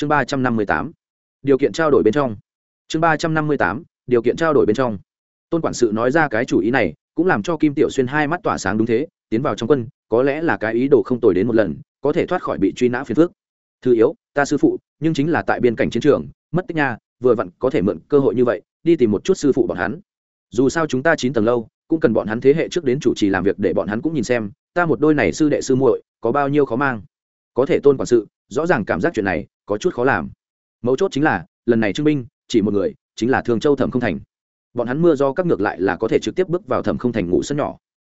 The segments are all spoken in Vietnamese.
chương ba trăm năm mươi tám. Điều kiện trao đổi bên trong. Chương ba trăm năm mươi tám. Điều kiện trao đổi bên trong. Tôn quản sự nói ra cái chủ ý này, cũng làm cho kim tiểu xuyên hai mắt tỏa sáng đúng thế, tiến vào trong quân, có lẽ là cái ý đồ không tồi đến một lần, có thể thoát khỏi bị truy nã phiền phước thứ yếu, ta sư phụ, nhưng chính là tại biên cảnh chiến trường, mất tích nha, vừa vặn có thể mượn cơ hội như vậy, đi tìm một chút sư phụ bọn hắn. Dù sao chúng ta chín tầng lâu, cũng cần bọn hắn thế hệ trước đến chủ trì làm việc để bọn hắn cũng nhìn xem, ta một đôi này sư đệ sư muội, có bao nhiêu khó mang. Có thể tôn quản sự, rõ ràng cảm giác chuyện này có chút khó làm. Mấu chốt chính là, lần này trưng binh chỉ một người, chính là thường châu thẩm không thành. Bọn hắn mưa do các ngược lại là có thể trực tiếp bước vào thẩm không thành ngủ sân nhỏ.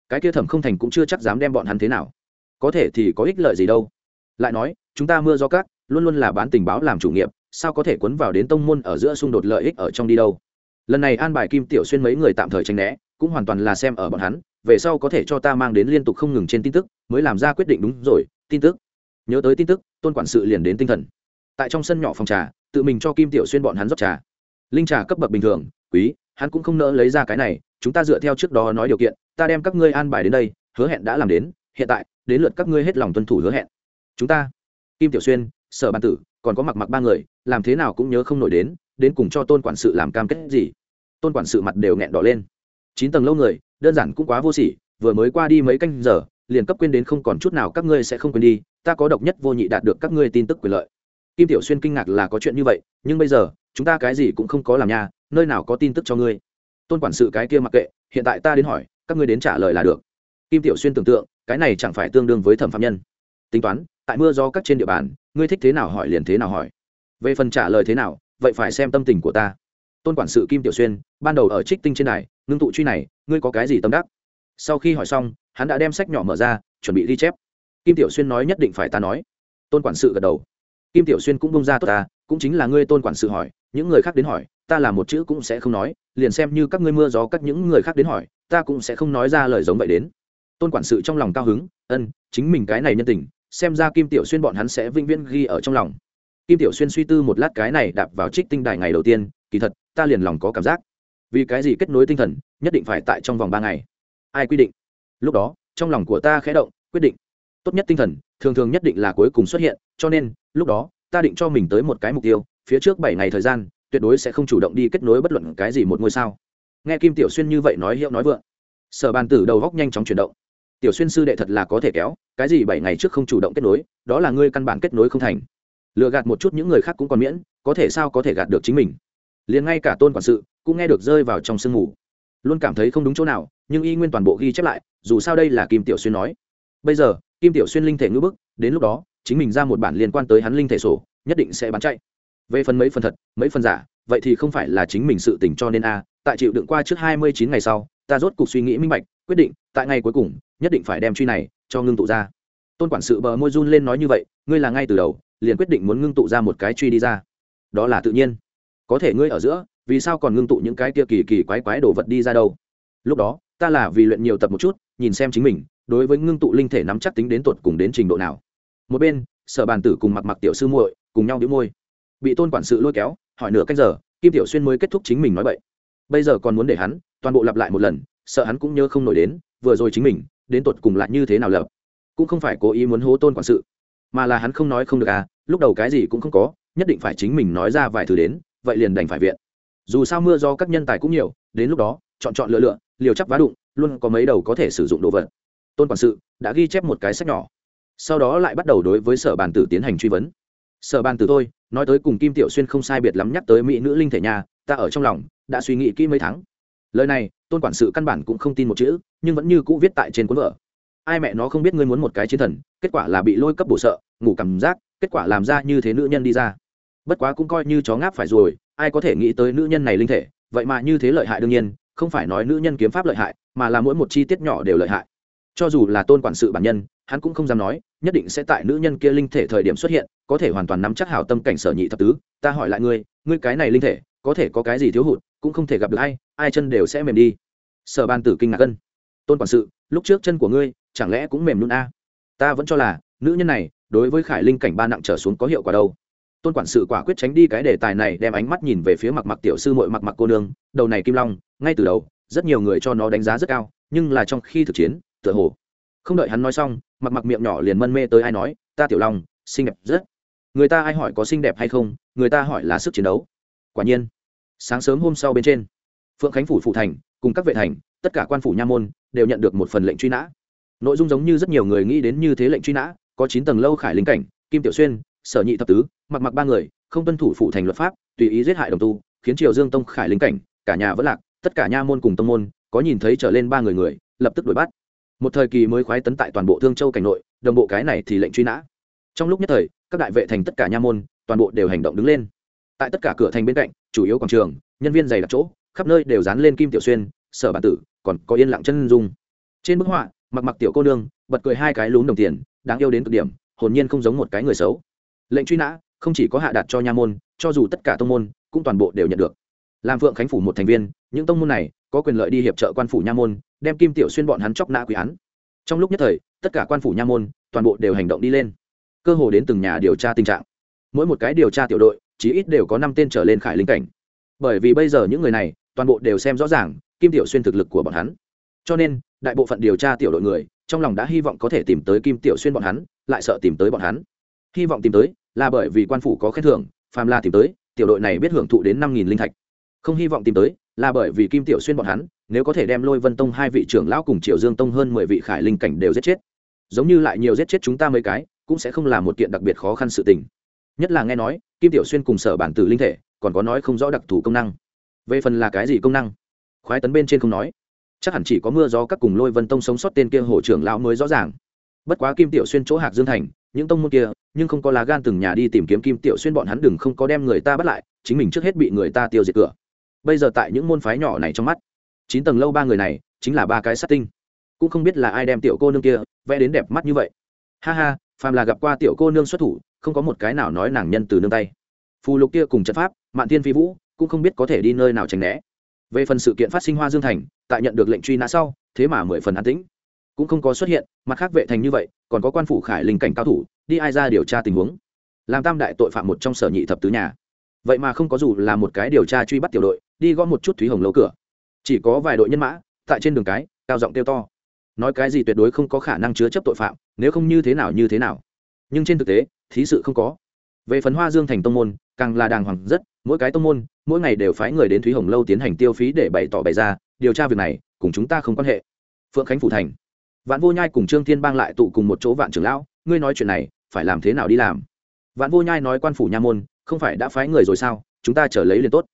Cái kia thẩm không thành cũng chưa chắc dám đem bọn hắn thế nào. Có thể thì có ích lợi gì đâu. Lại nói, chúng ta mưa do các, luôn luôn là bán tình báo làm chủ nghiệp, sao có thể cuốn vào đến tông môn ở giữa xung đột lợi ích ở trong đi đâu? Lần này an bài kim tiểu xuyên mấy người tạm thời tranh né, cũng hoàn toàn là xem ở bọn hắn, về sau có thể cho ta mang đến liên tục không ngừng trên tin tức, mới làm ra quyết định đúng rồi, tin tức. Nhớ tới tin tức, tôn quản sự liền đến tinh thần tại trong sân nhỏ phòng trà, tự mình cho kim tiểu xuyên bọn hắn rót trà. Linh trà cấp bậc bình thường, quý, hắn cũng không nỡ lấy ra cái này, chúng ta dựa theo trước đó nói điều kiện, ta đem các ngươi an bài đến đây, hứa hẹn đã làm đến, hiện tại, đến lượt các ngươi hết lòng tuân thủ hứa hẹn. Chúng ta, kim tiểu xuyên, sở ban tử, còn có mặc mặc ba người, làm thế nào cũng nhớ không nổi đến đến cùng cho tôn quản sự làm cam kết gì. Tôn quản sự mặt đều nghẹn đỏ lên. Chín tầng lâu người, đơn giản cũng quá vô sỉ, vừa mới qua đi mấy canh giờ, liền cấp quên đến không còn chút nào các ngươi sẽ không quên đi, ta có độc nhất vô nhị đạt được các ngươi tin tức quyền lợi kim tiểu xuyên kinh ngạc là có chuyện như vậy, nhưng bây giờ, chúng ta cái gì cũng không có làm nha, nơi nào có tin tức cho ngươi? Tôn quản sự cái kia mặc kệ, hiện tại ta đến hỏi, các ngươi đến trả lời là được. Kim tiểu xuyên tưởng tượng, cái này chẳng phải tương đương với thẩm phạm nhân. Tính toán, tại mưa do các trên địa bàn, ngươi thích thế nào hỏi liền thế nào hỏi. Về phần trả lời thế nào, vậy phải xem tâm tình của ta. Tôn quản sự kim tiểu xuyên, ban đầu ở trích tinh trên này ngưng tụ truy này, ngươi có cái gì tâm đắc? Sau khi hỏi xong, hắn đã đem sách nhỏ mở ra, chuẩn bị ghi chép. Kim tiểu xuyên nói nhất định phải ta nói. Tôn quản sự gật đầu kim tiểu xuyên cũng bông ra tốt ta, cũng chính là ngươi tôn quản sự hỏi, những người khác đến hỏi, ta là một chữ cũng sẽ không nói, liền xem như các ngươi mưa gió các những người khác đến hỏi, ta cũng sẽ không nói ra lời giống vậy đến. Tôn quản sự trong lòng cao hứng, ân, chính mình cái này nhân tình, xem ra kim tiểu xuyên bọn hắn sẽ vĩnh viễn ghi ở trong lòng. Kim tiểu xuyên suy tư một lát cái này đạp vào trích tinh đài ngày đầu tiên, kỳ thật, ta liền lòng có cảm giác. Vì cái gì kết nối tinh thần, nhất định phải tại trong vòng ba ngày. Ai quy định? Lúc đó, trong lòng của ta khẽ động, quyết định tốt nhất tinh thần, thường thường nhất định là cuối cùng xuất hiện, cho nên, lúc đó, ta định cho mình tới một cái mục tiêu, phía trước bảy ngày thời gian, tuyệt đối sẽ không chủ động đi kết nối bất luận cái gì một ngôi sao. Nghe kim tiểu xuyên như vậy nói hiệu nói vượng. Sở bàn tử đầu góc nhanh chóng chuyển động. Tiểu xuyên sư đệ thật là có thể kéo, cái gì bảy ngày trước không chủ động kết nối, đó là ngươi căn bản kết nối không thành. Lừa gạt một chút những người khác cũng còn miễn, có thể sao có thể gạt được chính mình. Liền ngay cả tôn quản sự, cũng nghe được rơi vào trong sương mù. Luôn cảm thấy không đúng chỗ nào, nhưng y nguyên toàn bộ ghi chép lại, dù sao đây là kim tiểu xuyên nói. Bây giờ kim tiểu xuyên linh thể ngữ bức, đến lúc đó, chính mình ra một bản liên quan tới hắn linh thể sổ, nhất định sẽ bán chạy. Về phần mấy phần thật, mấy phần giả, vậy thì không phải là chính mình sự tình cho nên a, tại chịu đựng qua trước hai mươi chín ngày sau, ta rốt cuộc suy nghĩ minh bạch, quyết định, tại ngày cuối cùng, nhất định phải đem truy này, cho ngưng tụ ra. Tôn quản sự bờ môi run lên nói như vậy, ngươi là ngay từ đầu, liền quyết định muốn ngưng tụ ra một cái truy đi ra. Đó là tự nhiên. Có thể ngươi ở giữa, vì sao còn ngưng tụ những cái kia kỳ kỳ quái quái đồ vật đi ra đâu? Lúc đó, ta là vì luyện nhiều tập một chút, nhìn xem chính mình đối với ngưng tụ linh thể nắm chắc tính đến tột cùng đến trình độ nào. Một bên, sở bàn tử cùng mặc mặc tiểu sư muội cùng nhau đĩu môi. Bị tôn quản sự lôi kéo, hỏi nửa cách giờ, kim tiểu xuyên mới kết thúc chính mình nói vậy bây giờ còn muốn để hắn, toàn bộ lặp lại một lần, sợ hắn cũng nhớ không nổi đến, vừa rồi chính mình, đến tột cùng lại như thế nào lập. Cũng không phải cố ý muốn hố tôn quản sự, mà là hắn không nói không được à lúc đầu cái gì cũng không có, nhất định phải chính mình nói ra vài thứ đến, vậy liền đành phải viện. Dù sao mưa do các nhân tài cũng nhiều, đến lúc đó, chọn chọn lựa lựa, liều chắc vá đụng, luôn có mấy đầu có thể sử dụng đồ vật tôn quản sự đã ghi chép một cái sách nhỏ. Sau đó lại bắt đầu đối với sở bàn tử tiến hành truy vấn. Sở bàn tử tôi, nói tới cùng kim tiểu xuyên không sai biệt lắm nhắc tới mỹ nữ linh thể nhà ta ở trong lòng đã suy nghĩ kỹ mấy tháng. Lời này, tôn quản sự căn bản cũng không tin một chữ, nhưng vẫn như cũ viết tại trên cuốn vở. Ai mẹ nó không biết ngươi muốn một cái chiến thần, kết quả là bị lôi cấp bổ sợ, ngủ cảm giác, kết quả làm ra như thế nữ nhân đi ra. Bất quá cũng coi như chó ngáp phải rồi, ai có thể nghĩ tới nữ nhân này linh thể, vậy mà như thế lợi hại đương nhiên, không phải nói nữ nhân kiếm pháp lợi hại, mà là mỗi một chi tiết nhỏ đều lợi hại cho dù là tôn quản sự bản nhân, hắn cũng không dám nói, nhất định sẽ tại nữ nhân kia linh thể thời điểm xuất hiện, có thể hoàn toàn nắm chắc hảo tâm cảnh sở nhị thập tứ. Ta hỏi lại ngươi ngươi cái này linh thể, có thể có cái gì thiếu hụt, cũng không thể gặp được ai ai chân đều sẽ mềm đi. Sở ban tử kinh ngạc cân tôn quản sự, lúc trước chân của ngươi, chẳng lẽ cũng mềm luôn a? Ta vẫn cho là, nữ nhân này, đối với khải linh cảnh ba nặng trở xuống có hiệu quả đâu. Tôn quản sự quả quyết tránh đi cái đề tài này, đem ánh mắt nhìn về phía mặc mặc tiểu sư mội mặc mặc cô nương, đầu này kim long, ngay từ đầu, rất nhiều người cho nó đánh giá rất cao, nhưng là trong khi thực chiến tựa hồ. Không đợi hắn nói xong, mặc mặc miệng nhỏ liền mân mê tới ai nói, ta tiểu long, xinh đẹp rất. Người ta ai hỏi có xinh đẹp hay không, người ta hỏi là sức chiến đấu. Quả nhiên, sáng sớm hôm sau bên trên, phượng khánh phủ phụ thành cùng các vệ thành, tất cả quan phủ nha môn đều nhận được một phần lệnh truy nã. Nội dung giống như rất nhiều người nghĩ đến như thế lệnh truy nã, có chín tầng lâu khải linh cảnh, kim tiểu xuyên, sở nhị thập tứ, mặc mặc ba người, không tuân thủ phụ thành luật pháp, tùy ý giết hại đồng tu, khiến triều dương tông khải linh cảnh, cả nhà vẫn lạc, tất cả nha môn cùng tông môn, có nhìn thấy trở lên ba người người, lập tức đuổi bắt một thời kỳ mới khoái tấn tại toàn bộ thương châu cảnh nội, đồng bộ cái này thì lệnh truy nã. Trong lúc nhất thời, các đại vệ thành tất cả nha môn, toàn bộ đều hành động đứng lên. Tại tất cả cửa thành bên cạnh, chủ yếu quảng trường, nhân viên dày đặc chỗ, khắp nơi đều dán lên kim tiểu xuyên, sở bản tử, còn có yên lặng chân dung. Trên bức họa, mặc mặc tiểu cô nương, bật cười hai cái lún đồng tiền, đáng yêu đến cực điểm, hồn nhiên không giống một cái người xấu. Lệnh truy nã, không chỉ có hạ đạt cho nha môn, cho dù tất cả tông môn, cũng toàn bộ đều nhận được. Làm phượng khánh phủ một thành viên, những tông môn này có quyền lợi đi hiệp trợ quan phủ nha môn đem kim tiểu xuyên bọn hắn chóc nã quý án. Trong lúc nhất thời, tất cả quan phủ nha môn, toàn bộ đều hành động đi lên. Cơ hồ đến từng nhà điều tra tình trạng. Mỗi một cái điều tra tiểu đội, chí ít đều có năm tên trở lên khải linh cảnh. Bởi vì bây giờ những người này, toàn bộ đều xem rõ ràng, kim tiểu xuyên thực lực của bọn hắn. Cho nên, đại bộ phận điều tra tiểu đội người, trong lòng đã hy vọng có thể tìm tới kim tiểu xuyên bọn hắn, lại sợ tìm tới bọn hắn. Hy vọng tìm tới là bởi vì quan phủ có khen thưởng, phàm la tìm tới, tiểu đội này biết hưởng thụ đến năm nghìn linh thạch. Không hy vọng tìm tới là bởi vì kim tiểu xuyên bọn hắn nếu có thể đem lôi vân tông hai vị trưởng lão cùng triệu dương tông hơn mười vị khải linh cảnh đều giết chết giống như lại nhiều giết chết chúng ta mấy cái cũng sẽ không là một kiện đặc biệt khó khăn sự tình nhất là nghe nói kim tiểu xuyên cùng sở bản tử linh thể còn có nói không rõ đặc thù công năng về phần là cái gì công năng khoái tấn bên trên không nói chắc hẳn chỉ có mưa gió các cùng lôi vân tông sống sót tên kia hồ trưởng lão mới rõ ràng bất quá kim tiểu xuyên chỗ hạc dương thành những tông môn kia nhưng không có lá gan từng nhà đi tìm kiếm kim tiểu xuyên bọn hắn đừng không có đem người ta bắt lại chính mình trước hết bị người ta tiêu diệt cửa bây giờ tại những môn phái nhỏ này trong mắt chín tầng lâu ba người này chính là ba cái sát tinh. Cũng không biết là ai đem tiểu cô nương kia vẽ đến đẹp mắt như vậy. Ha ha, phàm là gặp qua tiểu cô nương xuất thủ, không có một cái nào nói nàng nhân từ nương tay. Phù lục kia cùng trận pháp, mạn thiên phi vũ, cũng không biết có thể đi nơi nào tránh né. Về phần sự kiện phát sinh hoa dương thành, tại nhận được lệnh truy nã sau, thế mà mười phần an tĩnh. Cũng không có xuất hiện, mặt khác vệ thành như vậy, còn có quan phủ khải linh cảnh cao thủ, đi ai ra điều tra tình huống. Làm tam đại tội phạm một trong sở nhị thập tứ nhà. Vậy mà không có dù là một cái điều tra truy bắt tiểu đội, đi gõ một chút thúy hồng lâu cửa chỉ có vài đội nhân mã, tại trên đường cái, cao giọng kêu to. Nói cái gì tuyệt đối không có khả năng chứa chấp tội phạm, nếu không như thế nào như thế nào. Nhưng trên thực tế, thí sự không có. Về phần hoa dương thành tông môn, càng là đàng hoàng rất, mỗi cái tông môn, mỗi ngày đều phái người đến thúy hồng lâu tiến hành tiêu phí để bày tỏ bày ra, điều tra việc này, cùng chúng ta không quan hệ. Phượng khánh phủ thành. Vạn vô nhai cùng trương thiên bang lại tụ cùng một chỗ vạn trưởng lão, ngươi nói chuyện này, phải làm thế nào đi làm? Vạn vô nhai nói quan phủ nha môn, không phải đã phái người rồi sao? Chúng ta trở lấy liền tốt.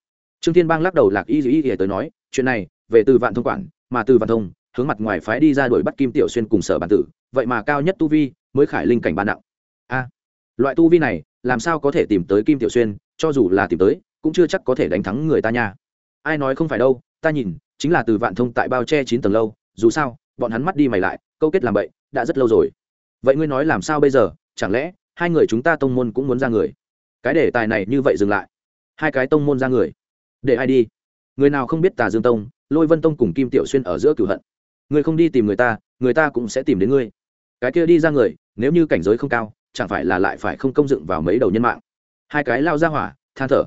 Trương thiên bang lắc đầu lạc y y y tới nói chuyện này, về từ vạn thông quản, mà từ vạn thông hướng mặt ngoài phái đi ra đuổi bắt kim tiểu xuyên cùng sở bản tử, vậy mà cao nhất tu vi mới khải linh cảnh ban nặng. A, loại tu vi này, làm sao có thể tìm tới kim tiểu xuyên, cho dù là tìm tới, cũng chưa chắc có thể đánh thắng người ta nha. Ai nói không phải đâu, ta nhìn, chính là từ vạn thông tại bao che chín tầng lâu, dù sao, bọn hắn mắt đi mày lại, câu kết làm bậy, đã rất lâu rồi. Vậy ngươi nói làm sao bây giờ, chẳng lẽ, hai người chúng ta tông môn cũng muốn ra người? Cái đề tài này như vậy dừng lại. Hai cái tông môn ra người. Để ai đi? Người nào không biết tà dương tông, lôi vân tông cùng kim tiểu xuyên ở giữa cửu hận. Người không đi tìm người ta người ta cũng sẽ tìm đến ngươi. Cái kia đi ra người, nếu như cảnh giới không cao, chẳng phải là lại phải không công dựng vào mấy đầu nhân mạng. Hai cái lao ra hỏa, than thở.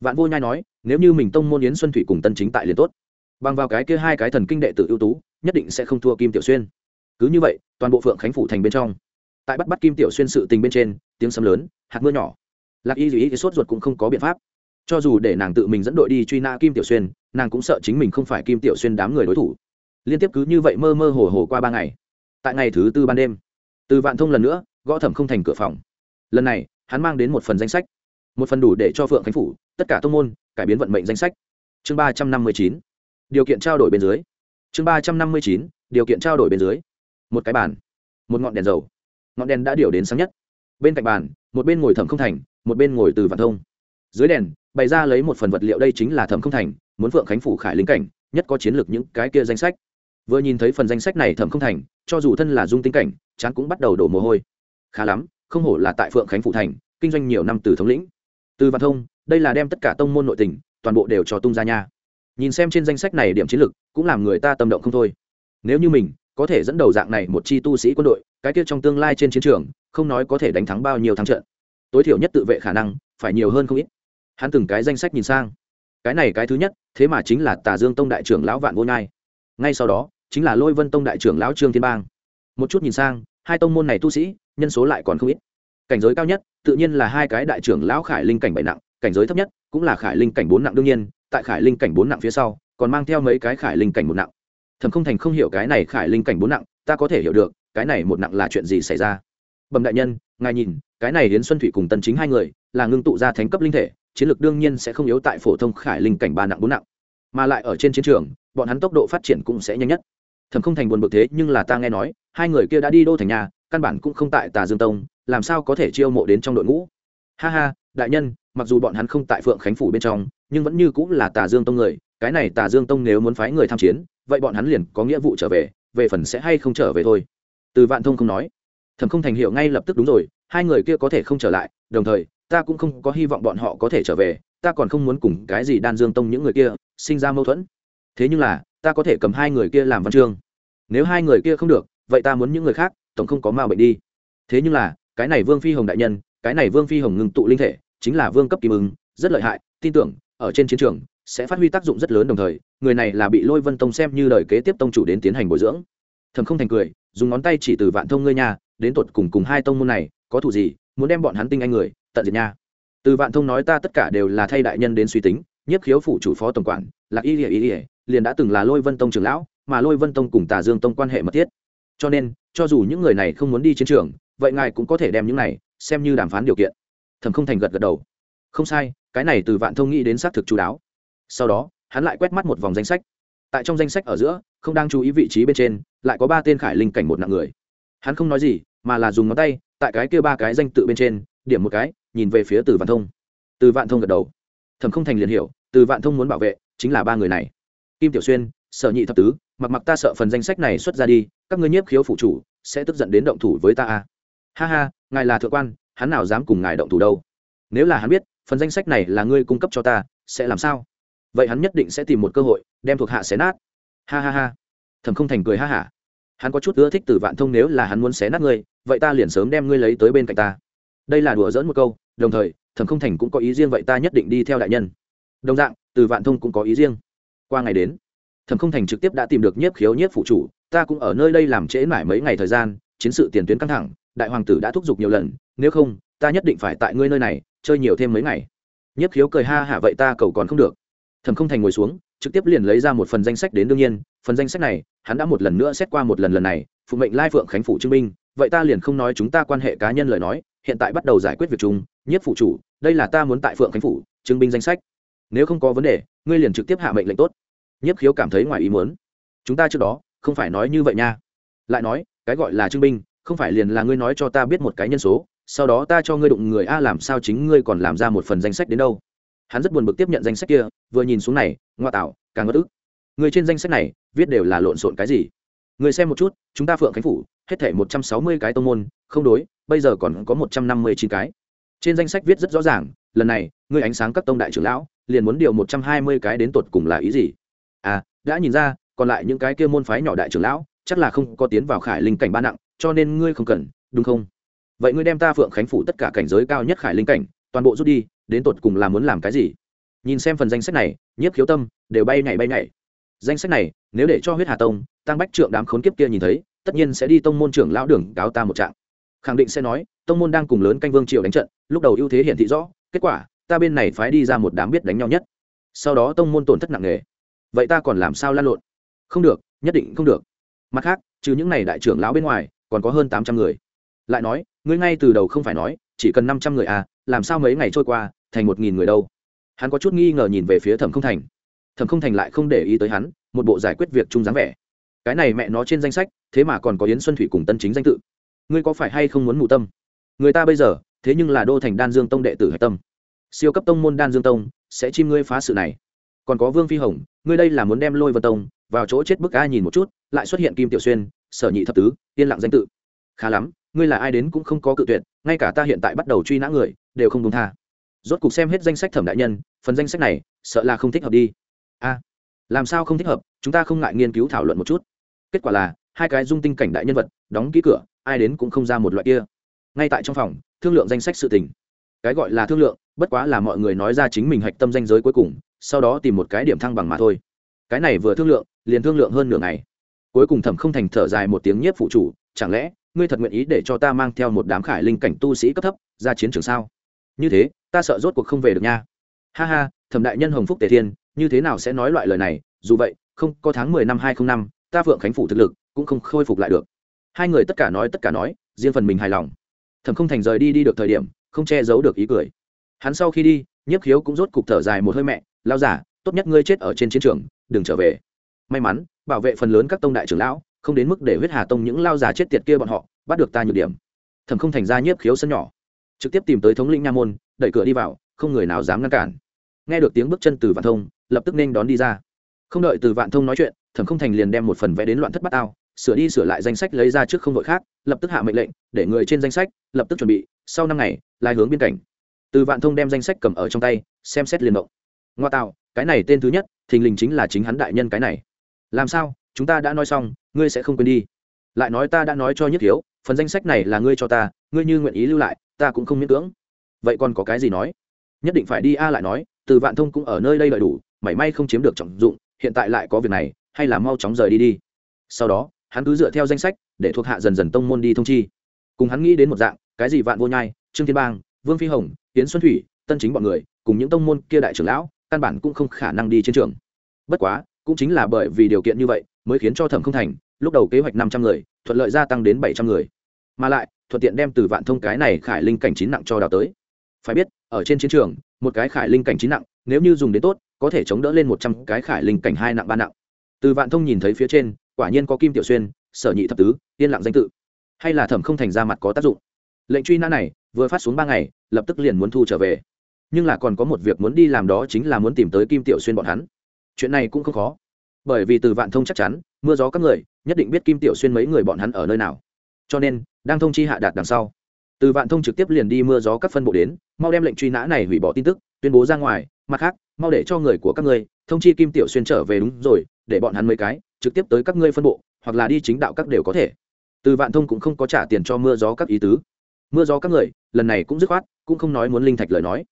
Vạn vô nhai nói, nếu như mình tông môn yến xuân thủy cùng tân chính tại liền tốt. Bằng vào cái kia hai cái thần kinh đệ tử ưu tú, nhất định sẽ không thua kim tiểu xuyên. Cứ như vậy, toàn bộ phượng khánh phủ thành bên trong. Tại bắt bắt kim tiểu xuyên sự tình bên trên, tiếng sấm lớn, hạt mưa nhỏ. Lạc y dù ý thì sốt ruột cũng không có biện pháp cho dù để nàng tự mình dẫn đội đi truy nã kim tiểu xuyên, nàng cũng sợ chính mình không phải kim tiểu xuyên đám người đối thủ. Liên tiếp cứ như vậy mơ mơ hồ hồ qua ba ngày. Tại ngày thứ tư ban đêm, từ vạn thông lần nữa, gõ thẩm không thành cửa phòng. Lần này, hắn mang đến một phần danh sách. Một phần đủ để cho phượng khánh phủ, tất cả thông môn, cải biến vận mệnh danh sách. Chương ba trăm năm mươi chín, điều kiện trao đổi bên dưới. Chương ba trăm năm mươi chín, điều kiện trao đổi bên dưới. Một cái bàn, một ngọn đèn dầu. Ngọn đèn đã điều đến sáng nhất. Bên cạnh bàn, một bên ngồi thẩm không thành, một bên ngồi từ vạn thông. Dưới đèn bày ra lấy một phần vật liệu đây chính là thẩm không thành, muốn phượng khánh phủ khải lính cảnh, nhất có chiến lược những cái kia danh sách. Vừa nhìn thấy phần danh sách này thẩm không thành, cho dù thân là dung tinh cảnh, chán cũng bắt đầu đổ mồ hôi. Khá lắm, không hổ là tại phượng khánh phủ thành, kinh doanh nhiều năm từ thống lĩnh. Từ văn thông, đây là đem tất cả tông môn nội tình, toàn bộ đều cho tung ra nha. Nhìn xem trên danh sách này điểm chiến lược, cũng làm người ta tâm động không thôi. Nếu như mình, có thể dẫn đầu dạng này một chi tu sĩ quân đội, cái kia trong tương lai trên chiến trường, không nói có thể đánh thắng bao nhiêu thắng trận. Tối thiểu nhất tự vệ khả năng, phải nhiều hơn không ít hắn từng cái danh sách nhìn sang. Cái này cái thứ nhất, thế mà chính là tà dương tông đại trưởng lão vạn vô nhai. Ngay sau đó, chính là lôi vân tông đại trưởng lão trương thiên bang. Một chút nhìn sang, hai tông môn này tu sĩ, nhân số lại còn không ít. Cảnh giới cao nhất, tự nhiên là hai cái đại trưởng lão khải linh cảnh bảy nặng, cảnh giới thấp nhất cũng là khải linh cảnh bốn nặng đương nhiên, tại khải linh cảnh bốn nặng phía sau, còn mang theo mấy cái khải linh cảnh một nặng. Thầm không thành không hiểu cái này khải linh cảnh bốn nặng, ta có thể hiểu được, cái này một nặng là chuyện gì xảy ra? Bẩm đại nhân, ngài nhìn, cái này hiến xuân thủy cùng tần chính hai người, là ngưng tụ ra thánh cấp linh thể chiến lược đương nhiên sẽ không yếu tại phổ thông khải linh cảnh ba nặng bốn nặng, mà lại ở trên chiến trường, bọn hắn tốc độ phát triển cũng sẽ nhanh nhất. Thầm không thành buồn bực thế, nhưng là ta nghe nói, hai người kia đã đi đô thành nhà, căn bản cũng không tại tà dương tông, làm sao có thể chiêu mộ đến trong đội ngũ? Ha ha, đại nhân, mặc dù bọn hắn không tại phượng khánh phủ bên trong, nhưng vẫn như cũng là tà dương tông người, cái này tà dương tông nếu muốn phái người tham chiến, vậy bọn hắn liền có nghĩa vụ trở về về phần sẽ hay không trở về thôi. Từ vạn thông không nói. Thẩm không thành hiệu ngay lập tức đúng rồi, hai người kia có thể không trở lại, đồng thời ta cũng không có hy vọng bọn họ có thể trở về, ta còn không muốn cùng cái gì đan dương tông những người kia sinh ra mâu thuẫn. Thế nhưng là, ta có thể cầm hai người kia làm văn chương. Nếu hai người kia không được, vậy ta muốn những người khác, tổng không có ma bệnh đi. Thế nhưng là, cái này vương phi hồng đại nhân, cái này vương phi hồng ngừng tụ linh thể, chính là vương cấp kim ứng rất lợi hại, tin tưởng, ở trên chiến trường, sẽ phát huy tác dụng rất lớn đồng thời, người này là bị lôi vân tông xem như lời kế tiếp tông chủ đến tiến hành bồi dưỡng. Thầm không thành cười, dùng ngón tay chỉ từ vạn thông ngươi nhà đến tột cùng cùng hai tông môn này, có thủ gì muốn đem bọn hắn tinh anh người, tận diệt nha. Từ vạn thông nói ta tất cả đều là thay đại nhân đến suy tính, nhiếp khiếu phủ chủ phó tổng quản, là y ỉa y ỉa liền đã từng là lôi vân tông trưởng lão, mà lôi vân tông cùng tà dương tông quan hệ mật thiết. Cho nên, cho dù những người này không muốn đi chiến trường, vậy ngài cũng có thể đem những này, xem như đàm phán điều kiện. Thầm không thành gật gật đầu. Không sai, cái này từ vạn thông nghĩ đến xác thực chú đáo. Sau đó, hắn lại quét mắt một vòng danh sách. Tại trong danh sách ở giữa, không đang chú ý vị trí bên trên, lại có ba tên khải linh cảnh một nặng người. Hắn không nói gì, mà là dùng ngón tay tại cái kia ba cái danh tự bên trên, điểm một cái, nhìn về phía từ vạn thông. Từ vạn thông gật đầu. Thầm không thành liền hiểu, từ vạn thông muốn bảo vệ chính là ba người này. Kim tiểu xuyên, sở nhị thập tứ, mặc mặc ta sợ phần danh sách này xuất ra đi, các ngươi nhiếp khiếu phụ chủ, sẽ tức giận đến động thủ với ta a ha ha, ngài là thượng quan, hắn nào dám cùng ngài động thủ đâu. Nếu là hắn biết, phần danh sách này là ngươi cung cấp cho ta, sẽ làm sao? Vậy hắn nhất định sẽ tìm một cơ hội, đem thuộc hạ xé nát. Ha ha ha. Thầm không thành cười ha hả hắn có chút ưa thích từ vạn thông nếu là hắn muốn xé nát ngươi, vậy ta liền sớm đem ngươi lấy tới bên cạnh ta. Đây là đùa dỡn một câu, đồng thời thầm không thành cũng có ý riêng vậy ta nhất định đi theo đại nhân. Đồng dạng, từ vạn thông cũng có ý riêng. Qua ngày đến thầm không thành trực tiếp đã tìm được nhiếp khiếu nhiếp phụ chủ, ta cũng ở nơi đây làm trễ mãi mấy ngày thời gian, chiến sự tiền tuyến căng thẳng, đại hoàng tử đã thúc giục nhiều lần, nếu không, ta nhất định phải tại ngươi nơi này, chơi nhiều thêm mấy ngày. Nhiếp khiếu cười ha hả vậy ta cầu còn không được. Thầm không thành ngồi xuống trực tiếp liền lấy ra một phần danh sách đến đương nhiên, phần danh sách này, hắn đã một lần nữa xét qua một lần lần này, phụ mệnh lai phượng khánh phủ chứng minh, vậy ta liền không nói chúng ta quan hệ cá nhân lời nói, hiện tại bắt đầu giải quyết việc chung, nhất phụ chủ, đây là ta muốn tại phượng khánh phủ, chứng minh danh sách. Nếu không có vấn đề, ngươi liền trực tiếp hạ mệnh lệnh tốt. Nhất khiếu cảm thấy ngoài ý muốn. Chúng ta trước đó, không phải nói như vậy nha. Lại nói, cái gọi là chứng minh, không phải liền là ngươi nói cho ta biết một cái nhân số, sau đó ta cho ngươi đụng người, a, làm sao chính ngươi còn làm ra một phần danh sách đến đâu? Hắn rất buồn bực tiếp nhận danh sách kia, vừa nhìn xuống này, ngoa tạo, càng ngất ức. Người trên danh sách này, viết đều là lộn xộn cái gì? Người xem một chút, chúng ta phượng khánh phủ, hết thể một trăm sáu mươi cái tông môn, không đối, bây giờ còn có một trăm năm mươi chín cái. Trên danh sách viết rất rõ ràng, lần này người ánh sáng các tông đại trưởng lão, liền muốn điều một trăm hai mươi cái đến tột cùng là ý gì? À đã nhìn ra, còn lại những cái kia môn phái nhỏ đại trưởng lão, chắc là không có tiến vào khải linh cảnh ba nặng, cho nên ngươi không cần, đúng không? Vậy ngươi đem ta phượng khánh phủ tất cả cảnh giới cao nhất khải linh cảnh, toàn bộ rút đi đến tột cùng là muốn làm cái gì? Nhìn xem phần danh sách này, nhiếp khiếu tâm đều bay nhảy bay nhảy. Danh sách này, nếu để cho huyết hà tông, tăng bách trượng đám khốn kiếp kia nhìn thấy, tất nhiên sẽ đi tông môn trưởng lão đường cáo ta một trạng. Khẳng định sẽ nói, tông môn đang cùng lớn canh vương triều đánh trận, lúc đầu ưu thế hiển thị rõ, kết quả, ta bên này phái đi ra một đám biết đánh nhau nhất. Sau đó tông môn tổn thất nặng nề. Vậy ta còn làm sao lan lộn? Không được, nhất định không được. Mặt khác, trừ những n à y đại trưởng lão bên ngoài, còn có hơn tám trăm người. Lại nói, ngươi ngay từ đầu không phải nói chỉ cần năm trăm người à làm sao mấy ngày trôi qua, thành một nghìn người đâu? Hắn có chút nghi ngờ nhìn về phía thẩm không thành. Thẩm không thành lại không để ý tới hắn, một bộ giải quyết việc chung dáng vẻ. Cái này mẹ nó trên danh sách, thế mà còn có yến xuân thủy cùng tân chính danh tự. Ngươi có phải hay không muốn mù tâm? Người ta bây giờ, thế nhưng là đô thành đan dương tông đệ tử hạch tâm. Siêu cấp tông môn đan dương tông, sẽ chim ngươi phá sự này. Còn có vương phi hồng, ngươi đây là muốn đem lôi vân tông, vào chỗ chết bức ai nhìn một chút, lại xuất hiện kim tiểu xuyên, sở nhị thập tứ, yên lặng danh tự. Khá lắm, ngươi là ai đến cũng không có cự tuyệt ngay cả ta hiện tại bắt đầu truy nã người, đều không đúng tha. Rốt cuộc xem hết danh sách thẩm đại nhân, phần danh sách này, sợ là không thích hợp đi. A, làm sao không thích hợp? Chúng ta không ngại nghiên cứu thảo luận một chút. Kết quả là, hai cái dung tinh cảnh đại nhân vật, đóng ký cửa, ai đến cũng không ra một loại kia. Ngay tại trong phòng, thương lượng danh sách sự tình. Cái gọi là thương lượng, bất quá là mọi người nói ra chính mình hạch tâm danh giới cuối cùng, sau đó tìm một cái điểm thăng bằng mà thôi. Cái này vừa thương lượng, liền thương lượng hơn nửa ngày. Cuối cùng thẩm không thành thở dài một tiếng nhiếp phụ chủ chẳng lẽ ngươi thật nguyện ý để cho ta mang theo một đám khải linh cảnh tu sĩ cấp thấp ra chiến trường sao? Như thế, ta sợ rốt cuộc không về được nha. Ha ha, thẩm đại nhân hồng phúc tề thiên, như thế nào sẽ nói loại lời này? Dù vậy, không, có tháng mười năm hai không năm, ta vượng khánh phủ thực lực cũng không khôi phục lại được. Hai người tất cả nói tất cả nói, riêng phần mình hài lòng. Thẩm không thành rời đi đi được thời điểm, không che giấu được ý cười. Hắn sau khi đi, nhiếp khiếu cũng rốt cục thở dài một hơi mẹ lao giả, tốt nhất ngươi chết ở trên chiến trường, đừng trở về. May mắn, bảo vệ phần lớn các tông đại trưởng lão không đến mức để huyết hà tông những lao già chết tiệt kia bọn họ, bắt được ta nhược điểm. Thẩm không thành ra nhiếp khiếu sân nhỏ. Trực tiếp tìm tới thống lĩnh nha môn, đẩy cửa đi vào, không người nào dám ngăn cản. Nghe được tiếng bước chân từ vạn thông, lập tức nên đón đi ra. Không đợi từ vạn thông nói chuyện, thẩm không thành liền đem một phần vẽ đến loạn thất bát ao, sửa đi sửa lại danh sách lấy ra trước không đội khác, lập tức hạ mệnh lệnh, để người trên danh sách, lập tức chuẩn bị, sau năm ngày, lai hướng biên cảnh. Từ vạn thông đem danh sách cầm ở trong tay, xem xét liền động. Ngoa tạo, cái này tên thứ nhất, thình lình chính là chính hắn đại nhân cái này. Làm sao? Chúng ta đã nói xong, ngươi sẽ không quên đi. Lại nói ta đã nói cho nhất thiếu phần danh sách này là ngươi cho ta, ngươi như nguyện ý lưu lại, ta cũng không miễn cưỡng. Vậy còn có cái gì nói? Nhất định phải đi a lại nói, từ vạn thông cũng ở nơi đây đầy đủ, mảy may không chiếm được trọng dụng, hiện tại lại có việc này, hay là mau chóng rời đi đi. Sau đó, hắn cứ dựa theo danh sách, để thuộc hạ dần dần tông môn đi thông chi. Cùng hắn nghĩ đến một dạng, cái gì vạn vô nhai, trương thiên bang, vương phi hồng tiến xuân thủy, tân chính bọn người, cùng những tông môn kia đại trưởng lão, căn bản cũng không khả năng đi chiến trường. Bất quá, cũng chính là bởi vì điều kiện như vậy mới khiến cho thẩm không thành, lúc đầu kế hoạch năm trăm người, thuận lợi gia tăng đến bảy trăm người. Mà lại, thuận tiện đem từ vạn thông cái này khải linh cảnh chín nặng cho đào tới. Phải biết, ở trên chiến trường, một cái khải linh cảnh chín nặng, nếu như dùng đến tốt, có thể chống đỡ lên một trăm cái khải linh cảnh hai nặng ba nặng. Từ vạn thông nhìn thấy phía trên, quả nhiên có kim tiểu xuyên, sở nhị thập tứ, yên lặng danh tự. Hay là thẩm không thành ra mặt có tác dụng. Lệnh truy nã này, vừa phát xuống ba ngày, lập tức liền muốn thu trở về. Nhưng là còn có một việc muốn đi làm đó chính là muốn tìm tới kim tiểu xuyên bọn hắn. Chuyện này cũng không khó bởi vì từ vạn thông chắc chắn, mưa gió các người, nhất định biết kim tiểu xuyên mấy người bọn hắn ở nơi nào. Cho nên, đang thông chi hạ đạt đằng sau. Từ vạn thông trực tiếp liền đi mưa gió các phân bộ đến, mau đem lệnh truy nã này hủy bỏ tin tức, tuyên bố ra ngoài, mặt khác, mau để cho người của các ngươi thông chi kim tiểu xuyên trở về đúng rồi, để bọn hắn mấy cái trực tiếp tới các ngươi phân bộ, hoặc là đi chính đạo các đều có thể. Từ vạn thông cũng không có trả tiền cho mưa gió các ý tứ. Mưa gió các người, lần này cũng dứt khoát, cũng không nói muốn linh thạch lời nói.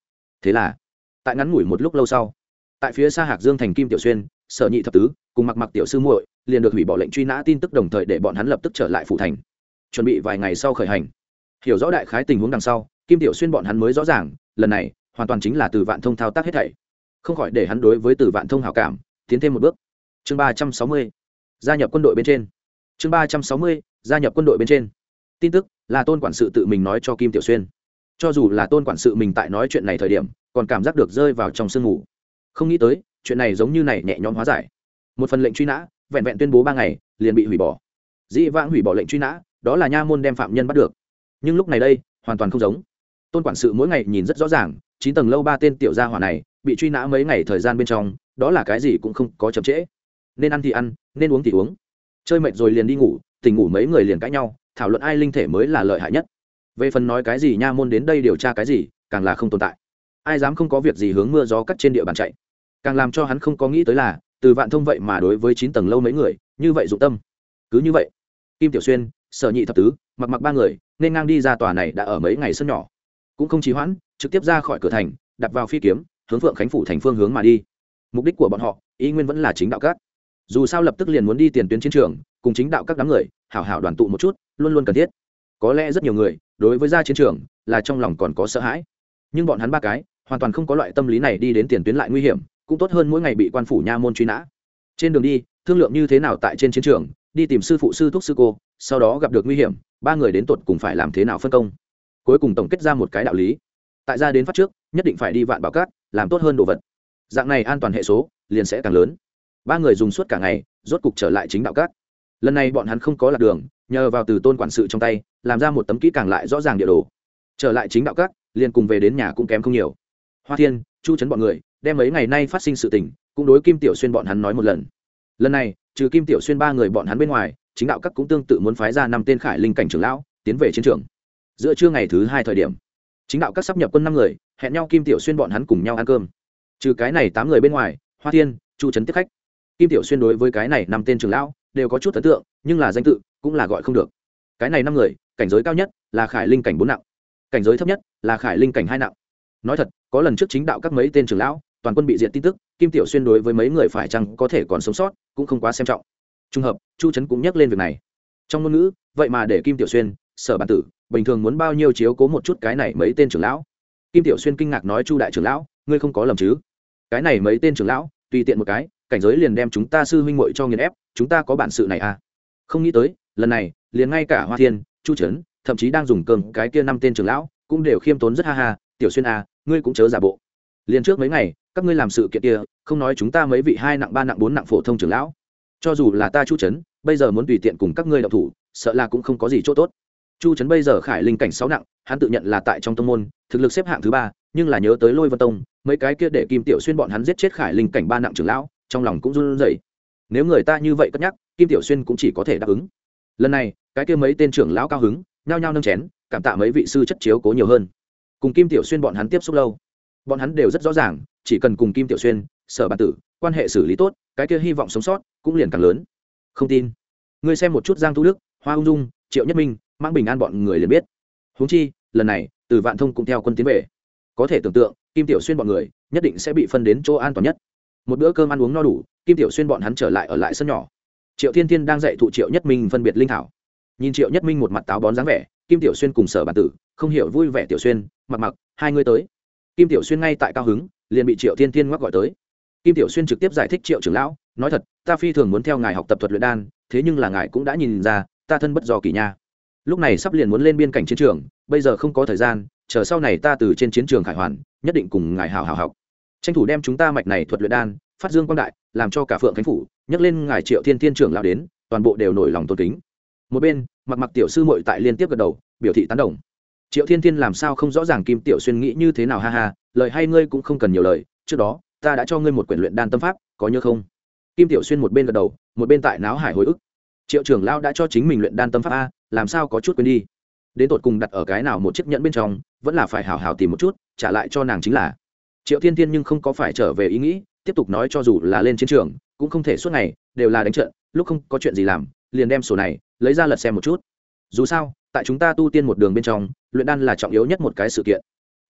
Thế là, tại ngắn ngủi một lúc lâu sau, tại phía xa hạc dương thành kim tiểu xuyên, sở nhị thập tứ cùng mặc mặc tiểu sư muội, liền được hủy bỏ lệnh truy nã tin tức đồng thời để bọn hắn lập tức trở lại phủ thành. Chuẩn bị vài ngày sau khởi hành. Hiểu rõ đại khái tình huống đằng sau, kim tiểu xuyên bọn hắn mới rõ ràng, lần này, hoàn toàn chính là từ vạn thông thao tác hết thảy. Không khỏi để hắn đối với từ vạn thông hảo cảm, tiến thêm một bước. Chương ba trăm sáu mươi, gia nhập quân đội bên trên. Chương ba trăm sáu mươi, gia nhập quân đội bên trên. Tin tức là tôn quản sự tự mình nói cho kim tiểu xuyên. Cho dù là tôn quản sự mình tại nói chuyện này thời điểm, còn cảm giác được rơi vào trong sương ngủ không nghĩ tới, chuyện này giống như này nhẹ nhõm hóa giải một phần lệnh truy nã, vẹn vẹn tuyên bố ba ngày, liền bị hủy bỏ. Dĩ vãng hủy bỏ lệnh truy nã, đó là nha môn đem phạm nhân bắt được. Nhưng lúc này đây, hoàn toàn không giống. Tôn quản sự mỗi ngày nhìn rất rõ ràng, chín tầng lâu ba tên tiểu gia hỏa này, bị truy nã mấy ngày thời gian bên trong, đó là cái gì cũng không có chậm trễ. Nên ăn thì ăn, nên uống thì uống. Chơi mệt rồi liền đi ngủ, tỉnh ngủ mấy người liền cãi nhau, thảo luận ai linh thể mới là lợi hại nhất. Về phần nói cái gì nha môn đến đây điều tra cái gì, càng là không tồn tại. Ai dám không có việc gì hướng mưa gió cắt trên địa bàn chạy. Càng làm cho hắn không có nghĩ tới là từ vạn thông vậy mà đối với chín tầng lâu mấy người, như vậy dụng tâm. Cứ như vậy, kim tiểu xuyên, sở nhị thập tứ, mặc mặc ba người, nên ngang đi ra tòa này đã ở mấy ngày sân nhỏ. Cũng không trì hoãn, trực tiếp ra khỏi cửa thành đặt vào phi kiếm, hướng phượng khánh phủ thành phương hướng mà đi. Mục đích của bọn họ, ý nguyên vẫn là chính đạo các. Dù sao lập tức liền muốn đi tiền tuyến chiến trường, cùng chính đạo các đám người, hảo hảo đoàn tụ một chút, luôn luôn cần thiết. Có lẽ rất nhiều người, đối với ra chiến trường, là trong lòng còn có sợ hãi. Nhưng bọn hắn ba cái, hoàn toàn không có loại tâm lý này đi đến tiền tuyến lại nguy hiểm cũng tốt hơn mỗi ngày bị quan phủ nha môn truy nã. Trên đường đi, thương lượng như thế nào tại trên chiến trường, đi tìm sư phụ sư thúc sư cô, sau đó gặp được nguy hiểm, ba người đến tột cùng phải làm thế nào phân công. Cuối cùng tổng kết ra một cái đạo lý. Tại ra đến phát trước, nhất định phải đi vạn bảo cát, làm tốt hơn đồ vật. Dạng này an toàn hệ số, liền sẽ càng lớn. Ba người dùng suốt cả ngày, rốt cục trở lại chính đạo cát. Lần này bọn hắn không có lạc đường, nhờ vào từ tôn quản sự trong tay, làm ra một tấm kỹ càng lại rõ ràng địa đồ. Trở lại chính đạo cát, liền cùng về đến nhà cũng kém không nhiều. Hoa thiên, chu chấn bọn người đem mấy ngày nay phát sinh sự tình, cũng đối kim tiểu xuyên bọn hắn nói một lần. Lần này, trừ kim tiểu xuyên ba người bọn hắn bên ngoài, chính đạo các cũng tương tự muốn phái ra năm tên khải linh cảnh trưởng lão, tiến về chiến trường. Giữa trưa ngày thứ hai thời điểm, chính đạo các sắp nhập quân năm người, hẹn nhau kim tiểu xuyên bọn hắn cùng nhau ăn cơm. Trừ cái này tám người bên ngoài, hoa thiên, chu trấn tiếp khách. Kim tiểu xuyên đối với cái này năm tên trưởng lão, đều có chút ấn tượng, nhưng là danh tự, cũng là gọi không được. Cái này năm người, cảnh giới cao nhất là khải linh cảnh bốn nặng, cảnh giới thấp nhất là khải linh cảnh hai nặng. Nói thật, có lần trước chính đạo các mấy tên trưởng lão toàn quân bị diệt tin tức, kim tiểu xuyên đối với mấy người phải chăng có thể còn sống sót, cũng không quá xem trọng. Trùng hợp, chu trấn cũng nhắc lên việc này. Trong ngôn ngữ, vậy mà để kim tiểu xuyên, sở bản tử, bình thường muốn bao nhiêu chiếu cố một chút cái này mấy tên trưởng lão? Kim tiểu xuyên kinh ngạc nói chu đại trưởng lão, ngươi không có lầm chứ? Cái này mấy tên trưởng lão, tùy tiện một cái, cảnh giới liền đem chúng ta sư huynh muội cho nghiền ép, chúng ta có bản sự này à? Không nghĩ tới, lần này, liền ngay cả hoa thiên, chu trấn thậm chí đang dùng cơm cái kia năm tên trưởng lão, cũng đều khiêm tốn rất ha ha, tiểu xuyên à ngươi cũng chớ giả bộ liền trước mấy ngày, các ngươi làm sự kiện kia, không nói chúng ta mấy vị hai nặng, ba nặng, bốn nặng phổ thông trưởng lão. Cho dù là ta chu trấn bây giờ muốn tùy tiện cùng các ngươi đạo thủ, sợ là cũng không có gì chỗ tốt. Chu trấn bây giờ khải linh cảnh sáu nặng, hắn tự nhận là tại trong tông môn, thực lực xếp hạng thứ ba, nhưng là nhớ tới lôi vân tông, mấy cái kia để kim tiểu xuyên bọn hắn giết chết khải linh cảnh ba nặng trưởng lão, trong lòng cũng run rẩy. Nếu người ta như vậy cất nhắc, kim tiểu xuyên cũng chỉ có thể đáp ứng. Lần này, cái kia mấy tên trưởng lão cao hứng, nhao nhao nâng chén, cảm tạ mấy vị sư chất chiếu cố nhiều hơn. Cùng kim tiểu xuyên bọn hắn tiếp xúc lâu bọn hắn đều rất rõ ràng, chỉ cần cùng kim tiểu xuyên, sở bản tử quan hệ xử lý tốt, cái kia hy vọng sống sót cũng liền càng lớn. Không tin. Ngươi xem một chút giang thu đức, hoa ung dung, triệu nhất minh mang bình an bọn người liền biết. Huống chi, lần này, từ vạn thông cũng theo quân tiến về. Có thể tưởng tượng, kim tiểu xuyên bọn người nhất định sẽ bị phân đến chỗ an toàn nhất. Một bữa cơm ăn uống no đủ, kim tiểu xuyên bọn hắn trở lại ở lại sân nhỏ. Triệu thiên thiên đang dạy thụ triệu nhất minh phân biệt linh thảo. Nhìn triệu nhất minh một mặt táo bón dáng vẻ, kim tiểu xuyên cùng sở bản tử không hiểu vui vẻ tiểu xuyên, mặc mặc, hai người tới kim tiểu xuyên ngay tại cao hứng, liền bị triệu thiên thiên ngoắc gọi tới. Kim tiểu xuyên trực tiếp giải thích triệu trưởng lão, nói thật, ta phi thường muốn theo ngài học tập thuật luyện đan, thế nhưng là ngài cũng đã nhìn ra, ta thân bất do kỳ nha. Lúc này sắp liền muốn lên biên cảnh chiến trường, bây giờ không có thời gian, chờ sau này ta từ trên chiến trường khải hoàn, nhất định cùng ngài hào hào học. Tranh thủ đem chúng ta mạch này thuật luyện đan, phát dương quang đại, làm cho cả phượng khánh phủ nhắc lên ngài triệu thiên thiên trưởng lão đến, toàn bộ đều nổi lòng tôn kính. Một bên, mặc mặc tiểu sư mội tại liên tiếp gật đầu, biểu thị tán đồng triệu thiên thiên làm sao không rõ ràng kim tiểu xuyên nghĩ như thế nào, ha ha, lời hay ngươi cũng không cần nhiều lời, trước đó, ta đã cho ngươi một quyển luyện đan tâm pháp, có nhớ không? Kim tiểu xuyên một bên gật đầu, một bên tại náo hải hồi ức. Triệu trưởng lão đã cho chính mình luyện đan tâm pháp a, làm sao có chút quên đi? Đến tột cùng đặt ở cái nào một chiếc nhẫn bên trong, vẫn là phải hào hào tìm một chút, trả lại cho nàng chính là. Triệu thiên thiên nhưng không có phải trở về ý nghĩ, tiếp tục nói cho dù là lên chiến trường, cũng không thể suốt ngày, đều là đánh trận, lúc không có chuyện gì làm, liền đem sổ này, lấy ra lật xem một chút. Dù sao tại chúng ta tu tiên một đường bên trong, luyện đan là trọng yếu nhất một cái sự kiện.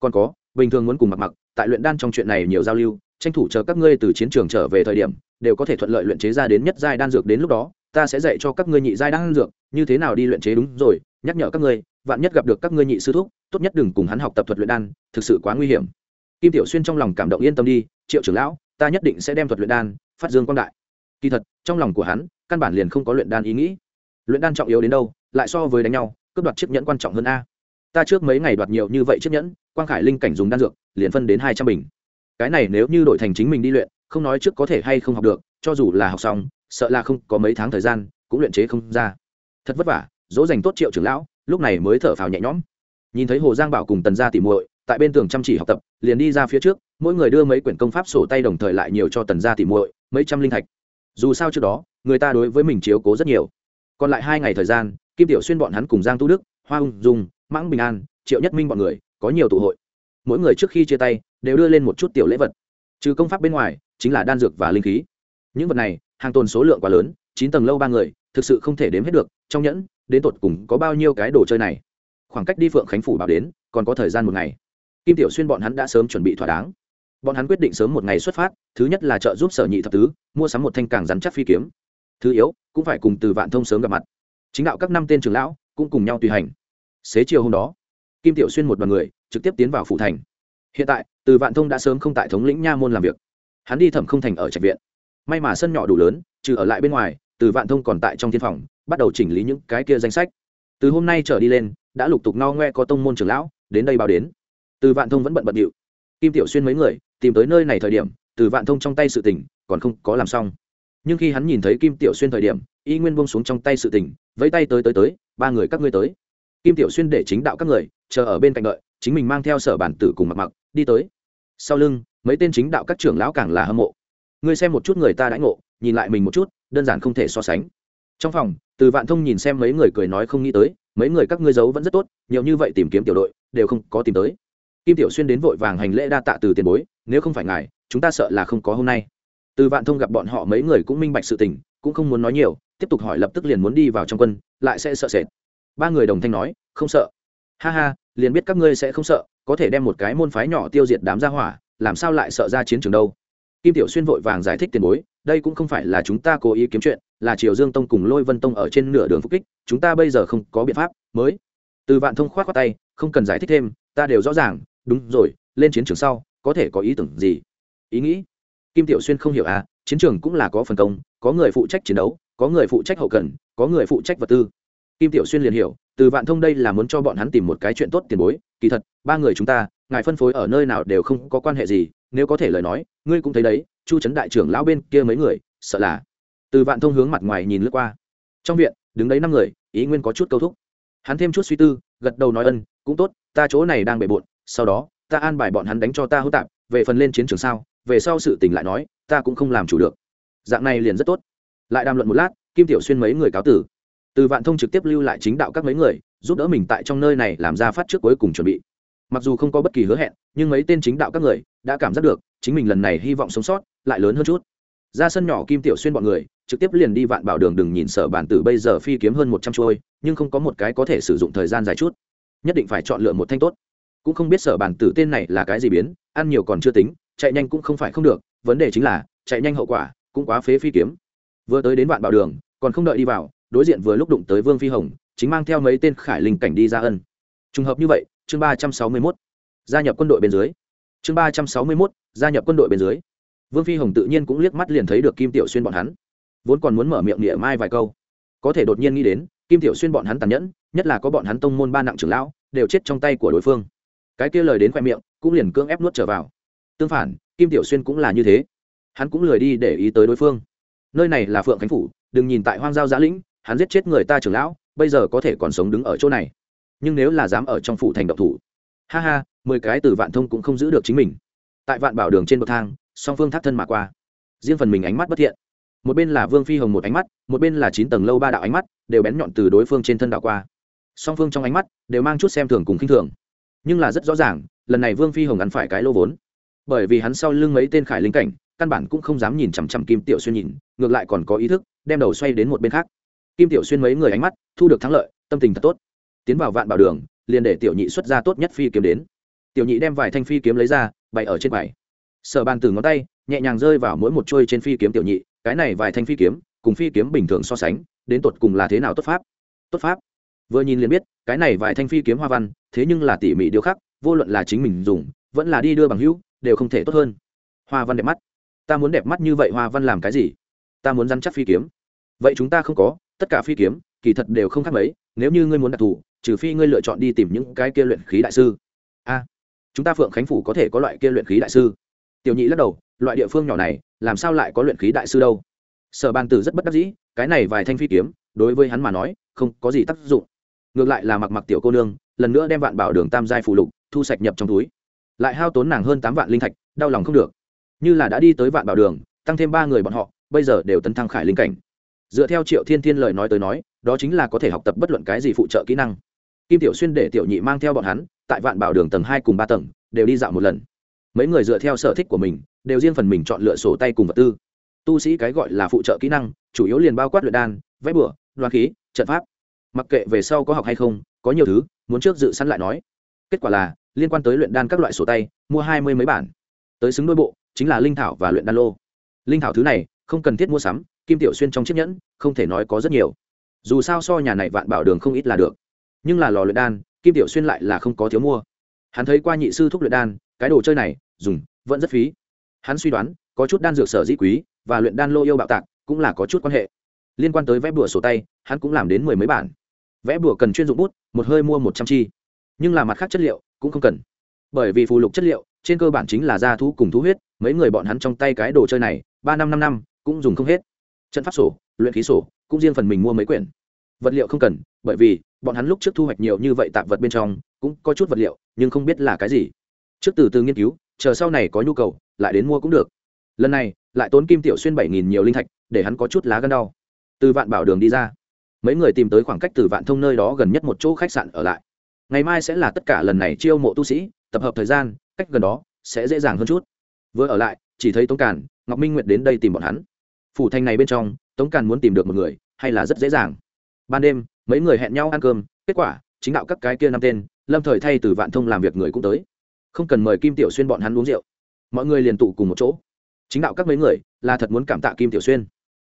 Còn có, bình thường muốn cùng mặc mặc, tại luyện đan trong chuyện này nhiều giao lưu, tranh thủ chờ các ngươi từ chiến trường trở về thời điểm, đều có thể thuận lợi luyện chế ra đến nhất giai đan dược đến lúc đó, ta sẽ dạy cho các ngươi nhị giai đan dược, như thế nào đi luyện chế đúng rồi, nhắc nhở các ngươi, vạn nhất gặp được các ngươi nhị sư thúc, tốt nhất đừng cùng hắn học tập thuật luyện đan, thực sự quá nguy hiểm. Kim tiểu xuyên trong lòng cảm động yên tâm đi, triệu trưởng lão, ta nhất định sẽ đem thuật luyện đan phát dương quang đại. Kỳ thật, trong lòng của hắn, căn bản liền không có luyện đan ý nghĩ. Luyện đan trọng yếu đến đâu, lại so với đánh nhau cướp đoạt chiếc nhẫn quan trọng hơn a. Ta trước mấy ngày đoạt nhiều như vậy chiếc nhẫn, quang khải linh cảnh dùng đan dược, liền phân đến hai trăm bình. Cái này nếu như đổi thành chính mình đi luyện, không nói trước có thể hay không học được, cho dù là học xong, sợ là không có mấy tháng thời gian, cũng luyện chế không ra. Thật vất vả, dỗ dành tốt triệu trưởng lão, lúc này mới thở phào nhẹ nhõm. Nhìn thấy hồ giang bảo cùng tần gia tìm muội, tại bên tường chăm chỉ học tập, liền đi ra phía trước, mỗi người đưa mấy quyển công pháp sổ tay đồng thời lại nhiều cho tần gia tìm muội, mấy trăm linh thạch. Dù sao trước đó, người ta đối với mình chiếu cố rất nhiều. Còn lại hai ngày thời gian kim tiểu xuyên bọn hắn cùng giang tu đức, hoa ung dung, mãng bình an, triệu nhất minh bọn người, có nhiều tụ hội. Mỗi người trước khi chia tay, đều đưa lên một chút tiểu lễ vật. Trừ công pháp bên ngoài, chính là đan dược và linh khí. Những vật này, hàng tồn số lượng quá lớn, chín tầng lâu ba người, thực sự không thể đếm hết được, trong nhẫn, đến tột cùng có bao nhiêu cái đồ chơi này. Khoảng cách đi phượng khánh phủ bảo đến, còn có thời gian một ngày. Kim tiểu xuyên bọn hắn đã sớm chuẩn bị thỏa đáng. Bọn hắn quyết định sớm một ngày xuất phát, thứ nhất là trợ giúp sở nhị thập tứ, mua sắm một thanh càng rắn chắc phi kiếm. Thứ yếu, cũng phải cùng từ vạn thông sớm gặp mặt chính đạo các năm tên trưởng lão cũng cùng nhau tùy hành. Xế chiều hôm đó, kim tiểu xuyên một đoàn người trực tiếp tiến vào phủ thành. Hiện tại, từ vạn thông đã sớm không tại thống lĩnh nha môn làm việc. Hắn đi thẩm không thành ở trạch viện. May mà sân nhỏ đủ lớn, trừ ở lại bên ngoài, từ vạn thông còn tại trong thiên phòng, bắt đầu chỉnh lý những cái kia danh sách. Từ hôm nay trở đi lên, đã lục tục no ngoe có tông môn trưởng lão, đến đây báo đến. Từ vạn thông vẫn bận bận điệu. Kim tiểu xuyên mấy người, tìm tới nơi này thời điểm, từ vạn thông trong tay sự tình còn không có làm xong. Nhưng khi hắn nhìn thấy kim tiểu xuyên thời điểm, y nguyên bông xuống trong tay sự tình vẫy tay tới tới tới, ba người các ngươi tới. Kim tiểu xuyên để chính đạo các người, chờ ở bên cạnh đợi, chính mình mang theo sở bản tử cùng mặc mặc, đi tới. Sau lưng, mấy tên chính đạo các trưởng lão càng là hâm mộ. Ngươi xem một chút người ta đãi ngộ, nhìn lại mình một chút, đơn giản không thể so sánh. Trong phòng, từ vạn thông nhìn xem mấy người cười nói không nghĩ tới, mấy người các ngươi giấu vẫn rất tốt, nhiều như vậy tìm kiếm tiểu đội, đều không có tìm tới. Kim tiểu xuyên đến vội vàng hành lễ đa tạ từ tiền bối, nếu không phải ngài, chúng ta sợ là không có hôm nay. Từ vạn thông gặp bọn họ mấy người cũng minh bạch sự tình, cũng không muốn nói nhiều tiếp tục hỏi lập tức liền muốn đi vào trong quân, lại sẽ sợ sệt. Ba người đồng thanh nói, không sợ. Ha ha, liền biết các ngươi sẽ không sợ, có thể đem một cái môn phái nhỏ tiêu diệt đám gia hỏa, làm sao lại sợ ra chiến trường đâu? Kim tiểu xuyên vội vàng giải thích tiền bối, đây cũng không phải là chúng ta cố ý kiếm chuyện, là triều dương tông cùng lôi vân tông ở trên nửa đường phục kích, chúng ta bây giờ không có biện pháp, mới. Từ vạn thông khoát qua tay, không cần giải thích thêm, ta đều rõ ràng, đúng rồi, lên chiến trường sau, có thể có ý tưởng gì? Ý nghĩ? Kim tiểu xuyên không hiểu à chiến trường cũng là có phần công, có người phụ trách chiến đấu có người phụ trách hậu cần, có người phụ trách vật tư. Kim tiểu xuyên liền hiểu, từ vạn thông đây là muốn cho bọn hắn tìm một cái chuyện tốt tiền bối, kỳ thật, ba người chúng ta, ngài phân phối ở nơi nào đều không có quan hệ gì, nếu có thể lời nói, ngươi cũng thấy đấy, chu trấn đại trưởng lão bên kia mấy người, sợ là. Từ vạn thông hướng mặt ngoài nhìn lướt qua. Trong viện, đứng đấy năm người, ý nguyên có chút câu thúc. Hắn thêm chút suy tư, gật đầu nói ân, cũng tốt, ta chỗ này đang bề bộn, sau đó, ta an bài bọn hắn đánh cho ta hỗ tạp, về phần lên chiến trường sao, về sau sự tình lại nói, ta cũng không làm chủ được. Dạng này liền rất tốt lại đàm luận một lát, kim tiểu xuyên mấy người cáo tử. Từ vạn thông trực tiếp lưu lại chính đạo các mấy người, giúp đỡ mình tại trong nơi này làm ra phát trước cuối cùng chuẩn bị. Mặc dù không có bất kỳ hứa hẹn, nhưng mấy tên chính đạo các người đã cảm giác được, chính mình lần này hy vọng sống sót lại lớn hơn chút. Ra sân nhỏ kim tiểu xuyên bọn người, trực tiếp liền đi vạn bảo đường đừng nhìn sở bản tử bây giờ phi kiếm hơn một trăm trôi, nhưng không có một cái có thể sử dụng thời gian dài chút. Nhất định phải chọn lựa một thanh tốt. Cũng không biết sở bản tử tên này là cái gì biến, ăn nhiều còn chưa tính, chạy nhanh cũng không phải không được, vấn đề chính là, chạy nhanh hậu quả cũng quá phế phi kiếm vừa tới đến vạn bảo đường, còn không đợi đi vào, đối diện vừa lúc đụng tới vương phi hồng, chính mang theo mấy tên khải linh cảnh đi ra ân. Trùng hợp như vậy, chương ba trăm sáu mươi mốt, gia nhập quân đội bên dưới. Chương ba trăm sáu mươi mốt, gia nhập quân đội bên dưới. Vương phi hồng tự nhiên cũng liếc mắt liền thấy được kim tiểu xuyên bọn hắn. Vốn còn muốn mở miệng địa mai vài câu, có thể đột nhiên nghĩ đến, kim tiểu xuyên bọn hắn tàn nhẫn, nhất là có bọn hắn tông môn ba nặng trưởng lão, đều chết trong tay của đối phương. Cái kia lời đến khoe miệng, cũng liền cưỡng ép nuốt trở vào. Tương phản, kim tiểu xuyên cũng là như thế. Hắn cũng lười đi để ý tới đối phương nơi này là phượng khánh phủ, đừng nhìn tại hoang giao giã lĩnh, hắn giết chết người ta trưởng lão, bây giờ có thể còn sống đứng ở chỗ này. Nhưng nếu là dám ở trong phủ thành độc thủ, ha ha, mười cái từ vạn thông cũng không giữ được chính mình. Tại vạn bảo đường trên bậc thang, song phương thắt thân mà qua. Riêng phần mình ánh mắt bất thiện. Một bên là vương phi hồng một ánh mắt, một bên là chín tầng lâu ba đạo ánh mắt, đều bén nhọn từ đối phương trên thân đạo qua. Song phương trong ánh mắt, đều mang chút xem thường cùng khinh thường. Nhưng là rất rõ ràng, lần này vương phi hồng ăn phải cái lô vốn. Bởi vì hắn sau lưng mấy tên khải linh cảnh, căn bản cũng không dám nhìn chằm chằm kim tiểu xuyên nhìn ngược lại còn có ý thức, đem đầu xoay đến một bên khác. Kim tiểu xuyên mấy người ánh mắt, thu được thắng lợi, tâm tình thật tốt. Tiến vào vạn bảo đường, liền để tiểu nhị xuất ra tốt nhất phi kiếm đến. Tiểu nhị đem vài thanh phi kiếm lấy ra, bày ở trên bảy. sở bàn từ ngón tay, nhẹ nhàng rơi vào mỗi một trôi trên phi kiếm tiểu nhị, cái này vài thanh phi kiếm, cùng phi kiếm bình thường so sánh, đến tột cùng là thế nào tốt pháp? Tốt pháp? Vừa nhìn liền biết, cái này vài thanh phi kiếm hoa văn, thế nhưng là tỉ mỉ điêu khắc, vô luận là chính mình dùng, vẫn là đi đưa bằng hữu, đều không thể tốt hơn. Hoa văn đẹp mắt. Ta muốn đẹp mắt như vậy hoa văn làm cái gì? Ta muốn dăn chắc phi kiếm. Vậy chúng ta không có, tất cả phi kiếm, kỳ thật đều không khác mấy, nếu như ngươi muốn đặc thù, trừ phi ngươi lựa chọn đi tìm những cái kia luyện khí đại sư. A, chúng ta phượng khánh phủ có thể có loại kia luyện khí đại sư. Tiểu nhị lắc đầu, loại địa phương nhỏ này, làm sao lại có luyện khí đại sư đâu? Sở bàn tử rất bất đắc dĩ, cái này vài thanh phi kiếm, đối với hắn mà nói, không có gì tác dụng. Ngược lại là mặc mặc tiểu cô nương, lần nữa đem vạn bảo đường tam giai phụ lục, thu sạch nhập trong túi. Lại hao tốn nàng hơn tám vạn linh thạch, đau lòng không được. Như là đã đi tới vạn bảo đường, tăng thêm ba người bọn họ bây giờ đều tấn thăng khải linh cảnh. Dựa theo triệu thiên thiên lời nói tới nói, đó chính là có thể học tập bất luận cái gì phụ trợ kỹ năng. Kim tiểu xuyên để tiểu nhị mang theo bọn hắn, tại vạn bảo đường tầng hai cùng ba tầng, đều đi dạo một lần. Mấy người dựa theo sở thích của mình, đều riêng phần mình chọn lựa sổ tay cùng vật tư. Tu sĩ cái gọi là phụ trợ kỹ năng, chủ yếu liền bao quát luyện đan, vẽ bửa đoan khí, trận pháp. Mặc kệ về sau có học hay không, có nhiều thứ, muốn trước dự sẵn lại nói. Kết quả là, liên quan tới luyện đan các loại sổ tay, mua hai mươi mấy bản. Tới xứng đôi bộ, chính là linh thảo và luyện đan lô. Linh thảo thứ này không cần thiết mua sắm, kim tiểu xuyên trong chiếc nhẫn, không thể nói có rất nhiều. Dù sao so nhà này vạn bảo đường không ít là được. Nhưng là lò luyện đan, kim tiểu xuyên lại là không có thiếu mua. Hắn thấy qua nhị sư thúc luyện đan, cái đồ chơi này, dùng, vẫn rất phí. Hắn suy đoán, có chút đan dược sở dĩ quý, và luyện đan lô yêu bạo tạc, cũng là có chút quan hệ. Liên quan tới vẽ bùa sổ tay, hắn cũng làm đến mười mấy bản. Vẽ bùa cần chuyên dụng bút, một hơi mua một trăm chi. Nhưng là mặt khác chất liệu, cũng không cần. Bởi vì phù lục chất liệu, trên cơ bản chính là da thú cùng thú huyết, mấy người bọn hắn trong tay cái đồ chơi này, ba năm năm năm cũng dùng không hết. Trận pháp sổ, luyện khí sổ, cũng riêng phần mình mua mấy quyển. Vật liệu không cần, bởi vì bọn hắn lúc trước thu hoạch nhiều như vậy tạp vật bên trong, cũng có chút vật liệu, nhưng không biết là cái gì. Trước từ từ nghiên cứu, chờ sau này có nhu cầu, lại đến mua cũng được. Lần này, lại tốn kim tiểu xuyên bảy nghìn nhiều linh thạch, để hắn có chút lá gân đau. Từ vạn bảo đường đi ra, mấy người tìm tới khoảng cách từ vạn thông nơi đó gần nhất một chỗ khách sạn ở lại. Ngày mai sẽ là tất cả lần này chiêu mộ tu sĩ, tập hợp thời gian, cách gần đó sẽ dễ dàng hơn chút. Vừa ở lại, chỉ thấy tống càn, ngọc minh nguyệt đến đây tìm bọn hắn phủ thành này bên trong, tống càn muốn tìm được một người, hay là rất dễ dàng. Ban đêm, mấy người hẹn nhau ăn cơm, kết quả, chính đạo các cái kia năm tên, lâm thời thay từ vạn thông làm việc người cũng tới. Không cần mời kim tiểu xuyên bọn hắn uống rượu. Mọi người liền tụ cùng một chỗ. Chính đạo các mấy người, là thật muốn cảm tạ kim tiểu xuyên.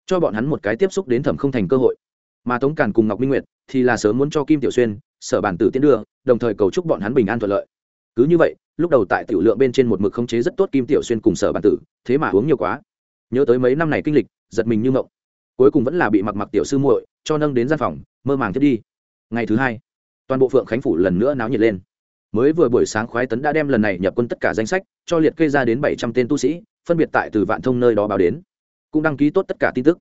Cho bọn hắn một cái tiếp xúc đến thẩm không thành cơ hội. Mà tống càn cùng ngọc minh nguyệt, thì là sớm muốn cho kim tiểu xuyên, sở bản tử tiến đưa, đồng thời cầu chúc bọn hắn bình an thuận lợi. Cứ như vậy, lúc đầu tại tiểu lượng bên trên một mực khống chế rất tốt kim tiểu xuyên cùng sở bản tử, thế mà uống nhiều quá nhớ tới mấy năm này kinh lịch, giật mình như mộng. Cuối cùng vẫn là bị mặc mặc tiểu sư muội cho nâng đến gian phòng, mơ màng thiết đi. Ngày thứ hai, toàn bộ phượng khánh phủ lần nữa náo nhiệt lên. Mới vừa buổi sáng khoái tấn đã đem lần này nhập quân tất cả danh sách, cho liệt kê ra đến bảy trăm tên tu sĩ, phân biệt tại từ vạn thông nơi đó báo đến. Cũng đăng ký tốt tất cả tin tức.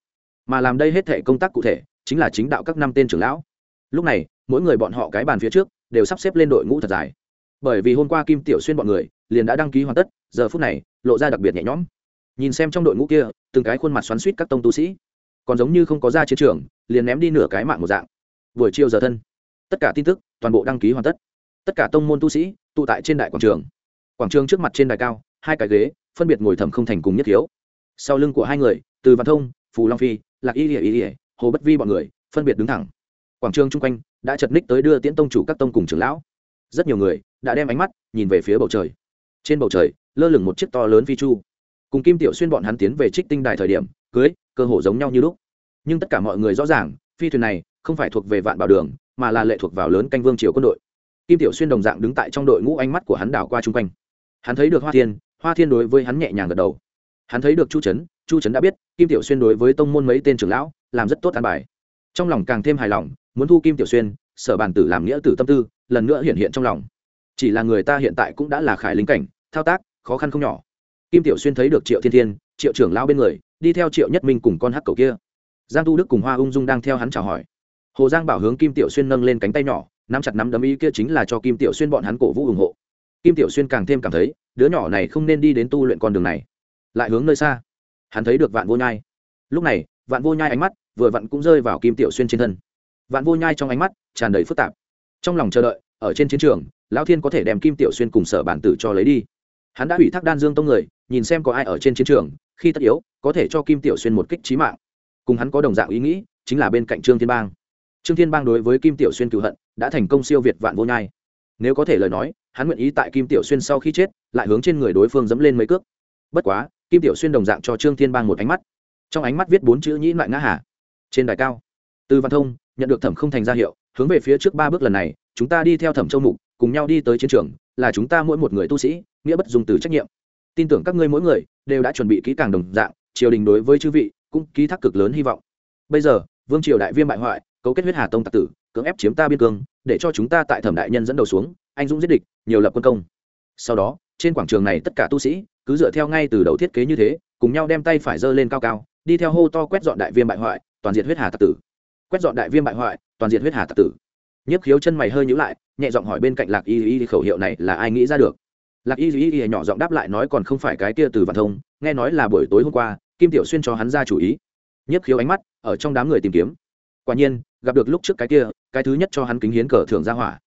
Mà làm đây hết thể công tác cụ thể, chính là chính đạo các năm tên trưởng lão. Lúc này, mỗi người bọn họ cái bàn phía trước đều sắp xếp lên đội ngũ thật dài. Bởi vì hôm qua kim tiểu xuyên bọn người liền đã đăng ký hoàn tất, giờ phút này, lộ ra đặc biệt nhẹ nhõm nhìn xem trong đội ngũ kia, từng cái khuôn mặt xoắn suýt các tông tu sĩ. Còn giống như không có ra chiến trường, liền ném đi nửa cái mạng một dạng. Buổi chiều giờ thân, tất cả tin tức, toàn bộ đăng ký hoàn tất. Tất cả tông môn tu sĩ, tụ tại trên đại quảng trường. Quảng trường trước mặt trên đài cao, hai cái ghế, phân biệt ngồi thầm không thành cùng nhất thiếu. Sau lưng của hai người, từ văn thông, phù long phi, lạc y ỉa ỉa hồ bất vi bọn người, phân biệt đứng thẳng. Quảng trường chung quanh đã chật ních tới đưa tiễn tông chủ các tông cùng trưởng lão. Rất nhiều người đã đem ánh mắt nhìn về phía bầu trời. Trên bầu trời, lơ lửng một chiếc to lớn phi chu cùng kim tiểu xuyên bọn hắn tiến về trích tinh đài thời điểm, cưới, cơ hồ giống nhau như lúc. Nhưng tất cả mọi người rõ ràng, phi thuyền này không phải thuộc về vạn bảo đường, mà là lệ thuộc vào lớn canh vương triều quân đội. Kim tiểu xuyên đồng dạng đứng tại trong đội ngũ ánh mắt của hắn đảo qua chung quanh. Hắn thấy được hoa thiên hoa thiên đối với hắn nhẹ nhàng gật đầu. Hắn thấy được chu trấn chu trấn đã biết, kim tiểu xuyên đối với tông môn mấy tên trưởng lão, làm rất tốt an bài. Trong lòng càng thêm hài lòng, muốn thu kim tiểu xuyên, sở bàn tử làm nghĩa tử tâm tư, lần nữa hiện hiện trong lòng. Chỉ là người ta hiện tại cũng đã là khải lính cảnh, thao tác, khó khăn không nhỏ kim tiểu xuyên thấy được triệu thiên thiên, triệu trưởng lao bên người, đi theo triệu nhất minh cùng con hắc cầu kia. Giang tu đức cùng hoa ung dung đang theo hắn chào hỏi. Hồ giang bảo hướng kim tiểu xuyên nâng lên cánh tay nhỏ, nắm chặt nắm đấm ý kia chính là cho kim tiểu xuyên bọn hắn cổ vũ ủng hộ. Kim tiểu xuyên càng thêm cảm thấy, đứa nhỏ này không nên đi đến tu luyện con đường này. Lại hướng nơi xa. Hắn thấy được vạn vô nhai. Lúc này, vạn vô nhai ánh mắt vừa vặn cũng rơi vào kim tiểu xuyên trên thân. Vạn vô nhai trong ánh mắt tràn đầy phức tạp. Trong lòng chờ đợi, ở trên chiến trường, lão thiên có thể đem kim tiểu xuyên cùng sở bản tử cho lấy đi. Hắn đã ủy thác đan dương tông người nhìn xem có ai ở trên chiến trường, khi tất yếu, có thể cho kim tiểu xuyên một kích trí mạng. Cùng hắn có đồng dạng ý nghĩ, chính là bên cạnh trương thiên bang. Trương thiên bang đối với kim tiểu xuyên cựu hận, đã thành công siêu việt vạn vô nhai. Nếu có thể lời nói, hắn nguyện ý tại kim tiểu xuyên sau khi chết, lại hướng trên người đối phương dẫm lên mấy cước. Bất quá, kim tiểu xuyên đồng dạng cho trương thiên bang một ánh mắt. Trong ánh mắt viết bốn chữ nhĩ loại ngã hà. Trên đài cao Tư văn thông nhận được thẩm không thành ra hiệu, hướng về phía trước ba bước lần này, chúng ta đi theo thẩm châu mục, cùng nhau đi tới chiến trường, là chúng ta mỗi một người tu sĩ, nghĩa bất dùng từ trách nhiệm tin tưởng các ngươi mỗi người đều đã chuẩn bị kỹ càng đồng dạng, triều đình đối với chư vị cũng ký thác cực lớn hy vọng. Bây giờ, vương triều đại viêm bại hoại, cấu kết huyết hà tông tạc tử, cưỡng ép chiếm ta biên cương, để cho chúng ta tại thẩm đại nhân dẫn đầu xuống, anh dũng giết địch, nhiều lập quân công. Sau đó, trên quảng trường này tất cả tu sĩ cứ dựa theo ngay từ đầu thiết kế như thế, cùng nhau đem tay phải giơ lên cao cao, đi theo hô to quét dọn đại viêm bại hoại, toàn diện huyết hà tạc tử. Quét dọn đại viêm bại hoại, toàn diện huyết hà tạc tử. Nhiếp khiếu chân mày hơi nhữ lại, nhẹ giọng hỏi bên cạnh lạc y y khẩu hiệu này là ai nghĩ ra được? Lạc y duy y nhỏ giọng đáp lại nói còn không phải cái kia từ văn thông, nghe nói là buổi tối hôm qua, kim tiểu xuyên cho hắn ra chủ ý. Nhiếp khiếu ánh mắt ở trong đám người tìm kiếm. Quả nhiên, gặp được lúc trước cái kia, cái thứ nhất cho hắn kính hiến cờ thưởng ra hỏa.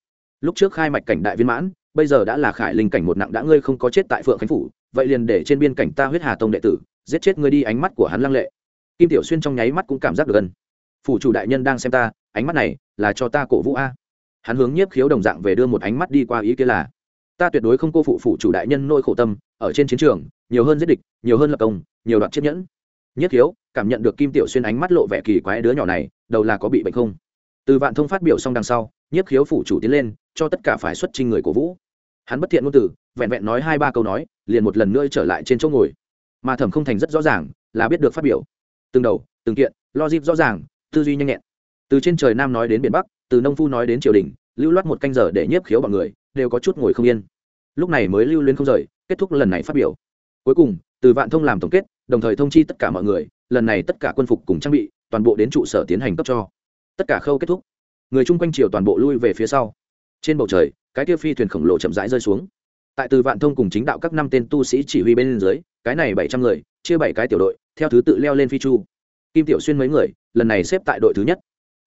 Lúc trước khai mạch cảnh đại viên mãn, bây giờ đã là khải linh cảnh một nặng đã ngươi không có chết tại phượng khánh phủ, vậy liền để trên biên cảnh ta huyết hà tông đệ tử, giết chết ngươi đi ánh mắt của hắn lăng lệ. Kim tiểu xuyên trong nháy mắt cũng cảm giác được gần phủ chủ đại nhân đang xem ta, ánh mắt này là cho ta cổ vũ a. Hắn hướng nhiếp khiếu đồng dạng về đưa một ánh mắt đi qua ý kia là ta tuyệt đối không cô phụ phụ chủ đại nhân nỗi khổ tâm, ở trên chiến trường, nhiều hơn giết địch, nhiều hơn lập công, nhiều đoạn chiếc nhẫn. Nhất thiếu cảm nhận được kim tiểu xuyên ánh mắt lộ vẻ kỳ quái đứa nhỏ này, đầu là có bị bệnh không? Từ vạn thông phát biểu xong đằng sau nhiếp khiếu phủ chủ tiến lên, cho tất cả phải xuất trình người cổ vũ. Hắn bất thiện ngôn từ, vẹn vẹn nói hai ba câu nói, liền một lần nữa trở lại trên chỗ ngồi. Mà thẩm không thành rất rõ ràng, là biết được phát biểu. Từng đầu, từng kiện, logic rõ ràng, tư duy nhanh nhẹn. Từ trên trời nam nói đến biển bắc, từ nông phu nói đến triều đình lưu loát một canh giờ để nhiếp khiếu bọn người, đều có chút ngồi không yên. Lúc này mới lưu luyến không rời, kết thúc lần này phát biểu. Cuối cùng, từ vạn thông làm tổng kết, đồng thời thông chi tất cả mọi người, lần này tất cả quân phục cùng trang bị, toàn bộ đến trụ sở tiến hành cấp cho. Tất cả khâu kết thúc. Người chung quanh triều toàn bộ lui về phía sau. Trên bầu trời, cái tiêu phi thuyền khổng lồ chậm rãi rơi xuống. Tại từ vạn thông cùng chính đạo các năm tên tu sĩ chỉ huy bên dưới, cái này bảy trăm người, chia bảy cái tiểu đội, theo thứ tự leo lên phi chu. Kim tiểu xuyên mấy người, lần này xếp tại đội thứ nhất.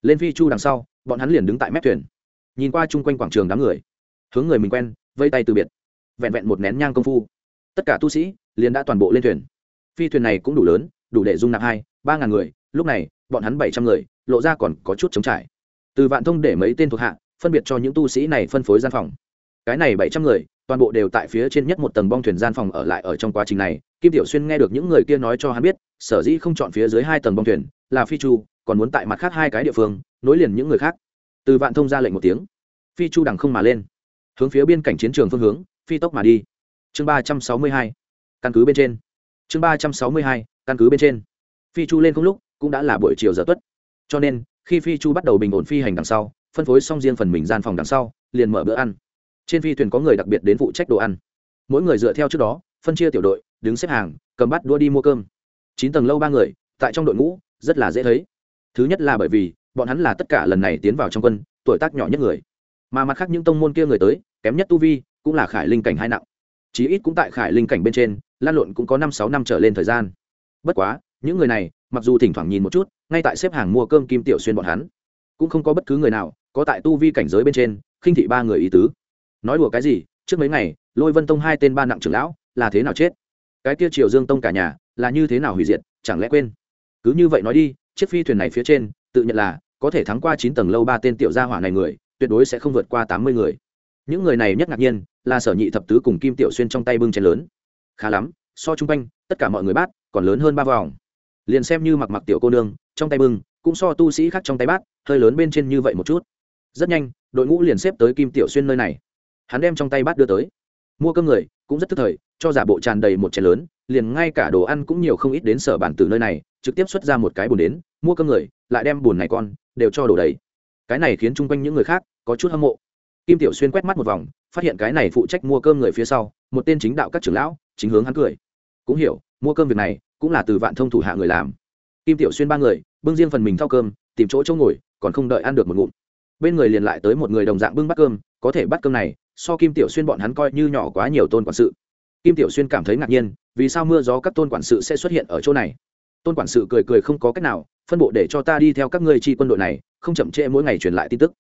Lên phi chu đằng sau, bọn hắn liền đứng tại mép thuyền nhìn qua chung quanh quảng trường đám người, hướng người mình quen, vây tay từ biệt, vẹn vẹn một nén nhang công phu. Tất cả tu sĩ liền đã toàn bộ lên thuyền. Phi thuyền này cũng đủ lớn, đủ để dung nạp hai, ba ngàn người, lúc này, bọn hắn bảy trăm người, lộ ra còn có chút chống trải. Từ vạn thông để mấy tên thuộc hạ, phân biệt cho những tu sĩ này phân phối gian phòng. Cái này bảy trăm người, toàn bộ đều tại phía trên nhất một tầng bong thuyền gian phòng ở lại ở trong quá trình này. Kim tiểu xuyên nghe được những người kia nói cho hắn biết, sở dĩ không chọn phía dưới hai tầng bong thuyền, là phi chu, còn muốn tại mặt khác hai cái địa phương, nối liền những người khác từ vạn thông ra lệnh một tiếng. Phi chu đằng không mà lên. Hướng phía biên cảnh chiến trường phương hướng, phi tốc mà đi. Chương ba trăm sáu mươi hai. Căn cứ bên trên. Chương ba trăm sáu mươi hai, căn cứ bên trên. Phi chu lên không lúc, cũng đã là buổi chiều giờ tuất. Cho nên, khi phi chu bắt đầu bình ổn phi hành đằng sau, phân phối xong riêng phần mình gian phòng đằng sau, liền mở bữa ăn. Trên phi thuyền có người đặc biệt đến phụ trách đồ ăn. Mỗi người dựa theo trước đó, phân chia tiểu đội, đứng xếp hàng, cầm bắt đua đi mua cơm. Chín tầng lâu ba người, tại trong đội ngũ, rất là dễ thấy. Thứ nhất là bởi vì bọn hắn là tất cả lần này tiến vào trong quân, tuổi tác nhỏ nhất người. Mà mặt khác những tông môn kia người tới, kém nhất tu vi, cũng là khải linh cảnh hai nặng. Chí ít cũng tại khải linh cảnh bên trên, lan lộn cũng có năm sáu năm trở lên thời gian. Bất quá, những người này, mặc dù thỉnh thoảng nhìn một chút, ngay tại xếp hàng mua cơm kim tiểu xuyên bọn hắn, cũng không có bất cứ người nào có tại tu vi cảnh giới bên trên, khinh thị ba người ý tứ. Nói đùa cái gì, trước mấy ngày, lôi vân tông hai tên ba nặng trưởng lão, là thế nào chết? Cái kia triều dương tông cả nhà, là như thế nào hủy diệt, chẳng lẽ quên? Cứ như vậy nói đi, chiếc phi thuyền này phía trên, tự nhận là có thể thắng qua chín tầng lâu ba tên tiểu gia hỏa này người, tuyệt đối sẽ không vượt qua tám mươi người. Những người này nhất ngạc nhiên là sở nhị thập tứ cùng kim tiểu xuyên trong tay bưng chén lớn. Khá lắm, so chung quanh, tất cả mọi người bát, còn lớn hơn ba vòng. Liền xem như mặc mặc tiểu cô nương, trong tay bưng, cũng so tu sĩ khác trong tay bát, hơi lớn bên trên như vậy một chút. Rất nhanh, đội ngũ liền xếp tới kim tiểu xuyên nơi này. Hắn đem trong tay bát đưa tới. Mua cơm người, cũng rất tức thời, cho giả bộ tràn đầy một chén lớn, liền ngay cả đồ ăn cũng nhiều không ít đến sở bản từ nơi này, trực tiếp xuất ra một cái bồn đến, mua cơm người, lại đem bùn này con đều cho đổ đầy. Cái này khiến chung quanh những người khác có chút hâm mộ. Kim tiểu xuyên quét mắt một vòng, phát hiện cái này phụ trách mua cơm người phía sau, một tên chính đạo các trưởng lão, chính hướng hắn cười. Cũng hiểu, mua cơm việc này cũng là từ vạn thông thủ hạ người làm. Kim tiểu xuyên ba người, bưng riêng phần mình thao cơm, tìm chỗ chỗ ngồi, còn không đợi ăn được một ngụm. Bên người liền lại tới một người đồng dạng bưng bắt cơm, có thể bắt cơm này, so kim tiểu xuyên bọn hắn coi như nhỏ quá nhiều tôn quản sự. Kim tiểu xuyên cảm thấy ngạc nhiên, vì sao mưa gió các tôn quản sự sẽ xuất hiện ở chỗ này? Tôn quản sự cười cười không có cách nào phân bộ để cho ta đi theo các ngươi chi quân đội này, không chậm trễ mỗi ngày truyền lại tin tức.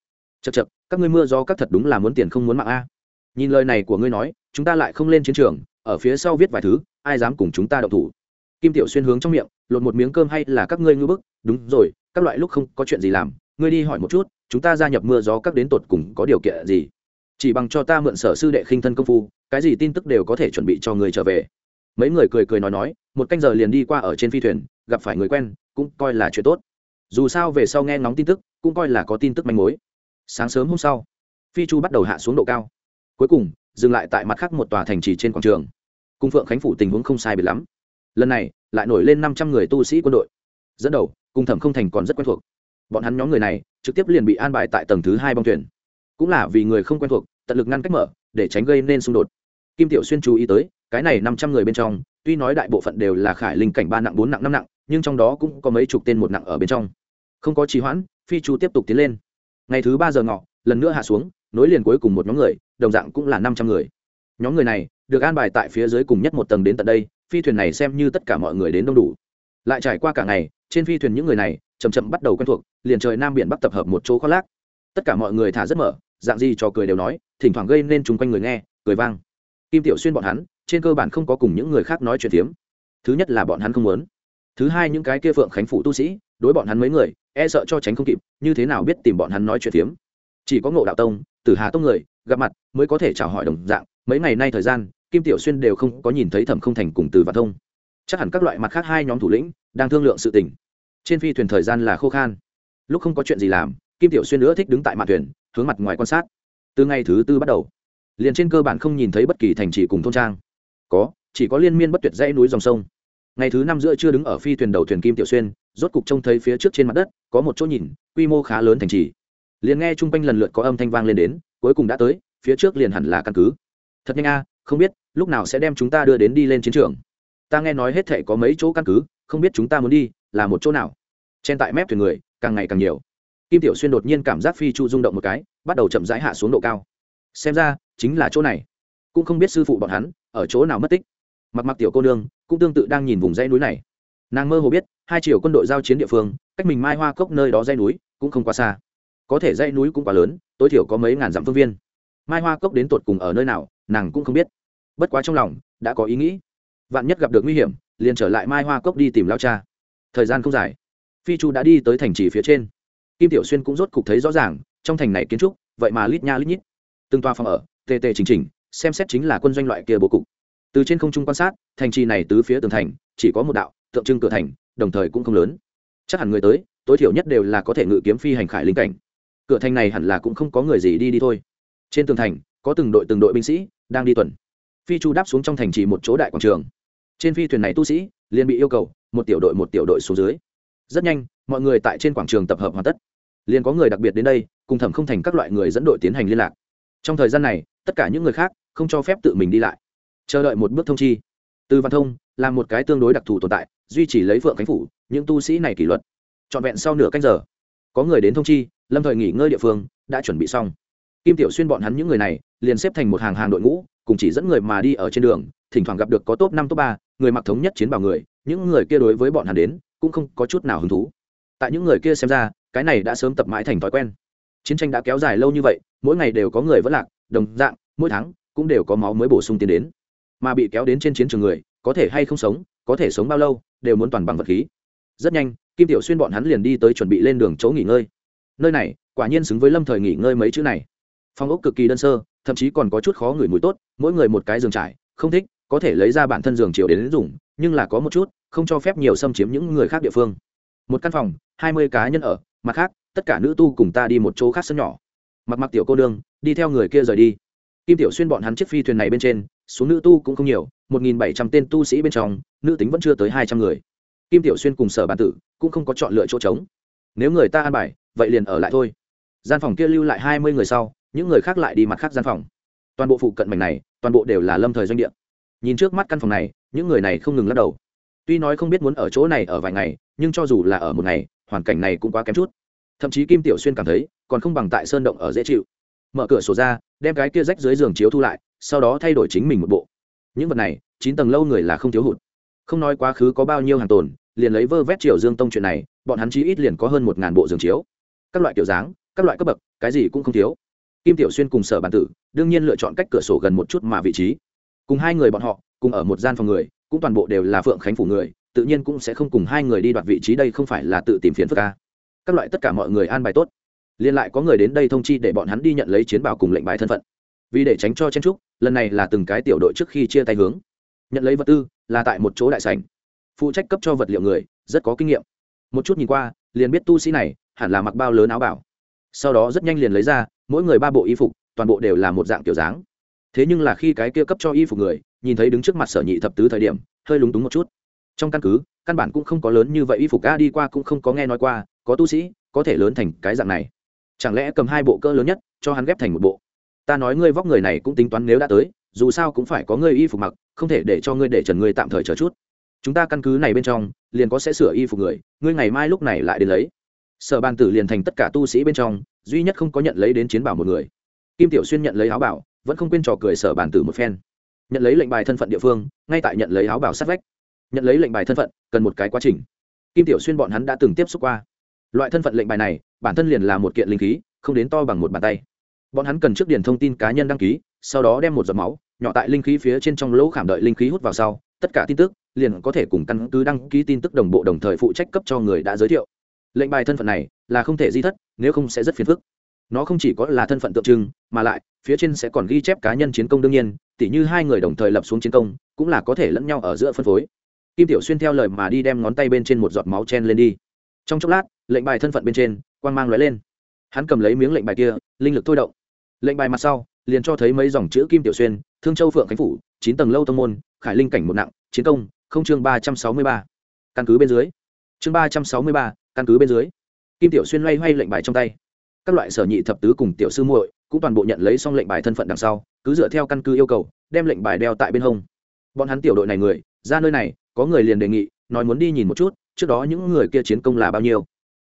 Chật chật các ngươi mưa gió các thật đúng là muốn tiền không muốn mạng a. Nhìn lời này của ngươi nói, chúng ta lại không lên chiến trường, ở phía sau viết vài thứ, ai dám cùng chúng ta động thủ? Kim tiểu xuyên hướng trong miệng, lột một miếng cơm hay là các ngươi ngư bức? Đúng rồi, các loại lúc không có chuyện gì làm, ngươi đi hỏi một chút, chúng ta gia nhập mưa gió các đến tột cùng có điều kiện gì? Chỉ bằng cho ta mượn sở sư đệ khinh thân công phu, cái gì tin tức đều có thể chuẩn bị cho người trở về mấy người cười cười nói nói, một canh giờ liền đi qua ở trên phi thuyền, gặp phải người quen, cũng coi là chuyện tốt. Dù sao về sau nghe ngóng tin tức, cũng coi là có tin tức manh mối. Sáng sớm hôm sau, phi chu bắt đầu hạ xuống độ cao. Cuối cùng, dừng lại tại mặt khác một tòa thành trì trên quảng trường. Cung phượng khánh phủ tình huống không sai biệt lắm. Lần này, lại nổi lên năm trăm người tu sĩ quân đội. Dẫn đầu, cung thẩm không thành còn rất quen thuộc. Bọn hắn nhóm người này, trực tiếp liền bị an bài tại tầng thứ hai bong thuyền. Cũng là vì người không quen thuộc, tận lực ngăn cách mở, để tránh gây nên xung đột. Kim tiểu xuyên chú ý tới cái này năm trăm người bên trong, tuy nói đại bộ phận đều là khải linh cảnh ba nặng, bốn nặng, năm nặng, nhưng trong đó cũng có mấy chục tên một nặng ở bên trong. Không có trì hoãn, phi chu tiếp tục tiến lên. Ngày thứ ba giờ ngọ, lần nữa hạ xuống, nối liền cuối cùng một nhóm người, đồng dạng cũng là năm trăm người. Nhóm người này, được an bài tại phía dưới cùng nhất một tầng đến tận đây, phi thuyền này xem như tất cả mọi người đến đông đủ. Lại trải qua cả ngày, trên phi thuyền những người này chầm chậm bắt đầu quen thuộc, liền trời nam biển bắc tập hợp một chỗ khoác lác. Tất cả mọi người thả rất mở, dạng gì trò cười đều nói, thỉnh thoảng gây nên chung quanh người nghe, cười vang kim tiểu xuyên bọn hắn, trên cơ bản không có cùng những người khác nói chuyện tiếm thứ nhất là bọn hắn không muốn. Thứ hai những cái kia phượng khánh phủ tu sĩ, đối bọn hắn mấy người e sợ cho tránh không kịp, như thế nào biết tìm bọn hắn nói chuyện tiếm chỉ có ngộ đạo tông, tử hà tông người, gặp mặt, mới có thể chào hỏi đồng dạng. Mấy ngày nay thời gian, kim tiểu xuyên đều không có nhìn thấy thẩm không thành cùng từ và thông. Chắc hẳn các loại mặt khác hai nhóm thủ lĩnh, đang thương lượng sự tình. Trên phi thuyền thời gian là khô khan. Lúc không có chuyện gì làm, kim tiểu xuyên nữa thích đứng tại mặt thuyền, hướng mặt ngoài quan sát. Từ ngày thứ tư bắt đầu liền trên cơ bản không nhìn thấy bất kỳ thành trì cùng thôn trang. Có, chỉ có liên miên bất tuyệt dãy núi dòng sông. Ngày thứ năm giữa chưa đứng ở phi thuyền đầu thuyền kim tiểu xuyên, rốt cục trông thấy phía trước trên mặt đất, có một chỗ nhìn, quy mô khá lớn thành trì. Liền nghe chung quanh lần lượt có âm thanh vang lên đến, cuối cùng đã tới, phía trước liền hẳn là căn cứ. Thật nhanh a, không biết, lúc nào sẽ đem chúng ta đưa đến đi lên chiến trường. Ta nghe nói hết thể có mấy chỗ căn cứ, không biết chúng ta muốn đi, là một chỗ nào? Trên tại mép thuyền người, càng ngày càng nhiều. Kim tiểu xuyên đột nhiên cảm giác phi chu rung động một cái, bắt đầu chậm rãi hạ xuống độ cao xem ra chính là chỗ này. Cũng không biết sư phụ bọn hắn ở chỗ nào mất tích. Mặc mặc tiểu cô nương cũng tương tự đang nhìn vùng dãy núi này. Nàng mơ hồ biết, hai chiều quân đội giao chiến địa phương, cách mình mai hoa cốc nơi đó dãy núi cũng không quá xa. Có thể dãy núi cũng quá lớn, tối thiểu có mấy ngàn dặm phương viên. Mai hoa cốc đến tột cùng ở nơi nào, nàng cũng không biết. Bất quá trong lòng đã có ý nghĩ. Vạn nhất gặp được nguy hiểm, liền trở lại mai hoa cốc đi tìm lao cha. Thời gian không dài, phi chu đã đi tới thành trì phía trên. Kim tiểu xuyên cũng rốt cục thấy rõ ràng, trong thành này kiến trúc, vậy mà lít nha lít nhít từng toa phòng ở, tê tê chỉnh chỉnh, xem xét chính là quân doanh loại kia bố cục. Từ trên không trung quan sát, thành trì này tứ phía tường thành, chỉ có một đạo, tượng trưng cửa thành, đồng thời cũng không lớn. Chắc hẳn người tới, tối thiểu nhất đều là có thể ngự kiếm phi hành khải linh cảnh. Cửa thành này hẳn là cũng không có người gì đi đi thôi. Trên tường thành, có từng đội từng đội binh sĩ, đang đi tuần. Phi chu đáp xuống trong thành trì một chỗ đại quảng trường. Trên phi thuyền này tu sĩ, liền bị yêu cầu, một tiểu đội một tiểu đội xuống dưới. Rất nhanh, mọi người tại trên quảng trường tập hợp hoàn tất. Liền có người đặc biệt đến đây, cùng thẩm không thành các loại người dẫn đội tiến hành liên lạc trong thời gian này, tất cả những người khác không cho phép tự mình đi lại. Chờ đợi một bước thông chi. Từ văn thông là một cái tương đối đặc thù tồn tại, duy trì lấy phượng khánh phủ, những tu sĩ này kỷ luật. Trọn vẹn sau nửa canh giờ, có người đến thông chi, lâm thời nghỉ ngơi địa phương đã chuẩn bị xong. Kim tiểu xuyên bọn hắn những người này liền xếp thành một hàng hàng đội ngũ, cùng chỉ dẫn người mà đi ở trên đường, thỉnh thoảng gặp được có top năm, top ba, người mặc thống nhất chiến bảo người, những người kia đối với bọn hắn đến cũng không có chút nào hứng thú. Tại những người kia xem ra, cái này đã sớm tập mãi thành thói quen chiến tranh đã kéo dài lâu như vậy, mỗi ngày đều có người vẫn lạc, đồng dạng, mỗi tháng cũng đều có máu mới bổ sung tiến đến. Mà bị kéo đến trên chiến trường người, có thể hay không sống, có thể sống bao lâu, đều muốn toàn bằng vật khí. Rất nhanh, kim tiểu xuyên bọn hắn liền đi tới chuẩn bị lên đường chỗ nghỉ ngơi. Nơi này, quả nhiên xứng với lâm thời nghỉ ngơi mấy chữ này. Phong ốc cực kỳ đơn sơ, thậm chí còn có chút khó ngửi mùi tốt, mỗi người một cái giường trải, không thích, có thể lấy ra bản thân giường chiều đến dùng, nhưng là có một chút, không cho phép nhiều xâm chiếm những người khác địa phương. Một căn phòng, hai mươi cá nhân ở mặt khác, tất cả nữ tu cùng ta đi một chỗ khác sân nhỏ. Mặc mặc tiểu cô đương đi theo người kia rời đi. Kim tiểu xuyên bọn hắn chiếc phi thuyền này bên trên, số nữ tu cũng không nhiều, một nghìn bảy trăm tên tu sĩ bên trong, nữ tính vẫn chưa tới hai trăm người. Kim tiểu xuyên cùng sở bản tử cũng không có chọn lựa chỗ trống. Nếu người ta an bài, vậy liền ở lại thôi. Gian phòng kia lưu lại hai mươi người sau, những người khác lại đi mặt khác gian phòng. Toàn bộ phụ cận mảnh này, toàn bộ đều là lâm thời doanh địa. Nhìn trước mắt căn phòng này, những người này không ngừng lắc đầu. Tuy nói không biết muốn ở chỗ này ở vài ngày, nhưng cho dù là ở một ngày hoàn cảnh này cũng quá kém chút. Thậm chí kim tiểu xuyên cảm thấy, còn không bằng tại sơn động ở dễ chịu. Mở cửa sổ ra, đem cái kia rách dưới giường chiếu thu lại, sau đó thay đổi chính mình một bộ. Những vật này, chín tầng lâu người là không thiếu hụt. Không nói quá khứ có bao nhiêu hàng tồn, liền lấy vơ vét triều dương tông chuyện này, bọn hắn chí ít liền có hơn một ngàn bộ giường chiếu. Các loại kiểu dáng, các loại cấp bậc, cái gì cũng không thiếu. Kim tiểu xuyên cùng sở bản tử, đương nhiên lựa chọn cách cửa sổ gần một chút mà vị trí. Cùng hai người bọn họ, cùng ở một gian phòng người, cũng toàn bộ đều là phượng khánh phủ người tự nhiên cũng sẽ không cùng hai người đi đoạt vị trí đây không phải là tự tìm phiền phức ca các loại tất cả mọi người an bài tốt. Liên lại có người đến đây thông chi để bọn hắn đi nhận lấy chiến bảo cùng lệnh bài thân phận. Vì để tránh cho chen trúc lần này là từng cái tiểu đội trước khi chia tay hướng. Nhận lấy vật tư là tại một chỗ đại sảnh. Phụ trách cấp cho vật liệu người, rất có kinh nghiệm. Một chút nhìn qua, liền biết tu sĩ này hẳn là mặc bao lớn áo bảo. Sau đó rất nhanh liền lấy ra, mỗi người ba bộ y phục, toàn bộ đều là một dạng kiểu dáng. Thế nhưng là khi cái kia cấp cho y phục người, nhìn thấy đứng trước mặt sở nhị thập tứ thời điểm, hơi lúng túng một chút trong căn cứ, căn bản cũng không có lớn như vậy y phục a đi qua cũng không có nghe nói qua, có tu sĩ, có thể lớn thành cái dạng này. Chẳng lẽ cầm hai bộ cỡ lớn nhất, cho hắn ghép thành một bộ? Ta nói ngươi vóc người này cũng tính toán nếu đã tới, dù sao cũng phải có ngươi y phục mặc, không thể để cho ngươi để trần ngươi tạm thời chờ chút. Chúng ta căn cứ này bên trong, liền có sẽ sửa y phục người, ngươi ngày mai lúc này lại đến lấy. Sở bàn tử liền thành tất cả tu sĩ bên trong, duy nhất không có nhận lấy đến chiến bảo một người. Kim tiểu xuyên nhận lấy áo bảo, vẫn không quên trò cười sở bàn tử một phen. Nhận lấy lệnh bài thân phận địa phương, ngay tại nhận lấy áo bảo sát vách nhận lấy lệnh bài thân phận, cần một cái quá trình. Kim tiểu xuyên bọn hắn đã từng tiếp xúc qua. Loại thân phận lệnh bài này, bản thân liền là một kiện linh khí, không đến to bằng một bàn tay. Bọn hắn cần trước điền thông tin cá nhân đăng ký, sau đó đem một giọt máu, nhỏ tại linh khí phía trên trong lỗ khảm đợi linh khí hút vào sau, tất cả tin tức liền có thể cùng căn cứ đăng ký tin tức đồng bộ đồng thời phụ trách cấp cho người đã giới thiệu. Lệnh bài thân phận này là không thể di thất, nếu không sẽ rất phiền phức. Nó không chỉ có là thân phận tượng trưng, mà lại phía trên sẽ còn ghi chép cá nhân chiến công đương nhiên, tỉ như hai người đồng thời lập xuống chiến công, cũng là có thể lẫn nhau ở giữa phân phối kim tiểu xuyên theo lời mà đi đem ngón tay bên trên một giọt máu chen lên đi. Trong chốc lát, lệnh bài thân phận bên trên, quang mang lóe lên. Hắn cầm lấy miếng lệnh bài kia, linh lực thôi động. Lệnh bài mặt sau, liền cho thấy mấy dòng chữ kim tiểu xuyên, thương châu phượng khánh phủ, chín tầng lâu tông môn, khải linh cảnh một nặng, chiến công, không chương ba trăm sáu mươi ba. Căn cứ bên dưới. Chương ba trăm sáu mươi ba, căn cứ bên dưới. Kim tiểu xuyên loay hoay lệnh bài trong tay. Các loại sở nhị thập tứ cùng tiểu sư muội cũng toàn bộ nhận lấy xong lệnh bài thân phận đằng sau, cứ dựa theo căn cứ yêu cầu, đem lệnh bài đeo tại bên hông. Bọn hắn tiểu đội này người, ra nơi này có người liền đề nghị, nói muốn đi nhìn một chút, trước đó những người kia chiến công là bao nhiêu.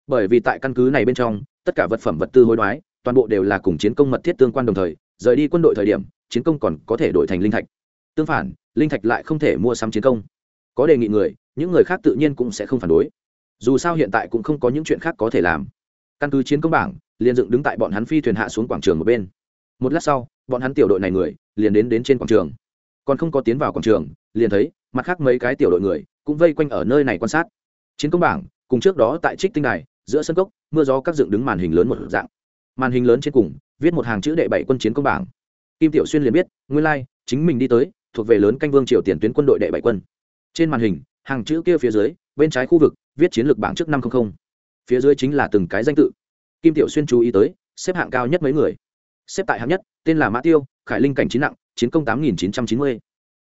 Bởi vì tại căn cứ này bên trong, tất cả vật phẩm vật tư hối đoái, toàn bộ đều là cùng chiến công mật thiết tương quan đồng thời, rời đi quân đội thời điểm, chiến công còn có thể đổi thành linh thạch. Tương phản, linh thạch lại không thể mua sắm chiến công. Có đề nghị người, những người khác tự nhiên cũng sẽ không phản đối. Dù sao hiện tại cũng không có những chuyện khác có thể làm. Căn cứ chiến công bảng, liền dựng đứng tại bọn hắn phi thuyền hạ xuống quảng trường một bên. Một lát sau, bọn hắn tiểu đội này người, liền đến đến trên quảng trường. Còn không có tiến vào quảng trường, liền thấy mặt khác mấy cái tiểu đội người cũng vây quanh ở nơi này quan sát. Chiến công bảng, cùng trước đó tại trích tinh đài, giữa sân cốc, mưa gió các dựng đứng màn hình lớn một dạng. Màn hình lớn trên cùng, viết một hàng chữ đệ bảy quân chiến công bảng. Kim tiểu xuyên liền biết, nguyên lai, chính mình đi tới, thuộc về lớn canh vương triều tiền tuyến quân đội đệ bảy quân. Trên màn hình, hàng chữ kia phía dưới, bên trái khu vực, viết chiến lược bảng trước năm trăm linh phía dưới chính là từng cái danh tự. Kim tiểu xuyên chú ý tới, xếp hạng cao nhất mấy người. Xếp tại hạng nhất, tên là mã tiêu, khải linh cảnh chín nặng, chiến công tám nghìn chín trăm chín mươi.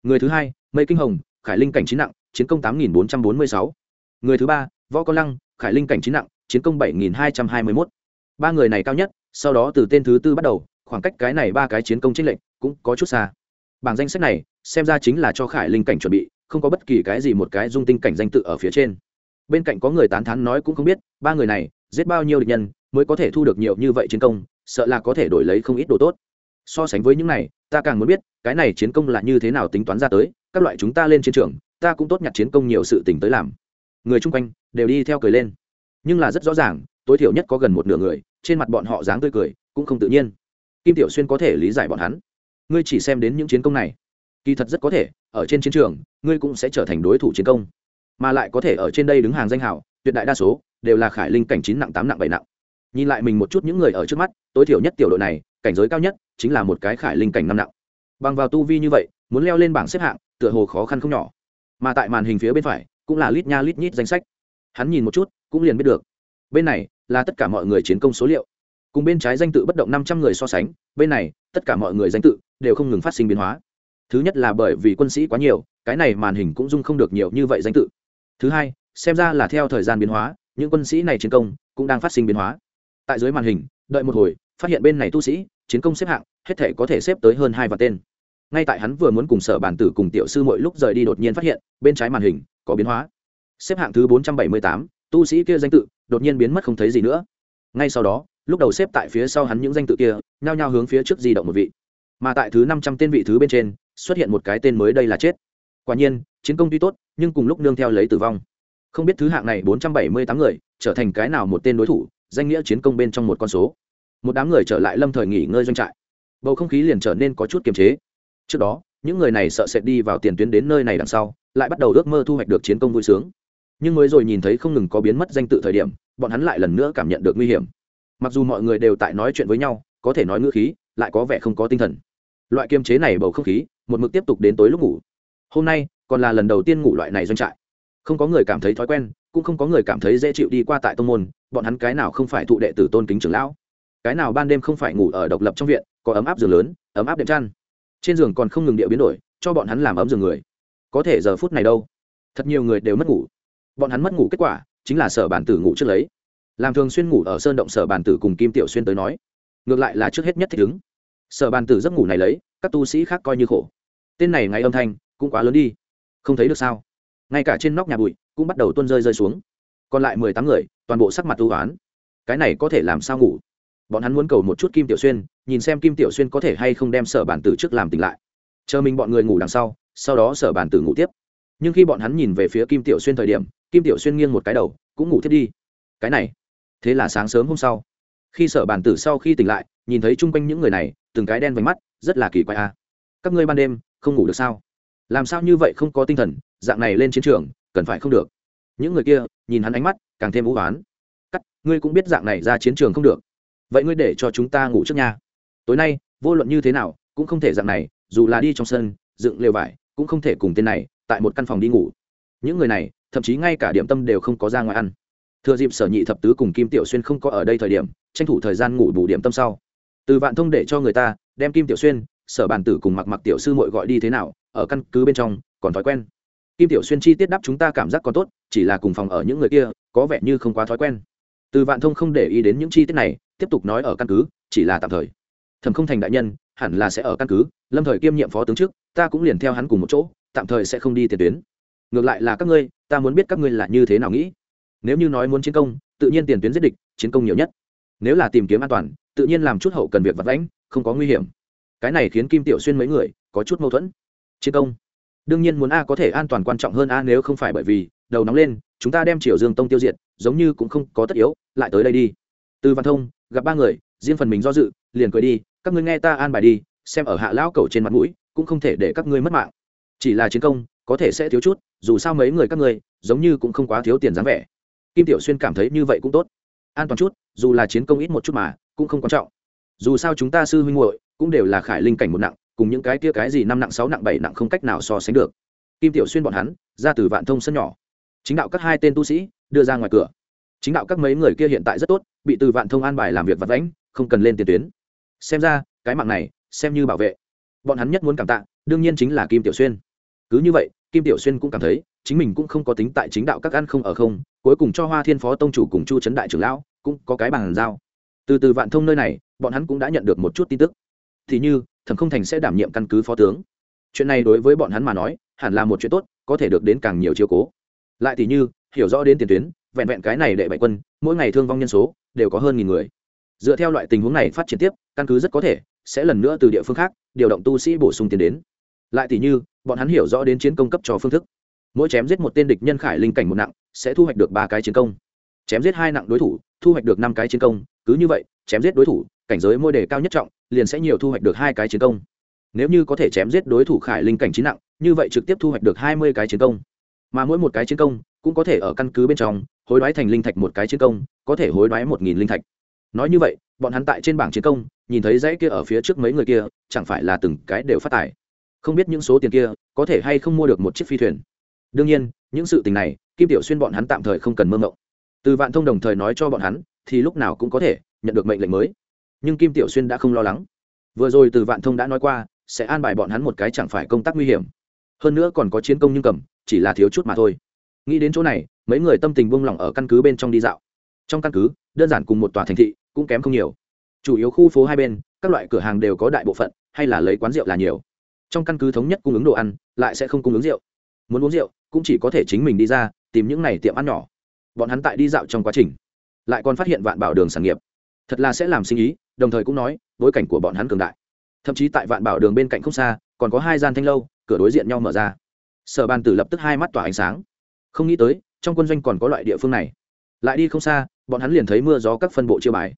Người thứ hai, mây kinh hồng khải linh cảnh chín nặng, chiến công tám nghìn bốn trăm bốn mươi sáu. Người thứ ba, võ con lăng, khải linh cảnh chín nặng, chiến công bảy nghìn hai trăm hai mươi mốt. Ba người này cao nhất, sau đó từ tên thứ tư bắt đầu, khoảng cách cái này ba cái chiến công tranh lệnh cũng có chút xa. Bảng danh sách này, xem ra chính là cho khải linh cảnh chuẩn bị, không có bất kỳ cái gì một cái dung tinh cảnh danh tự ở phía trên. Bên cạnh có người tán thán nói cũng không biết, ba người này, giết bao nhiêu địch nhân mới có thể thu được nhiều như vậy chiến công, sợ là có thể đổi lấy không ít đồ tốt. So sánh với những này, ta càng muốn biết, cái này chiến công là như thế nào tính toán ra tới các loại chúng ta lên chiến trường ta cũng tốt nhặt chiến công nhiều sự tình tới làm. Người chung quanh đều đi theo cười lên. Nhưng là rất rõ ràng tối thiểu nhất có gần một nửa người trên mặt bọn họ dáng tươi cười cũng không tự nhiên. Kim tiểu xuyên có thể lý giải bọn hắn. Ngươi chỉ xem đến những chiến công này. Kỳ thật rất có thể ở trên chiến trường ngươi cũng sẽ trở thành đối thủ chiến công. Mà lại có thể ở trên đây đứng hàng danh hào, tuyệt đại đa số đều là khải linh cảnh chín nặng tám nặng bảy nặng. Nhìn lại mình một chút những người ở trước mắt tối thiểu nhất tiểu đội này cảnh giới cao nhất chính là một cái khải linh cảnh năm nặng. Bằng vào tu vi như vậy muốn leo lên bảng xếp hạng tựa hồ khó khăn không nhỏ. Mà tại màn hình phía bên phải, cũng là lít nha lít nhít danh sách. Hắn nhìn một chút, cũng liền biết được. Bên này, là tất cả mọi người chiến công số liệu. Cùng bên trái danh tự bất động năm trăm người so sánh, bên này, tất cả mọi người danh tự đều không ngừng phát sinh biến hóa. Thứ nhất là bởi vì quân sĩ quá nhiều, cái này màn hình cũng dung không được nhiều như vậy danh tự. Thứ hai, xem ra là theo thời gian biến hóa, những quân sĩ này chiến công cũng đang phát sinh biến hóa. Tại dưới màn hình, đợi một hồi, phát hiện bên này tu sĩ, chiến công xếp hạng, hết thể có thể xếp tới hơn hai vạn tên ngay tại hắn vừa muốn cùng sở bản tử cùng tiểu sư mỗi lúc rời đi đột nhiên phát hiện, bên trái màn hình có biến hóa. Xếp hạng thứ bốn trăm bảy mươi tám, tu sĩ kia danh tự đột nhiên biến mất không thấy gì nữa. Ngay sau đó, lúc đầu xếp tại phía sau hắn những danh tự kia, nhao nhao hướng phía trước di động một vị. Mà tại thứ năm trăm tên vị thứ bên trên, xuất hiện một cái tên mới đây là chết. Quả nhiên, chiến công tuy tốt, nhưng cùng lúc nương theo lấy tử vong. Không biết thứ hạng này bốn trăm bảy mươi tám người trở thành cái nào một tên đối thủ, danh nghĩa chiến công bên trong một con số. Một đám người trở lại lâm thời nghỉ ngơi doanh trại. Bầu không khí liền trở nên có chút kiềm chế trước đó, những người này sợ sệt đi vào tiền tuyến đến nơi này đằng sau, lại bắt đầu ước mơ thu hoạch được chiến công vui sướng. Nhưng mới rồi nhìn thấy không ngừng có biến mất danh tự thời điểm, bọn hắn lại lần nữa cảm nhận được nguy hiểm. Mặc dù mọi người đều tại nói chuyện với nhau, có thể nói ngữ khí, lại có vẻ không có tinh thần. Loại kiềm chế này bầu không khí, một mực tiếp tục đến tối lúc ngủ. Hôm nay, còn là lần đầu tiên ngủ loại này doanh trại. Không có người cảm thấy thói quen, cũng không có người cảm thấy dễ chịu đi qua tại tông môn, bọn hắn cái nào không phải thụ đệ tử tôn kính trưởng lão? Cái nào ban đêm không phải ngủ ở độc lập trong viện, có ấm áp giường lớn, ấm áp đệm chăn trên giường còn không ngừng địa biến đổi, cho bọn hắn làm ấm giường người. Có thể giờ phút này đâu? Thật nhiều người đều mất ngủ. Bọn hắn mất ngủ kết quả chính là sở bản tử ngủ trước lấy. Làm thường xuyên ngủ ở sơn động sở bản tử cùng kim tiểu xuyên tới nói, ngược lại là trước hết nhất thích ứng. Sở bản tử giấc ngủ này lấy, các tu sĩ khác coi như khổ. Tên này ngày âm thanh cũng quá lớn đi. Không thấy được sao? Ngay cả trên nóc nhà bụi cũng bắt đầu tuôn rơi rơi xuống. Còn lại mười tám người, toàn bộ sắc mặt tu oán. cái này có thể làm sao ngủ? Bọn hắn muốn cầu một chút kim tiểu xuyên, nhìn xem kim tiểu xuyên có thể hay không đem sở bản tử trước làm tỉnh lại. Chờ mình bọn người ngủ đằng sau sau đó sở bản tử ngủ tiếp. Nhưng khi bọn hắn nhìn về phía kim tiểu xuyên thời điểm, kim tiểu xuyên nghiêng một cái đầu, cũng ngủ thiết đi. Cái này, thế là sáng sớm hôm sau, khi sở bản tử sau khi tỉnh lại, nhìn thấy chung quanh những người này, từng cái đen vánh mắt, rất là kỳ quái a các ngươi ban đêm, không ngủ được sao? Làm sao như vậy không có tinh thần, dạng này lên chiến trường, cần phải không được. Những người kia, nhìn hắn ánh mắt, càng thêm vũ hoán cắt, ngươi cũng biết dạng này ra chiến trường không được vậy ngươi để cho chúng ta ngủ trước nha. Tối nay, vô luận như thế nào, cũng không thể dạng này, dù là đi trong sân, dựng lều vải, cũng không thể cùng tên này, tại một căn phòng đi ngủ. Những người này, thậm chí ngay cả điểm tâm đều không có ra ngoài ăn. Thừa dịp sở nhị thập tứ cùng kim tiểu xuyên không có ở đây thời điểm, tranh thủ thời gian ngủ bù điểm tâm sau. Từ vạn thông để cho người ta, đem kim tiểu xuyên, sở bàn tử cùng mặc mặc tiểu sư mội gọi đi thế nào, ở căn cứ bên trong, còn thói quen. Kim tiểu xuyên chi tiết đáp chúng ta cảm giác còn tốt, chỉ là cùng phòng ở những người kia, có vẻ như không quá thói quen. Từ vạn thông không để ý đến những chi tiết này tiếp tục nói ở căn cứ, chỉ là tạm thời. Thẩm không thành đại nhân, hẳn là sẽ ở căn cứ, lâm thời kiêm nhiệm phó tướng trước, ta cũng liền theo hắn cùng một chỗ, tạm thời sẽ không đi tiền tuyến. Ngược lại là các ngươi, ta muốn biết các ngươi là như thế nào nghĩ. Nếu như nói muốn chiến công, tự nhiên tiền tuyến giết địch, chiến công nhiều nhất. Nếu là tìm kiếm an toàn, tự nhiên làm chút hậu cần việc vật lãnh không có nguy hiểm. Cái này khiến kim tiểu xuyên mấy người có chút mâu thuẫn. Chiến công. Đương nhiên muốn a có thể an toàn quan trọng hơn a nếu không phải bởi vì, đầu nóng lên, chúng ta đem triều dương tông tiêu diệt, giống như cũng không có tất yếu, lại tới đây đi. Từ văn thông gặp ba người, riêng phần mình do dự, liền cười đi, các ngươi nghe ta an bài đi, xem ở hạ lão cầu trên mặt mũi, cũng không thể để các ngươi mất mạng. Chỉ là chiến công, có thể sẽ thiếu chút, dù sao mấy người các ngươi, giống như cũng không quá thiếu tiền dáng vẻ. Kim tiểu xuyên cảm thấy như vậy cũng tốt. An toàn chút, dù là chiến công ít một chút mà, cũng không quan trọng. Dù sao chúng ta sư huynh muội, cũng đều là khải linh cảnh một nặng, cùng những cái kia cái gì năm nặng, sáu nặng, bảy nặng không cách nào so sánh được. Kim tiểu xuyên bọn hắn, ra từ vạn thông sân nhỏ. Chính đạo các hai tên tu sĩ, đưa ra ngoài cửa chính đạo các mấy người kia hiện tại rất tốt, bị từ vạn thông an bài làm việc vặt vãnh, không cần lên tiền tuyến. Xem ra, cái mạng này, xem như bảo vệ. Bọn hắn nhất muốn cảm tạ, đương nhiên chính là kim tiểu xuyên. Cứ như vậy, kim tiểu xuyên cũng cảm thấy, chính mình cũng không có tính tại chính đạo các ăn không ở không, cuối cùng cho hoa thiên phó tông chủ cùng chu trấn đại trưởng lão, cũng có cái bàn giao. Từ từ vạn thông nơi này, bọn hắn cũng đã nhận được một chút tin tức. Thì như, thẩm không thành sẽ đảm nhiệm căn cứ phó tướng. Chuyện này đối với bọn hắn mà nói, hẳn là một chuyện tốt, có thể được đến càng nhiều chiếu cố. Lại thì như hiểu rõ đến tiền tuyến, vẹn vẹn cái này đệ bảy quân, mỗi ngày thương vong nhân số đều có hơn nghìn người. Dựa theo loại tình huống này phát triển tiếp, căn cứ rất có thể sẽ lần nữa từ địa phương khác điều động tu sĩ bổ sung tiền đến. Lại tỷ như, bọn hắn hiểu rõ đến chiến công cấp cho phương thức. Mỗi chém giết một tên địch nhân khải linh cảnh một nặng, sẽ thu hoạch được ba cái chiến công. Chém giết hai nặng đối thủ, thu hoạch được năm cái chiến công. Cứ như vậy, chém giết đối thủ, cảnh giới môi đề cao nhất trọng, liền sẽ nhiều thu hoạch được hai cái chiến công. Nếu như có thể chém giết đối thủ khải linh cảnh chín nặng, như vậy trực tiếp thu hoạch được hai mươi cái chiến công. Mà mỗi một cái chiến công cũng có thể ở căn cứ bên trong, hối đoái thành linh thạch một cái chiến công, có thể hối đoái một nghìn linh thạch. Nói như vậy, bọn hắn tại trên bảng chiến công, nhìn thấy dãy kia ở phía trước mấy người kia, chẳng phải là từng cái đều phát tài. Không biết những số tiền kia, có thể hay không mua được một chiếc phi thuyền. Đương nhiên, những sự tình này, kim tiểu xuyên bọn hắn tạm thời không cần mơ mộng từ vạn thông đồng thời nói cho bọn hắn, thì lúc nào cũng có thể nhận được mệnh lệnh mới. Nhưng kim tiểu xuyên đã không lo lắng. Vừa rồi từ vạn thông đã nói qua, sẽ an bài bọn hắn một cái chẳng phải công tác nguy hiểm. Hơn nữa còn có chiến công nhưng cầm, chỉ là thiếu chút mà thôi nghĩ đến chỗ này, mấy người tâm tình buông lỏng ở căn cứ bên trong đi dạo. Trong căn cứ, đơn giản cùng một tòa thành thị cũng kém không nhiều. Chủ yếu khu phố hai bên, các loại cửa hàng đều có đại bộ phận, hay là lấy quán rượu là nhiều. Trong căn cứ thống nhất cung ứng đồ ăn, lại sẽ không cung ứng rượu. Muốn uống rượu, cũng chỉ có thể chính mình đi ra, tìm những này tiệm ăn nhỏ. Bọn hắn tại đi dạo trong quá trình, lại còn phát hiện vạn bảo đường sản nghiệp. Thật là sẽ làm sinh ý, đồng thời cũng nói, bối cảnh của bọn hắn cường đại. Thậm chí tại vạn bảo đường bên cạnh không xa, còn có hai gian thanh lâu, cửa đối diện nhau mở ra. Sở ban tử lập tức hai mắt tỏa ánh sáng không nghĩ tới, trong quân doanh còn có loại địa phương này. Lại đi không xa, bọn hắn liền thấy mưa gió các phân bộ chiêu bài.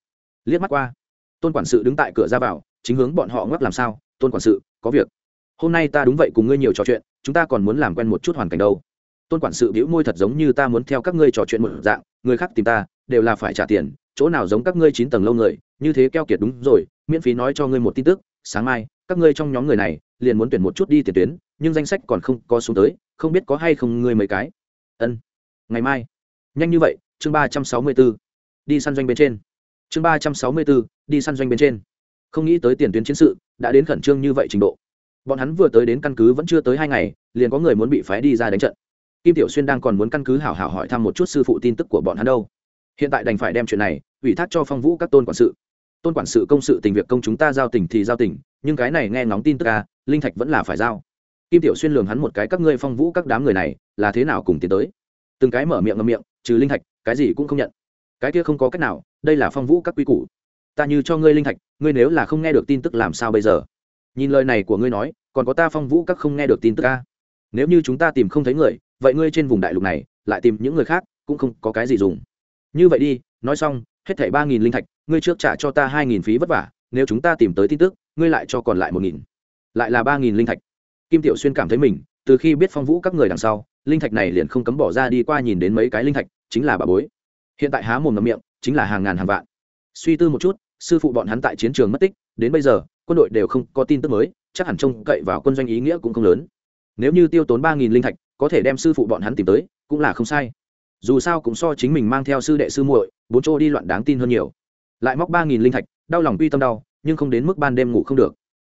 Liếc mắt qua, tôn quản sự đứng tại cửa ra vào, chính hướng bọn họ ngoắc làm sao, tôn quản sự, có việc. Hôm nay ta đúng vậy cùng ngươi nhiều trò chuyện, chúng ta còn muốn làm quen một chút hoàn cảnh đâu. Tôn quản sự bĩu môi thật giống như ta muốn theo các ngươi trò chuyện một dạng, người khác tìm ta, đều là phải trả tiền, chỗ nào giống các ngươi chín tầng lâu người, như thế keo kiệt đúng rồi, miễn phí nói cho ngươi một tin tức, sáng mai, các ngươi trong nhóm người này, liền muốn tuyển một chút đi tiền tuyến, nhưng danh sách còn không có xuống tới, không biết có hay không ngươi mấy cái ân. Ngày mai. Nhanh như vậy chương ba trăm sáu mươi b ố đi săn doanh bên trên. Chương ba trăm sáu mươi b ố đi săn doanh bên trên. Không nghĩ tới tiền tuyến chiến sự đã đến khẩn trương như vậy trình độ. Bọn hắn vừa tới đến căn cứ vẫn chưa tới hai ngày liền có người muốn bị phái đi ra đánh trận. Kim tiểu xuyên đang còn muốn căn cứ hảo hảo hỏi thăm một chút sư phụ tin tức của bọn hắn đâu. Hiện tại đành phải đem chuyện này ủy thác cho phong vũ các tôn quản sự. Tôn quản sự công sự tình việc công chúng ta giao tỉnh thì giao tỉnh, nhưng cái này nghe ngóng tin tức ca linh thạch vẫn là phải giao kim tiểu xuyên lường hắn một cái các ngươi phong vũ các đám người này, là thế nào cùng tiến tới? Từng cái mở miệng ngậm miệng, trừ linh thạch, cái gì cũng không nhận. Cái kia không có cách nào, đây là phong vũ các quy củ. Ta như cho ngươi linh thạch, ngươi nếu là không nghe được tin tức làm sao bây giờ? Nhìn lời này của ngươi nói, còn có ta phong vũ các không nghe được tin tức ca nếu như chúng ta tìm không thấy người, vậy ngươi trên vùng đại lục này, lại tìm những người khác, cũng không có cái gì dùng. Như vậy đi, nói xong, hết thảy ba nghìn linh thạch, ngươi trước trả cho ta hai nghìn phí vất vả, nếu chúng ta tìm tới tin tức, ngươi lại cho còn lại một nghìn. Lại là ba nghìn linh thạch kim tiểu xuyên cảm thấy mình, từ khi biết phong vũ các người đằng sau, linh thạch này liền không cấm bỏ ra đi qua nhìn đến mấy cái linh thạch, chính là bà bối. Hiện tại há mồm ngậm miệng, chính là hàng ngàn hàng vạn. Suy tư một chút, sư phụ bọn hắn tại chiến trường mất tích, đến bây giờ, quân đội đều không có tin tức mới, chắc hẳn trông cậy vào quân doanh ý nghĩa cũng không lớn. Nếu như tiêu tốn ba nghìn linh thạch, có thể đem sư phụ bọn hắn tìm tới, cũng là không sai. Dù sao cũng so chính mình mang theo sư đệ sư muội, bốn chỗ đi loạn đáng tin hơn nhiều. Lại móc ba nghìn linh thạch, đau lòng tuy tâm đau, nhưng không đến mức ban đêm ngủ không được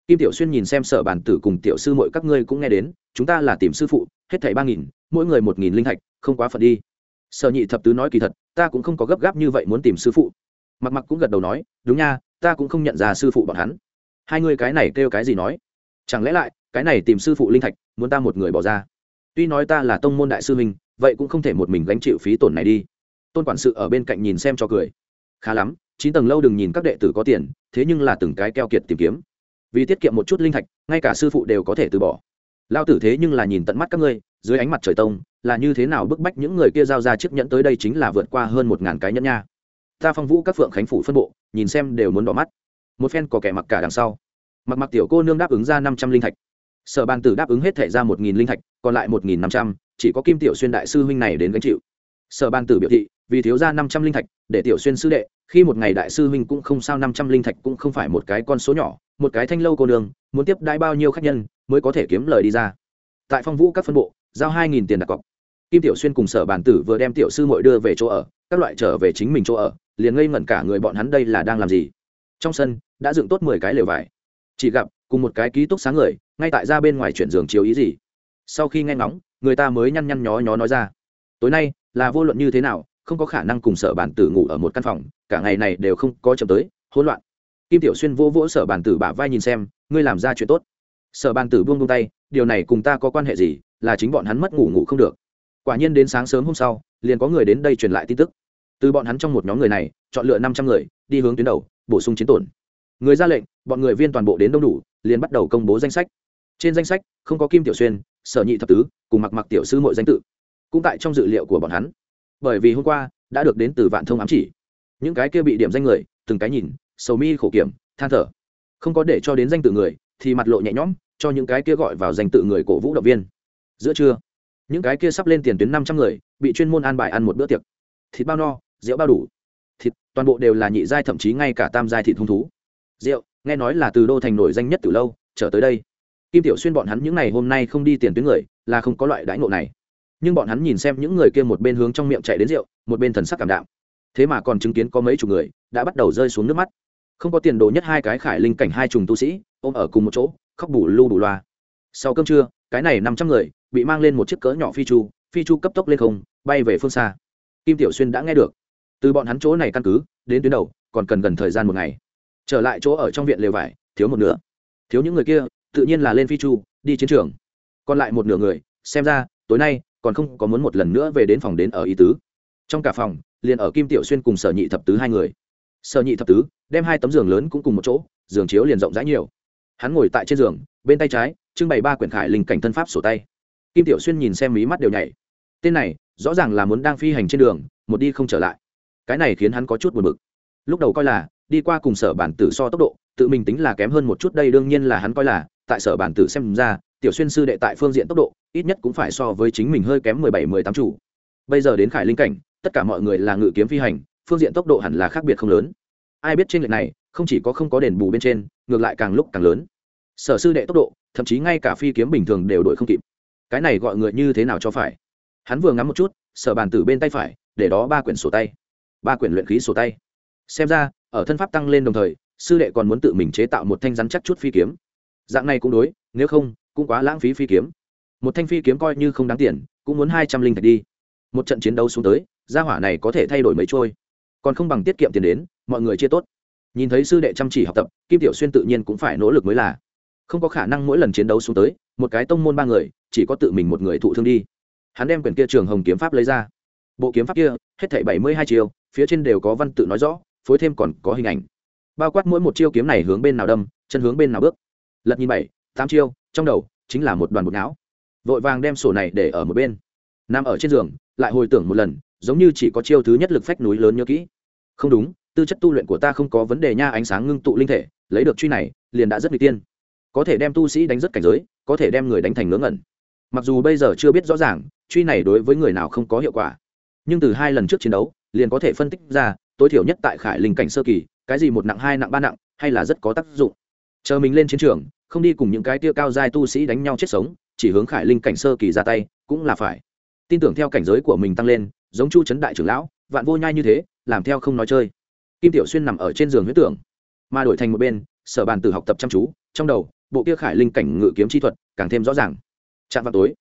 kim tiểu xuyên nhìn xem sở bản tử cùng tiểu sư muội các ngươi cũng nghe đến chúng ta là tìm sư phụ hết thảy ba nghìn mỗi người một nghìn linh thạch không quá phần đi. Sở nhị thập tứ nói kỳ thật ta cũng không có gấp gáp như vậy muốn tìm sư phụ. Mặc mặc cũng gật đầu nói đúng nha ta cũng không nhận ra sư phụ bọn hắn. Hai người cái này kêu cái gì nói? Chẳng lẽ lại cái này tìm sư phụ linh thạch muốn ta một người bỏ ra? Tuy nói ta là tông môn đại sư huynh, vậy cũng không thể một mình gánh chịu phí tổn này đi. Tôn quản sự ở bên cạnh nhìn xem cho cười. Khá lắm chín tầng lâu đừng nhìn các đệ tử có tiền thế nhưng là từng cái keo kiệt tìm kiếm vì tiết kiệm một chút linh thạch, ngay cả sư phụ đều có thể từ bỏ. Lao tử thế nhưng là nhìn tận mắt các ngươi, dưới ánh mặt trời tông, là như thế nào bức bách những người kia giao ra chiếc nhẫn tới đây chính là vượt qua hơn một ngàn cái nhẫn nha. Ta phong vũ các phượng khánh phủ phân bộ, nhìn xem đều muốn đỏ mắt. Một phen có kẻ mặc cả đằng sau. Mặc mặc tiểu cô nương đáp ứng ra năm trăm linh thạch. Sở bàn tử đáp ứng hết thẻ ra một nghìn linh thạch, còn lại một nghìn năm trăm, chỉ có kim tiểu xuyên đại sư huynh này đến gánh chịu. Sở bàn tử biểu thị vì thiếu ra năm trăm linh thạch, để tiểu xuyên sư đệ, khi một ngày đại sư huynh cũng không sao, năm trăm linh thạch cũng không phải một cái con số nhỏ, một cái thanh lâu cô đường muốn tiếp đãi bao nhiêu khách nhân mới có thể kiếm lời đi ra. Tại phong vũ các phân bộ, giao hai nghìn tiền đặt cọc. Kim tiểu xuyên cùng sở bản tử vừa đem tiểu sư mội đưa về chỗ ở, các loại trở về chính mình chỗ ở, liền ngây ngẩn cả người bọn hắn đây là đang làm gì. Trong sân, đã dựng tốt mười cái lều vải. Chỉ gặp, cùng một cái ký túc sáng người, ngay tại ra bên ngoài chuyển giường chiếu ý gì. Sau khi nghe ngóng, người ta mới nhăn nhăn nhó nhó nói ra. Tối nay, là vô luận như thế nào không có khả năng cùng sở bản tử ngủ ở một căn phòng, cả ngày này đều không có chậm tới, hỗn loạn. Kim tiểu xuyên vô vỗ sở bản tử bả vai nhìn xem, ngươi làm ra chuyện tốt. Sở bản tử buông buông tay, điều này cùng ta có quan hệ gì, là chính bọn hắn mất ngủ ngủ không được. Quả nhiên đến sáng sớm hôm sau, liền có người đến đây truyền lại tin tức. Từ bọn hắn trong một nhóm người này, chọn lựa năm trăm người, đi hướng tuyến đầu, bổ sung chiến tổn. Người ra lệnh, bọn người viên toàn bộ đến đông đủ, liền bắt đầu công bố danh sách. Trên danh sách, không có kim tiểu xuyên, sở nhị thập tứ, cùng mặc mặc tiểu sư mọi danh tự. Cũng tại trong dự liệu của bọn hắn bởi vì hôm qua đã được đến từ vạn thông ám chỉ. Những cái kia bị điểm danh người, từng cái nhìn, sầu mi khổ kiểm, than thở. Không có để cho đến danh tự người, thì mặt lộ nhẹ nhõm cho những cái kia gọi vào danh tự người cổ vũ động viên. Giữa trưa, những cái kia sắp lên tiền tuyến năm trăm người, bị chuyên môn an bài ăn một bữa tiệc. Thịt bao no, rượu bao đủ. Thịt, toàn bộ đều là nhị giai thậm chí ngay cả tam giai thịt hung thú. Rượu, nghe nói là từ đô thành nổi danh nhất từ lâu, trở tới đây. Kim tiểu xuyên bọn hắn những ngày hôm nay không đi tiền tuyến người, là không có loại đãi ngộ này nhưng bọn hắn nhìn xem những người kia một bên hướng trong miệng chạy đến rượu, một bên thần sắc cảm đạm. Thế mà còn chứng kiến có mấy chục người đã bắt đầu rơi xuống nước mắt. Không có tiền đồ nhất hai cái khải linh cảnh hai trùng tu sĩ, ôm ở cùng một chỗ, khóc bù lu bù loa. Sau cơm trưa, cái này năm trăm người bị mang lên một chiếc cỡ nhỏ phi chu phi chu cấp tốc lên không, bay về phương xa. Kim tiểu xuyên đã nghe được. Từ bọn hắn chỗ này căn cứ, đến tuyến đầu, còn cần gần thời gian một ngày. Trở lại chỗ ở trong viện lều vải, thiếu một nửa. Thiếu những người kia, tự nhiên là lên phi chu, đi chiến trường. Còn lại một nửa người, xem ra, tối nay còn không có muốn một lần nữa về đến phòng đến ở ý tứ. Trong cả phòng, liền ở kim tiểu xuyên cùng sở nhị thập tứ hai người. Sở nhị thập tứ đem hai tấm giường lớn cũng cùng một chỗ, giường chiếu liền rộng rãi nhiều. Hắn ngồi tại trên giường, bên tay trái, trưng bày ba quyển khải linh cảnh thân pháp sổ tay. Kim tiểu xuyên nhìn xem mí mắt đều nhảy. Tên này, rõ ràng là muốn đang phi hành trên đường, một đi không trở lại. Cái này khiến hắn có chút buồn bực. Lúc đầu coi là, đi qua cùng sở bản tử so tốc độ, tự mình tính là kém hơn một chút, đây đương nhiên là hắn coi là, tại sở bản tử xem ra, tiểu xuyên sư đệ tại phương diện tốc độ ít nhất cũng phải so với chính mình hơi kém mười bảy, mười tám chủ. Bây giờ đến khải linh cảnh, tất cả mọi người là ngự kiếm phi hành, phương diện tốc độ hẳn là khác biệt không lớn. Ai biết trên lệch này, không chỉ có không có đền bù bên trên, ngược lại càng lúc càng lớn. Sở sư đệ tốc độ, thậm chí ngay cả phi kiếm bình thường đều đổi không kịp. Cái này gọi người như thế nào cho phải? Hắn vừa ngắm một chút, sở bàn tử bên tay phải, để đó ba quyển sổ tay. Ba quyển luyện khí sổ tay. Xem ra, ở thân pháp tăng lên đồng thời, sư đệ còn muốn tự mình chế tạo một thanh rắn chắc chút phi kiếm. Dạng này cũng đối, nếu không, cũng quá lãng phí phi kiếm một thanh phi kiếm coi như không đáng tiền, cũng muốn hai trăm linh thạch đi. Một trận chiến đấu xuống tới, gia hỏa này có thể thay đổi mấy trôi. Còn không bằng tiết kiệm tiền đến, mọi người chia tốt. Nhìn thấy sư đệ chăm chỉ học tập, kim tiểu xuyên tự nhiên cũng phải nỗ lực mới là. Không có khả năng mỗi lần chiến đấu xuống tới, một cái tông môn ba người, chỉ có tự mình một người thụ thương đi. Hắn đem quyển kia trường hồng kiếm pháp lấy ra. Bộ kiếm pháp kia, hết thảy bảy mươi hai chiều phía trên đều có văn tự nói rõ, phối thêm còn có hình ảnh. Bao quát mỗi một chiêu kiếm này hướng bên nào đâm, chân hướng bên nào bước. Lật nhìn bảy, tám chiêu, trong đầu chính là một đoàn bột não vội vàng đem sổ này để ở một bên. Nằm ở trên giường, lại hồi tưởng một lần, giống như chỉ có chiêu thứ nhất lực phách núi lớn nhớ kỹ. Không đúng, tư chất tu luyện của ta không có vấn đề nha, ánh sáng ngưng tụ linh thể, lấy được truy này, liền đã rất nguy tiên. Có thể đem tu sĩ đánh rất cảnh giới, có thể đem người đánh thành ngớ ngẩn. Mặc dù bây giờ chưa biết rõ ràng, truy này đối với người nào không có hiệu quả. Nhưng từ hai lần trước chiến đấu, liền có thể phân tích ra, tối thiểu nhất tại khải linh cảnh sơ kỳ, cái gì một nặng hai nặng ba nặng, hay là rất có tác dụng. Chờ mình lên chiến trường, không đi cùng những cái tia cao giai tu sĩ đánh nhau chết sống chỉ hướng khải linh cảnh sơ kỳ ra tay, cũng là phải. Tin tưởng theo cảnh giới của mình tăng lên, giống chu trấn đại trưởng lão, vạn vô nhai như thế, làm theo không nói chơi. Kim tiểu xuyên nằm ở trên giường huyết tưởng, mà đổi thành một bên, sở bàn tử học tập chăm chú, trong đầu, bộ kia khải linh cảnh ngự kiếm chi thuật càng thêm rõ ràng. Chạm vào tối,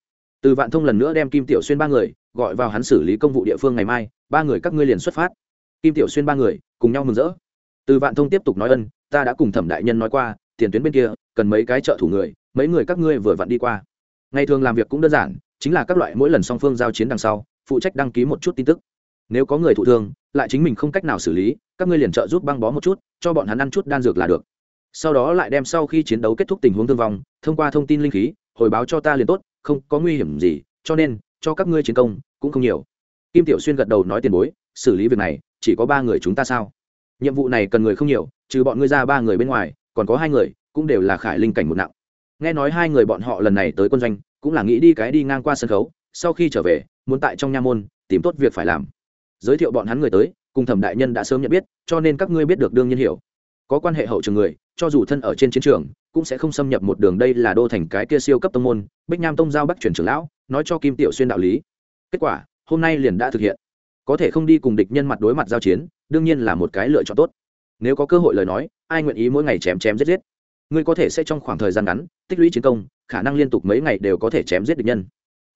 từ vạn thông lần nữa đem kim tiểu xuyên ba người, gọi vào hắn xử lý công vụ địa phương ngày mai, ba người các ngươi liền xuất phát. Kim tiểu xuyên ba người, cùng nhau mừng rỡ. Từ vạn thông tiếp tục nói ân, ta đã cùng thẩm đại nhân nói qua, tiền tuyến bên kia, cần mấy cái trợ thủ người, mấy người các ngươi vừa vặn đi qua ngày thường làm việc cũng đơn giản, chính là các loại mỗi lần song phương giao chiến đằng sau, phụ trách đăng ký một chút tin tức. Nếu có người thụ thương, lại chính mình không cách nào xử lý, các ngươi liền trợ giúp băng bó một chút, cho bọn hắn ăn chút đan dược là được. Sau đó lại đem sau khi chiến đấu kết thúc tình huống thương vong, thông qua thông tin linh khí, hồi báo cho ta liền tốt, không có nguy hiểm gì, cho nên, cho các ngươi chiến công, cũng không nhiều. Kim tiểu xuyên gật đầu nói tiền bối, xử lý việc này, chỉ có ba người chúng ta sao? Nhiệm vụ này cần người không nhiều, trừ bọn ngươi ra ba người bên ngoài, còn có hai người, cũng đều là khải linh cảnh một nặng nghe nói hai người bọn họ lần này tới quân doanh, cũng là nghĩ đi cái đi ngang qua sân khấu, sau khi trở về, muốn tại trong nha môn, tìm tốt việc phải làm. Giới thiệu bọn hắn người tới, cùng thẩm đại nhân đã sớm nhận biết, cho nên các ngươi biết được đương nhiên hiểu. Có quan hệ hậu trường người, cho dù thân ở trên chiến trường, cũng sẽ không xâm nhập một đường đây là đô thành cái kia siêu cấp tông môn, bích nham tông giao bắc truyền trưởng lão, nói cho kim tiểu xuyên đạo lý. Kết quả, hôm nay liền đã thực hiện. Có thể không đi cùng địch nhân mặt đối mặt giao chiến, đương nhiên là một cái lựa chọn tốt. Nếu có cơ hội lời nói, ai nguyện ý mỗi ngày chém chém giết giết? Ngươi có thể sẽ trong khoảng thời gian ngắn tích lũy chiến công, khả năng liên tục mấy ngày đều có thể chém giết địch nhân.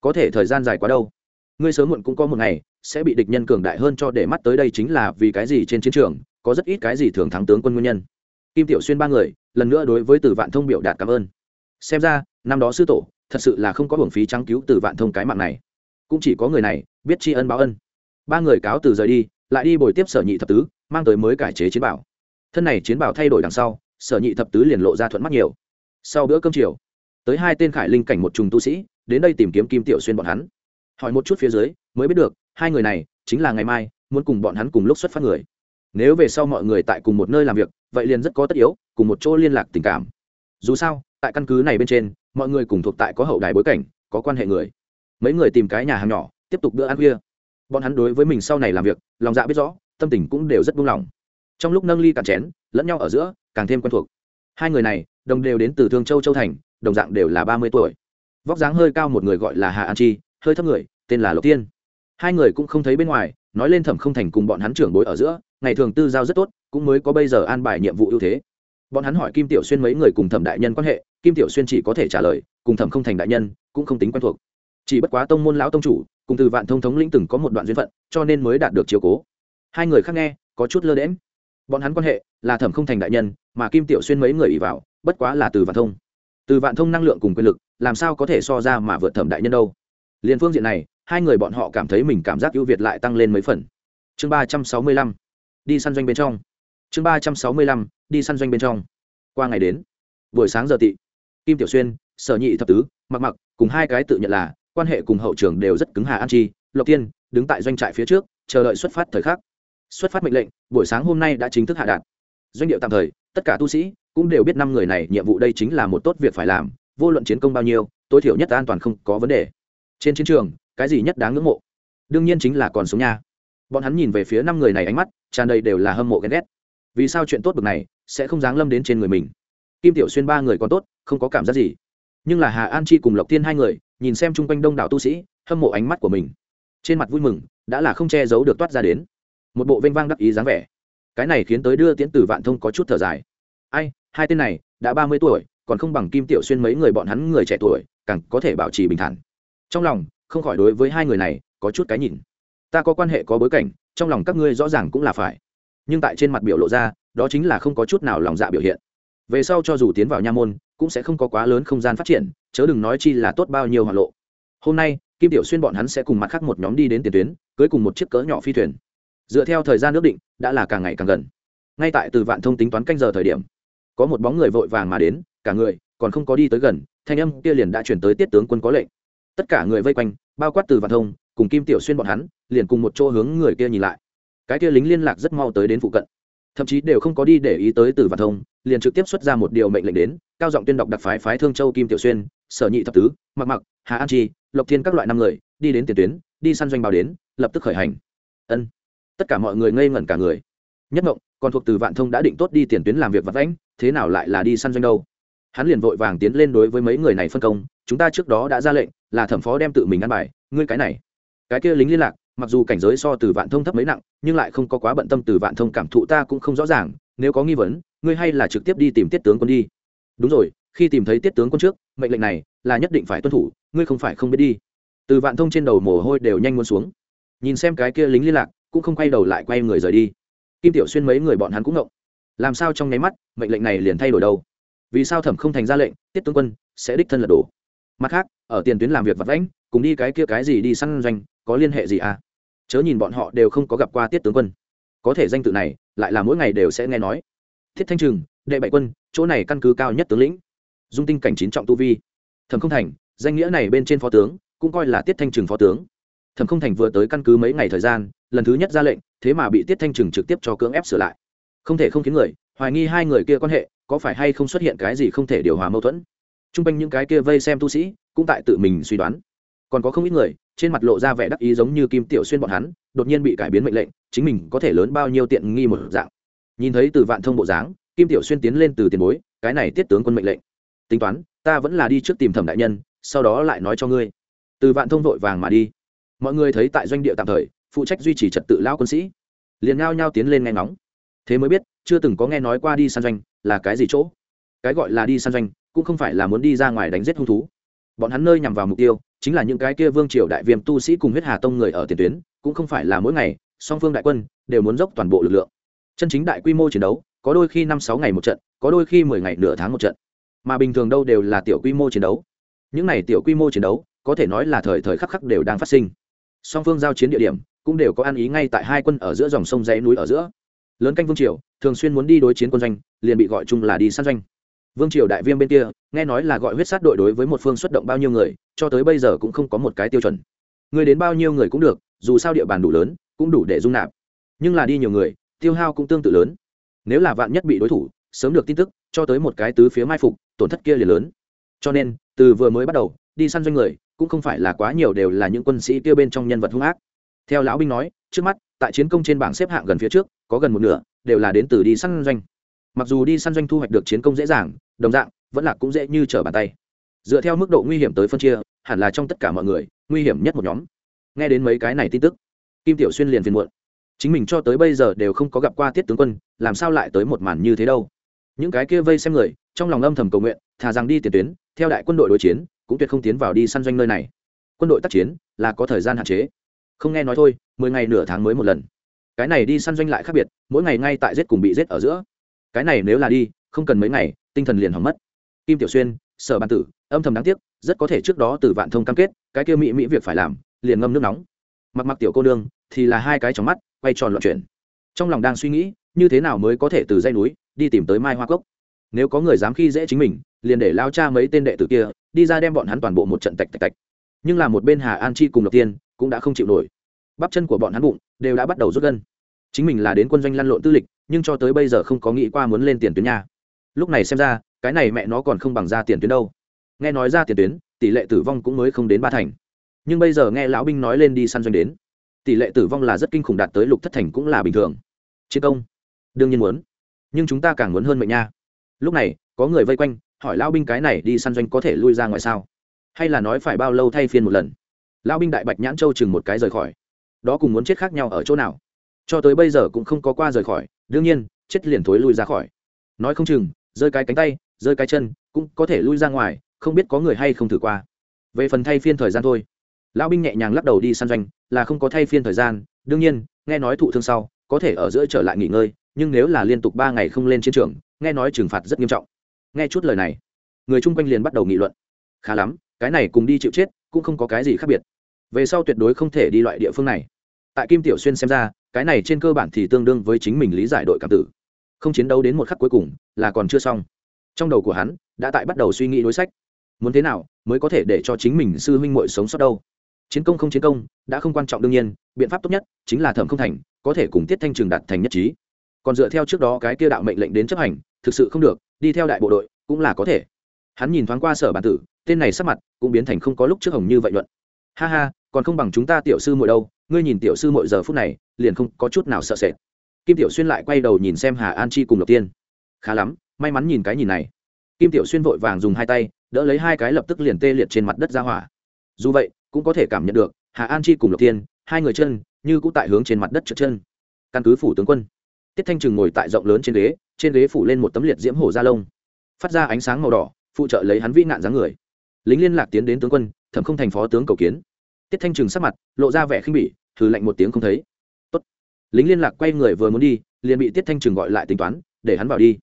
Có thể thời gian dài quá đâu? Ngươi sớm muộn cũng có một ngày sẽ bị địch nhân cường đại hơn cho để mắt tới đây chính là vì cái gì trên chiến trường có rất ít cái gì thường thắng tướng quân nguyên nhân. Kim tiểu xuyên ba người, lần nữa đối với từ vạn thông biểu đạt cảm ơn. Xem ra, năm đó sư tổ, thật sự là không có hưởng phí trắng cứu từ vạn thông cái mạng này. Cũng chỉ có người này biết tri ân báo ân. Ba người cáo từ rời đi, lại đi bồi tiếp sở nhị thập tứ, mang tới mới cải chế chiến bảo. Thân này chiến bảo thay đổi đằng sau sở nhị thập tứ liền lộ ra thuận mắt nhiều. Sau bữa cơm chiều, tới hai tên khải linh cảnh một trùng tu sĩ, đến đây tìm kiếm kim tiểu xuyên bọn hắn. Hỏi một chút phía dưới, mới biết được, hai người này chính là ngày mai, muốn cùng bọn hắn cùng lúc xuất phát người. Nếu về sau mọi người tại cùng một nơi làm việc, vậy liền rất có tất yếu, cùng một chỗ liên lạc tình cảm. Dù sao, tại căn cứ này bên trên, mọi người cùng thuộc tại có hậu đài bối cảnh, có quan hệ người. Mấy người tìm cái nhà hàng nhỏ, tiếp tục bữa ăn khuya. Bọn hắn đối với mình sau này làm việc, lòng dạ biết rõ, tâm tình cũng đều rất buông lỏng. Trong lúc nâng ly cạn chén, lẫn nhau ở giữa càng thêm quen thuộc. Hai người này, đồng đều đến từ thương châu châu thành, đồng dạng đều là ba mươi tuổi. Vóc dáng hơi cao một người gọi là hà an chi, hơi thấp người, tên là lộc tiên. Hai người cũng không thấy bên ngoài, nói lên thẩm không thành cùng bọn hắn trưởng bối ở giữa, ngày thường tư giao rất tốt, cũng mới có bây giờ an bài nhiệm vụ ưu thế. Bọn hắn hỏi kim tiểu xuyên mấy người cùng thẩm đại nhân quan hệ, kim tiểu xuyên chỉ có thể trả lời, cùng thẩm không thành đại nhân, cũng không tính quen thuộc. Chỉ bất quá tông môn lão tông chủ, cùng từ vạn thông thống lĩnh từng có một đoạn duyên phận, cho nên mới đạt được chiếu cố. Hai người khác nghe, có chút lơ đễm bọn hắn quan hệ là thẩm không thành đại nhân, mà kim tiểu xuyên mấy người ỉ vào, bất quá là từ vạn thông. Từ vạn thông năng lượng cùng quyền lực, làm sao có thể so ra mà vượt thẩm đại nhân đâu? Liền phương diện này, hai người bọn họ cảm thấy mình cảm giác ưu việt lại tăng lên mấy phần. Chương ba trăm sáu mươi lăm, đi săn doanh bên trong. Chương ba trăm sáu mươi lăm, đi săn doanh bên trong. Qua ngày đến, buổi sáng giờ tị, kim tiểu xuyên, sở nhị thập tứ, mặc mặc cùng hai cái tự nhận là quan hệ cùng hậu trường đều rất cứng hà an chi, lộc tiên đứng tại doanh trại phía trước, chờ đợi xuất phát thời khắc xuất phát mệnh lệnh, buổi sáng hôm nay đã chính thức hạ đạt. Doanh điệu tạm thời, tất cả tu sĩ cũng đều biết năm người này nhiệm vụ đây chính là một tốt việc phải làm, vô luận chiến công bao nhiêu, tối thiểu nhất an toàn không có vấn đề. Trên chiến trường, cái gì nhất đáng ngưỡng mộ? Đương nhiên chính là còn sống nha. Bọn hắn nhìn về phía năm người này ánh mắt, tràn đầy đều là hâm mộ ghen ghét. Vì sao chuyện tốt bực này sẽ không dáng lâm đến trên người mình? Kim tiểu xuyên ba người còn tốt, không có cảm giác gì. Nhưng là hà an chi cùng lộc tiên hai người, nhìn xem chung quanh đông đảo tu sĩ, hâm mộ ánh mắt của mình. Trên mặt vui mừng, đã là không che giấu được toát ra đến một bộ vênh vang đắc ý dáng vẻ. Cái này khiến tới đưa tiễn tử vạn thông có chút thở dài. Ai, hai tên này, đã ba mươi tuổi, còn không bằng kim tiểu xuyên mấy người bọn hắn người trẻ tuổi, càng có thể bảo trì bình thản. Trong lòng, không khỏi đối với hai người này, có chút cái nhìn. Ta có quan hệ có bối cảnh, trong lòng các ngươi rõ ràng cũng là phải. Nhưng tại trên mặt biểu lộ ra, đó chính là không có chút nào lòng dạ biểu hiện. Về sau cho dù tiến vào nha môn, cũng sẽ không có quá lớn không gian phát triển, chớ đừng nói chi là tốt bao nhiêu hoạt lộ. Hôm nay, kim tiểu xuyên bọn hắn sẽ cùng mặt khác một nhóm đi đến tiền tuyến, cưới cùng một chiếc cỡ nhỏ phi thuyền dựa theo thời gian ước định, đã là càng ngày càng gần. Ngay tại từ vạn thông tính toán canh giờ thời điểm, có một bóng người vội vàng mà đến, cả người còn không có đi tới gần, thanh âm kia liền đã chuyển tới tiết tướng quân có lệnh. Tất cả người vây quanh, bao quát từ vạn thông, cùng kim tiểu xuyên bọn hắn, liền cùng một chỗ hướng người kia nhìn lại. Cái kia lính liên lạc rất mau tới đến phụ cận. Thậm chí đều không có đi để ý tới từ vạn thông, liền trực tiếp xuất ra một điều mệnh lệnh đến, cao giọng tuyên đọc đặc phái phái thương châu kim tiểu xuyên, sở nhị thập tứ, mặc mặc, hà an chi, lộc thiên các loại năm người, đi đến tiền tuyến, đi săn doanh bào đến, lập tức khởi hành. Ân tất cả mọi người ngây ngẩn cả người. Nhất mộng, còn thuộc từ vạn thông đã định tốt đi tiền tuyến làm việc vật lãnh thế nào lại là đi săn doanh đâu? Hắn liền vội vàng tiến lên đối với mấy người này phân công, chúng ta trước đó đã ra lệnh, là thẩm phó đem tự mình ăn bài, ngươi cái này. Cái kia lính liên lạc, mặc dù cảnh giới so từ vạn thông thấp mấy nặng, nhưng lại không có quá bận tâm từ vạn thông cảm thụ ta cũng không rõ ràng, nếu có nghi vấn, ngươi hay là trực tiếp đi tìm tiết tướng quân đi. Đúng rồi, khi tìm thấy tiết tướng quân trước, mệnh lệnh này là nhất định phải tuân thủ, ngươi không phải không biết đi. Từ vạn thông trên đầu mồ hôi đều nhanh muốn xuống. Nhìn xem cái kia lính liên lạc cũng không quay đầu lại quay người rời đi. Kim tiểu xuyên mấy người bọn hắn cũng ngộng. Làm sao trong nháy mắt, mệnh lệnh này liền thay đổi đâu? Vì sao thẩm không thành ra lệnh, tiết tướng quân sẽ đích thân lật đổ? Mặt khác, ở tiền tuyến làm việc vặt vãnh, cùng đi cái kia cái gì đi săn doanh, có liên hệ gì à? Chớ nhìn bọn họ đều không có gặp qua tiết tướng quân. Có thể danh tự này, lại là mỗi ngày đều sẽ nghe nói. Thiết thanh trừng, đệ bảy quân, chỗ này căn cứ cao nhất tướng lĩnh. Dung tinh cảnh chín trọng tu vi. Thẩm không thành, danh nghĩa này bên trên phó tướng, cũng coi là tiết thanh trừng phó tướng. Thẩm không thành vừa tới căn cứ mấy ngày thời gian lần thứ nhất ra lệnh, thế mà bị tiết thanh trừng trực tiếp cho cưỡng ép sửa lại. Không thể không khiến người, hoài nghi hai người kia quan hệ, có phải hay không xuất hiện cái gì không thể điều hòa mâu thuẫn. T r u n g quanh những cái kia vây xem tu sĩ, cũng tại tự mình suy đoán. Còn có không ít người, trên mặt lộ ra vẻ đắc ý giống như kim tiểu xuyên bọn hắn, đột nhiên bị cải biến mệnh lệnh, chính mình có thể lớn bao nhiêu tiện nghi một dạng. Nhìn thấy từ vạn thông bộ dáng, kim tiểu xuyên tiến lên từ tiền bối, cái này tiết tướng quân mệnh lệnh. Tính toán, ta vẫn là đi trước tìm thẩm đại nhân, sau đó lại nói cho ngươi. Từ vạn thông vội vàng mà đi. Mọi người thấy tại doanh địa tạm thời phụ trách duy trì trật tự lao quân sĩ. Liền ngao nhau tiến lên nghe ngóng. Thế mới biết, chưa từng có nghe nói qua đi săn doanh là cái gì chỗ. Cái gọi là đi săn doanh, cũng không phải là muốn đi ra ngoài đánh giết hung thú. Bọn hắn nơi nhằm vào mục tiêu, chính là những cái kia vương triều đại viêm tu sĩ cùng huyết hà tông người ở tiền tuyến, cũng không phải là mỗi ngày, song phương đại quân đều muốn dốc toàn bộ lực lượng. Chân chính đại quy mô chiến đấu, có đôi khi năm sáu ngày một trận, có đôi khi mười ngày nửa tháng một trận. Mà bình thường đâu đều là tiểu quy mô chiến đấu. Những này tiểu quy mô chiến đấu, có thể nói là thời thời khắc khắc đều đang phát sinh. Song phương giao chiến địa điểm cũng đều có ăn ý ngay tại hai quân ở giữa dòng sông dãy núi ở giữa. Lớn canh vương triều, thường xuyên muốn đi đối chiến quân doanh, liền bị gọi chung là đi sát doanh. Vương triều đại viêm bên kia, nghe nói là gọi huyết sát đội đối với một phương xuất động bao nhiêu người, cho tới bây giờ cũng không có một cái tiêu chuẩn. Người đến bao nhiêu người cũng được, dù sao địa bàn đủ lớn, cũng đủ để dung nạp. Nhưng là đi nhiều người, tiêu hao cũng tương tự lớn. Nếu là vạn nhất bị đối thủ, sớm được tin tức, cho tới một cái tứ phía mai phục, tổn thất kia liền lớn. Cho nên, từ vừa mới bắt đầu, đi săn doanh người, cũng không phải là quá nhiều đều là những quân sĩ kia bên trong nhân vật hung ác theo lão binh nói, trước mắt, tại chiến công trên bảng xếp hạng gần phía trước, có gần một nửa, đều là đến từ đi săn doanh. Mặc dù đi săn doanh thu hoạch được chiến công dễ dàng, đồng dạng, vẫn là cũng dễ như trở bàn tay. Dựa theo mức độ nguy hiểm tới phân chia, hẳn là trong tất cả mọi người, nguy hiểm nhất một nhóm. Nghe đến mấy cái này tin tức, kim tiểu xuyên liền phiền muộn. Chính mình cho tới bây giờ đều không có gặp qua tiết tướng quân, làm sao lại tới một màn như thế đâu? Những cái kia vây xem người, trong lòng âm thầm cầu nguyện, thà rằng đi tiền tuyến, theo đại quân đội đối chiến, cũng tuyệt không tiến vào đi săn doanh nơi này. Quân đội tác chiến, là có thời gian hạn chế không nghe nói thôi, mười ngày nửa tháng mới một lần. Cái này đi săn doanh lại khác biệt, mỗi ngày ngay tại giết cùng bị giết ở giữa. Cái này nếu là đi, không cần mấy ngày, tinh thần liền hỏng mất. Kim tiểu xuyên, sở ban tử, âm thầm đáng tiếc, rất có thể trước đó từ vạn thông cam kết, cái kia mỹ mỹ việc phải làm, liền ngâm nước nóng. Mặc mặc tiểu cô nương, thì là hai cái trong mắt, quay tròn loạn chuyển. Trong lòng đang suy nghĩ, như thế nào mới có thể từ dây núi, đi tìm tới mai hoa cốc? Nếu có người dám khi dễ chính mình, liền để lao cha mấy tên đệ tử kia, đi ra đem bọn hắn toàn bộ một trận tạch tạch tạch. Nhưng là một bên hà an chi cùng lộc tiên cũng đã không chịu nổi. Bắp chân của bọn hắn bụng đều đã bắt đầu rút gân. Chính mình là đến quân doanh lăn lộn tư lịch, nhưng cho tới bây giờ không có nghĩ qua muốn lên tiền tuyến nhà lúc này xem ra, cái này mẹ nó còn không bằng ra tiền tuyến đâu. Nghe nói ra tiền tuyến, tỷ lệ tử vong cũng mới không đến ba thành. Nhưng bây giờ nghe lão binh nói lên đi săn doanh đến, tỷ lệ tử vong là rất kinh khủng đạt tới lục thất thành cũng là bình thường. Chiến công, đương nhiên muốn. Nhưng chúng ta càng muốn hơn mệnh nha. Lúc này, có người vây quanh, hỏi lão binh cái này đi săn doanh có thể lui ra ngoài sao? Hay là nói phải bao lâu thay phiên một lần? Lão binh đại bạch nhãn châu chừng một cái rời khỏi. Đó cùng muốn chết khác nhau ở chỗ nào? Cho tới bây giờ cũng không có qua rời khỏi, đương nhiên, chết liền thối lui ra khỏi. Nói không chừng, rơi cái cánh tay, rơi cái chân, cũng có thể lui ra ngoài, không biết có người hay không thử qua. Về phần thay phiên thời gian thôi. Lão binh nhẹ nhàng lắc đầu đi săn doanh, là không có thay phiên thời gian, đương nhiên, nghe nói thụ thương sau, có thể ở giữa trở lại nghỉ ngơi, nhưng nếu là liên tục ba ngày không lên chiến trường, nghe nói trừng phạt rất nghiêm trọng. Nghe chút lời này, người chung quanh liền bắt đầu nghị luận. Khá lắm, cái này cùng đi chịu chết, cũng không có cái gì khác biệt về sau tuyệt đối không thể đi loại địa phương này. Tại kim tiểu xuyên xem ra, cái này trên cơ bản thì tương đương với chính mình lý giải đội cảm tử. Không chiến đấu đến một khắc cuối cùng, là còn chưa xong. Trong đầu của hắn, đã tại bắt đầu suy nghĩ đối sách. Muốn thế nào mới có thể để cho chính mình sư huynh muội sống sót đâu? Chiến công không chiến công, đã không quan trọng đương nhiên, biện pháp tốt nhất chính là thẩm không thành, có thể cùng tiết thanh trường đạt thành nhất trí. Còn dựa theo trước đó cái kia đạo mệnh lệnh đến chấp hành, thực sự không được, đi theo đại bộ đội cũng là có thể. Hắn nhìn thoáng qua sở bản tử, tên này sắp mặt cũng biến thành không có lúc trước hồng như vậy luận ha ha còn không bằng chúng ta tiểu sư muội đâu, ngươi nhìn tiểu sư muội giờ phút này, liền không có chút nào sợ sệt. Kim tiểu xuyên lại quay đầu nhìn xem hà an chi cùng lộc tiên. Khá lắm, may mắn nhìn cái nhìn này. Kim tiểu xuyên vội vàng dùng hai tay, đỡ lấy hai cái lập tức liền tê liệt trên mặt đất ra hỏa. Dù vậy, cũng có thể cảm nhận được, hà an chi cùng lộc tiên, hai người chân, như cũng tại hướng trên mặt đất trượt chân. Căn cứ phủ tướng quân, tiết thanh trừng ngồi tại rộng lớn trên ghế trên ghế phủ lên một tấm liệt diễm hổ da lông. Phát ra ánh sáng màu đỏ, phụ trợ lấy hắn vĩ nạn dáng người. Lính liên lạc tiến đến tướng quân, thẩm không thành phó tướng cầu kiến tiết thanh trừng sắc mặt, lộ ra vẻ khinh bỉ thử lạnh một tiếng không thấy. Tốt. lính liên lạc quay người vừa muốn đi, liền bị tiết thanh trừng gọi lại tính toán, để hắn vào đi.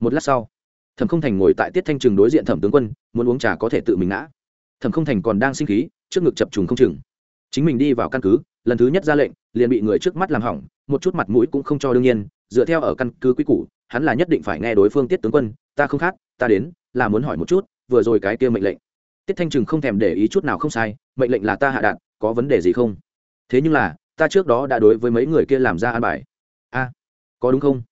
Một lát sau, thẩm không thành ngồi tại tiết thanh trừng đối diện thẩm tướng quân, muốn uống trà có thể tự mình ngã. Thẩm không thành còn đang sinh khí, trước ngực chập trùng không chừng. Chính mình đi vào căn cứ, lần thứ nhất ra lệnh, liền bị người trước mắt làm hỏng, một chút mặt mũi cũng không cho đương nhiên, dựa theo ở căn cứ quy củ, hắn là nhất định phải nghe đối phương tiết tướng quân, ta không khác, ta đến, là muốn hỏi một chút, vừa rồi cái kia mệnh lệnh. Tiết thanh trừng không thèm để ý chút nào không sai mệnh lệnh là ta hạ đạt, có vấn đề gì không? Thế nhưng là, ta trước đó đã đối với mấy người kia làm ra an bài. A, có đúng không?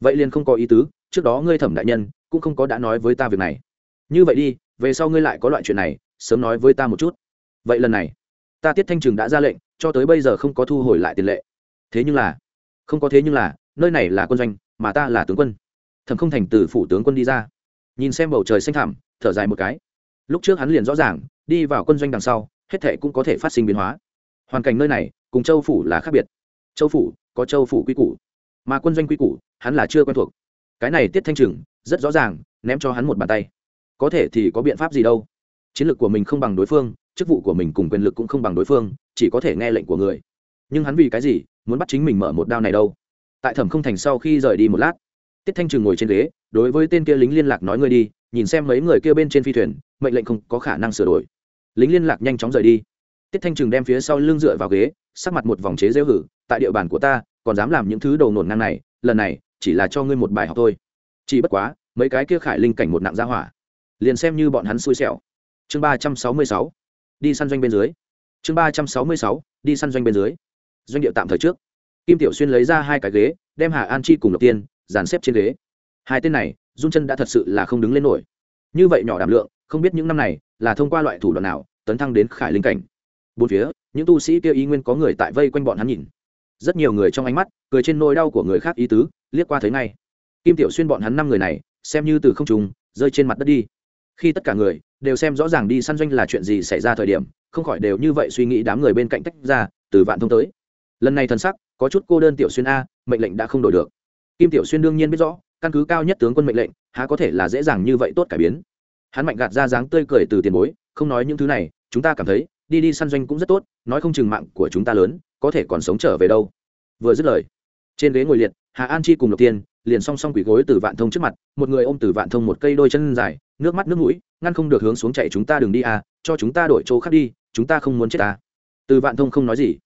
Vậy liền không có ý tứ, trước đó ngươi thẩm đại nhân, cũng không có đã nói với ta việc này. Như vậy đi, về sau ngươi lại có loại chuyện này, sớm nói với ta một chút. Vậy lần này, ta tiết thanh trừng đã ra lệnh, cho tới bây giờ không có thu hồi lại tiền lệ. Thế nhưng là, không có thế nhưng là, nơi này là quân doanh, mà ta là tướng quân. Thẩm không thành từ phủ tướng quân đi ra. Nhìn xem bầu trời xanh thẳm, thở dài một cái. Lúc trước hắn liền rõ ràng, đi vào quân doanh đằng sau hết thệ cũng có thể phát sinh biến hóa. Hoàn cảnh nơi này, cùng châu phủ là khác biệt. Châu phủ, có châu phủ quy củ, mà quân doanh quy củ, hắn là chưa quen thuộc. Cái này tiết thanh trừng, rất rõ ràng, ném cho hắn một bàn tay. Có thể thì có biện pháp gì đâu? Chiến lược của mình không bằng đối phương, chức vụ của mình cùng quyền lực cũng không bằng đối phương, chỉ có thể nghe lệnh của người. Nhưng hắn vì cái gì, muốn bắt chính mình mở một đao này đâu? Tại thẩm không thành sau khi rời đi một lát, tiết thanh trừng ngồi trên ghế, đối với tên kia lính liên lạc nói ngươi đi, nhìn xem mấy người kia bên trên phi thuyền, mệnh lệnh không có khả năng sửa đổi lính liên lạc nhanh chóng rời đi. Tiết thanh trừng đem phía sau lưng dựa vào ghế, sắc mặt một vòng chế rêu hử, tại địa bàn của ta, còn dám làm những thứ đầu nổn ngang này, lần này, chỉ là cho ngươi một bài học thôi. Chỉ bất quá, mấy cái kia khải linh cảnh một nặng ra hỏa, liền xem như bọn hắn xui xẻo. Chương ba trăm sáu mươi sáu, đi săn doanh bên dưới. Chương ba trăm sáu mươi sáu, đi săn doanh bên dưới. Doanh địa tạm thời trước. Kim tiểu xuyên lấy ra hai cái ghế, đem hà an chi cùng lộc tiên dàn xếp trên ghế. Hai tên này run chân đã thật sự là không đứng lên nổi. Như vậy nhỏ đảm lượng không biết những năm này là thông qua loại thủ đoạn nào tấn thăng đến khải linh cảnh. Bốn phía, những tu sĩ kia ý nguyên có người tại vây quanh bọn hắn nhìn. Rất nhiều người trong ánh mắt cười trên nỗi đau của người khác ý tứ, liếc qua thấy ngay. Kim tiểu xuyên bọn hắn năm người này, xem như từ không trùng rơi trên mặt đất đi. Khi tất cả người đều xem rõ ràng đi săn doanh là chuyện gì xảy ra thời điểm, không khỏi đều như vậy suy nghĩ đám người bên cạnh tách ra, từ vạn thông tới. Lần này thần sắc, có chút cô đơn tiểu xuyên a, mệnh lệnh đã không đổi được. Kim tiểu xuyên đương nhiên biết rõ, căn cứ cao nhất tướng quân mệnh lệnh, há có thể là dễ dàng như vậy tốt cải biến hắn mạnh gạt ra dáng tươi cười từ tiền bối, không nói những thứ này, chúng ta cảm thấy, đi đi săn doanh cũng rất tốt, nói không chừng mạng của chúng ta lớn, có thể còn sống trở về đâu. Vừa dứt lời, trên ghế ngồi liệt, hà an chi cùng lộc tiên, liền song song quỳ gối từ vạn thông trước mặt, một người ôm từ vạn thông một cây đôi chân dài, nước mắt nước mũi, ngăn không được hướng xuống chạy chúng ta đừng đi à cho chúng ta đổi chỗ khác đi, chúng ta không muốn chết à. Từ vạn thông không nói gì,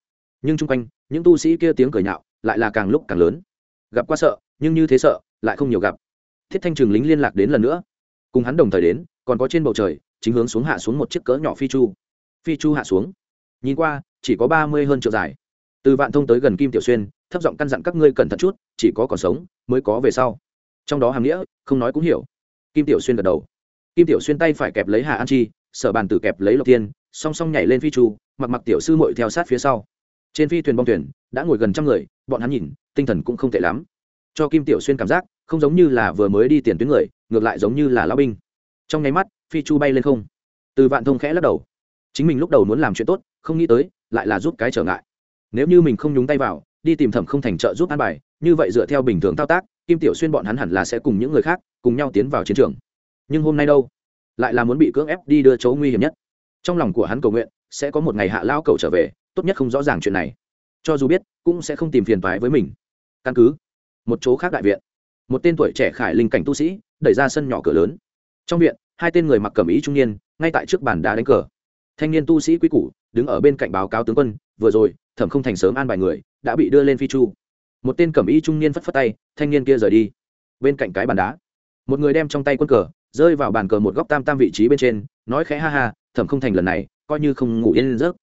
nhưng chung quanh, những tu sĩ kia tiếng cười nhạo, lại là càng lúc càng lớn. Gặp qua sợ, nhưng như thế sợ, lại không nhiều gặp. Thiết thanh trường lính liên lạc đến lần nữa. Cùng hắn đồng thời đến còn có trên bầu trời, chính hướng xuống hạ xuống một chiếc cỡ nhỏ phi chu. Phi chu hạ xuống. Nhìn qua, chỉ có ba mươi hơn triệu dài. Từ vạn thông tới gần kim tiểu xuyên, thấp giọng căn dặn các ngươi cẩn thận chút, chỉ có còn sống, mới có về sau. Trong đó hàm nghĩa, không nói cũng hiểu. Kim tiểu xuyên gật đầu. Kim tiểu xuyên tay phải kẹp lấy hà an chi, sở bàn tử kẹp lấy lộc tiên song song nhảy lên phi chu, mặc mặc tiểu sư mội theo sát phía sau. Trên phi thuyền bong thuyền, đã ngồi gần trăm người, bọn hắn nhìn, tinh thần cũng không tệ lắm. Cho kim tiểu xuyên cảm giác, không giống như là vừa mới đi tiền tuyến người, ngược lại giống như là lao binh trong nháy mắt, phi chu bay lên không. Từ vạn thông khẽ lắc đầu. Chính mình lúc đầu muốn làm chuyện tốt, không nghĩ tới, lại là giúp cái trở ngại. Nếu như mình không nhúng tay vào, đi tìm thẩm không thành trợ giúp an bài, như vậy dựa theo bình thường thao tác, kim tiểu xuyên bọn hắn hẳn là sẽ cùng những người khác, cùng nhau tiến vào chiến trường. Nhưng hôm nay đâu? Lại là muốn bị cưỡng ép đi đưa chỗ nguy hiểm nhất. Trong lòng của hắn cầu nguyện, sẽ có một ngày hạ lao cầu trở về, tốt nhất không rõ ràng chuyện này. Cho dù biết, cũng sẽ không tìm phiền toái với mình. Căn cứ, một chỗ khác đại viện. Một tên tuổi trẻ khải linh cảnh tu sĩ, đẩy ra sân nhỏ cửa lớn trong viện, hai tên người mặc cẩm ý trung niên, ngay tại trước bàn đá đánh cờ. Thanh niên tu sĩ quý củ, đứng ở bên cạnh báo cáo tướng quân, vừa rồi, thẩm không thành sớm an bài người, đã bị đưa lên phi chu. Một tên cẩm y trung niên phất phất tay, thanh niên kia rời đi. Bên cạnh cái bàn đá, một người đem trong tay quân cờ, rơi vào bàn cờ một góc tam tam vị trí bên trên, nói khẽ ha ha, thẩm không thành lần này, coi như không ngủ yên rớt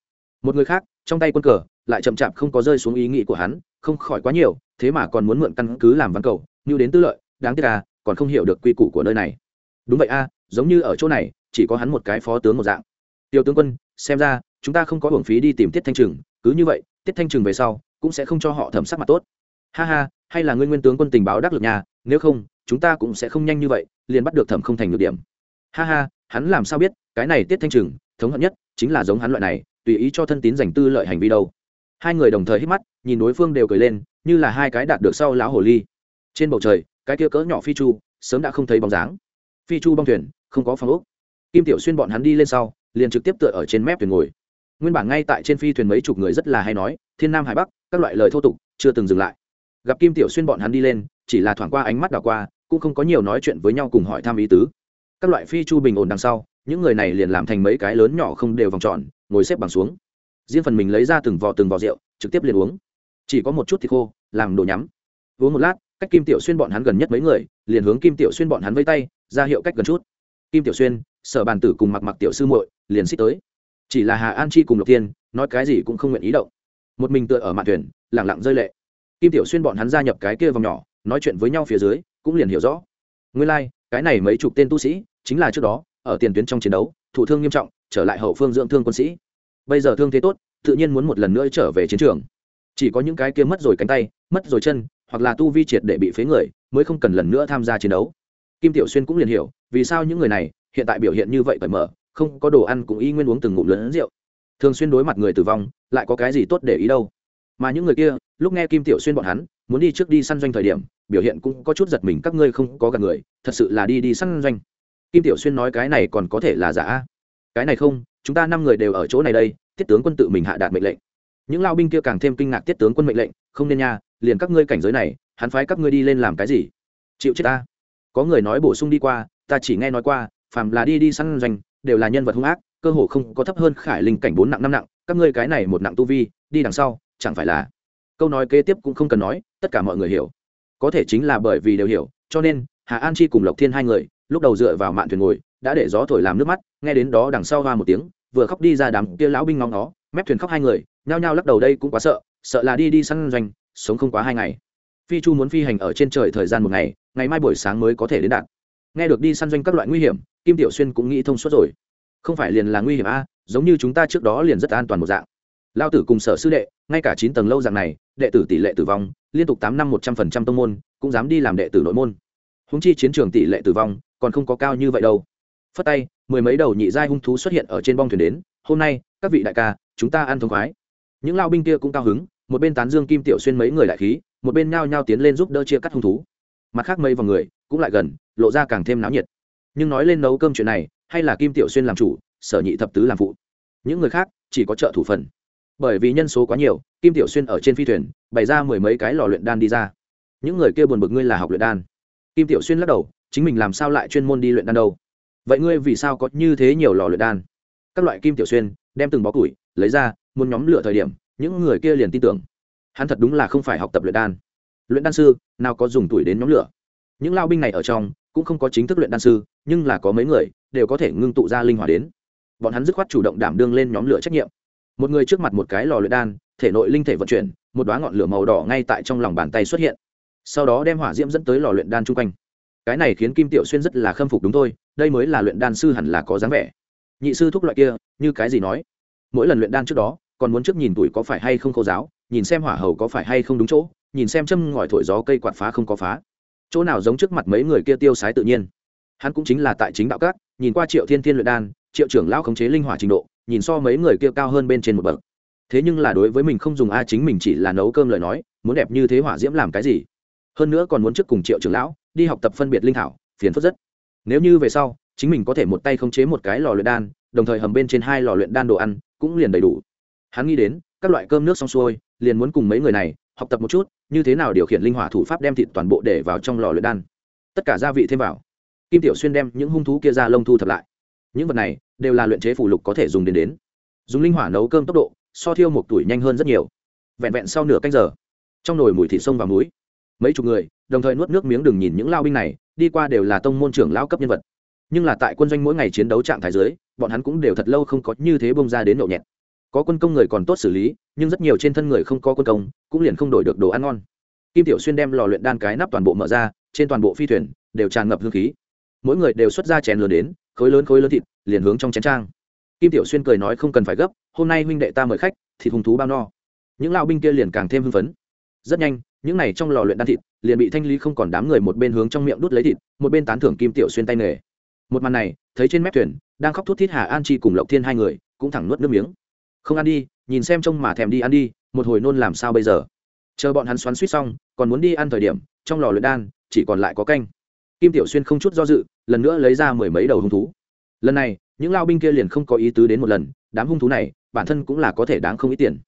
một người khác, trong tay quân cờ, lại chậm chạp không có rơi xuống ý nghĩ của hắn, không khỏi quá nhiều, thế mà còn muốn mượn căn cứ làm văn cầu, như đến tư lợi, đáng tiếc là còn không hiểu được quy củ của nơi này đúng vậy a, giống như ở chỗ này, chỉ có hắn một cái phó tướng một dạng. Tiêu tướng quân, xem ra, chúng ta không có hưởng phí đi tìm tiết thanh trừng, cứ như vậy, tiết thanh trừng về sau, cũng sẽ không cho họ thẩm sắc mặt tốt. Ha ha, hay là nguyên nguyên tướng quân tình báo đắc lực nhà nếu không, chúng ta cũng sẽ không nhanh như vậy, liền bắt được thẩm không thành được điểm. Ha ha, hắn làm sao biết, cái này tiết thanh trừng, thống hận nhất, chính là giống hắn loại này, tùy ý cho thân tín dành tư lợi hành vi đâu. Hai người đồng thời hít mắt, nhìn đối phương đều cười lên, như là hai cái đạt được sau lão hồ ly. Trên bầu trời, cái kia cỡ nhỏ phi chu, sớm đã không thấy bóng dáng phi chu bong thuyền, không có phòng ốc. Kim tiểu xuyên bọn hắn đi lên sau, liền trực tiếp tựa ở trên mép thuyền ngồi. Nguyên bản ngay tại trên phi thuyền mấy chục người rất là hay nói, thiên nam hải bắc, các loại lời thô tục, chưa từng dừng lại. Gặp kim tiểu xuyên bọn hắn đi lên, chỉ là thoảng qua ánh mắt đảo qua, cũng không có nhiều nói chuyện với nhau cùng hỏi thăm ý tứ. Các loại phi chu bình ổn đằng sau, những người này liền làm thành mấy cái lớn nhỏ không đều vòng tròn, ngồi xếp bằng xuống. Riêng phần mình lấy ra từng vò từng vò rượu, trực tiếp liền uống. Chỉ có một chút thì khô, làm đồ nhắm. Uống một lát, cách kim tiểu xuyên bọn hắn gần nhất mấy người, liền hướng kim tiểu xuyên bọn hắn vây tay ra hiệu cách gần chút. Kim tiểu xuyên sở bàn tử cùng mặc mặc tiểu sư muội liền xích tới. Chỉ là hà an chi cùng lộc thiên nói cái gì cũng không nguyện ý động. Một mình tựa ở mạn thuyền lẳng lặng rơi lệ. Kim tiểu xuyên bọn hắn gia nhập cái kia vòng nhỏ nói chuyện với nhau phía dưới cũng liền hiểu rõ. Nguyên lai、like, cái này mấy chục tên tu sĩ chính là trước đó ở tiền tuyến trong chiến đấu thủ thương nghiêm trọng trở lại hậu phương dưỡng thương quân sĩ. Bây giờ thương thế tốt tự nhiên muốn một lần nữa trở về chiến trường. Chỉ có những cái kia mất rồi cánh tay mất rồi chân hoặc là tu vi triệt để bị phế người mới không cần lần nữa tham gia chiến đấu kim tiểu xuyên cũng liền hiểu, vì sao những người này hiện tại biểu hiện như vậy cởi mở, không có đồ ăn cũng y nguyên uống từng ngụm lớn rượu. Thường xuyên đối mặt người tử vong, lại có cái gì tốt để ý đâu? Mà những người kia, lúc nghe kim tiểu xuyên bọn hắn, muốn đi trước đi săn doanh thời điểm, biểu hiện cũng có chút giật mình, các ngươi không có gặp người, thật sự là đi đi săn doanh. Kim tiểu xuyên nói cái này còn có thể là giả? Cái này không, chúng ta năm người đều ở chỗ này đây, tiết tướng quân tự mình hạ đạt mệnh lệnh. Những lao binh kia càng thêm kinh ngạc tiết tướng quân mệnh lệnh, không nên nha, liền các ngươi cảnh giới này, hắn phái các ngươi đi lên làm cái gì? Chịu chết ta có người nói bổ sung đi qua, ta chỉ nghe nói qua, phàm là đi đi săn doanh, đều là nhân vật hung ác, cơ hồ không có thấp hơn khải linh cảnh bốn nặng năm nặng, các ngươi cái này một nặng tu vi, đi đằng sau, chẳng phải là? Câu nói kế tiếp cũng không cần nói, tất cả mọi người hiểu. Có thể chính là bởi vì đều hiểu, cho nên, hà an chi cùng lộc thiên hai người, lúc đầu dựa vào mạn thuyền ngồi, đã để gió thổi làm nước mắt, nghe đến đó đằng sau hoa một tiếng, vừa khóc đi ra đám kia lão binh ngóng nó mép thuyền khóc hai người, nhao nhao lắc đầu đây cũng quá sợ sợ là đi đi săn doanh, sống không quá hai ngày phi chu muốn phi hành ở trên trời thời gian một ngày ngày mai buổi sáng mới có thể đến đạt. Nghe được đi săn doanh các loại nguy hiểm, kim tiểu xuyên cũng nghĩ thông suốt rồi. Không phải liền là nguy hiểm a, giống như chúng ta trước đó liền rất an toàn một dạng. Lao tử cùng sở sư đệ, ngay cả chín tầng lâu dạng này, đệ tử tỷ lệ tử vong, liên tục tám năm một trăm phần trăm tông môn, cũng dám đi làm đệ tử nội môn. Húng chi chiến trường tỷ lệ tử vong, còn không có cao như vậy đâu. Phất tay, mười mấy đầu nhị giai hung thú xuất hiện ở trên bong thuyền đến, hôm nay, các vị đại ca, chúng ta ăn thông khoái. Những lao binh kia cũng cao hứng, một bên tán dương kim tiểu xuyên mấy người đại khí một bên nhao nhao tiến lên giúp đỡ chia cắt hung thú. Mặt khác mây vào người cũng lại gần, lộ ra càng thêm náo nhiệt. Nhưng nói lên nấu cơm chuyện này, hay là kim tiểu xuyên làm chủ, sở nhị thập tứ làm phụ. Những người khác chỉ có trợ thủ phần. Bởi vì nhân số quá nhiều, kim tiểu xuyên ở trên phi thuyền, bày ra mười mấy cái lò luyện đan đi ra. Những người kia buồn bực ngươi là học luyện đan. Kim tiểu xuyên lắc đầu, chính mình làm sao lại chuyên môn đi luyện đan đâu? Vậy ngươi vì sao có như thế nhiều lò luyện đan? Các loại kim tiểu xuyên đem từng bó củi lấy ra, muốn nhóm lửa thời điểm, những người kia liền tin tưởng hắn thật đúng là không phải học tập luyện đan. Luyện đan sư, nào có dùng tuổi đến nhóm lửa. Những lao binh này ở trong, cũng không có chính thức luyện đan sư, nhưng là có mấy người, đều có thể ngưng tụ ra linh hỏa đến. Bọn hắn dứt khoát chủ động đảm đương lên nhóm lửa trách nhiệm. Một người trước mặt một cái lò luyện đan, thể nội linh thể vận chuyển, một đoá ngọn lửa màu đỏ ngay tại trong lòng bàn tay xuất hiện. Sau đó đem hỏa diễm dẫn tới lò luyện đan chung quanh. Cái này khiến kim tiểu xuyên rất là khâm phục đúng thôi, đây mới là luyện đan sư hẳn là có dáng vẻ. Nhị sư thúc loại kia, như cái gì nói? Mỗi lần luyện đan trước đó, còn muốn trước nhìn tuổi có phải hay không khô giáo nhìn xem hỏa hầu có phải hay không đúng chỗ, nhìn xem châm ngòi thổi gió cây quạt phá không có phá. Chỗ nào giống trước mặt mấy người kia tiêu sái tự nhiên. Hắn cũng chính là tại chính đạo các, nhìn qua triệu thiên thiên luyện đan, triệu trưởng lão khống chế linh hỏa trình độ, nhìn so mấy người kia cao hơn bên trên một bậc. Thế nhưng là đối với mình không dùng a à chính mình chỉ là nấu cơm lời nói, muốn đẹp như thế hỏa diễm làm cái gì? Hơn nữa còn muốn trước cùng triệu trưởng lão đi học tập phân biệt linh thảo, phiền phức rất. Nếu như về sau, chính mình có thể một tay khống chế một cái lò luyện đan, đồng thời hầm bên trên hai lò luyện đan đồ ăn, cũng liền đầy đủ. Hắn nghĩ đến các loại cơm nước xong xuôi, liền muốn cùng mấy người này học tập một chút, như thế nào điều khiển linh hỏa thủ pháp đem thịt toàn bộ để vào trong lò luyện đan. Tất cả gia vị thêm vào. Kim tiểu xuyên đem những hung thú kia ra lông thu thập lại. Những vật này đều là luyện chế phủ lục có thể dùng đến đến. Dùng linh hỏa nấu cơm tốc độ, so thiêu một tuổi nhanh hơn rất nhiều. Vẹn vẹn sau nửa canh giờ, trong nồi mùi thịt sông và muối mấy chục người, đồng thời nuốt nước miếng đừng nhìn những lao binh này, đi qua đều là tông môn trưởng lao cấp nhân vật. Nhưng là tại quân doanh mỗi ngày chiến đấu trạng thái giới bọn hắn cũng đều thật lâu không có như thế bông ra đến nhậu nhẹt có quân công người còn tốt xử lý, nhưng rất nhiều trên thân người không có quân công, cũng liền không đổi được đồ ăn ngon. Kim tiểu xuyên đem lò luyện đan cái nắp toàn bộ mở ra, trên toàn bộ phi thuyền đều tràn ngập hương khí. Mỗi người đều xuất ra chén lớn đến, khối lớn khối lớn thịt, liền hướng trong chén trang. Kim tiểu xuyên cười nói không cần phải gấp, hôm nay huynh đệ ta mời khách, thịt hùng thú bao no. Những lao binh kia liền càng thêm hưng phấn. Rất nhanh, những này trong lò luyện đan thịt liền bị thanh lý không còn đám người một bên hướng trong miệng đút lấy thịt, một bên tán thưởng kim tiểu xuyên tay nghề. Một màn này, thấy trên mép thuyền, đang khóc thút thít hà an chi cùng lộc thiên hai người, cũng thẳng nuốt nước miếng không ăn đi, nhìn xem trông mà thèm đi ăn đi, một hồi nôn làm sao bây giờ? Chờ bọn hắn xoắn suýt xong, còn muốn đi ăn thời điểm, trong lò luyện đan, chỉ còn lại có canh. Kim tiểu xuyên không chút do dự, lần nữa lấy ra mười mấy đầu hung thú. Lần này, những lao binh kia liền không có ý tứ đến một lần, đám hung thú này, bản thân cũng là có thể đáng không ít tiền.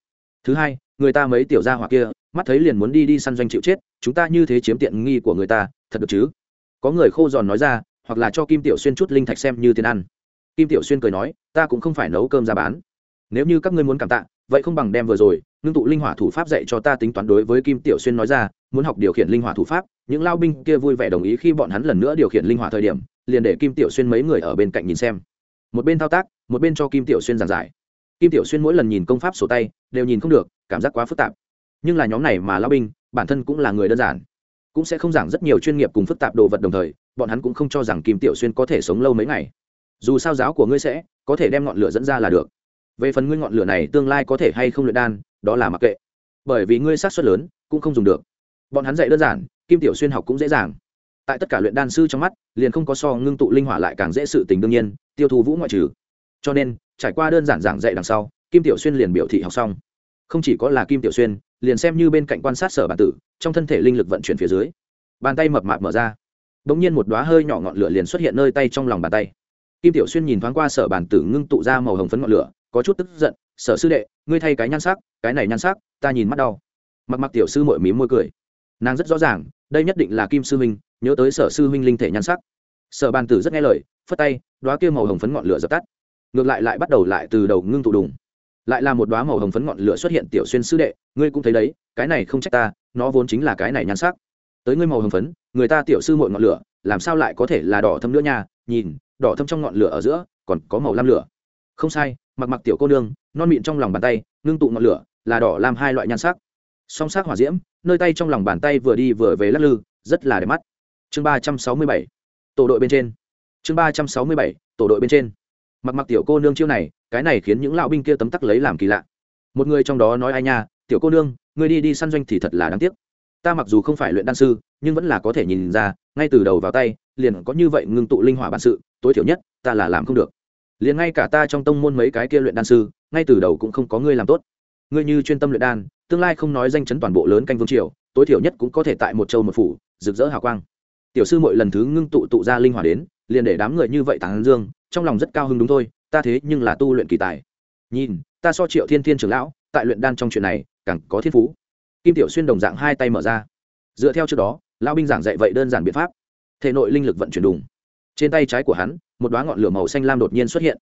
Thứ hai, người ta mấy tiểu gia hỏa kia, mắt thấy liền muốn đi đi săn doanh chịu chết, chúng ta như thế chiếm tiện nghi của người ta, thật được chứ? Có người khô giòn nói ra, hoặc là cho kim tiểu xuyên chút linh thạch xem như tiền ăn. Kim tiểu xuyên cười nói, ta cũng không phải nấu cơm ra bán nếu như các ngươi muốn cảm tạ, vậy không bằng đem vừa rồi, ngưng tụ linh hỏa thủ pháp dạy cho ta tính toán đối với kim tiểu xuyên nói ra, muốn học điều khiển linh hỏa thủ pháp, những lao binh kia vui vẻ đồng ý khi bọn hắn lần nữa điều khiển linh hỏa thời điểm, liền để kim tiểu xuyên mấy người ở bên cạnh nhìn xem. Một bên thao tác, một bên cho kim tiểu xuyên giảng giải. Kim tiểu xuyên mỗi lần nhìn công pháp sổ tay, đều nhìn không được, cảm giác quá phức tạp. Nhưng là nhóm này mà lao binh, bản thân cũng là người đơn giản. Cũng sẽ không giảng rất nhiều chuyên nghiệp cùng phức tạp đồ vật đồng thời, bọn hắn cũng không cho rằng kim tiểu xuyên có thể sống lâu mấy ngày. Dù sao giáo của ngươi sẽ, có thể đem ngọn lửa dẫn ra là được về phần ngươi ngọn lửa này tương lai có thể hay không luyện đan, đó là mặc kệ. Bởi vì ngươi sát xuất lớn, cũng không dùng được. Bọn hắn dạy đơn giản, kim tiểu xuyên học cũng dễ dàng. Tại tất cả luyện đan sư trong mắt, liền không có so ngưng tụ linh hỏa lại càng dễ sự tình đương nhiên, tiêu thụ vũ ngoại trừ. Cho nên, trải qua đơn giản giảng dạy đằng sau, kim tiểu xuyên liền biểu thị học xong. Không chỉ có là kim tiểu xuyên, liền xem như bên cạnh quan sát sở bản tử, trong thân thể linh lực vận chuyển phía dưới, bàn tay mập mạp mở ra. Đ ỗ n g nhiên một đoá hơi nhỏ ngọn lửa liền xuất hiện nơi tay trong lòng bàn tay. Kim tiểu xuyên nhìn thoáng qua sở bản tử ngưng tụ ra màu hồng phấn ngọn lửa có chút tức giận, sở sư đệ, ngươi thay cái nhan sắc, cái này nhan sắc, ta nhìn mắt đau. Mặc mặc tiểu sư mội mím môi cười. Nàng rất rõ ràng, đây nhất định là kim sư huynh, nhớ tới sở sư huynh linh thể nhan sắc. Sở bàn tử rất nghe lời, phất tay đoá kia màu hồng phấn ngọn lửa dập tắt. Ngược lại lại bắt đầu lại từ đầu ngưng tụ đùng. Lại là một đoá màu hồng phấn ngọn lửa xuất hiện, tiểu xuyên sư đệ, ngươi cũng thấy đấy, cái này không trách ta, nó vốn chính là cái này nhan sắc. Tới ngươi màu hồng phấn, người ta tiểu sư mội ngọn lửa, làm sao lại có thể là đỏ thâm nữa nha? Nhìn, đỏ thâm trong ngọn lửa ở giữa, còn có màu lam lửa. Không sai mặc mặc tiểu cô nương, non mịn trong lòng bàn tay, ngưng tụ ngọn lửa, là đỏ làm hai loại nhan sắc. Song sắc hỏa diễm, nơi tay trong lòng bàn tay vừa đi vừa về lắc lư, rất là đẹp mắt. Chương ba trăm sáu mươi bảy, tổ đội bên trên. Chương ba trăm sáu mươi bảy, tổ đội bên trên. Mặc mặc tiểu cô nương chiêu này, cái này khiến những lão binh kia tấm tắc lấy làm kỳ lạ. Một người trong đó nói ai nha, tiểu cô nương, ngươi đi đi săn doanh thì thật là đáng tiếc. Ta mặc dù không phải luyện đan sư, nhưng vẫn là có thể nhìn ra, ngay từ đầu vào tay, liền có như vậy ngưng tụ linh hỏa bản sự, tối thiểu nhất, ta là làm không được liền ngay cả ta trong tông môn mấy cái kia luyện đan sư, ngay từ đầu cũng không có ngươi làm tốt. Ngươi như chuyên tâm luyện đan, tương lai không nói danh chấn toàn bộ lớn canh vương triều, tối thiểu nhất cũng có thể tại một châu một phủ, rực rỡ hào quang. Tiểu sư mỗi lần thứ ngưng tụ tụ ra linh hỏa đến, liền để đám người như vậy tán dương, trong lòng rất cao hứng đúng thôi, ta thế nhưng là tu luyện kỳ tài. Nhìn, ta so triệu thiên thiên trưởng lão, tại luyện đan trong chuyện này, càng có thiên phú. Kim tiểu xuyên đồng dạng hai tay mở ra. Dựa theo trước đó, lão binh giảng dạy vậy đơn giản biện pháp. Thể nội linh lực vận chuyển đùng. Trên tay trái của hắn một đoá ngọn lửa màu xanh lam đột nhiên xuất hiện.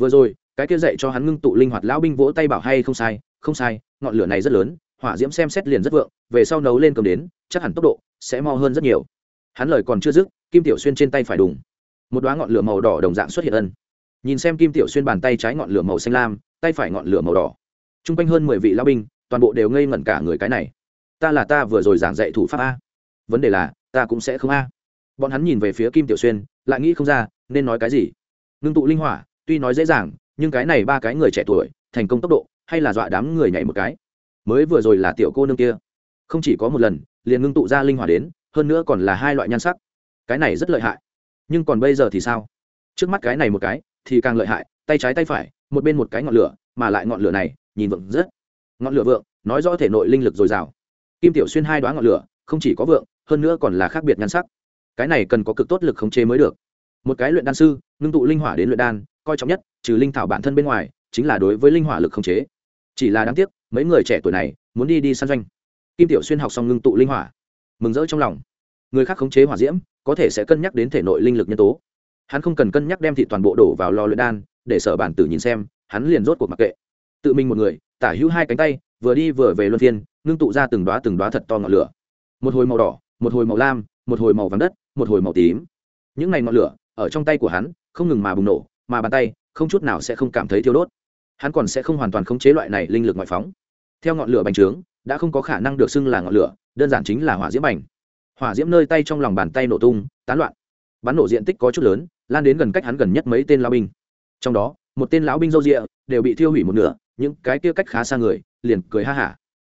Vừa rồi, cái kia dạy cho hắn ngưng tụ linh hoạt lão binh vỗ tay bảo hay không sai không sai, ngọn lửa này rất lớn, hỏa diễm xem xét liền rất vượng, về sau nấu lên cầm đến, chắc hẳn tốc độ sẽ mo hơn rất nhiều. Hắn lời còn chưa dứt, kim tiểu xuyên trên tay phải đùng. Một đoá ngọn lửa màu đỏ đồng dạng xuất hiện ân. Nhìn xem kim tiểu xuyên bàn tay trái ngọn lửa màu xanh lam, tay phải ngọn lửa màu đỏ. T r u n g quanh hơn mười vị lao binh, toàn bộ đều ngây ngẩn cả người cái này. Ta là ta vừa rồi giảng dạy thủ pháp a. Vấn đề là, ta cũng sẽ không a. Bọn hắn nhìn về phía kim tiểu xuyên, lại nghĩ không ra nên nói cái gì? Ngưng tụ linh hỏa, tuy nói dễ dàng, nhưng cái này ba cái người trẻ tuổi, thành công tốc độ, hay là dọa đám người nhảy một cái? Mới vừa rồi là tiểu cô nương kia. Không chỉ có một lần, liền ngưng tụ ra linh hỏa đến, hơn nữa còn là hai loại nhan sắc. Cái này rất lợi hại. Nhưng còn bây giờ thì sao? Trước mắt cái này một cái, thì càng lợi hại, tay trái tay phải, một bên một cái ngọn lửa, mà lại ngọn lửa này, nhìn vượng rất. Ngọn lửa vượng, nói rõ thể nội linh lực dồi dào. Kim tiểu xuyên hai đoá ngọn lửa, không chỉ có vượng, hơn nữa còn là khác biệt nhan sắc. Cái này cần có cực tốt lực khống chế mới được một cái luyện đan sư, ngưng tụ linh hỏa đến luyện đan, coi trọng nhất, trừ linh thảo bản thân bên ngoài, chính là đối với linh hỏa lực không chế. Chỉ là đáng tiếc, mấy người trẻ tuổi này muốn đi đi săn doanh. Kim tiểu xuyên học xong ngưng tụ linh hỏa. Mừng rỡ trong lòng. Người khác khống chế hỏa diễm, có thể sẽ cân nhắc đến thể nội linh lực nhân tố. Hắn không cần cân nhắc đem thị toàn bộ đổ vào lò luyện đan, để sở bản tử nhìn xem, hắn liền rốt cuộc mặc kệ. Tự mình một người, tả hữu hai cánh tay, vừa đi vừa về luân phiên, ngưng tụ ra từng đoá từng đoá thật to ngọn lửa. Một hồi màu đỏ, một hồi màu lam, một hồi màu vàng đất, một hồi màu tím. Những ngày ngọn lửa ở trong tay của hắn, không ngừng mà bùng nổ, mà bàn tay, không chút nào sẽ không cảm thấy thiêu đốt. Hắn còn sẽ không hoàn toàn khống chế loại này linh lực ngoại phóng. Theo ngọn lửa bành trướng, đã không có khả năng được xưng là ngọn lửa, đơn giản chính là hỏa diễm bành. Hỏa diễm nơi tay trong lòng bàn tay nổ tung, tán loạn. Bắn nổ diện tích có chút lớn, lan đến gần cách hắn gần nhất mấy tên lão binh. Trong đó, một tên lão binh râu rịa, đều bị thiêu hủy một nửa, những cái kia cách khá xa người, liền cười ha hả.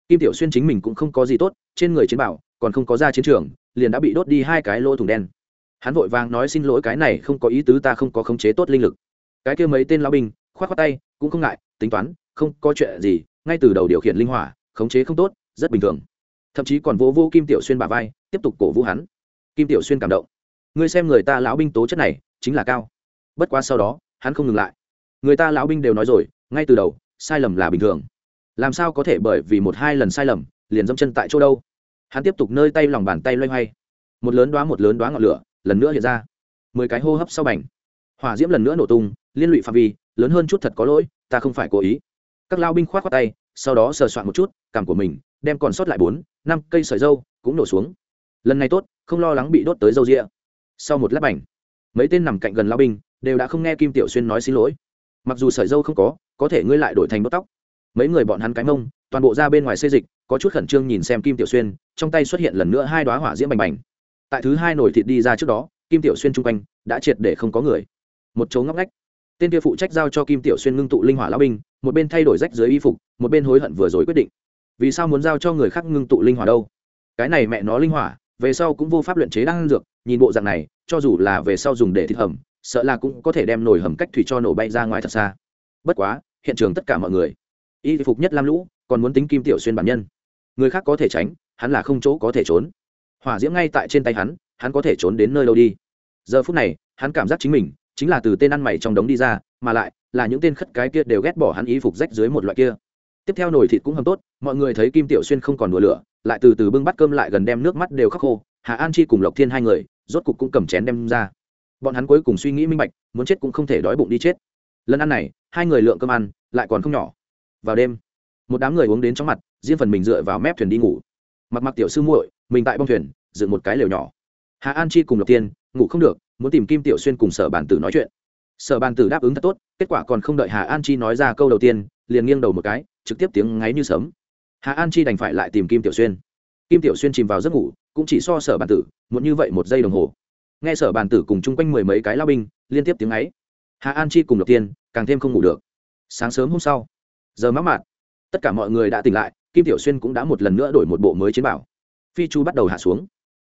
Kim tiểu xuyên chính mình cũng không có gì tốt, trên người chiến bảo, còn không có ra chiến trường, liền đã bị đốt đi hai cái lỗ thủng đen hắn vội vàng nói xin lỗi cái này không có ý tứ ta không có khống chế tốt linh lực. Cái kia mấy tên lão binh khoát khoát tay cũng không ngại tính toán không có chuyện gì ngay từ đầu điều khiển linh hỏa khống chế không tốt rất bình thường. Thậm chí còn vỗ vô, vô kim tiểu xuyên bà vai tiếp tục cổ vũ hắn. Kim tiểu xuyên cảm động. Ngươi xem người ta lão binh tố chất này chính là cao. Bất quá sau đó hắn không ngừng lại. Người ta lão binh đều nói rồi ngay từ đầu sai lầm là bình thường. Làm sao có thể bởi vì một hai lần sai lầm liền dâm chân tại chỗ đâu? Hắn tiếp tục nơi tay lòng bàn tay loay hoay. Một lớn đoá một lớn đoá ngọn lửa lần nữa hiện ra. Mười cái hô hấp sau bành. Hỏa diễm lần nữa nổ tung, liên lụy phạm vi, lớn hơn chút thật có lỗi, ta không phải cố ý. Các lao binh k h o á t khoác tay, sau đó sờ soạn một chút, cảm của mình, đem còn sót lại bốn, năm cây sợi dâu, cũng nổ xuống. Lần này tốt, không lo lắng bị đốt tới dâu rịa. Sau một lát bảnh mấy tên nằm cạnh gần lao binh, đều đã không nghe kim tiểu xuyên nói xin lỗi. Mặc dù sợi dâu không có có thể ngươi lại đổi thành đốt tóc. Mấy người bọn hắn cái mông, toàn bộ ra bên ngoài xây dịch, có chút khẩn trương nhìn xem kim tiểu xuyên, trong tay xuất hiện lần nữa hai đoá hỏa diễm bành bành tại thứ hai nổi thịt đi ra trước đó, kim tiểu xuyên chung quanh đã triệt để không có người. Một chỗ ngóc ngách, tên kia phụ trách giao cho kim tiểu xuyên ngưng tụ linh hỏa lão binh, một bên thay đổi rách dưới y phục, một bên hối hận vừa rồi quyết định. Vì sao muốn giao cho người khác ngưng tụ linh hỏa đâu? Cái này mẹ nó linh hỏa, về sau cũng vô pháp luyện chế đan dược, nhìn bộ dạng này, cho dù là về sau dùng để thịt hầm, sợ là cũng có thể đem nồi hầm cách thủy cho nổ bay ra ngoài thật xa. Bất quá, hiện trường tất cả mọi người, y phục nhất lam lũ, còn muốn tính kim tiểu xuyên bản nhân. Người khác có thể tránh, hắn là không chỗ có thể trốn hỏa diễm ngay tại trên tay hắn hắn có thể trốn đến nơi đâu đi. Giờ phút này, hắn cảm giác chính mình, chính là từ tên ăn mày trong đống đi ra, mà lại là những tên khất cái kia đều ghét bỏ hắn y phục rách dưới một loại kia. Tiếp theo nồi thịt cũng hầm tốt, mọi người thấy kim tiểu xuyên không còn đùa lửa, lại từ từ bưng bắt cơm lại gần đem nước mắt đều khắc khô, hà an chi cùng lộc thiên hai người, rốt cục cũng cầm chén đem ra. Bọn hắn cuối cùng suy nghĩ minh bạch, muốn chết cũng không thể đói bụng đi chết. Lần ăn này, hai người lượng cơm ăn, lại còn không nhỏ. Vào đêm, một đám người uống đến trong mặt, riêng phần mình dựa vào mép thuyền đi ngủ. Mặc mặc tiểu sư muội mình tại bong thuyền, dựng một cái lều nhỏ. Hà an chi cùng lộc tiên, ngủ không được, muốn tìm kim tiểu xuyên cùng sở bản tử nói chuyện. Sở Bàn tử đáp ứng thật tốt, kết quả còn không đợi hà an chi nói ra câu đầu tiên, liền nghiêng đầu một cái, trực tiếp tiếng ngáy như sấm. Hà an chi đành phải lại tìm kim tiểu xuyên. Kim tiểu xuyên chìm vào giấc ngủ, cũng chỉ so sở Bàn tử muốn như vậy một giây đồng hồ. Nghe sở Bàn tử cùng chung quanh mười mấy cái lao binh, liên tiếp tiếng ấy hà an chi cùng lộc tiên, càng thêm không ngủ được. Sáng sớm hôm sau, giờ mắc mạt, tất cả mọi người đã tỉnh lại, kim tiểu xuyên cũng đã một lần nữa đổi một bộ mới chiến bảo phi chu bắt đầu hạ xuống.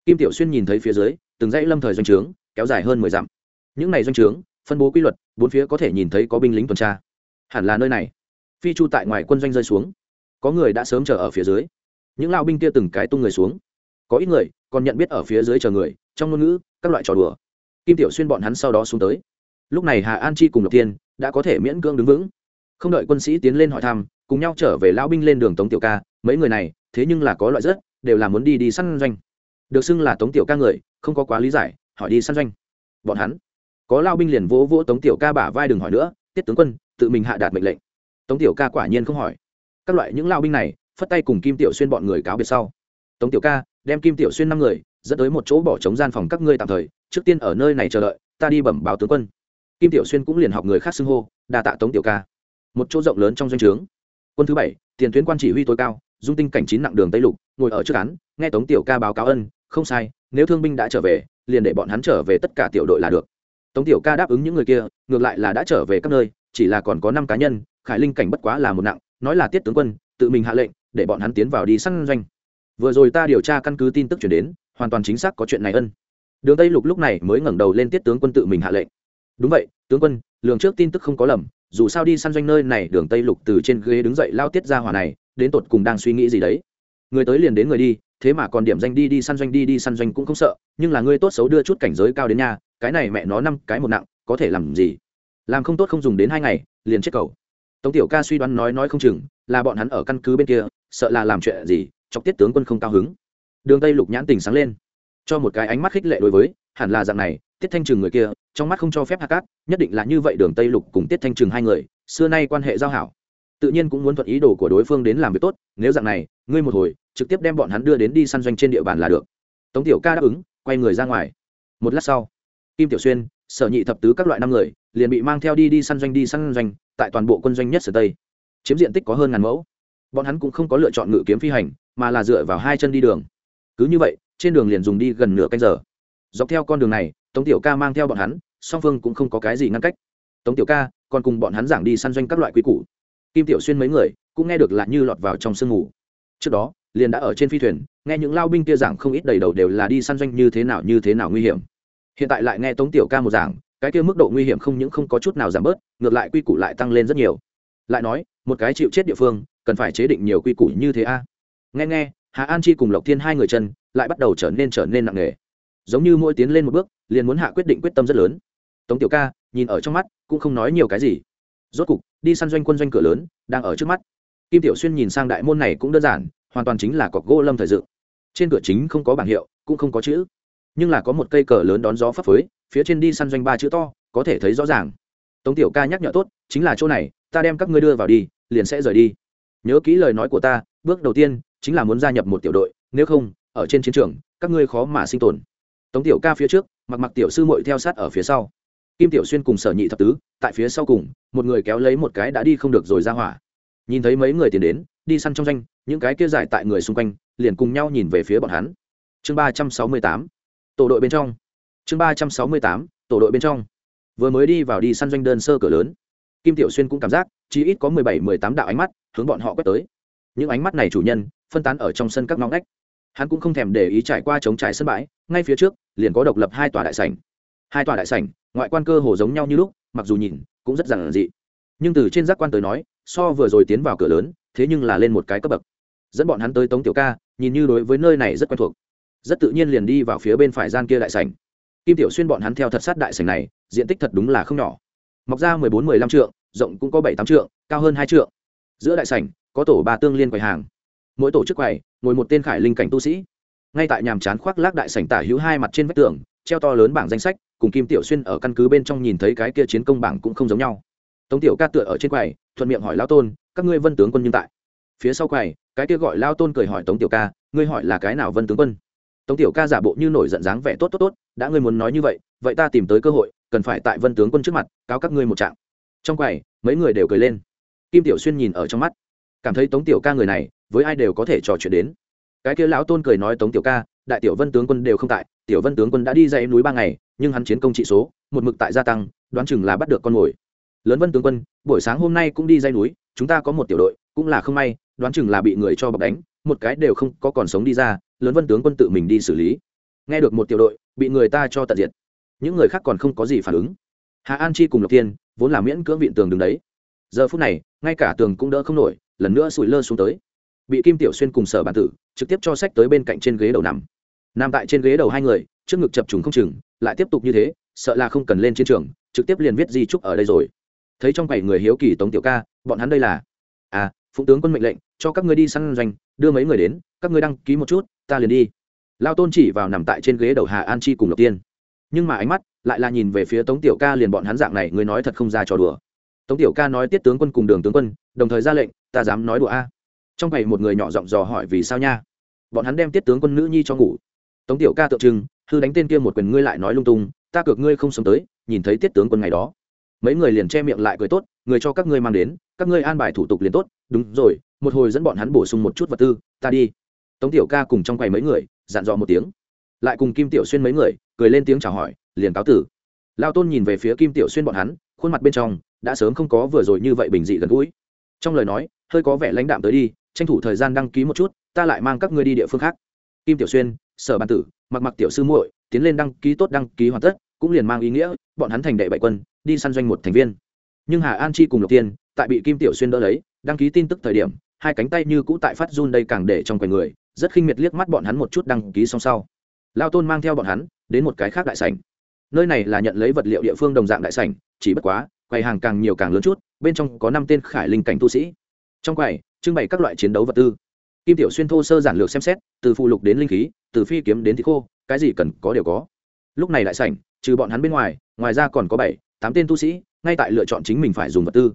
Kim tiểu xuyên nhìn thấy phía dưới, từng dãy lâm thời doanh trướng, kéo dài hơn mười dặm. Những n à y doanh trướng, phân bố quy luật, bốn phía có thể nhìn thấy có binh lính tuần tra. Hẳn là nơi này. Phi chu tại ngoài quân doanh rơi xuống. Có người đã sớm chờ ở phía dưới. Những lao binh kia từng cái tung người xuống. Có ít người còn nhận biết ở phía dưới chờ người, trong ngôn ngữ, các loại trò đùa. Kim tiểu xuyên bọn hắn sau đó xuống tới. Lúc này hà an chi cùng lộc tiên đã có thể miễn cưỡng đứng vững. Không đợi quân sĩ tiến lên hỏi thăm, cùng nhau trở về lão binh lên đường tống tiểu ca, mấy người này, thế nhưng là có loại rất đều là muốn đi đi săn doanh. Được xưng là tống tiểu ca người, không có quá lý giải, hỏi đi săn doanh. Bọn hắn, có lao binh liền vỗ vỗ tống tiểu ca bả vai đừng hỏi nữa, tiết tướng quân, tự mình hạ đạt mệnh lệnh. Tống tiểu ca quả nhiên không hỏi. Các loại những lao binh này, phất tay cùng kim tiểu xuyên bọn người cáo biệt sau. Tống tiểu ca, đem kim tiểu xuyên năm người, dẫn tới một chỗ bỏ trống gian phòng các ngươi tạm thời, trước tiên ở nơi này chờ đợi, ta đi bẩm báo tướng quân. Kim tiểu xuyên cũng liền học người khác xưng hô, đa tạ tống tiểu ca. Một chỗ rộng lớn trong doanh trướng. Quân thứ bảy, tiền tuyến quan chỉ huy tối cao dung tinh cảnh chín nặng đường tây lục, ngồi ở trước án, nghe tống tiểu ca báo cáo ân, không sai, nếu thương binh đã trở về, liền để bọn hắn trở về tất cả tiểu đội là được. Tống tiểu ca đáp ứng những người kia, ngược lại là đã trở về các nơi, chỉ là còn có năm cá nhân, khải linh cảnh bất quá là một nặng, nói là tiết tướng quân, tự mình hạ lệnh, để bọn hắn tiến vào đi săn doanh. Vừa rồi ta điều tra căn cứ tin tức chuyển đến, hoàn toàn chính xác có chuyện này ân. Đường tây lục lúc này mới ngẩng đầu lên tiết tướng quân tự mình hạ lệnh. Đúng vậy, tướng quân, lường trước tin tức không có lầm, dù sao đi săn doanh nơi này, đường tây lục từ trên ghế đứng dậy lao tiết ra hỏa này đến tột cùng đang suy nghĩ gì đấy. Người tới liền đến người đi, thế mà còn điểm danh đi đi săn doanh đi đi săn doanh cũng không sợ, nhưng là ngươi tốt xấu đưa chút cảnh giới cao đến nhà cái này mẹ nó năm cái một nặng, có thể làm gì? Làm không tốt không dùng đến hai ngày, liền chết cầu. Tống tiểu ca suy đoán nói nói không chừng, là bọn hắn ở căn cứ bên kia, sợ là làm chuyện gì, chọc tiết tướng quân không cao hứng. Đường tây lục nhãn tình sáng lên. Cho một cái ánh mắt khích lệ đối với, hẳn là dạng này, tiết thanh trừng người kia, trong mắt không cho phép hạ cát, nhất định là như vậy đường tây lục cùng tiết thanh trừng hai người, xưa nay quan hệ giao hảo tự nhiên cũng muốn thuận ý đồ của đối phương đến làm việc tốt, nếu dạng này, ngươi một hồi, trực tiếp đem bọn hắn đưa đến đi săn doanh trên địa bàn là được. Tống tiểu ca đáp ứng, quay người ra ngoài. Một lát sau, kim tiểu xuyên, sở nhị thập tứ các loại năm người, liền bị mang theo đi đi săn doanh đi săn doanh, tại toàn bộ quân doanh nhất sở tây. Chiếm diện tích có hơn ngàn mẫu. Bọn hắn cũng không có lựa chọn ngự kiếm phi hành, mà là dựa vào hai chân đi đường. Cứ như vậy, trên đường liền dùng đi gần nửa canh giờ. Dọc theo con đường này, tống tiểu ca mang theo bọn hắn, song phương cũng không có cái gì ngăn cách. Tống tiểu ca còn cùng bọn hắn giảng đi săn doanh các loại quy củ kim tiểu xuyên mấy người cũng nghe được là như lọt vào trong sương ngủ trước đó, liền đã ở trên phi thuyền, nghe những lao binh kia giảng không ít đầy đầu đều là đi săn doanh như thế nào, như thế nào nguy hiểm. Hiện tại lại nghe tống tiểu ca một giảng, cái kia mức độ nguy hiểm không những không có chút nào giảm bớt, ngược lại quy củ lại tăng lên rất nhiều. Lại nói, một cái chịu chết địa phương, cần phải chế định nhiều quy củ như thế a. Nghe nghe, hà an chi cùng lộc thiên hai người chân lại bắt đầu trở nên trở nên nặng nề. Giống như mỗi tiến lên một bước, liền muốn hạ quyết định quyết tâm rất lớn. Tống tiểu ca nhìn ở trong mắt, cũng không nói nhiều cái gì rốt cục, đi săn doanh quân doanh cửa lớn, đang ở trước mắt. Kim tiểu xuyên nhìn sang đại môn này cũng đơn giản, hoàn toàn chính là cọc gỗ lâm thời dựng. Trên cửa chính không có bảng hiệu, cũng không có chữ. Nhưng là có một cây cờ lớn đón gió phấp phới, phía trên đi săn doanh ba chữ to, có thể thấy rõ ràng. Tống tiểu ca nhắc nhở tốt, chính là chỗ này, ta đem các ngươi đưa vào đi, liền sẽ rời đi. Nhớ kỹ lời nói của ta, bước đầu tiên, chính là muốn gia nhập một tiểu đội, nếu không, ở trên chiến trường, các ngươi khó mà sinh tồn. Tống tiểu ca phía trước, mặc mặc tiểu sư mội theo sát ở phía sau kim tiểu xuyên cùng sở nhị thập tứ, tại phía sau cùng, một người kéo lấy một cái đã đi không được rồi ra hỏa. Nhìn thấy mấy người tiến đến, đi săn trong danh, những cái kia giải tại người xung quanh, liền cùng nhau nhìn về phía bọn hắn. Chương ba trăm sáu mươi tám, tổ đội bên trong. Chương ba trăm sáu mươi tám, tổ đội bên trong. Vừa mới đi vào đi săn doanh đơn sơ cửa lớn, kim tiểu xuyên cũng cảm giác chỉ ít có mười bảy, mười tám đạo ánh mắt hướng bọn họ quét tới. Những ánh mắt này chủ nhân, phân tán ở trong sân các ngõ ngách. Hắn cũng không thèm để ý trải qua chống trải sân bãi, ngay phía trước, liền có độc lập hai tòa đại sảnh hai tòa đại sảnh, ngoại quan cơ hồ giống nhau như lúc, mặc dù nhìn cũng rất giản dị. Nhưng từ trên giác quan tới nói, so vừa rồi tiến vào cửa lớn, thế nhưng là lên một cái cấp bậc. Dẫn bọn hắn tới tống tiểu ca, nhìn như đối với nơi này rất quen thuộc. Rất tự nhiên liền đi vào phía bên phải gian kia đại sảnh. Kim tiểu xuyên bọn hắn theo thật sát đại sảnh này, diện tích thật đúng là không nhỏ. Mọc ra mười bốn, mười lăm trượng, rộng cũng có bảy tám trượng, cao hơn hai trượng. Giữa đại sảnh, có tổ ba tương liên quầy hàng. Mỗi tổ chức quầy, ngồi một tên khải linh cảnh tu sĩ. Ngay tại nhàm chán khoác lác đại sảnh tả hữu hai mặt trên vách tường, treo to lớn bảng danh sách cùng kim tiểu xuyên ở căn cứ bên trong nhìn thấy cái kia chiến công bảng cũng không giống nhau. Tống tiểu ca tựa ở trên quầy, thuận miệng hỏi lao tôn, các ngươi vân tướng quân nhưng tại? Phía sau quầy, cái kia gọi lao tôn cười hỏi tống tiểu ca, ngươi hỏi là cái nào vân tướng quân? Tống tiểu ca giả bộ như nổi giận dáng vẻ tốt tốt tốt, đã ngươi muốn nói như vậy vậy ta tìm tới cơ hội, cần phải tại vân tướng quân trước mặt, cáo các ngươi một trạng. Trong quầy, mấy người đều cười lên. Kim tiểu xuyên nhìn ở trong mắt, cảm thấy tống tiểu ca người này, với ai đều có thể trò chuyện đến. Cái kia lão tôn cười nói tống tiểu ca, đại tiểu vân tướng quân đều không tại, tiểu vân tướng quân đã đi ra em núi ba ngày nhưng hắn chiến công trị số, một mực tại gia tăng, đoán chừng là bắt được con mồi. Lớn vân tướng quân, buổi sáng hôm nay cũng đi dây núi, chúng ta có một tiểu đội, cũng là không may, đoán chừng là bị người cho bọc đánh, một cái đều không có còn sống đi ra, lớn vân tướng quân tự mình đi xử lý. Nghe được một tiểu đội, bị người ta cho tận diệt. Những người khác còn không có gì phản ứng. Hà an chi cùng lộc thiên, vốn là miễn cưỡng viện tường đứng đấy. Giờ phút này, ngay cả tường cũng đỡ không nổi, lần nữa sủi lơ xuống tới. Bị kim tiểu xuyên cùng sở bản tử, trực tiếp cho sách tới bên cạnh trên ghế đầu nằm. Nằm tại trên ghế đầu hai người trước ngực chập trùng không chừng, lại tiếp tục như thế, sợ là không cần lên chiến trường, trực tiếp liền viết di trúc ở đây rồi. Thấy trong bảy người hiếu kỳ tống tiểu ca, bọn hắn đây là à phụng tướng quân mệnh lệnh, cho các ngươi đi săn doanh, đưa mấy người đến, các ngươi đăng ký một chút, ta liền đi. Lao tôn chỉ vào nằm tại trên ghế đầu hà an chi cùng lộc tiên. Nhưng mà ánh mắt lại là nhìn về phía tống tiểu ca liền bọn hắn dạng này, người nói thật không ra trò đùa. Tống tiểu ca nói tiết tướng quân cùng đường tướng quân, đồng thời ra lệnh, ta dám nói đùa a. Trong ngày một người nhỏ giọng dò hỏi vì sao nha? Bọn hắn đem tiết tướng quân nữ nhi cho ngủ. Tống tiểu ca tượng trưng hư đánh tên kia một quyền ngươi lại nói lung tung, ta cược ngươi không sống tới, nhìn thấy tiết tướng quân ngày đó. Mấy người liền che miệng lại cười tốt, người cho các ngươi mang đến, các ngươi an bài thủ tục liền tốt. Đúng rồi, một hồi dẫn bọn hắn bổ sung một chút vật tư, ta đi. Tống tiểu ca cùng trong quầy mấy người, dặn dò một tiếng. Lại cùng kim tiểu xuyên mấy người, cười lên tiếng chào hỏi, liền cáo tử. Lao tôn nhìn về phía kim tiểu xuyên bọn hắn, khuôn mặt bên trong, đã sớm không có vừa rồi như vậy bình dị gần gũi. Trong lời nói, hơi có vẻ lãnh đạm tới đi, tranh thủ thời gian đăng ký một chút, ta lại mang các ngươi đi địa phương khác. Kim tiểu xuyên, sở bàn tử mặc mặc tiểu sư muội, tiến lên đăng ký tốt đăng ký hoàn tất, cũng liền mang ý nghĩa, bọn hắn thành đệ bảy quân, đi săn doanh một thành viên. Nhưng hà an chi cùng lộc tiên tại bị kim tiểu xuyên đỡ lấy, đăng ký tin tức thời điểm, hai cánh tay như cũ tại phát run đây càng để trong quầy người, rất khinh miệt liếc mắt bọn hắn một chút đăng ký xong sau. Lao tôn mang theo bọn hắn, đến một cái khác đại sảnh. Nơi này là nhận lấy vật liệu địa phương đồng dạng đại sảnh, chỉ bất quá, quầy hàng càng nhiều càng lớn chút, bên trong có năm tên khải linh cảnh tu sĩ. Trong quầy, trưng bày các loại chiến đấu vật tư. Kim tiểu xuyên thô sơ giản lược xem xét, từ phụ lục đến linh khí từ phi kiếm đến thịt khô, cái gì cần có đều có. Lúc này lại sảnh, trừ bọn hắn bên ngoài ngoài ra còn có bảy, tám tên tu sĩ, ngay tại lựa chọn chính mình phải dùng vật tư.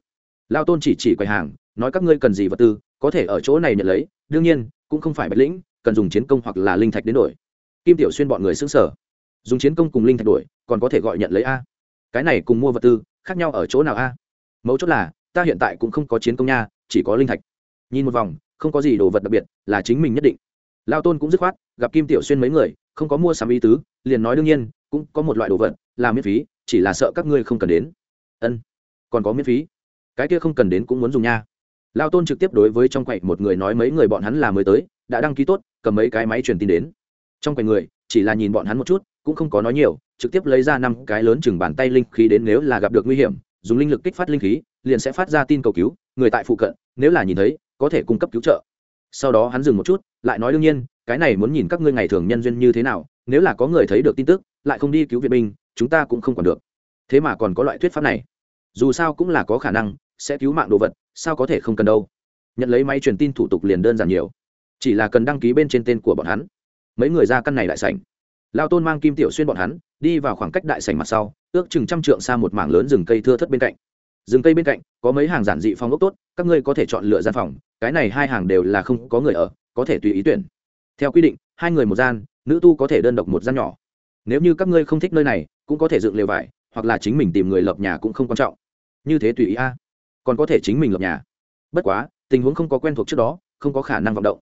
Lao tôn chỉ chỉ quầy hàng, nói các ngươi cần gì vật tư, có thể ở chỗ này nhận lấy, đương nhiên, cũng không phải bạch lĩnh, cần dùng chiến công hoặc là linh thạch đến đổi. Kim tiểu xuyên bọn người xứng sở dùng chiến công cùng linh thạch đổi, còn có thể gọi nhận lấy a. Cái này cùng mua vật tư, khác nhau ở chỗ nào a? Mấu chốt là, ta hiện tại cũng không có chiến công nha, chỉ có linh thạch. Nhìn một vòng, không có gì đồ vật đặc biệt, là chính mình nhất định lao tôn cũng dứt khoát, gặp kim tiểu xuyên mấy người, không có mua sắm ý tứ, liền nói đương nhiên, cũng có một loại đồ vật là miễn phí, chỉ là sợ các ngươi không cần đến. Ân, còn có miễn phí. Cái kia không cần đến cũng muốn dùng nha. Lao tôn trực tiếp đối với trong quậy một người nói mấy người bọn hắn là mới tới, đã đăng ký tốt, cầm mấy cái máy truyền tin đến. Trong quầy người, chỉ là nhìn bọn hắn một chút, cũng không có nói nhiều, trực tiếp lấy ra năm cái lớn chừng bàn tay linh khí đến nếu là gặp được nguy hiểm, dùng linh lực kích phát linh khí, liền sẽ phát ra tin cầu cứu, người tại phụ cận, nếu là nhìn thấy, có thể cung cấp cứu trợ sau đó hắn dừng một chút, lại nói đương nhiên, cái này muốn nhìn các ngươi ngày thường nhân duyên như thế nào, nếu là có người thấy được tin tức, lại không đi cứu viện binh, chúng ta cũng không còn được. Thế mà còn có loại thuyết pháp này. Dù sao cũng là có khả năng, sẽ cứu mạng đồ vật, sao có thể không cần đâu. Nhận lấy máy truyền tin thủ tục liền đơn giản nhiều. Chỉ là cần đăng ký bên trên tên của bọn hắn. Mấy người ra căn này đại sảnh. Lao tôn mang kim tiểu xuyên bọn hắn, đi vào khoảng cách đại sảnh mặt sau, ước chừng trăm trượng xa một mảng lớn rừng cây thưa thất bên cạnh. Rừng cây bên cạnh, có mấy hàng giản dị phòng ốc tốt, các ngươi có thể chọn lựa gian phòng cái này hai hàng đều là không có người ở, có thể tùy ý tuyển. Theo quy định, hai người một gian, nữ tu có thể đơn độc một gian nhỏ. Nếu như các ngươi không thích nơi này, cũng có thể dựng lều vải, hoặc là chính mình tìm người lập nhà cũng không quan trọng. Như thế tùy ý a. Còn có thể chính mình lập nhà. Bất quá, tình huống không có quen thuộc trước đó, không có khả năng vọng động.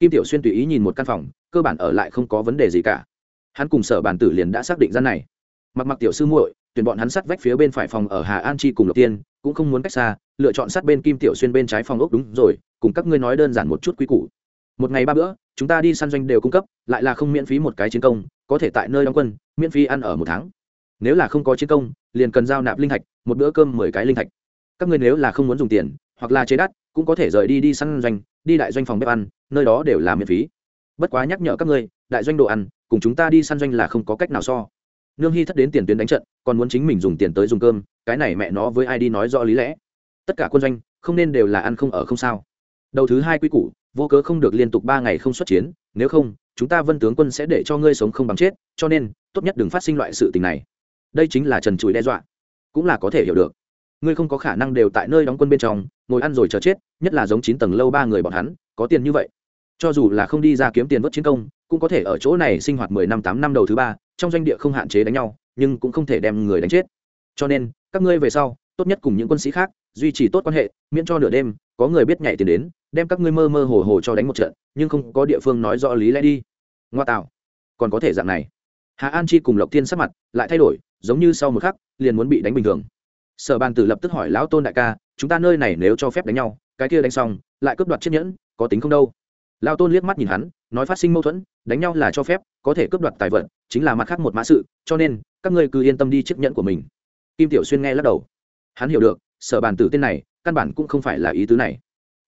Kim tiểu xuyên tùy ý nhìn một căn phòng, cơ bản ở lại không có vấn đề gì cả. Hắn cùng sở bản tử liền đã xác định gian này. Mặc mặc tiểu sư muội, tuyển bọn hắn sát vách phía bên phải phòng ở hà an chi cùng lộc tiên, cũng không muốn cách xa, lựa chọn sát bên kim tiểu xuyên bên trái phòng ốc đúng rồi cùng các ngươi nói đơn giản một chút quý củ. Một ngày ba bữa, chúng ta đi săn doanh đều cung cấp, lại là không miễn phí một cái chiến công, có thể tại nơi đóng quân, miễn phí ăn ở một tháng. Nếu là không có chiến công, liền cần giao nạp linh thạch, một bữa cơm mười cái linh thạch. Các ngươi nếu là không muốn dùng tiền, hoặc là chế đắt, cũng có thể rời đi đi săn doanh, đi đại doanh phòng bếp ăn, nơi đó đều là miễn phí. Bất quá nhắc nhở các ngươi, đại doanh đồ ăn, cùng chúng ta đi săn doanh là không có cách nào so. Nương hy thất đến tiền tuyến đánh trận, còn muốn chính mình dùng tiền tới dùng cơm, cái này mẹ nó với ai đi nói rõ lý lẽ. Tất cả quân doanh, không nên đều là ăn không ở không sao đầu thứ hai quy củ, vô cớ không được liên tục ba ngày không xuất chiến, nếu không, chúng ta vân tướng quân sẽ để cho ngươi sống không bằng chết, cho nên, tốt nhất đừng phát sinh loại sự tình này. Đây chính là trần trụi đe dọa, cũng là có thể hiểu được. Ngươi không có khả năng đều tại nơi đóng quân bên trong, ngồi ăn rồi chờ chết, nhất là giống chín tầng lâu ba người bọn hắn, có tiền như vậy. Cho dù là không đi ra kiếm tiền vớt chiến công, cũng có thể ở chỗ này sinh hoạt mười năm tám năm đầu thứ ba, trong doanh địa không hạn chế đánh nhau, nhưng cũng không thể đem người đánh chết. Cho nên, các ngươi về sau, tốt nhất cùng những quân sĩ khác, duy trì tốt quan hệ, miễn cho nửa đêm, có người biết nhảy tiền đến đem các ngươi mơ mơ hồ hồ cho đánh một trận, nhưng không có địa phương nói rõ lý lẽ đi. Ngoa tạo. Còn có thể dạng này. Hà an chi cùng lộc thiên sắc mặt lại thay đổi, giống như sau một khắc, liền muốn bị đánh bình thường. Sở bàn tử lập tức hỏi lão tôn đại ca, chúng ta nơi này nếu cho phép đánh nhau, cái kia đánh xong, lại cướp đoạt chiếc nhẫn, có tính không đâu? Lao tôn liếc mắt nhìn hắn, nói phát sinh mâu thuẫn, đánh nhau là cho phép, có thể cướp đoạt tài vật, chính là mặt khác một mã sự, cho nên, các ngươi cứ yên tâm đi chiếc nhẫn của mình. Kim tiểu xuyên nghe lắc đầu. Hắn hiểu được, sở bàn tử tên này, căn bản cũng không phải là ý tứ này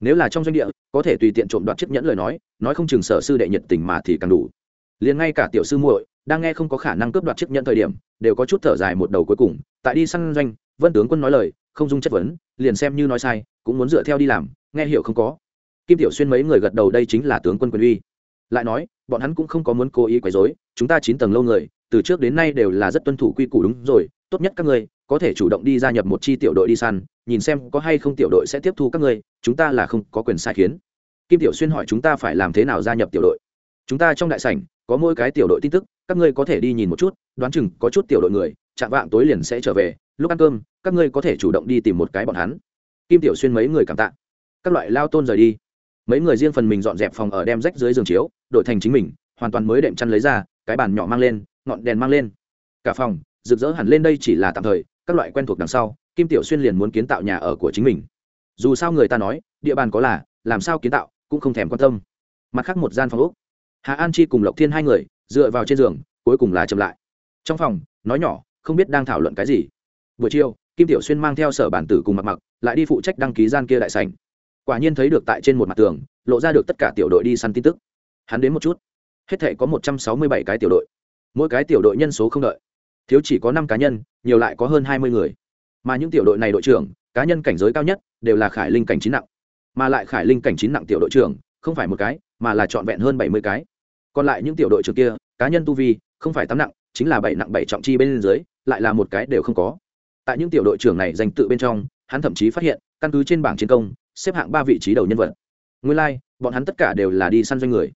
nếu là trong doanh địa, có thể tùy tiện trộm đoạt chiếc nhẫn lời nói nói không chừng sở sư đệ nhiệt tình mà thì càng đủ. Liền ngay cả tiểu sư muội, đang nghe không có khả năng cướp đoạt chiếc nhẫn thời điểm, đều có chút thở dài một đầu cuối cùng. Tại đi săn doanh, vân tướng quân nói lời, không dung chất vấn, liền xem như nói sai, cũng muốn dựa theo đi làm, nghe hiểu không có. Kim tiểu xuyên mấy người gật đầu đây chính là tướng quân quyền uy. Lại nói, bọn hắn cũng không có muốn cố ý quấy rối, chúng ta chín tầng lâu người, từ trước đến nay đều là rất tuân thủ quy củ đúng rồi, tốt nhất các ngươi có thể chủ động đi gia nhập một chi tiểu đội đi săn, nhìn xem có hay không tiểu đội sẽ tiếp thu các ngươi, chúng ta là không có quyền sai khiến. Kim tiểu xuyên hỏi chúng ta phải làm thế nào gia nhập tiểu đội. Chúng ta trong đại sảnh, có mỗi cái tiểu đội tin tức, các ngươi có thể đi nhìn một chút, đoán chừng có chút tiểu đội người, chạm vạng tối liền sẽ trở về, lúc ăn cơm, các ngươi có thể chủ động đi tìm một cái bọn hắn. Kim tiểu xuyên mấy người cảm tạ. Các loại lao tôn rời đi. Mấy người riêng phần mình dọn dẹp phòng ở đem rách dưới giường chiếu đội thành chính mình, hoàn toàn mới đệm chăn lấy ra, cái bàn nhỏ mang lên, ngọn đèn mang lên. Cả phòng, rực rỡ hẳn lên đây chỉ là tạm thời các loại quen thuộc đằng sau, kim tiểu xuyên liền muốn kiến tạo nhà ở của chính mình. Dù sao người ta nói, địa bàn có là, làm sao kiến tạo cũng không thèm quan tâm. Mặt khác một gian phòng úc hà an chi cùng lộc thiên hai người, dựa vào trên giường, cuối cùng là chậm lại. Trong phòng, nói nhỏ, không biết đang thảo luận cái gì. Buổi chiều, kim tiểu xuyên mang theo sở bản tử cùng mặc mặc lại đi phụ trách đăng ký gian kia đại sành quả nhiên thấy được tại trên một mặt tường, lộ ra được tất cả tiểu đội đi săn tin tức. Hắn đến một chút. Hết thể có một trăm sáu mươi bảy cái tiểu đội. Mỗi cái tiểu đội nhân số không đợi thiếu chỉ có năm cá nhân nhiều lại có hơn hai mươi người. Mà những tiểu đội này đội trưởng cá nhân cảnh giới cao nhất đều là khải linh cảnh chín nặng. Mà lại khải linh cảnh chín nặng tiểu đội trưởng không phải một cái mà là trọn vẹn hơn bảy mươi cái. Còn lại những tiểu đội trưởng kia cá nhân tu vi không phải tám nặng chính là bảy nặng bảy trọng chi bên dưới lại là một cái đều không có. Tại những tiểu đội trưởng này danh tự bên trong hắn thậm chí phát hiện căn cứ trên bảng chiến công xếp hạng ba vị trí đầu nhân vật. Nguyên lai、like, bọn hắn tất cả đều là đi săn doanh người.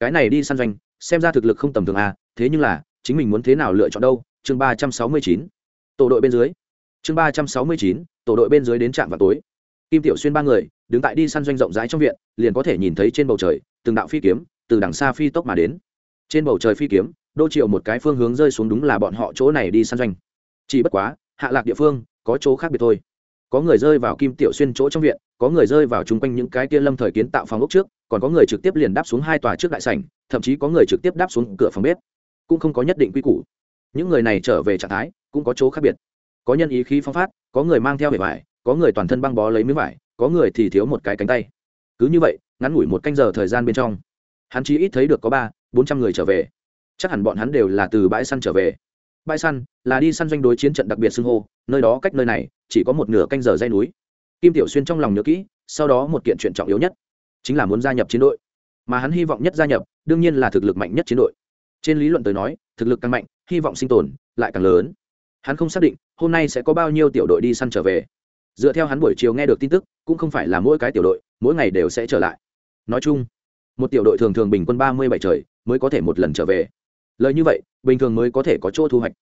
Cái này đi săn doanh xem ra thực lực không tầm thường à thế nhưng là chính mình muốn thế nào lựa chọn đâu chương ba trăm sáu mươi chín, tổ đội bên dưới. Chương ba trăm sáu mươi chín, tổ đội bên dưới đến trạm vào tối. Kim tiểu xuyên ba người đứng tại đi săn doanh rộng rãi trong viện, liền có thể nhìn thấy trên bầu trời, từng đạo phi kiếm từ đằng xa phi tốc mà đến. Trên bầu trời phi kiếm, đô triệu một cái phương hướng rơi xuống đúng là bọn họ chỗ này đi săn doanh. Chỉ bất quá, hạ lạc địa phương, có chỗ khác biệt thôi. Có người rơi vào kim tiểu xuyên chỗ trong viện, có người rơi vào chung quanh những cái kia lâm thời kiến tạo phòng ốc trước, còn có người trực tiếp liền đáp xuống hai tòa trước đại sảnh, thậm chí có người trực tiếp đáp xuống cửa phòng bếp. Cũng không có nhất định quy củ những người này trở về trạng thái cũng có chỗ khác biệt. Có nhân ý khí phong phát, có người mang theo bề vải có người toàn thân băng bó lấy miếng vải, có người thì thiếu một cái cánh tay. Cứ như vậy, ngắn ngủi một canh giờ thời gian bên trong, hắn chỉ ít thấy được có ba, bốn trăm người trở về. Chắc hẳn bọn hắn đều là từ bãi săn trở về. Bãi săn là đi săn doanh đối chiến trận đặc biệt xưng hô, nơi đó cách nơi này chỉ có một nửa canh giờ dây núi. Kim tiểu xuyên trong lòng nhớ kỹ, sau đó một kiện chuyện trọng yếu nhất, chính là muốn gia nhập chiến đội. Mà hắn hy vọng nhất gia nhập, đương nhiên là thực lực mạnh nhất chiến đội. Trên lý luận tới nói, thực lực càng mạnh hy vọng sinh tồn lại càng lớn. Hắn không xác định hôm nay sẽ có bao nhiêu tiểu đội đi săn trở về. Dựa theo hắn buổi chiều nghe được tin tức, cũng không phải là mỗi cái tiểu đội, mỗi ngày đều sẽ trở lại. Nói chung, một tiểu đội thường thường bình quân ba mươi bảy trời mới có thể một lần trở về. Lời như vậy, bình thường mới có thể có chỗ thu hoạch.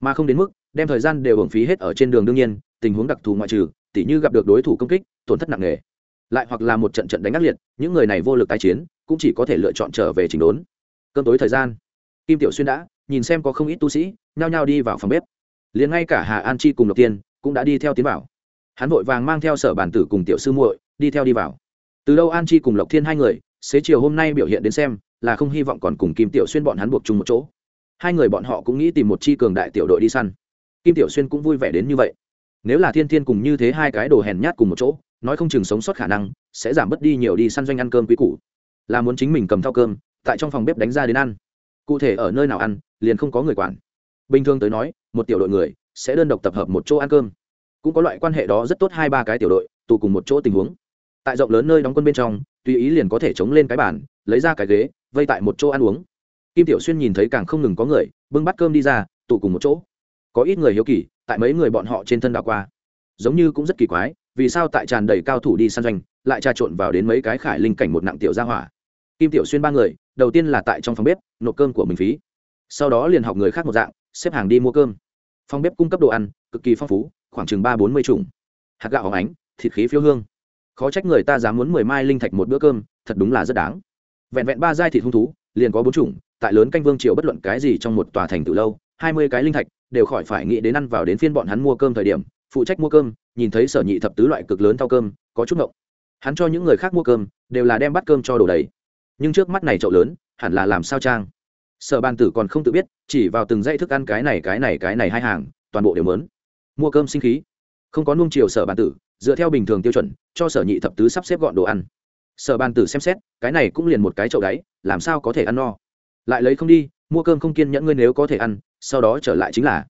Mà không đến mức đem thời gian đều hưởng phí hết ở trên đường đương nhiên, tình huống đặc thù ngoại trừ, tỉ như gặp được đối thủ công kích, tổn thất nặng nề. Lại hoặc là một trận trận đánh ác liệt, những người này vô lực tái chiến, cũng chỉ có thể lựa chọn trở về chỉnh đốn. Cơn tối thời gian, kim tiểu xuyên đã nhìn xem có không ít tu sĩ, nhao nhao đi vào phòng bếp. Liền ngay cả hà an chi cùng lộc tiên cũng đã đi theo tiến vào. Hắn vội vàng mang theo sở bản tử cùng tiểu sư muội đi theo đi vào. Từ đâu an chi cùng lộc thiên hai người, xế chiều hôm nay biểu hiện đến xem, là không hy vọng còn cùng kim tiểu xuyên bọn hắn buộc chung một chỗ. Hai người bọn họ cũng nghĩ tìm một chi cường đại tiểu đội đi săn. Kim tiểu xuyên cũng vui vẻ đến như vậy. Nếu là thiên thiên cùng như thế hai cái đồ hèn nhát cùng một chỗ, nói không chừng sống sót khả năng sẽ giảm bớt đi nhiều đi săn doanh ăn cơm quý củ. Là muốn chính mình cầm thao cơm, tại trong phòng bếp đánh ra đến ăn cụ thể ở nơi nào ăn, liền không có người quản. Bình thường tới nói, một tiểu đội người sẽ đơn độc tập hợp một chỗ ăn cơm. Cũng có loại quan hệ đó rất tốt hai ba cái tiểu đội, tụ cùng một chỗ tình huống. Tại rộng lớn nơi đóng quân bên trong, tùy ý liền có thể chống lên cái bàn, lấy ra cái ghế, vây tại một chỗ ăn uống. Kim tiểu xuyên nhìn thấy càng không ngừng có người, bưng bắt cơm đi ra, tụ cùng một chỗ. Có ít người hiếu kỳ, tại mấy người bọn họ trên thân đảo qua. Giống như cũng rất kỳ quái, vì sao tại tràn đầy cao thủ đi săn doanh, lại trà trộn vào đến mấy cái khải linh cảnh một nặng tiểu gia hỏa. Kim tiểu xuyên ba người đầu tiên là tại trong phòng bếp, nộp cơm của mình phí. Sau đó liền học người khác một dạng, xếp hàng đi mua cơm. Phòng bếp cung cấp đồ ăn, cực kỳ phong phú, khoảng chừng ba bốn mươi chủng. Hạt gạo hóng ánh, thịt khí phiêu hương. Khó trách người ta dám muốn mười mai linh thạch một bữa cơm, thật đúng là rất đáng. Vẹn vẹn ba giai thịt hung thú, liền có bốn chủng, tại lớn canh vương triều bất luận cái gì trong một tòa thành từ lâu, hai mươi cái linh thạch đều khỏi phải nghĩ đến ăn vào đến phiên bọn hắn mua cơm thời điểm, phụ trách mua cơm, nhìn thấy sở nhị thập tứ loại cực lớn thau cơm, có chút ngộng. Hắn cho những người khác mua cơm, đều là đem bắt cơm cho đồ đầy nhưng trước mắt này chậu lớn, hẳn là làm sao trang? Sở ban tử còn không tự biết, chỉ vào từng dãy thức ăn cái này cái này cái này hai hàng, toàn bộ đều mớn. Mua cơm sinh khí. Không có nung chiều sở ban tử, dựa theo bình thường tiêu chuẩn, cho sở nhị thập tứ sắp xếp gọn đồ ăn. Sở ban tử xem xét, cái này cũng liền một cái chậu đáy, làm sao có thể ăn no? Lại lấy không đi, mua cơm không kiên nhẫn ngươi nếu có thể ăn, sau đó trở lại chính là.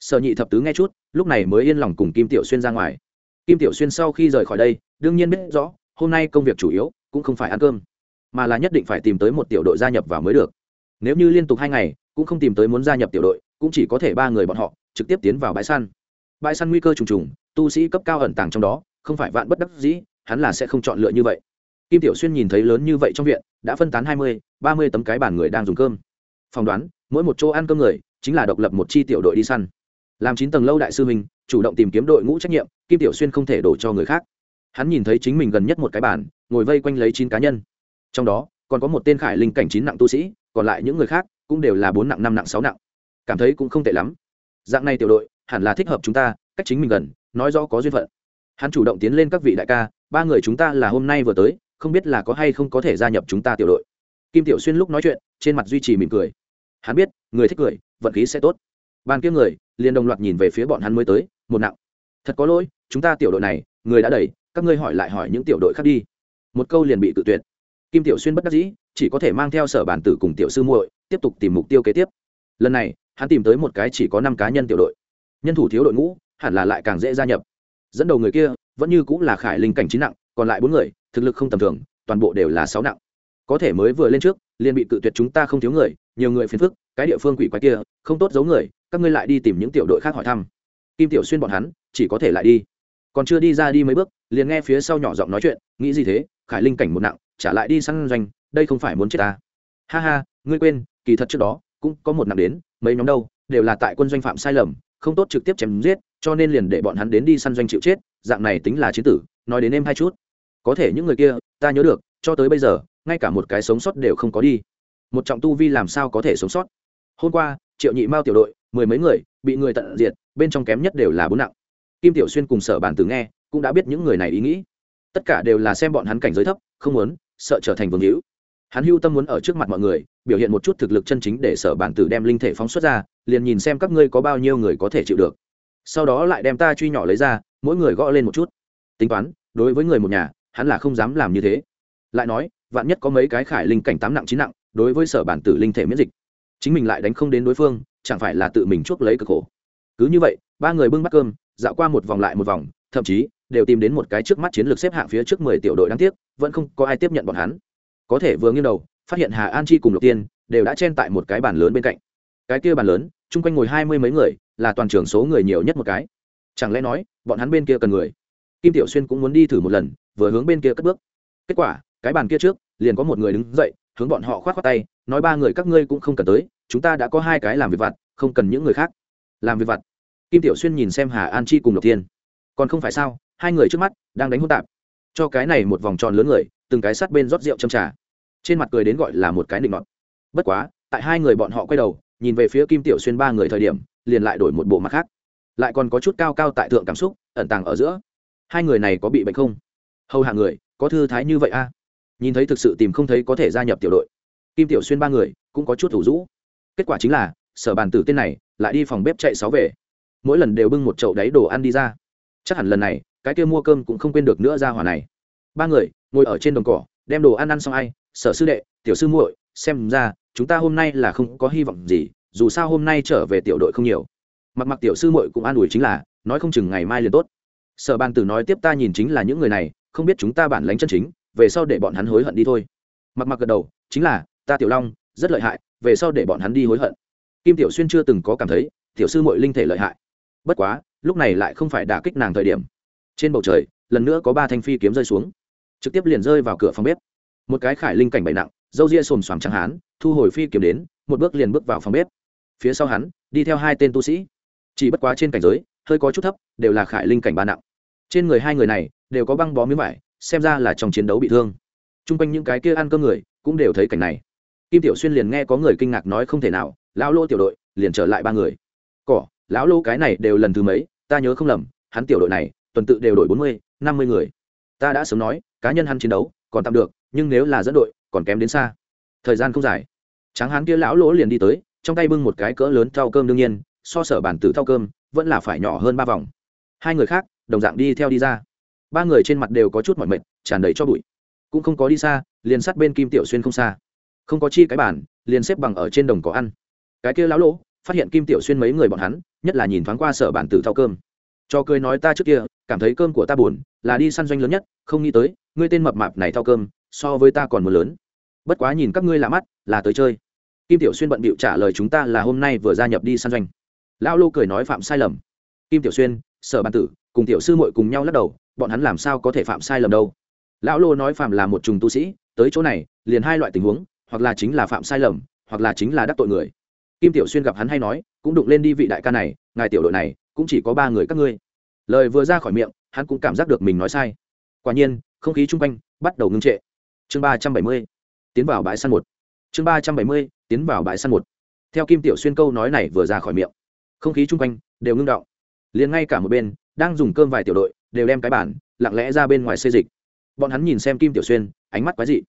Sở nhị thập tứ nghe chút, lúc này mới yên lòng cùng kim tiểu xuyên ra ngoài. Kim tiểu xuyên sau khi rời khỏi đây, đương nhiên biết rõ, hôm nay công việc chủ yếu cũng không phải ăn cơm mà là nhất định phải tìm tới một tiểu đội gia nhập vào mới được. Nếu như liên tục hai ngày, cũng không tìm tới muốn gia nhập tiểu đội, cũng chỉ có thể ba người bọn họ, trực tiếp tiến vào bãi săn. Bãi săn nguy cơ trùng trùng, tu sĩ cấp cao ẩn tàng trong đó, không phải vạn bất đắc dĩ, hắn là sẽ không chọn lựa như vậy. Kim tiểu xuyên nhìn thấy lớn như vậy trong viện, đã phân tán hai mươi, ba mươi tấm cái bàn người đang dùng cơm. Phỏng đoán, mỗi một chỗ ăn cơm người, chính là độc lập một chi tiểu đội đi săn. Làm chín tầng lâu đại sư mình chủ động tìm kiếm đội ngũ trách nhiệm, kim tiểu xuyên không thể đổ cho người khác. Hắn nhìn thấy chính mình gần nhất một cái bàn, ngồi vây quanh lấy chín cá nhân trong đó, còn có một tên khải linh cảnh chín nặng tu sĩ, còn lại những người khác cũng đều là bốn nặng, năm nặng, sáu nặng. Cảm thấy cũng không tệ lắm. Dạng này tiểu đội, hẳn là thích hợp chúng ta, cách chính mình gần, nói rõ có duyên phận. Hắn chủ động tiến lên các vị đại ca, ba người chúng ta là hôm nay vừa tới, không biết là có hay không có thể gia nhập chúng ta tiểu đội. Kim tiểu xuyên lúc nói chuyện, trên mặt duy trì mỉm cười. Hắn biết, người thích cười vận khí sẽ tốt. Ban kia người, liền đồng loạt nhìn về phía bọn hắn mới tới, một nặng. Thật có lỗi, chúng ta tiểu đội này, người đã đầy các ngươi hỏi lại hỏi những tiểu đội khác đi. Một câu liền bị tự tuyệt kim tiểu xuyên bất đắc dĩ, chỉ có thể mang theo sở bản tử cùng tiểu sư muội tiếp tục tìm mục tiêu kế tiếp. Lần này, hắn tìm tới một cái chỉ có năm cá nhân tiểu đội. Nhân thủ thiếu đội ngũ, hẳn là lại càng dễ gia nhập. Dẫn đầu người kia, vẫn như cũng là khải linh cảnh chín nặng, còn lại bốn người, thực lực không tầm thường, toàn bộ đều là sáu nặng. Có thể mới vừa lên trước, liền bị cự tuyệt chúng ta không thiếu người, nhiều người phiền phức, cái địa phương quỷ quái kia, không tốt giấu người, các ngươi lại đi tìm những tiểu đội khác hỏi thăm. Kim tiểu xuyên bọn hắn, chỉ có thể lại đi. Còn chưa đi ra đi mấy bước, liền nghe phía sau nhỏ giọng nói chuyện, nghĩ gì thế, khải linh cảnh một nặng trả lại đi săn doanh, đây không phải muốn chết ta. Ha ha, ngươi quên, kỳ thật trước đó, cũng có một nặng đến, mấy nhóm đâu, đều là tại quân doanh phạm sai lầm, không tốt trực tiếp chém giết, cho nên liền để bọn hắn đến đi săn doanh chịu chết, dạng này tính là chiến tử, nói đến em hai chút. Có thể những người kia, ta nhớ được, cho tới bây giờ, ngay cả một cái sống sót đều không có đi. Một trọng tu vi làm sao có thể sống sót? Hôm qua, triệu nhị mao tiểu đội, mười mấy người, bị người tận diệt, bên trong kém nhất đều là bốn nặng. Kim tiểu xuyên cùng sở bản tử nghe, cũng đã biết những người này ý nghĩ. Tất cả đều là xem bọn hắn cảnh giới thấp không muốn, sợ trở thành vương hữu. Hắn hưu tâm muốn ở trước mặt mọi người, biểu hiện một chút thực lực chân chính để sở bản tử đem linh thể phóng xuất ra, liền nhìn xem các ngươi có bao nhiêu người có thể chịu được. Sau đó lại đem ta truy nhỏ lấy ra, mỗi người gõ lên một chút. Tính toán, đối với người một nhà, hắn là không dám làm như thế. Lại nói, vạn nhất có mấy cái khải linh cảnh tám nặng chín nặng, đối với sở bản tử linh thể miễn dịch, chính mình lại đánh không đến đối phương, chẳng phải là tự mình chuốc lấy cực khổ. Cứ như vậy, ba người bưng bắt cơm, dạo qua một vòng lại một vòng, thậm chí đều tìm đến một cái trước mắt chiến lược xếp hạng phía trước mười tiểu đội đáng tiếc, vẫn không có ai tiếp nhận bọn hắn. Có thể vừa nghiêng đầu, phát hiện hà an chi cùng Lục tiên đều đã chen tại một cái bàn lớn bên cạnh. Cái kia bàn lớn, chung quanh ngồi hai mươi mấy người, là toàn trường số người nhiều nhất một cái. Chẳng lẽ nói, bọn hắn bên kia cần người? Kim tiểu xuyên cũng muốn đi thử một lần, vừa hướng bên kia cất bước. Kết quả, cái bàn kia trước, liền có một người đứng dậy, hướng bọn họ khoát khoát tay, nói ba người các ngươi cũng không cần tới, chúng ta đã có hai cái làm việc vặt, không cần những người khác. Làm việc vặt. Kim tiểu xuyên nhìn xem hà an chi cùng Lục tiên. Còn không phải sao? Hai người trước mắt đang đánh hỗn tạp. Cho cái này một vòng tròn lớn người, từng cái sát bên rót rượu châm trà. Trên mặt cười đến gọi là một cái định ngọt bất quá, tại hai người bọn họ quay đầu, nhìn về phía kim tiểu xuyên ba người thời điểm, liền lại đổi một bộ mặt khác. Lại còn có chút cao cao tại thượng cảm xúc, ẩn tàng ở giữa. Hai người này có bị bệnh không? Hầu hạ người, có thư thái như vậy a nhìn thấy thực sự tìm không thấy có thể gia nhập tiểu đội. Kim tiểu xuyên ba người cũng có chút thủ rũ. Kết quả chính là, sở bàn tử tên này lại đi phòng bếp chạy sáu về. Mỗi lần đều bưng một chậu đáy đồ ăn đi ra. Chắc hẳn lần này cái kia mua cơm cũng không quên được nữa ra hỏa này. Ba người, ngồi ở trên đồng cỏ, đem đồ ăn ăn xong ai, sở sư đệ, tiểu sư muội, xem ra, chúng ta hôm nay là không có hy vọng gì, dù sao hôm nay trở về tiểu đội không nhiều. Mặc mặc tiểu sư muội cũng an ủi chính là, nói không chừng ngày mai liền tốt. Sở bàn tử nói tiếp ta nhìn chính là những người này, không biết chúng ta bản lánh chân chính, về sau để bọn hắn hối hận đi thôi. Mặc mặc gật đầu, chính là, ta tiểu long, rất lợi hại, về sau để bọn hắn đi hối hận. Kim tiểu xuyên chưa từng có cảm thấy, tiểu sư muội linh thể lợi hại. Bất quá, lúc này lại không phải đả kích nàng thời điểm trên bầu trời, lần nữa có ba thanh phi kiếm rơi xuống. Trực tiếp liền rơi vào cửa phòng bếp. Một cái khải linh cảnh bậy nặng dâu ria xồm xoàm chẳng hán, thu hồi phi kiếm đến, một bước liền bước vào phòng bếp. Phía sau hắn, đi theo hai tên tu sĩ. Chỉ bất quá trên cảnh giới, hơi có chút thấp, đều là khải linh cảnh ba nặng. Trên người hai người này, đều có băng bó miếng vải, xem ra là trong chiến đấu bị thương. T r u n g quanh những cái kia ăn cơm người, cũng đều thấy cảnh này. Kim tiểu xuyên liền nghe có người kinh ngạc nói không thể nào, lão lô tiểu đội, liền trở lại ba người. Cỏ, lão lô cái này đều lần thứ mấy, ta nhớ không lầm, hắn tiểu đội này tuần tự đều đổi bốn mươi năm mươi người. Ta đã sớm nói cá nhân hắn chiến đấu còn tạm được nhưng nếu là dẫn đội còn kém đến xa. Thời gian không dài. Tráng Hán kia lão lỗ liền đi tới trong tay bưng một cái cỡ lớn thau cơm đương nhiên so sở bản tử thau cơm vẫn là phải nhỏ hơn ba vòng. Hai người khác đồng dạng đi theo đi ra. Ba người trên mặt đều có chút mỏi mệt tràn đầy cho bụi. Cũng không có đi xa liền sát bên kim tiểu xuyên không xa. Không có chi cái bàn, liền xếp bằng ở trên đồng có ăn. Cái kia lão lỗ phát hiện kim tiểu xuyên mấy người bọn hắn nhất là nhìn thoáng qua sở bản tử thau cơm cho cười nói ta trước kia, cảm thấy cơm của ta buồn, là đi săn doanh lớn nhất, không nghĩ tới, ngươi tên mập mạp này thao cơm, so với ta còn một lớn. Bất quá nhìn các ngươi lạ mắt, là tới chơi. Kim tiểu xuyên bận bịu trả lời chúng ta là hôm nay vừa gia nhập đi săn doanh. Lão lô cười nói phạm sai lầm. Kim tiểu xuyên, sở bàn tử, cùng tiểu sư muội cùng nhau lắc đầu, bọn hắn làm sao có thể phạm sai lầm đâu? Lão lô nói phạm là một trùng tu sĩ, tới chỗ này, liền hai loại tình huống, hoặc là chính là phạm sai lầm, hoặc là chính là đắc tội người. Kim tiểu xuyên gặp hắn hay nói, cũng đụng lên đi vị đại ca này, ngài tiểu đội này cũng chỉ có ba người các ngươi. Lời vừa ra khỏi miệng, hắn cũng cảm giác được mình nói sai. Quả nhiên, không khí chung quanh bắt đầu ngưng trệ. Chương ba trăm bảy mươi, tiến vào bãi săn một. Chương ba trăm bảy mươi, tiến vào bãi săn một. Theo kim tiểu xuyên câu nói này vừa ra khỏi miệng, không khí chung quanh đều ngưng đọng liền ngay cả một bên đang dùng cơm vài tiểu đội đều đem cái bản lặng lẽ ra bên ngoài xây dịch. Bọn hắn nhìn xem kim tiểu xuyên, ánh mắt quái dị.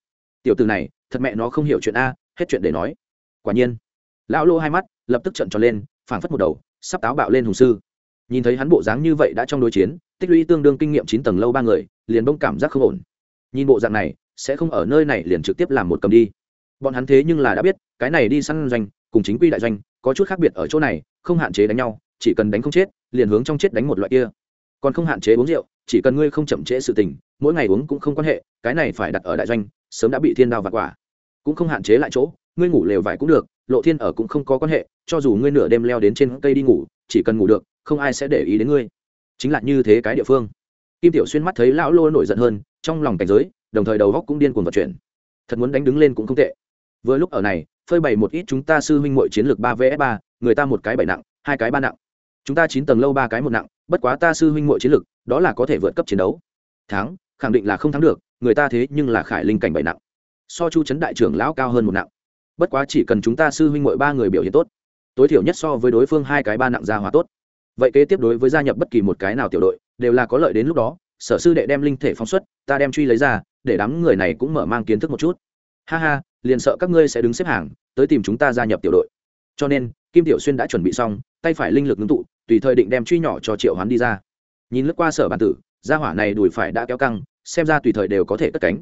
Tiểu từ này, thật mẹ nó không hiểu chuyện a, hết chuyện để nói. Quả nhiên, lão lô hai mắt lập tức trận tròn lên, phảng phất một đầu, sắp táo bạo lên hùng sư nhìn thấy hắn bộ dáng như vậy đã trong đối chiến, tích lũy tương đương kinh nghiệm chín tầng lâu ba người, liền bông cảm giác không ổn. Nhìn bộ dạng này, sẽ không ở nơi này liền trực tiếp làm một cầm đi. Bọn hắn thế nhưng là đã biết, cái này đi săn doanh, cùng chính quy đại doanh, có chút khác biệt ở chỗ này, không hạn chế đánh nhau, chỉ cần đánh không chết, liền hướng trong chết đánh một loại kia. Còn không hạn chế uống rượu, chỉ cần ngươi không chậm trễ sự tình, mỗi ngày uống cũng không quan hệ, cái này phải đặt ở đại doanh, sớm đã bị thiên đao và quả. Cũng không hạn chế lại chỗ, ngươi ngủ lều vải cũng được, lộ thiên ở cũng không có quan hệ, cho dù ngươi nửa đêm leo đến trên cây đi ngủ, chỉ cần ngủ được không ai sẽ để ý đến ngươi. Chính là như thế cái địa phương. Kim tiểu xuyên mắt thấy lão lô nổi giận hơn, trong lòng cảnh giới, đồng thời đầu góc cũng điên cuồng vận chuyển. Thật muốn đánh đứng lên cũng không tệ. Vừa lúc ở này, phơi bày một ít chúng ta sư huynh muội chiến lược ba vs ba, người ta một cái bảy nặng, hai cái ba nặng. Chúng ta chín tầng lâu ba cái một nặng, bất quá ta sư huynh muội chiến lược, đó là có thể vượt cấp chiến đấu. Thắng, khẳng định là không thắng được, người ta thế nhưng là khải linh cảnh bảy nặng. So chu chấn đại trưởng lão cao hơn một nặng. Bất quá chỉ cần chúng ta sư huynh muội ba người biểu hiện tốt, tối thiểu nhất so với đối phương hai cái ba nặng ra hòa tốt vậy kế tiếp đối với gia nhập bất kỳ một cái nào tiểu đội, đều là có lợi đến lúc đó, sở sư đệ đem linh thể phóng xuất, ta đem truy lấy ra, để đám người này cũng mở mang kiến thức một chút. Ha ha, liền sợ các ngươi sẽ đứng xếp hàng, tới tìm chúng ta gia nhập tiểu đội. Cho nên, kim tiểu xuyên đã chuẩn bị xong, tay phải linh lực ngưng tụ, tùy thời định đem truy nhỏ cho triệu hoán đi ra. Nhìn lướt qua sở bản tử, gia hỏa này đùi phải đã kéo căng, xem ra tùy thời đều có thể cất cánh.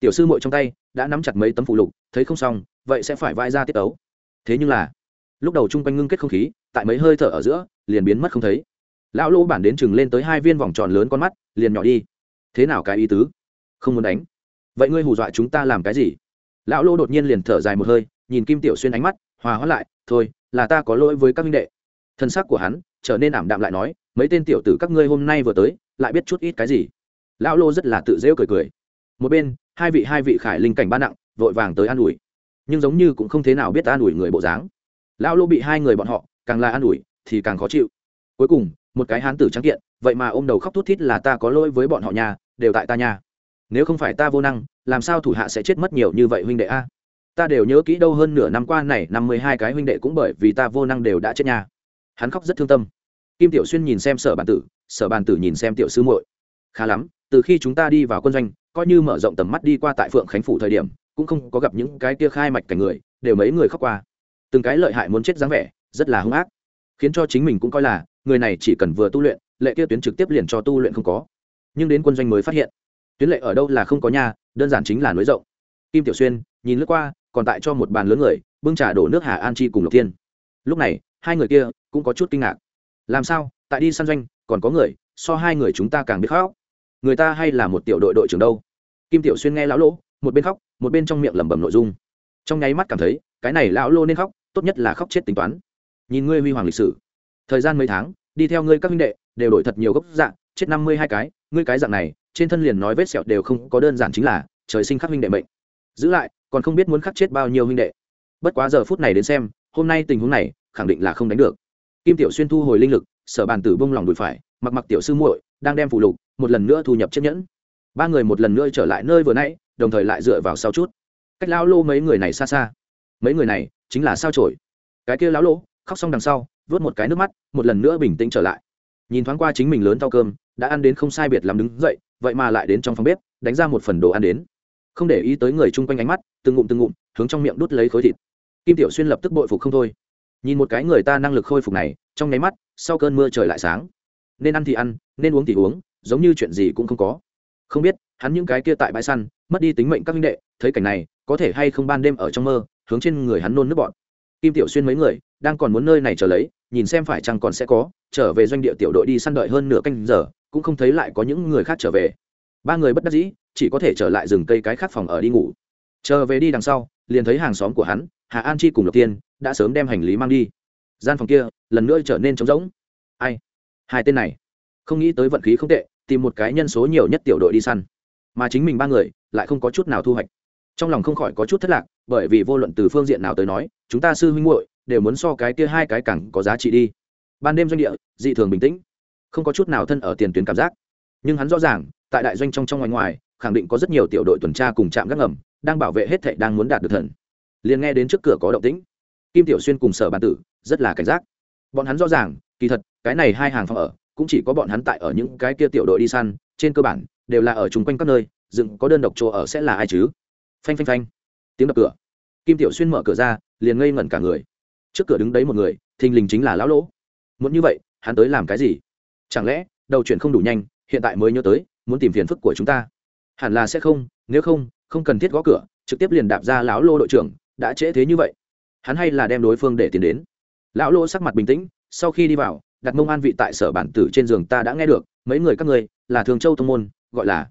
Tiểu sư muội trong tay, đã nắm chặt mấy tấm phụ lục, thấy không xong, vậy sẽ phải vai ra tiết ấu thế nhưng là, lúc đầu chung quanh ngưng kết không khí, tại mấy hơi thở ở giữa liền biến mất không thấy. Lão lỗ bản đến chừng lên tới hai viên vòng tròn lớn con mắt, liền nhỏ đi. Thế nào cái ý tứ? Không muốn đánh. Vậy ngươi hù dọa chúng ta làm cái gì? Lão lỗ đột nhiên liền thở dài một hơi, nhìn kim tiểu xuyên ánh mắt, hòa hóa lại, thôi, là ta có lỗi với các minh đệ. Thân xác của hắn trở nên ảm đạm lại nói, mấy tên tiểu tử các ngươi hôm nay vừa tới, lại biết chút ít cái gì? Lão lô rất là tự rêu cười cười. Một bên, hai vị hai vị khải linh cảnh ba nặng, vội vàng tới an ủi. Nhưng giống như cũng không thế nào biết an ủi người bộ dáng. Lão lô bị hai người bọn họ, càng là an ủi thì càng khó chịu. Cuối cùng, một cái hán tử trắng kiện, vậy mà ôm đầu khóc thút thít là ta có lỗi với bọn họ nhà đều tại ta nhà nếu không phải ta vô năng, làm sao thủ hạ sẽ chết mất nhiều như vậy huynh đệ a? Ta đều nhớ kỹ đâu hơn nửa năm qua này, năm mươi hai cái huynh đệ cũng bởi vì ta vô năng đều đã chết nhà hắn khóc rất thương tâm. Kim tiểu xuyên nhìn xem sở bàn tử, sở bàn tử nhìn xem tiểu sư muội. Khá lắm, từ khi chúng ta đi vào quân doanh, coi như mở rộng tầm mắt đi qua tại phượng khánh phủ thời điểm, cũng không có gặp những cái kia khai mạch cảnh người, đều mấy người khóc qua. Từng cái lợi hại muốn chết dáng vẻ, rất là hung ác khiến cho chính mình cũng coi là, người này chỉ cần vừa tu luyện, lệ kia tuyến trực tiếp liền cho tu luyện không có. Nhưng đến quân doanh mới phát hiện, tuyến lệ ở đâu là không có nhà, đơn giản chính là nối rộng. Kim tiểu xuyên, nhìn lướt qua, còn tại cho một bàn lớn người, bưng trà đổ nước hà an chi cùng lộc thiên. Lúc này, hai người kia cũng có chút kinh ngạc. Làm sao? Tại đi săn doanh, còn có người, so hai người chúng ta càng biết khóc. Người ta hay là một tiểu đội đội trưởng đâu? Kim tiểu xuyên nghe lão lỗ, một bên khóc, một bên trong miệng lẩm bẩm nội dung. Trong nháy mắt cảm thấy, cái này lão lô nên khóc, tốt nhất là khóc chết tính toán nhìn ngươi huy hoàng lịch sử. Thời gian mấy tháng, đi theo ngươi các huynh đệ, đều đổi thật nhiều gốc dạng, chết năm mươi hai cái, ngươi cái dạng này, trên thân liền nói vết sẹo đều không có đơn giản chính là, trời sinh khắc huynh đệ mệnh. Giữ lại, còn không biết muốn khắc chết bao nhiêu huynh đệ. Bất quá giờ phút này đến xem, hôm nay tình huống này, khẳng định là không đánh được. Kim tiểu xuyên thu hồi linh lực, sở bàn tử bông lòng đùi phải, mặc mặc tiểu sư muội, đang đem phụ lục, một lần nữa thu nhập chiếc nhẫn. Ba người một lần nữa trở lại nơi vừa nãy, đồng thời lại dựa vào sau chút. Cách lão lô mấy người này xa xa. Mấy người này, chính là sao trổi? Cái kia lão lô khóc xong đằng sau, vớt một cái nước mắt, một lần nữa bình tĩnh trở lại. Nhìn thoáng qua chính mình lớn thao cơm, đã ăn đến không sai biệt làm đứng dậy, vậy mà lại đến trong phòng bếp, đánh ra một phần đồ ăn đến. Không để ý tới người chung quanh ánh mắt, từng ngụm từng ngụm, hướng trong miệng đút lấy khối thịt. Kim tiểu xuyên lập tức bội phục không thôi. Nhìn một cái người ta năng lực khôi phục này, trong nháy mắt, sau cơn mưa trời lại sáng. Nên ăn thì ăn, nên uống thì uống, giống như chuyện gì cũng không có. Không biết, hắn những cái kia tại bãi săn, mất đi tính mệnh các minh đệ, thấy cảnh này, có thể hay không ban đêm ở trong mơ, hướng trên người hắn nôn nước bọn kim tiểu xuyên mấy người đang còn muốn nơi này chờ lấy, nhìn xem phải chăng còn sẽ có, trở về doanh địa tiểu đội đi săn đợi hơn nửa canh giờ, cũng không thấy lại có những người khác trở về. Ba người bất đắc dĩ, chỉ có thể trở lại rừng cây cái khác phòng ở đi ngủ. Chờ về đi đằng sau, liền thấy hàng xóm của hắn, hà an chi cùng lộc tiên, đã sớm đem hành lý mang đi. Gian phòng kia, lần nữa trở nên trống rỗng. Ai? Hai tên này. Không nghĩ tới vận khí không tệ, tìm một cái nhân số nhiều nhất tiểu đội đi săn. Mà chính mình ba người, lại không có chút nào thu hoạch. Trong lòng không khỏi có chút thất lạc bởi vì vô luận từ phương diện nào tới nói, chúng ta sư huynh muội đều muốn so cái kia hai cái cẳng có giá trị đi. Ban đêm doanh địa, dị thường bình tĩnh, không có chút nào thân ở tiền tuyến cảm giác. Nhưng hắn rõ ràng, tại đại doanh trong trong ngoài ngoài, khẳng định có rất nhiều tiểu đội tuần tra cùng trạm gác ngầm, đang bảo vệ hết thệ đang muốn đạt được thần. Liền nghe đến trước cửa có động tĩnh. Kim tiểu xuyên cùng sở bàn tử, rất là cảnh giác. Bọn hắn rõ ràng, kỳ thật, cái này hai hàng phòng ở, cũng chỉ có bọn hắn tại ở những cái kia tiểu đội đi săn, trên cơ bản, đều là ở chung quanh các nơi, dựng có đơn độc chỗ ở sẽ là ai chứ? Phanh phanh phanh tiếng đập cửa. Kim tiểu xuyên mở cửa ra, liền ngây ngẩn cả người. Trước cửa đứng đấy một người, thình lình chính là lão lỗ. Muốn như vậy, hắn tới làm cái gì? Chẳng lẽ, đầu chuyển không đủ nhanh, hiện tại mới nhớ tới, muốn tìm phiền phức của chúng ta? Hẳn là sẽ không, nếu không không cần thiết gõ cửa, trực tiếp liền đạp ra lão lô đội trưởng, đã trễ thế như vậy. Hắn hay là đem đối phương để tiến đến. Lão lô sắc mặt bình tĩnh, sau khi đi vào, đặt mông an vị tại sở bản tử trên giường ta đã nghe được, mấy người các ngươi, là thường châu thông môn, gọi là.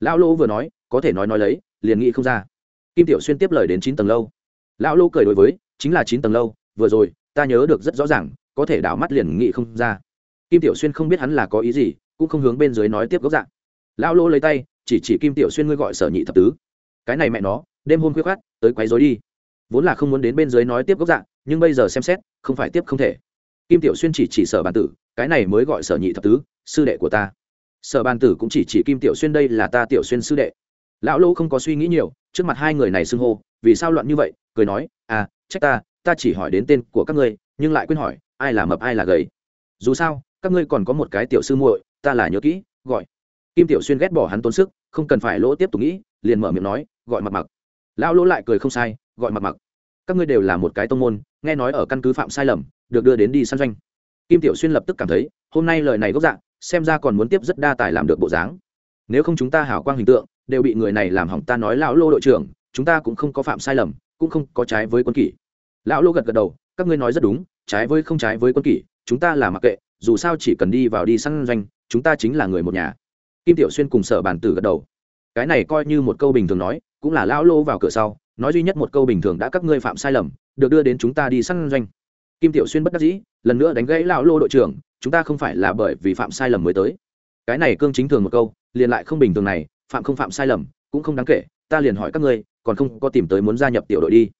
Lão lô vừa nói, có thể nói nói lấy, liền nghĩ không ra kim tiểu xuyên tiếp lời đến chín tầng lâu. Lão lô cười đối với, chính là chín tầng lâu, vừa rồi, ta nhớ được rất rõ ràng, có thể đảo mắt liền nghị không ra. Kim tiểu xuyên không biết hắn là có ý gì, cũng không hướng bên dưới nói tiếp gốc dạng. Lão lô lấy tay, chỉ chỉ kim tiểu xuyên ngươi gọi sở nhị thập tứ. Cái này mẹ nó, đêm hôm khuya khát tới quấy rối đi. Vốn là không muốn đến bên dưới nói tiếp gốc dạng, nhưng bây giờ xem xét, không phải tiếp không thể. Kim tiểu xuyên chỉ chỉ sở bàn tử, cái này mới gọi sở nhị thập tứ, sư đệ của ta. Sở bàn tử cũng chỉ chỉ kim tiểu xuyên đây là ta tiểu xuyên sư đệ lão lô không có suy nghĩ nhiều, trước mặt hai người này xưng hô, vì sao loạn như vậy, cười nói à trách ta ta chỉ hỏi đến tên của các ngươi, nhưng lại quên hỏi, ai là mập, ai là gầy. Dù sao, các ngươi còn có một cái tiểu sư muội, ta là nhớ kỹ, gọi. Kim tiểu xuyên ghét bỏ hắn tốn sức, không cần phải lỗ tiếp tục nghĩ, liền mở miệng nói, gọi mặc mặc. Lão lỗ lại cười không sai, gọi mặc mặc. Các ngươi đều là một cái tông môn, nghe nói ở căn cứ phạm sai lầm, được đưa đến đi săn doanh. Kim tiểu xuyên lập tức cảm thấy, hôm nay lời này gốc dạng xem ra còn muốn tiếp rất đa tài làm được bộ dáng. Nếu không chúng ta hảo quang hình tượng đều bị người này làm hỏng ta nói lão lô đội trưởng, chúng ta cũng không có phạm sai lầm, cũng không có trái với quân kỷ. Lão lô gật gật đầu, các ngươi nói rất đúng, trái với không trái với quân kỷ, chúng ta là mặc kệ, dù sao chỉ cần đi vào đi săn doanh, chúng ta chính là người một nhà. Kim tiểu xuyên cùng sở bản tử gật đầu. Cái này coi như một câu bình thường nói, cũng là lão lô vào cửa sau, nói duy nhất một câu bình thường đã các ngươi phạm sai lầm, được đưa đến chúng ta đi săn doanh. Kim tiểu xuyên bất đắc dĩ, lần nữa đánh gãy lão lô đội trưởng, chúng ta không phải là bởi vì phạm sai lầm mới tới. Cái này cương chính thường một câu, liền lại không bình thường này phạm không phạm sai lầm, cũng không đáng kể, ta liền hỏi các ngươi, còn không có tìm tới muốn gia nhập tiểu đội đi.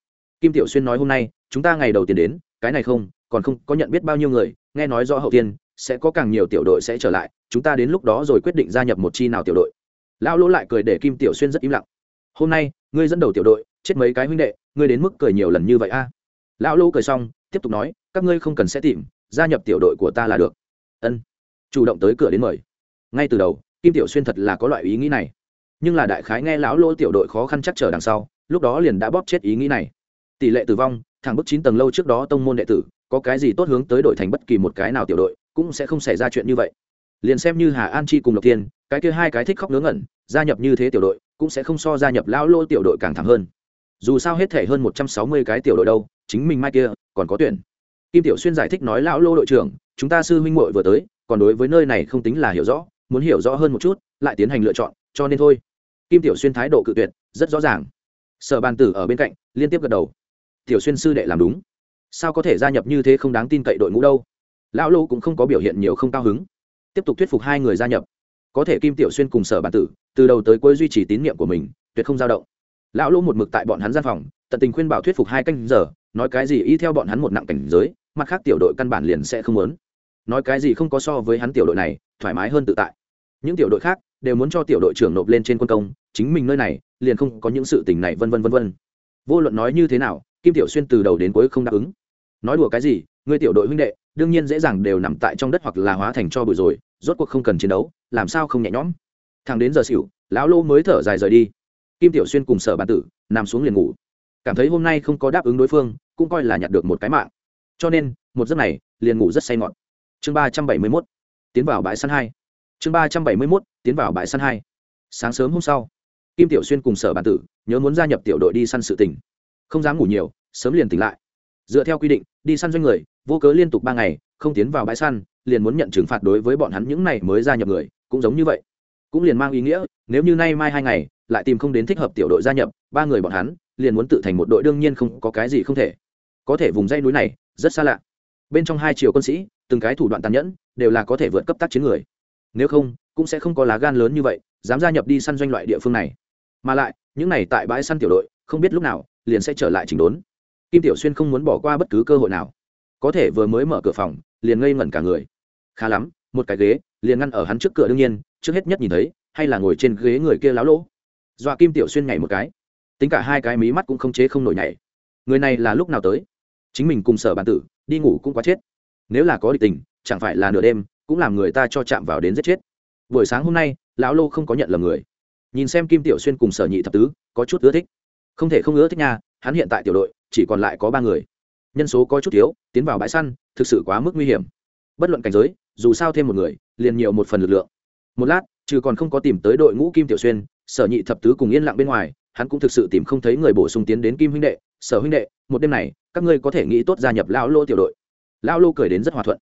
Kim tiểu xuyên nói hôm nay, chúng ta ngày đầu tiên đến, cái này không, còn không có nhận biết bao nhiêu người, nghe nói rõ hậu tiên, sẽ có càng nhiều tiểu đội sẽ trở lại, chúng ta đến lúc đó rồi quyết định gia nhập một chi nào tiểu đội. Lão lỗ lại cười để kim tiểu xuyên rất im lặng. Hôm nay, ngươi dẫn đầu tiểu đội, chết mấy cái huynh đệ, ngươi đến mức cười nhiều lần như vậy a? Lão lỗ cười xong, tiếp tục nói, các ngươi không cần sẽ tìm, gia nhập tiểu đội của ta là được. Ân. Chủ động tới cửa đến mời. Ngay từ đầu, kim tiểu xuyên thật là có loại ý nghĩ này nhưng là đại khái nghe lão lỗ tiểu đội khó khăn chắc trở đằng sau, lúc đó liền đã bóp chết ý nghĩ này. Tỷ lệ tử vong, thẳng bức chín tầng lâu trước đó tông môn đệ tử, có cái gì tốt hướng tới đội thành bất kỳ một cái nào tiểu đội, cũng sẽ không xảy ra chuyện như vậy. Liền xem như hà an chi cùng lộc tiên cái kia hai cái thích khóc ngớ ngẩn, gia nhập như thế tiểu đội, cũng sẽ không so gia nhập lão lô tiểu đội càng thẳng hơn. Dù sao hết thể hơn một trăm sáu mươi cái tiểu đội đâu, chính mình mai kia, còn có tuyển. Kim tiểu xuyên giải thích nói lão lô đội trưởng, chúng ta sư huynh muội vừa tới, còn đối với nơi này không tính là hiểu rõ, muốn hiểu rõ hơn một chút, lại tiến hành lựa chọn, cho nên thôi kim tiểu xuyên thái độ cự tuyệt, rất rõ ràng. Sở bàn tử ở bên cạnh, liên tiếp gật đầu. Tiểu xuyên sư đệ làm đúng. Sao có thể gia nhập như thế không đáng tin cậy đội ngũ đâu? Lão lô cũng không có biểu hiện nhiều không cao hứng. Tiếp tục thuyết phục hai người gia nhập. Có thể kim tiểu xuyên cùng sở bàn tử, từ đầu tới cuối duy trì tín nhiệm của mình, tuyệt không dao động. Lão Lô một mực tại bọn hắn gian phòng, tận tình khuyên bảo thuyết phục hai canh giờ, nói cái gì y theo bọn hắn một nặng cảnh giới, mặt khác tiểu đội căn bản liền sẽ không muốn. Nói cái gì không có so với hắn tiểu đội này, thoải mái hơn tự tại. Những tiểu đội khác đều muốn cho tiểu đội trưởng nộp lên trên quân công, chính mình nơi này, liền không có những sự tình này, vân vân vân vân. Vô luận nói như thế nào, kim tiểu xuyên từ đầu đến cuối không đáp ứng. Nói đùa cái gì người tiểu đội huynh đệ, đương nhiên dễ dàng đều nằm tại trong đất hoặc là hóa thành cho bụi rồi, rốt cuộc không cần chiến đấu, làm sao không nhẹ nhõm? Thằng đến giờ xỉu, lão lô mới thở dài rời đi. Kim tiểu xuyên cùng sở bản tử, nằm xuống liền ngủ. Cảm thấy hôm nay không có đáp ứng đối phương, cũng coi là nhặt được một cái mạng. Cho nên, một giấc này, liền ngủ rất say ngọt. Chương ba trăm bảy mươi mốt, tiến vào bãi săn hai chương ba trăm bảy mươi mốt, tiến vào bãi săn hai. Sáng sớm hôm sau, kim tiểu xuyên cùng sở bản tử nhớ muốn gia nhập tiểu đội đi săn sự tỉnh không dám ngủ nhiều, sớm liền tỉnh lại. Dựa theo quy định, đi săn doanh người, vô cớ liên tục ba ngày, không tiến vào bãi săn, liền muốn nhận trừng phạt đối với bọn hắn những này mới gia nhập người, cũng giống như vậy. Cũng liền mang ý nghĩa, nếu như nay mai hai ngày, lại tìm không đến thích hợp tiểu đội gia nhập, ba người bọn hắn, liền muốn tự thành một đội đương nhiên không có cái gì không thể. Có thể vùng dây núi này, rất xa lạ. Bên trong hai triều quân sĩ, từng cái thủ đoạn tàn nhẫn, đều là có thể vượt cấp tác chiến người nếu không, cũng sẽ không có lá gan lớn như vậy, dám gia nhập đi săn doanh loại địa phương này. Mà lại, những này tại bãi săn tiểu đội, không biết lúc nào, liền sẽ trở lại chỉnh đốn. Kim tiểu xuyên không muốn bỏ qua bất cứ cơ hội nào. Có thể vừa mới mở cửa phòng, liền ngây ngẩn cả người. Khá lắm, một cái ghế, liền ngăn ở hắn trước cửa đương nhiên, trước hết nhất nhìn thấy, hay là ngồi trên ghế người kia láo lỗ. Dọa kim tiểu xuyên nhảy một cái. Tính cả hai cái mí mắt cũng không chế không nổi nhảy. Người này là lúc nào tới? Chính mình cùng sở bản tử, đi ngủ cũng quá chết. Nếu là có địch tình, chẳng phải là nửa đêm cũng làm người ta cho chạm vào đến giết chết. Buổi sáng hôm nay, lão lô không có nhận lầm người. Nhìn xem kim tiểu xuyên cùng sở nhị thập tứ, có chút ưa thích. Không thể không ưa thích nha, hắn hiện tại tiểu đội, chỉ còn lại có ba người. Nhân số có chút thiếu, tiến vào bãi săn, thực sự quá mức nguy hiểm. Bất luận cảnh giới, dù sao thêm một người, liền nhiều một phần lực lượng. Một lát, trừ còn không có tìm tới đội ngũ kim tiểu xuyên, sở nhị thập tứ cùng yên lặng bên ngoài, hắn cũng thực sự tìm không thấy người bổ sung tiến đến kim huynh đệ. Sở huynh đệ, một đêm này, các ngươi có thể nghĩ tốt gia nhập lão lô tiểu đội. Lão lô cười đến rất hòa thuận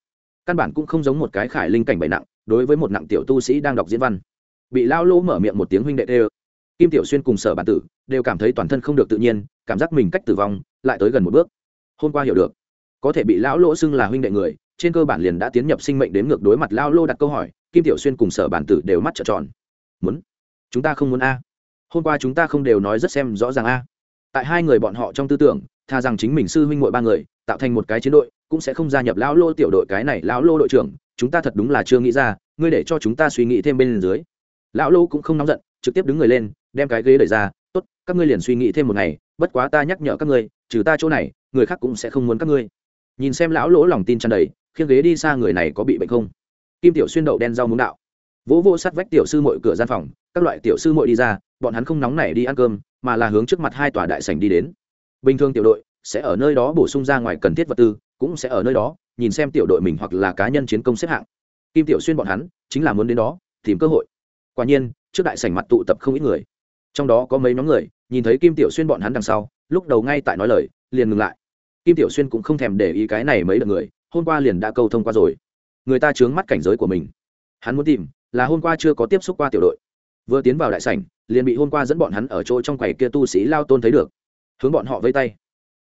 căn bản cũng không giống một cái khải linh cảnh bảy nặng, đối với một nặng tiểu tu sĩ đang đọc diễn văn. Bị lão lỗ mở miệng một tiếng huynh đệ tê kim tiểu xuyên cùng sở bản tử đều cảm thấy toàn thân không được tự nhiên, cảm giác mình cách tử vong, lại tới gần một bước. Hôm qua hiểu được, có thể bị lão lỗ xưng là huynh đệ người, trên cơ bản liền đã tiến nhập sinh mệnh đến ngược đối mặt lao lô đặt câu hỏi, kim tiểu xuyên cùng sở bản tử đều mắt trợn tròn. Muốn? Chúng ta không muốn a. Hôm qua chúng ta không đều nói rất xem rõ ràng a. Tại hai người bọn họ trong tư tưởng, tha rằng chính mình sư huynh muội ba người tạo thành một cái chiến đội, cũng sẽ không gia nhập lão lô tiểu đội cái này, lão lô đội trưởng, chúng ta thật đúng là chưa nghĩ ra, ngươi để cho chúng ta suy nghĩ thêm bên dưới. Lão lô cũng không nóng giận, trực tiếp đứng người lên, đem cái ghế đẩy ra, tốt, các ngươi liền suy nghĩ thêm một ngày, bất quá ta nhắc nhở các ngươi, trừ ta chỗ này, người khác cũng sẽ không muốn các ngươi. Nhìn xem lão lỗ lòng tin tràn đầy, khiêng ghế đi xa người này có bị bệnh không? Kim tiểu xuyên đậu đen rau muống đạo. Vỗ vỗ sát vách tiểu sư mội cửa gian phòng, các loại tiểu sư mội đi ra, bọn hắn không nóng nảy đi ăn cơm, mà là hướng trước mặt hai tòa đại sảnh đi đến. Bình thường tiểu đội sẽ ở nơi đó bổ sung ra ngoài cần thiết vật tư, cũng sẽ ở nơi đó, nhìn xem tiểu đội mình hoặc là cá nhân chiến công xếp hạng. Kim tiểu xuyên bọn hắn, chính là muốn đến đó, tìm cơ hội. Quả nhiên, trước đại sảnh mặt tụ tập không ít người. Trong đó có mấy nhóm người, nhìn thấy kim tiểu xuyên bọn hắn đằng sau, lúc đầu ngay tại nói lời, liền ngừng lại. Kim tiểu xuyên cũng không thèm để ý cái này mấy đợt người, hôm qua liền đã câu thông qua rồi. Người ta chướng mắt cảnh giới của mình. Hắn muốn tìm, là hôm qua chưa có tiếp xúc qua tiểu đội. Vừa tiến vào đại sảnh, liền bị hôm qua dẫn bọn hắn ở chỗ trong quầy kia tu sĩ lao tôn thấy được. Hướng bọn họ vây tay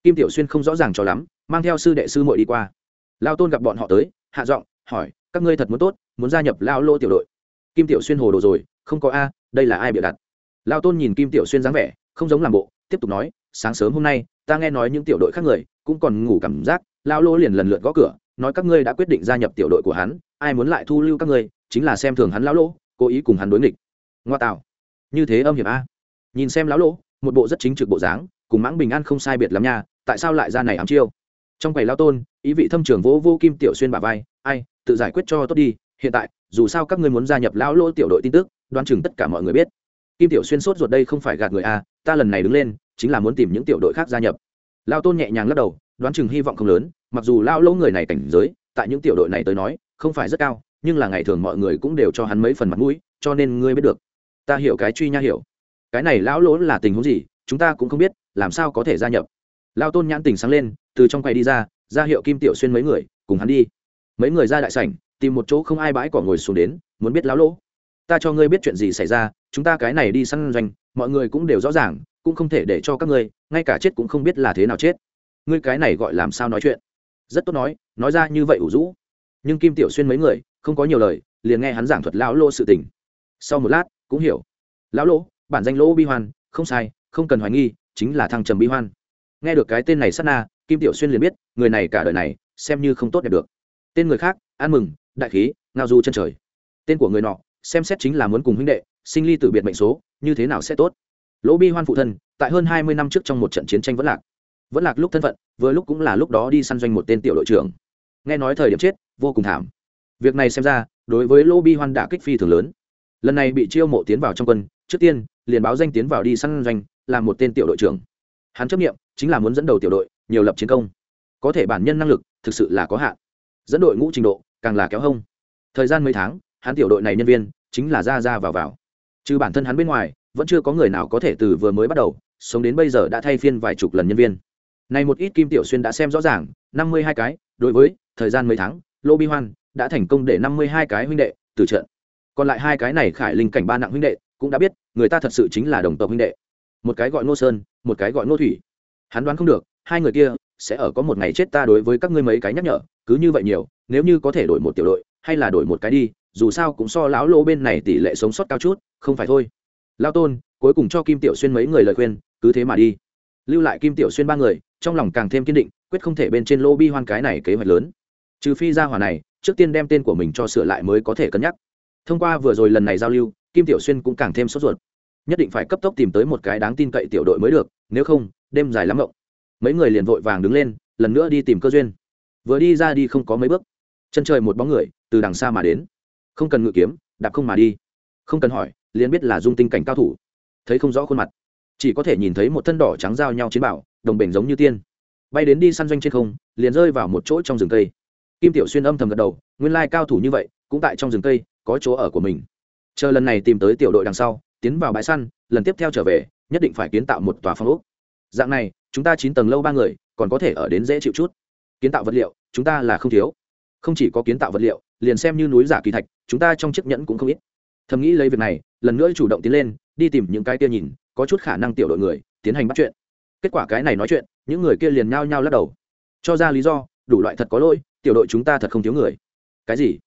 kim tiểu xuyên không rõ ràng cho lắm, mang theo sư đệ sư muội đi qua. Lao tôn gặp bọn họ tới, hạ giọng, hỏi, các ngươi thật muốn tốt, muốn gia nhập lao lô tiểu đội? Kim tiểu xuyên hồ đồ rồi, không có a, đây là ai bịa đặt lao tôn nhìn kim tiểu xuyên dáng vẻ, không giống làm bộ, tiếp tục nói, sáng sớm hôm nay, ta nghe nói những tiểu đội khác người cũng còn ngủ cảm giác, lao lô liền lần lượt gõ cửa, nói các ngươi đã quyết định gia nhập tiểu đội của hắn, ai muốn lại thu lưu các ngươi, chính là xem thường hắn lão lô, cố ý cùng hắn đối nghịch. Ngoa tạo như thế âm hiểm a. Nhìn xem lão lô, một bộ rất chính trực bộ dáng cùng mãng bình an không sai biệt lắm nha, tại sao lại ra này ám chiêu? Trong quầy lao tôn, ý vị thâm trường vỗ vô kim tiểu xuyên bà vai, ai, tự giải quyết cho tốt đi, hiện tại, dù sao các ngươi muốn gia nhập lão lỗ tiểu đội tin tức, đoán chừng tất cả mọi người biết. Kim tiểu xuyên sốt ruột đây không phải gạt người a ta lần này đứng lên, chính là muốn tìm những tiểu đội khác gia nhập. Lao tôn nhẹ nhàng lắc đầu, đoán chừng hy vọng không lớn, mặc dù lao lỗ người này cảnh giới, tại những tiểu đội này tới nói, không phải rất cao, nhưng là ngày thường mọi người cũng đều cho hắn mấy phần mặt mũi, cho nên ngươi biết được. Ta hiểu cái truy nha hiểu. Cái này lão lỗ là tình huống gì, chúng ta cũng không biết làm sao có thể gia nhập? Lao tôn nhãn tình sáng lên, từ trong quầy đi ra ra hiệu kim tiểu xuyên mấy người, cùng hắn đi. Mấy người ra đại sảnh, tìm một chỗ không ai bãi cỏ ngồi xuống đến, muốn biết lão lỗ. Ta cho ngươi biết chuyện gì xảy ra, chúng ta cái này đi săn doanh, mọi người cũng đều rõ ràng, cũng không thể để cho các ngươi, ngay cả chết cũng không biết là thế nào chết. Ngươi cái này gọi làm sao nói chuyện? Rất tốt nói nói ra như vậy ủ rũ. Nhưng kim tiểu xuyên mấy người, không có nhiều lời, liền nghe hắn giảng thuật lão lỗ sự tình. Sau một lát, cũng hiểu. Lão lỗ, bản danh lỗ bi hoan, không sai, không cần hoài nghi chính là thăng trầm bi hoan. Nghe được cái tên này sát na, kim tiểu xuyên liền biết, người này cả đời này, xem như không tốt đẹp được. Tên người khác, an mừng, đại khí, ngao du chân trời. Tên của người nọ, xem xét chính là muốn cùng huynh đệ, sinh ly tử biệt mệnh số, như thế nào sẽ tốt? Lỗ bi hoan phụ thân, tại hơn hai mươi năm trước trong một trận chiến tranh vẫn lạc. Vẫn lạc lúc thân phận, vừa lúc cũng là lúc đó đi săn doanh một tên tiểu đội trưởng. Nghe nói thời điểm chết, vô cùng thảm. Việc này xem ra, đối với lỗ bi hoan đã kích phi thường lớn. Lần này bị chiêu mộ tiến vào trong quân, trước tiên, liền báo danh tiến vào đi săn doanh làm một tên tiểu đội trưởng. Hắn chấp nghiệm chính là muốn dẫn đầu tiểu đội, nhiều lập chiến công. Có thể bản nhân năng lực, thực sự là có hạn. Dẫn đội ngũ trình độ, càng là kéo hông. Thời gian mấy tháng, hắn tiểu đội này nhân viên, chính là ra ra vào vào. Trừ bản thân hắn bên ngoài, vẫn chưa có người nào có thể từ vừa mới bắt đầu, sống đến bây giờ đã thay phiên vài chục lần nhân viên. Này một ít kim tiểu xuyên đã xem rõ ràng, năm mươi hai cái, đối với thời gian mấy tháng, lô bi hoan đã thành công để năm mươi hai cái huynh đệ từ trận. Còn lại hai cái này khải linh cảnh ba nặng huynh đệ, cũng đã biết, người ta thật sự chính là đồng tộc huynh đệ một cái gọi ngô sơn, một cái gọi ngô thủy. Hắn đoán không được, hai người kia sẽ ở có một ngày chết ta đối với các ngươi mấy cái nhắc nhở, cứ như vậy nhiều, nếu như có thể đổi một tiểu đội, hay là đổi một cái đi, dù sao cũng so lão lô bên này tỷ lệ sống sót cao chút, không phải thôi. Lao tôn, cuối cùng cho kim tiểu xuyên mấy người lời khuyên, cứ thế mà đi. Lưu lại kim tiểu xuyên ba người, trong lòng càng thêm kiên định, quyết không thể bên trên lô bi hoan cái này kế hoạch lớn. Trừ phi ra hỏa này, trước tiên đem tên của mình cho sửa lại mới có thể cân nhắc. Thông qua vừa rồi lần này giao lưu, kim tiểu xuyên cũng càng thêm sốt ruột nhất định phải cấp tốc tìm tới một cái đáng tin cậy tiểu đội mới được, nếu không, đêm dài lắm ngộng. Mấy người liền vội vàng đứng lên, lần nữa đi tìm cơ duyên. Vừa đi ra đi không có mấy bước. Chân trời một bóng người, từ đằng xa mà đến. Không cần ngự kiếm, đạp không mà đi. Không cần hỏi, liền biết là dung tinh cảnh cao thủ. Thấy không rõ khuôn mặt. Chỉ có thể nhìn thấy một thân đỏ trắng giao nhau chiến bảo, đồng bền giống như tiên. Bay đến đi săn doanh trên không, liền rơi vào một chỗ trong rừng cây. Kim tiểu xuyên âm thầm gật đầu, nguyên lai cao thủ như vậy, cũng tại trong rừng cây, có chỗ ở của mình. Chờ lần này tìm tới tiểu đội đằng sau tiến vào bãi săn, lần tiếp theo trở về, nhất định phải kiến tạo một tòa phong ốc. Dạng này, chúng ta chín tầng lâu ba người, còn có thể ở đến dễ chịu chút. Kiến tạo vật liệu, chúng ta là không thiếu. Không chỉ có kiến tạo vật liệu, liền xem như núi giả kỳ thạch, chúng ta trong chiếc nhẫn cũng không ít. Thầm nghĩ lấy việc này, lần nữa chủ động tiến lên, đi tìm những cái kia nhìn, có chút khả năng tiểu đội người, tiến hành bắt chuyện. Kết quả cái này nói chuyện, những người kia liền nhao nhao lắc đầu. Cho ra lý do, đủ loại thật có lỗi, tiểu đội chúng ta thật không thiếu người. Cái gì?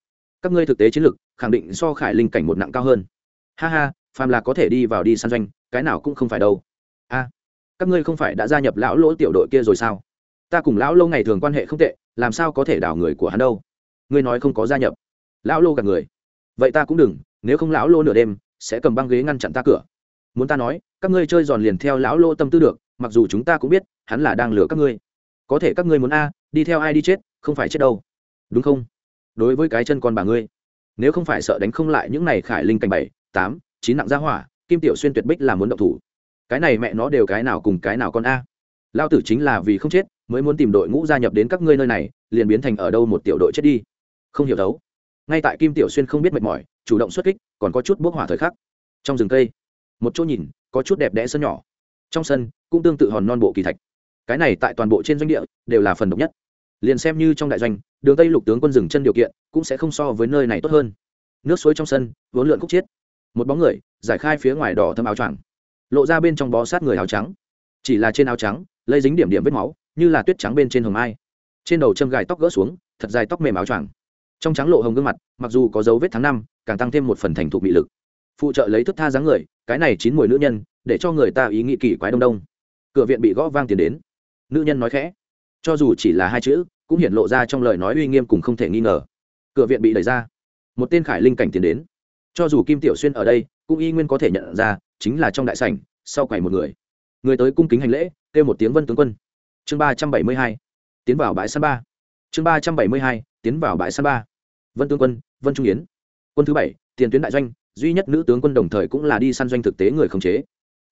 Các ngươi thực tế chiến lược, khẳng định so khải linh cảnh một nặng cao hơn. Ha ha phàm là có thể đi vào đi săn doanh, cái nào cũng không phải đâu. A, các ngươi không phải đã gia nhập lão lỗ tiểu đội kia rồi sao? Ta cùng lão lâu ngày thường quan hệ không tệ, làm sao có thể đảo người của hắn đâu? Ngươi nói không có gia nhập. Lão lô gạt người. Vậy ta cũng đừng, nếu không lão lô nửa đêm, sẽ cầm băng ghế ngăn chặn ta cửa. Muốn ta nói, các ngươi chơi giòn liền theo lão lô tâm tư được, mặc dù chúng ta cũng biết, hắn là đang lừa các ngươi. Có thể các ngươi muốn a, đi theo ai đi chết, không phải chết đâu. Đúng không? Đối với cái chân con bà ngươi, nếu không phải sợ đánh không lại những này khải linh cảnh bảy, tám chín nặng ra hỏa, kim tiểu xuyên tuyệt bích là muốn động thủ. Cái này mẹ nó đều cái nào cùng cái nào con a. Lao tử chính là vì không chết, mới muốn tìm đội ngũ gia nhập đến các ngươi nơi này, liền biến thành ở đâu một tiểu đội chết đi. Không hiểu đấu. Ngay tại kim tiểu xuyên không biết mệt mỏi, chủ động xuất kích, còn có chút bốc hỏa thời khắc. Trong rừng cây, một chỗ nhìn, có chút đẹp đẽ sân nhỏ. Trong sân, cũng tương tự hòn non bộ kỳ thạch. Cái này tại toàn bộ trên doanh địa, đều là phần độc nhất. Liền xem như trong đại doanh, đường tây lục tướng quân dừng chân điều kiện, cũng sẽ không so với nơi này tốt hơn. Nước suối trong sân, vốn lượn khúc chiết một bóng người, giải khai phía ngoài đỏ thâm áo choàng. Lộ ra bên trong bó sát người áo trắng. Chỉ là trên áo trắng, lây dính điểm điểm vết máu, như là tuyết trắng bên trên hồng mai. Trên đầu châm gài tóc gỡ xuống, thật dài tóc mềm áo choàng. Trong trắng lộ hồng gương mặt, mặc dù có dấu vết tháng năm, càng tăng thêm một phần thành thục bị lực. Phụ trợ lấy thức tha dáng người, cái này chín mùi nữ nhân, để cho người ta ý nghĩ kỳ quái đông đông. Cửa viện bị gõ vang tiền đến. Nữ nhân nói khẽ. Cho dù chỉ là hai chữ, cũng hiện lộ ra trong lời nói uy nghiêm cùng không thể nghi ngờ. Cửa viện bị đẩy ra. Một tên khải linh cảnh tiến đến cho dù kim tiểu xuyên ở đây, cũng y nguyên có thể nhận ra, chính là trong đại sảnh, sau quầy một người. Người tới cung kính hành lễ, kêu một tiếng vân tướng quân. Chương ba trăm bảy mươi hai, tiến vào bãi săn ba. Chương ba trăm bảy mươi hai, tiến vào bãi săn ba. Vân tướng quân, vân trung yến. Quân thứ bảy, tiền tuyến đại doanh, duy nhất nữ tướng quân đồng thời cũng là đi săn doanh thực tế người khống chế.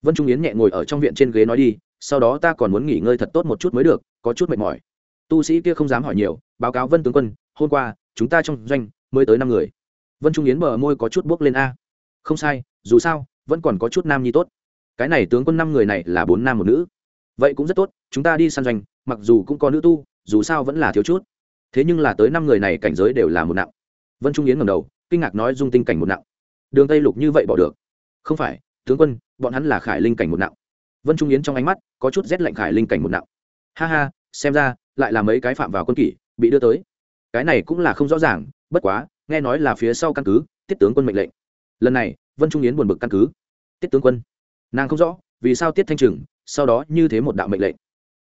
Vân trung yến nhẹ ngồi ở trong viện trên ghế nói đi, sau đó ta còn muốn nghỉ ngơi thật tốt một chút mới được, có chút mệt mỏi. Tu sĩ kia không dám hỏi nhiều, báo cáo vân tướng quân, hôm qua, chúng ta trong doanh mới tới năm người vân trung yến bờ môi có chút bước lên a. Không sai, dù sao, vẫn còn có chút nam nhi tốt. Cái này tướng quân năm người này là bốn nam một nữ. Vậy cũng rất tốt, chúng ta đi săn doanh, mặc dù cũng có nữ tu, dù sao vẫn là thiếu chút. Thế nhưng là tới năm người này cảnh giới đều là một nặng. Vân trung yến ngầm đầu, kinh ngạc nói dung tinh cảnh một nặng. Đường tây lục như vậy bỏ được. Không phải, tướng quân, bọn hắn là khải linh cảnh một nặng. Vân trung yến trong ánh mắt có chút rét lạnh khải linh cảnh một nặng. Ha ha, xem ra, lại là mấy cái phạm vào quân kỷ, bị đưa tới. Cái này cũng là không rõ ràng, bất quá nghe nói là phía sau căn cứ, tiết tướng quân mệnh lệnh. Lần này, vân trung yến buồn bực căn cứ. Tiết tướng quân, nàng không rõ, vì sao tiết thanh trừng, sau đó như thế một đạo mệnh lệnh.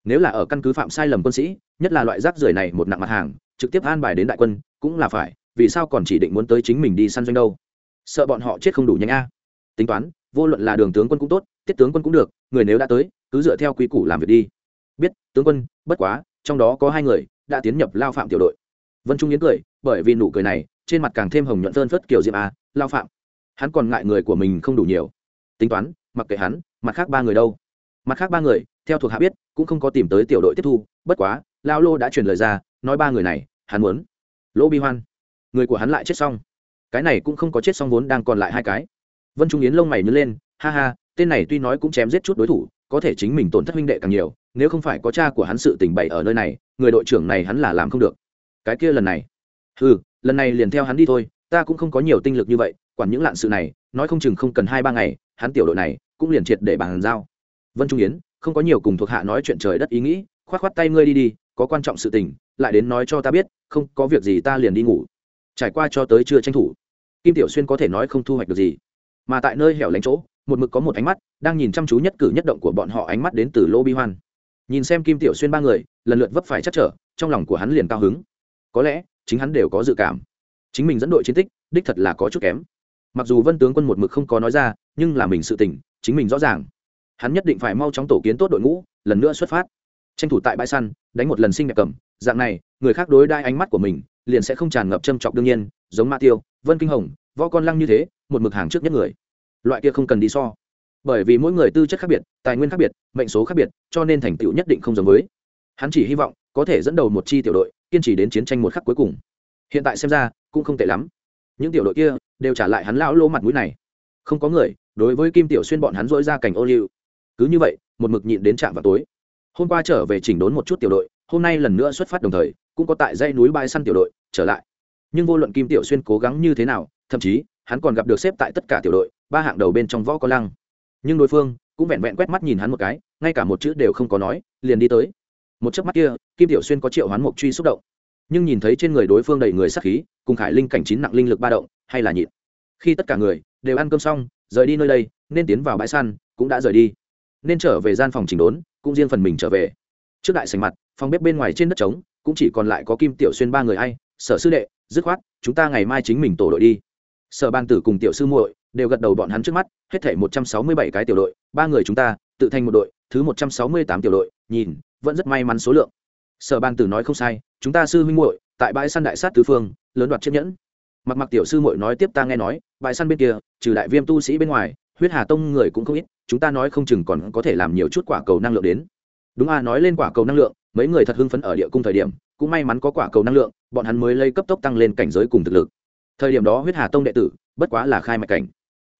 Nếu là ở căn cứ phạm sai lầm quân sĩ, nhất là loại rác rưởi này một nặng mặt hàng, trực tiếp an bài đến đại quân, cũng là phải, vì sao còn chỉ định muốn tới chính mình đi săn doanh đâu? Sợ bọn họ chết không đủ nhanh a. Tính toán, vô luận là đường tướng quân cũng tốt, tiết tướng quân cũng được, người nếu đã tới, cứ dựa theo quy củ làm việc đi. Biết, tướng quân, bất quá, trong đó có hai người, đã tiến nhập lao phạm tiểu đội. Vân trung yến cười, bởi vì nụ cười này trên mặt càng thêm hồng nhuận phơn phất kiểu diệm a, lao phạm. Hắn còn ngại người của mình không đủ nhiều. Tính toán, mặc kệ hắn, mặt khác ba người đâu. Mặt khác ba người, theo thuộc hạ biết, cũng không có tìm tới tiểu đội tiếp thu, bất quá, lao lô đã truyền lời ra, nói ba người này, hắn muốn. Lỗ bi hoan. Người của hắn lại chết xong. Cái này cũng không có chết xong vốn đang còn lại hai cái. Vân trung yến lông mày nhớ lên, ha ha, tên này tuy nói cũng chém giết chút đối thủ, có thể chính mình tổn thất huynh đệ càng nhiều, nếu không phải có cha của hắn sự tình bày ở nơi này, người đội trưởng này hắn là làm không được. Cái kia lần này. Ừ lần này liền theo hắn đi thôi, ta cũng không có nhiều tinh lực như vậy, quản những lạn sự này, nói không chừng không cần hai ba ngày, hắn tiểu đội này cũng liền triệt để bàn giao. Vân trung yến, không có nhiều cùng thuộc hạ nói chuyện trời đất ý nghĩ, khoát khoát tay ngươi đi đi, có quan trọng sự tình, lại đến nói cho ta biết, không, có việc gì ta liền đi ngủ. Trải qua cho tới chưa tranh thủ, kim tiểu xuyên có thể nói không thu hoạch được gì. Mà tại nơi hẻo lánh chỗ, một mực có một ánh mắt, đang nhìn chăm chú nhất cử nhất động của bọn họ ánh mắt đến từ lô bi hoan. Nhìn xem kim tiểu xuyên ba người, lần lượt vấp phải chắc trở, trong lòng của hắn liền cao hứng. Có lẽ chính hắn đều có dự cảm. Chính mình dẫn đội chiến tích đích thật là có chút kém. Mặc dù vân tướng quân một mực không có nói ra nhưng là mình sự tỉnh, chính mình rõ ràng. Hắn nhất định phải mau chóng tổ kiến tốt đội ngũ lần nữa xuất phát. Tranh thủ tại bãi săn đánh một lần sinh đẹp cầm. Dạng này người khác đối đai ánh mắt của mình liền sẽ không tràn ngập châm chọc đương nhiên giống ma tiêu vân kinh hồng võ con lăng như thế một mực hàng trước nhất người. Loại kia không cần đi so. Bởi vì mỗi người tư chất khác biệt tài nguyên khác biệt mệnh số khác biệt cho nên thành tựu nhất định không giống với. Hắn chỉ hy vọng có thể dẫn đầu một chi tiểu đội, kiên trì đến chiến tranh một khắc cuối cùng. Hiện tại xem ra, cũng không tệ lắm. Những tiểu đội kia đều trả lại hắn lão lô mặt mũi này. Không có người, đối với kim tiểu xuyên bọn hắn dỗi ra cảnh ô liu. Cứ như vậy, một mực nhịn đến trạm vào tối. Hôm qua trở về chỉnh đốn một chút tiểu đội, hôm nay lần nữa xuất phát đồng thời, cũng có tại dãy núi bãi săn tiểu đội trở lại. Nhưng vô luận kim tiểu xuyên cố gắng như thế nào, thậm chí, hắn còn gặp được xếp tại tất cả tiểu đội, ba hạng đầu bên trong võ có lăng. Nhưng đối phương cũng vẹn vẹn quét mắt nhìn hắn một cái, ngay cả một chữ đều không có nói, liền đi tới một chớp mắt kia, kim tiểu xuyên có triệu hoán mục truy xúc động. Nhưng nhìn thấy trên người đối phương đầy người sắc khí, cùng khải linh cảnh chín nặng linh lực ba động, hay là nhịn. Khi tất cả người đều ăn cơm xong, rời đi nơi đây, nên tiến vào bãi săn, cũng đã rời đi. Nên trở về gian phòng chỉnh đốn, cũng riêng phần mình trở về. Trước đại sành mặt, phòng bếp bên ngoài trên đất trống, cũng chỉ còn lại có kim tiểu xuyên ba người ai, sở sư đệ, dứt khoát, chúng ta ngày mai chính mình tổ đội đi. Sở ban tử cùng tiểu sư muội đều gật đầu bọn hắn trước mắt, hết thể một trăm sáu mươi bảy cái tiểu đội, ba người chúng ta, tự thành một đội, thứ một trăm sáu mươi tám tiểu đội, nhìn vẫn rất may mắn số lượng. Sở ban tử nói không sai, chúng ta sư huynh muội, tại bãi săn đại sát tứ phương, lớn đoạt chiếc nhẫn. Mặc mặc tiểu sư muội nói tiếp ta nghe nói, bãi săn bên kia, trừ đại viêm tu sĩ bên ngoài, huyết hà tông người cũng không ít, chúng ta nói không chừng còn có thể làm nhiều chút quả cầu năng lượng đến. Đúng à nói lên quả cầu năng lượng, mấy người thật hưng phấn ở địa cung thời điểm, cũng may mắn có quả cầu năng lượng, bọn hắn mới lấy cấp tốc tăng lên cảnh giới cùng thực lực. Thời điểm đó huyết hà tông đệ tử, bất quá là khai mạch cảnh.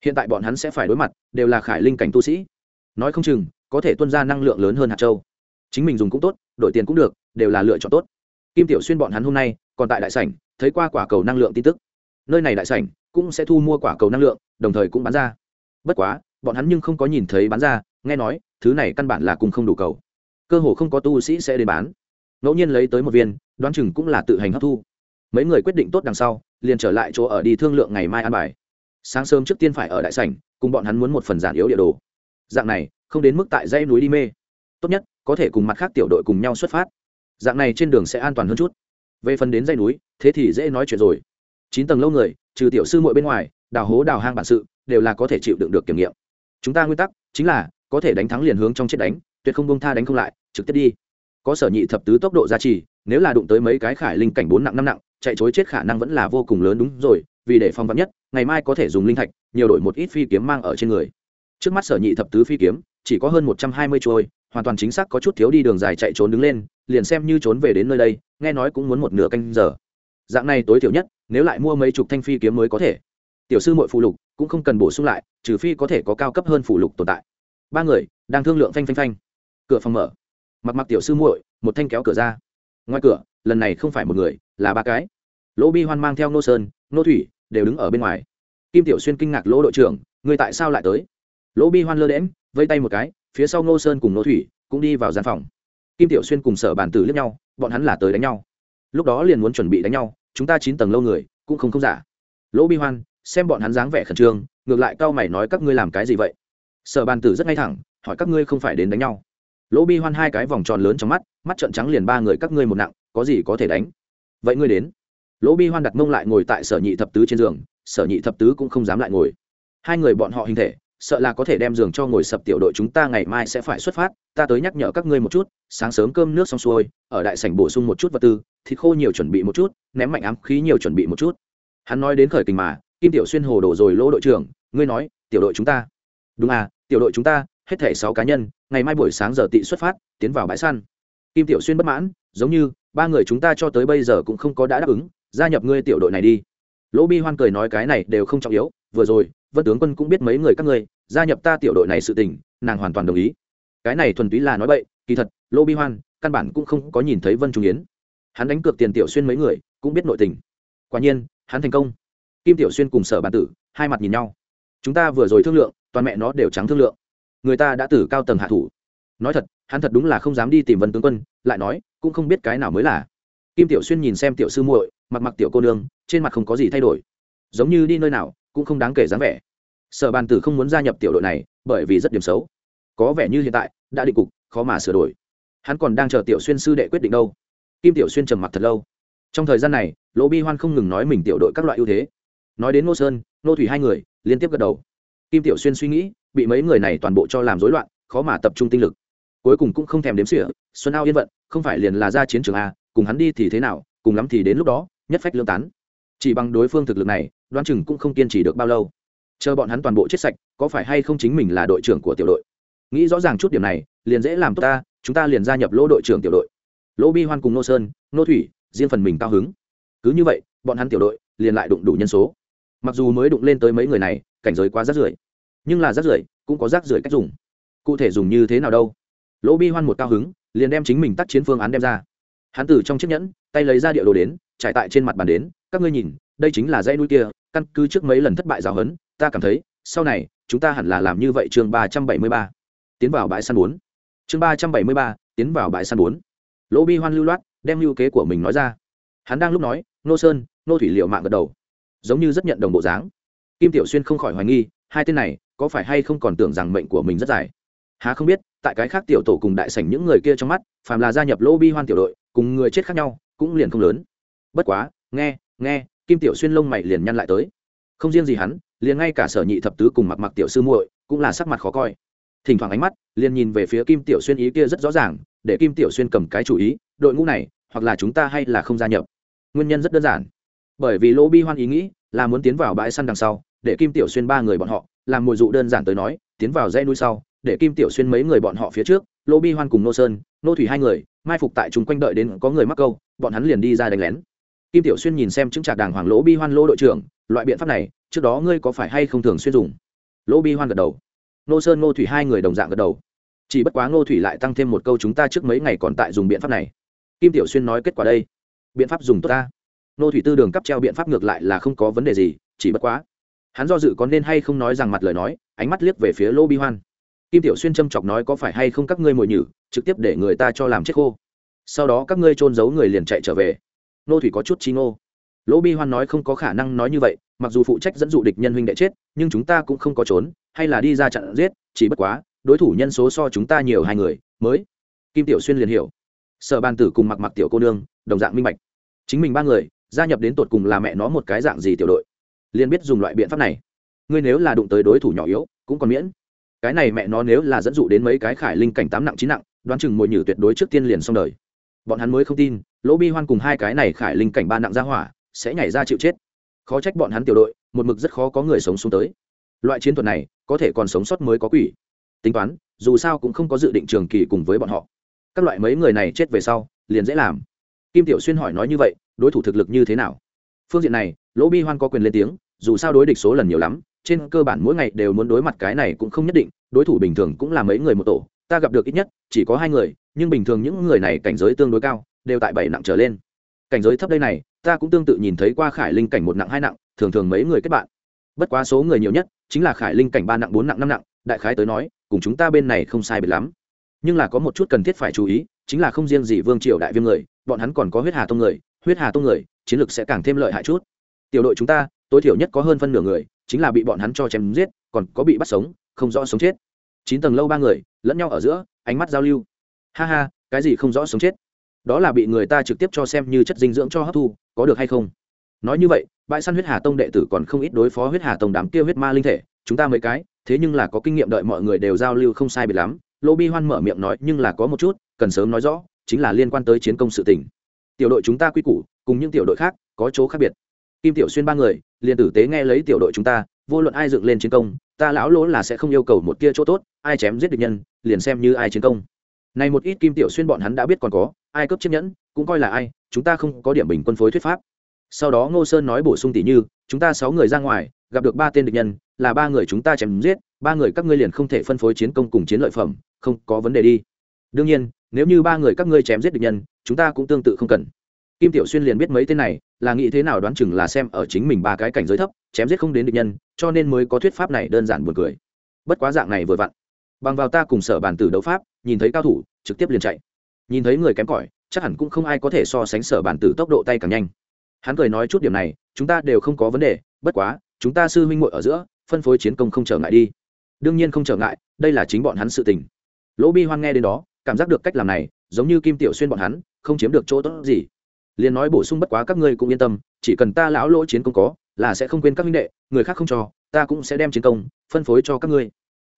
Hiện tại bọn hắn sẽ phải đối mặt, đều là khải linh cảnh tu sĩ. Nói không chừng, có thể tuân ra năng lượng lớn hơn hạt châu chính mình dùng cũng tốt, đổi tiền cũng được, đều là lựa chọn tốt. Kim tiểu xuyên bọn hắn hôm nay, còn tại đại sảnh, thấy qua quả cầu năng lượng tin tức. Nơi này đại sảnh, cũng sẽ thu mua quả cầu năng lượng, đồng thời cũng bán ra. Bất quá, bọn hắn nhưng không có nhìn thấy bán ra, nghe nói, thứ này căn bản là cùng không đủ cầu. Cơ hồ không có tu sĩ sẽ đến bán. Ngẫu nhiên lấy tới một viên, đoán chừng cũng là tự hành hấp thu. Mấy người quyết định tốt đằng sau, liền trở lại chỗ ở đi thương lượng ngày mai ăn bài. Sáng sớm trước tiên phải ở đại sảnh, cùng bọn hắn muốn một phần giản yếu địa đồ. Dạng này, không đến mức tại dãy núi đi mê tốt nhất, có thể cùng mặt khác tiểu đội cùng nhau xuất phát. Dạng này trên đường sẽ an toàn hơn chút. Về phần đến dây núi, thế thì dễ nói chuyện rồi. Chín tầng lâu người, trừ tiểu sư muội bên ngoài, đào hố đào hang bản sự, đều là có thể chịu đựng được kiểm nghiệm. Chúng ta nguyên tắc chính là, có thể đánh thắng liền hướng trong chết đánh, tuyệt không bông tha đánh không lại, trực tiếp đi. Có sở nhị thập tứ tốc độ gia trì, nếu là đụng tới mấy cái khải linh cảnh bốn nặng năm nặng, chạy chối chết khả năng vẫn là vô cùng lớn đúng rồi, vì để phòng vắn nhất, ngày mai có thể dùng linh thạch, nhiều đổi một ít phi kiếm mang ở trên người. Trước mắt sở nhị thập tứ phi kiếm, chỉ có hơn một trăm hai mươi trôi hoàn toàn chính xác có chút thiếu đi đường dài chạy trốn đứng lên, liền xem như trốn về đến nơi đây, nghe nói cũng muốn một nửa canh giờ. Dạng này tối thiểu nhất, nếu lại mua mấy chục thanh phi kiếm mới có thể. Tiểu sư mội phụ lục cũng không cần bổ sung lại, trừ phi có thể có cao cấp hơn phụ lục tồn tại. Ba người đang thương lượng phanh phanh phanh. Cửa phòng mở. Mặc mặc tiểu sư muội, một thanh kéo cửa ra. Ngoài cửa, lần này không phải một người, là ba cái. Lỗ bi hoan mang theo nô sơn, nô thủy đều đứng ở bên ngoài. Kim tiểu xuyên kinh ngạc lỗ đội trưởng người tại sao lại tới? Lỗ bi hoan lơ đễm vây tay một cái phía sau Ngô sơn cùng nô thủy cũng đi vào gian phòng. Kim tiểu xuyên cùng sở bàn tử liếc nhau, bọn hắn là tới đánh nhau. Lúc đó liền muốn chuẩn bị đánh nhau, chúng ta chín tầng lâu người, cũng không không giả. Lỗ bi hoan, xem bọn hắn dáng vẻ khẩn trương, ngược lại cao mày nói các ngươi làm cái gì vậy? Sở bàn tử rất ngay thẳng, hỏi các ngươi không phải đến đánh nhau. Lỗ bi hoan hai cái vòng tròn lớn trong mắt mắt trợn trắng liền ba người các ngươi một nặng, có gì có thể đánh? Vậy ngươi đến. Lỗ bi hoan đặt mông lại ngồi tại sở nhị thập tứ trên giường, sở nhị thập tứ cũng không dám lại ngồi. Hai người bọn họ hình thể sợ là có thể đem giường cho ngồi sập tiểu đội chúng ta ngày mai sẽ phải xuất phát, ta tới nhắc nhở các ngươi một chút, sáng sớm cơm nước xong xuôi, ở đại sảnh bổ sung một chút vật tư, thịt khô nhiều chuẩn bị một chút, ném mạnh ám khí nhiều chuẩn bị một chút. Hắn nói đến khởi tình mà, kim tiểu xuyên hồ đổ rồi lỗ đội trưởng, ngươi nói, tiểu đội chúng ta. Đúng à tiểu đội chúng ta, hết thảy sáu cá nhân, ngày mai buổi sáng giờ tị xuất phát, tiến vào bãi săn. Kim tiểu xuyên bất mãn, giống như, ba người chúng ta cho tới bây giờ cũng không có đã đáp ứng, gia nhập ngươi tiểu đội này đi. Lỗ bi hoan cười nói cái này đều không trọng yếu, vừa rồi vân tướng quân cũng biết mấy người các ngươi, gia nhập ta tiểu đội này sự tình, nàng hoàn toàn đồng ý. Cái này thuần túy là nói bậy, kỳ thật, Lô bi hoan, căn bản cũng không có nhìn thấy vân trung yến. Hắn đánh cược tiền tiểu xuyên mấy người, cũng biết nội tình. Quả nhiên, hắn thành công. Kim tiểu xuyên cùng sở bản tử, hai mặt nhìn nhau. Chúng ta vừa rồi thương lượng, toàn mẹ nó đều trắng thương lượng. Người ta đã tử cao tầng hạ thủ. Nói thật, hắn thật đúng là không dám đi tìm vân tướng quân, lại nói, cũng không biết cái nào mới là. Kim tiểu xuyên nhìn xem tiểu sư muội, mặc mặc tiểu cô nương, trên mặt không có gì thay đổi. Giống như đi nơi nào cũng không đáng kể dáng vẻ. Sở bàn tử không muốn gia nhập tiểu đội này, bởi vì rất điểm xấu. Có vẻ như hiện tại, đã định cục, khó mà sửa đổi. Hắn còn đang chờ tiểu xuyên sư đệ quyết định đâu. Kim tiểu xuyên trầm mặc thật lâu. Trong thời gian này, lỗ bi hoan không ngừng nói mình tiểu đội các loại ưu thế. Nói đến ngô sơn nô thủy hai người, liên tiếp gật đầu. Kim tiểu xuyên suy nghĩ, bị mấy người này toàn bộ cho làm rối loạn, khó mà tập trung tinh lực. Cuối cùng cũng không thèm đếm xỉa, xuân ao yên vận, không phải liền là ra chiến trường a, cùng hắn đi thì thế nào, cùng lắm thì đến lúc đó, nhất phách lương tán. Chỉ bằng đối phương thực lực này đoán chừng cũng không kiên trì được bao lâu. Chờ bọn hắn toàn bộ chết sạch, có phải hay không chính mình là đội trưởng của tiểu đội? Nghĩ rõ ràng chút điểm này, liền dễ làm tốt ta, chúng ta liền gia nhập lỗ đội trưởng tiểu đội. Lỗ bi hoan cùng nô sơn, nô thủy, riêng phần mình cao hứng. Cứ như vậy, bọn hắn tiểu đội liền lại đụng đủ nhân số. Mặc dù mới đụng lên tới mấy người này, cảnh giới quá rác rưởi, nhưng là rác rưởi cũng có rác rưởi cách dùng. Cụ thể dùng như thế nào đâu? Lỗ bi hoan một cao hứng, liền đem chính mình tác chiến phương án đem ra. Hắn từ trong chiếc nhẫn, tay lấy ra địa đồ đến, trải tại trên mặt bàn đến các ngươi nhìn, đây chính là dãy núi kia, căn cứ trước mấy lần thất bại giáo hấn ta cảm thấy, sau này, chúng ta hẳn là làm như vậy chương ba trăm bảy mươi ba. Tiến vào bãi săn bốn. Chương ba trăm bảy mươi ba, tiến vào bãi săn bốn. Lỗ bi hoan lưu loát, đem lưu kế của mình nói ra. Hắn đang lúc nói, nô sơn, nô thủy liệu mạng gật đầu. Giống như rất nhận đồng bộ dáng. Kim tiểu xuyên không khỏi hoài nghi, hai tên này, có phải hay không còn tưởng rằng mệnh của mình rất dài? Há không biết, tại cái khác tiểu tổ cùng đại sảnh những người kia trong mắt, phàm là gia nhập lô bi hoan tiểu đội, cùng người chết khác nhau, cũng liền không lớn. Bất quá, nghe nghe, kim tiểu xuyên lông mày liền nhăn lại tới. Không riêng gì hắn, liền ngay cả sở nhị thập tứ cùng mặc mặc tiểu sư muội cũng là sắc mặt khó coi. Thỉnh thoảng ánh mắt liền nhìn về phía kim tiểu xuyên ý kia rất rõ ràng, để kim tiểu xuyên cầm cái chủ ý, đội ngũ này, hoặc là chúng ta hay là không gia nhập. Nguyên nhân rất đơn giản. Bởi vì lỗ bi hoan ý nghĩ là muốn tiến vào bãi săn đằng sau, để kim tiểu xuyên ba người bọn họ, làm mồi dụ đơn giản tới nói, tiến vào dãy núi sau, để kim tiểu xuyên mấy người bọn họ phía trước, lỗ bi hoan cùng nô sơn, nô thủy hai người, mai phục tại chúng quanh đợi đến có người mắc câu, bọn hắn liền đi ra đánh lén kim tiểu xuyên nhìn xem chứng trạc đàng hoàng lỗ bi hoan lỗ đội trưởng, loại biện pháp này, trước đó ngươi có phải hay không thường xuyên dùng? Lỗ bi hoan gật đầu. Nô sơn nô thủy hai người đồng dạng gật đầu. Chỉ bất quá ngô thủy lại tăng thêm một câu chúng ta trước mấy ngày còn tại dùng biện pháp này. Kim tiểu xuyên nói kết quả đây. Biện pháp dùng tốt ta. Nô thủy tư đường cắp treo biện pháp ngược lại là không có vấn đề gì, chỉ bất quá, hắn do dự có nên hay không nói rằng mặt lời nói, ánh mắt liếc về phía Lỗ bi hoan. Kim tiểu xuyên châm chọc nói có phải hay không các ngươi mồi nhử, trực tiếp để người ta cho làm chết khô. Sau đó các ngươi trôn giấu người liền chạy trở về nô thủy có chút chi ngô. Lỗ bi hoan nói không có khả năng nói như vậy, mặc dù phụ trách dẫn dụ địch nhân huynh đệ chết, nhưng chúng ta cũng không có trốn, hay là đi ra chặn giết, chỉ bất quá, đối thủ nhân số so chúng ta nhiều hai người, mới. Kim tiểu xuyên liền hiểu. Sở ban tử cùng mặc mặc tiểu cô nương, đồng dạng minh bạch. Chính mình ba người, gia nhập đến tột cùng là mẹ nó một cái dạng gì tiểu đội? Liền biết dùng loại biện pháp này. Ngươi nếu là đụng tới đối thủ nhỏ yếu, cũng còn miễn. Cái này mẹ nó nếu là dẫn dụ đến mấy cái khải linh cảnh tám nặng chín nặng, đoán chừng mồi nhử tuyệt đối trước tiên liền xong đời bọn hắn mới không tin, lỗ bi hoan cùng hai cái này khải linh cảnh ba nặng ra hỏa, sẽ nhảy ra chịu chết. Khó trách bọn hắn tiểu đội, một mực rất khó có người sống xuống tới. Loại chiến thuật này, có thể còn sống sót mới có quỷ. Tính toán, dù sao cũng không có dự định trường kỳ cùng với bọn họ. Các loại mấy người này chết về sau, liền dễ làm. Kim tiểu xuyên hỏi nói như vậy, đối thủ thực lực như thế nào? Phương diện này, lỗ bi hoan có quyền lên tiếng, dù sao đối địch số lần nhiều lắm, trên cơ bản mỗi ngày đều muốn đối mặt cái này cũng không nhất định, đối thủ bình thường cũng là mấy người một tổ ta gặp được ít nhất, chỉ có hai người, nhưng bình thường những người này cảnh giới tương đối cao, đều tại bảy nặng trở lên. Cảnh giới thấp đây này, ta cũng tương tự nhìn thấy qua khải linh cảnh một nặng, hai nặng, thường thường mấy người kết bạn. Bất quá số người nhiều nhất, chính là khải linh cảnh ba nặng, bốn nặng, năm nặng, đại khái tới nói, cùng chúng ta bên này không sai biệt lắm. Nhưng là có một chút cần thiết phải chú ý, chính là không riêng gì vương triều đại viêm người, bọn hắn còn có huyết hà tông người, huyết hà tông người, chiến lược sẽ càng thêm lợi hại chút. Tiểu đội chúng ta, tối thiểu nhất có hơn phân nửa người, chính là bị bọn hắn cho chém giết, còn có bị bắt sống, không rõ sống chết chín tầng lâu ba người, lẫn nhau ở giữa, ánh mắt giao lưu. Ha ha, cái gì không rõ sống chết? Đó là bị người ta trực tiếp cho xem như chất dinh dưỡng cho hấp thu, có được hay không? Nói như vậy, bãi săn huyết hà tông đệ tử còn không ít đối phó huyết hà tông đám kia huyết ma linh thể, chúng ta mấy cái, thế nhưng là có kinh nghiệm đợi mọi người đều giao lưu không sai bị lắm. Lô bi hoan mở miệng nói, nhưng là có một chút, cần sớm nói rõ, chính là liên quan tới chiến công sự tỉnh tiểu đội chúng ta quy củ, cùng những tiểu đội khác, có chỗ khác biệt. Kim tiểu xuyên ba người, liền tử tế nghe lấy tiểu đội chúng ta, vô luận ai dựng lên chiến công ta lão lỗ là sẽ không yêu cầu một tia chỗ tốt, ai chém giết địch nhân, liền xem như ai chiến công. Này một ít kim tiểu xuyên bọn hắn đã biết còn có, ai cấp chiếc nhẫn, cũng coi là ai, chúng ta không có điểm bình quân phối thuyết pháp. Sau đó ngô sơn nói bổ sung tỷ như, chúng ta sáu người ra ngoài, gặp được ba tên địch nhân, là ba người chúng ta chém giết, ba người các ngươi liền không thể phân phối chiến công cùng chiến lợi phẩm, không có vấn đề đi. Đương nhiên, nếu như ba người các ngươi chém giết địch nhân, chúng ta cũng tương tự không cần kim tiểu xuyên liền biết mấy tên này, là nghĩ thế nào đoán chừng là xem ở chính mình ba cái cảnh giới thấp, chém giết không đến địch nhân, cho nên mới có thuyết pháp này đơn giản buồn cười. Bất quá dạng này vừa vặn. Bằng vào ta cùng sở bàn tử đấu pháp, nhìn thấy cao thủ, trực tiếp liền chạy. Nhìn thấy người kém cỏi, chắc hẳn cũng không ai có thể so sánh sở bàn tử tốc độ tay càng nhanh. Hắn cười nói chút điểm này, chúng ta đều không có vấn đề, bất quá, chúng ta sư huynh muội ở giữa, phân phối chiến công không trở ngại đi. Đương nhiên không trở ngại, đây là chính bọn hắn sự tình. Lỗ bi hoan nghe đến đó, cảm giác được cách làm này, giống như kim tiểu xuyên bọn hắn, không chiếm được chỗ tốt gì liền nói bổ sung bất quá các ngươi cũng yên tâm, chỉ cần ta lão lỗ chiến công có, là sẽ không quên các minh đệ, người khác không cho, ta cũng sẽ đem chiến công phân phối cho các ngươi.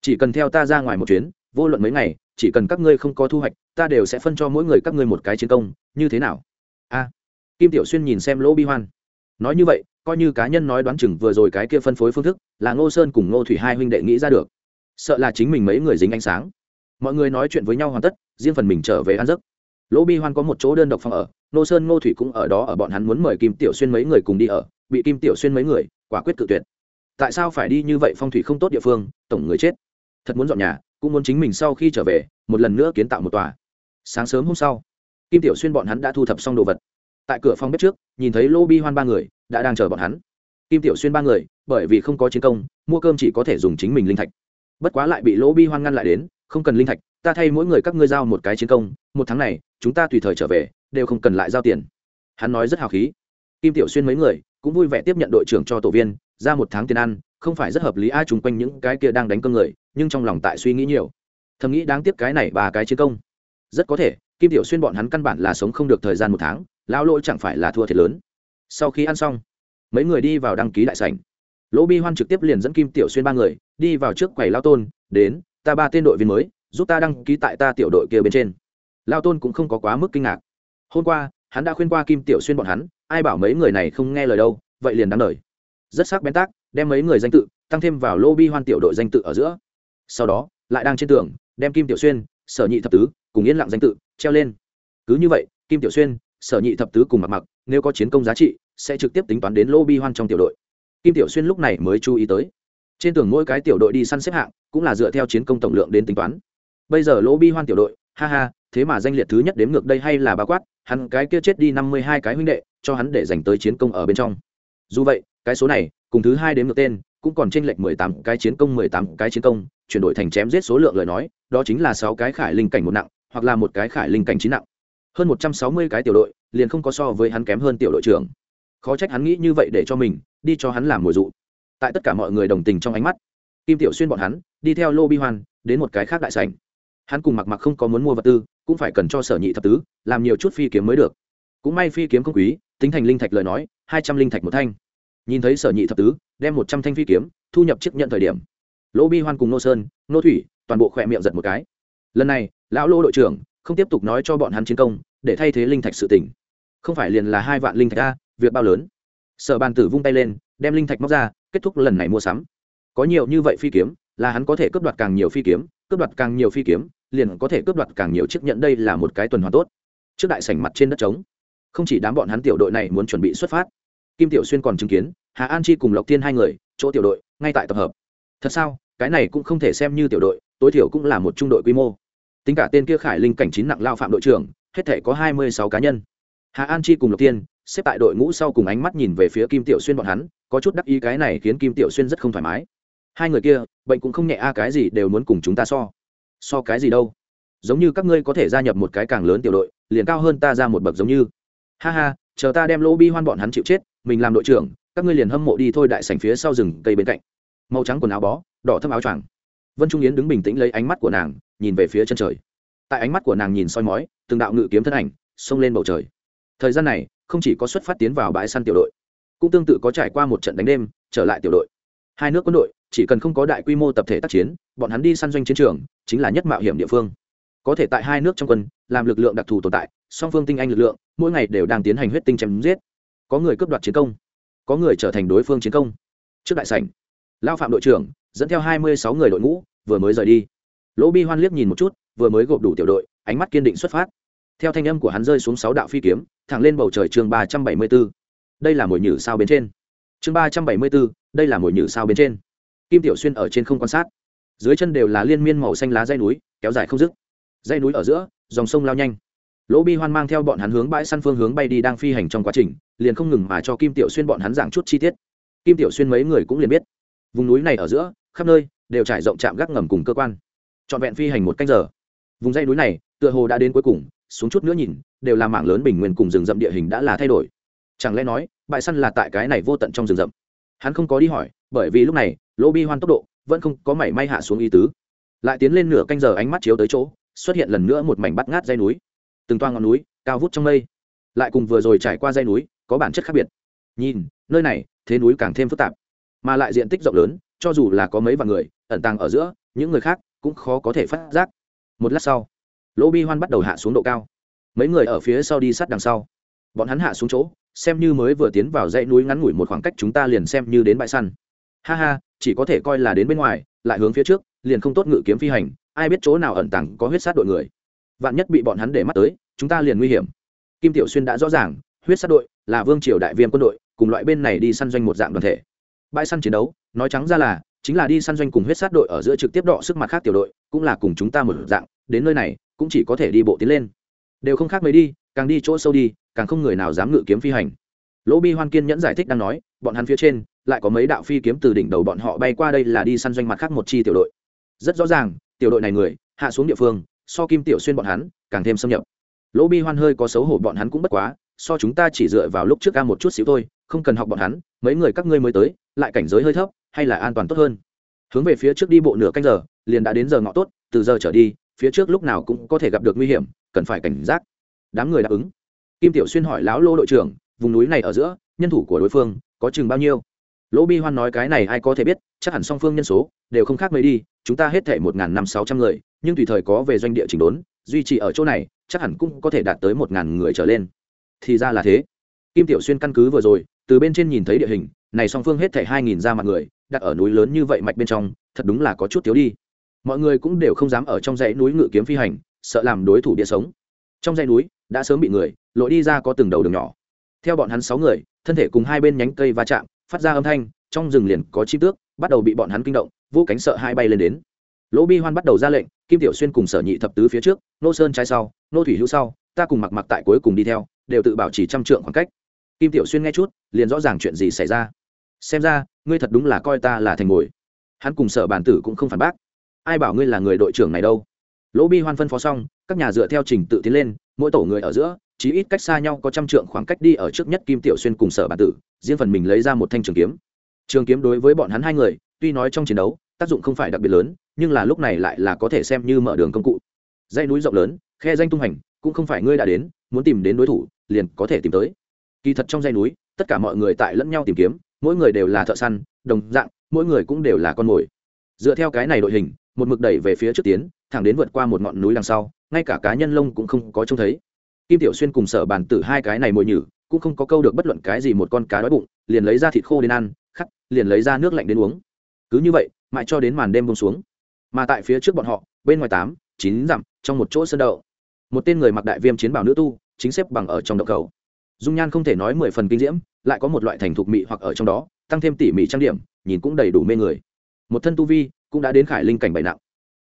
Chỉ cần theo ta ra ngoài một chuyến, vô luận mấy ngày, chỉ cần các ngươi không có thu hoạch, ta đều sẽ phân cho mỗi người các ngươi một cái chiến công, như thế nào? A. Kim tiểu xuyên nhìn xem lỗ bi hoan. Nói như vậy, coi như cá nhân nói đoán chừng vừa rồi cái kia phân phối phương thức, là ngô sơn cùng ngô thủy hai huynh đệ nghĩ ra được. Sợ là chính mình mấy người dính ánh sáng. Mọi người nói chuyện với nhau hoàn tất, riêng phần mình trở về ăn giấc lỗ bi hoan có một chỗ đơn độc phòng ở ngô sơn ngô thủy cũng ở đó ở bọn hắn muốn mời kim tiểu xuyên mấy người cùng đi ở, bị kim tiểu xuyên mấy người, quả quyết cự tuyệt. Tại sao phải đi như vậy phong thủy không tốt địa phương, tổng người chết. Thật muốn dọn nhà, cũng muốn chính mình sau khi trở về, một lần nữa kiến tạo một tòa. Sáng sớm hôm sau, kim tiểu xuyên bọn hắn đã thu thập xong đồ vật. Tại cửa phòng bếp trước, nhìn thấy lô bi hoan ba người, đã đang chờ bọn hắn. Kim tiểu xuyên ba người, bởi vì không có chiến công, mua cơm chỉ có thể dùng chính mình linh thạch. Bất quá lại bị lỗ bi hoan ngăn lại đến, không cần linh thạch ta thay mỗi người các ngươi giao một cái chiến công, một tháng này, chúng ta tùy thời trở về, đều không cần lại giao tiền. Hắn nói rất hào khí. Kim tiểu xuyên mấy người cũng vui vẻ tiếp nhận đội trưởng cho tổ viên, ra một tháng tiền ăn, không phải rất hợp lý ai chung quanh những cái kia đang đánh cơm người, nhưng trong lòng tại suy nghĩ nhiều. Thầm nghĩ đáng tiếc cái này ba cái chiến công. Rất có thể, kim tiểu xuyên bọn hắn căn bản là sống không được thời gian một tháng, lão lỗi chẳng phải là thua thiệt lớn. Sau khi ăn xong, mấy người đi vào đăng ký đại sảnh. Lỗ bi hoan trực tiếp liền dẫn kim tiểu xuyên ba người đi vào trước quầy lao tôn, đến, ta ba tên đội viên mới giúp ta đăng ký tại ta tiểu đội kia bên trên. Lao tôn cũng không có quá mức kinh ngạc. Hôm qua, hắn đã khuyên qua kim tiểu xuyên bọn hắn, ai bảo mấy người này không nghe lời đâu, vậy liền đáng lời. Rất sắc bén tác, đem mấy người danh tự, tăng thêm vào lô bi hoan tiểu đội danh tự ở giữa. Sau đó, lại đang trên tường, đem kim tiểu xuyên, sở nhị thập tứ cùng yên lặng danh tự treo lên. Cứ như vậy, kim tiểu xuyên, sở nhị thập tứ cùng mặc mặc, nếu có chiến công giá trị, sẽ trực tiếp tính toán đến lô bi hoan trong tiểu đội. Kim tiểu xuyên lúc này mới chú ý tới. Trên tường mỗi cái tiểu đội đi săn xếp hạng, cũng là dựa theo chiến công tổng lượng đến tính toán bây giờ lô bi hoan tiểu đội, ha ha, thế mà danh liệt thứ nhất đếm ngược đây hay là ba quát, hắn cái kia chết đi năm mươi hai cái huynh đệ, cho hắn để dành tới chiến công ở bên trong. Dù vậy, cái số này, cùng thứ hai đếm ngược tên, cũng còn chênh lệch mười tám cái chiến công, mười tám cái chiến công, chuyển đổi thành chém giết số lượng lời nói, đó chính là sáu cái khải linh cảnh một nặng, hoặc là một cái khải linh cảnh chín nặng. Hơn một trăm sáu mươi cái tiểu đội, liền không có so với hắn kém hơn tiểu đội trưởng. Khó trách hắn nghĩ như vậy để cho mình, đi cho hắn làm mùi dụ. Tại tất cả mọi người đồng tình trong ánh mắt, kim tiểu xuyên bọn hắn, đi theo lô bi hoan, đến một cái khác đại sảnh hắn cùng mặc mặc không có muốn mua vật tư, cũng phải cần cho sở nhị thập tứ, làm nhiều chút phi kiếm mới được. Cũng may phi kiếm không quý, tính thành linh thạch lời nói, hai trăm linh thạch một thanh. Nhìn thấy sở nhị thập tứ, đem một trăm thanh phi kiếm, thu nhập chiếc nhận thời điểm. Lỗ bi hoan cùng nô sơn, nô thủy, toàn bộ khỏe miệng giật một cái. Lần này, lão lô đội trưởng không tiếp tục nói cho bọn hắn chiến công, để thay thế linh thạch sự tỉnh không phải liền là hai vạn linh thạch a, việc bao lớn. Sở bàn tử vung tay lên, đem linh thạch móc ra, kết thúc lần này mua sắm. Có nhiều như vậy phi kiếm, là hắn có thể cướp đoạt càng nhiều phi kiếm, cướp đoạt càng nhiều phi kiếm liền có thể cướp đoạt càng nhiều chiếc nhẫn. Đây là một cái tuần hoàn tốt. Trước đại sảnh mặt trên đất trống, không chỉ đám bọn hắn tiểu đội này muốn chuẩn bị xuất phát, kim tiểu xuyên còn chứng kiến, hà an chi cùng lộc tiên hai người, chỗ tiểu đội, ngay tại tập hợp. Thật sao? Cái này cũng không thể xem như tiểu đội, tối thiểu cũng là một trung đội quy mô. Tính cả tên kia khải linh cảnh chín nặng lao phạm đội trưởng, hết thể có hai mươi sáu cá nhân. Hà an chi cùng lộc tiên xếp tại đội ngũ sau cùng ánh mắt nhìn về phía kim tiểu xuyên bọn hắn, có chút đắc ý cái này khiến kim tiểu xuyên rất không thoải mái. Hai người kia, bệnh cũng không nhẹ a, cái gì đều muốn cùng chúng ta so so cái gì đâu. Giống như các ngươi có thể gia nhập một cái càng lớn tiểu đội, liền cao hơn ta ra một bậc giống như. Ha ha, chờ ta đem lỗ bi hoan bọn hắn chịu chết, mình làm đội trưởng, các ngươi liền hâm mộ đi thôi đại sảnh phía sau rừng cây bên cạnh. Màu trắng quần áo bó, đỏ thâm áo choàng. Vân trung yến đứng bình tĩnh lấy ánh mắt của nàng, nhìn về phía chân trời. Tại ánh mắt của nàng nhìn soi mói, từng đạo ngự kiếm thân ảnh, xông lên bầu trời. Thời gian này, không chỉ có xuất phát tiến vào bãi săn tiểu đội, cũng tương tự có trải qua một trận đánh đêm, trở lại tiểu đội. Hai nước quân đội, chỉ cần không có đại quy mô tập thể tác chiến, bọn hắn đi săn doanh chiến trường chính là nhất mạo hiểm địa phương. Có thể tại hai nước trong quân, làm lực lượng đặc thù tồn tại, song phương tinh anh lực lượng, mỗi ngày đều đang tiến hành huyết tinh chém giết. Có người cướp đoạt chiến công, có người trở thành đối phương chiến công. Trước đại sảnh, lao phạm đội trưởng dẫn theo hai mươi sáu người đội ngũ, vừa mới rời đi. Lỗ bi hoan liếc nhìn một chút, vừa mới gộp đủ tiểu đội, ánh mắt kiên định xuất phát. Theo thanh âm của hắn rơi xuống sáu đạo phi kiếm, thẳng lên bầu trời chương ba trăm bảy mươi b ố đây là mồi nhử sao bên trên. Chương ba trăm bảy mươi b ố đây là mồi nhử sao bên trên. Kim tiểu xuyên ở trên không quan sát dưới chân đều là liên miên màu xanh lá dây núi, kéo dài không dứt. Dây núi ở giữa, dòng sông lao nhanh. Lỗ bi hoan mang theo bọn hắn hướng bãi săn phương hướng bay đi đang phi hành trong quá trình, liền không ngừng mà cho kim tiểu xuyên bọn hắn giảng chút chi tiết. Kim tiểu xuyên mấy người cũng liền biết. Vùng núi này ở giữa, khắp nơi đều trải rộng trạm gác ngầm cùng cơ quan. Trọn vẹn phi hành một canh giờ. Vùng dây núi này, tựa hồ đã đến cuối cùng, xuống chút nữa nhìn, đều là mảng lớn bình nguyên cùng rừng rậm địa hình đã là thay đổi. Chẳng lẽ nói, bãi săn là tại cái này vô tận trong rừng rậm? Hắn không có đi hỏi, bởi vì lúc này, lỗ bi hoan tốc độ vẫn không có mảy may hạ xuống ý tứ. Lại tiến lên nửa canh giờ ánh mắt chiếu tới chỗ, xuất hiện lần nữa một mảnh bắt ngát dây núi. Từng toa ngọn núi, cao vút trong mây. Lại cùng vừa rồi trải qua dây núi, có bản chất khác biệt. Nhìn, nơi này, thế núi càng thêm phức tạp. Mà lại diện tích rộng lớn, cho dù là có mấy vạn người, ẩn tàng ở giữa, những người khác cũng khó có thể phát giác. Một lát sau, lỗ bi hoan bắt đầu hạ xuống độ cao. Mấy người ở phía sau đi sát đằng sau. Bọn hắn hạ xuống chỗ, xem như mới vừa tiến vào dãy núi ngắn ngủi một khoảng cách chúng ta liền xem như đến bãi săn. Ha ha chỉ có thể coi là đến bên ngoài, lại hướng phía trước, liền không tốt ngự kiếm phi hành, ai biết chỗ nào ẩn tàng có huyết sát đội người. Vạn nhất bị bọn hắn để mắt tới, chúng ta liền nguy hiểm. Kim tiểu xuyên đã rõ ràng, huyết sát đội là vương triều đại viên quân đội, cùng loại bên này đi săn doanh một dạng đoàn thể. Bãi săn chiến đấu, nói trắng ra là, chính là đi săn doanh cùng huyết sát đội ở giữa trực tiếp đọ sức mặt khác tiểu đội, cũng là cùng chúng ta một dạng, đến nơi này, cũng chỉ có thể đi bộ tiến lên. Đều không khác mấy đi, càng đi chỗ sâu đi, càng không người nào dám ngự kiếm phi hành. Lỗ bi hoan kiên nhẫn giải thích đang nói, bọn hắn phía trên lại có mấy đạo phi kiếm từ đỉnh đầu bọn họ bay qua đây là đi săn doanh mặt khác một chi tiểu đội. Rất rõ ràng, tiểu đội này người, hạ xuống địa phương, so kim tiểu xuyên bọn hắn, càng thêm xâm nhập. Lỗ bi hoan hơi có xấu hổ bọn hắn cũng bất quá, so chúng ta chỉ dựa vào lúc trước ca một chút xíu thôi, không cần học bọn hắn, mấy người các ngươi mới tới, lại cảnh giới hơi thấp, hay là an toàn tốt hơn. Hướng về phía trước đi bộ nửa canh giờ, liền đã đến giờ ngọ tốt, từ giờ trở đi, phía trước lúc nào cũng có thể gặp được nguy hiểm, cần phải cảnh giác. Đám người đáp ứng. Kim tiểu xuyên hỏi lão lô đội trưởng, vùng núi này ở giữa, nhân thủ của đối phương có chừng bao nhiêu? Lỗ bi hoan nói cái này ai có thể biết, chắc hẳn song phương nhân số đều không khác mấy đi, chúng ta hết thể một n g h n năm sáu trăm người, nhưng tùy thời có về doanh địa chỉnh đốn, duy trì ở chỗ này, chắc hẳn cũng có thể đạt tới một ngàn người trở lên. Thì ra là thế. Kim tiểu xuyên căn cứ vừa rồi, từ bên trên nhìn thấy địa hình, này song phương hết thể hai nghìn ra mặt người, đặt ở núi lớn như vậy mạch bên trong, thật đúng là có chút thiếu đi. Mọi người cũng đều không dám ở trong dãy núi ngự kiếm phi hành, sợ làm đối thủ địa sống. Trong dãy núi, đã sớm bị người lội đi ra có từng đầu đường nhỏ. Theo bọn hắn sáu người, thân thể cùng hai bên nhánh cây va chạm phát ra âm thanh, trong rừng liền có chim tước, bắt đầu bị bọn hắn kinh động, vô cánh sợ hai bay lên đến. Lỗ bi hoan bắt đầu ra lệnh, kim tiểu xuyên cùng sở nhị thập tứ phía trước, nô sơn trái sau, nô thủy hữu sau, ta cùng mặc mặc tại cuối cùng đi theo, đều tự bảo trì trăm trượng khoảng cách. Kim tiểu xuyên nghe chút, liền rõ ràng chuyện gì xảy ra. Xem ra, ngươi thật đúng là coi ta là thành ngồi hắn cùng sở bản tử cũng không phản bác. Ai bảo ngươi là người đội trưởng này đâu? Lỗ bi hoan phân phó xong, các nhà dựa theo trình tự tiến lên mỗi tổ người ở giữa, chí ít cách xa nhau có trăm trượng khoảng cách đi ở trước nhất kim tiểu xuyên cùng sở bản tử, riêng phần mình lấy ra một thanh trường kiếm. Trường kiếm đối với bọn hắn hai người, tuy nói trong chiến đấu, tác dụng không phải đặc biệt lớn, nhưng là lúc này lại là có thể xem như mở đường công cụ. Dãy núi rộng lớn, khe danh tung hành, cũng không phải ngươi đã đến, muốn tìm đến đối thủ, liền có thể tìm tới. Kỳ thật trong dãy núi, tất cả mọi người tại lẫn nhau tìm kiếm, mỗi người đều là thợ săn, đồng dạng, mỗi người cũng đều là con mồi. Dựa theo cái này đội hình, một mực đẩy về phía trước tiến, thẳng đến vượt qua một ngọn núi đằng sau ngay cả cá nhân lông cũng không có trông thấy. Kim tiểu xuyên cùng sở bàn tử hai cái này mồi nhử, cũng không có câu được bất luận cái gì một con cá đói bụng, liền lấy ra thịt khô đến ăn, khắc, liền lấy ra nước lạnh đến uống. Cứ như vậy, mãi cho đến màn đêm bông xuống. Mà tại phía trước bọn họ, bên ngoài tám, chín dặm, trong một chỗ sân đậu, một tên người mặc đại viêm chiến bảo nữ tu, chính xếp bằng ở trong đậu cầu. Dung nhan không thể nói mười phần kinh diễm, lại có một loại thành thục mị hoặc ở trong đó, tăng thêm tỉ mỉ trang điểm, nhìn cũng đầy đủ mê người. Một thân tu vi cũng đã đến khải linh cảnh bảy nặng.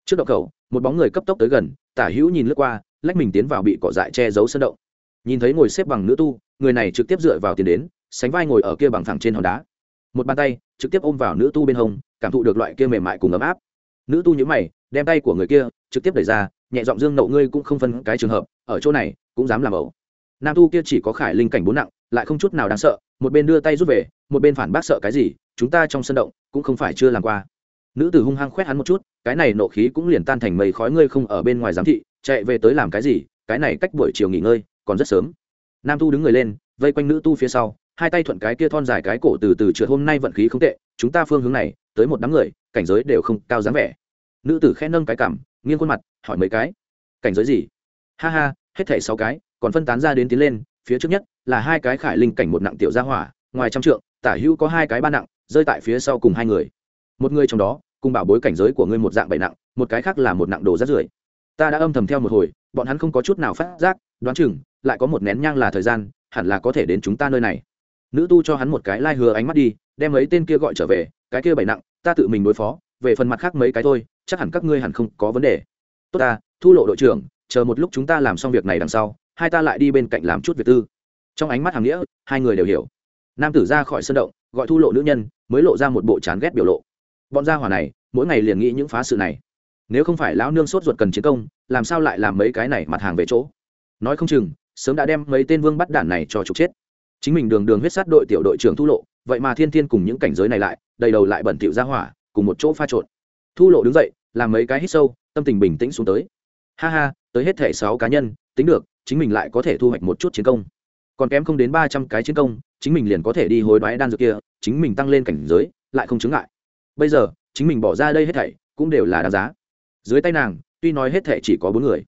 Trước đậu cầu, một bóng người cấp tốc tới gần tả hữu nhìn lướt qua, lách mình tiến vào bị cỏ dại che giấu sân động. Nhìn thấy ngồi xếp bằng nữ tu, người này trực tiếp dựa vào tiền đến, sánh vai ngồi ở kia bằng thẳng trên hòn đá. Một bàn tay, trực tiếp ôm vào nữ tu bên hông, cảm thụ được loại kia mềm mại cùng ấm áp. Nữ tu nhữ mày, đem tay của người kia trực tiếp đẩy ra, nhẹ giọng dương nậu ngươi cũng không phân cái trường hợp, ở chỗ này cũng dám làm ẩu. Nam tu kia chỉ có khải linh cảnh bốn nặng, lại không chút nào đáng sợ, một bên đưa tay rút về, một bên phản bác sợ cái gì, chúng ta trong sân động cũng không phải chưa làm qua. Nữ tử hung hăng khoét hắn một chút cái này nộ khí cũng liền tan thành mây khói, ngươi không ở bên ngoài giám thị, chạy về tới làm cái gì? Cái này cách buổi chiều nghỉ ngơi, còn rất sớm. Nam tu đứng người lên, vây quanh nữ tu phía sau, hai tay thuận cái kia thon dài cái cổ từ từ trượt, hôm nay vận khí không tệ, chúng ta phương hướng này, tới một đám người, cảnh giới đều không cao dáng vẻ. Nữ tử khẽ nâng cái cảm nghiêng khuôn mặt, hỏi mấy cái. Cảnh giới gì? Ha ha, hết thảy sáu cái, còn phân tán ra đến tiến lên, phía trước nhất là hai cái khải linh cảnh một nặng tiểu gia hỏa, ngoài trăm trượng, tả hữu có hai cái ba nặng, rơi tại phía sau cùng hai người. Một người trong đó cùng bảo bối cảnh giới của ngươi một dạng bảy nặng, một cái khác là một nặng đồ rát rưởi. Ta đã âm thầm theo một hồi, bọn hắn không có chút nào phát giác, đoán chừng, lại có một nén nhang là thời gian, hẳn là có thể đến chúng ta nơi này. Nữ tu cho hắn một cái lai ánh mắt đi, đem mấy tên kia gọi trở về, cái kia bảy nặng, ta tự mình đối phó, về phần mặt khác mấy cái thôi, chắc hẳn các ngươi hẳn không có vấn đề. Tốt ta, thu lộ đội trưởng, chờ một lúc chúng ta làm xong việc này đằng sau, hai ta lại đi bên cạnh làm chút việc tư. Trong ánh mắt hàng nghĩa, hai người đều hiểu. Nam tử ra khỏi sân động, gọi thu lộ nữ nhân, mới lộ ra một bộ chán ghét biểu lộ bọn gia hỏa này, mỗi ngày liền nghĩ những phá sự này. Nếu không phải lão nương sốt ruột cần chiến công, làm sao lại làm mấy cái này mặt hàng về chỗ? Nói không chừng, sớm đã đem mấy tên vương bắt đản này cho trục chết. Chính mình đường đường huyết sát đội tiểu đội trưởng thu lộ, vậy mà thiên thiên cùng những cảnh giới này lại, đầy đầu lại bẩn thỉu ra hỏa, cùng một chỗ pha trộn. Thu lộ đứng dậy, làm mấy cái hít sâu, tâm tình bình tĩnh xuống tới. Ha ha, tới hết thẻ sáu cá nhân, tính được, chính mình lại có thể thu hoạch một chút chiến công. Còn kém không đến ba trăm cái chiến công, chính mình liền có thể đi hối đoái đan dược kia, chính mình tăng lên cảnh giới, lại không chứng ngại bây giờ, chính mình bỏ ra đây hết thảy, cũng đều là đáng giá. Dưới tay nàng, tuy nói hết thảy chỉ có bốn người,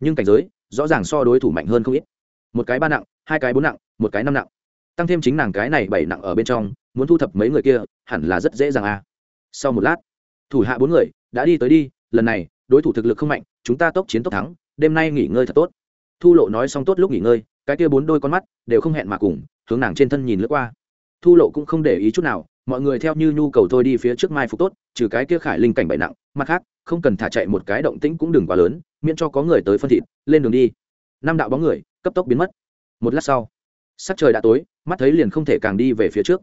nhưng cảnh giới, rõ ràng so đối thủ mạnh hơn không ít. Một cái ba nặng, hai cái bốn nặng, một cái năm nặng. Tăng thêm chính nàng cái này bảy nặng ở bên trong, muốn thu thập mấy người kia, hẳn là rất dễ dàng à. Sau một lát, thủ hạ bốn người đã đi tới đi, lần này, đối thủ thực lực không mạnh, chúng ta tốc chiến tốc thắng, đêm nay nghỉ ngơi thật tốt. Thu lộ nói xong tốt lúc nghỉ ngơi, cái kia bốn đôi con mắt đều không hẹn mà cùng, hướng nàng trên thân nhìn lướt qua. Thu lộ cũng không để ý chút nào mọi người theo như nhu cầu thôi đi phía trước mai phục tốt, trừ cái kia khải linh cảnh bậy nặng, mặt khác, không cần thả chạy một cái động tĩnh cũng đừng quá lớn, miễn cho có người tới phân thịt, lên đường đi. Năm đạo bóng người, cấp tốc biến mất. Một lát sau, sắc trời đã tối, mắt thấy liền không thể càng đi về phía trước.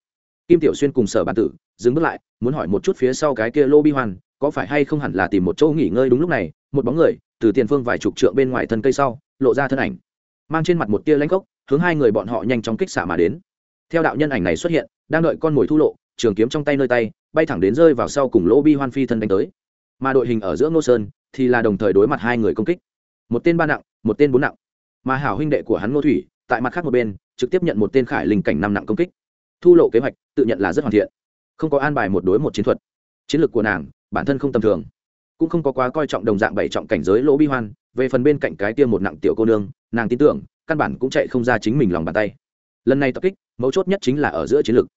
Kim tiểu xuyên cùng sở bản tử dừng bước lại, muốn hỏi một chút phía sau cái kia lô bi hoàn, có phải hay không hẳn là tìm một chỗ nghỉ ngơi đúng lúc này, một bóng người, từ tiền phương vài chục trượng bên ngoài thân cây sau, lộ ra thân ảnh. Mang trên mặt một tia lãnh cốc hướng hai người bọn họ nhanh chóng kích xả mà đến. Theo đạo nhân ảnh này xuất hiện, đang đợi con mồi thu lộ trường kiếm trong tay nơi tay, bay thẳng đến rơi vào sau cùng lỗ bi hoan phi thân đánh tới. Mà đội hình ở giữa ngô sơn thì là đồng thời đối mặt hai người công kích. Một tên ba nặng, một tên bốn nặng. Mà hảo huynh đệ của hắn ngô thủy, tại mặt khác một bên, trực tiếp nhận một tên khải linh cảnh năm nặng công kích. Thu lộ kế hoạch, tự nhận là rất hoàn thiện. Không có an bài một đối một chiến thuật. Chiến lược của nàng, bản thân không tầm thường. Cũng không có quá coi trọng đồng dạng bảy trọng cảnh giới lỗ bi hoan. Về phần bên cạnh cái tiêm một nặng tiểu cô nương, nàng tin tưởng, căn bản cũng chạy không ra chính mình lòng bàn tay. Lần này tập kích, mấu chốt nhất chính là ở giữa chiến lược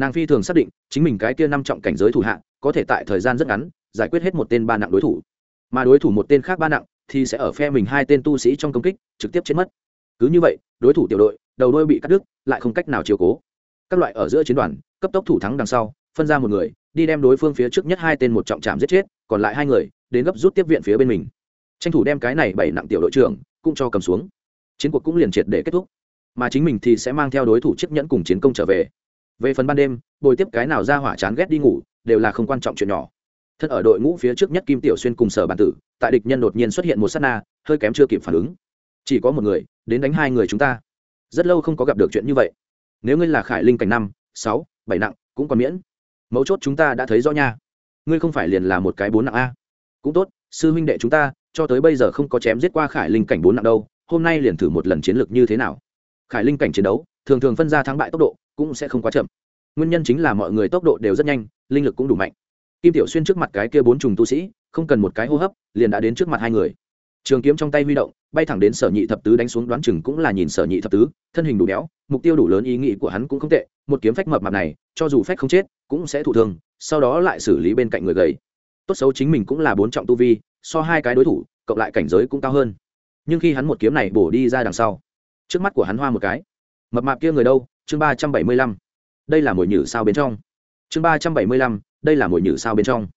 nàng phi thường xác định, chính mình cái kia năm trọng cảnh giới thủ hạ, có thể tại thời gian rất ngắn, giải quyết hết một tên ba nặng đối thủ. Mà đối thủ một tên khác ba nặng, thì sẽ ở phe mình hai tên tu sĩ trong công kích, trực tiếp chết mất. Cứ như vậy, đối thủ tiểu đội, đầu đôi bị cắt đứt, lại không cách nào chiều cố. Các loại ở giữa chiến đoàn, cấp tốc thủ thắng đằng sau, phân ra một người, đi đem đối phương phía trước nhất hai tên một trọng trạm giết chết, còn lại hai người, đến gấp rút tiếp viện phía bên mình. Tranh thủ đem cái này bảy nặng tiểu đội trưởng, cũng cho cầm xuống. Chiến cuộc cũng liền triệt để kết thúc. Mà chính mình thì sẽ mang theo đối thủ chiếc nhẫn cùng chiến công trở về về phần ban đêm, bồi tiếp cái nào ra hỏa chán ghét đi ngủ, đều là không quan trọng chuyện nhỏ. Thân ở đội ngũ phía trước nhất kim tiểu xuyên cùng sở bản tử, tại địch nhân đột nhiên xuất hiện một s á t na, hơi kém chưa kịp phản ứng. Chỉ có một người, đến đánh hai người chúng ta. Rất lâu không có gặp được chuyện như vậy. Nếu ngươi là khải linh cảnh năm, sáu, bảy nặng, cũng còn miễn. Mấu chốt chúng ta đã thấy rõ nha. Ngươi không phải liền là một cái bốn nặng a. Cũng tốt, sư huynh đệ chúng ta, cho tới bây giờ không có chém giết qua khải linh cảnh bốn nặng đâu, hôm nay liền thử một lần chiến lược như thế nào. Khải linh cảnh chiến đấu thường thường phân ra thắng bại tốc độ cũng sẽ không quá chậm. Nguyên nhân chính là mọi người tốc độ đều rất nhanh, linh lực cũng đủ mạnh. Kim tiểu xuyên trước mặt cái kia bốn trùng tu sĩ, không cần một cái hô hấp, liền đã đến trước mặt hai người. Trường kiếm trong tay huy động, bay thẳng đến sở nhị thập tứ đánh xuống, đoán chừng cũng là nhìn sở nhị thập tứ, thân hình đủ béo mục tiêu đủ lớn, ý nghĩ của hắn cũng không tệ, một kiếm phách mập mạp này, cho dù phách không chết, cũng sẽ thụ thương, sau đó lại xử lý bên cạnh người gầy. Tốt xấu chính mình cũng là bốn trọng tu vi, so hai cái đối thủ, cộng lại cảnh giới cũng cao hơn. Nhưng khi hắn một kiếm này bổ đi ra đằng sau, trước mắt của hắn hoa một cái mập mạp kia người đâu? Chương ba trăm bảy mươi lăm. Đây là mồi nhử sao bên trong. Chương ba trăm bảy mươi lăm, đây là mồi nhử sao bên trong.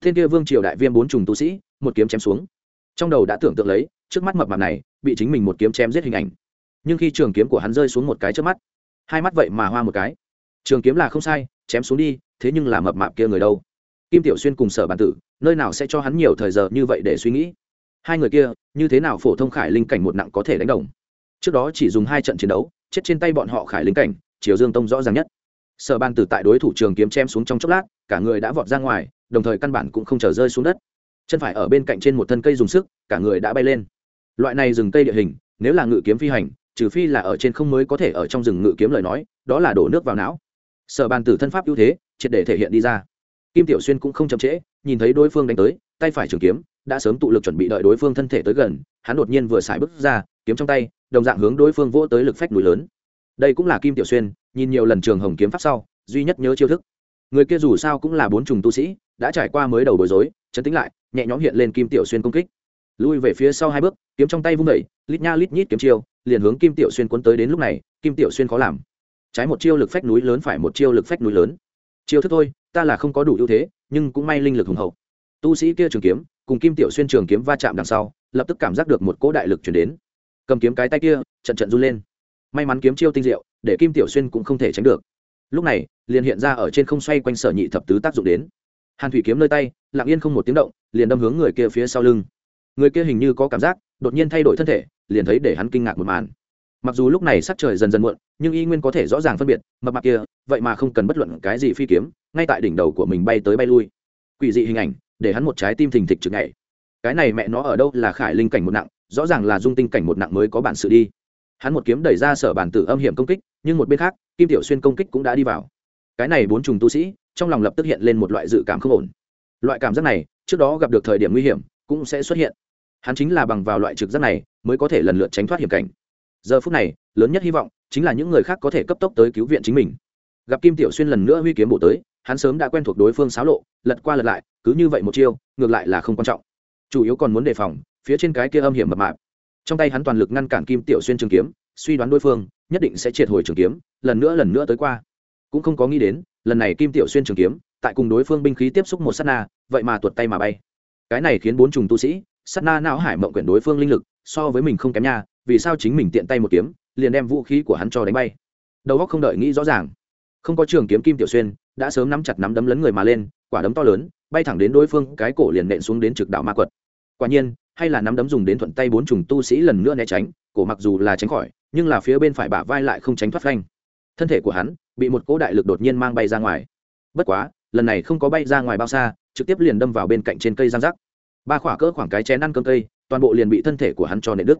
Thiên kia vương triều đại viêm bốn trùng tu sĩ, một kiếm chém xuống. Trong đầu đã tưởng tượng lấy, trước mắt mập mạp này, bị chính mình một kiếm chém giết hình ảnh. Nhưng khi trường kiếm của hắn rơi xuống một cái trước mắt, hai mắt vậy mà hoa một cái. Trường kiếm là không sai, chém xuống đi, thế nhưng là mập mạp kia người đâu? Kim tiểu xuyên cùng sở bản tử, nơi nào sẽ cho hắn nhiều thời giờ như vậy để suy nghĩ? Hai người kia, như thế nào phổ thông khải linh cảnh một nặng có thể đánh đồng? Trước đó chỉ dùng hai trận chiến đấu chết trên tay bọn họ khải linh cảnh chiều dương tông rõ ràng nhất. Sở ban tử tại đối thủ trường kiếm chém xuống trong chốc lát, cả người đã vọt ra ngoài, đồng thời căn bản cũng không trở rơi xuống đất. Chân phải ở bên cạnh trên một thân cây dùng sức, cả người đã bay lên. Loại này rừng cây địa hình, nếu là ngự kiếm phi hành, trừ phi là ở trên không mới có thể ở trong rừng ngự kiếm lời nói, đó là đổ nước vào não. Sở bàn tử thân pháp ưu thế, triệt để thể hiện đi ra. Kim tiểu xuyên cũng không chậm trễ, nhìn thấy đối phương đánh tới, tay phải trường kiếm, đã sớm tụ lực chuẩn bị đợi đối phương thân thể tới gần, hắn đột nhiên vừa xài bước ra kiếm trong tay, đồng dạng hướng đối phương vỗ tới lực phách núi lớn. Đây cũng là kim tiểu xuyên, nhìn nhiều lần trường hồng kiếm pháp sau, duy nhất nhớ chiêu thức. Người kia dù sao cũng là bốn trùng tu sĩ, đã trải qua mới đầu bối rối, chấn tính lại, nhẹ nhõm hiện lên kim tiểu xuyên công kích. Lui về phía sau hai bước, kiếm trong tay vung đẩy lít nha lít nhít kiếm chiêu, liền hướng kim tiểu xuyên cuốn tới đến lúc này, kim tiểu xuyên khó làm. Trái một chiêu lực phách núi lớn phải một chiêu lực phách núi lớn. Chiêu thức thôi, ta là không có đủ ưu thế, nhưng cũng may linh lực hùng hậu. Tu sĩ kia trường kiếm, cùng kim tiểu xuyên trường kiếm va chạm đằng sau, lập tức cảm giác được một cỗ đại lực chuyển đến cầm kiếm cái tay kia, trận trận run lên. May mắn kiếm chiêu tinh diệu, để kim tiểu xuyên cũng không thể tránh được. Lúc này, liền hiện ra ở trên không xoay quanh sở nhị thập tứ tác dụng đến. Hàn thủy kiếm nơi tay, lặng yên không một tiếng động, liền đâm hướng người kia phía sau lưng. Người kia hình như có cảm giác, đột nhiên thay đổi thân thể, liền thấy để hắn kinh ngạc một màn. Mặc dù lúc này sắc trời dần dần muộn, nhưng y nguyên có thể rõ ràng phân biệt, mập mạp kia, vậy mà không cần bất luận cái gì phi kiếm, ngay tại đỉnh đầu của mình bay tới bay lui. Quỷ dị hình ảnh, để hắn một trái tim thình thịch chực ngày cái này mẹ nó ở đâu là khải linh cảnh một nặng rõ ràng là dung tinh cảnh một nặng mới có bản sự đi. Hắn một kiếm đẩy ra sở bản tử âm hiểm công kích, nhưng một bên khác, kim tiểu xuyên công kích cũng đã đi vào. Cái này bốn trùng tu sĩ, trong lòng lập tức hiện lên một loại dự cảm không ổn. Loại cảm giác này, trước đó gặp được thời điểm nguy hiểm, cũng sẽ xuất hiện. Hắn chính là bằng vào loại trực giác này, mới có thể lần lượt tránh thoát hiểm cảnh. Giờ phút này, lớn nhất hy vọng, chính là những người khác có thể cấp tốc tới cứu viện chính mình. Gặp kim tiểu xuyên lần nữa huy kiếm bổ tới, hắn sớm đã quen thuộc đối phương xáo lộ, lật qua lật lại, cứ như vậy một chiêu, ngược lại là không quan trọng. Chủ yếu còn muốn đề phòng phía trên cái kia âm hiểm mập mạp. Trong tay hắn toàn lực ngăn cản kim tiểu xuyên trường kiếm, suy đoán đối phương, nhất định sẽ triệt hồi trường kiếm, lần nữa lần nữa tới qua. Cũng không có nghĩ đến, lần này kim tiểu xuyên trường kiếm, tại cùng đối phương binh khí tiếp xúc một sát na, vậy mà tuột tay mà bay. Cái này khiến bốn trùng tu sĩ, sát na não hải mộng quyển đối phương linh lực, so với mình không kém nha, vì sao chính mình tiện tay một kiếm, liền đem vũ khí của hắn cho đánh bay. Đầu góc không đợi nghĩ rõ ràng. Không có trường kiếm kim tiểu xuyên, đã sớm nắm chặt nắm đấm lấn người mà lên, quả đấm to lớn, bay thẳng đến đối phương, cái cổ liền nện xuống đến trực đạo ma quật. Quả nhiên hay là nắm đấm dùng đến thuận tay bốn trùng tu sĩ lần nữa né tránh, cổ mặc dù là tránh khỏi, nhưng là phía bên phải bả vai lại không tránh thoát phanh. Thân thể của hắn bị một cỗ đại lực đột nhiên mang bay ra ngoài. Bất quá, lần này không có bay ra ngoài bao xa, trực tiếp liền đâm vào bên cạnh trên cây giang rắc. Ba khỏa cỡ khoảng cái chén ăn cơm cây, toàn bộ liền bị thân thể của hắn cho nện đứt.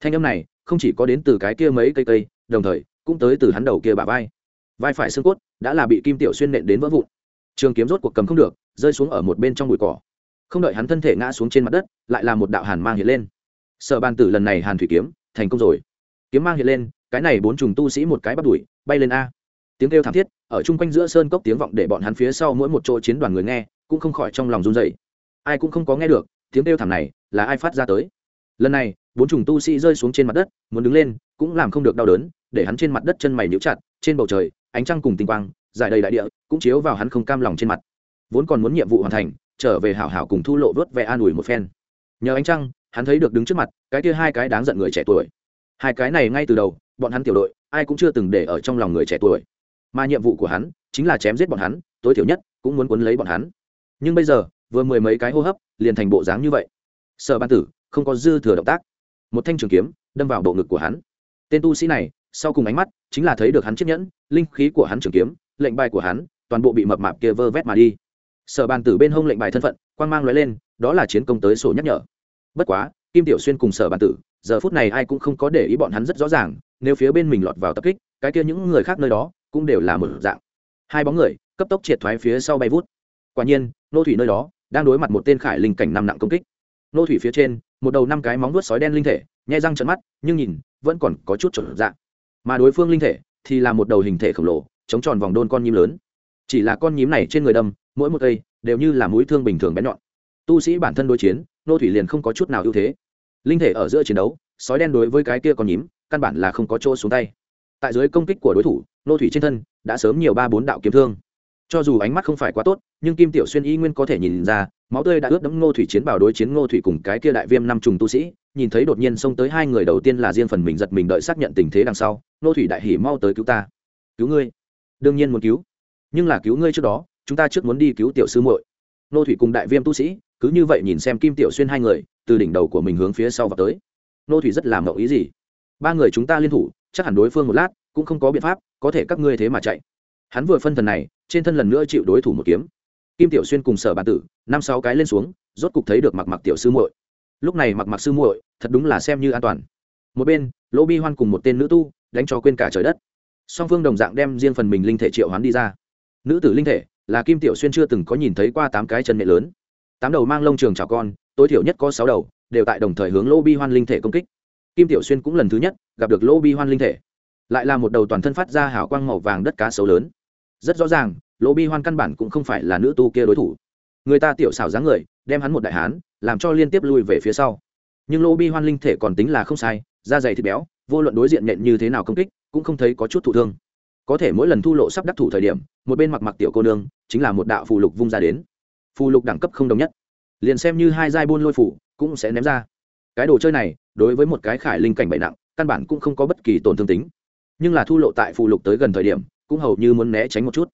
Thanh âm này không chỉ có đến từ cái kia mấy cây cây, đồng thời cũng tới từ hắn đầu kia bả vai. Vai phải xương cốt đã là bị kim tiểu xuyên nện đến vỡ vụn. Trường kiếm rốt cuộc cầm không được, rơi xuống ở một bên trong bụi cỏ không đợi hắn thân thể ngã xuống trên mặt đất, lại là một đạo hàn mang hiện lên. Sở ban tử lần này hàn thủy kiếm, thành công rồi. Kiếm mang hiện lên, cái này bốn trùng tu sĩ một cái bắt đuổi, bay lên a. Tiếng kêu thảm thiết, ở chung quanh giữa sơn cốc tiếng vọng để bọn hắn phía sau mỗi một chỗ chiến đoàn người nghe, cũng không khỏi trong lòng run dậy ai cũng không có nghe được, tiếng kêu thảm này là ai phát ra tới. Lần này, bốn trùng tu sĩ rơi xuống trên mặt đất, muốn đứng lên, cũng làm không được đau đớn, để hắn trên mặt đất chân mày níu chặt, trên bầu trời, ánh trăng cùng tinh quang giải đầy đại địa, cũng chiếu vào hắn không cam lòng trên mặt. Vốn còn muốn nhiệm vụ hoàn thành trở về hảo hảo cùng thu lộ vớt vẻ an ủi một phen. Nhờ ánh trăng, hắn thấy được đứng trước mặt, cái kia hai cái đáng giận người trẻ tuổi. Hai cái này ngay từ đầu, bọn hắn tiểu đội, ai cũng chưa từng để ở trong lòng người trẻ tuổi. Mà nhiệm vụ của hắn, chính là chém giết bọn hắn, tối thiểu nhất, cũng muốn quấn lấy bọn hắn. Nhưng bây giờ, vừa mười mấy cái hô hấp, liền thành bộ dáng như vậy. Sở ban tử, không có dư thừa động tác. Một thanh trường kiếm, đâm vào bộ ngực của hắn. Tên tu sĩ này, sau cùng ánh mắt, chính là thấy được hắn chiếc nhẫn, linh khí của hắn trường kiếm, lệnh bài của hắn, toàn bộ bị mập mạp kia vơ vét mà đi sở bàn tử bên hông lệnh bài thân phận quan g mang l lên, đó là chiến công tới sổ nhắc nhở. Bất quá, kim tiểu xuyên cùng sở bàn tử, giờ phút này ai cũng không có để ý bọn hắn rất rõ ràng, nếu phía bên mình lọt vào tập kích, cái kia những người khác nơi đó cũng đều là một dạng. Hai bóng người, cấp tốc triệt thoái phía sau bay vút. Quả nhiên, nô thủy nơi đó đang đối mặt một tên khải linh cảnh năm nặng công kích. Nô thủy phía trên, một đầu năm cái móng vuốt sói đen linh thể, nhai răng trận mắt, nhưng nhìn, vẫn còn có chút trộn dạng. Mà đối phương linh thể thì là một đầu hình thể khổng lồ, chống tròn vòng đôn con nhím lớn. Chỉ là con nhím này trên người đâm mỗi một cây đều như là mũi thương bình thường bén nhọn. Tu sĩ bản thân đối chiến, nô thủy liền không có chút nào ưu thế. Linh thể ở giữa chiến đấu, sói đen đối với cái kia con nhím, căn bản là không có chỗ xuống tay. Tại dưới công kích của đối thủ, nô thủy trên thân đã sớm nhiều ba bốn đạo kiếm thương. Cho dù ánh mắt không phải quá tốt, nhưng kim tiểu xuyên y nguyên có thể nhìn ra, máu tươi đã ướt đẫm ngô thủy chiến bảo đối chiến ngô thủy cùng cái kia đại viêm năm trùng tu sĩ, nhìn thấy đột nhiên xông tới hai người đầu tiên là riêng phần mình giật mình đợi xác nhận tình thế đằng sau ngô thủy đại hỉ mau tới cứu ta. Cứu ngươi. Đương nhiên muốn cứu. Nhưng là cứu ngươi trước đó chúng ta trước muốn đi cứu tiểu sư muội. Nô thủy cùng đại viêm tu sĩ, cứ như vậy nhìn xem kim tiểu xuyên hai người, từ đỉnh đầu của mình hướng phía sau vào tới. Nô thủy rất làm mậu ý gì? Ba người chúng ta liên thủ, chắc hẳn đối phương một lát, cũng không có biện pháp, có thể các ngươi thế mà chạy. Hắn vừa phân thần này, trên thân lần nữa chịu đối thủ một kiếm. Kim tiểu xuyên cùng sở bàn tử, năm sáu cái lên xuống, rốt cục thấy được mặc mặc tiểu sư muội. Lúc này mặc mặc sư muội, thật đúng là xem như an toàn. Một bên, lỗ bi hoan cùng một tên nữ tu, đánh cho quên cả trời đất. Song phương đồng dạng đem riêng phần mình linh thể triệu hoán đi ra. Nữ tử linh thể là kim tiểu xuyên chưa từng có nhìn thấy qua tám cái chân mẹ lớn. Tám đầu mang lông trường chào con, tối thiểu nhất có sáu đầu, đều tại đồng thời hướng lỗ bi hoan linh thể công kích. Kim tiểu xuyên cũng lần thứ nhất gặp được lỗ bi hoan linh thể. Lại là một đầu toàn thân phát ra hào quang màu vàng đất cá sấu lớn. Rất rõ ràng, lỗ bi hoan căn bản cũng không phải là nữ tu kia đối thủ. Người ta tiểu xảo dáng người, đem hắn một đại hán, làm cho liên tiếp lui về phía sau. Nhưng lỗ bi hoan linh thể còn tính là không sai, da dày thịt béo, vô luận đối diện nhện như thế nào công kích, cũng không thấy có chút thụ thương có thể mỗi lần thu lộ sắp đắc thủ thời điểm, một bên mặc mặc tiểu cô nương, chính là một đạo phù lục vung ra đến. Phù lục đẳng cấp không đồng nhất. Liền xem như hai giai buôn lôi phủ cũng sẽ ném ra. Cái đồ chơi này, đối với một cái khải linh cảnh bệnh nặng, căn bản cũng không có bất kỳ tổn thương tính. Nhưng là thu lộ tại phù lục tới gần thời điểm, cũng hầu như muốn né tránh một chút.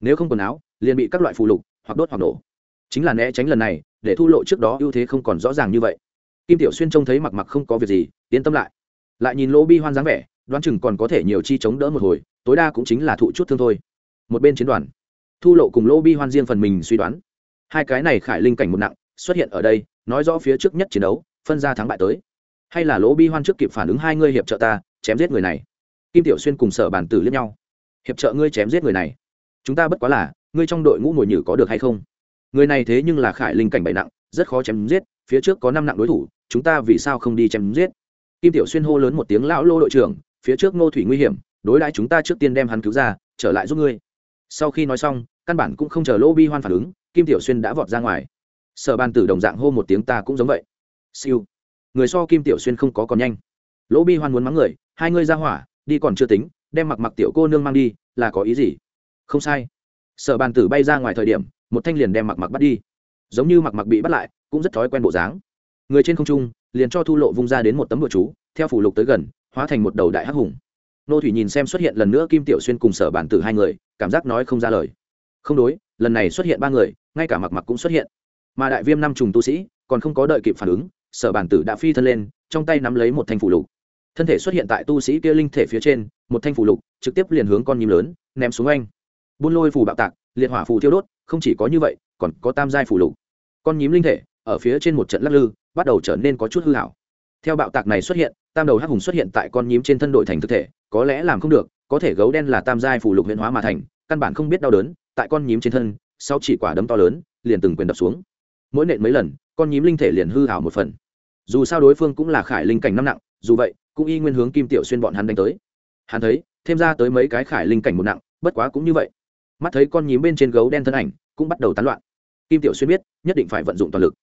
Nếu không quần áo, liền bị các loại phù lục, hoặc đốt hoặc nổ. Chính là né tránh lần này, để thu lộ trước đó ưu thế không còn rõ ràng như vậy. Kim tiểu xuyên trông thấy mặc mặc không có việc gì, yên tâm lại. Lại nhìn lỗ bi hoan dáng vẻ đoán chừng còn có thể nhiều chi chống đỡ một hồi, tối đa cũng chính là thụ chút thương thôi. Một bên chiến đoàn, thu lộ cùng lỗ bi hoan riêng phần mình suy đoán. Hai cái này khải linh cảnh một nặng, xuất hiện ở đây, nói rõ phía trước nhất chiến đấu, phân ra thắng bại tới. Hay là lỗ bi hoan trước kịp phản ứng hai ngươi hiệp trợ ta, chém giết người này. Kim tiểu xuyên cùng sở Bàn tử liếc nhau. Hiệp trợ ngươi chém giết người này. Chúng ta bất quá là, ngươi trong đội ngũ mồi nhử có được hay không? Người này thế nhưng là khải linh cảnh bảy nặng, rất khó chém giết, phía trước có năm nặng đối thủ, chúng ta vì sao không đi chém giết? Kim tiểu xuyên hô lớn một tiếng, lão lô đội trưởng phía trước ngô thủy nguy hiểm, đối đãi chúng ta trước tiên đem hắn cứu ra, trở lại giúp ngươi. Sau khi nói xong, căn bản cũng không chờ lô bi hoan phản ứng, kim tiểu xuyên đã vọt ra ngoài. Sở ban tử đồng dạng hô một tiếng ta cũng giống vậy. Siêu. Người so kim tiểu xuyên không có còn nhanh. Lỗ bi hoan muốn mắng người, hai ngươi ra hỏa, đi còn chưa tính, đem mặc mặc tiểu cô nương mang đi, là có ý gì? Không sai. Sở bàn tử bay ra ngoài thời điểm, một thanh liền đem mặc mặc bắt đi. Giống như mặc mặc bị bắt lại, cũng rất thói quen bộ dáng. Người trên không trung, liền cho thu lộ vung ra đến một tấm bụa chú, theo phủ lục tới gần hóa thành một đầu đại hắc hùng. Nô thủy nhìn xem xuất hiện lần nữa kim tiểu xuyên cùng sở bản tử hai người, cảm giác nói không ra lời. Không đối, lần này xuất hiện ba người, ngay cả mặc mặc cũng xuất hiện. Mà đại viêm năm trùng tu sĩ, còn không có đợi kịp phản ứng, sở bản tử đã phi thân lên, trong tay nắm lấy một thanh phủ lục. Thân thể xuất hiện tại tu sĩ kia linh thể phía trên, một thanh phủ lục, trực tiếp liền hướng con nhím lớn, ném xuống anh buôn lôi phù bạo tạc, liệt hỏa phù thiêu đốt, không chỉ có như vậy, còn có tam giai phù lục. Con nhím linh thể, ở phía trên một trận lắc lư, bắt đầu trở nên có chút hư hảo theo bạo tạc này xuất hiện tam đầu hắc hùng xuất hiện tại con nhím trên thân đội thành thực thể, có lẽ làm không được, có thể gấu đen là tam giai phủ lục huyện hóa mà thành, căn bản không biết đau đớn, tại con nhím trên thân, sau chỉ quả đấm to lớn, liền từng quyền đập xuống. Mỗi nện mấy lần, con nhím linh thể liền hư hảo một phần. Dù sao đối phương cũng là khải linh cảnh năm nặng, dù vậy, cũng y nguyên hướng kim tiểu xuyên bọn hắn đánh tới. Hắn thấy, thêm ra tới mấy cái khải linh cảnh một nặng, bất quá cũng như vậy. Mắt thấy con nhím bên trên gấu đen thân ảnh, cũng bắt đầu tán loạn. Kim tiểu xuyên biết, nhất định phải vận dụng toàn lực.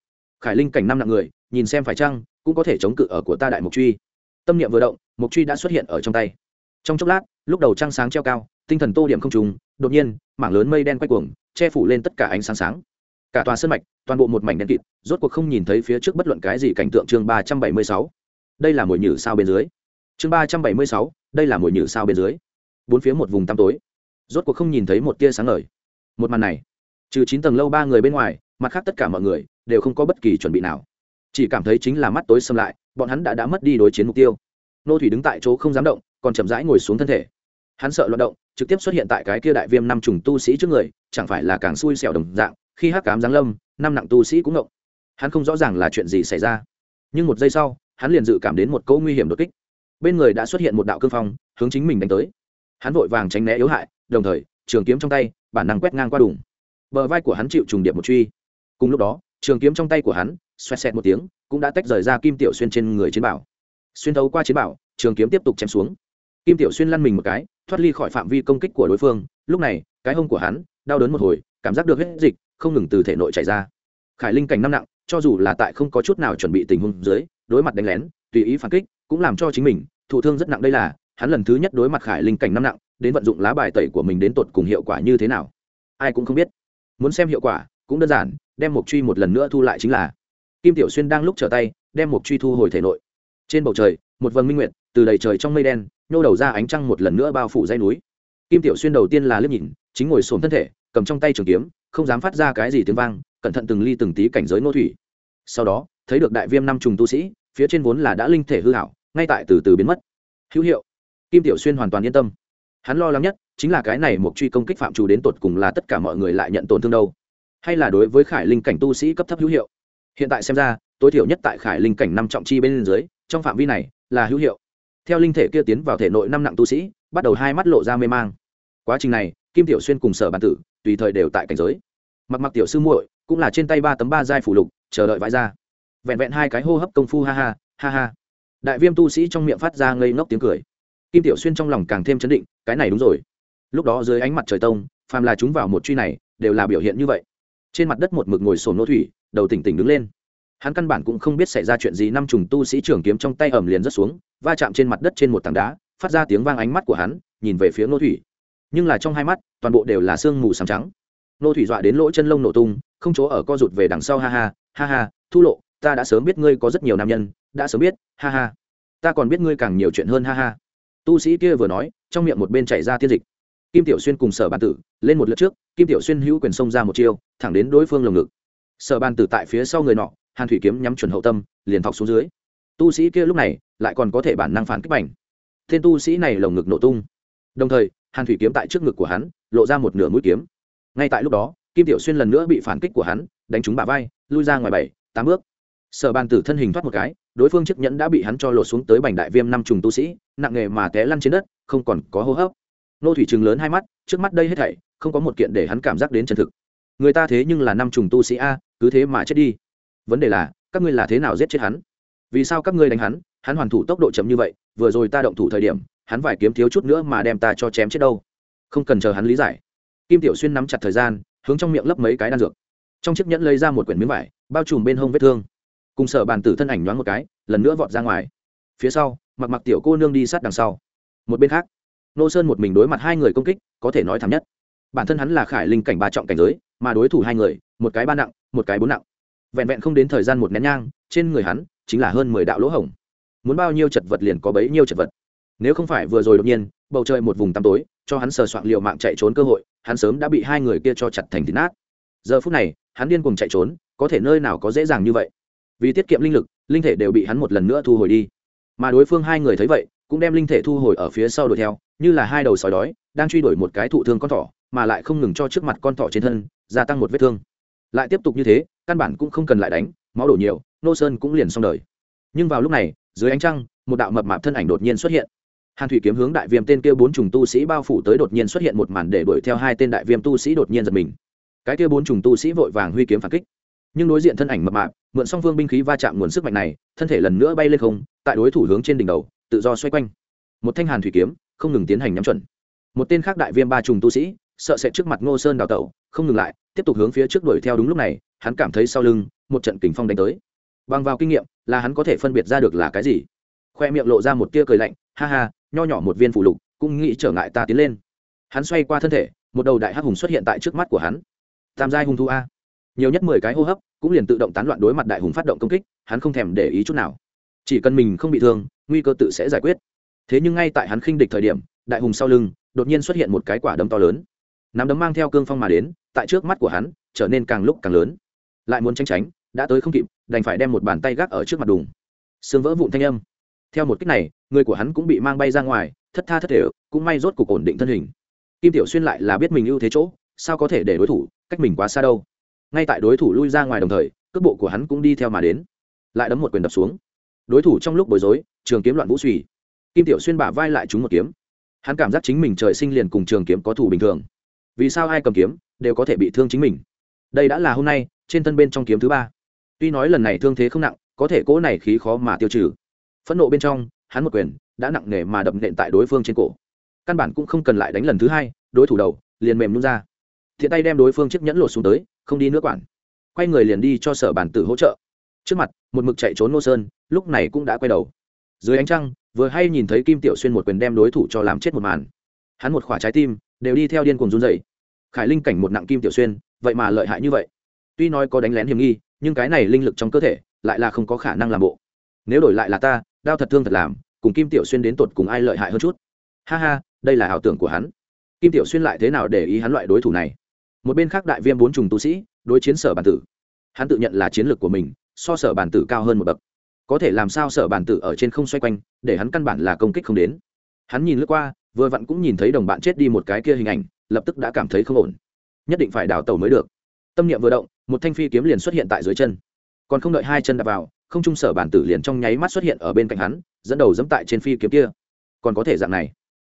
Khải linh cảnh năm nặng người, nhìn xem phải chăng, cũng có thể chống cự ở của ta đại mục truy tâm niệm vừa động, mục truy đã xuất hiện ở trong tay. Trong chốc lát, lúc đầu trăng sáng treo cao, tinh thần tô điểm không trùng, đột nhiên, mảng lớn mây đen quay cuồng, che phủ lên tất cả ánh sáng sáng. Cả tòa sân mạch, toàn bộ một mảnh đen kịt, rốt cuộc không nhìn thấy phía trước bất luận cái gì cảnh tượng chương ba trăm bảy mươi sáu. Đây là mồi nhử sao bên dưới. Chương ba trăm bảy mươi sáu, đây là mồi nhử sao bên dưới. Bốn phía một vùng tăm tối. Rốt cuộc không nhìn thấy một tia sáng ngời. Một màn này, trừ chín tầng lâu ba người bên ngoài, mặt khác tất cả mọi người đều không có bất kỳ chuẩn bị nào chỉ cảm thấy chính là mắt tối xâm lại, bọn hắn đã đã mất đi đối chiến mục tiêu. Nô thủy đứng tại chỗ không dám động, còn chậm rãi ngồi xuống thân thể. Hắn sợ loạt động, trực tiếp xuất hiện tại cái kia đại viêm năm trùng tu sĩ trước người, chẳng phải là càng xui xẻo đồng dạng, khi hắc cám giáng lâm, năm nặng tu sĩ cũng ngộng. Hắn không rõ ràng là chuyện gì xảy ra. Nhưng một giây sau, hắn liền dự cảm đến một cỗ nguy hiểm đột kích. Bên người đã xuất hiện một đạo cương phong, hướng chính mình đánh tới. Hắn vội vàng tránh né yếu hại, đồng thời, trường kiếm trong tay, bản năng quét ngang qua đủng bờ vai của hắn chịu trùng điệp một truy. Cùng lúc đó, trường kiếm trong tay của hắn xoẹt xẹt một tiếng, cũng đã tách rời ra kim tiểu xuyên trên người chiến bảo. Xuyên thấu qua chiến bảo, trường kiếm tiếp tục chém xuống. Kim tiểu xuyên lăn mình một cái, thoát ly khỏi phạm vi công kích của đối phương. Lúc này, cái hông của hắn đau đớn một hồi, cảm giác được huyết dịch không ngừng từ thể nội chảy ra. Khải linh cảnh năm nặng, cho dù là tại không có chút nào chuẩn bị tình huống dưới, đối mặt đánh lén, tùy ý phản kích, cũng làm cho chính mình thụ thương rất nặng. Đây là hắn lần thứ nhất đối mặt khải linh cảnh năm nặng, đến vận dụng lá bài tẩy của mình đến tột cùng hiệu quả như thế nào? Ai cũng không biết. Muốn xem hiệu quả, cũng đơn giản, đem một truy một lần nữa thu lại chính là kim tiểu xuyên đang lúc trở tay, đem một truy thu hồi thể nội. Trên bầu trời, một vầng minh nguyệt, từ đầy trời trong mây đen, nhô đầu ra ánh trăng một lần nữa bao phủ dây núi. Kim tiểu xuyên đầu tiên là liếc nhìn, chính ngồi xổm thân thể, cầm trong tay trường kiếm, không dám phát ra cái gì tiếng vang, cẩn thận từng ly từng tí cảnh giới nô thủy. Sau đó, thấy được đại viêm năm trùng tu sĩ, phía trên vốn là đã linh thể hư hảo, ngay tại từ từ biến mất. Hữu hiệu. Kim tiểu xuyên hoàn toàn yên tâm. Hắn lo lắng nhất, chính là cái này một truy công kích phạm chủ đến tột cùng là tất cả mọi người lại nhận tổn thương đâu? Hay là đối với khải linh cảnh tu sĩ cấp thấp hữu hiệu? Hiện tại xem ra, tối thiểu nhất tại khải linh cảnh năm trọng chi bên dưới, trong phạm vi này là hữu hiệu. Theo linh thể kia tiến vào thể nội năm nặng tu sĩ, bắt đầu hai mắt lộ ra mê mang. Quá trình này, kim tiểu xuyên cùng sở bản tử, tùy thời đều tại cảnh giới. Mặc mặc tiểu sư muội, cũng là trên tay ba tấm ba giai phủ lục, chờ đợi vãi ra. Vẹn vẹn hai cái hô hấp công phu, ha ha ha ha. Đại viêm tu sĩ trong miệng phát ra ngây ngốc tiếng cười. Kim tiểu xuyên trong lòng càng thêm chấn định, cái này đúng rồi. Lúc đó dưới ánh mặt trời tông, phàm là chúng vào một truy này, đều là biểu hiện như vậy. Trên mặt đất một mực ngồi sồn nô thủy đầu tỉnh tỉnh đứng lên. Hắn căn bản cũng không biết xảy ra chuyện gì, năm trùng tu sĩ trường kiếm trong tay ẩm liền rớt xuống, va chạm trên mặt đất trên một tảng đá, phát ra tiếng vang ánh mắt của hắn, nhìn về phía nô thủy. Nhưng là trong hai mắt, toàn bộ đều là sương mù sáng trắng. Nô thủy dọa đến lỗ chân lông nổ tung, không chỗ ở co rụt về đằng sau, ha ha ha ha, thu lộ, ta đã sớm biết ngươi có rất nhiều nam nhân, đã sớm biết, ha ha. Ta còn biết ngươi càng nhiều chuyện hơn, ha ha. Tu sĩ kia vừa nói, trong miệng một bên chảy ra tiên dịch. Kim tiểu xuyên cùng sở bàn tử, lên một lượt trước, kim tiểu xuyên hữu quyền xông ra một chiêu, thẳng đến đối phương lồng ngực sở bàn tử tại phía sau người nọ, hàn thủy kiếm nhắm chuẩn hậu tâm, liền thọc xuống dưới. Tu sĩ kia lúc này lại còn có thể bản năng phản kích bành. Tên tu sĩ này lồng ngực nổ tung. Đồng thời, hàn thủy kiếm tại trước ngực của hắn, lộ ra một nửa mũi kiếm. Ngay tại lúc đó, kim tiểu xuyên lần nữa bị phản kích của hắn, đánh trúng bả vai, lui ra ngoài bảy, tám bước. Sở bàn tử thân hình thoát một cái, đối phương chiếc nhẫn đã bị hắn cho lột xuống tới bành đại viêm năm trùng tu sĩ, nặng nghề mà té lăn trên đất, không còn có hô hấp. Nô thủy trừng lớn hai mắt, trước mắt đây hết thảy, không có một kiện để hắn cảm giác đến chân thực người ta thế nhưng là năm trùng tu sĩ a, cứ thế mà chết đi. Vấn đề là, các ngươi là thế nào giết chết hắn? Vì sao các ngươi đánh hắn? Hắn hoàn thủ tốc độ chậm như vậy, vừa rồi ta động thủ thời điểm, hắn vài kiếm thiếu chút nữa mà đem ta cho chém chết đâu. Không cần chờ hắn lý giải. Kim tiểu xuyên nắm chặt thời gian, hướng trong miệng lấp mấy cái đan dược. Trong chiếc nhẫn lấy ra một quyển miếng vải, bao trùm bên hông vết thương. Cùng sở bàn tử thân ảnh nhoáng một cái, lần nữa vọt ra ngoài. Phía sau, mặc mặc tiểu cô nương đi sát đằng sau. Một bên khác, nô sơn một mình đối mặt hai người công kích, có thể nói thảm nhất bản thân hắn là khải linh cảnh ba trọng cảnh giới, mà đối thủ hai người, một cái ba nặng, một cái bốn nặng. Vẹn vẹn không đến thời gian một nén nhang, trên người hắn chính là hơn mười đạo lỗ hổng. Muốn bao nhiêu chật vật liền có bấy nhiêu chật vật. Nếu không phải vừa rồi đột nhiên, bầu trời một vùng tăm tối, cho hắn sờ soạn liệu mạng chạy trốn cơ hội, hắn sớm đã bị hai người kia cho chặt thành thịt nát. Giờ phút này, hắn điên cùng chạy trốn, có thể nơi nào có dễ dàng như vậy? Vì tiết kiệm linh lực, linh thể đều bị hắn một lần nữa thu hồi đi. Mà đối phương hai người thấy vậy, cũng đem linh thể thu hồi ở phía sau đuổi theo, như là hai đầu sói đói, đang truy đuổi một cái thụ thương con thỏ mà lại không ngừng cho trước mặt con thỏ trên thân, gia tăng một vết thương. Lại tiếp tục như thế, căn bản cũng không cần lại đánh, máu đổ nhiều, nô sơn cũng liền xong đời. Nhưng vào lúc này, dưới ánh trăng, một đạo mập mạp thân ảnh đột nhiên xuất hiện. Hàn thủy kiếm hướng đại viêm tên kia bốn trùng tu sĩ bao phủ tới đột nhiên xuất hiện một màn để đuổi theo hai tên đại viêm tu sĩ đột nhiên giật mình. Cái kia bốn trùng tu sĩ vội vàng huy kiếm phản kích. Nhưng đối diện thân ảnh mập mạp, mượn song phương binh khí va chạm nguồn sức mạnh này, thân thể lần nữa bay lên không, tại đối thủ hướng trên đỉnh đầu, tự do xoay quanh. Một thanh hàn thủy kiếm, không ngừng tiến hành nhắm chuẩn. Một tên khác đại viêm ba trùng tu sĩ sợ sẽ trước mặt ngô sơn đào tẩu, không ngừng lại, tiếp tục hướng phía trước đuổi theo đúng lúc này, hắn cảm thấy sau lưng, một trận kình phong đánh tới. Bằng vào kinh nghiệm, là hắn có thể phân biệt ra được là cái gì. Khoe miệng lộ ra một tia cười lạnh, ha ha, nho nhỏ một viên phụ lục, cũng nghĩ trở ngại ta tiến lên. Hắn xoay qua thân thể, một đầu đại hắc hùng xuất hiện tại trước mắt của hắn. Tam giai hung thu a. Nhiều nhất mười cái hô hấp, cũng liền tự động tán loạn đối mặt đại hùng phát động công kích, hắn không thèm để ý chút nào. Chỉ cần mình không bị thương, nguy cơ tự sẽ giải quyết. Thế nhưng ngay tại hắn khinh địch thời điểm, đại hùng sau lưng, đột nhiên xuất hiện một cái quả đấm to lớn nắm đấm mang theo cương phong mà đến, tại trước mắt của hắn, trở nên càng lúc càng lớn. Lại muốn tranh tránh, đã tới không kịp, đành phải đem một bàn tay gác ở trước mặt đùng. Xương vỡ vụn thanh âm. Theo một cách này, người của hắn cũng bị mang bay ra ngoài, thất tha thất thể, cũng may rốt cuộc ổn định thân hình. Kim tiểu xuyên lại là biết mình ưu thế chỗ, sao có thể để đối thủ cách mình quá xa đâu. Ngay tại đối thủ lui ra ngoài đồng thời, cước bộ của hắn cũng đi theo mà đến. Lại đấm một quyền đập xuống. Đối thủ trong lúc bối rối, trường kiếm loạn vũ suy kim tiểu xuyên bả vai lại trúng một kiếm. Hắn cảm giác chính mình trời sinh liền cùng trường kiếm có thủ bình thường vì sao ai cầm kiếm đều có thể bị thương chính mình? Đây đã là hôm nay, trên thân bên trong kiếm thứ ba. Tuy nói lần này thương thế không nặng, có thể cỗ này khí khó mà tiêu trừ. Phẫn nộ bên trong, hắn một quyền đã nặng nề mà đập nện tại đối phương trên cổ. Căn bản cũng không cần lại đánh lần thứ hai, đối thủ đầu liền mềm nhún ra. Thiện tay đem đối phương chiếc nhẫn lột xuống tới, không đi nữa quản. Quay người liền đi cho sở bản tử hỗ trợ. Trước mặt, một mực chạy trốn ngô sơn, lúc này cũng đã quay đầu. Dưới ánh trăng, vừa hay nhìn thấy kim tiểu xuyên một quyền đem đối thủ cho làm chết một màn. Hắn một khỏa trái tim đều đi theo điên cuồng run rẩy. khải linh cảnh một nặng kim tiểu xuyên, vậy mà lợi hại như vậy. Tuy nói có đánh lén hiểm nghi, nhưng cái này linh lực trong cơ thể lại là không có khả năng làm bộ. Nếu đổi lại là ta, đao thật thương thật làm, cùng kim tiểu xuyên đến tột cùng ai lợi hại hơn chút? Ha ha, đây là ảo tưởng của hắn. Kim tiểu xuyên lại thế nào để ý hắn loại đối thủ này? Một bên khác đại viêm bốn trùng tu sĩ, đối chiến sở bản tử. Hắn tự nhận là chiến lược của mình, so sở bản tử cao hơn một bậc. Có thể làm sao sở bản tử ở trên không xoay quanh, để hắn căn bản là công kích không đến. Hắn nhìn lướt qua vừa vặn cũng nhìn thấy đồng bạn chết đi một cái kia hình ảnh, lập tức đã cảm thấy không ổn. Nhất định phải đào tàu mới được. Tâm niệm vừa động, một thanh phi kiếm liền xuất hiện tại dưới chân. Còn không đợi hai chân đạp vào, không trung sở bản tử liền trong nháy mắt xuất hiện ở bên cạnh hắn, dẫn đầu dẫm tại trên phi kiếm kia. Còn có thể dạng này.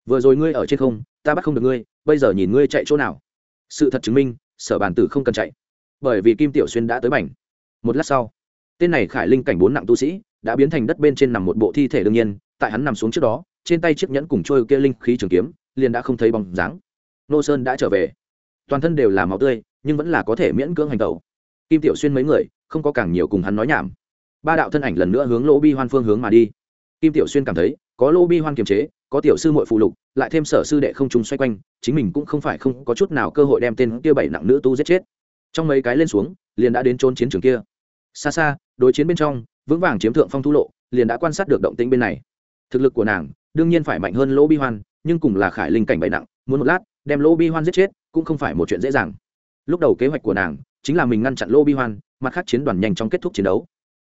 Vừa rồi ngươi ở trên không, ta bắt không được ngươi, bây giờ nhìn ngươi chạy chỗ nào? Sự thật chứng minh, sở bản tử không cần chạy. Bởi vì kim tiểu xuyên đã tới mảnh. Một lát sau, tên này khải linh cảnh bốn nặng tu sĩ, đã biến thành đất bên trên nằm một bộ thi thể đương nhiên, tại hắn nằm xuống trước đó trên tay chiếc nhẫn cùng trôi kia linh khí trường kiếm, liền đã không thấy bóng dáng. Nô sơn đã trở về. Toàn thân đều là máu tươi, nhưng vẫn là có thể miễn cưỡng hành tẩu. Kim tiểu xuyên mấy người, không có càng nhiều cùng hắn nói nhảm. Ba đạo thân ảnh lần nữa hướng lỗ bi hoan phương hướng mà đi. Kim tiểu xuyên cảm thấy, có lỗ bi hoan kiềm chế, có tiểu sư mội phụ lục, lại thêm sở sư đệ không trùng xoay quanh, chính mình cũng không phải không có chút nào cơ hội đem tên kia bảy nặng nữ tu giết chết. Trong mấy cái lên xuống, liền đã đến trốn chiến trường kia. Xa xa, đối chiến bên trong, vững vàng chiếm thượng phong thu lộ, liền đã quan sát được động tĩnh bên này. Thực lực của nàng đương nhiên phải mạnh hơn lỗ bi hoan, nhưng cùng là khải linh cảnh bậy nặng, muốn một lát, đem lỗ bi hoan giết chết cũng không phải một chuyện dễ dàng. Lúc đầu kế hoạch của nàng chính là mình ngăn chặn lỗ bi hoan, mặt khác chiến đoàn nhanh chóng kết thúc chiến đấu.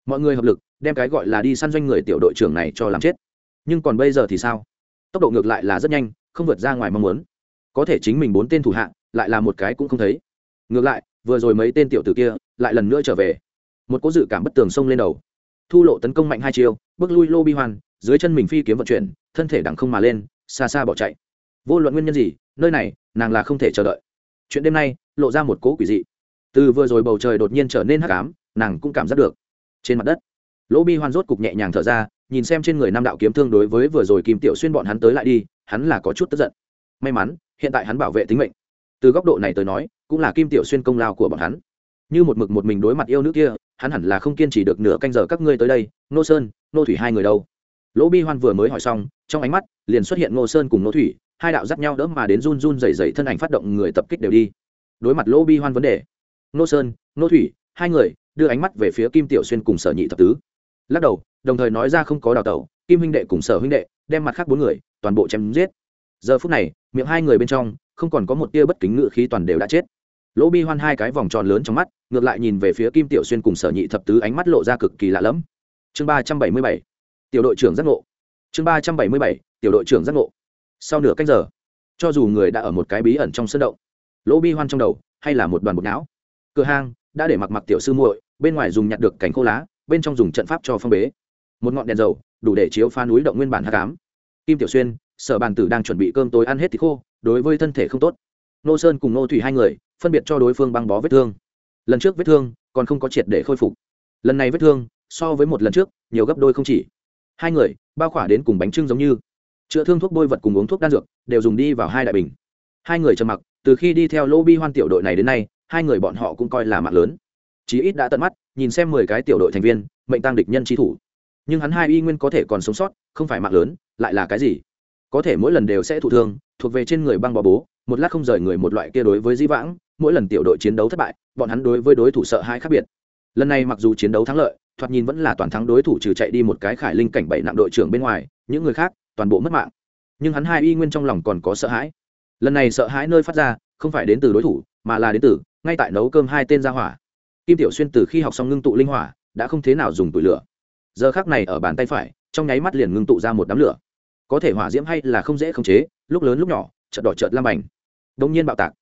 Mọi người hợp lực, đem cái gọi là đi săn doanh người tiểu đội trưởng này cho làm chết. Nhưng còn bây giờ thì sao? Tốc độ ngược lại là rất nhanh, không vượt ra ngoài mong muốn. Có thể chính mình bốn tên thủ hạng lại là một cái cũng không thấy. Ngược lại, vừa rồi mấy tên tiểu tử kia, lại lần nữa trở về. Một cố dự cảm bất tường xông lên đầu. Thu lộ tấn công mạnh hai chiêu, bước lui lô bi hoan dưới chân mình phi kiếm vận chuyển, thân thể đằng không mà lên, xa xa bỏ chạy. Vô luận nguyên nhân gì, nơi này, nàng là không thể chờ đợi. Chuyện đêm nay, lộ ra một cố quỷ dị. Từ vừa rồi bầu trời đột nhiên trở nên hắc ám, nàng cũng cảm giác được. Trên mặt đất, lỗ bi hoan rốt cục nhẹ nhàng thở ra, nhìn xem trên người nam đạo kiếm thương đối với vừa rồi kim tiểu xuyên bọn hắn tới lại đi, hắn là có chút tức giận. May mắn, hiện tại hắn bảo vệ tính mệnh. Từ góc độ này tới nói, cũng là kim tiểu xuyên công lao của bọn hắn. Như một mực một mình đối mặt yêu nữ kia, hắn hẳn là không kiên trì được nửa canh giờ các ngươi tới đây, nô sơn, nô thủy hai người đâu? Lỗ bi hoan vừa mới hỏi xong, trong ánh mắt liền xuất hiện Ngô sơn cùng nô thủy, hai đạo dắt nhau đỡ mà đến run run dày dày thân ảnh phát động người tập kích đều đi. Đối mặt lỗ bi hoan vấn đề, Ngô sơn nô thủy, hai người đưa ánh mắt về phía kim tiểu xuyên cùng sở nhị thập tứ. Lắc đầu, đồng thời nói ra không có đào tẩu, kim huynh đệ cùng sở huynh đệ đem mặt khác bốn người toàn bộ chém giết. Giờ phút này, miệng hai người bên trong không còn có một tia bất kính ngự khí toàn đều đã chết. Lỗ bi hoan hai cái vòng tròn lớn trong mắt, ngược lại nhìn về phía kim tiểu xuyên cùng sở nhị thập tứ ánh mắt lộ ra cực kỳ lạ lẫm. Chương ba trăm bảy mươi bảy tiểu đội trưởng giác ngộ. Chương ba trăm bảy mươi bảy, tiểu đội trưởng giác ngộ. Sau nửa cách giờ, cho dù người đã ở một cái bí ẩn trong sân động, lỗ bi hoan trong đầu, hay là một đoàn bột não. Cửa hang đã để mặc mặc tiểu sư muội, bên ngoài dùng nhặt được cành khô lá, bên trong dùng trận pháp cho phong bế. Một ngọn đèn dầu, đủ để chiếu pha núi động nguyên bản h tám kim tiểu xuyên, sở bàn tử đang chuẩn bị cơm tối ăn hết thì khô, đối với thân thể không tốt. Nô sơn cùng nô thủy hai người, phân biệt cho đối phương băng bó vết thương. Lần trước vết thương còn không có triệt để khôi phục. Lần này vết thương, so với một lần trước, nhiều gấp đôi không chỉ hai người, bao khỏa đến cùng bánh trưng giống như. Chữa thương thuốc bôi vật cùng uống thuốc đan dược, đều dùng đi vào hai đại bình. Hai người trầm mặc, từ khi đi theo lô bi hoan tiểu đội này đến nay, hai người bọn họ cũng coi là mạng lớn. Chí ít đã tận mắt, nhìn xem mười cái tiểu đội thành viên, mệnh tăng địch nhân trí thủ. Nhưng hắn hai y nguyên có thể còn sống sót, không phải mạng lớn, lại là cái gì? Có thể mỗi lần đều sẽ thụ thương, thuộc về trên người băng bò bố, một lát không rời người một loại kia đối với di vãng, mỗi lần tiểu đội chiến đấu thất bại, bọn hắn đối với đối thủ sợ hãi khác biệt. Lần này mặc dù chiến đấu thắng lợi thoạt nhìn vẫn là toàn thắng đối thủ trừ chạy đi một cái khải linh cảnh bảy nặng đội trưởng bên ngoài, những người khác, toàn bộ mất mạng. Nhưng hắn hai y nguyên trong lòng còn có sợ hãi. Lần này sợ hãi nơi phát ra, không phải đến từ đối thủ, mà là đến từ, ngay tại nấu cơm hai tên ra hỏa. Kim tiểu xuyên từ khi học xong ngưng tụ linh hỏa, đã không thế nào dùng tủi lửa. Giờ khác này ở bàn tay phải, trong nháy mắt liền ngưng tụ ra một đám lửa. Có thể hỏa diễm hay là không dễ khống chế, lúc lớn lúc nhỏ, chợt đỏ chợt lam bành. Đông nhiên bạo tạc.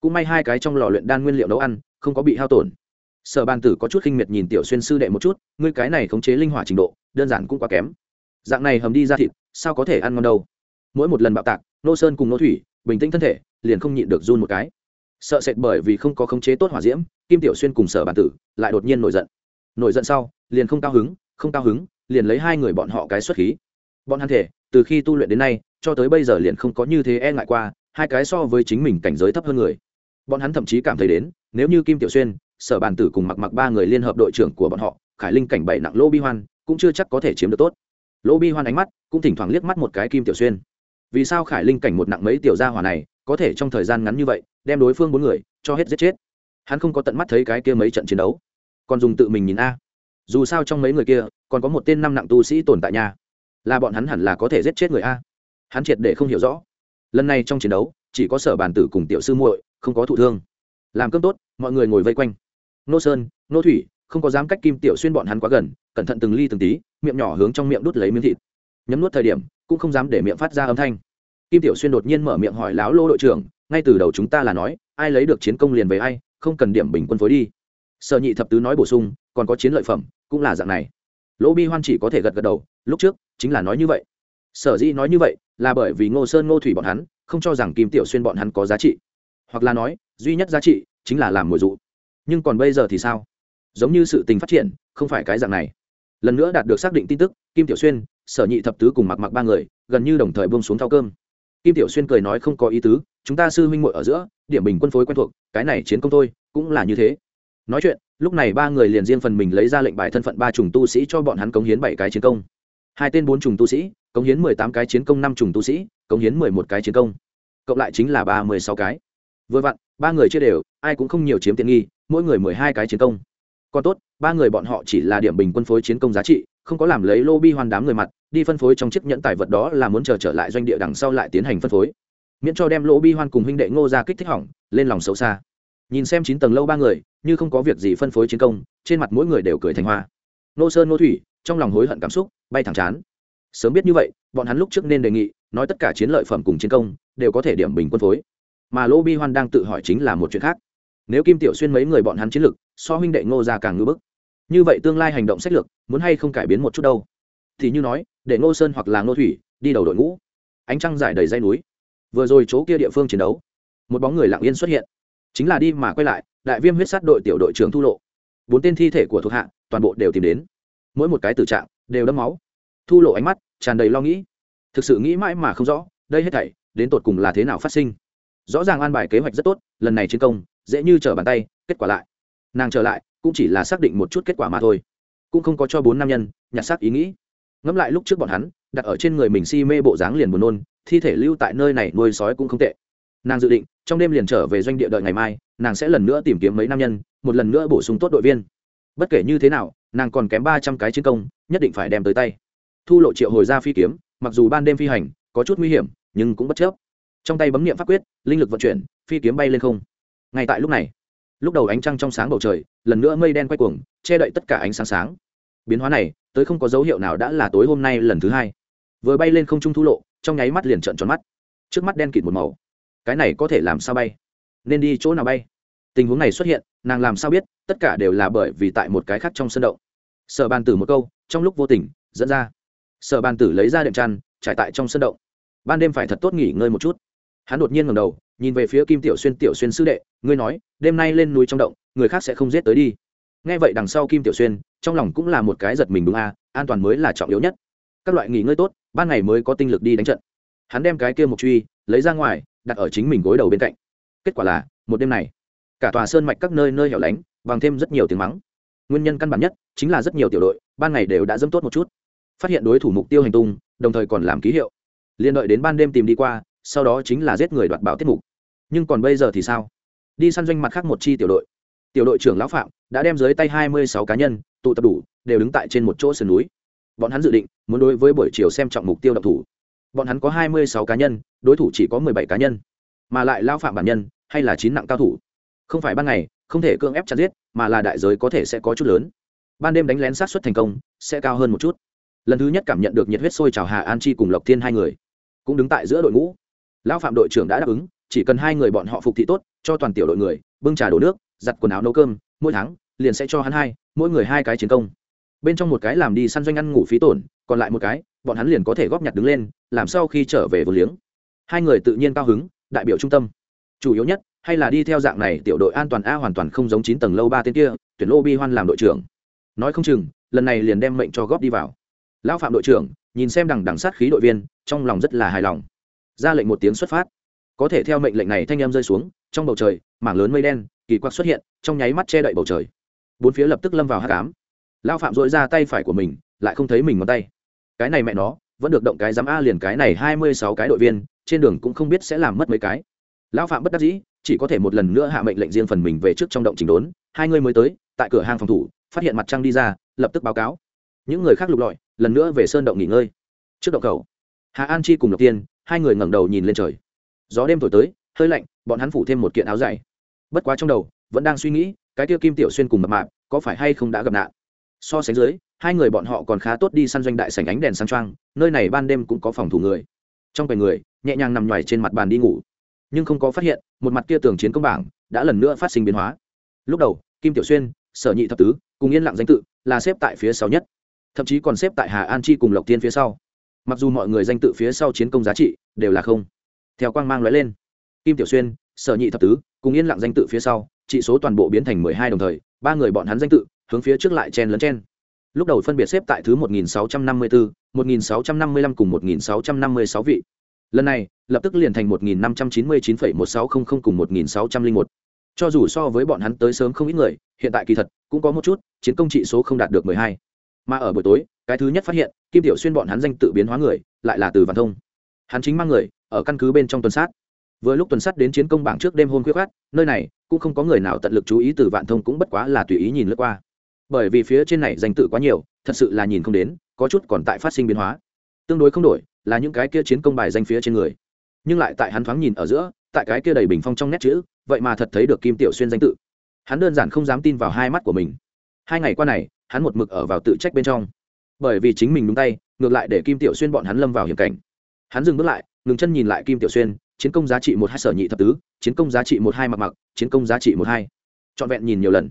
Cũng may hai cái trong lò luyện đan nguyên liệu nấu ăn, không có bị hao tổn sở bàn tử có chút khinh miệt nhìn tiểu xuyên sư đệ một chút, ngươi cái này khống chế linh hỏa trình độ, đơn giản cũng quá kém. Dạng này hầm đi ra thịt, sao có thể ăn ngon đâu? Mỗi một lần bạo tạc, nô sơn cùng nô thủy bình tĩnh thân thể, liền không nhịn được run một cái. Sợ sệt bởi vì không có khống chế tốt hỏa diễm, kim tiểu xuyên cùng sở bàn tử lại đột nhiên nổi giận. Nổi giận sau, liền không cao hứng, không cao hứng, liền lấy hai người bọn họ cái xuất khí. Bọn hắn thể, từ khi tu luyện đến nay, cho tới bây giờ liền không có như thế e ngại qua, hai cái so với chính mình cảnh giới thấp hơn người. Bọn hắn thậm chí cảm thấy đến, nếu như kim tiểu xuyên sở bàn tử cùng mặc mặc ba người liên hợp đội trưởng của bọn họ, khải linh cảnh bảy nặng lô bi hoan cũng chưa chắc có thể chiếm được tốt. Lô bi hoan ánh mắt cũng thỉnh thoảng liếc mắt một cái kim tiểu xuyên. Vì sao khải linh cảnh một nặng mấy tiểu gia hỏa này có thể trong thời gian ngắn như vậy đem đối phương bốn người cho hết giết chết? Hắn không có tận mắt thấy cái kia mấy trận chiến đấu. Còn dùng tự mình nhìn a. Dù sao trong mấy người kia còn có một tên năm nặng tu sĩ tồn tại nhà là bọn hắn hẳn là có thể giết chết người a. Hắn triệt để không hiểu rõ. Lần này trong chiến đấu, chỉ có sở bàn tử cùng tiểu sư muội không có thụ thương. Làm cơm tốt, mọi người ngồi vây quanh nô sơn, nô thủy, không có dám cách kim tiểu xuyên bọn hắn quá gần, cẩn thận từng ly từng tí, miệng nhỏ hướng trong miệng đút lấy miếng thịt. Nhấm nuốt thời điểm, cũng không dám để miệng phát ra âm thanh. Kim tiểu xuyên đột nhiên mở miệng hỏi láo lô đội trưởng, ngay từ đầu chúng ta là nói, ai lấy được chiến công liền về ai, không cần điểm bình quân phối đi. Sở nhị thập tứ nói bổ sung, còn có chiến lợi phẩm, cũng là dạng này. Lỗ bi hoan chỉ có thể gật gật đầu, lúc trước, chính là nói như vậy. Sở dĩ nói như vậy, là bởi vì ngô sơn, ngô thủy bọn hắn, không cho rằng kim tiểu xuyên bọn hắn có giá trị. Hoặc là nói, duy nhất giá trị, chính là làm mồi dụ nhưng còn bây giờ thì sao? Giống như sự tình phát triển, không phải cái dạng này. Lần nữa đạt được xác định tin tức, kim tiểu xuyên, sở nhị thập tứ cùng mặc mặc ba người, gần như đồng thời bông xuống thao cơm. Kim tiểu xuyên cười nói không có ý tứ, chúng ta sư huynh muội ở giữa, điểm bình quân phối quen thuộc, cái này chiến công thôi, cũng là như thế. Nói chuyện, lúc này ba người liền riêng phần mình lấy ra lệnh bài thân phận ba trùng tu sĩ cho bọn hắn cống hiến bảy cái chiến công. Hai tên bốn trùng tu sĩ, cống hiến mười tám cái chiến công, năm trùng tu sĩ, cống hiến mười một cái chiến công. Cộng lại chính là ba mươi sáu cái. Vừa vặn, ba người chia đều, ai cũng không nhiều chiếm tiện nghi mỗi người mười hai cái chiến công. Còn tốt, ba người bọn họ chỉ là điểm bình quân phối chiến công giá trị, không có làm lấy lô bi hoàn đám người mặt, đi phân phối trong chiếc nhẫn tài vật đó là muốn chờ trở lại doanh địa đằng sau lại tiến hành phân phối. Miễn cho đem lô bi hoan cùng huynh đệ ngô ra kích thích hỏng, lên lòng xấu xa. Nhìn xem chín tầng lâu ba người, như không có việc gì phân phối chiến công, trên mặt mỗi người đều cười thành hoa. Nô sơn nô thủy, trong lòng hối hận cảm xúc, bay thẳng chán. Sớm biết như vậy, bọn hắn lúc trước nên đề nghị, nói tất cả chiến lợi phẩm cùng chiến công, đều có thể điểm bình quân phối. Mà lô bi hoan đang tự hỏi chính là một chuyện khác nếu kim tiểu xuyên mấy người bọn hắn chiến lực so huynh đệ ngô ra càng ngưỡng bức. Như vậy tương lai hành động sách lược, muốn hay không cải biến một chút đâu? Thì như nói, để ngô sơn hoặc là ngô thủy đi đầu đội ngũ. Ánh trăng dài đầy dây núi. Vừa rồi chỗ kia địa phương chiến đấu, một bóng người lặng yên xuất hiện. Chính là đi mà quay lại, đại viêm huyết sát đội tiểu đội trưởng thu lộ. Bốn tên thi thể của thuộc hạ, toàn bộ đều tìm đến. Mỗi một cái tử trạng, đều đẫm máu. Thu lộ ánh mắt tràn đầy lo nghĩ. Thực sự nghĩ mãi mà không rõ, đây hết thảy, đến tột cùng là thế nào phát sinh? Rõ ràng an bài kế hoạch rất tốt, lần này chiến công dễ như trở bàn tay, kết quả lại. Nàng trở lại, cũng chỉ là xác định một chút kết quả mà thôi. Cũng không có cho bốn nam nhân, nhặt xác ý nghĩ. Ngẫm lại lúc trước bọn hắn, đặt ở trên người mình si mê bộ dáng liền buồn nôn, thi thể lưu tại nơi này nuôi sói cũng không tệ. Nàng dự định, trong đêm liền trở về doanh địa đợi ngày mai, nàng sẽ lần nữa tìm kiếm mấy nam nhân, một lần nữa bổ sung tốt đội viên. Bất kể như thế nào, nàng còn kém ba trăm cái chiến công, nhất định phải đem tới tay. Thu lộ triệu hồi ra phi kiếm, mặc dù ban đêm phi hành, có chút nguy hiểm, nhưng cũng bất chấp trong tay bấm nghiệm pháp quyết, linh lực vận chuyển, phi kiếm bay lên không ngay tại lúc này, lúc đầu ánh trăng trong sáng bầu trời, lần nữa mây đen quay cuồng, che đậy tất cả ánh sáng sáng. Biến hóa này, tới không có dấu hiệu nào đã là tối hôm nay lần thứ hai. Vừa bay lên không trung thu lộ, trong nháy mắt liền trợn tròn mắt. Trước mắt đen kịt một màu. Cái này có thể làm sao bay? Nên đi chỗ nào bay? Tình huống này xuất hiện, nàng làm sao biết, tất cả đều là bởi vì tại một cái khác trong sân động. Sở bàn tử một câu, trong lúc vô tình, dẫn ra. Sở bàn tử lấy ra đệm chăn, trải tại trong sân động. Ban đêm phải thật tốt nghỉ ngơi một chút. Hắn đột nhiên ngầm đầu nhìn về phía kim tiểu xuyên tiểu xuyên sư đệ, ngươi nói, đêm nay lên núi trong động, người khác sẽ không giết tới đi. Nghe vậy đằng sau kim tiểu xuyên, trong lòng cũng là một cái giật mình đúng a, an toàn mới là trọng yếu nhất. Các loại nghỉ ngơi tốt, ban ngày mới có tinh lực đi đánh trận. Hắn đem cái kia một truy, lấy ra ngoài, đặt ở chính mình gối đầu bên cạnh. Kết quả là, một đêm này, cả tòa sơn mạch các nơi nơi hẻo lánh bằng thêm rất nhiều tiếng mắng. Nguyên nhân căn bản nhất, chính là rất nhiều tiểu đội, ban ngày đều đã dâm tốt một chút. Phát hiện đối thủ mục tiêu hành tung, đồng thời còn làm ký hiệu. Liên đợi đến ban đêm tìm đi qua, sau đó chính là giết người đoạt bảo tiết mục nhưng còn bây giờ thì sao? Đi săn doanh mặt khác một chi tiểu đội. Tiểu đội trưởng lão phạm đã đem dưới tay hai mươi sáu cá nhân, tụ tập đủ, đều đứng tại trên một chỗ sườn núi. Bọn hắn dự định muốn đối với buổi chiều xem trọng mục tiêu đặc thủ. Bọn hắn có hai mươi sáu cá nhân, đối thủ chỉ có mười bảy cá nhân. Mà lại lao phạm bản nhân hay là chín nặng cao thủ. Không phải ban ngày, không thể cưỡng ép chặt giết, mà là đại giới có thể sẽ có chút lớn. Ban đêm đánh lén sát xuất thành công, sẽ cao hơn một chút. Lần thứ nhất cảm nhận được nhiệt huyết sôi trào hà an chi cùng lộc thiên hai người, cũng đứng tại giữa đội ngũ. Lão phạm đội trưởng đã đáp ứng chỉ cần hai người bọn họ phục thị tốt, cho toàn tiểu đội người, bưng trà đổ nước, giặt quần áo nấu cơm, mỗi tháng, liền sẽ cho hắn hai, mỗi người hai cái chiến công. Bên trong một cái làm đi săn doanh ăn ngủ phí tổn, còn lại một cái, bọn hắn liền có thể góp nhặt đứng lên, làm sau khi trở về vừa liếng. Hai người tự nhiên cao hứng, đại biểu trung tâm. Chủ yếu nhất, hay là đi theo dạng này, tiểu đội an toàn a hoàn toàn không giống chín tầng lâu ba tên kia, tuyển lô bi hoan làm đội trưởng. Nói không chừng, lần này liền đem mệnh cho góp đi vào. Lão phạm đội trưởng, nhìn xem đằng đằng sát khí đội viên, trong lòng rất là hài lòng. Ra lệnh một tiếng xuất phát có thể theo mệnh lệnh này thanh em rơi xuống, trong bầu trời, mảng lớn mây đen, kỳ quặc xuất hiện, trong nháy mắt che đậy bầu trời. Bốn phía lập tức lâm vào hát cám lao phạm dội ra tay phải của mình, lại không thấy mình ngón tay. Cái này mẹ nó, vẫn được động cái dám a liền cái này hai mươi sáu cái đội viên, trên đường cũng không biết sẽ làm mất mấy cái. Lão phạm bất đắc dĩ, chỉ có thể một lần nữa hạ mệnh lệnh riêng phần mình về trước trong động chỉnh đốn, hai người mới tới, tại cửa hàng phòng thủ, phát hiện mặt trăng đi ra, lập tức báo cáo. Những người khác lục lọi, lần nữa về sơn động nghỉ ngơi. Trước động cầu, hà an chi cùng lộc tiên, hai người ngẩng đầu nhìn lên trời gió đêm thổi tới, hơi lạnh, bọn hắn phủ thêm một kiện áo dày bất quá trong đầu, vẫn đang suy nghĩ, cái tiêu kim tiểu xuyên cùng mập mạp, có phải hay không đã gặp nạn? So sánh dưới, hai người bọn họ còn khá tốt đi săn doanh đại sảnh ánh đèn sang trang nơi này ban đêm cũng có phòng thủ người. Trong quầy người, nhẹ nhàng nằm nhoài trên mặt bàn đi ngủ. Nhưng không có phát hiện, một mặt kia tường chiến công bảng đã lần nữa phát sinh biến hóa. Lúc đầu, kim tiểu xuyên, sở nhị thập tứ, cùng yên lặng danh tự, là xếp tại phía sau nhất. Thậm chí còn xếp tại hà an chi cùng lộc tiên phía sau. Mặc dù mọi người danh tự phía sau chiến công giá trị đều là không theo quang mang lóe lên. Kim tiểu xuyên, sở nhị thập tứ, cùng yên lặng danh tự phía sau, trị số toàn bộ biến thành mười hai đồng thời, ba người bọn hắn danh tự, hướng phía trước lại chen lấn chen. Lúc đầu phân biệt xếp tại thứ một nghìn sáu trăm năm mươi bốn một nghìn sáu trăm năm mươi lăm cùng một nghìn sáu trăm năm mươi sáu vị. Lần này, lập tức liền thành một nghìn năm trăm chín mươi chín phẩy một sáu không không cùng một nghìn sáu trăm linh một. Cho dù so với bọn hắn tới sớm không ít người, hiện tại kỳ thật, cũng có một chút, chiến công trị số không đạt được mười hai. Mà ở buổi tối, cái thứ nhất phát hiện, kim tiểu xuyên bọn hắn danh tự biến hóa người, lại là từ văn thông. Hắn chính mang người ở căn cứ bên trong tuần sát. Vừa lúc tuần sát đến chiến công bảng trước đêm hôm khuya khát nơi này cũng không có người nào tận lực chú ý từ vạn thông cũng bất quá là tùy ý nhìn lướt qua. Bởi vì phía trên này danh tự quá nhiều, thật sự là nhìn không đến, có chút còn tại phát sinh biến hóa. Tương đối không đổi, là những cái kia chiến công bài danh phía trên người. Nhưng lại tại hắn thoáng nhìn ở giữa, tại cái kia đầy bình phong trong nét chữ, vậy mà thật thấy được kim tiểu xuyên danh tự. Hắn đơn giản không dám tin vào hai mắt của mình. Hai ngày qua này, hắn một mực ở vào tự trách bên trong. Bởi vì chính mình đúng tay, ngược lại để kim tiểu xuyên bọn hắn lâm vào hiểm cảnh. Hắn dừng bước lại ngừng chân nhìn lại kim tiểu xuyên, chiến công giá trị một hai sở nhị thập tứ, chiến công giá trị một hai mặc mặc, chiến công giá trị một hai. Trọn vẹn nhìn nhiều lần.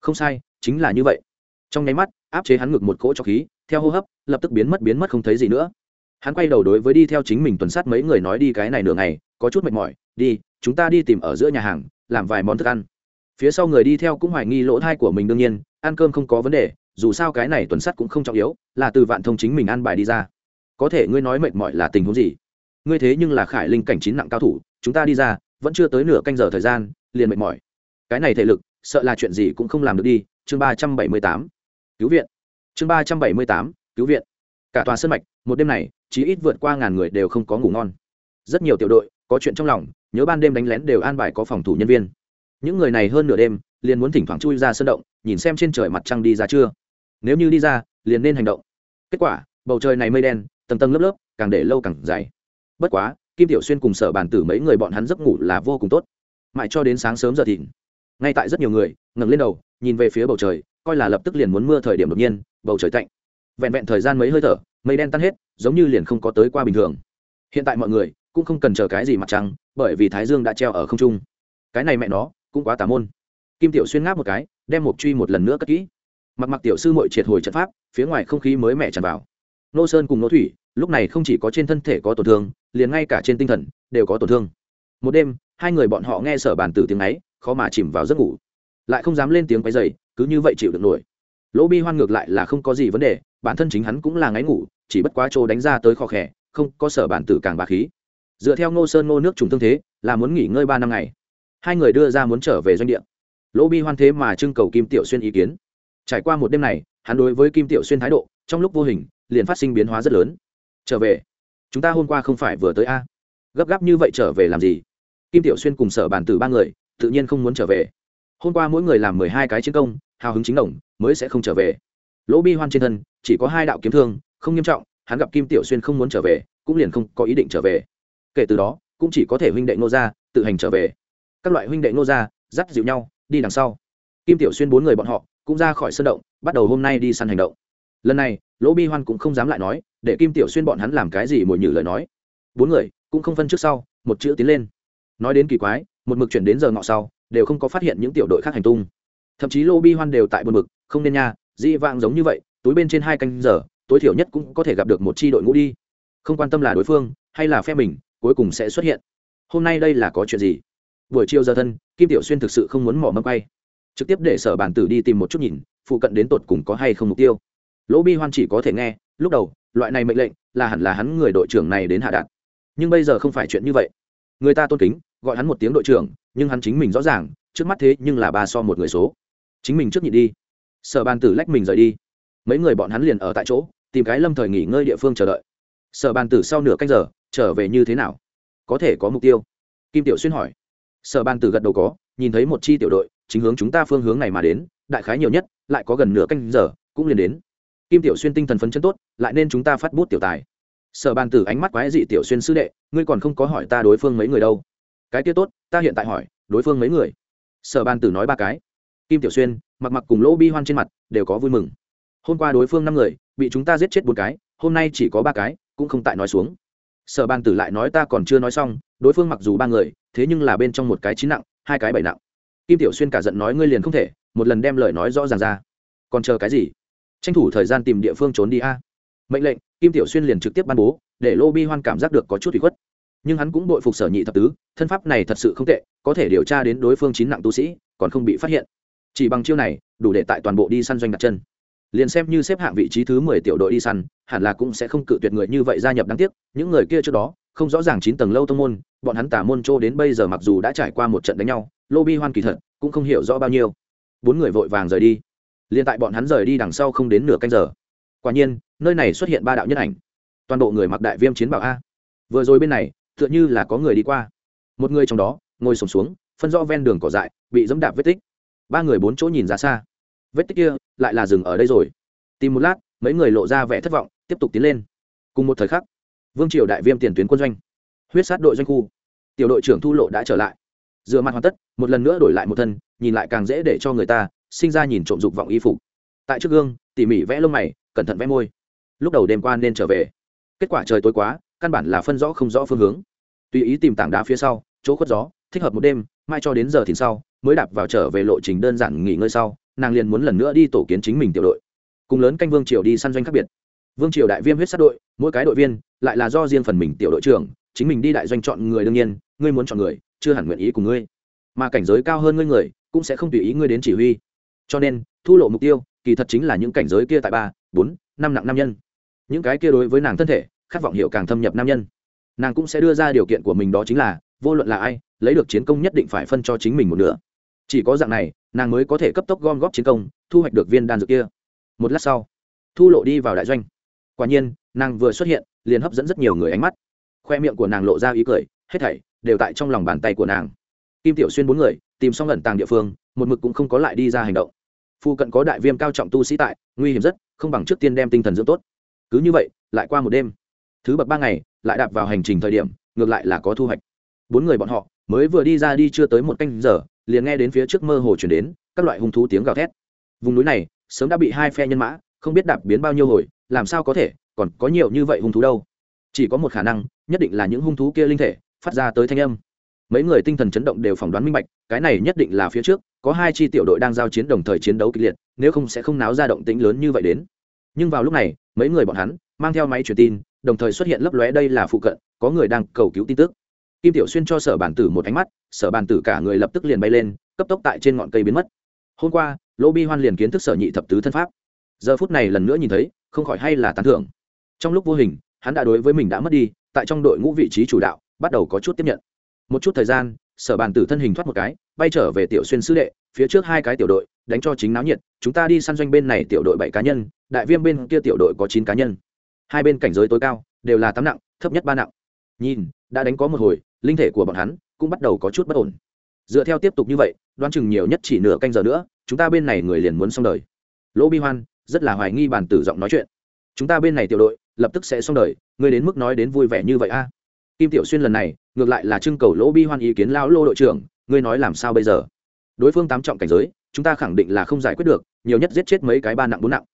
Không sai, chính là như vậy. Trong nháy mắt, áp chế hắn ngực một cỗ cho khí, theo hô hấp, lập tức biến mất biến mất không thấy gì nữa. Hắn quay đầu đối với đi theo chính mình tuần sát mấy người nói đi cái này nửa ngày, có chút mệt mỏi, đi, chúng ta đi tìm ở giữa nhà hàng, làm vài món thức ăn. Phía sau người đi theo cũng hoài nghi lỗ thai của mình đương nhiên, ăn cơm không có vấn đề, dù sao cái này tuần sắt cũng không trọng yếu, là từ vạn thông chính mình ăn bài đi ra. Có thể ngươi nói mệt mỏi là tình huống gì? Ngươi thế nhưng là khải linh cảnh chín nặng cao thủ, chúng ta đi ra, vẫn chưa tới nửa canh giờ thời gian, liền mệt mỏi. Cái này thể lực, sợ là chuyện gì cũng không làm được đi. Chương ba trăm bảy mươi tám. Cứu viện. Chương ba trăm bảy mươi tám. Cứu viện. Cả tòa sân mạch, một đêm này chỉ ít vượt qua ngàn người đều không có ngủ ngon. Rất nhiều tiểu đội, có chuyện trong lòng, nhớ ban đêm đánh lén đều an bài có phòng thủ nhân viên. Những người này hơn nửa đêm, liền muốn thỉnh thoảng chui ra sân động, nhìn xem trên trời mặt trăng đi ra chưa. Nếu như đi ra, liền nên hành động. Kết quả, bầu trời này mây đen, tầng tầng lớp lớp, càng để lâu càng dày bất quá, kim tiểu xuyên cùng sở bàn tử mấy người bọn hắn giấc ngủ là vô cùng tốt. Mãi cho đến sáng sớm giờ thìn, ngay tại rất nhiều người ngẩng lên đầu, nhìn về phía bầu trời, coi là lập tức liền muốn mưa thời điểm đột nhiên, bầu trời tạnh. Vẹn vẹn thời gian mấy hơi thở, mây đen tan hết, giống như liền không có tới qua bình thường. Hiện tại mọi người cũng không cần chờ cái gì mặt trăng, bởi vì thái dương đã treo ở không trung. Cái này mẹ nó, cũng quá tà môn. Kim tiểu xuyên ngáp một cái, đem một truy một lần nữa cất kỹ. Mặc mặc tiểu sư mội triệt hồi trận pháp, phía ngoài không khí mới mẻ tràn vào. Nô sơn cùng nô thủy lúc này không chỉ có trên thân thể có tổn thương, liền ngay cả trên tinh thần đều có tổn thương. Một đêm, hai người bọn họ nghe sở bàn tử tiếng ấy, khó mà chìm vào giấc ngủ. Lại không dám lên tiếng quấy dày cứ như vậy chịu được nổi. Lỗ bi hoan ngược lại là không có gì vấn đề, bản thân chính hắn cũng là ngáy ngủ, chỉ bất quá chỗ đánh ra tới khó khẽ không có sở bản tử càng bà khí. Dựa theo ngô sơn ngô nước trùng tương thế, là muốn nghỉ ngơi ba năm ngày. Hai người đưa ra muốn trở về doanh địa. Lỗ bi hoan thế mà trưng cầu kim tiểu xuyên ý kiến. Trải qua một đêm này, hắn đối với kim tiểu xuyên thái độ, trong lúc vô hình, liền phát sinh biến hóa rất lớn trở về. Chúng ta hôm qua không phải vừa tới a? Gấp gáp như vậy trở về làm gì? Kim tiểu xuyên cùng sở bàn tử ba người, tự nhiên không muốn trở về. Hôm qua mỗi người làm mười hai cái chiến công, hào hứng chính đồng, mới sẽ không trở về. Lỗ bi hoan trên thân, chỉ có hai đạo kiếm thương, không nghiêm trọng, hắn gặp kim tiểu xuyên không muốn trở về, cũng liền không có ý định trở về. Kể từ đó, cũng chỉ có thể huynh đệ ngô gia, tự hành trở về. Các loại huynh đệ ngô gia, dắt dịu nhau, đi đằng sau. Kim tiểu xuyên bốn người bọn họ, cũng ra khỏi sân động, bắt đầu hôm nay đi săn hành động. Lần này, lỗ bi hoan cũng không dám lại nói để kim tiểu xuyên bọn hắn làm cái gì mồi nhử lời nói. Bốn người cũng không phân trước sau, một chữ tiến lên. Nói đến kỳ quái, một mực chuyển đến giờ ngọ sau, đều không có phát hiện những tiểu đội khác hành tung. Thậm chí lô bi hoan đều tại buồn mực không nên nha di vang giống như vậy, túi bên trên hai canh giờ, tối thiểu nhất cũng có thể gặp được một chi đội ngũ đi. Không quan tâm là đối phương, hay là phe mình, cuối cùng sẽ xuất hiện. Hôm nay đây là có chuyện gì? Buổi chiều giờ thân, kim tiểu xuyên thực sự không muốn mỏ mâm bay trực tiếp để sở bản tử đi tìm một chút nhìn, phụ cận đến tột cùng có hay không mục tiêu. Lỗ bi hoan chỉ có thể nghe, lúc đầu loại này mệnh lệnh là hẳn là hắn người đội trưởng này đến hạ đạt. Nhưng bây giờ không phải chuyện như vậy. Người ta tôn kính, gọi hắn một tiếng đội trưởng, nhưng hắn chính mình rõ ràng, trước mắt thế nhưng là ba so một người số. Chính mình trước nhị đi. Sở bàn tử lách mình rời đi. Mấy người bọn hắn liền ở tại chỗ, tìm cái lâm thời nghỉ ngơi địa phương chờ đợi. Sở bàn tử sau nửa canh giờ, trở về như thế nào? Có thể có mục tiêu? Kim tiểu xuyên hỏi. Sở bàn tử gật đầu có, nhìn thấy một chi tiểu đội, chính hướng chúng ta phương hướng này mà đến, đại khái nhiều nhất, lại có gần nửa canh giờ, cũng liền đến kim tiểu xuyên tinh thần phấn chân tốt, lại nên chúng ta phát bút tiểu tài. Sở bàn tử ánh mắt quái dị tiểu xuyên sư đệ, ngươi còn không có hỏi ta đối phương mấy người đâu. Cái kia tốt, ta hiện tại hỏi, đối phương mấy người? Sở bàn tử nói ba cái. Kim tiểu xuyên, mặc mặc cùng lỗ bi hoan trên mặt, đều có vui mừng. Hôm qua đối phương năm người, bị chúng ta giết chết bốn cái, hôm nay chỉ có ba cái, cũng không tại nói xuống. Sở bàn tử lại nói ta còn chưa nói xong, đối phương mặc dù ba người, thế nhưng là bên trong một cái chín nặng, hai cái bảy nặng. Kim tiểu xuyên cả giận nói ngươi liền không thể, một lần đem lời nói rõ ràng ra. Còn chờ cái gì? Tranh thủ thời gian tìm địa phương trốn đi a. Mệnh lệnh, kim tiểu xuyên liền trực tiếp ban bố, để lô bi hoan cảm giác được có chút bị khuất. Nhưng hắn cũng đội phục sở nhị thập tứ, thân pháp này thật sự không tệ, có thể điều tra đến đối phương chín nặng tu sĩ, còn không bị phát hiện. Chỉ bằng chiêu này, đủ để tại toàn bộ đi săn doanh đặt chân. Liền xem như xếp hạng vị trí thứ mười tiểu đội đi săn, hẳn là cũng sẽ không cự tuyệt người như vậy gia nhập đáng tiếc, những người kia trước đó, không rõ ràng chín tầng lâu tông môn, bọn hắn tả môn châu đến bây giờ mặc dù đã trải qua một trận đánh nhau, lô bi hoan kỳ thật cũng không hiểu rõ bao nhiêu. Bốn người vội vàng rời đi liền tại bọn hắn rời đi đằng sau không đến nửa canh giờ. Quả nhiên nơi này xuất hiện ba đạo nhân ảnh. Toàn bộ người mặc đại viêm chiến bảo a. Vừa rồi bên này tựa như là có người đi qua. Một người trong đó ngồi sổm xuống, xuống phân rõ ven đường cỏ dại bị dẫm đạp vết tích. Ba người bốn chỗ nhìn ra xa. Vết tích kia lại là dừng ở đây rồi. Tìm một lát mấy người lộ ra vẻ thất vọng tiếp tục tiến lên. Cùng một thời khắc vương triều đại viêm tiền tuyến quân doanh huyết sát đội doanh khu. Tiểu đội trưởng thu lộ đã trở lại. Dựa mặt hoàn tất một lần nữa đổi lại một thân nhìn lại càng dễ để cho người ta sinh ra nhìn trộm dục vọng y phục. Tại trước gương, tỉ mỉ vẽ lông mày, cẩn thận vẽ môi. Lúc đầu đêm qua nên trở về. Kết quả trời tối quá, căn bản là phân rõ không rõ phương hướng. Tùy ý tìm tảng đá phía sau, chỗ khuất gió, thích hợp một đêm, mai cho đến giờ thì sau, mới đạp vào trở về lộ trình đơn giản nghỉ ngơi sau, nàng liền muốn lần nữa đi tổ kiến chính mình tiểu đội. Cùng lớn canh vương triều đi săn doanh khác biệt. Vương triều đại viêm huyết sát đội, mỗi cái đội viên, lại là do riêng phần mình tiểu đội trưởng, chính mình đi đại doanh chọn người đương nhiên, ngươi muốn chọn người, chưa hẳn nguyện ý của ngươi. Mà cảnh giới cao hơn ngươi người, cũng sẽ không tùy ý ngươi đến chỉ huy cho nên, thu lộ mục tiêu, kỳ thật chính là những cảnh giới kia tại ba, bốn, năm nặng nam nhân. Những cái kia đối với nàng thân thể, khát vọng hiệu càng thâm nhập nam nhân. Nàng cũng sẽ đưa ra điều kiện của mình đó chính là, vô luận là ai, lấy được chiến công nhất định phải phân cho chính mình một nửa. Chỉ có dạng này, nàng mới có thể cấp tốc gom góp chiến công, thu hoạch được viên đan dược kia. Một lát sau, thu lộ đi vào đại doanh. Quả nhiên, nàng vừa xuất hiện, liền hấp dẫn rất nhiều người ánh mắt. Khoe miệng của nàng lộ ra ý cười, hết thảy đều tại trong lòng bàn tay của nàng. Kim tiểu xuyên bốn người, tìm xong lần tàng địa phương, một mực cũng không có lại đi ra hành động phu cận có đại viêm cao trọng tu sĩ tại, nguy hiểm rất, không bằng trước tiên đem tinh thần dưỡng tốt. Cứ như vậy, lại qua một đêm. Thứ bậc ba ngày, lại đạp vào hành trình thời điểm, ngược lại là có thu hoạch. Bốn người bọn họ, mới vừa đi ra đi chưa tới một canh giờ, liền nghe đến phía trước mơ hồ chuyển đến, các loại hung thú tiếng gào thét. Vùng núi này, sớm đã bị hai phe nhân mã, không biết đạp biến bao nhiêu hồi, làm sao có thể, còn có nhiều như vậy hung thú đâu. Chỉ có một khả năng, nhất định là những hung thú kia linh thể, phát ra tới thanh âm. Mấy người tinh thần chấn động đều phỏng đoán minh bạch, cái này nhất định là phía trước có hai chi tiểu đội đang giao chiến đồng thời chiến đấu kịch liệt, nếu không sẽ không náo ra động tĩnh lớn như vậy đến. Nhưng vào lúc này, mấy người bọn hắn mang theo máy truyền tin, đồng thời xuất hiện lấp lóe đây là phụ cận, có người đang cầu cứu tin tức. Kim tiểu xuyên cho sở bản tử một ánh mắt, sở bản tử cả người lập tức liền bay lên, cấp tốc tại trên ngọn cây biến mất. Hôm qua lỗ bi hoan liền kiến thức sở nhị thập tứ thân pháp. Giờ phút này lần nữa nhìn thấy, không khỏi hay là tán thưởng. Trong lúc vô hình, hắn đã đối với mình đã mất đi, tại trong đội ngũ vị trí chủ đạo, bắt đầu có chút tiếp nhận. Một chút thời gian sở bàn tử thân hình thoát một cái, bay trở về tiểu xuyên sứ đệ, phía trước hai cái tiểu đội, đánh cho chính náo nhiệt, chúng ta đi săn doanh bên này tiểu đội bảy cá nhân, đại viêm bên kia tiểu đội có chín cá nhân. Hai bên cảnh giới tối cao, đều là tám nặng, thấp nhất ba nặng. Nhìn, đã đánh có một hồi, linh thể của bọn hắn cũng bắt đầu có chút bất ổn. Dựa theo tiếp tục như vậy, đoán chừng nhiều nhất chỉ nửa canh giờ nữa, chúng ta bên này người liền muốn xong đời. Lỗ bi hoan, rất là hoài nghi bàn tử giọng nói chuyện. Chúng ta bên này tiểu đội, lập tức sẽ xong đời, ngươi đến mức nói đến vui vẻ như vậy a kim tiểu xuyên lần này, ngược lại là trưng cầu lỗ bi hoan ý kiến lão lô đội trưởng, ngươi nói làm sao bây giờ? Đối phương tám trọng cảnh giới, chúng ta khẳng định là không giải quyết được, nhiều nhất giết chết mấy cái ba nặng bốn nặng.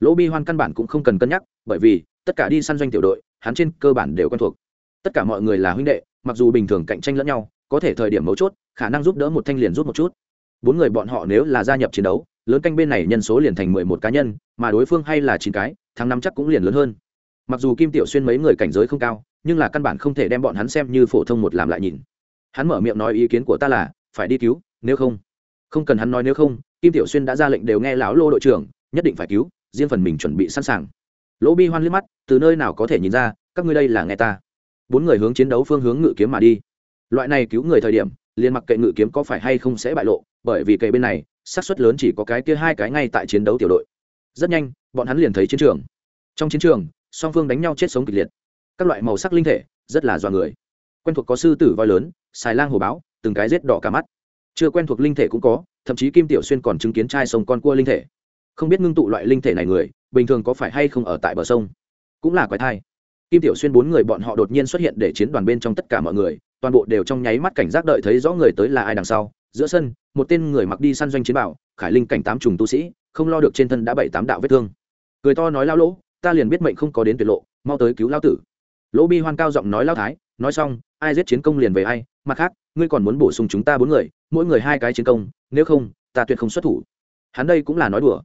Lỗ bi hoan căn bản cũng không cần cân nhắc, bởi vì, tất cả đi săn doanh tiểu đội, hắn trên cơ bản đều quen thuộc. Tất cả mọi người là huynh đệ, mặc dù bình thường cạnh tranh lẫn nhau, có thể thời điểm mấu chốt, khả năng giúp đỡ một thanh liền rút một chút. Bốn người bọn họ nếu là gia nhập chiến đấu, lớn canh bên này nhân số liền thành mười một cá nhân, mà đối phương hay là chín cái, thắng năm chắc cũng liền lớn hơn. Mặc dù kim tiểu xuyên mấy người cảnh giới không cao nhưng là căn bản không thể đem bọn hắn xem như phổ thông một làm lại nhìn. Hắn mở miệng nói ý kiến của ta là, phải đi cứu, nếu không. Không cần hắn nói nếu không, kim tiểu xuyên đã ra lệnh đều nghe lão lô đội trưởng, nhất định phải cứu, riêng phần mình chuẩn bị sẵn sàng. Lỗ bi hoan liếc mắt, từ nơi nào có thể nhìn ra, các ngươi đây là nghe ta. Bốn người hướng chiến đấu phương hướng ngự kiếm mà đi. Loại này cứu người thời điểm, liền mặc kệ ngự kiếm có phải hay không sẽ bại lộ, bởi vì cây bên này, xác suất lớn chỉ có cái kia hai cái ngay tại chiến đấu tiểu đội. Rất nhanh, bọn hắn liền thấy chiến trường. Trong chiến trường, song phương đánh nhau chết sống kịch liệt các loại màu sắc linh thể, rất là dọa người. Quen thuộc có sư tử voi lớn, xài lang hồ báo, từng cái rết đỏ cả mắt. Chưa quen thuộc linh thể cũng có, thậm chí kim tiểu xuyên còn chứng kiến trai sông con cua linh thể. Không biết ngưng tụ loại linh thể này người, bình thường có phải hay không ở tại bờ sông? Cũng là quái thai. Kim tiểu xuyên bốn người bọn họ đột nhiên xuất hiện để chiến đoàn bên trong tất cả mọi người, toàn bộ đều trong nháy mắt cảnh giác đợi thấy rõ người tới là ai đằng sau. Giữa sân, một tên người mặc đi săn doanh chiến bảo, khải linh cảnh tám trùng tu sĩ, không lo được trên thân đã bảy tám đạo vết thương. Cười to nói lao lỗ, ta liền biết mệnh không có đến tuyệt lộ, mau tới cứu lao tử lỗ bi hoan cao giọng nói lao thái, nói xong, ai giết chiến công liền về ai, mặt khác, ngươi còn muốn bổ sung chúng ta bốn người, mỗi người hai cái chiến công, nếu không, ta tuyệt không xuất thủ. Hắn đây cũng là nói đùa.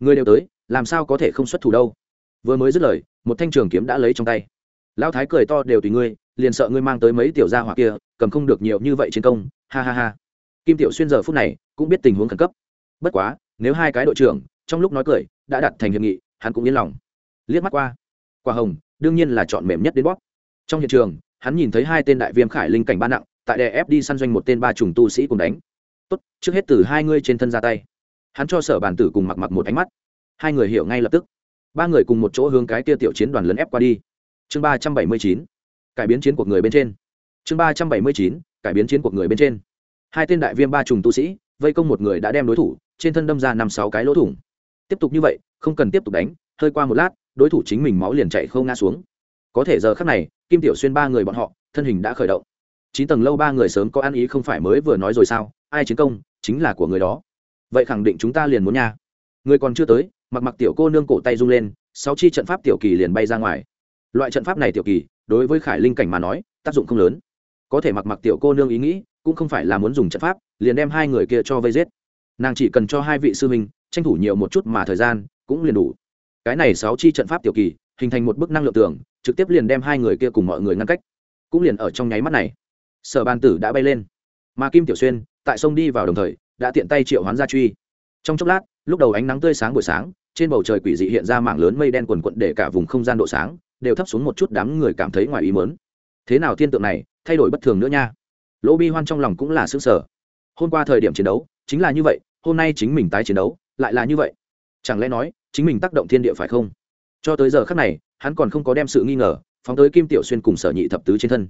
Người đều tới, làm sao có thể không xuất thủ đâu? Vừa mới dứt lời, một thanh trường kiếm đã lấy trong tay. Lão thái cười to đều tùy ngươi, liền sợ ngươi mang tới mấy tiểu gia hỏa kia, cầm không được nhiều như vậy chiến công, ha ha ha. Kim tiểu xuyên giờ phút này, cũng biết tình huống khẩn cấp. Bất quá, nếu hai cái đội trưởng, trong lúc nói cười, đã đặt thành hiệp nghị, hắn cũng yên lòng. Liếc mắt qua. Quả hồng đương nhiên là chọn mềm nhất đến bóp. Trong hiện trường, hắn nhìn thấy hai tên đại viêm khải linh cảnh ba nặng, tại đè ép đi săn doanh một tên ba trùng tu sĩ cùng đánh. Tốt, trước hết từ hai ngươi trên thân ra tay. Hắn cho sở bàn tử cùng mặc mặc một ánh mắt. Hai người hiểu ngay lập tức. Ba người cùng một chỗ hướng cái tia tiểu chiến đoàn lấn ép qua đi. Chương ba trăm bảy mươi chín, cải biến chiến cuộc người bên trên. Chương ba trăm bảy mươi chín, cải biến chiến cuộc người bên trên. Hai tên đại viêm ba trùng tu sĩ, vây công một người đã đem đối thủ, trên thân đâm ra năm sáu cái lỗ thủng. Tiếp tục như vậy, không cần tiếp tục đánh, hơi qua một lát đối thủ chính mình máu liền chạy không ngã xuống. Có thể giờ khắc này, kim tiểu xuyên ba người bọn họ, thân hình đã khởi động. Chín tầng lâu ba người sớm có ăn ý không phải mới vừa nói rồi sao? Ai chiến công, chính là của người đó. Vậy khẳng định chúng ta liền muốn nha. Người còn chưa tới, mặc mặc tiểu cô nương cổ tay rung lên, sáu chi trận pháp tiểu kỳ liền bay ra ngoài. Loại trận pháp này tiểu kỳ, đối với khải linh cảnh mà nói, tác dụng không lớn. Có thể mặc mặc tiểu cô nương ý nghĩ, cũng không phải là muốn dùng trận pháp, liền đem hai người kia cho vây giết. Nàng chỉ cần cho hai vị sư huynh, tranh thủ nhiều một chút mà thời gian, cũng liền đủ cái này sáu chi trận pháp tiểu kỳ, hình thành một bức năng lượng tường, trực tiếp liền đem hai người kia cùng mọi người ngăn cách. Cũng liền ở trong nháy mắt này, sở bàn tử đã bay lên. Mà kim tiểu xuyên, tại sông đi vào đồng thời, đã tiện tay triệu hoán gia truy. Trong chốc lát, lúc đầu ánh nắng tươi sáng buổi sáng, trên bầu trời quỷ dị hiện ra mảng lớn mây đen quần quận để cả vùng không gian độ sáng, đều thấp xuống một chút đám người cảm thấy ngoài ý mớn thế nào thiên tượng này, thay đổi bất thường nữa nha. Lỗ bi hoan trong lòng cũng là xứng sở hôm qua thời điểm chiến đấu, chính là như vậy, hôm nay chính mình tái chiến đấu, lại là như vậy. Chẳng lẽ nói chính mình tác động thiên địa phải không? Cho tới giờ khác này, hắn còn không có đem sự nghi ngờ phóng tới kim tiểu xuyên cùng sở nhị thập tứ trên thân.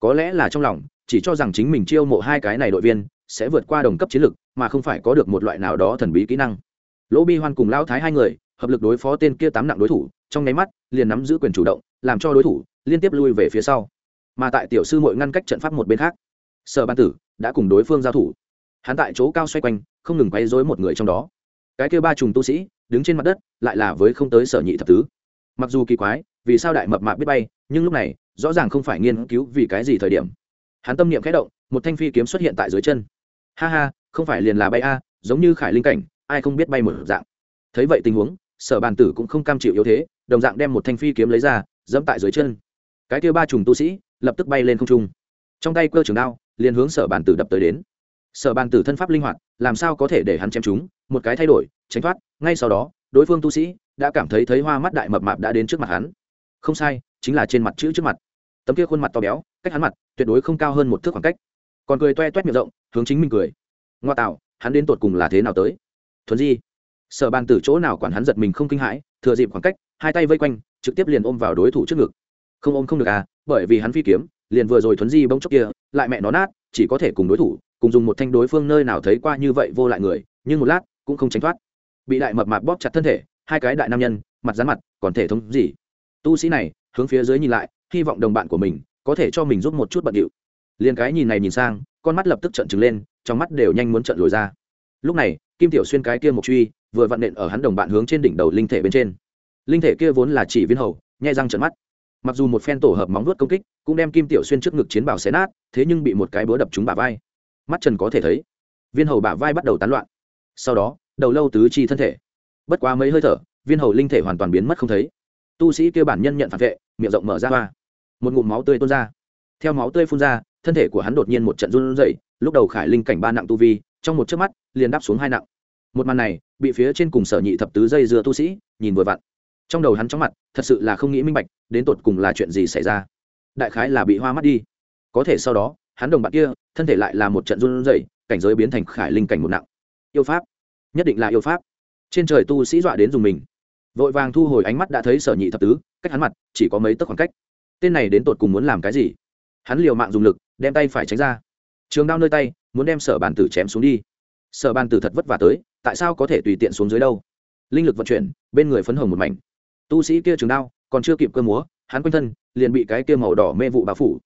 Có lẽ là trong lòng, chỉ cho rằng chính mình chiêu mộ hai cái này đội viên sẽ vượt qua đồng cấp chiến lực, mà không phải có được một loại nào đó thần bí kỹ năng. Lỗ bi hoan cùng lão thái hai người, hợp lực đối phó tên kia tám nặng đối thủ, trong nháy mắt, liền nắm giữ quyền chủ động, làm cho đối thủ liên tiếp lui về phía sau. Mà tại tiểu sư mội ngăn cách trận pháp một bên khác, sở ban tử đã cùng đối phương giao thủ. Hắn tại chỗ cao xoay quanh, không ngừng quay dối một người trong đó cái kêu ba trùng tu sĩ đứng trên mặt đất lại là với không tới sở nhị thập tứ. Mặc dù kỳ quái, vì sao đại mập mạp biết bay, nhưng lúc này, rõ ràng không phải nghiên cứu vì cái gì thời điểm. Hắn tâm niệm khẽ động, một thanh phi kiếm xuất hiện tại dưới chân. Ha ha, không phải liền là bay a, giống như khải linh cảnh, ai không biết bay một dạng. Thấy vậy tình huống, sở bàn tử cũng không cam chịu yếu thế, đồng dạng đem một thanh phi kiếm lấy ra, dẫm tại dưới chân. Cái kia ba trùng tu sĩ lập tức bay lên không trung. Trong tay cơ trường đao, liền hướng sở bàn tử đập tới đến sở bàn tử thân pháp linh hoạt, làm sao có thể để hắn chém chúng? Một cái thay đổi, tránh thoát. Ngay sau đó, đối phương tu sĩ đã cảm thấy thấy hoa mắt đại mập mạp đã đến trước mặt hắn. Không sai, chính là trên mặt chữ trước mặt. Tấm kia khuôn mặt to béo, cách hắn mặt tuyệt đối không cao hơn một thước khoảng cách. Còn cười toe toét miệng rộng, hướng chính mình cười. Ngoa tạo, hắn đến tột cùng là thế nào tới? Thuần di. Sở bàn tử chỗ nào quản hắn giật mình không kinh hãi, thừa dịp khoảng cách, hai tay vây quanh, trực tiếp liền ôm vào đối thủ trước ngực. Không ôm không được à bởi vì hắn phi kiếm, liền vừa rồi thuấn di bông chốc kia, lại mẹ nó nát, chỉ có thể cùng đối thủ cùng dùng một thanh đối phương nơi nào thấy qua như vậy vô lại người, nhưng một lát, cũng không tránh thoát. Bị đại mập mạp bóp chặt thân thể, hai cái đại nam nhân, mặt rán mặt, còn thể thống gì? Tu sĩ này, hướng phía dưới nhìn lại, hy vọng đồng bạn của mình có thể cho mình giúp một chút bận điệu. Liền cái nhìn này nhìn sang, con mắt lập tức trận trừng lên, trong mắt đều nhanh muốn trận lồi ra. Lúc này, kim tiểu xuyên cái kia một truy, vừa vặn nện ở hắn đồng bạn hướng trên đỉnh đầu linh thể bên trên. Linh thể kia vốn là chỉ viên hầu, nhai răng trận mắt. Mặc dù một phen tổ hợp móng vuốt công kích, cũng đem kim tiểu xuyên trước ngực chiến bảo xé nát, thế nhưng bị một cái búa đập trúng bả vai mắt trần có thể thấy. Viên hầu bả vai bắt đầu tán loạn. Sau đó, đầu lâu tứ chi thân thể. Bất quá mấy hơi thở, viên hầu linh thể hoàn toàn biến mất không thấy. Tu sĩ kêu bản nhân nhận phản vệ, miệng rộng mở ra hoa. Một ngụm máu tươi tuôn ra. Theo máu tươi phun ra, thân thể của hắn đột nhiên một trận run rẩy, lúc đầu khải linh cảnh ba nặng tu vi, trong một chớp mắt, liền đáp xuống hai nặng. Một màn này, bị phía trên cùng sở nhị thập tứ dây dưa tu sĩ, nhìn vừa vặn. Trong đầu hắn chóng mặt, thật sự là không nghĩ minh bạch, đến tột cùng là chuyện gì xảy ra. Đại khái là bị hoa mắt đi. Có thể sau đó hắn đồng bạn kia, thân thể lại là một trận run rẩy, cảnh giới biến thành khải linh cảnh một nặng. Yêu pháp. Nhất định là yêu pháp. Trên trời tu sĩ dọa đến dùng mình. Vội vàng thu hồi ánh mắt đã thấy sở nhị thập tứ, cách hắn mặt, chỉ có mấy tấc khoảng cách. Tên này đến tột cùng muốn làm cái gì? Hắn liều mạng dùng lực, đem tay phải tránh ra. Trường đao nơi tay, muốn đem sở bàn tử chém xuống đi. Sở bàn tử thật vất vả tới, tại sao có thể tùy tiện xuống dưới đâu? Linh lực vận chuyển, bên người phấn hồng một mảnh. Tu sĩ kia trường đao, còn chưa kịp cơ múa, hắn quanh thân liền bị cái kia màu đỏ mê vụ bao phủ.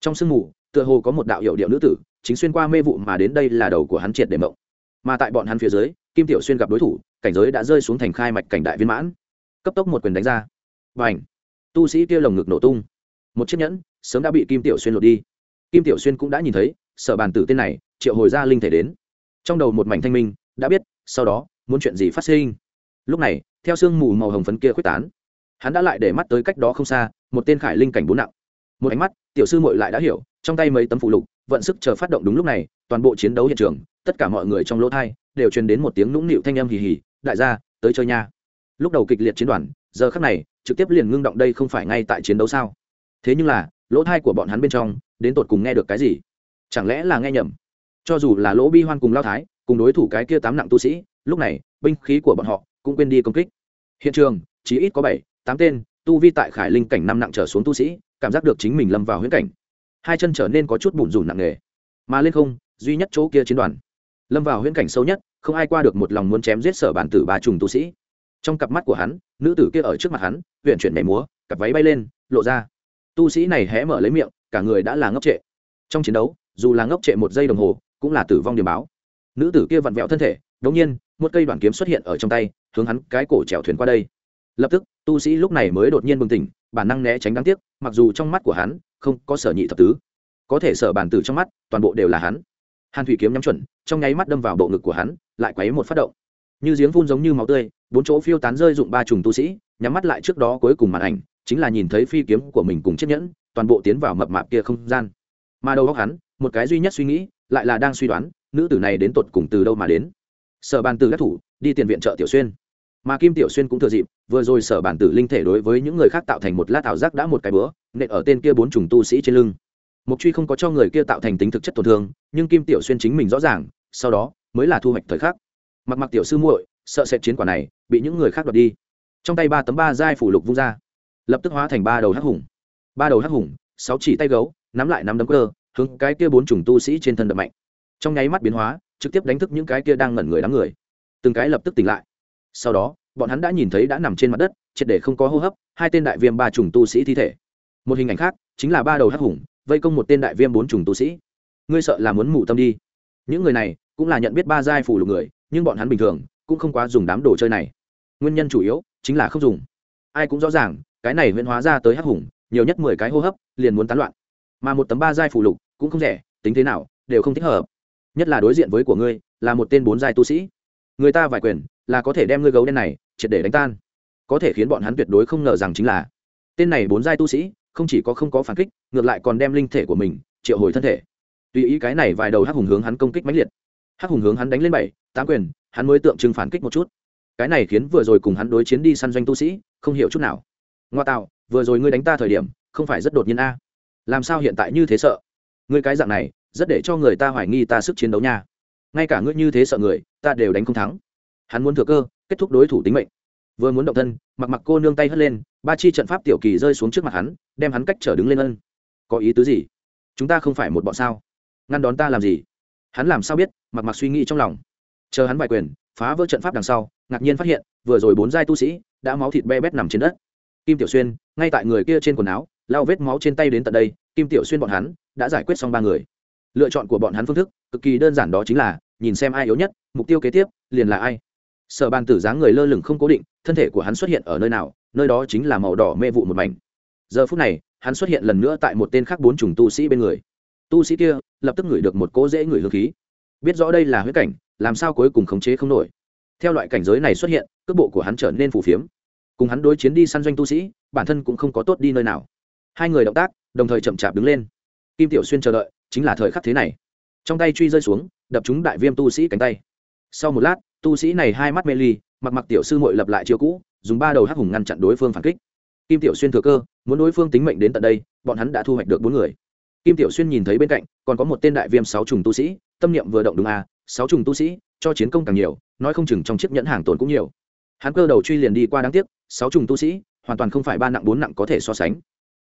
Trong sương mù tựa hồ có một đạo hiệu điệu nữ tử, chính xuyên qua mê vụ mà đến đây là đầu của hắn triệt để mộng. Mà tại bọn hắn phía dưới, kim tiểu xuyên gặp đối thủ, cảnh giới đã rơi xuống thành khai mạch cảnh đại viên mãn. Cấp tốc một quyền đánh ra. Và ảnh tu sĩ kia lồng ngực nổ tung. Một chiếc nhẫn, sớm đã bị kim tiểu xuyên lột đi. Kim tiểu xuyên cũng đã nhìn thấy, sở bàn tử tên này, triệu hồi ra linh thể đến. Trong đầu một mảnh thanh minh, đã biết, sau đó, muốn chuyện gì phát sinh. Lúc này, theo sương mù màu hồng phấn kia quyết tán, hắn đã lại để mắt tới cách đó không xa, một tên khải linh cảnh bốn nặng một ánh mắt, tiểu sư mội lại đã hiểu, trong tay mấy tấm phụ lục, vận sức chờ phát động đúng lúc này, toàn bộ chiến đấu hiện trường, tất cả mọi người trong lỗ thai, đều truyền đến một tiếng nũng nịu thanh âm hì hì, đại gia, tới chơi nha. Lúc đầu kịch liệt chiến đoàn, giờ khắc này, trực tiếp liền ngưng động đây không phải ngay tại chiến đấu sao? Thế nhưng là, lỗ thai của bọn hắn bên trong, đến tột cùng nghe được cái gì? Chẳng lẽ là nghe nhầm? Cho dù là lỗ bi hoan cùng lao thái, cùng đối thủ cái kia tám nặng tu sĩ, lúc này, binh khí của bọn họ cũng quên đi công kích. Hiện trường, chỉ ít có bảy, tám tên, tu vi tại khải linh cảnh năm nặng trở xuống tu sĩ cảm giác được chính mình lâm vào huyễn cảnh. Hai chân trở nên có chút bùn rùn nặng nề. Mà lên không, duy nhất chỗ kia chiến đoàn. Lâm vào huyễn cảnh sâu nhất, không ai qua được một lòng muốn chém giết sở bản tử ba trùng tu sĩ. Trong cặp mắt của hắn, nữ tử kia ở trước mặt hắn huyện chuyển nhảy múa, cặp váy bay lên, lộ ra. Tu sĩ này hé mở lấy miệng, cả người đã là ngốc trệ. Trong chiến đấu, dù là ngốc trệ một giây đồng hồ, cũng là tử vong điểm báo. Nữ tử kia vặn vẹo thân thể đống nhiên, một cây đoạn kiếm xuất hiện ở trong tay, hướng hắn cái cổ chèo thuyền qua đây. Lập tức, tu sĩ lúc này mới đột nhiên bừng tỉnh bản năng né tránh đáng tiếc, mặc dù trong mắt của hắn không có sở nhị thập tứ, có thể sở bản tử trong mắt toàn bộ đều là hắn. Hàn thủy kiếm nhắm chuẩn, trong nháy mắt đâm vào bộ ngực của hắn, lại quấy một phát động. Như giếng phun giống như máu tươi, bốn chỗ phiêu tán rơi dụng ba trùng tu sĩ, nhắm mắt lại trước đó cuối cùng màn ảnh, chính là nhìn thấy phi kiếm của mình cùng chiếc nhẫn, toàn bộ tiến vào mập mạp kia không gian. Mà đầu góc hắn, một cái duy nhất suy nghĩ, lại là đang suy đoán, nữ tử này đến tột cùng từ đâu mà đến. Sở bàn tử đắc thủ, đi tiền viện trợ tiểu xuyên mà kim tiểu xuyên cũng thừa dịp, vừa rồi sở bản tử linh thể đối với những người khác tạo thành một lát ảo giác đã một cái bữa, nện ở tên kia bốn trùng tu sĩ trên lưng. Mục truy không có cho người kia tạo thành tính thực chất tổn thương, nhưng kim tiểu xuyên chính mình rõ ràng, sau đó mới là thu hoạch thời khắc. Mặc mặc tiểu sư muội, sợ sệt chiến quả này, bị những người khác đoạt đi. Trong tay ba tấm ba giai phủ lục vung ra, lập tức hóa thành ba đầu hắc hùng. Ba đầu hắc hùng, sáu chỉ tay gấu, nắm lại nắm đấm cơ, hướng cái kia bốn trùng tu sĩ trên thân đập mạnh. Trong nháy mắt biến hóa, trực tiếp đánh thức những cái kia đang ngẩn người đám người. Từng cái lập tức tỉnh lại sau đó, bọn hắn đã nhìn thấy đã nằm trên mặt đất, triệt để không có hô hấp, hai tên đại viêm ba trùng tu sĩ thi thể. Một hình ảnh khác, chính là ba đầu hắc hùng, vây công một tên đại viêm bốn trùng tu sĩ. Ngươi sợ là muốn mù tâm đi. Những người này cũng là nhận biết ba giai phủ lục người, nhưng bọn hắn bình thường cũng không quá dùng đám đồ chơi này. Nguyên nhân chủ yếu chính là không dùng. Ai cũng rõ ràng, cái này huyễn hóa ra tới hắc hùng, nhiều nhất mười cái hô hấp, liền muốn tán loạn. Mà một tấm ba giai phủ lục cũng không rẻ, tính thế nào, đều không thích hợp. Nhất là đối diện với của ngươi, là một tên bốn giai tu sĩ. Người ta vài quyền là có thể đem ngươi gấu đen này triệt để đánh tan. Có thể khiến bọn hắn tuyệt đối không ngờ rằng chính là, tên này bốn giai tu sĩ, không chỉ có không có phản kích, ngược lại còn đem linh thể của mình triệu hồi thân thể. Tùy ý cái này vài đầu hắc hùng hướng hắn công kích mãnh liệt. Hắc hùng hướng hắn đánh lên bảy, tám quyền, hắn mới tượng trưng phản kích một chút. Cái này khiến vừa rồi cùng hắn đối chiến đi săn doanh tu sĩ, không hiểu chút nào. Ngoa tạo, vừa rồi ngươi đánh ta thời điểm, không phải rất đột nhiên a? Làm sao hiện tại như thế sợ? Ngươi cái dạng này, rất để cho người ta hoài nghi ta sức chiến đấu nha. Ngay cả ngươi như thế sợ người, ta đều đánh không thắng hắn muốn thừa cơ, kết thúc đối thủ tính mệnh. Vừa muốn động thân, mặc mặc cô nương tay hất lên, ba chi trận pháp tiểu kỳ rơi xuống trước mặt hắn, đem hắn cách trở đứng lên ân. Có ý tứ gì? Chúng ta không phải một bọn sao? Ngăn đón ta làm gì? Hắn làm sao biết? Mặc mặc suy nghĩ trong lòng. Chờ hắn bài quyền, phá vỡ trận pháp đằng sau, ngạc nhiên phát hiện, vừa rồi bốn giai tu sĩ đã máu thịt be bét nằm trên đất. Kim tiểu xuyên, ngay tại người kia trên quần áo lao vết máu trên tay đến tận đây, kim tiểu xuyên bọn hắn đã giải quyết xong ba người. Lựa chọn của bọn hắn phương thức cực kỳ đơn giản đó chính là, nhìn xem ai yếu nhất, mục tiêu kế tiếp liền là ai sở bàn tử dáng người lơ lửng không cố định, thân thể của hắn xuất hiện ở nơi nào, nơi đó chính là màu đỏ mê vụ một mảnh. Giờ phút này, hắn xuất hiện lần nữa tại một tên khác bốn trùng tu sĩ bên người. Tu sĩ kia, lập tức ngửi được một cỗ dễ ngửi hương khí. Biết rõ đây là huyết cảnh, làm sao cuối cùng khống chế không nổi. Theo loại cảnh giới này xuất hiện, cước bộ của hắn trở nên phù phiếm. Cùng hắn đối chiến đi săn doanh tu sĩ, bản thân cũng không có tốt đi nơi nào. Hai người động tác, đồng thời chậm chạp đứng lên. Kim tiểu xuyên chờ đợi, chính là thời khắc thế này. Trong tay truy rơi xuống, đập chúng đại viêm tu sĩ cánh tay. Sau một lát tu sĩ này hai mắt mê ly, mặc mặc tiểu sư mội lập lại chiêu cũ, dùng ba đầu hắc hùng ngăn chặn đối phương phản kích. Kim tiểu xuyên thừa cơ, muốn đối phương tính mệnh đến tận đây, bọn hắn đã thu hoạch được bốn người. Kim tiểu xuyên nhìn thấy bên cạnh, còn có một tên đại viêm sáu trùng tu sĩ, tâm niệm vừa động đúng à sáu trùng tu sĩ, cho chiến công càng nhiều, nói không chừng trong chiếc nhẫn hàng tồn cũng nhiều. Hắn cơ đầu truy liền đi qua đáng tiếc, sáu trùng tu sĩ, hoàn toàn không phải ba nặng bốn nặng có thể so sánh.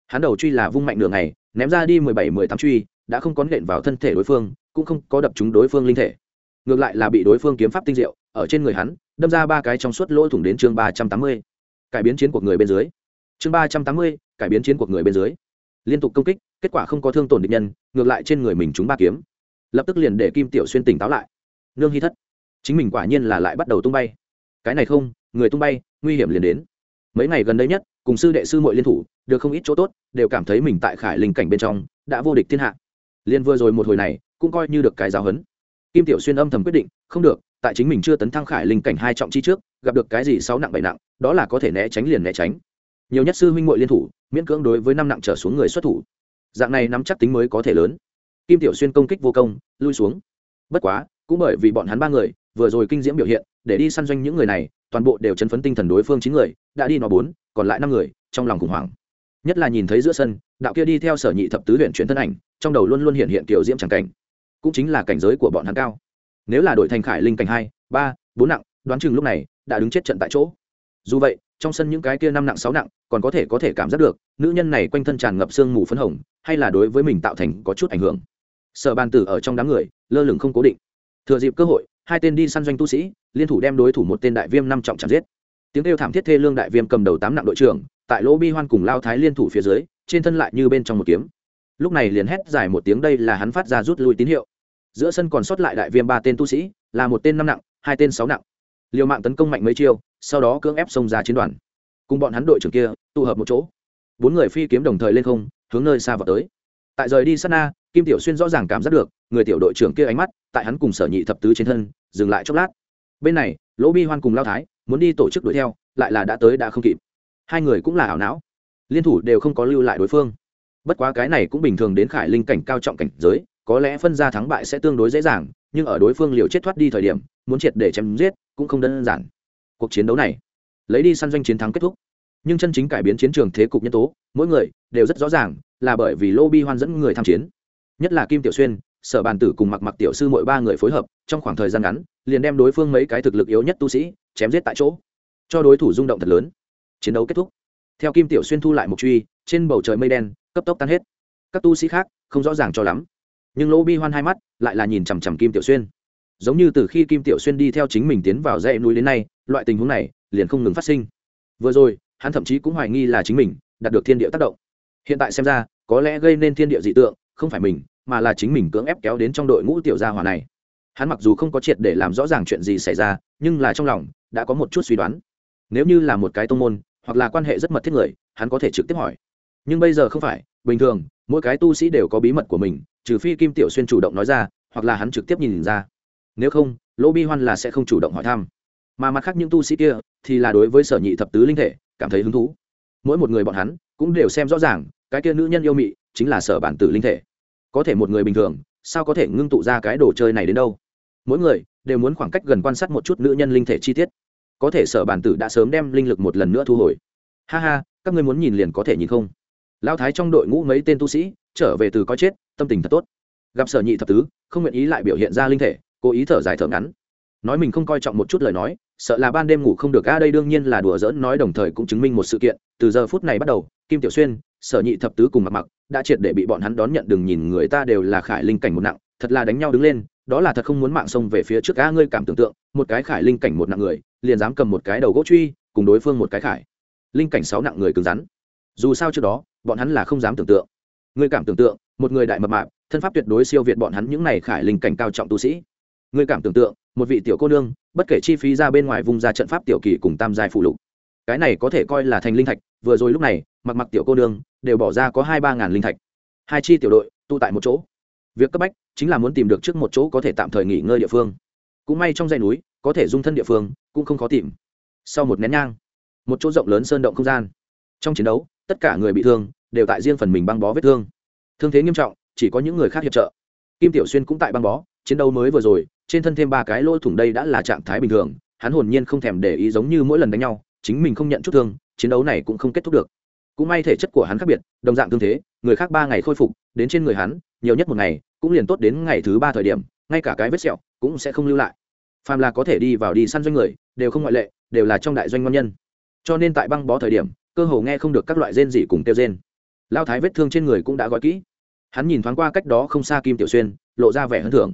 Hắn đầu truy là vung mạnh đường này ném ra đi mười bảy, mười tám truy, đã không có nện vào thân thể đối phương, cũng không có đập trúng đối phương linh thể. Ngược lại là bị đối phương kiếm pháp tinh diệu ở trên người hắn, đâm ra ba cái trong suốt lỗ thủng đến chương ba trăm tám mươi. Cải biến chiến cuộc người bên dưới. Chương ba trăm tám mươi, cải biến chiến cuộc người bên dưới. Liên tục công kích, kết quả không có thương tổn địch nhân, ngược lại trên người mình chúng ba kiếm. Lập tức liền để kim tiểu xuyên tỉnh táo lại. Nương hy thất. Chính mình quả nhiên là lại bắt đầu tung bay. Cái này không, người tung bay, nguy hiểm liền đến. Mấy ngày gần đây nhất, cùng sư đệ sư mội liên thủ, được không ít chỗ tốt, đều cảm thấy mình tại khải linh cảnh bên trong, đã vô địch thiên hạ. Liên vừa rồi một hồi này, cũng coi như được cái giáo hấn kim tiểu xuyên âm thầm quyết định, không được tại chính mình chưa tấn thăng khải linh cảnh hai trọng chi trước, gặp được cái gì sáu nặng bảy nặng, đó là có thể né tránh liền né tránh. Nhiều nhất sư huynh muội liên thủ, miễn cưỡng đối với năm nặng trở xuống người xuất thủ. Dạng này nắm chắc tính mới có thể lớn. Kim tiểu xuyên công kích vô công, lui xuống. Bất quá, cũng bởi vì bọn hắn ba người, vừa rồi kinh diễm biểu hiện, để đi săn doanh những người này, toàn bộ đều chấn phấn tinh thần đối phương chín người, đã đi nó bốn, còn lại năm người, trong lòng khủng hoảng. Nhất là nhìn thấy giữa sân, đạo kia đi theo sở nhị thập tứ huyện chuyển thân ảnh, trong đầu luôn luôn hiện hiện kiểu diễm tràng cảnh. Cũng chính là cảnh giới của bọn hắn cao nếu là đội thành khải linh cảnh hai, ba, bốn nặng, đoán chừng lúc này đã đứng chết trận tại chỗ. Dù vậy, trong sân những cái kia năm nặng, sáu nặng còn có thể có thể cảm giác được, nữ nhân này quanh thân tràn ngập sương mù phấn hồng, hay là đối với mình tạo thành có chút ảnh hưởng. Sở bàn tử ở trong đám người, lơ lửng không cố định. Thừa dịp cơ hội, hai tên đi săn doanh tu sĩ, liên thủ đem đối thủ một tên đại viêm năm trọng chạm giết. Tiếng kêu thảm thiết thê lương đại viêm cầm đầu tám nặng đội trưởng, tại lỗ bi hoan cùng lao thái liên thủ phía dưới, trên thân lại như bên trong một kiếm. Lúc này liền hét dài một tiếng, đây là hắn phát ra rút lui tín hiệu giữa sân còn sót lại đại viêm ba tên tu sĩ, là một tên năm nặng, hai tên sáu nặng. Liều mạng tấn công mạnh mấy chiêu, sau đó cưỡng ép xông ra chiến đoàn. Cùng bọn hắn đội trưởng kia, tụ hợp một chỗ. Bốn người phi kiếm đồng thời lên không, hướng nơi xa vào tới. Tại rời đi sát na, kim tiểu xuyên rõ ràng cảm giác được, người tiểu đội trưởng kia ánh mắt, tại hắn cùng sở nhị thập tứ trên thân, dừng lại chốc lát. Bên này, lỗ bi hoan cùng lao thái, muốn đi tổ chức đuổi theo, lại là đã tới đã không kịp. Hai người cũng là ảo não. Liên thủ đều không có lưu lại đối phương. Bất quá cái này cũng bình thường đến khải linh cảnh cao trọng cảnh giới có lẽ phân ra thắng bại sẽ tương đối dễ dàng, nhưng ở đối phương liều chết thoát đi thời điểm, muốn triệt để chém giết cũng không đơn giản. Cuộc chiến đấu này, lấy đi săn doanh chiến thắng kết thúc. Nhưng chân chính cải biến chiến trường thế cục nhân tố, mỗi người đều rất rõ ràng là bởi vì lô bi hoan dẫn người tham chiến. Nhất là kim tiểu xuyên, sở bàn tử cùng mặc mặc tiểu sư mỗi ba người phối hợp, trong khoảng thời gian ngắn, liền đem đối phương mấy cái thực lực yếu nhất tu sĩ chém giết tại chỗ. Cho đối thủ rung động thật lớn. Chiến đấu kết thúc. Theo kim tiểu xuyên thu lại một truy, trên bầu trời mây đen, cấp tốc tan hết. Các tu sĩ khác không rõ ràng cho lắm nhưng lỗ bi hoan hai mắt lại là nhìn chằm chằm kim tiểu xuyên giống như từ khi kim tiểu xuyên đi theo chính mình tiến vào dãy núi đến nay loại tình huống này liền không ngừng phát sinh vừa rồi hắn thậm chí cũng hoài nghi là chính mình đạt được thiên địa tác động hiện tại xem ra có lẽ gây nên thiên địa dị tượng không phải mình mà là chính mình cưỡng ép kéo đến trong đội ngũ tiểu gia hỏa này hắn mặc dù không có triệt để làm rõ ràng chuyện gì xảy ra nhưng là trong lòng đã có một chút suy đoán nếu như là một cái tông môn hoặc là quan hệ rất mật thiết người hắn có thể trực tiếp hỏi nhưng bây giờ không phải bình thường mỗi cái tu sĩ đều có bí mật của mình, trừ phi kim tiểu xuyên chủ động nói ra, hoặc là hắn trực tiếp nhìn ra. Nếu không lỗ bi hoan là sẽ không chủ động hỏi thăm. Mà mặt khác những tu sĩ kia, thì là đối với sở nhị thập tứ linh thể, cảm thấy hứng thú. Mỗi một người bọn hắn, cũng đều xem rõ ràng, cái kia nữ nhân yêu mị, chính là sở bản tử linh thể. Có thể một người bình thường, sao có thể ngưng tụ ra cái đồ chơi này đến đâu? Mỗi người, đều muốn khoảng cách gần quan sát một chút nữ nhân linh thể chi tiết. Có thể sở bản tử đã sớm đem linh lực một lần nữa thu hồi. Ha ha, các ngươi muốn nhìn liền có thể nhìn không? Lao thái trong đội ngũ mấy tên tu sĩ, trở về từ coi chết, tâm tình thật tốt. Gặp sở nhị thập tứ, không nguyện ý lại biểu hiện ra linh thể, cố ý thở dài thở ngắn. Nói mình không coi trọng một chút lời nói, sợ là ban đêm ngủ không được, a, đây đương nhiên là đùa giỡn, nói đồng thời cũng chứng minh một sự kiện, từ giờ phút này bắt đầu, kim tiểu xuyên, sở nhị thập tứ cùng mặc mặc đã triệt để bị bọn hắn đón nhận, đừng nhìn người ta đều là khải linh cảnh một nặng, thật là đánh nhau đứng lên, đó là thật không muốn mạng sông về phía trước, a, ngươi cảm tưởng tượng, một cái khải linh cảnh một nặng người, liền dám cầm một cái đầu gỗ truy, cùng đối phương một cái khải. Linh cảnh sáu nặng người cứng rắn. Dù sao trước đó bọn hắn là không dám tưởng tượng. Ngươi cảm tưởng tượng, một người đại mập mạp, thân pháp tuyệt đối siêu việt bọn hắn những này khải linh cảnh cao trọng tu sĩ. Ngươi cảm tưởng tượng, một vị tiểu cô nương, bất kể chi phí ra bên ngoài vùng ra trận pháp tiểu kỳ cùng tam giai phụ lục. Cái này có thể coi là thành linh thạch, vừa rồi lúc này, mặc mặc tiểu cô nương, đều bỏ ra có hai ba ngàn linh thạch. Hai chi tiểu đội, tụ tại một chỗ. Việc cấp bách, chính là muốn tìm được trước một chỗ có thể tạm thời nghỉ ngơi địa phương. Cũng may trong dãy núi, có thể dung thân địa phương, cũng không khó tìm. Sau một nén nhang, một chỗ rộng lớn sơn động không gian. Trong chiến đấu tất cả người bị thương đều tại riêng phần mình băng bó vết thương. Thương thế nghiêm trọng, chỉ có những người khác hiệp trợ. Kim tiểu xuyên cũng tại băng bó, chiến đấu mới vừa rồi, trên thân thêm ba cái lỗ thủng đây đã là trạng thái bình thường, hắn hồn nhiên không thèm để ý giống như mỗi lần đánh nhau, chính mình không nhận chút thương, chiến đấu này cũng không kết thúc được. Cũng may thể chất của hắn khác biệt, đồng dạng thương thế, người khác ba ngày khôi phục, đến trên người hắn, nhiều nhất một ngày, cũng liền tốt đến ngày thứ ba thời điểm, ngay cả cái vết sẹo cũng sẽ không lưu lại. Phàm là có thể đi vào đi săn doanh người, đều không ngoại lệ, đều là trong đại doanh ngon nhân. Cho nên tại băng bó thời điểm cơ hồ nghe không được các loại rên dị cùng tiêu rên. Lao thái vết thương trên người cũng đã gói kỹ. Hắn nhìn thoáng qua cách đó không xa kim tiểu xuyên, lộ ra vẻ hân thưởng.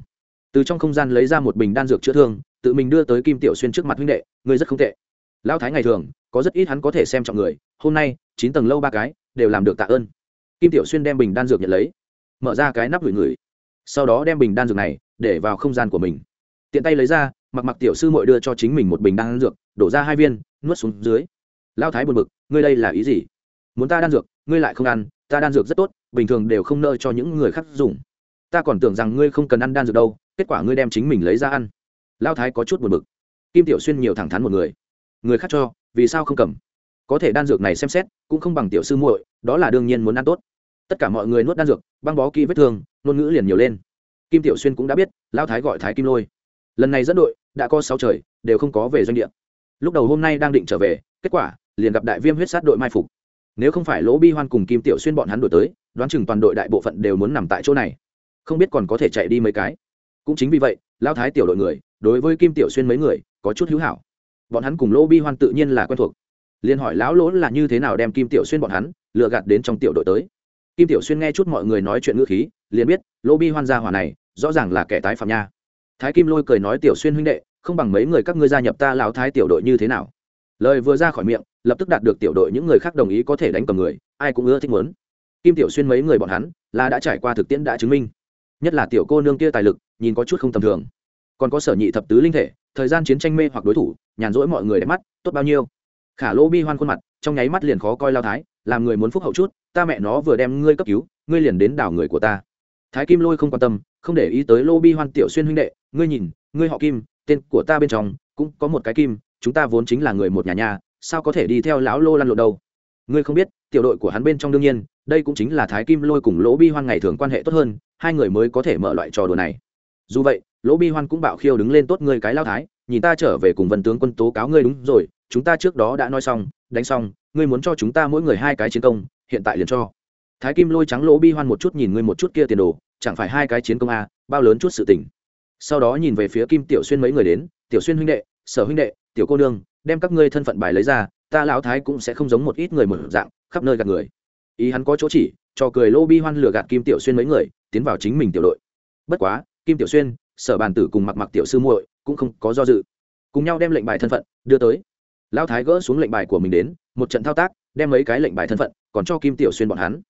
Từ trong không gian lấy ra một bình đan dược chữa thương, tự mình đưa tới kim tiểu xuyên trước mặt huynh đệ người rất không tệ. Lao thái ngày thường, có rất ít hắn có thể xem trọng người, hôm nay, chín tầng lâu ba cái, đều làm được tạ ơn. Kim tiểu xuyên đem bình đan dược nhận lấy, mở ra cái nắp gửi người. Sau đó đem bình đan dược này, để vào không gian của mình. Tiện tay lấy ra, mặc mặc tiểu sư mội đưa cho chính mình một bình đan dược, đổ ra hai viên, nuốt xuống dưới lao thái buồn bực, ngươi đây là ý gì? Muốn ta đan dược, ngươi lại không ăn, ta đan dược rất tốt, bình thường đều không nợ cho những người khác dùng. Ta còn tưởng rằng ngươi không cần ăn đan dược đâu, kết quả ngươi đem chính mình lấy ra ăn. Lao thái có chút buồn bực. Kim tiểu xuyên nhiều thẳng thắn một người. Người khác cho, vì sao không cầm? Có thể đan dược này xem xét, cũng không bằng tiểu sư muội, đó là đương nhiên muốn ăn tốt. Tất cả mọi người nuốt đan dược, băng bó kỹ vết thương, ngôn ngữ liền nhiều lên. Kim tiểu xuyên cũng đã biết lao thái gọi thái kim lôi. Lần này dẫn đội, đã có sáu trời, đều không có về doanh địa. Lúc đầu hôm nay đang định trở về, kết quả liền gặp đại viêm huyết sát đội mai phục. Nếu không phải lỗ bi hoan cùng kim tiểu xuyên bọn hắn đổi tới, đoán chừng toàn đội đại bộ phận đều muốn nằm tại chỗ này. Không biết còn có thể chạy đi mấy cái. Cũng chính vì vậy, lao thái tiểu đội người, đối với kim tiểu xuyên mấy người, có chút hữu hảo. Bọn hắn cùng lỗ bi hoan tự nhiên là quen thuộc. Liền hỏi lão lỗ là như thế nào đem kim tiểu xuyên bọn hắn lừa gạt đến trong tiểu đội tới. Kim tiểu xuyên nghe chút mọi người nói chuyện ngữ khí, liền biết, lỗ bi hoan gia hỏa này, rõ ràng là kẻ tái phạm nha. Thái kim lôi cười nói, tiểu xuyên huynh đệ, không bằng mấy người các ngươi gia nhập ta lão thái tiểu đội như thế nào? Lời vừa ra khỏi miệng lập tức đạt được tiểu đội những người khác đồng ý có thể đánh cầm người, ai cũng ưa thích muốn. Kim tiểu xuyên mấy người bọn hắn, là đã trải qua thực tiễn đã chứng minh. Nhất là tiểu cô nương kia tài lực, nhìn có chút không tầm thường. Còn có sở nhị thập tứ linh thể, thời gian chiến tranh mê hoặc đối thủ, nhàn rỗi mọi người đẹp mắt, tốt bao nhiêu. Khả lỗ bi hoan khuôn mặt, trong nháy mắt liền khó coi lao thái, làm người muốn phúc hậu chút, ta mẹ nó vừa đem ngươi cấp cứu, ngươi liền đến đảo người của ta. Thái kim lôi không quan tâm, không để ý tới lô bi hoan tiểu xuyên huynh đệ, ngươi nhìn, ngươi họ kim, tên của ta bên trong, cũng có một cái kim, chúng ta vốn chính là người một nhà nhà sao có thể đi theo lão lô lăn lộn đâu? Ngươi không biết, tiểu đội của hắn bên trong đương nhiên, đây cũng chính là thái kim lôi cùng lỗ bi hoan ngày thường quan hệ tốt hơn, hai người mới có thể mở loại trò đùa này. Dù vậy, lỗ bi hoan cũng bảo khiêu đứng lên tốt ngươi cái lao thái, nhìn ta trở về cùng vân tướng quân tố cáo ngươi đúng rồi, chúng ta trước đó đã nói xong, đánh xong, ngươi muốn cho chúng ta mỗi người hai cái chiến công, hiện tại liền cho. Thái kim lôi trắng lỗ bi hoan một chút nhìn ngươi một chút kia tiền đồ, chẳng phải hai cái chiến công a bao lớn chút sự tình. Sau đó nhìn về phía kim tiểu xuyên mấy người đến, tiểu xuyên huynh đệ, sở huynh đệ, tiểu cô nương đem các ngươi thân phận bài lấy ra, ta lão thái cũng sẽ không giống một ít người mở dạng, khắp nơi gạt người. Ý hắn có chỗ chỉ, cho cười lô bi hoan lừa gạt kim tiểu xuyên mấy người, tiến vào chính mình tiểu đội. Bất quá, kim tiểu xuyên, sở bàn tử cùng mặc mặc tiểu sư muội cũng không có do dự. Cùng nhau đem lệnh bài thân phận đưa tới. Lão thái gỡ xuống lệnh bài của mình đến, một trận thao tác, đem mấy cái lệnh bài thân phận còn cho kim tiểu xuyên bọn hắn.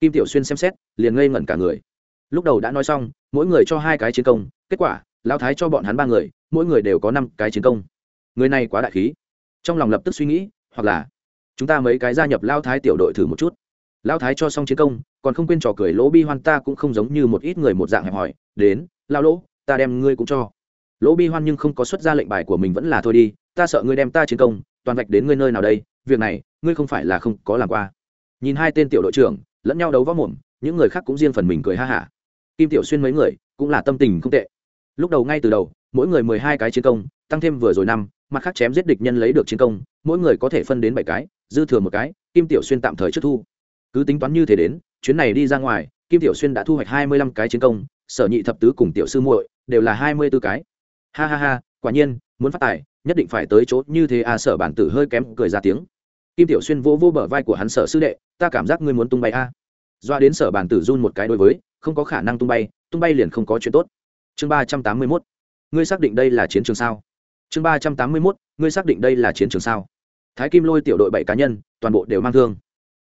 Kim tiểu xuyên xem xét, liền ngây ngẩn cả người. Lúc đầu đã nói xong, mỗi người cho hai cái chiến công, kết quả, lão thái cho bọn hắn ba người, mỗi người đều có năm cái chiến công. Người này quá đại khí trong lòng lập tức suy nghĩ, hoặc là, chúng ta mấy cái gia nhập lao thái tiểu đội thử một chút. Lao thái cho xong chiến công, còn không quên trò cười, lỗ bi hoan ta cũng không giống như một ít người một dạng hẹp hòi, đến, lao lỗ, ta đem ngươi cũng cho. Lỗ bi hoan nhưng không có xuất ra lệnh bài của mình vẫn là thôi đi, ta sợ ngươi đem ta chiến công, toàn vạch đến ngươi nơi nào đây, việc này, ngươi không phải là không có làm qua. Nhìn hai tên tiểu đội trưởng, lẫn nhau đấu võ mồm, những người khác cũng riêng phần mình cười ha hả. Kim tiểu xuyên mấy người cũng là tâm tình không tệ. Lúc đầu ngay từ đầu, mỗi người mười hai cái chiến công, tăng thêm vừa rồi năm mặt khác chém giết địch nhân lấy được chiến công, mỗi người có thể phân đến bảy cái, dư thừa một cái, kim tiểu xuyên tạm thời trước thu. Cứ tính toán như thế đến, chuyến này đi ra ngoài, kim tiểu xuyên đã thu hoạch hai mươi lăm cái chiến công, sở nhị thập tứ cùng tiểu sư muội đều là hai mươi b ố cái. Ha ha ha, quả nhiên, muốn phát tài, nhất định phải tới chỗ như thế à sở bản tử hơi kém, cười ra tiếng. Kim tiểu xuyên vỗ vỗ bờ vai của hắn sở sư đệ, ta cảm giác ngươi muốn tung bay a à. doa đến sở bản tử run một cái đối với, không có khả năng tung bay tung bay liền không có chuyện tốt. Chương ba trăm tám mươi mốt. Ngươi xác định đây là chiến trường sao? Chương ba trăm tám mươi mốt, ngươi xác định đây là chiến trường sao? Thái kim lôi tiểu đội bảy cá nhân, toàn bộ đều mang thương.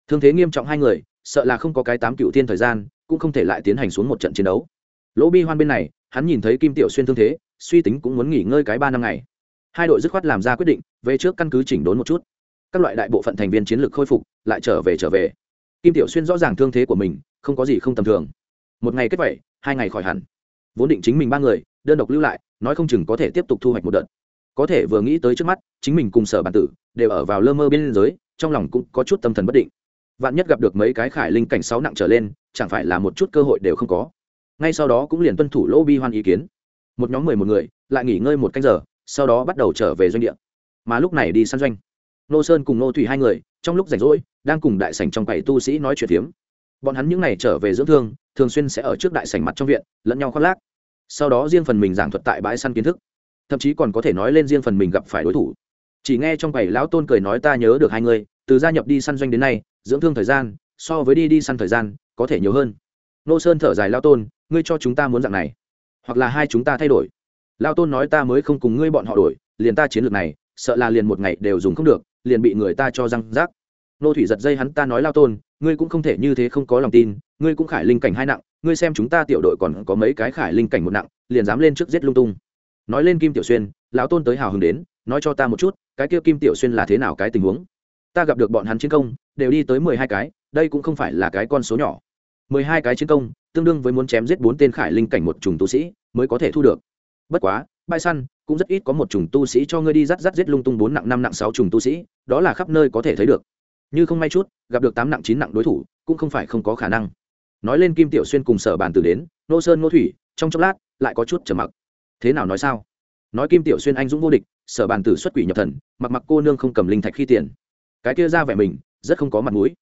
Thương thế nghiêm trọng hai người, sợ là không có cái tám cựu thiên thời gian, cũng không thể lại tiến hành xuống một trận chiến đấu. Lỗ bi hoan bên này, hắn nhìn thấy kim tiểu xuyên thương thế, suy tính cũng muốn nghỉ ngơi cái ba năm ngày. Hai đội dứt khoát làm ra quyết định, về trước căn cứ chỉnh đốn một chút. Các loại đại bộ phận thành viên chiến lược khôi phục, lại trở về trở về. Kim tiểu xuyên rõ ràng thương thế của mình, không có gì không tầm thường. Một ngày kết vẩy hai ngày khỏi hẳn. Vốn định chính mình ba người, đơn độc lưu lại, nói không chừng có thể tiếp tục thu hoạch một đợt có thể vừa nghĩ tới trước mắt, chính mình cùng sở bản tử đều ở vào lơ mơ bên giới trong lòng cũng có chút tâm thần bất định. Vạn nhất gặp được mấy cái khải linh cảnh sáu nặng trở lên, chẳng phải là một chút cơ hội đều không có. Ngay sau đó cũng liền tuân thủ lỗ bi hoan ý kiến. Một nhóm mười một người, lại nghỉ ngơi một canh giờ, sau đó bắt đầu trở về doanh địa. Mà lúc này đi săn doanh. Nô sơn cùng nô thủy hai người, trong lúc rảnh rỗi, đang cùng đại sảnh trong quầy tu sĩ nói chuyện phiếm. Bọn hắn những n à y trở về dưỡng thương, thường xuyên sẽ ở trước đại sảnh mặt trong viện, lẫn nhau khoác lác. Sau đó riêng phần mình giảng thuật tại bãi săn kiến thức thậm chí còn có thể nói lên riêng phần mình gặp phải đối thủ. Chỉ nghe trong bảy lão tôn cười nói ta nhớ được hai người, từ gia nhập đi săn doanh đến nay, dưỡng thương thời gian, so với đi đi săn thời gian, có thể nhiều hơn. Nô sơn thở dài lao tôn, ngươi cho chúng ta muốn dạng này, hoặc là hai chúng ta thay đổi. Lao tôn nói, ta mới không cùng ngươi bọn họ đổi, liền ta chiến lược này, sợ là liền một ngày đều dùng không được, liền bị người ta cho răng rác. Nô thủy giật dây hắn, ta nói lao tôn, ngươi cũng không thể như thế không có lòng tin, ngươi cũng khải linh cảnh hai nặng, ngươi xem chúng ta tiểu đội còn có mấy cái khải linh cảnh một nặng, liền dám lên trước giết lung tung nói lên kim tiểu xuyên, lão tôn tới hào hứng đến, nói cho ta một chút, cái kia kim tiểu xuyên là thế nào cái tình huống? Ta gặp được bọn hắn chiến công, đều đi tới mười hai cái, đây cũng không phải là cái con số nhỏ. mười hai cái chiến công, tương đương với muốn chém giết bốn tên khải linh cảnh một trùng tu sĩ, mới có thể thu được. Bất quá, bãi săn, cũng rất ít có một trùng tu sĩ cho ngươi đi rắt rắt giết lung tung bốn nặng năm nặng sáu trùng tu sĩ, đó là khắp nơi có thể thấy được. Như không may chút, gặp được tám nặng chín nặng đối thủ, cũng không phải không có khả năng. Nói lên kim tiểu xuyên cùng sở bàn tử đến, nô sơn nô thủy, trong chốc lát, lại có chút trầm mặc thế nào nói sao? Nói kim tiểu xuyên anh dũng vô địch, sở bàn tử xuất quỷ nhập thần, mặc mặc cô nương không cầm linh thạch khi tiền. Cái kia ra vẻ mình, rất không có mặt mũi.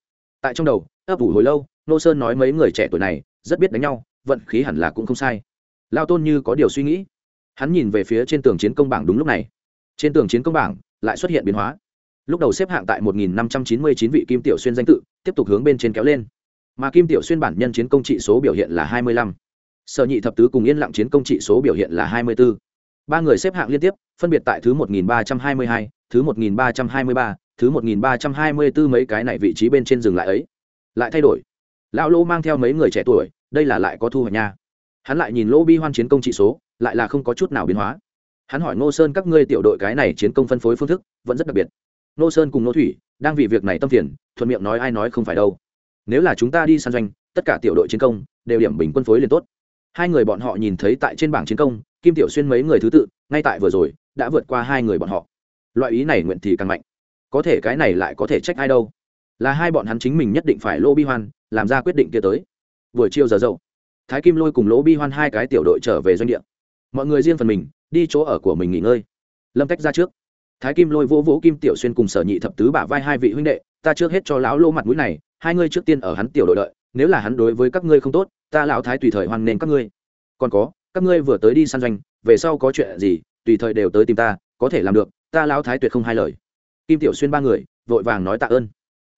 Tại trong đầu, ấp ủ hồi lâu, nô sơn nói mấy người trẻ tuổi này, rất biết đánh nhau, vận khí hẳn là cũng không sai. Lao tôn như có điều suy nghĩ. Hắn nhìn về phía trên tường chiến công bảng đúng lúc này. Trên tường chiến công bảng, lại xuất hiện biến hóa. Lúc đầu xếp hạng tại 1599 vị kim tiểu xuyên danh tự, tiếp tục hướng bên trên kéo lên. Mà kim tiểu xuyên bản nhân chiến công trị số biểu hiện là 25 sở nhị thập tứ cùng yên lặng chiến công trị số biểu hiện là 24. ba người xếp hạng liên tiếp phân biệt tại thứ 1322, thứ 1323, thứ 1324 mấy cái này vị trí bên trên dừng lại ấy. Lại thay đổi. Lão lô mang theo mấy người trẻ tuổi đây là lại có thu hoạch nha. Hắn lại nhìn lô bi hoan chiến công trị số lại là không có chút nào biến hóa. Hắn hỏi ngô sơn các ngươi tiểu đội cái này chiến công phân phối phương thức vẫn rất đặc biệt. Ngô sơn cùng ngô thủy đang vì việc này tâm phiền thuận miệng nói ai nói không phải đâu. Nếu là chúng ta đi săn doanh tất cả tiểu đội chiến công đều điểm bình quân phối liền tốt hai người bọn họ nhìn thấy tại trên bảng chiến công, kim tiểu xuyên mấy người thứ tự, ngay tại vừa rồi, đã vượt qua hai người bọn họ. Loại ý này nguyện thì càng mạnh. Có thể cái này lại có thể trách ai đâu. Là hai bọn hắn chính mình nhất định phải lô bi hoan, làm ra quyết định kia tới. Buổi chiều giờ dậu, thái kim lôi cùng lỗ bi hoan hai cái tiểu đội trở về doanh địa. Mọi người riêng phần mình, đi chỗ ở của mình nghỉ ngơi. Lâm Tách ra trước. Thái kim lôi vỗ vỗ kim tiểu xuyên cùng sở nhị thập tứ bả vai hai vị huynh đệ, ta trước hết cho lão lô mặt mũi này, hai ngươi trước tiên ở hắn tiểu đội đợi, nếu là hắn đối với các ngươi không tốt ta lão thái tùy thời hoan nghênh các ngươi. Còn có, các ngươi vừa tới đi săn doanh, về sau có chuyện gì, tùy thời đều tới tìm ta, có thể làm được, ta lão thái tuyệt không hai lời. Kim tiểu xuyên ba người, vội vàng nói tạ ơn.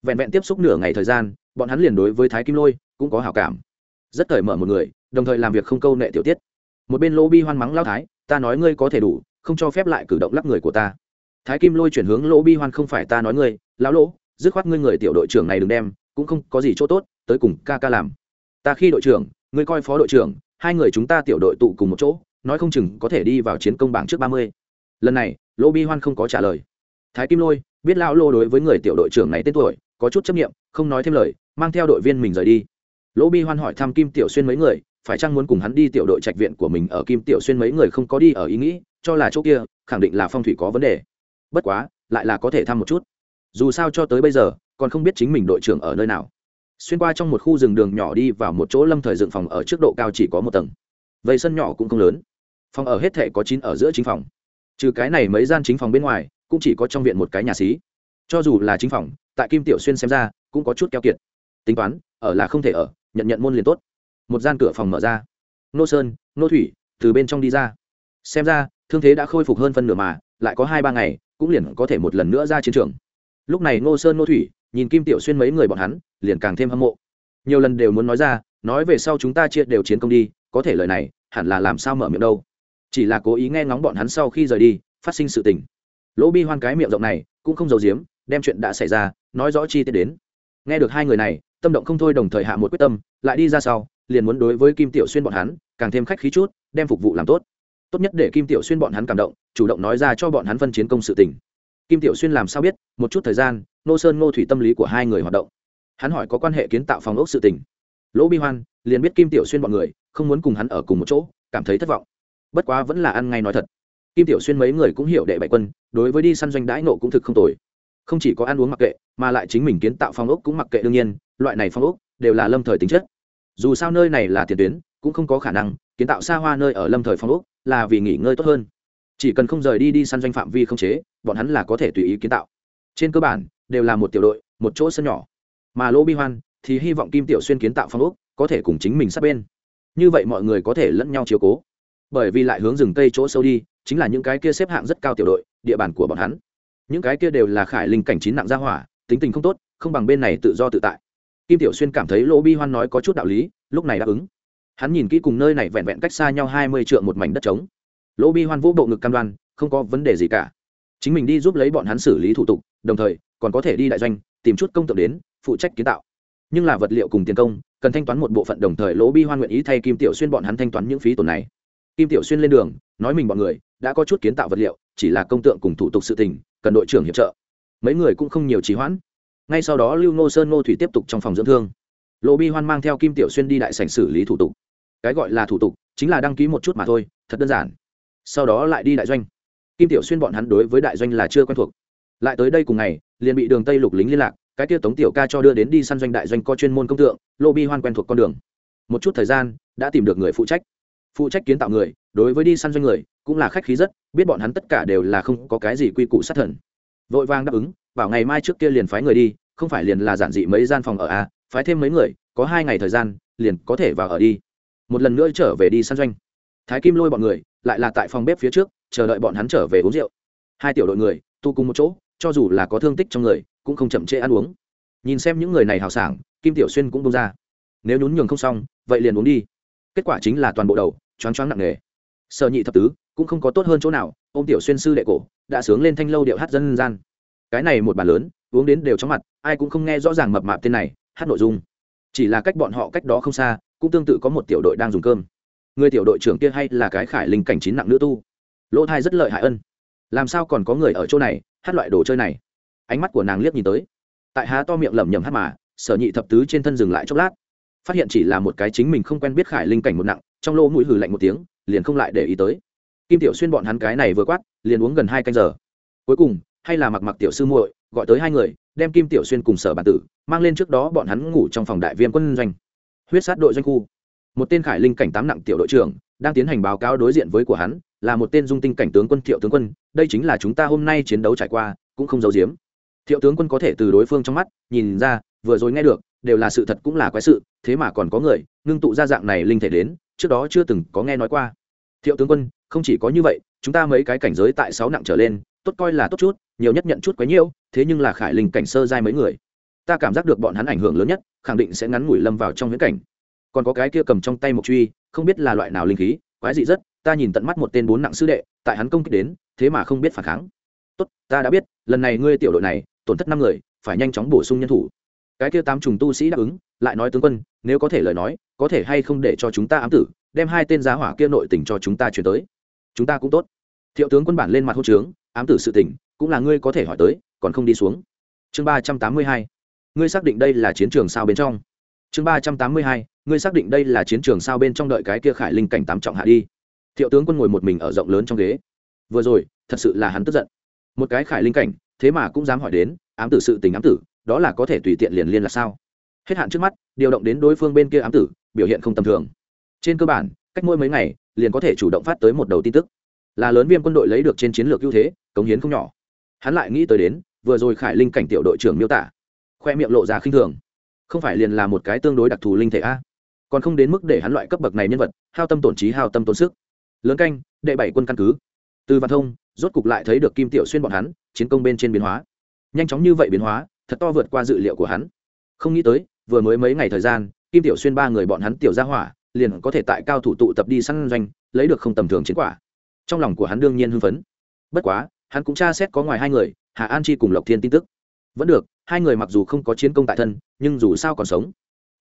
Vẹn vẹn tiếp xúc nửa ngày thời gian, bọn hắn liền đối với thái kim lôi cũng có hảo cảm. Rất cởi mở một người, đồng thời làm việc không câu nệ tiểu tiết. Một bên lỗ bi hoan mắng lao thái, ta nói ngươi có thể đủ, không cho phép lại cử động lắc người của ta. Thái kim lôi chuyển hướng lỗ bi hoan không phải ta nói ngươi, lão lỗ, dứt khoát ngươi người tiểu đội trưởng này đừng đem, cũng không có gì chỗ tốt, tới cùng ca ca làm ta khi đội trưởng, ngươi coi phó đội trưởng, hai người chúng ta tiểu đội tụ cùng một chỗ, nói không chừng có thể đi vào chiến công bảng trước ba mươi. Lần này, Lô bi hoan không có trả lời. Thái kim lôi, biết lão lô đối với người tiểu đội trưởng này tên tuổi, có chút chấp nghiệm không nói thêm lời, mang theo đội viên mình rời đi. Lỗ bi hoan hỏi thăm kim tiểu xuyên mấy người, phải chăng muốn cùng hắn đi tiểu đội trạch viện của mình ở kim tiểu xuyên mấy người không có đi ở ý nghĩ, cho là chỗ kia, khẳng định là phong thủy có vấn đề. Bất quá, lại là có thể thăm một chút. Dù sao cho tới bây giờ, còn không biết chính mình đội trưởng ở nơi nào xuyên qua trong một khu rừng đường nhỏ đi vào một chỗ lâm thời dựng phòng ở trước độ cao chỉ có một tầng. Vậy sân nhỏ cũng không lớn. Phòng ở hết thể có chín ở giữa chính phòng. Trừ cái này mấy gian chính phòng bên ngoài, cũng chỉ có trong viện một cái nhà xí. Cho dù là chính phòng, tại kim tiểu xuyên xem ra, cũng có chút keo kiệt. Tính toán, ở là không thể ở, nhận nhận môn liền tốt. Một gian cửa phòng mở ra. Nô sơn, nô thủy, từ bên trong đi ra. Xem ra, thương thế đã khôi phục hơn phân nửa mà, lại có hai ba ngày, cũng liền có thể một lần nữa ra chiến trường. Lúc này nô sơn, nô thủy nhìn kim tiểu xuyên mấy người bọn hắn, liền càng thêm hâm mộ. Nhiều lần đều muốn nói ra, nói về sau chúng ta chia đều chiến công đi, có thể lời này, hẳn là làm sao mở miệng đâu. Chỉ là cố ý nghe ngóng bọn hắn sau khi rời đi, phát sinh sự tình. Lỗ bi hoan cái miệng rộng này, cũng không giấu giếm, đem chuyện đã xảy ra, nói rõ chi tiết đến. Nghe được hai người này, tâm động không thôi đồng thời hạ một quyết tâm, lại đi ra sau, liền muốn đối với kim tiểu xuyên bọn hắn, càng thêm khách khí chút, đem phục vụ làm tốt. Tốt nhất để kim tiểu xuyên bọn hắn cảm động, chủ động nói ra cho bọn hắn phân chiến công sự tình kim tiểu xuyên làm sao biết, một chút thời gian, nô sơn ngô thủy tâm lý của hai người hoạt động. Hắn hỏi có quan hệ kiến tạo phòng ốc sự tình. Lỗ bi hoan liền biết kim tiểu xuyên bọn người, không muốn cùng hắn ở cùng một chỗ, cảm thấy thất vọng. Bất quá vẫn là ăn ngay nói thật. Kim tiểu xuyên mấy người cũng hiểu đệ bảy quân, đối với đi săn doanh đãi nộ cũng thực không tồi. Không chỉ có ăn uống mặc kệ, mà lại chính mình kiến tạo phong ốc cũng mặc kệ đương nhiên, loại này phong ốc đều là lâm thời tính chất. Dù sao nơi này là tiền tuyến, cũng không có khả năng kiến tạo xa hoa nơi ở lâm thời phong ốc là vì nghỉ ngơi tốt hơn chỉ cần không rời đi đi săn doanh phạm vi không chế, bọn hắn là có thể tùy ý kiến tạo. Trên cơ bản, đều là một tiểu đội, một chỗ sân nhỏ. Mà lỗ bi hoan thì hy vọng kim tiểu xuyên kiến tạo phong ốc, có thể cùng chính mình sát bên. Như vậy mọi người có thể lẫn nhau chiếu cố. Bởi vì lại hướng rừng tây chỗ sâu đi, chính là những cái kia xếp hạng rất cao tiểu đội, địa bàn của bọn hắn. Những cái kia đều là khải linh cảnh chín nặng gia hỏa, tính tình không tốt, không bằng bên này tự do tự tại. Kim tiểu xuyên cảm thấy lỗ bi hoan nói có chút đạo lý, lúc này đáp ứng. Hắn nhìn kỹ cùng nơi này vẹn vẹn cách xa nhau hai mươi trượng một mảnh đất trống lỗ bi hoan vũ bộ ngực cam đoan, không có vấn đề gì cả. Chính mình đi giúp lấy bọn hắn xử lý thủ tục, đồng thời, còn có thể đi đại doanh, tìm chút công tượng đến, phụ trách kiến tạo. Nhưng là vật liệu cùng tiền công, cần thanh toán một bộ phận đồng thời lỗ bi hoan nguyện ý thay kim tiểu xuyên bọn hắn thanh toán những phí tổn này. Kim tiểu xuyên lên đường, nói mình bọn người, đã có chút kiến tạo vật liệu, chỉ là công tượng cùng thủ tục sự tình, cần đội trưởng hiệp trợ. Mấy người cũng không nhiều trì hoãn. Ngay sau đó lưu ngô sơn ngô thủy tiếp tục trong phòng dưỡng thương. Lỗ bi hoan mang theo kim tiểu xuyên đi đại sảnh xử lý thủ tục. Cái gọi là thủ tục, chính là đăng ký một chút mà thôi, thật đơn giản sau đó lại đi đại doanh. Kim tiểu xuyên bọn hắn đối với đại doanh là chưa quen thuộc. Lại tới đây cùng ngày, liền bị đường tây lục lính liên lạc, cái kia tống tiểu ca cho đưa đến đi săn doanh đại doanh có chuyên môn công tượng, lô bi hoan quen thuộc con đường. Một chút thời gian, đã tìm được người phụ trách. Phụ trách kiến tạo người, đối với đi săn doanh người, cũng là khách khí rất, biết bọn hắn tất cả đều là không có cái gì quy củ sát thần. Vội vàng đáp ứng, bảo ngày mai trước kia liền phái người đi, không phải liền là giản dị mấy gian phòng ở a phái thêm mấy người, có hai ngày thời gian, liền có thể vào ở đi. Một lần nữa trở về đi săn doanh. Thái kim lôi bọn người lại là tại phòng bếp phía trước, chờ đợi bọn hắn trở về uống rượu. Hai tiểu đội người, tu cùng một chỗ, cho dù là có thương tích trong người, cũng không chậm trễ ăn uống. Nhìn xem những người này hào sảng, kim tiểu xuyên cũng bông ra. Nếu nhún nhường không xong, vậy liền uống đi. Kết quả chính là toàn bộ đầu, choáng choáng nặng nề. Sợ nhị thập tứ, cũng không có tốt hơn chỗ nào ô m tiểu xuyên sư đệ cổ, đã sướng lên thanh lâu điệu hát dân gian. Cái này một bàn lớn, uống đến đều chóng mặt, ai cũng không nghe rõ ràng mập mạp tên này, hát nội dung. Chỉ là cách bọn họ cách đó không xa, cũng tương tự có một tiểu đội đang dùng cơm người tiểu đội trưởng kia hay là cái khải linh cảnh chín nặng nữ tu? Lỗ thai rất lợi hại ân. Làm sao còn có người ở chỗ này, hát loại đồ chơi này? Ánh mắt của nàng liếc nhìn tới. Tại há to miệng lẩm nhẩm hát mà, sở nhị thập tứ trên thân dừng lại chốc lát. Phát hiện chỉ là một cái chính mình không quen biết khải linh cảnh một nặng, trong lỗ mũi hừ lạnh một tiếng, liền không lại để ý tới. Kim tiểu xuyên bọn hắn cái này vừa quát, liền uống gần hai canh giờ. Cuối cùng, hay là mặc mặc tiểu sư muội, gọi tới hai người, đem kim tiểu xuyên cùng sở bản tử mang lên trước đó bọn hắn ngủ trong phòng đại viên quân doanh. Huyết sát đội doanh khu một tên khải linh cảnh tám nặng tiểu đội trưởng đang tiến hành báo cáo đối diện với của hắn, là một tên dung tinh cảnh tướng quân thiệu tướng quân, đây chính là chúng ta hôm nay chiến đấu trải qua, cũng không giấu giếm. Thiệu tướng quân có thể từ đối phương trong mắt nhìn ra, vừa rồi nghe được, đều là sự thật cũng là quái sự, thế mà còn có người ngưng tụ ra dạng này linh thể đến, trước đó chưa từng có nghe nói qua. Thiệu tướng quân, không chỉ có như vậy, chúng ta mấy cái cảnh giới tại sáu nặng trở lên, tốt coi là tốt chút, nhiều nhất nhận chút quấy nhiêu thế nhưng là khải linh cảnh sơ giai mấy người, ta cảm giác được bọn hắn ảnh hưởng lớn nhất, khẳng định sẽ ngắn ngủi lâm vào trong viễn cảnh còn có cái kia cầm trong tay một truy, không biết là loại nào linh khí, quái dị rất, ta nhìn tận mắt một tên bốn nặng sư đệ, tại hắn công kích đến, thế mà không biết phản kháng. Tốt, ta đã biết, lần này ngươi tiểu đội này, tổn thất năm người, phải nhanh chóng bổ sung nhân thủ. Cái kia tám trùng tu sĩ đáp ứng, lại nói tướng quân, nếu có thể lời nói, có thể hay không để cho chúng ta ám tử, đem hai tên giá hỏa kia nội tình cho chúng ta chuyển tới. Chúng ta cũng tốt. Thiệu tướng quân bản lên mặt hô trướng, ám tử sự tình, cũng là ngươi có thể hỏi tới, còn không đi xuống. Chương ba trăm tám mươi hai, ngươi xác định đây là chiến trường sao bên trong? Chương ba trăm tám mươi hai, ngươi xác định đây là chiến trường sao bên trong đợi cái kia khải linh cảnh tám trọng hạ đi. Thiệu tướng quân ngồi một mình ở rộng lớn trong ghế. Vừa rồi, thật sự là hắn tức giận. Một cái khải linh cảnh, thế mà cũng dám hỏi đến, ám tử sự tình ám tử, đó là có thể tùy tiện liền liên là sao? Hết hạn trước mắt, điều động đến đối phương bên kia ám tử, biểu hiện không tầm thường. Trên cơ bản, cách mỗi mấy ngày, liền có thể chủ động phát tới một đầu tin tức. Là lớn viêm quân đội lấy được trên chiến lược ưu thế, cống hiến không nhỏ. Hắn lại nghĩ tới đến, vừa rồi khải linh cảnh tiểu đội trưởng miêu tả, khoe miệng lộ ra khinh thường không phải liền là một cái tương đối đặc thù linh thể a. Còn không đến mức để hắn loại cấp bậc này nhân vật, hao tâm tổn trí, hao tâm tổn sức. Lớn canh, đệ bảy quân căn cứ. Từ văn thông, rốt cục lại thấy được kim tiểu xuyên bọn hắn, chiến công bên trên biến hóa. Nhanh chóng như vậy biến hóa, thật to vượt qua dự liệu của hắn. Không nghĩ tới, vừa mới mấy ngày thời gian, kim tiểu xuyên ba người bọn hắn tiểu ra hỏa, liền có thể tại cao thủ tụ tập đi săn doanh, lấy được không tầm thường chiến quả. Trong lòng của hắn đương nhiên hưng phấn. Bất quá, hắn cũng tra xét có ngoài hai người, hà an chi cùng lộc thiên tin tức. Vẫn được hai người mặc dù không có chiến công tại thân, nhưng dù sao còn sống.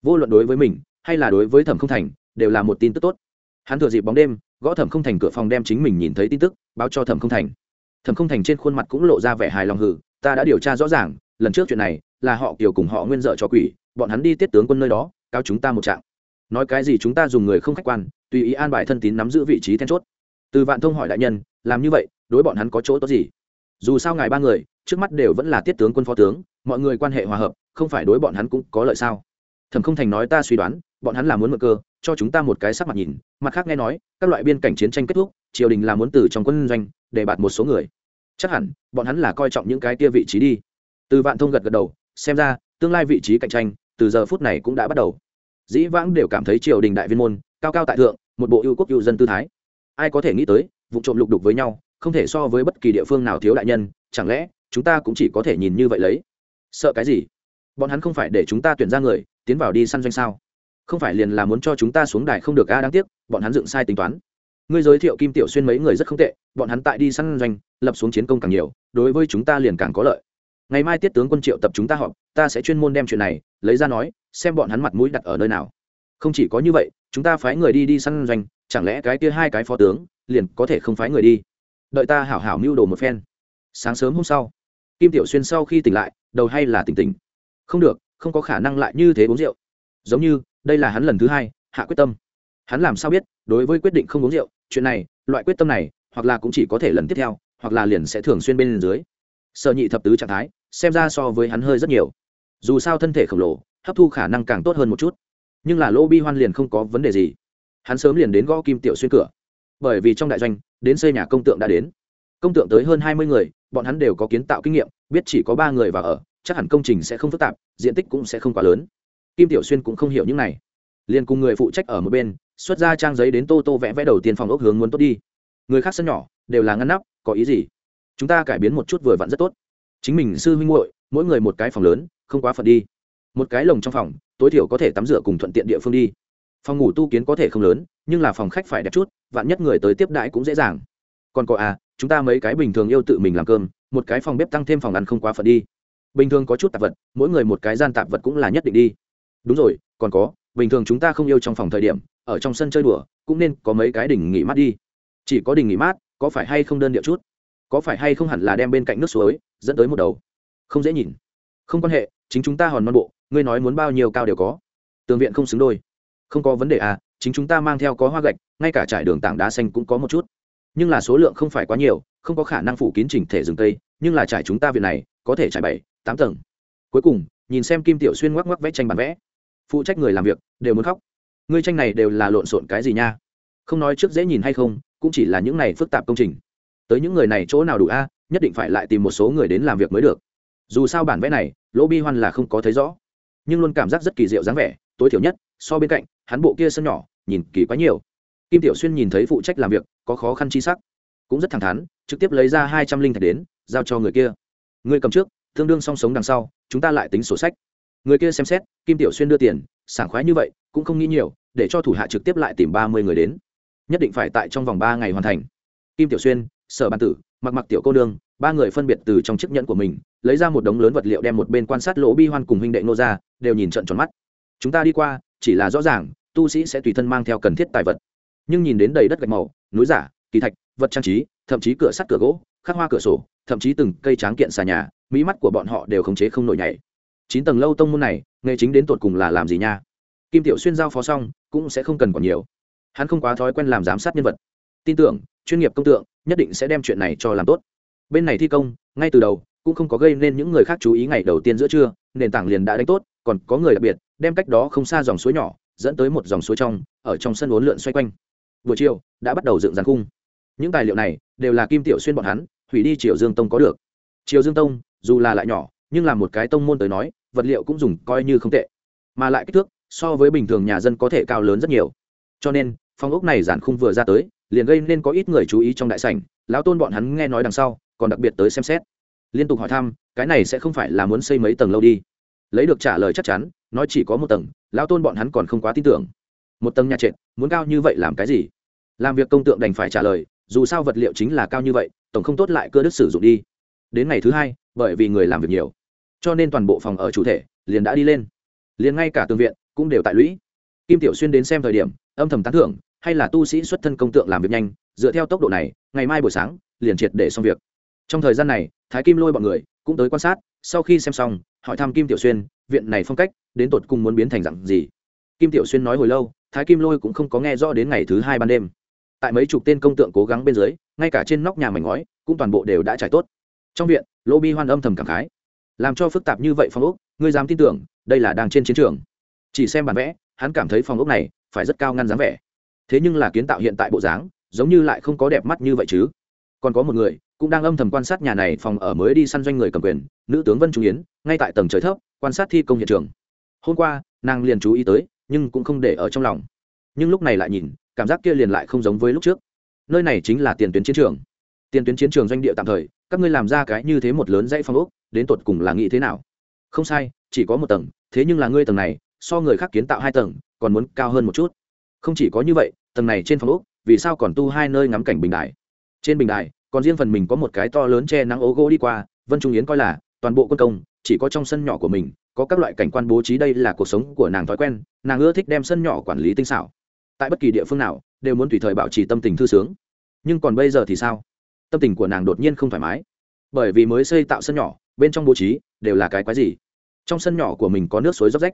Vô luận đối với mình, hay là đối với thẩm không thành, đều là một tin tức tốt. Hắn thừa dịp bóng đêm, gõ thẩm không thành cửa phòng đem chính mình nhìn thấy tin tức, báo cho thẩm không thành. Thẩm không thành trên khuôn mặt cũng lộ ra vẻ hài lòng hử ta đã điều tra rõ ràng, lần trước chuyện này là họ kiều cùng họ nguyên dợ cho quỷ, bọn hắn đi tiết tướng quân nơi đó cao chúng ta một trạng. Nói cái gì chúng ta dùng người không khách quan, tùy ý an bài thân tín nắm giữ vị trí then chốt. Từ vạn thông hỏi đại nhân, làm như vậy, đối bọn hắn có chỗ tốt gì? Dù sao ngài ba người, trước mắt đều vẫn là tiết tướng quân phó tướng mọi người quan hệ hòa hợp, không phải đối bọn hắn cũng có lợi sao? Thẩm không thành nói ta suy đoán, bọn hắn là muốn mượn cơ, cho chúng ta một cái sắc mặt nhìn, mặt khác nghe nói, các loại biên cảnh chiến tranh kết thúc, triều đình là muốn từ trong quân doanh, để bạt một số người. Chắc hẳn, bọn hắn là coi trọng những cái kia vị trí đi. Từ vạn thông gật gật đầu, xem ra, tương lai vị trí cạnh tranh, từ giờ phút này cũng đã bắt đầu. Dĩ vãng đều cảm thấy triều đình đại viên môn, cao cao tại thượng, một bộ ưu quốc ưu dân tư thái. Ai có thể nghĩ tới, vụ trộm lục đục với nhau, không thể so với bất kỳ địa phương nào thiếu đại nhân, chẳng lẽ, chúng ta cũng chỉ có thể nhìn như vậy lấy? Sợ cái gì? Bọn hắn không phải để chúng ta tuyển ra người, tiến vào đi săn doanh sao? Không phải liền là muốn cho chúng ta xuống đài không được a, đáng tiếc, bọn hắn dựng sai tính toán. Ngươi giới thiệu kim tiểu xuyên mấy người rất không tệ, bọn hắn tại đi săn doanh, lập xuống chiến công càng nhiều, đối với chúng ta liền càng có lợi. Ngày mai tiết tướng quân triệu tập chúng ta họp, ta sẽ chuyên môn đem chuyện này lấy ra nói, xem bọn hắn mặt mũi đặt ở nơi nào. Không chỉ có như vậy, chúng ta phái người đi đi săn doanh, chẳng lẽ cái kia hai cái phó tướng liền có thể không phái người đi? Đợi ta hảo hảo mưu đồ một phen. Sáng sớm hôm sau, kim tiểu xuyên sau khi tỉnh lại đầu hay là tỉnh tỉnh? Không được, không có khả năng lại như thế uống rượu. Giống như, đây là hắn lần thứ hai, hạ quyết tâm. Hắn làm sao biết, đối với quyết định không uống rượu, chuyện này, loại quyết tâm này, hoặc là cũng chỉ có thể lần tiếp theo, hoặc là liền sẽ thường xuyên bên dưới. Sợ nhị thập tứ trạng thái, xem ra so với hắn hơi rất nhiều. Dù sao thân thể khổng lồ, hấp thu khả năng càng tốt hơn một chút. Nhưng là lỗ bi hoan liền không có vấn đề gì. Hắn sớm liền đến gõ kim tiểu xuyên cửa. Bởi vì trong đại doanh, đến xây nhà công tượng đã đến. Công tượng tới hơn hai mươi người bọn hắn đều có kiến tạo kinh nghiệm, biết chỉ có ba người vào ở, chắc hẳn công trình sẽ không phức tạp, diện tích cũng sẽ không quá lớn. Kim tiểu xuyên cũng không hiểu những này. Liền cùng người phụ trách ở một bên, xuất ra trang giấy đến tô tô vẽ vẽ đầu tiên phòng ốc hướng muốn tốt đi. Người khác sân nhỏ, đều là ngăn nắp, có ý gì? Chúng ta cải biến một chút vừa vặn rất tốt. Chính mình sư huynh muội, mỗi người một cái phòng lớn, không quá phần đi. Một cái lồng trong phòng, tối thiểu có thể tắm rửa cùng thuận tiện địa phương đi. Phòng ngủ tu kiến có thể không lớn, nhưng là phòng khách phải đẹp chút, vạn nhất người tới tiếp đãi cũng dễ dàng. Còn có à chúng ta mấy cái bình thường yêu tự mình làm cơm, một cái phòng bếp tăng thêm phòng ăn không quá phận đi. Bình thường có chút tạp vật, mỗi người một cái gian tạp vật cũng là nhất định đi. Đúng rồi, còn có, bình thường chúng ta không yêu trong phòng thời điểm, ở trong sân chơi đùa, cũng nên có mấy cái đỉnh nghỉ mát đi. Chỉ có đỉnh nghỉ mát, có phải hay không đơn điệu chút? Có phải hay không hẳn là đem bên cạnh nước suối, dẫn tới một đầu? Không dễ nhìn. Không quan hệ, chính chúng ta hòn non bộ, ngươi nói muốn bao nhiêu cao đều có. Tường viện không xứng đôi. Không có vấn đề à chính chúng ta mang theo có hoa gạch, ngay cả trải đường tảng đá xanh cũng có một chút nhưng là số lượng không phải quá nhiều, không có khả năng phủ kín chỉnh thể rừng tây, nhưng là trải chúng ta viện này, có thể trải bảy, tám tầng. Cuối cùng, nhìn xem kim tiểu xuyên ngoắc ngoắc vẽ tranh bản vẽ. Phụ trách người làm việc, đều muốn khóc. Ngươi tranh này đều là lộn xộn cái gì nha? Không nói trước dễ nhìn hay không, cũng chỉ là những này phức tạp công trình. Tới những người này chỗ nào đủ a, nhất định phải lại tìm một số người đến làm việc mới được. Dù sao bản vẽ này, lỗ bi hoan là không có thấy rõ. Nhưng luôn cảm giác rất kỳ diệu dáng vẻ, tối thiểu nhất, so bên cạnh, hắn bộ kia sân nhỏ, nhìn kỳ quá nhiều kim tiểu xuyên nhìn thấy phụ trách làm việc, có khó khăn chi sắc. Cũng rất thẳng thắn, trực tiếp lấy ra hai trăm linh thạch đến, giao cho người kia. Người cầm trước, tương đương song sống đằng sau, chúng ta lại tính sổ sách. Người kia xem xét, kim tiểu xuyên đưa tiền, sảng khoái như vậy, cũng không nghĩ nhiều, để cho thủ hạ trực tiếp lại tìm ba mươi người đến. Nhất định phải tại trong vòng ba ngày hoàn thành. Kim tiểu xuyên, sở bàn tử, mặc mặc tiểu cô nương, ba người phân biệt từ trong chiếc nhẫn của mình, lấy ra một đống lớn vật liệu đem một bên quan sát lỗ bi hoan cùng huynh đệ nô ra, đều nhìn trận tròn mắt. Chúng ta đi qua, chỉ là rõ ràng, tu sĩ sẽ tùy thân mang theo cần thiết tài vật nhưng nhìn đến đầy đất gạch màu, núi giả, kỳ thạch, vật trang trí, thậm chí cửa sắt cửa gỗ, khắc hoa cửa sổ, thậm chí từng cây tráng kiện xà nhà, mỹ mắt của bọn họ đều khống chế không nổi nhảy. Chín tầng lâu tông môn này, nghề chính đến tột cùng là làm gì nha? Kim tiểu xuyên giao phó xong, cũng sẽ không cần còn nhiều. Hắn không quá thói quen làm giám sát nhân vật. Tin tưởng, chuyên nghiệp công tượng, nhất định sẽ đem chuyện này cho làm tốt. Bên này thi công, ngay từ đầu, cũng không có gây nên những người khác chú ý ngày đầu tiên giữa trưa, nền tảng liền đã đánh tốt, còn có người đặc biệt, đem cách đó không xa dòng suối nhỏ, dẫn tới một dòng suối trong, ở trong sân uốn lượn xoay quanh buổi chiều đã bắt đầu dựng giàn cung những tài liệu này đều là kim tiểu xuyên bọn hắn, hủy đi triều dương tông có được. Triều dương tông, dù là lại nhỏ, nhưng là một cái tông môn tới nói, vật liệu cũng dùng coi như không tệ. Mà lại kích thước, so với bình thường nhà dân có thể cao lớn rất nhiều. Cho nên phòng ốc này giản khung vừa ra tới, liền gây nên có ít người chú ý trong đại sảnh. Lão tôn bọn hắn nghe nói đằng sau, còn đặc biệt tới xem xét. Liên tục hỏi thăm, cái này sẽ không phải là muốn xây mấy tầng lâu đi? Lấy được trả lời chắc chắn, nói chỉ có một tầng, lão tôn bọn hắn còn không quá tin tưởng một tầng nhà trệt, muốn cao như vậy làm cái gì? Làm việc công tượng đành phải trả lời, dù sao vật liệu chính là cao như vậy, tổng không tốt lại cơ đức sử dụng đi. Đến ngày thứ hai, bởi vì người làm việc nhiều, cho nên toàn bộ phòng ở chủ thể liền đã đi lên. Liền ngay cả tường viện cũng đều tại lũy. Kim tiểu xuyên đến xem thời điểm, âm thầm tán thưởng, hay là tu sĩ xuất thân công tượng làm việc nhanh, dựa theo tốc độ này, ngày mai buổi sáng, liền triệt để xong việc. Trong thời gian này, thái kim lôi bọn người cũng tới quan sát, sau khi xem xong, hỏi thăm kim tiểu xuyên, viện này phong cách đến tột cùng muốn biến thành dặn gì? Kim tiểu xuyên nói hồi lâu, thái kim lôi cũng không có nghe rõ đến ngày thứ hai ban đêm. Tại mấy chục tên công tượng cố gắng bên dưới, ngay cả trên nóc nhà mảnh ngói, cũng toàn bộ đều đã trải tốt. Trong viện, lô bi hoan âm thầm cảm khái. Làm cho phức tạp như vậy phòng ốc, ngươi dám tin tưởng, đây là đang trên chiến trường. Chỉ xem bản vẽ, hắn cảm thấy phòng ốc này phải rất cao ngăn dáng vẻ. Thế nhưng là kiến tạo hiện tại bộ dáng, giống như lại không có đẹp mắt như vậy chứ. Còn có một người, cũng đang âm thầm quan sát nhà này phòng ở mới đi săn doanh người cầm quyền, nữ tướng vân trung yến, ngay tại tầng trời thấp, quan sát thi công hiện trường. Hôm qua, nàng liền chú ý tới nhưng cũng không để ở trong lòng. Nhưng lúc này lại nhìn, cảm giác kia liền lại không giống với lúc trước. Nơi này chính là tiền tuyến chiến trường. Tiền tuyến chiến trường doanh địa tạm thời, các ngươi làm ra cái như thế một lớn dãy phong ốc, đến tột cùng là nghĩ thế nào? Không sai, chỉ có một tầng, thế nhưng là ngươi tầng này, so người khác kiến tạo hai tầng, còn muốn cao hơn một chút. Không chỉ có như vậy, tầng này trên phong ốc, vì sao còn tu hai nơi ngắm cảnh bình đài? Trên bình đài, còn riêng phần mình có một cái to lớn che nắng ố gỗ đi qua, vân trung yến coi là toàn bộ quân công, chỉ có trong sân nhỏ của mình có các loại cảnh quan bố trí đây là cuộc sống của nàng thói quen, nàng ưa thích đem sân nhỏ quản lý tinh xảo. Tại bất kỳ địa phương nào, đều muốn tùy thời bảo trì tâm tình thư sướng. Nhưng còn bây giờ thì sao? Tâm tình của nàng đột nhiên không thoải mái. Bởi vì mới xây tạo sân nhỏ, bên trong bố trí, đều là cái quái gì? Trong sân nhỏ của mình có nước suối dốc rách.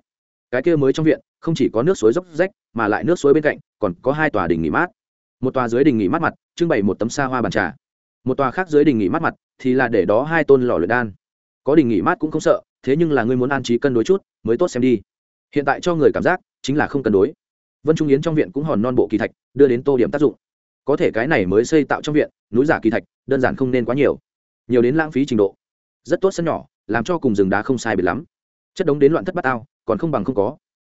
Cái kia mới trong viện, không chỉ có nước suối dốc rách, mà lại nước suối bên cạnh, còn có hai tòa đình nghỉ mát. Một tòa dưới đình nghỉ mát mặt, trưng bày một tấm xa hoa bàn trà. Một tòa khác dưới đình nghỉ mát mặt, thì là để đó hai tôn lò luyện đan. Có đình nghỉ mát cũng không sợ thế nhưng là ngươi muốn an trí cân đối chút, mới tốt xem đi. Hiện tại cho người cảm giác, chính là không cân đối. Vân trung yến trong viện cũng hòn non bộ kỳ thạch, đưa đến tô điểm tác dụng. Có thể cái này mới xây tạo trong viện, núi giả kỳ thạch, đơn giản không nên quá nhiều. Nhiều đến lãng phí trình độ. Rất tốt sân nhỏ, làm cho cùng rừng đá không sai biệt lắm. Chất đống đến loạn thất bát ao, còn không bằng không có.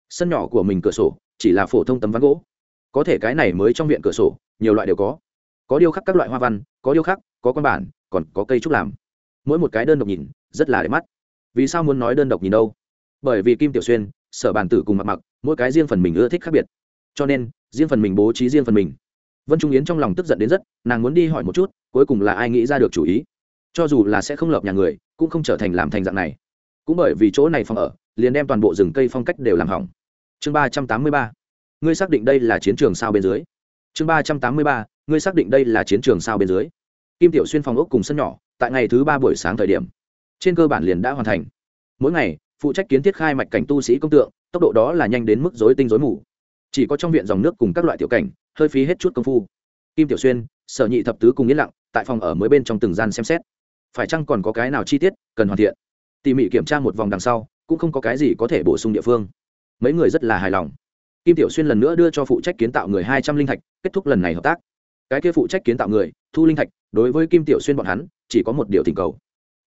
Sân nhỏ của mình cửa sổ, chỉ là phổ thông tấm ván gỗ. Có thể cái này mới trong viện cửa sổ, nhiều loại đều có. Có điêu khắc các loại hoa văn, có điêu khắc, có con bản, còn có cây trúc làm. Mỗi một cái đơn độc nhìn, rất là đẹp mắt vì sao muốn nói đơn độc nhìn đâu? Bởi vì kim tiểu xuyên, sở bàn tử cùng mặc mặc mỗi cái riêng phần mình ưa thích khác biệt. Cho nên, riêng phần mình bố trí riêng phần mình. Vân trung yến trong lòng tức giận đến rất, nàng muốn đi hỏi một chút, cuối cùng là ai nghĩ ra được chủ ý. Cho dù là sẽ không lợp nhà người, cũng không trở thành làm thành dạng này. Cũng bởi vì chỗ này phòng ở, liền đem toàn bộ rừng cây phong cách đều làm hỏng. Chương ba trăm tám mươi ba. Ngươi xác định đây là chiến trường sao bên dưới? Chương ba trăm tám mươi ba. Ngươi xác định đây là chiến trường sao bên dưới? Kim tiểu xuyên phòng ốc cùng sân nhỏ, tại ngày thứ ba buổi sáng thời điểm trên cơ bản liền đã hoàn thành. Mỗi ngày, phụ trách kiến thiết khai mạch cảnh tu sĩ công tượng, tốc độ đó là nhanh đến mức rối tinh rối mù. Chỉ có trong viện dòng nước cùng các loại tiểu cảnh, hơi phí hết chút công phu. Kim tiểu xuyên, sở nhị thập tứ cùng yên lặng, tại phòng ở mới bên trong từng gian xem xét. Phải chăng còn có cái nào chi tiết cần hoàn thiện? Tỉ mỉ kiểm tra một vòng đằng sau, cũng không có cái gì có thể bổ sung địa phương. Mấy người rất là hài lòng. Kim tiểu xuyên lần nữa đưa cho phụ trách kiến tạo người hai trăm linh thạch, kết thúc lần này hợp tác. Cái kia phụ trách kiến tạo người, thu linh thạch, đối với kim tiểu xuyên bọn hắn, chỉ có một điều thỉnh cầu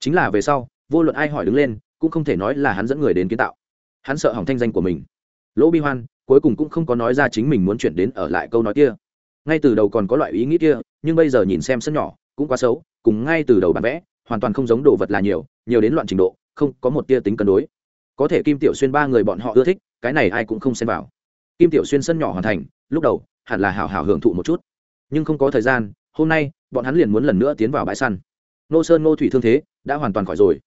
chính là về sau, vô luận ai hỏi đứng lên, cũng không thể nói là hắn dẫn người đến kiến tạo. Hắn sợ hỏng thanh danh của mình. Lỗ bi hoan, cuối cùng cũng không có nói ra chính mình muốn chuyển đến ở lại câu nói kia. Ngay từ đầu còn có loại ý nghĩ kia, nhưng bây giờ nhìn xem sân nhỏ, cũng quá xấu, cùng ngay từ đầu bản vẽ, hoàn toàn không giống đồ vật là nhiều nhiều đến loạn trình độ, không có một tia tính cân đối. Có thể kim tiểu xuyên ba người bọn họ ưa thích, cái này ai cũng không xem vào. Kim tiểu xuyên sân nhỏ hoàn thành, lúc đầu, hẳn là hào hào hưởng thụ một chút. Nhưng không có thời gian, hôm nay, bọn hắn liền muốn lần nữa tiến vào bãi săn. Nô sơn nô thủy thương thế đã hoàn toàn khỏi rồi.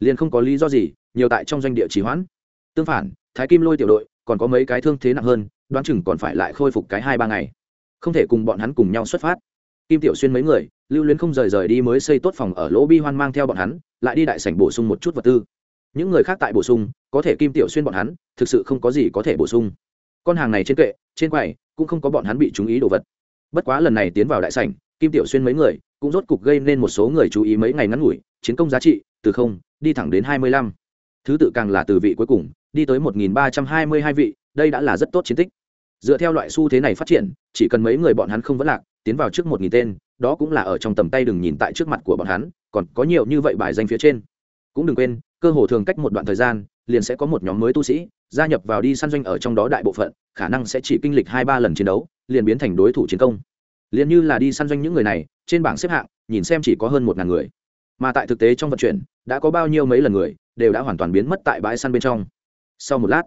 Liền không có lý do gì, nhiều tại trong doanh địa trì hoãn. Tương phản, thái kim lôi tiểu đội còn có mấy cái thương thế nặng hơn, đoán chừng còn phải lại khôi phục cái hai ba ngày. Không thể cùng bọn hắn cùng nhau xuất phát. Kim tiểu xuyên mấy người, lưu luyến không rời rời đi mới xây tốt phòng ở lỗ bi hoan mang theo bọn hắn, lại đi đại sảnh bổ sung một chút vật tư. Những người khác tại bổ sung, có thể kim tiểu xuyên bọn hắn, thực sự không có gì có thể bổ sung. Con hàng này trên kệ, trên quầy, cũng không có bọn hắn bị chú ý đồ vật. Bất quá lần này tiến vào đại sảnh, kim tiểu xuyên mấy người cũng rốt cục gây nên một số người chú ý mấy ngày ngắn ngủi, chiến công giá trị, từ không, đi thẳng đến hai mươi lăm. Thứ tự càng là từ vị cuối cùng, đi tới một nghìn ba trăm hai mươi hai vị, đây đã là rất tốt chiến tích. Dựa theo loại xu thế này phát triển, chỉ cần mấy người bọn hắn không vẫn lạc, tiến vào trước một nghìn tên, đó cũng là ở trong tầm tay đừng nhìn tại trước mặt của bọn hắn, còn có nhiều như vậy bài danh phía trên. Cũng đừng quên, cơ hồ thường cách một đoạn thời gian, liền sẽ có một nhóm mới tu sĩ, gia nhập vào đi săn doanh ở trong đó đại bộ phận, khả năng sẽ chỉ kinh lịch hai ba lần chiến đấu, liền biến thành đối thủ chiến công. Liền như là đi săn doanh những người này trên bảng xếp hạng, nhìn xem chỉ có hơn một ngàn người. Mà tại thực tế trong vận chuyển, đã có bao nhiêu mấy lần người, đều đã hoàn toàn biến mất tại bãi săn bên trong. Sau một lát,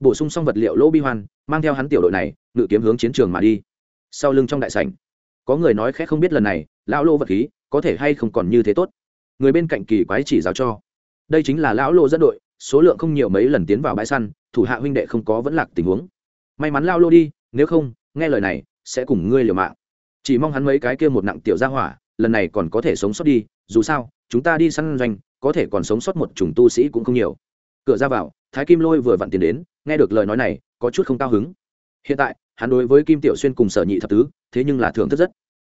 bổ sung xong vật liệu lỗ bi hoan, mang theo hắn tiểu đội này, ngự kiếm hướng chiến trường mà đi. Sau lưng trong đại sảnh, có người nói khẽ không biết lần này, lão lô vật khí, có thể hay không còn như thế tốt. Người bên cạnh kỳ quái chỉ giáo cho. Đây chính là lão lô dẫn đội, số lượng không nhiều mấy lần tiến vào bãi săn, thủ hạ huynh đệ không có vẫn lạc tình huống. May mắn lao lô đi, nếu không, nghe lời này, sẽ cùng ngươi liều mạng chỉ mong hắn mấy cái kia một nặng tiểu gia hỏa, lần này còn có thể sống sót đi, dù sao, chúng ta đi săn doanh, có thể còn sống sót một chủng tu sĩ cũng không nhiều. Cửa ra vào, thái kim lôi vừa vặn tiền đến, nghe được lời nói này, có chút không cao hứng. Hiện tại, hắn đối với kim tiểu xuyên cùng sở nhị thập tứ, thế nhưng là thưởng thức rất.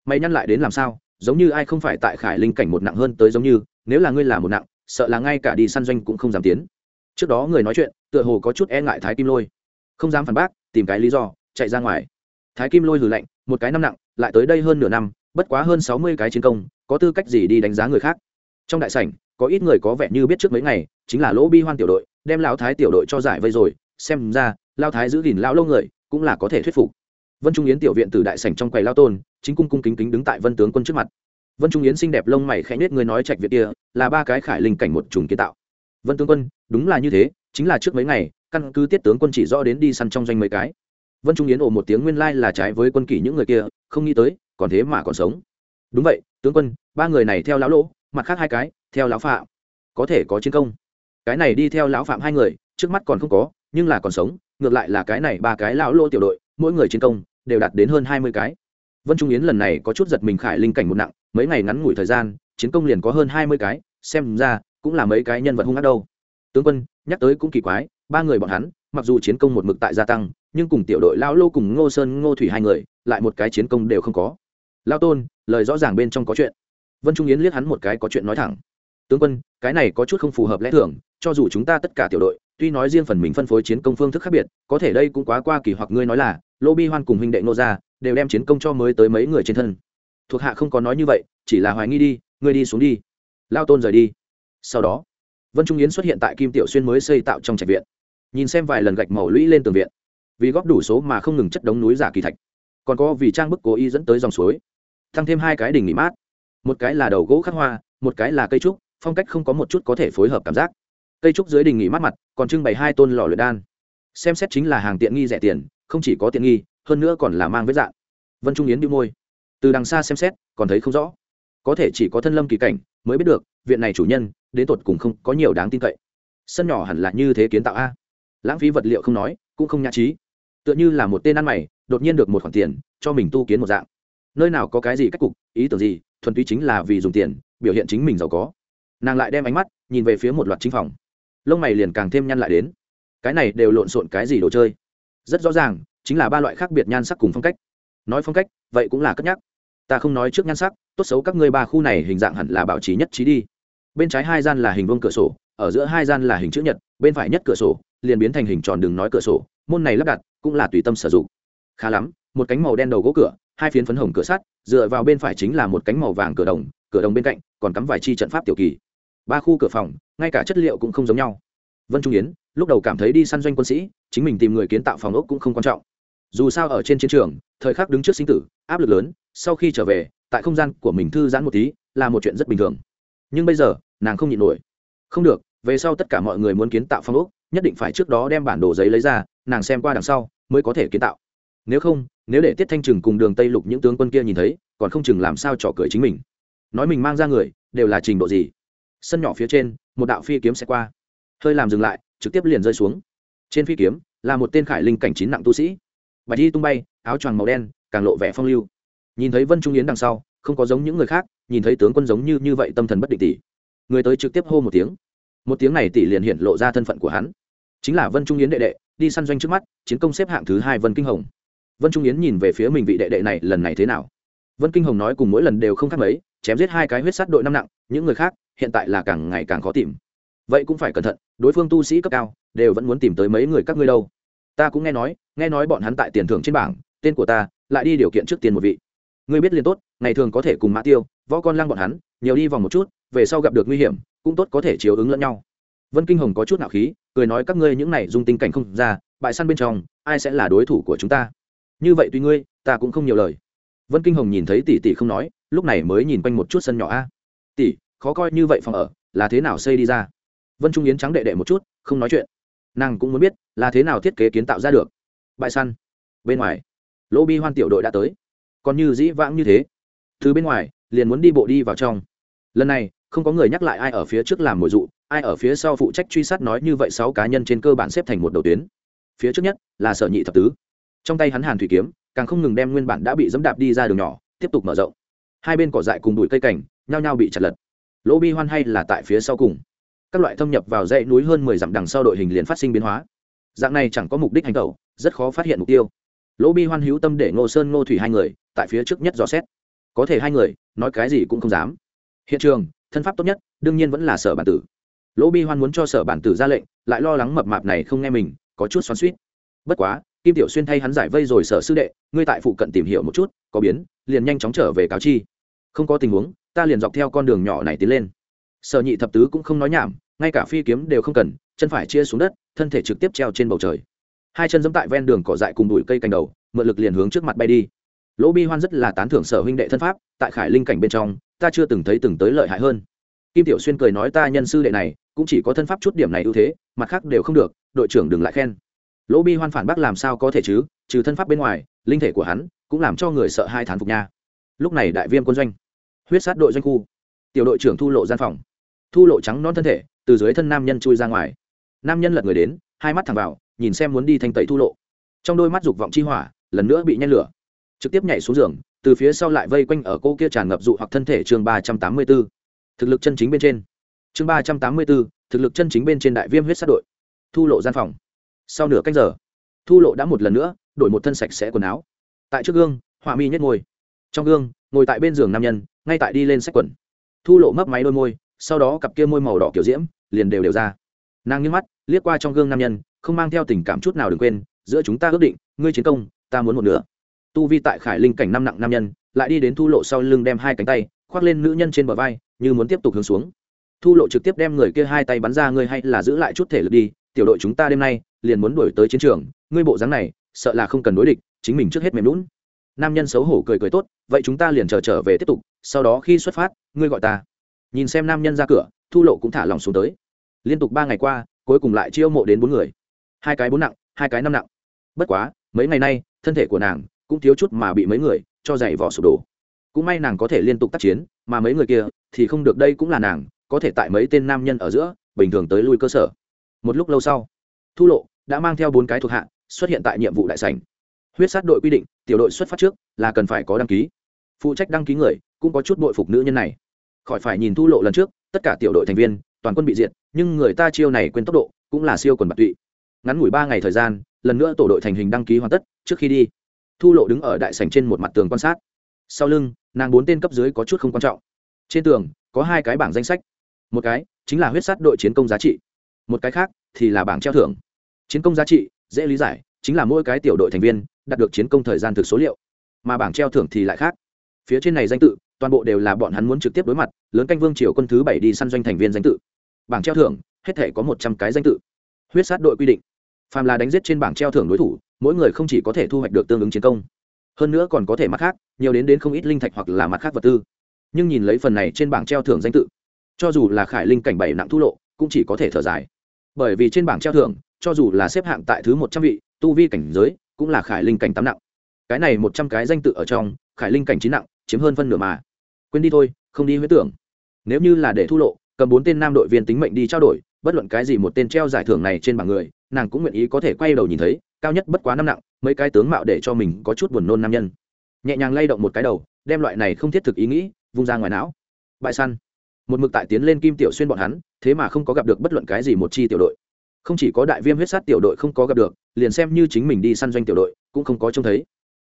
Mày nhăn lại đến làm sao, giống như ai không phải tại khải linh cảnh một nặng hơn tới giống như, nếu là ngươi là một nặng, sợ là ngay cả đi săn doanh cũng không dám tiến. Trước đó người nói chuyện, tựa hồ có chút e ngại thái kim lôi. Không dám phản bác, tìm cái lý do, chạy ra ngoài. Thái kim lôi hừ lạnh một cái năm nặng, lại tới đây hơn nửa năm, bất quá hơn sáu mươi cái chiến công, có tư cách gì đi đánh giá người khác? Trong đại sảnh, có ít người có vẻ như biết trước mấy ngày, chính là lỗ bi hoan tiểu đội, đem lão thái tiểu đội cho giải vây rồi, xem ra lao thái giữ gìn lão lâu người, cũng là có thể thuyết phục. Vân trung yến tiểu viện từ đại sảnh trong quầy lao tôn, chính cung cung kính kính đứng tại vân tướng quân trước mặt. Vân trung yến xinh đẹp lông mày khẽ nết người nói trạch việt kia, là ba cái khải linh cảnh một trùng kiến tạo. Vân tướng quân, đúng là như thế, chính là trước mấy ngày, căn cứ tiết tướng quân chỉ rõ đến đi săn trong doanh mấy cái vân trung yến ồ một tiếng nguyên lai là trái với quân kỷ những người kia, không nghĩ tới, còn thế mà còn sống. Đúng vậy, tướng quân, ba người này theo lão lỗ, mặt khác hai cái, theo lão phạm. Có thể có chiến công. Cái này đi theo lão phạm hai người, trước mắt còn không có, nhưng là còn sống, ngược lại là cái này ba cái lão lỗ tiểu đội, mỗi người chiến công, đều đạt đến hơn hai mươi cái. Vân trung yến lần này có chút giật mình khải linh cảnh một nặng, mấy ngày ngắn ngủi thời gian, chiến công liền có hơn hai mươi cái, xem ra, cũng là mấy cái nhân vật hung ác đâu. Tướng quân, nhắc tới cũng kỳ quái, ba người bọn hắn, mặc dù chiến công một mực tại gia tăng nhưng cùng tiểu đội lão lô cùng ngô sơn, ngô thủy hai người, lại một cái chiến công đều không có. Lao tôn, lời rõ ràng bên trong có chuyện. Vân trung yến liếc hắn một cái có chuyện nói thẳng. Tướng quân, cái này có chút không phù hợp lẽ thường, cho dù chúng ta tất cả tiểu đội, tuy nói riêng phần mình phân phối chiến công phương thức khác biệt, có thể đây cũng quá qua kỳ hoặc ngươi nói là, lô bi hoan cùng huynh đệ nô ra đều đem chiến công cho mới tới mấy người trên thân. Thuộc hạ không có nói như vậy, chỉ là hoài nghi đi, ngươi đi xuống đi. Lao tôn rời đi. Sau đó, vân trung yến xuất hiện tại kim tiểu xuyên mới xây tạo trong trạch viện. Nhìn xem vài lần gạch màu lũy lên tường viện vì góp đủ số mà không ngừng chất đống núi giả kỳ thạch. Còn có vì trang bức cố ý dẫn tới dòng suối. Tăng thêm hai cái đỉnh nghỉ mát. Một cái là đầu gỗ khắc hoa, một cái là cây trúc, phong cách không có một chút có thể phối hợp cảm giác. Cây trúc dưới đình nghỉ mát mặt, còn trưng bày hai tôn lò luyện đan. Xem xét chính là hàng tiện nghi rẻ tiền, không chỉ có tiện nghi, hơn nữa còn là mang vết dạng. Vân trung yến đĩu môi. Từ đằng xa xem xét, còn thấy không rõ. Có thể chỉ có thân lâm kỳ cảnh, mới biết được, viện này chủ nhân, đến tột cùng không có nhiều đáng tin cậy. Sân nhỏ hẳn là như thế kiến tạo a. Lãng phí vật liệu không nói, cũng không nhã trí tựa như là một tên ăn mày, đột nhiên được một khoản tiền, cho mình tu kiến một dạng. Nơi nào có cái gì cách cục, ý tưởng gì, thuần túy chính là vì dùng tiền, biểu hiện chính mình giàu có. Nàng lại đem ánh mắt nhìn về phía một loạt chính phòng. Lông mày liền càng thêm nhăn lại đến. Cái này đều lộn xộn cái gì đồ chơi? Rất rõ ràng, chính là ba loại khác biệt nhan sắc cùng phong cách. Nói phong cách, vậy cũng là cất nhắc. Ta không nói trước nhan sắc, tốt xấu các ngươi ba khu này hình dạng hẳn là bảo trì nhất trí đi. Bên trái hai gian là hình vuông cửa sổ, ở giữa hai gian là hình chữ nhật, bên phải nhất cửa sổ, liền biến thành hình tròn đừng nói cửa sổ môn này lắp đặt cũng là tùy tâm sử dụng. Khá lắm, một cánh màu đen đầu gỗ cửa, hai phiến phấn hồng cửa sắt, dựa vào bên phải chính là một cánh màu vàng cửa đồng cửa đồng bên cạnh còn cắm vài chi trận pháp tiểu kỳ. Ba khu cửa phòng, ngay cả chất liệu cũng không giống nhau. Vân trung yến, lúc đầu cảm thấy đi săn doanh quân sĩ, chính mình tìm người kiến tạo phòng ốc cũng không quan trọng. Dù sao ở trên chiến trường, thời khắc đứng trước sinh tử, áp lực lớn, sau khi trở về, tại không gian của mình thư giãn một tí là một chuyện rất bình thường. Nhưng bây giờ, nàng không nhịn nổi. Không được, về sau tất cả mọi người muốn kiến tạo phòng ốc nhất định phải trước đó đem bản đồ giấy lấy ra, nàng xem qua đằng sau, mới có thể kiến tạo. Nếu không, nếu để tiết thanh trừng cùng đường tây lục những tướng quân kia nhìn thấy, còn không chừng làm sao trò cười chính mình. Nói mình mang ra người, đều là trình độ gì? Sân nhỏ phía trên, một đạo phi kiếm sẽ qua. Hơi làm dừng lại, trực tiếp liền rơi xuống. Trên phi kiếm, là một tên khải linh cảnh chín nặng tu sĩ. Bạch y tung bay, áo choàng màu đen, càng lộ vẻ phong lưu. Nhìn thấy vân trung yến đằng sau, không có giống những người khác, nhìn thấy tướng quân giống như như vậy tâm thần bất định tỷ người tới trực tiếp hô một tiếng. Một tiếng này tỷ liền hiện lộ ra thân phận của hắn chính là vân trung yến đệ đệ, đi săn doanh trước mắt, chiến công xếp hạng thứ hai vân kinh hồng. Vân trung yến nhìn về phía mình vị đệ đệ này, lần này thế nào? Vân kinh hồng nói cùng mỗi lần đều không khác mấy, chém giết hai cái huyết sắt đội năm nặng, những người khác, hiện tại là càng ngày càng khó tìm. Vậy cũng phải cẩn thận, đối phương tu sĩ cấp cao, đều vẫn muốn tìm tới mấy người các ngươi đâu. Ta cũng nghe nói nghe nói bọn hắn tại tiền thưởng trên bảng, tên của ta, lại đi điều kiện trước tiền một vị. Ngươi biết liền tốt, ngày thường có thể cùng mã tiêu, võ con lăng bọn hắn, nhiều đi vòng một chút, về sau gặp được nguy hiểm, cũng tốt có thể chiếu ứng lẫn nhau vân kinh hồng có chút nạo khí, cười nói các ngươi những này dùng tinh cảnh không ra, bại săn bên trong, ai sẽ là đối thủ của chúng ta? Như vậy tùy ngươi, ta cũng không nhiều lời. Vân kinh hồng nhìn thấy tỷ tỷ không nói, lúc này mới nhìn quanh một chút sân nhỏ a. Tỷ, khó coi như vậy phòng ở, là thế nào xây đi ra? Vân trung yến trắng đệ đệ một chút, không nói chuyện. Nàng cũng muốn biết, là thế nào thiết kế kiến tạo ra được. Bại săn. Bên ngoài. Lô bi hoan tiểu đội đã tới. Còn như dĩ vãng như thế. Từ bên ngoài, liền muốn đi bộ đi vào trong. Lần này, không có người nhắc lại ai ở phía trước làm mồi dụ ai ở phía sau phụ trách truy sát nói như vậy sáu cá nhân trên cơ bản xếp thành một đầu tuyến. Phía trước nhất là sở nhị thập tứ. Trong tay hắn hàn thủy kiếm, càng không ngừng đem nguyên bản đã bị dẫm đạp đi ra đường nhỏ, tiếp tục mở rộng. Hai bên cỏ dại cùng đùi cây cảnh, nhao nhao bị chặt lật. Lỗ bi hoan hay là tại phía sau cùng. Các loại thâm nhập vào dãy núi hơn mười dặm đằng sau đội hình liền phát sinh biến hóa. Dạng này chẳng có mục đích hành tẩu rất khó phát hiện mục tiêu. Lỗ bi hoan hữu tâm để ngô sơn ngô thủy hai người, tại phía trước nhất dò xét. Có thể hai người, nói cái gì cũng không dám. Hiện trường, thân pháp tốt nhất, đương nhiên vẫn là sở bản tử lỗ bi hoan muốn cho sở bản tử ra lệnh, lại lo lắng mập mạp này không nghe mình, có chút xoắn suýt bất quá, kim tiểu xuyên thay hắn giải vây rồi sở sư đệ, ngươi tại phụ cận tìm hiểu một chút, có biến, liền nhanh chóng trở về cáo chi. Không có tình huống, ta liền dọc theo con đường nhỏ này tiến lên. Sở nhị thập tứ cũng không nói nhảm, ngay cả phi kiếm đều không cần, chân phải chia xuống đất, thân thể trực tiếp treo trên bầu trời. Hai chân giẫm tại ven đường cỏ dại cùng đùi cây cành đầu, mượn lực liền hướng trước mặt bay đi. Lỗ bi hoan rất là tán thưởng sở huynh đệ thân pháp, tại khải linh cảnh bên trong, ta chưa từng thấy từng tới lợi hại hơn kim tiểu xuyên cười nói ta nhân sư đệ này, cũng chỉ có thân pháp chút điểm này ưu thế, mặt khác đều không được, đội trưởng đừng lại khen. Lỗ bi hoan phản bác làm sao có thể chứ, trừ thân pháp bên ngoài, linh thể của hắn cũng làm cho người sợ hai thán phục nha. Lúc này đại viêm quân doanh, huyết sát đội doanh khu. Tiểu đội trưởng thu lộ gian phòng. Thu lộ trắng non thân thể, từ dưới thân nam nhân chui ra ngoài. Nam nhân lật người đến, hai mắt thẳng vào, nhìn xem muốn đi thanh tẩy thu lộ. Trong đôi mắt dục vọng chi hỏa, lần nữa bị nhen lửa. Trực tiếp nhảy xuống giường, từ phía sau lại vây quanh ở cô kia tràn ngập dụ hoặc thân thể chương ba trăm tám mươi bốn thực lực chân chính bên trên. Chương ba trăm tám mươi bốn, thực lực chân chính bên trên đại viêm huyết sát đội. Thu lộ gian phòng. Sau nửa cách giờ, thu lộ đã một lần nữa đổi một thân sạch sẽ quần áo. Tại trước gương, họa mi nhất ngồi trong gương, ngồi tại bên giường nam nhân, ngay tại đi lên sách quần. Thu lộ mấp máy đôi môi, sau đó cặp kia môi màu đỏ kiểu diễm, liền đều đều ra. Nàng nghiêng mắt, liếc qua trong gương nam nhân, không mang theo tình cảm chút nào đừng quên, giữa chúng ta ước định, ngươi chiến công, ta muốn một nửa. Tu vi tại khải linh cảnh năm nặng nam nhân, lại đi đến thu lộ sau lưng đem hai cánh tay khoác lên nữ nhân trên bờ vai như muốn tiếp tục hướng xuống. Thu lộ trực tiếp đem người kia hai tay bắn ra, ngươi hay là giữ lại chút thể lực đi, tiểu đội chúng ta đêm nay liền muốn đuổi tới chiến trường, ngươi bộ dáng này, sợ là không cần đối địch, chính mình trước hết mềm lún nam nhân xấu hổ cười cười tốt, vậy chúng ta liền chờ trở về tiếp tục, sau đó khi xuất phát, ngươi gọi ta. Nhìn xem nam nhân ra cửa, thu lộ cũng thả lòng xuống tới. Liên tục ba ngày qua, cuối cùng lại chiêu mộ đến bốn người. Hai cái bốn nặng, hai cái năm nặng. Bất quá, mấy ngày nay, thân thể của nàng cũng thiếu chút mà bị mấy người cho giày vỏ sụp đổ. Cũng may nàng có thể liên tục tác chiến, mà mấy người kia thì không được, đây cũng là nàng, có thể tại mấy tên nam nhân ở giữa, bình thường tới lui cơ sở. Một lúc lâu sau, thu lộ đã mang theo bốn cái thuộc hạ xuất hiện tại nhiệm vụ đại sảnh. Huyết sát đội quy định, tiểu đội xuất phát trước là cần phải có đăng ký. Phụ trách đăng ký người cũng có chút bội phục nữ nhân này. Khỏi phải nhìn thu lộ lần trước, tất cả tiểu đội thành viên, toàn quân bị diệt, nhưng người ta chiêu này quên tốc độ cũng là siêu quần bạc tụy. Ngắn ngủi ba ngày thời gian, lần nữa tổ đội thành hình đăng ký hoàn tất, trước khi đi, thu lộ đứng ở đại sảnh trên một mặt tường quan sát. Sau lưng, nàng bốn tên cấp dưới có chút không quan trọng trên tường, có hai cái bảng danh sách. Một cái chính là huyết sát đội chiến công giá trị, một cái khác thì là bảng treo thưởng. Chiến công giá trị, dễ lý giải, chính là mỗi cái tiểu đội thành viên đạt được chiến công thời gian thực số liệu, mà bảng treo thưởng thì lại khác. Phía trên này danh tự, toàn bộ đều là bọn hắn muốn trực tiếp đối mặt, lớn canh vương triều quân thứ bảy đi săn doanh thành viên danh tự. Bảng treo thưởng, hết thể có một trăm cái danh tự. Huyết sát đội quy định, phàm là đánh giết trên bảng treo thưởng đối thủ, mỗi người không chỉ có thể thu hoạch được tương ứng chiến công, hơn nữa còn có thể mặt khác, nhiều đến đến không ít linh thạch hoặc là mặt khác vật tư nhưng nhìn lấy phần này trên bảng treo thưởng danh tự, cho dù là khải linh cảnh bảy nặng thu lộ, cũng chỉ có thể thở dài. Bởi vì trên bảng treo thưởng, cho dù là xếp hạng tại thứ một trăm vị, tu vi cảnh giới, cũng là khải linh cảnh tám nặng. Cái này một trăm cái danh tự ở trong, khải linh cảnh chín nặng, chiếm hơn phân nửa mà. Quên đi thôi, không đi huyết tưởng. Nếu như là để thu lộ, cầm bốn tên nam đội viên tính mệnh đi trao đổi, bất luận cái gì một tên treo giải thưởng này trên bảng người, nàng cũng nguyện ý có thể quay đầu nhìn thấy, cao nhất bất quá năm nặng, mấy cái tướng mạo để cho mình có chút buồn nôn nam nhân. Nhẹ nhàng lay động một cái đầu, đem loại này không thiết thực ý nghĩ vung ra ngoài não. Bại săn. Một mực tại tiến lên kim tiểu xuyên bọn hắn, thế mà không có gặp được bất luận cái gì một chi tiểu đội. Không chỉ có đại viêm huyết sát tiểu đội không có gặp được, liền xem như chính mình đi săn doanh tiểu đội, cũng không có trông thấy.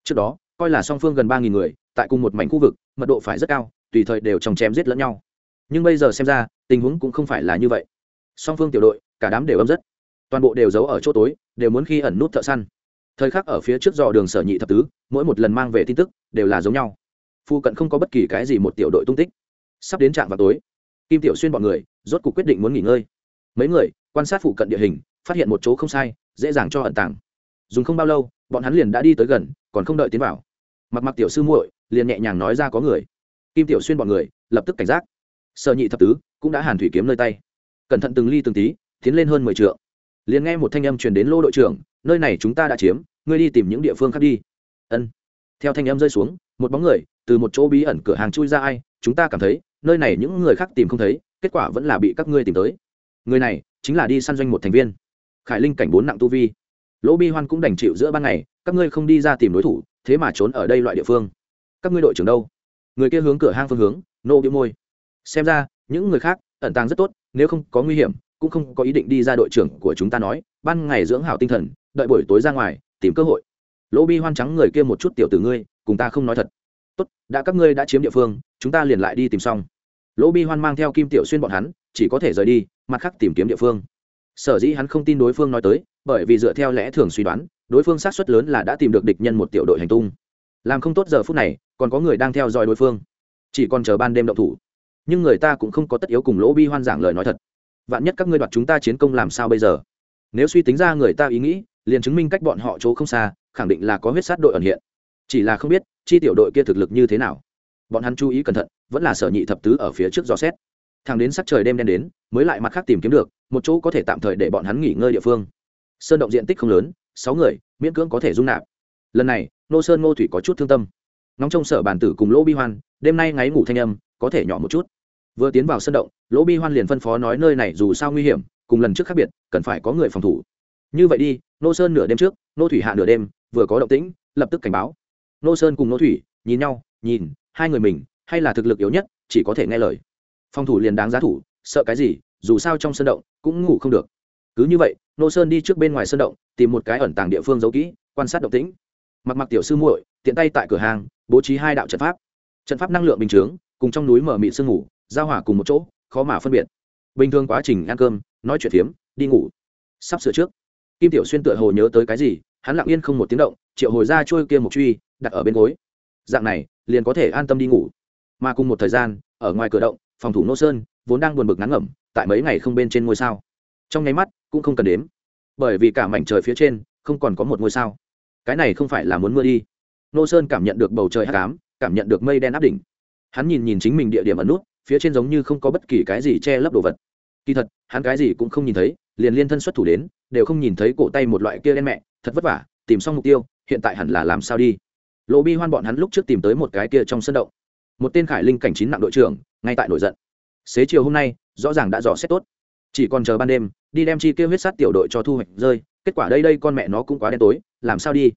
Trước đó, coi là song phương gần ba nghìn người, tại cùng một mảnh khu vực, mật độ phải rất cao, tùy thời đều trồng chém giết lẫn nhau. Nhưng bây giờ xem ra, tình huống cũng không phải là như vậy. Song phương tiểu đội, cả đám đều âm rất. Toàn bộ đều giấu ở chỗ tối, đều muốn khi ẩn nút thợ săn. Thời khắc ở phía trước dò đường sở nhị thập tứ, mỗi một lần mang về tin tức, đều là giống nhau phu cận không có bất kỳ cái gì một tiểu đội tung tích. Sắp đến trạm vào tối, kim tiểu xuyên bọn người rốt cuộc quyết định muốn nghỉ ngơi. Mấy người quan sát phụ cận địa hình, phát hiện một chỗ không sai, dễ dàng cho ẩn tàng. Dùng không bao lâu, bọn hắn liền đã đi tới gần, còn không đợi tiến vào. Mặc mặc tiểu sư muội liền nhẹ nhàng nói ra có người. Kim tiểu xuyên bọn người lập tức cảnh giác. Sợ nhị thập tứ cũng đã hàn thủy kiếm nơi tay. Cẩn thận từng ly từng tí, tiến lên hơn mười t liền nghe một thanh âm truyền đến lô đội trưởng, nơi này chúng ta đã chiếm, ngươi đi tìm những địa phương khác đi. Ân. Theo thanh âm rơi xuống một bóng người, từ một chỗ bí ẩn cửa hàng chui ra ai, chúng ta cảm thấy, nơi này những người khác tìm không thấy, kết quả vẫn là bị các ngươi tìm tới. Người này, chính là đi săn doanh một thành viên. Khải linh cảnh bốn nặng tu vi. Lỗ bi hoan cũng đành chịu giữa ban ngày, các ngươi không đi ra tìm đối thủ, thế mà trốn ở đây loại địa phương. Các ngươi đội trưởng đâu? Người kia hướng cửa hang phương hướng, nô bị môi. Xem ra, những người khác, ẩn tàng rất tốt, nếu không có nguy hiểm, cũng không có ý định đi ra đội trưởng của chúng ta nói, ban ngày dưỡng hảo tinh thần, đợi buổi tối ra ngoài, tìm cơ hội. Lỗ bi hoan trắng người kia một chút tiểu tử ngươi cùng ta không nói thật. Tốt, đã các ngươi đã chiếm địa phương, chúng ta liền lại đi tìm xong. Lỗ bi hoan mang theo kim tiểu xuyên bọn hắn, chỉ có thể rời đi, mặt khác tìm kiếm địa phương. Sở dĩ hắn không tin đối phương nói tới, bởi vì dựa theo lẽ thường suy đoán, đối phương sát xuất lớn là đã tìm được địch nhân một tiểu đội hành tung. Làm không tốt giờ phút này, còn có người đang theo dõi đối phương. Chỉ còn chờ ban đêm động thủ. Nhưng người ta cũng không có tất yếu cùng lỗ bi hoan giảng lời nói thật. Vạn nhất các ngươi đoạt chúng ta chiến công làm sao bây giờ? Nếu suy tính ra người ta ý nghĩ, liền chứng minh cách bọn họ chỗ không xa, khẳng định là có huyết sát đội ẩn hiện chỉ là không biết, chi tiểu đội kia thực lực như thế nào. Bọn hắn chú ý cẩn thận, vẫn là sở nhị thập tứ ở phía trước dò xét. Thằng đến sắc trời đêm đen đến, mới lại mặt khác tìm kiếm được, một chỗ có thể tạm thời để bọn hắn nghỉ ngơi địa phương. Sơn động diện tích không lớn, sáu người, miễn cưỡng có thể dung nạp. Lần này, nô sơn ngô thủy có chút thương tâm. Nóng trong sở bản tử cùng lỗ bi hoan, đêm nay ngáy ngủ thanh âm, có thể nhỏ một chút. Vừa tiến vào sân động, lỗ bi hoan liền phân phó nói nơi này dù sao nguy hiểm, cùng lần trước khác biệt, cần phải có người phòng thủ. Như vậy đi, nô sơn nửa đêm trước, nô thủy hạ nửa đêm, vừa có động tĩnh, lập tức cảnh báo nô sơn cùng nô thủy nhìn nhau, nhìn, hai người mình, hay là thực lực yếu nhất, chỉ có thể nghe lời. Phòng thủ liền đáng giá thủ, sợ cái gì, dù sao trong sân động, cũng ngủ không được. Cứ như vậy, nô sơn đi trước bên ngoài sân động, tìm một cái ẩn tàng địa phương giấu kỹ, quan sát động tĩnh. Mặc mặc tiểu sư muội, tiện tay tại cửa hàng, bố trí hai đạo trận pháp. Trận pháp năng lượng bình chướng cùng trong núi mở mị sương ngủ, giao hỏa cùng một chỗ, khó mà phân biệt. Bình thường quá trình ăn cơm, nói chuyện phiếm, đi ngủ. Sắp sửa trước. Kim tiểu xuyên tựa hồ nhớ tới cái gì, hắn lặng yên không một tiếng động, triệu hồi ra trôi kia một truy đặt ở bên gối. Dạng này, liền có thể an tâm đi ngủ. Mà cùng một thời gian, ở ngoài cửa động, phòng thủ nô sơn vốn đang buồn bực ngắn ngẩm, tại mấy ngày không bên trên ngôi sao. Trong nháy mắt, cũng không cần đếm. Bởi vì cả mảnh trời phía trên, không còn có một ngôi sao. Cái này không phải là muốn mưa đi. Nô sơn cảm nhận được bầu trời hát cám cảm nhận được mây đen áp đỉnh. Hắn nhìn nhìn chính mình địa điểm ẩn nút, phía trên giống như không có bất kỳ cái gì che lấp đồ vật. Kỳ thật, hắn cái gì cũng không nhìn thấy, liền liên thân xuất thủ đến, đều không nhìn thấy cổ tay một loại kia đen mẹ, thật vất vả, tìm xong mục tiêu, hiện tại hẳn là làm sao đi? Lộ bi hoan bọn hắn lúc trước tìm tới một cái kia trong sân động. Một tên khải linh cảnh chín nặng đội trưởng, ngay tại nổi giận. Xế chiều hôm nay, rõ ràng đã dò xét tốt. Chỉ còn chờ ban đêm, đi đem chi kia huyết sát tiểu đội cho thu hoạch rơi, kết quả đây đây con mẹ nó cũng quá đen tối, làm sao đi?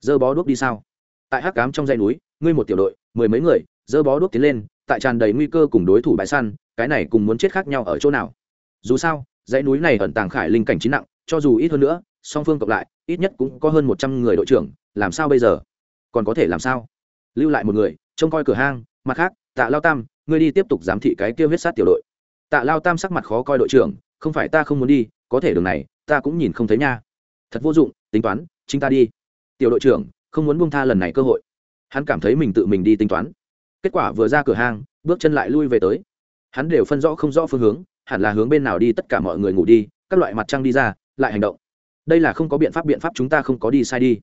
Dơ bó đuốc đi sao? Tại hắc cám trong dãy núi, ngươi một tiểu đội, mười mấy người, dơ bó đuốc tiến lên, tại tràn đầy nguy cơ cùng đối thủ bãi săn, cái này cùng muốn chết khác nhau ở chỗ nào? Dù sao, dãy núi này ẩn tàng khải linh cảnh chín nặng, cho dù ít hơn nữa, song phương cộng lại, ít nhất cũng có hơn một trăm người đội trưởng, làm sao bây giờ? Còn có thể làm sao? Lưu lại một người, trông coi cửa hang, mặt khác, tạ lao tam, ngươi đi tiếp tục giám thị cái kêu huyết sát tiểu đội. Tạ lao tam sắc mặt khó coi đội trưởng, không phải ta không muốn đi, có thể đường này, ta cũng nhìn không thấy nha. Thật vô dụng, tính toán, chính ta đi. Tiểu đội trưởng, không muốn buông tha lần này cơ hội. Hắn cảm thấy mình tự mình đi tính toán. Kết quả vừa ra cửa hang, bước chân lại lui về tới. Hắn đều phân rõ không rõ phương hướng, hẳn là hướng bên nào đi, tất cả mọi người ngủ đi, các loại mặt trăng đi ra, lại hành động. Đây là không có biện pháp biện pháp chúng ta không có đi sai đi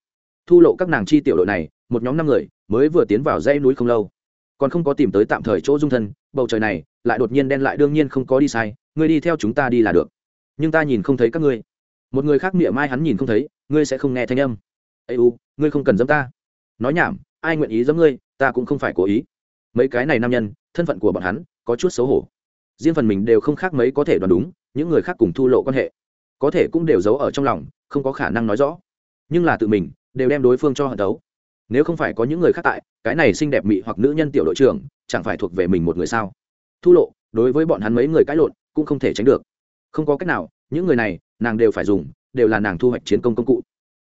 thu lộ các nàng chi tiểu đội này, một nhóm năm người, mới vừa tiến vào dãy núi không lâu. Còn không có tìm tới tạm thời chỗ dung thân, bầu trời này, lại đột nhiên đen lại, đương nhiên không có đi sai, ngươi đi theo chúng ta đi là được. Nhưng ta nhìn không thấy các ngươi. Một người khác miệng mai hắn nhìn không thấy, ngươi sẽ không nghe thanh âm. Ây u, ngươi không cần dẫm ta. Nói nhảm, ai nguyện ý dẫm ngươi, ta cũng không phải cố ý. Mấy cái này nam nhân, thân phận của bọn hắn, có chút xấu hổ. Riêng phần mình đều không khác mấy có thể đoán đúng, những người khác cùng thu lộ quan hệ. Có thể cũng đều giấu ở trong lòng, không có khả năng nói rõ. Nhưng là tự mình đều đem đối phương cho hận đấu nếu không phải có những người khác tại, cái này xinh đẹp mị hoặc nữ nhân tiểu đội trưởng, chẳng phải thuộc về mình một người sao? Thu lộ, đối với bọn hắn mấy người cãi lộn, cũng không thể tránh được. Không có cách nào, những người này, nàng đều phải dùng, đều là nàng thu hoạch chiến công công cụ.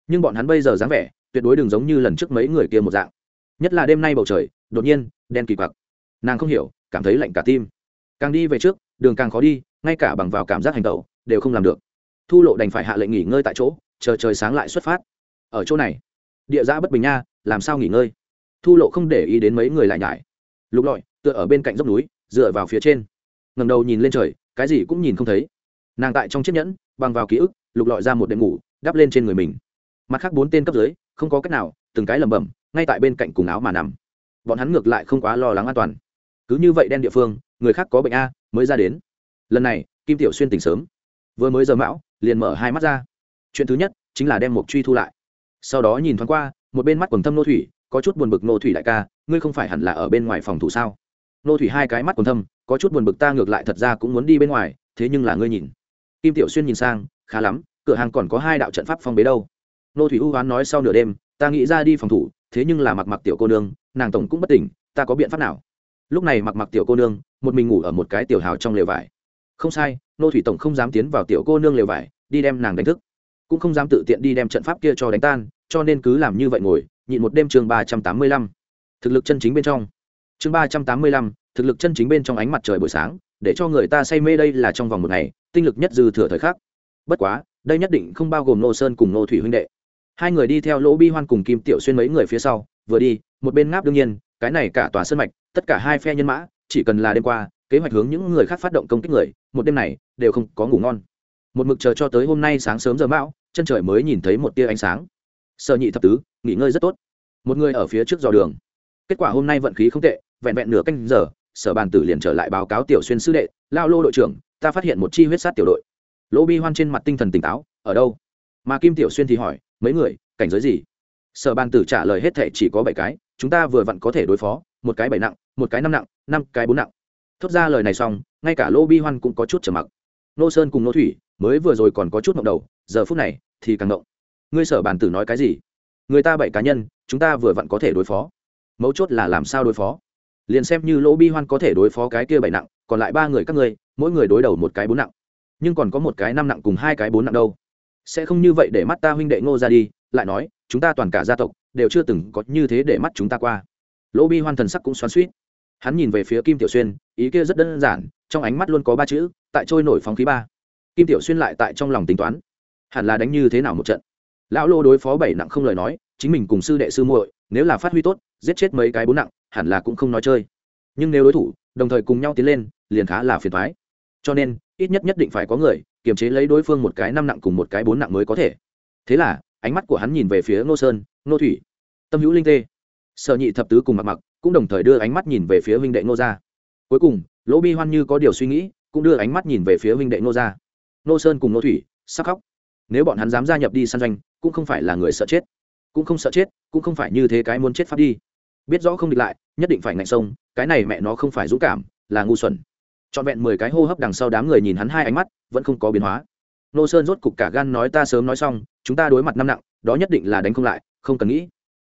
Nhưng bọn hắn bây giờ dáng vẻ, tuyệt đối đừng giống như lần trước mấy người kia một dạng. Nhất là đêm nay bầu trời, đột nhiên, đen kỳ quặc. Nàng không hiểu, cảm thấy lạnh cả tim. Càng đi về trước, đường càng khó đi, ngay cả bằng vào cảm giác hành tẩu, đều không làm được. Thu lộ đành phải hạ lệnh nghỉ ngơi tại chỗ, chờ trời sáng lại xuất phát ở chỗ này. Địa giã bất bình nha, làm sao nghỉ ngơi? Thu lộ không để ý đến mấy người lại nhải. Lục lọi, tựa ở bên cạnh dốc núi, dựa vào phía trên. Ngầm đầu nhìn lên trời, cái gì cũng nhìn không thấy. Nàng tại trong chiếc nhẫn, bằng vào ký ức, lục lọi ra một đệm ngủ, đắp lên trên người mình. Mặt khác bốn tên cấp dưới, không có cách nào, từng cái lẩm bẩm, ngay tại bên cạnh cùng áo mà nằm. Bọn hắn ngược lại không quá lo lắng an toàn. Cứ như vậy đen địa phương, người khác có bệnh a, mới ra đến. Lần này, kim tiểu xuyên tỉnh sớm. Vừa mới giờ mão, liền mở hai mắt ra. Chuyện thứ nhất, chính là đem một truy thu lại sau đó nhìn thoáng qua, một bên mắt quần thâm nô thủy, có chút buồn bực nô thủy đại ca, ngươi không phải hẳn là ở bên ngoài phòng thủ sao? Nô thủy hai cái mắt quần thâm, có chút buồn bực ta ngược lại thật ra cũng muốn đi bên ngoài, thế nhưng là ngươi nhìn. Kim tiểu xuyên nhìn sang, khá lắm, cửa hàng còn có hai đạo trận pháp phong bế đâu. Nô thủy u hoán nói sau nửa đêm, ta nghĩ ra đi phòng thủ, thế nhưng là mặc mặc tiểu cô nương, nàng tổng cũng bất tỉnh, ta có biện pháp nào? Lúc này mặc mặc tiểu cô nương, một mình ngủ ở một cái tiểu hào trong lều vải. Không sai, nô thủy tổng không dám tiến vào tiểu cô nương lều vải, đi đem nàng đánh thức cũng không dám tự tiện đi đem trận pháp kia cho đánh tan, cho nên cứ làm như vậy ngồi, nhịn một đêm chương ba trăm tám mươi lăm. Thực lực chân chính bên trong. Chương ba trăm tám mươi lăm, thực lực chân chính bên trong ánh mặt trời buổi sáng, để cho người ta say mê đây là trong vòng một ngày, tinh lực nhất dư thừa thời khắc. Bất quá, đây nhất định không bao gồm nô sơn cùng nô thủy huynh đệ. Hai người đi theo lỗ bi hoan cùng kim tiểu xuyên mấy người phía sau, vừa đi, một bên ngáp đương nhiên, cái này cả tòa sân mạch, tất cả hai phe nhân mã, chỉ cần là đêm qua, kế hoạch hướng những người khác phát động công kích người, một đêm này, đều không có ngủ ngon một mực chờ cho tới hôm nay sáng sớm giờ mão, chân trời mới nhìn thấy một tia ánh sáng. Sợ nhị thập tứ, nghỉ ngơi rất tốt. Một người ở phía trước dò đường. Kết quả hôm nay vận khí không tệ, vẹn vẹn nửa canh giờ, sở bàn tử liền trở lại báo cáo tiểu xuyên sư đệ, lao lô đội trưởng, ta phát hiện một chi huyết sát tiểu đội. Lỗ bi hoan trên mặt tinh thần tỉnh táo, ở đâu? Mà kim tiểu xuyên thì hỏi, mấy người, cảnh giới gì? Sở bàn tử trả lời hết thệ chỉ có bảy cái, chúng ta vừa vặn có thể đối phó, một cái bảy nặng, một cái năm nặng, năm cái bốn nặng. Thốt ra lời này xong, ngay cả lỗ bi hoan cũng có chút trở mặc nô sơn cùng nô thủy mới vừa rồi còn có chút mộng đầu, giờ phút này thì càng mộng ngươi sở bàn tử nói cái gì? Người ta bảy cá nhân, chúng ta vừa vặn có thể đối phó. Mấu chốt là làm sao đối phó? Liền xem như lỗ bi hoan có thể đối phó cái kia bảy nặng, còn lại ba người các ngươi, mỗi người đối đầu một cái bốn nặng. Nhưng còn có một cái năm nặng cùng hai cái bốn nặng đâu. Sẽ không như vậy để mắt ta huynh đệ ngô ra đi, lại nói, chúng ta toàn cả gia tộc đều chưa từng có như thế để mắt chúng ta qua. Lỗ bi hoan thần sắc cũng xoắn suýt hắn nhìn về phía kim tiểu xuyên, ý kia rất đơn giản, trong ánh mắt luôn có ba chữ tại trôi nổi phóng khí ba. Kim tiểu xuyên lại tại trong lòng tính toán, hẳn là đánh như thế nào một trận. Lão lô đối phó bảy nặng không lời nói, chính mình cùng sư đệ sư muội, nếu là phát huy tốt, giết chết mấy cái bốn nặng, hẳn là cũng không nói chơi. Nhưng nếu đối thủ, đồng thời cùng nhau tiến lên, liền khá là phiền thoái cho nên, ít nhất nhất định phải có người, kiềm chế lấy đối phương một cái năm nặng cùng một cái bốn nặng mới có thể. Thế là, ánh mắt của hắn nhìn về phía ngô sơn, ngô thủy, tâm hữu linh tê. Sở nhị thập tứ cùng mặc mặc cũng đồng thời đưa ánh mắt nhìn về phía huynh đệ ngô gia. Cuối cùng, lỗ bi hoan như có điều suy nghĩ cũng đưa ánh mắt nhìn về phía huynh đệ ngô gia. Ngô sơn cùng ngô thủy sắc khóc. Nếu bọn hắn dám gia nhập đi săn doanh, cũng không phải là người sợ chết. Cũng không sợ chết, cũng không phải như thế cái muốn chết pháp đi. Biết rõ không địch lại, nhất định phải ngạnh sông, cái này mẹ nó không phải dũng cảm, là ngu xuẩn. Trọn vẹn mười cái hô hấp đằng sau đám người nhìn hắn hai ánh mắt, vẫn không có biến hóa. Nô sơn rốt cục cả gan nói ta sớm nói xong, chúng ta đối mặt năm nặng, đó nhất định là đánh không lại, không cần nghĩ.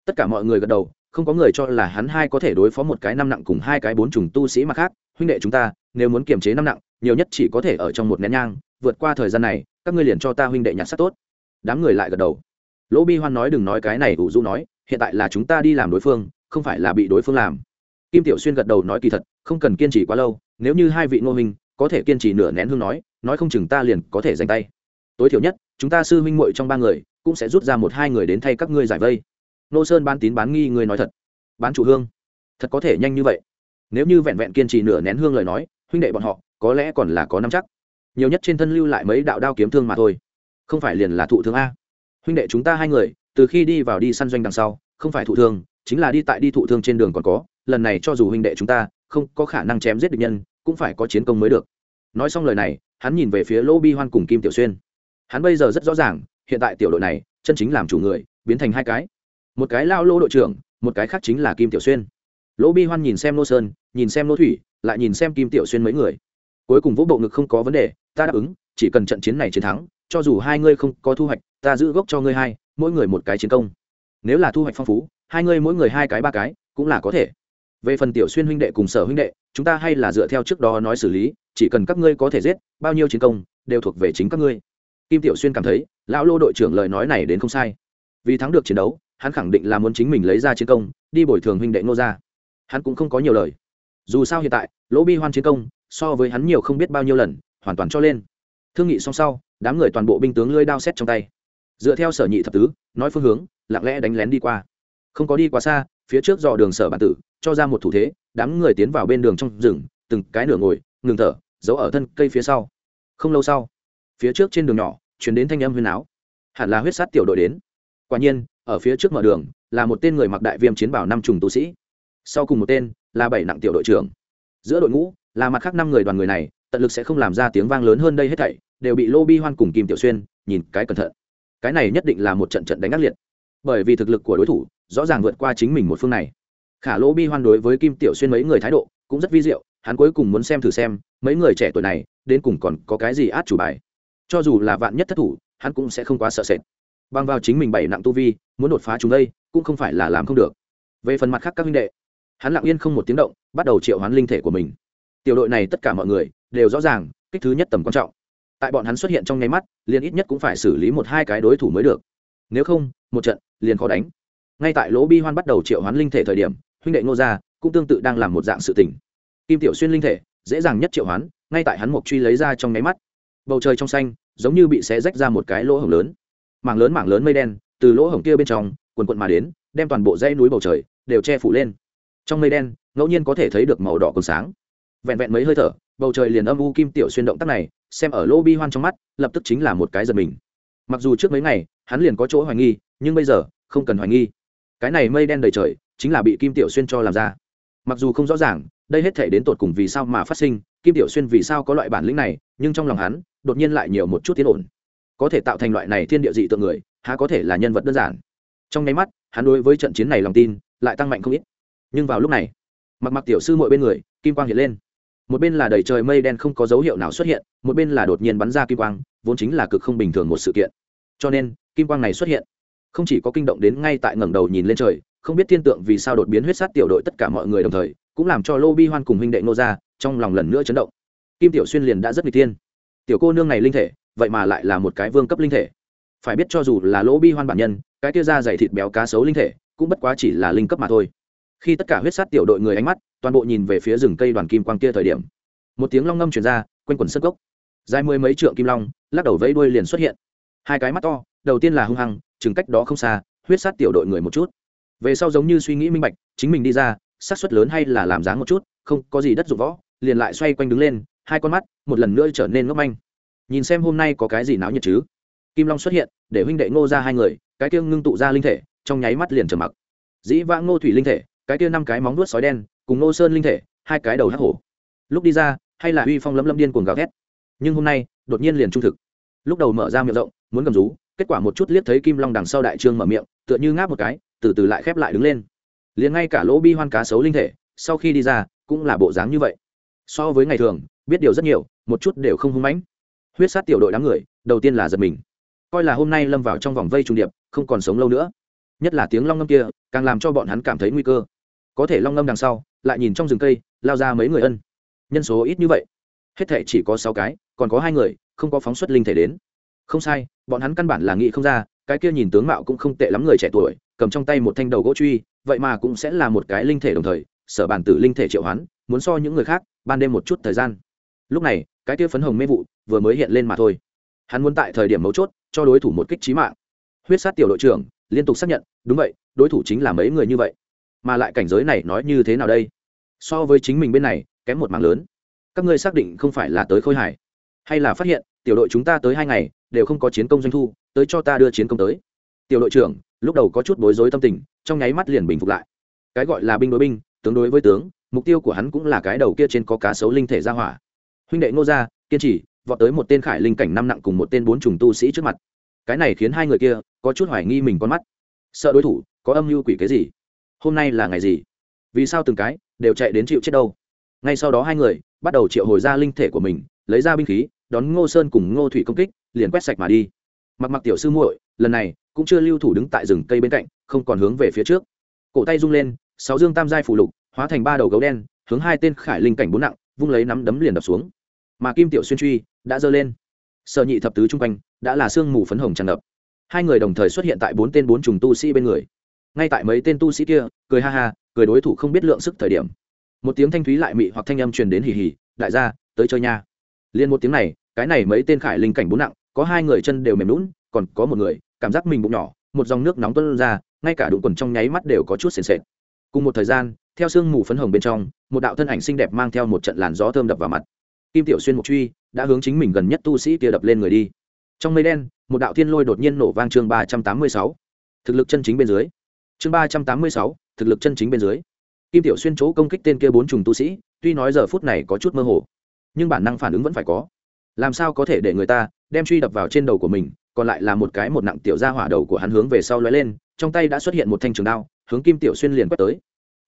Tất cả mọi người gật đầu, không có người cho là hắn hai có thể đối phó một cái năm nặng cùng hai cái bốn trùng tu sĩ mà khác. Huynh đệ chúng ta, nếu muốn kiềm chế năm nặng nhiều nhất chỉ có thể ở trong một nén nhang, vượt qua thời gian này, các ngươi liền cho ta huynh đệ nhặt sắc tốt. Đám người lại gật đầu. Lỗ bi hoan nói đừng nói cái này ủ du nói, hiện tại là chúng ta đi làm đối phương, không phải là bị đối phương làm. Kim tiểu xuyên gật đầu nói kỳ thật, không cần kiên trì quá lâu, nếu như hai vị ngô minh có thể kiên trì nửa nén hương nói nói không chừng ta liền có thể giành tay. Tối thiểu nhất, chúng ta sư huynh muội trong ba người cũng sẽ rút ra một hai người đến thay các ngươi giải vây. Nô sơn bán tín bán nghi người nói thật. Bán chủ hương. Thật có thể nhanh như vậy. Nếu như vẹn vẹn kiên trì nửa nén hương lời nói, huynh đệ bọn họ có lẽ còn là có năm chắc. Nhiều nhất trên thân lưu lại mấy đạo đao kiếm thương mà thôi. Không phải liền là thụ thương a. Huynh đệ chúng ta hai người, từ khi đi vào đi săn doanh đằng sau, không phải thụ thương, chính là đi tại đi thụ thương trên đường còn có, lần này cho dù huynh đệ chúng ta, không có khả năng chém giết địch nhân, cũng phải có chiến công mới được. Nói xong lời này, hắn nhìn về phía lỗ bi hoan cùng kim tiểu xuyên. Hắn bây giờ rất rõ ràng, hiện tại tiểu đội này, chân chính làm chủ người, biến thành hai cái. Một cái lao Lô đội trưởng, một cái khác chính là kim tiểu xuyên. Lỗ bi hoan nhìn xem nô sơn, nhìn xem nô thủy, lại nhìn xem kim tiểu xuyên mấy người cuối cùng vỗ bộ ngực không có vấn đề, ta đáp ứng, chỉ cần trận chiến này chiến thắng, cho dù hai ngươi không có thu hoạch, ta giữ gốc cho ngươi hai, mỗi người một cái chiến công. Nếu là thu hoạch phong phú, hai ngươi mỗi người hai cái ba cái, cũng là có thể. Về phần tiểu xuyên huynh đệ cùng sở huynh đệ, chúng ta hay là dựa theo trước đó nói xử lý, chỉ cần các ngươi có thể giết, bao nhiêu chiến công, đều thuộc về chính các ngươi. Kim tiểu xuyên cảm thấy, lão lô đội trưởng lời nói này đến không sai. Vì thắng được chiến đấu, hắn khẳng định là muốn chính mình lấy ra chiến công, đi bồi thường huynh đệ ngô ra hắn cũng không có nhiều lời. Dù sao hiện tại, lỗ bi hoan chiến công so với hắn nhiều không biết bao nhiêu lần, hoàn toàn cho lên. Thương nghị xong sau, đám người toàn bộ binh tướng lưỡi đao xét trong tay. Dựa theo sở nhị thập tứ, nói phương hướng, lặng lẽ đánh lén đi qua. Không có đi quá xa, phía trước dò đường sở bản tử, cho ra một thủ thế, đám người tiến vào bên đường trong rừng, từng cái nửa ngồi, ngừng thở, giấu ở thân cây phía sau. Không lâu sau, phía trước trên đường nhỏ chuyển đến thanh âm huyền áo hẳn là huyết sát tiểu đội đến. Quả nhiên, ở phía trước mở đường, là một tên người mặc đại viêm chiến bảo năm trùng tu sĩ. Sau cùng một tên, là bảy nặng tiểu đội trưởng. Giữa đội ngũ là mặt khác năm người đoàn người này, tận lực sẽ không làm ra tiếng vang lớn hơn đây hết thảy, đều bị lô bi hoan cùng kim tiểu xuyên nhìn cái cẩn thận. Cái này nhất định là một trận trận đánh ác liệt. Bởi vì thực lực của đối thủ, rõ ràng vượt qua chính mình một phương này. Khả lô bi hoan đối với kim tiểu xuyên mấy người thái độ cũng rất vi diệu, hắn cuối cùng muốn xem thử xem, mấy người trẻ tuổi này, đến cùng còn có cái gì át chủ bài. Cho dù là vạn nhất thất thủ, hắn cũng sẽ không quá sợ sệt. Bằng vào chính mình bảy nặng tu vi, muốn đột phá chúng đây, cũng không phải là làm không được. Về phần mặt khác các huynh đệ, hắn lặng yên không một tiếng động, bắt đầu triệu hoán linh thể của mình tiểu đội này tất cả mọi người đều rõ ràng, kích thứ nhất tầm quan trọng. Tại bọn hắn xuất hiện trong nháy mắt, liền ít nhất cũng phải xử lý một hai cái đối thủ mới được. Nếu không, một trận, liền khó đánh. Ngay tại lỗ bi hoan bắt đầu triệu hoán linh thể thời điểm, huynh đệ ngô gia cũng tương tự đang làm một dạng sự tình. Kim tiểu xuyên linh thể, dễ dàng nhất triệu hoán, ngay tại hắn mộc truy lấy ra trong nháy mắt. Bầu trời trong xanh, giống như bị xé rách ra một cái lỗ hổng lớn. Mảng lớn mảng lớn mây đen, từ lỗ hổng kia bên trong, quần quận mà đến, đem toàn bộ dãy núi bầu trời đều che phủ lên. Trong mây đen, ngẫu nhiên có thể thấy được màu đỏ còn sáng vẹn vẹn mấy hơi thở, bầu trời liền âm u kim tiểu xuyên động tác này, xem ở lô bi hoan trong mắt, lập tức chính là một cái giật mình. Mặc dù trước mấy ngày, hắn liền có chỗ hoài nghi, nhưng bây giờ, không cần hoài nghi. Cái này mây đen đầy trời, chính là bị kim tiểu xuyên cho làm ra. Mặc dù không rõ ràng, đây hết thể đến tột cùng vì sao mà phát sinh, kim tiểu xuyên vì sao có loại bản lĩnh này, nhưng trong lòng hắn, đột nhiên lại nhiều một chút tiến ổn. Có thể tạo thành loại này thiên địa dị tượng người, há có thể là nhân vật đơn giản. Trong nháy mắt, hắn đối với trận chiến này lòng tin, lại tăng mạnh không ít. Nhưng vào lúc này, mặc mặc tiểu sư mọi bên người, kim quang hiện lên một bên là đầy trời mây đen không có dấu hiệu nào xuất hiện, một bên là đột nhiên bắn ra kim quang, vốn chính là cực không bình thường một sự kiện. Cho nên, kim quang này xuất hiện. Không chỉ có kinh động đến ngay tại ngẩng đầu nhìn lên trời, không biết thiên tượng vì sao đột biến huyết sát tiểu đội tất cả mọi người đồng thời, cũng làm cho lô bi hoan cùng huynh đệ nô ra trong lòng lần nữa chấn động. Kim tiểu xuyên liền đã rất n g tiên tiểu cô nương này linh thể, vậy mà lại là một cái vương cấp linh thể. Phải biết cho dù là lỗ bi hoan bản nhân, cái kia ra dày thịt béo cá sấu linh thể, cũng bất quá chỉ là linh cấp mà thôi. Khi tất cả huyết sát tiểu đội người ánh mắt toàn bộ nhìn về phía rừng cây đoàn kim quang kia thời điểm. Một tiếng long ngâm chuyển ra, quanh quần sân gốc dài mười mấy trượng kim long, lắc đầu vẫy đuôi liền xuất hiện. Hai cái mắt to, đầu tiên là hung hăng, chừng cách đó không xa, huyết sát tiểu đội người một chút. Về sau giống như suy nghĩ minh bạch, chính mình đi ra sát suất lớn hay là làm dáng một chút, không có gì đất dụng võ, liền lại xoay quanh đứng lên, hai con mắt, một lần nữa trở nên ngốc manh. Nhìn xem hôm nay có cái gì náo nhiệt chứ? Kim long xuất hiện, để huynh đệ ngô ra hai người, cái kia ngưng tụ ra linh thể, trong nháy mắt liền trở mặc. Dĩ vãng ngô thủy linh thể, cái kia năm cái móng nuốt sói đen cùng nô sơn linh thể, hai cái đầu hắc hổ. Lúc đi ra, hay là uy phong lấm lâm điên cuồng gào thét. Nhưng hôm nay, đột nhiên liền trung thực. Lúc đầu mở ra miệng rộng, muốn cầm rú, kết quả một chút liếc thấy kim long đằng sau đại trương mở miệng, tựa như ngáp một cái, từ từ lại khép lại đứng lên. Liền ngay cả lỗ bi hoan cá sấu linh thể, sau khi đi ra, cũng là bộ dáng như vậy. So với ngày thường, biết điều rất nhiều, một chút đều không hung mãnh. Huyết sát tiểu đội đám người, đầu tiên là giật mình. Coi là hôm nay lâm vào trong vòng vây trung điệp, không còn sống lâu nữa. Nhất là tiếng long ngâm kia, càng làm cho bọn hắn cảm thấy nguy cơ. Có thể long ngâm đằng sau lại nhìn trong rừng cây, lao ra mấy người ân. Nhân số ít như vậy. Hết thể chỉ có sáu cái, còn có hai người, không có phóng xuất linh thể đến. Không sai, bọn hắn căn bản là nghĩ không ra, cái kia nhìn tướng mạo cũng không tệ lắm người trẻ tuổi, cầm trong tay một thanh đầu gỗ truy, vậy mà cũng sẽ là một cái linh thể đồng thời, sở bản tử linh thể triệu hoán, muốn so những người khác, ban đêm một chút thời gian. Lúc này, cái kia phấn hồng mê vụ vừa mới hiện lên mà thôi. Hắn muốn tại thời điểm mấu chốt, cho đối thủ một kích trí mạng. Huyết sát tiểu đội trưởng, liên tục xác nhận, đúng vậy, đối thủ chính là mấy người như vậy mà lại cảnh giới này nói như thế nào đây? So với chính mình bên này, kém một mảng lớn. Các ngươi xác định không phải là tới khôi hải hay là phát hiện, tiểu đội chúng ta tới hai ngày, đều không có chiến công doanh thu, tới cho ta đưa chiến công tới. Tiểu đội trưởng, lúc đầu có chút bối rối tâm tình, trong nháy mắt liền bình phục lại. Cái gọi là binh đối binh, tướng đối với tướng, mục tiêu của hắn cũng là cái đầu kia trên có cá sấu linh thể ra hỏa. Huynh đệ ngô gia, kiên trì, vọt tới một tên khải linh cảnh năm nặng cùng một tên bốn trùng tu sĩ trước mặt. Cái này khiến hai người kia có chút hoài nghi mình con mắt. Sợ đối thủ, có âm mưu quỷ cái gì? Hôm nay là ngày gì? Vì sao từng cái đều chạy đến chịu chết đâu? Ngay sau đó hai người bắt đầu triệu hồi ra linh thể của mình, lấy ra binh khí, đón ngô sơn cùng ngô thủy công kích, liền quét sạch mà đi. Mặc mặc tiểu sư muội, lần này cũng chưa lưu thủ đứng tại rừng cây bên cạnh, không còn hướng về phía trước. Cổ tay rung lên, sáu dương tam giai phủ lục, hóa thành ba đầu gấu đen, hướng hai tên khải linh cảnh bốn nặng, vung lấy nắm đấm liền đập xuống. Mà kim tiểu xuyên truy đã giơ lên. Sợ nhị thập tứ chung quanh đã là sương mù phấn hồng tràn ngập. Hai người đồng thời xuất hiện tại bốn tên bốn trùng tu sĩ bên người ngay tại mấy tên tu sĩ kia, cười ha ha, cười đối thủ không biết lượng sức thời điểm. Một tiếng thanh thúy lại mị hoặc thanh âm truyền đến hì hì, đại gia, tới chơi nha. Liên một tiếng này, cái này mấy tên khải linh cảnh bốn nặng, có hai người chân đều mềm lún còn có một người, cảm giác mình bụng nhỏ, một dòng nước nóng tuôn ra, ngay cả đụng quần trong nháy mắt đều có chút sền sệt. Cùng một thời gian, theo sương mù phấn hồng bên trong, một đạo thân ảnh xinh đẹp mang theo một trận làn gió thơm đập vào mặt. Kim tiểu xuyên mục truy đã hướng chính mình gần nhất tu sĩ kia đập lên người đi. Trong mây đen, một đạo thiên lôi đột nhiên nổ vang chương ba trăm tám mươi sáu. Thực lực chân chính bên dưới chương ba trăm tám mươi sáu, thực lực chân chính bên dưới. Kim tiểu xuyên chỗ công kích tên kia bốn trùng tu sĩ, tuy nói giờ phút này có chút mơ hồ, nhưng bản năng phản ứng vẫn phải có. Làm sao có thể để người ta đem truy đập vào trên đầu của mình, còn lại là một cái một nặng tiểu ra hỏa đầu của hắn hướng về sau lóe lên, trong tay đã xuất hiện một thanh trường đao, hướng kim tiểu xuyên liền quét tới.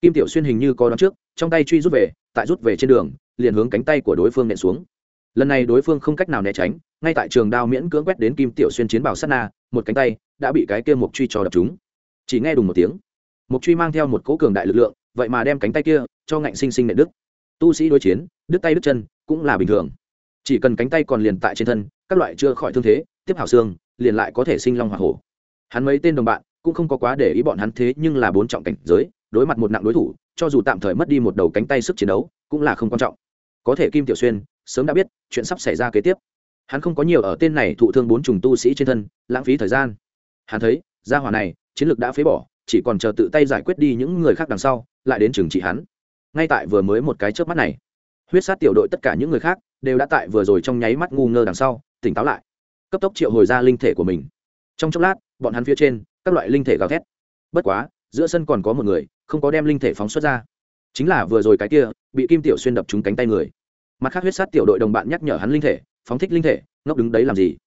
Kim tiểu xuyên hình như có đón trước, trong tay truy rút về, tại rút về trên đường, liền hướng cánh tay của đối phương nện xuống. Lần này đối phương không cách nào né tránh, ngay tại trường đao miễn cưỡng quét đến kim tiểu xuyên chiến bảo sát na, một cánh tay đã bị cái kia mục truy cho đập chúng chỉ nghe đùng một tiếng. Mục truy mang theo một cỗ cường đại lực lượng, vậy mà đem cánh tay kia cho ngạnh sinh sinh nện đức tu sĩ đối chiến, đứt tay đứt chân, cũng là bình thường. Chỉ cần cánh tay còn liền tại trên thân, các loại chưa khỏi thương thế, tiếp hảo xương, liền lại có thể sinh long hoa hổ. Hắn mấy tên đồng bạn cũng không có quá để ý bọn hắn thế nhưng là bốn trọng cảnh giới, đối mặt một nặng đối thủ, cho dù tạm thời mất đi một đầu cánh tay sức chiến đấu, cũng là không quan trọng. Có thể kim tiểu xuyên sớm đã biết chuyện sắp xảy ra kế tiếp. Hắn không có nhiều ở tên này thụ thương bốn trùng tu sĩ trên thân, lãng phí thời gian. Hắn thấy, gia hỏa này chiến lược đã phế bỏ, chỉ còn chờ tự tay giải quyết đi những người khác đằng sau, lại đến trừng trị hắn. Ngay tại vừa mới một cái chớp mắt này, huyết sát tiểu đội tất cả những người khác đều đã tại vừa rồi trong nháy mắt ngu ngơ đằng sau, tỉnh táo lại. Cấp tốc triệu hồi ra linh thể của mình. Trong chốc lát, bọn hắn phía trên, các loại linh thể gào thét. Bất quá, giữa sân còn có một người, không có đem linh thể phóng xuất ra. Chính là vừa rồi cái kia, bị kim tiểu xuyên đập trúng cánh tay người. Mặt khác huyết sát tiểu đội đồng bạn nhắc nhở hắn linh thể, phóng thích linh thể, ngốc đứng đấy làm gì?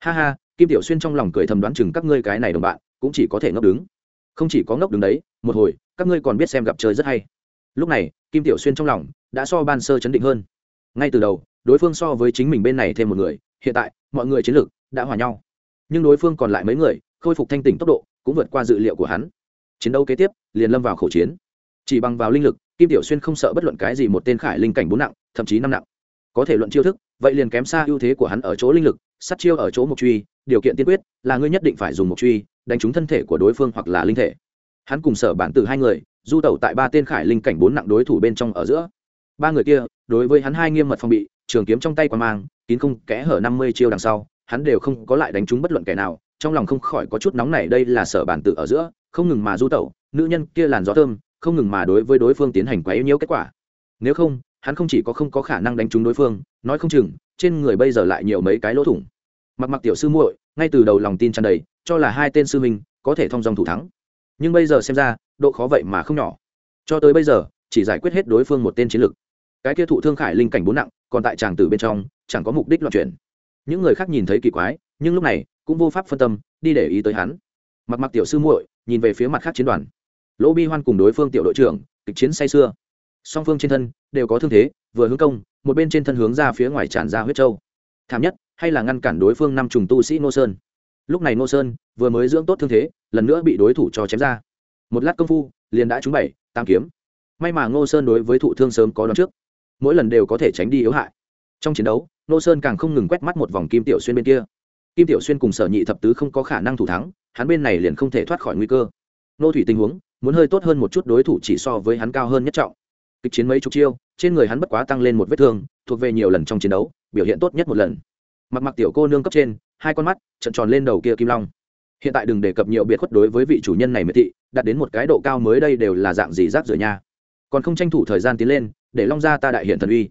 Ha ha kim tiểu xuyên trong lòng cười thầm đoán chừng các ngươi cái này đồng bạn, cũng chỉ có thể ngốc đứng. Không chỉ có ngốc đứng đấy, một hồi, các ngươi còn biết xem gặp chơi rất hay. Lúc này, kim tiểu xuyên trong lòng đã so ban sơ chấn định hơn. Ngay từ đầu, đối phương so với chính mình bên này thêm một người, hiện tại, mọi người chiến lược đã hòa nhau. Nhưng đối phương còn lại mấy người, khôi phục thanh tỉnh tốc độ, cũng vượt qua dự liệu của hắn. Chiến đấu kế tiếp, liền lâm vào khẩu chiến. Chỉ bằng vào linh lực, kim tiểu xuyên không sợ bất luận cái gì một tên khải linh cảnh bốn nặng, thậm chí năm nặng. Có thể luận chiêu thức, vậy liền kém xa ưu thế của hắn ở chỗ linh lực sát chiêu ở chỗ mục truy, điều kiện tiên quyết là ngươi nhất định phải dùng mục truy, đánh trúng thân thể của đối phương hoặc là linh thể. Hắn cùng sở bản từ hai người, du tẩu tại ba tên khải linh cảnh bốn nặng đối thủ bên trong ở giữa. Ba người kia, đối với hắn hai nghiêm mật phòng bị, trường kiếm trong tay qua mang, kín không kẽ hở năm mươi chiêu đằng sau, hắn đều không có lại đánh trúng bất luận kẻ nào, trong lòng không khỏi có chút nóng này đây là sở bản tự ở giữa, không ngừng mà du tẩu, nữ nhân kia làn gió thơm, không ngừng mà đối với đối phương tiến hành quá yếu nhiễu kết quả. Nếu không hắn không chỉ có không có khả năng đánh trúng đối phương, nói không chừng, trên người bây giờ lại nhiều mấy cái lỗ thủng. Mặc mặc tiểu sư muội, ngay từ đầu lòng tin tràn đầy, cho là hai tên sư minh có thể thông dòng thủ thắng. Nhưng bây giờ xem ra, độ khó vậy mà không nhỏ. Cho tới bây giờ, chỉ giải quyết hết đối phương một tên chiến lược. Cái kia thụ thương khải linh cảnh bốn nặng, còn tại tràng tử bên trong, chẳng có mục đích loạn chuyển. Những người khác nhìn thấy kỳ quái, nhưng lúc này, cũng vô pháp phân tâm, đi để ý tới hắn. Mặc mặc tiểu sư muội, nhìn về phía mặt khác chiến đoàn. Lỗ bi hoan cùng đối phương tiểu đội trưởng, kịch chiến say sưa song phương trên thân đều có thương thế, vừa hướng công, một bên trên thân hướng ra phía ngoài tràn ra huyết trâu. Thảm nhất, hay là ngăn cản đối phương năm trùng tu sĩ nô sơn. Lúc này nô sơn vừa mới dưỡng tốt thương thế, lần nữa bị đối thủ cho chém ra. Một lát công phu, liền đã trúng bảy tam kiếm. May mà ngô sơn đối với thụ thương sớm có đón trước, mỗi lần đều có thể tránh đi yếu hại. Trong chiến đấu nô sơn càng không ngừng quét mắt một vòng kim tiểu xuyên bên kia. Kim tiểu xuyên cùng sở nhị thập tứ không có khả năng thủ thắng, hắn bên này liền không thể thoát khỏi nguy cơ. Nô thủy tình huống, muốn hơi tốt hơn một chút đối thủ chỉ so với hắn cao hơn nhất trọng kịch chiến mấy chục chiêu, trên người hắn bất quá tăng lên một vết thương, thuộc về nhiều lần trong chiến đấu, biểu hiện tốt nhất một lần. Mặc mặc tiểu cô nương cấp trên, hai con mắt trận tròn lên đầu kia kim long. Hiện tại đừng đề cập nhiều biệt khuất đối với vị chủ nhân này miệt thị đạt đến một cái độ cao mới đây đều là dạng gì rác rưởi nha. Còn không tranh thủ thời gian tiến lên, để long gia ta đại hiện thần uy.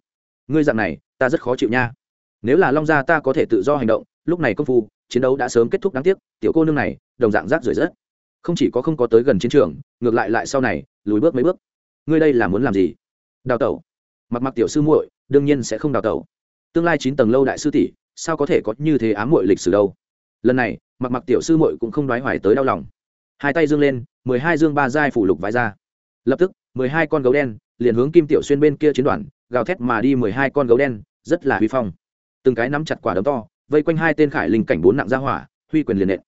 Ngươi dạng này, ta rất khó chịu nha. Nếu là long gia ta có thể tự do hành động, lúc này công phu, chiến đấu đã sớm kết thúc đáng tiếc, tiểu cô nương này, đồng dạng rác rưởi rất. Không chỉ có không có tới gần chiến trường, ngược lại lại sau này, lùi bước mấy bước. Ngươi đây là muốn làm gì? Đào tẩu. Mặc mặc tiểu sư muội, đương nhiên sẽ không đào tẩu. Tương lai chín tầng lâu đại sư tỷ, sao có thể có như thế ám muội lịch sử đâu? Lần này, mặc mặc tiểu sư muội cũng không đoái hoài tới đau lòng. Hai tay dương lên, mười hai dương ba giai phủ lục vái ra. Lập tức, mười hai con gấu đen, liền hướng kim tiểu xuyên bên kia chiến đoàn, gào thét mà đi mười hai con gấu đen, rất là huy phong. Từng cái nắm chặt quả đấm to, vây quanh hai tên khải linh cảnh bốn nặng ra hỏa, huy quyền liền nện.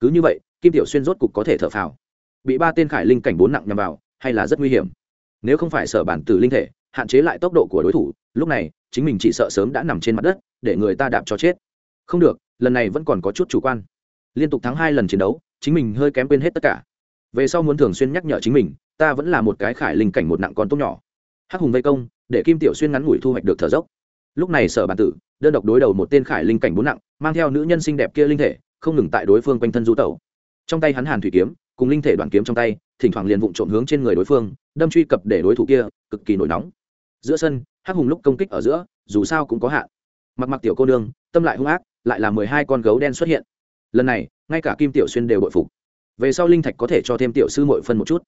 Cứ như vậy, kim tiểu xuyên rốt cục có thể thở phào. Bị ba tên khải linh cảnh bốn nặng nhằm vào, hay là rất nguy hiểm? Nếu không phải sở bản tử linh thể, hạn chế lại tốc độ của đối thủ, lúc này, chính mình chỉ sợ sớm đã nằm trên mặt đất, để người ta đạp cho chết. Không được, lần này vẫn còn có chút chủ quan. Liên tục thắng hai lần chiến đấu, chính mình hơi kém quên hết tất cả. Về sau muốn thường xuyên nhắc nhở chính mình, ta vẫn là một cái khải linh cảnh một nặng con tốt nhỏ. Hắc hùng vây công, để kim tiểu xuyên ngắn ngủi thu hoạch được thở dốc. Lúc này sở bản tử, đơn độc đối đầu một tên khải linh cảnh bốn nặng, mang theo nữ nhân xinh đẹp kia linh thể, không ngừng tại đối phương quanh thân du tẩu. Trong tay hắn hàn thủy kiếm cùng linh thể đoàn kiếm trong tay, thỉnh thoảng liền vụng trộm hướng trên người đối phương, đâm truy cập để đối thủ kia, cực kỳ nổi nóng. Giữa sân, hắc hùng lúc công kích ở giữa, dù sao cũng có hạn. Mặc mặc tiểu cô nương, tâm lại hung ác, lại là mười hai con gấu đen xuất hiện. Lần này, ngay cả kim tiểu xuyên đều bội phục. Về sau linh thạch có thể cho thêm tiểu sư mội phân một chút.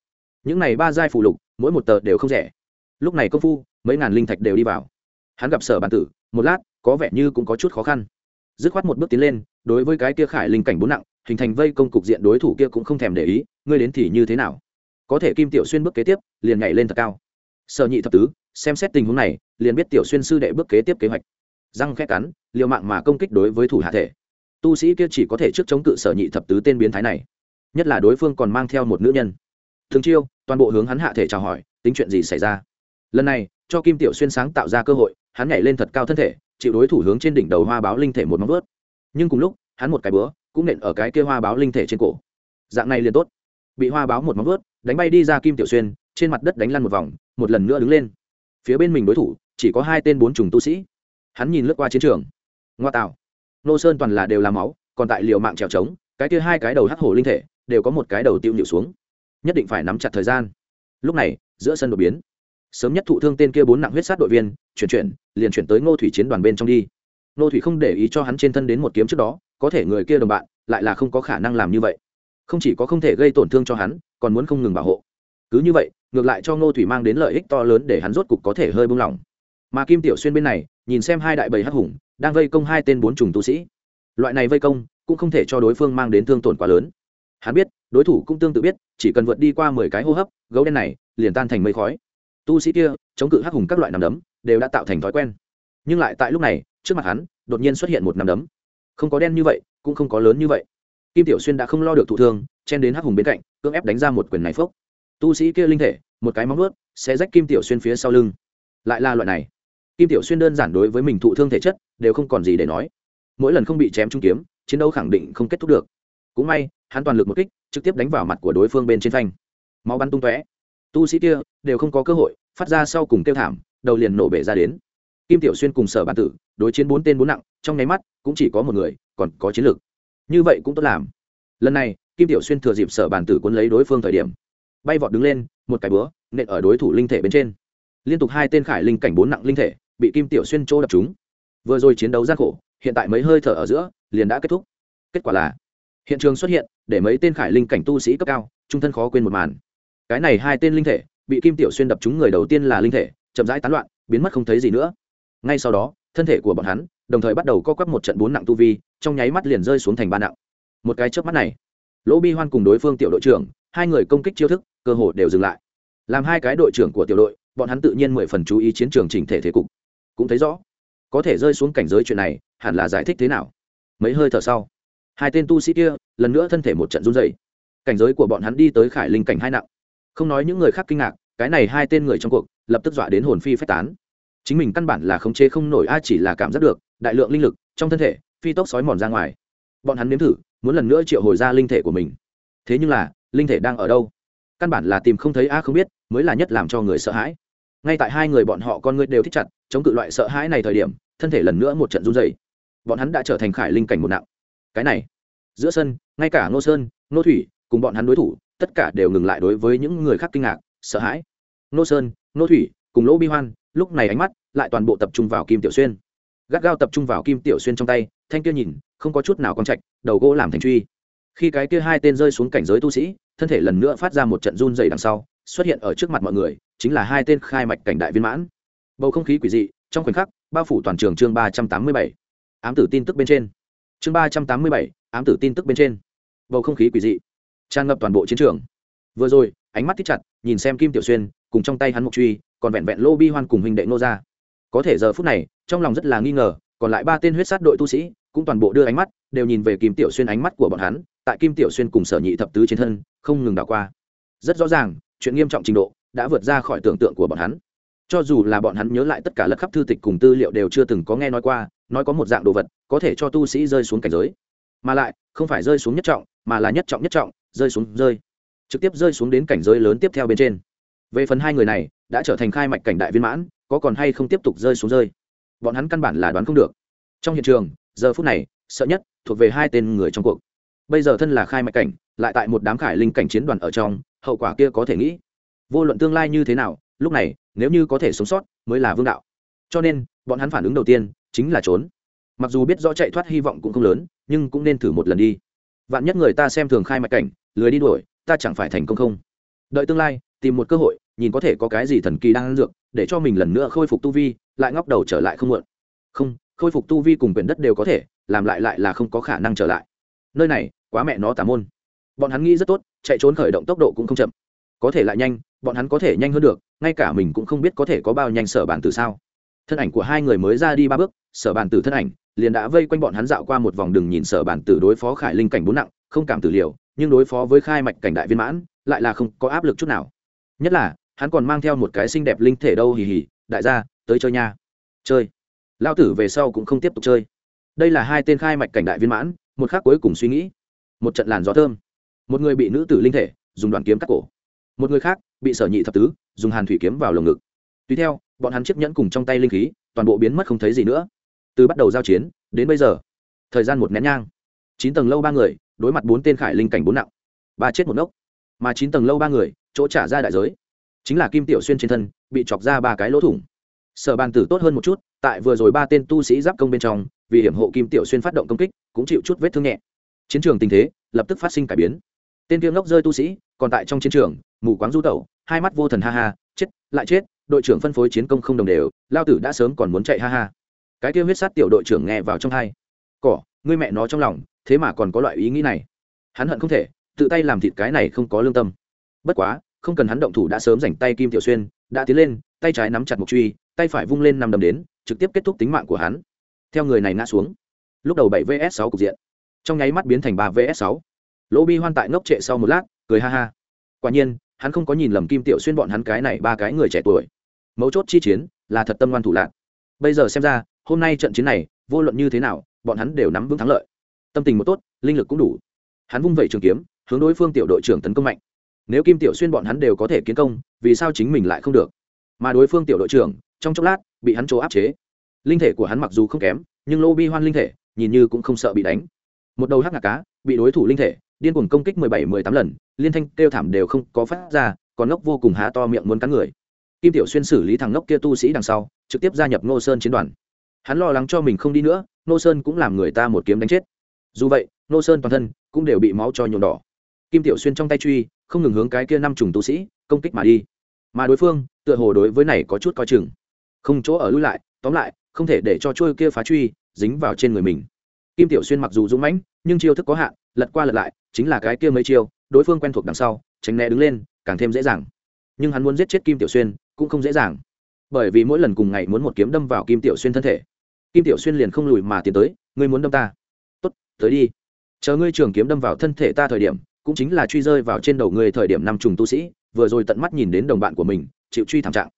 Những này ba giai phụ lục, mỗi một tờ đều không rẻ. Lúc này công phu, mấy ngàn linh thạch đều đi vào. Hắn gặp sở bản tử, một lát, có vẻ như cũng có chút khó khăn. Dứt khoát một bước tiến lên, đối với cái kia khải linh cảnh bốn nặng hình thành vây công cục diện đối thủ kia cũng không thèm để ý, ngươi đến thì như thế nào? Có thể kim tiểu xuyên bước kế tiếp, liền nhảy lên thật cao. Sở nhị thập tứ, xem xét tình huống này, liền biết tiểu xuyên sư đệ bước kế tiếp kế hoạch. Răng khét cắn, liều mạng mà công kích đối với thủ hạ thể. Tu sĩ kia chỉ có thể trước chống cự sở nhị thập tứ tên biến thái này. Nhất là đối phương còn mang theo một nữ nhân. Thường chiêu, toàn bộ hướng hắn hạ thể chào hỏi, tính chuyện gì xảy ra? Lần này, cho kim tiểu xuyên sáng tạo ra cơ hội, hắn nhảy lên thật cao thân thể, chịu đối thủ hướng trên đỉnh đầu hoa báo linh thể một móng vớt nhưng cùng lúc, hắn một cái bữa cũng nện ở cái kia hoa báo linh thể trên cổ. Dạng này liền tốt. Bị hoa báo một móng vớt đánh bay đi ra kim tiểu xuyên, trên mặt đất đánh lăn một vòng, một lần nữa đứng lên. Phía bên mình đối thủ, chỉ có hai tên bốn trùng tu sĩ. Hắn nhìn lướt qua chiến trường. Ngoa tạo. Nô sơn toàn là đều là máu, còn tại liều mạng trèo trống, cái kia hai cái đầu hắc hổ linh thể, đều có một cái đầu tiêu nhịu xuống. Nhất định phải nắm chặt thời gian. Lúc này, giữa sân đột biến. Sớm nhất thụ thương tên kia bốn nặng huyết sát đội viên, chuyển chuyển, liền chuyển tới ngô thủy chiến đoàn bên trong đi. Ngô thủy không để ý cho hắn trên thân đến một kiếm trước đó có thể người kia đồng bạn lại là không có khả năng làm như vậy. Không chỉ có không thể gây tổn thương cho hắn, còn muốn không ngừng bảo hộ. Cứ như vậy, ngược lại cho ngô thủy mang đến lợi ích to lớn để hắn rốt cục có thể hơi buông lỏng. Mà kim tiểu xuyên bên này, nhìn xem hai đại bầy hắc hùng, đang vây công hai tên bốn trùng tu sĩ. Loại này vây công, cũng không thể cho đối phương mang đến thương tổn quá lớn. Hắn biết, đối thủ cũng tương tự biết, chỉ cần vượt đi qua mười cái hô hấp, gấu đen này liền tan thành mây khói. Tu sĩ kia, chống cự hắc hùng các loại nằm đấm, đều đã tạo thành thói quen. Nhưng lại tại lúc này, trước mặt hắn, đột nhiên xuất hiện một nằm đấm không có đen như vậy, cũng không có lớn như vậy. Kim tiểu xuyên đã không lo được thụ thương, chen đến hắc hùng bên cạnh, cưỡng ép đánh ra một quyền này phốc. Tu sĩ kia linh thể, một cái móng ướt sẽ rách kim tiểu xuyên phía sau lưng. Lại là loại này. Kim tiểu xuyên đơn giản đối với mình thụ thương thể chất, đều không còn gì để nói. Mỗi lần không bị chém trung kiếm, chiến đấu khẳng định không kết thúc được. Cũng may, hắn toàn lực một kích, trực tiếp đánh vào mặt của đối phương bên trên phanh. Máu bắn tung tóe. Tu sĩ kia đều không có cơ hội, phát ra sau cùng tiêu thảm, đầu liền nổ bể ra đến. Kim tiểu xuyên cùng sở bản tử, đối chiến bốn tên bốn nặng, trong nháy mắt cũng chỉ có một người, còn có chiến lược. Như vậy cũng tốt làm. Lần này, kim tiểu xuyên thừa dịp sở bàn tử cuốn lấy đối phương thời điểm, bay vọt đứng lên, một cái búa, nện ở đối thủ linh thể bên trên. Liên tục hai tên khải linh cảnh bốn nặng linh thể, bị kim tiểu xuyên chỗ đập chúng vừa rồi chiến đấu gian khổ, hiện tại mấy hơi thở ở giữa, liền đã kết thúc. Kết quả là, hiện trường xuất hiện, để mấy tên khải linh cảnh tu sĩ cấp cao, trung thân khó quên một màn. Cái này hai tên linh thể, bị kim tiểu xuyên đập chúng người đầu tiên là linh thể, chậm rãi tán loạn, biến mất không thấy gì nữa. Ngay sau đó, thân thể của bọn hắn đồng thời bắt đầu co quắp một trận bốn nặng tu vi, trong nháy mắt liền rơi xuống thành ba nặng. Một cái trước mắt này, lỗ bi hoan cùng đối phương tiểu đội trưởng, hai người công kích chiêu thức, cơ hội đều dừng lại. Làm hai cái đội trưởng của tiểu đội, bọn hắn tự nhiên mười phần chú ý chiến trường chỉnh thể thế cục. Cũng thấy rõ, có thể rơi xuống cảnh giới chuyện này, hẳn là giải thích thế nào. Mấy hơi thở sau, hai tên tu sĩ kia lần nữa thân thể một trận run dày cảnh giới của bọn hắn đi tới khải linh cảnh hai nặng. Không nói những người khác kinh ngạc, cái này hai tên người trong cuộc, lập tức dọa đến hồn phi phách tán. Chính mình căn bản là khống chế không nổi ai chỉ là cảm giác được đại lượng linh lực trong thân thể, phi tốc sói mòn ra ngoài. Bọn hắn nếm thử, muốn lần nữa triệu hồi ra linh thể của mình. Thế nhưng là, linh thể đang ở đâu? Căn bản là tìm không thấy, a, không biết, mới là nhất làm cho người sợ hãi. Ngay tại hai người bọn họ con người đều thích chặt, chống cự loại sợ hãi này thời điểm, thân thể lần nữa một trận run dày bọn hắn đã trở thành khải linh cảnh một nặng. Cái này, giữa sân, ngay cả ngô sơn, ngô thủy, cùng bọn hắn đối thủ, tất cả đều ngừng lại đối với những người khác kinh ngạc, sợ hãi. Ngô sơn, ngô thủy, cùng lỗ bi hoan, lúc này ánh mắt lại toàn bộ tập trung vào kim tiểu xuyên gắt gao tập trung vào kim tiểu xuyên trong tay, thanh kia nhìn, không có chút nào con chạch đầu gỗ làm thành truy. Khi cái kia hai tên rơi xuống cảnh giới tu sĩ, thân thể lần nữa phát ra một trận run dày đằng sau, xuất hiện ở trước mặt mọi người, chính là hai tên khai mạch cảnh đại viên mãn. Bầu không khí quỷ dị, trong khoảnh khắc, bao phủ toàn trường chương ba trăm tám mươi bảy. Ám tử tin tức bên trên. Chương ba trăm tám mươi bảy, ám tử tin tức bên trên. Bầu không khí quỷ dị, tràn ngập toàn bộ chiến trường. Vừa rồi, ánh mắt thích chặt, nhìn xem kim tiểu xuyên, cùng trong tay hắn mộc truy, còn vẹn vẹn lô bi hoan cùng hình đệ nô ra có thể giờ phút này, trong lòng rất là nghi ngờ, còn lại ba tên huyết sát đội tu sĩ cũng toàn bộ đưa ánh mắt, đều nhìn về kim tiểu xuyên ánh mắt của bọn hắn, tại kim tiểu xuyên cùng sở nhị thập tứ trên thân, không ngừng đảo qua. Rất rõ ràng, chuyện nghiêm trọng trình độ đã vượt ra khỏi tưởng tượng của bọn hắn. Cho dù là bọn hắn nhớ lại tất cả lật khắp thư tịch cùng tư liệu đều chưa từng có nghe nói qua, nói có một dạng đồ vật, có thể cho tu sĩ rơi xuống cảnh giới. Mà lại, không phải rơi xuống nhất trọng, mà là nhất trọng nhất trọng, rơi xuống rơi. Trực tiếp rơi xuống đến cảnh giới lớn tiếp theo bên trên. Về phần hai người này, đã trở thành khai mạch cảnh đại viên mãn có còn hay không tiếp tục rơi xuống rơi. Bọn hắn căn bản là đoán không được. Trong hiện trường, giờ phút này, sợ nhất thuộc về hai tên người trong cuộc. Bây giờ thân là khai mạch cảnh, lại tại một đám khải linh cảnh chiến đoàn ở trong, hậu quả kia có thể nghĩ. Vô luận tương lai như thế nào, lúc này, nếu như có thể sống sót, mới là vương đạo. Cho nên, bọn hắn phản ứng đầu tiên, chính là trốn. Mặc dù biết rõ chạy thoát hy vọng cũng không lớn, nhưng cũng nên thử một lần đi. Vạn nhất người ta xem thường khai mạch cảnh, lười đi đuổi, ta chẳng phải thành công không? Đợi tương lai, tìm một cơ hội, nhìn có thể có cái gì thần kỳ đang ăn dược để cho mình lần nữa khôi phục tu vi, lại ngóc đầu trở lại không muộn. Không, khôi phục tu vi cùng quyền đất đều có thể, làm lại lại là không có khả năng trở lại. Nơi này, quá mẹ nó tà môn. Bọn hắn nghĩ rất tốt, chạy trốn khởi động tốc độ cũng không chậm. Có thể lại nhanh, bọn hắn có thể nhanh hơn được, ngay cả mình cũng không biết có thể có bao nhanh sở bản từ sao. Thân ảnh của hai người mới ra đi ba bước, sở bản tử thân ảnh liền đã vây quanh bọn hắn dạo qua một vòng đường nhìn sở bản tử đối phó khải linh cảnh bốn nặng, không cảm tử liều, nhưng đối phó với khai mạch cảnh đại viên mãn, lại là không có áp lực chút nào. Nhất là hắn còn mang theo một cái xinh đẹp linh thể đâu hì hì, đại gia, tới chơi nha. Chơi. Lao tử về sau cũng không tiếp tục chơi. Đây là hai tên khai mạch cảnh đại viên mãn, một khác cuối cùng suy nghĩ. Một trận làn gió thơm. Một người bị nữ tử linh thể, dùng đoàn kiếm cắt cổ. Một người khác, bị sở nhị thập tứ, dùng hàn thủy kiếm vào lồng ngực. Tùy theo, bọn hắn chiếc nhẫn cùng trong tay linh khí, toàn bộ biến mất không thấy gì nữa. Từ bắt đầu giao chiến, đến bây giờ, thời gian một nén nhang. Chín tầng lâu ba người, đối mặt bốn tên khải linh cảnh bốn nặng. Ba chết một nốc. Mà chín tầng lâu ba người, chỗ trả ra đại giới chính là kim tiểu xuyên trên thân, bị chọc ra ba cái lỗ thủng. Sở bàn tử tốt hơn một chút, tại vừa rồi ba tên tu sĩ giáp công bên trong, vì hiểm hộ kim tiểu xuyên phát động công kích, cũng chịu chút vết thương nhẹ. Chiến trường tình thế, lập tức phát sinh cải biến. Tên kiêng ngốc rơi tu sĩ, còn tại trong chiến trường, mù quáng du tẩu, hai mắt vô thần ha ha, chết, lại chết, đội trưởng phân phối chiến công không đồng đều, lao tử đã sớm còn muốn chạy ha ha. Cái kia huyết sát tiểu đội trưởng nghe vào trong hai. Cỏ, ngươi mẹ nó trong lòng, thế mà còn có loại ý nghĩ này. Hắn hận không thể, tự tay làm thịt cái này không có lương tâm. Bất quá không cần hắn động thủ đã sớm rảnh tay kim tiểu xuyên, đã tiến lên, tay trái nắm chặt mục truy, tay phải vung lên nằm đầm đến, trực tiếp kết thúc tính mạng của hắn. Theo người này ngã xuống. Lúc đầu bảy vs sáu cục diện. Trong nháy mắt biến thành ba vs sáu. Lỗ bi hoan tại ngốc trệ sau một lát, cười ha ha. Quả nhiên, hắn không có nhìn lầm kim tiểu xuyên bọn hắn cái này ba cái người trẻ tuổi. Mấu chốt chi chiến, là thật tâm ngoan thủ lạc. Bây giờ xem ra, hôm nay trận chiến này, vô luận như thế nào, bọn hắn đều nắm vững thắng lợi. Tâm tình một tốt, linh lực cũng đủ. Hắn vung vẩy trường kiếm, hướng đối phương tiểu đội trưởng tấn công mạnh nếu kim tiểu xuyên bọn hắn đều có thể kiến công, vì sao chính mình lại không được? Mà đối phương tiểu đội trưởng, trong chốc lát, bị hắn chỗ áp chế. Linh thể của hắn mặc dù không kém, nhưng lô bi hoan linh thể, nhìn như cũng không sợ bị đánh. Một đầu hắc ngạc cá, bị đối thủ linh thể, điên cuồng công kích mười bảy, mười tám lần, liên thanh kêu thảm đều không có phát ra, còn ngốc vô cùng há to miệng muốn cắn người. Kim tiểu xuyên xử lý thằng ngốc kia tu sĩ đằng sau, trực tiếp gia nhập ngô sơn chiến đoàn. Hắn lo lắng cho mình không đi nữa, ngô sơn cũng làm người ta một kiếm đánh chết. Dù vậy, ngô sơn toàn thân cũng đều bị máu cho nhuộm đỏ kim tiểu xuyên trong tay truy, không ngừng hướng cái kia năm trùng tu sĩ, công kích mà đi. Mà đối phương, tựa hồ đối với này có chút coi chừng. Không chỗ ở lui lại, tóm lại, không thể để cho trôi kia phá truy dính vào trên người mình. Kim tiểu xuyên mặc dù dũng mãnh, nhưng chiêu thức có hạn, lật qua lật lại, chính là cái kia mấy chiêu, đối phương quen thuộc đằng sau, tránh né đứng lên, càng thêm dễ dàng. Nhưng hắn muốn giết chết kim tiểu xuyên, cũng không dễ dàng. Bởi vì mỗi lần cùng ngày muốn một kiếm đâm vào kim tiểu xuyên thân thể, kim tiểu xuyên liền không lùi mà tiến tới, ngươi muốn đâm ta? Tốt, tới đi. Chờ ngươi trường kiếm đâm vào thân thể ta thời điểm cũng chính là truy rơi vào trên đầu người thời điểm năm trùng tu sĩ, vừa rồi tận mắt nhìn đến đồng bạn của mình, chịu truy thảm trạng.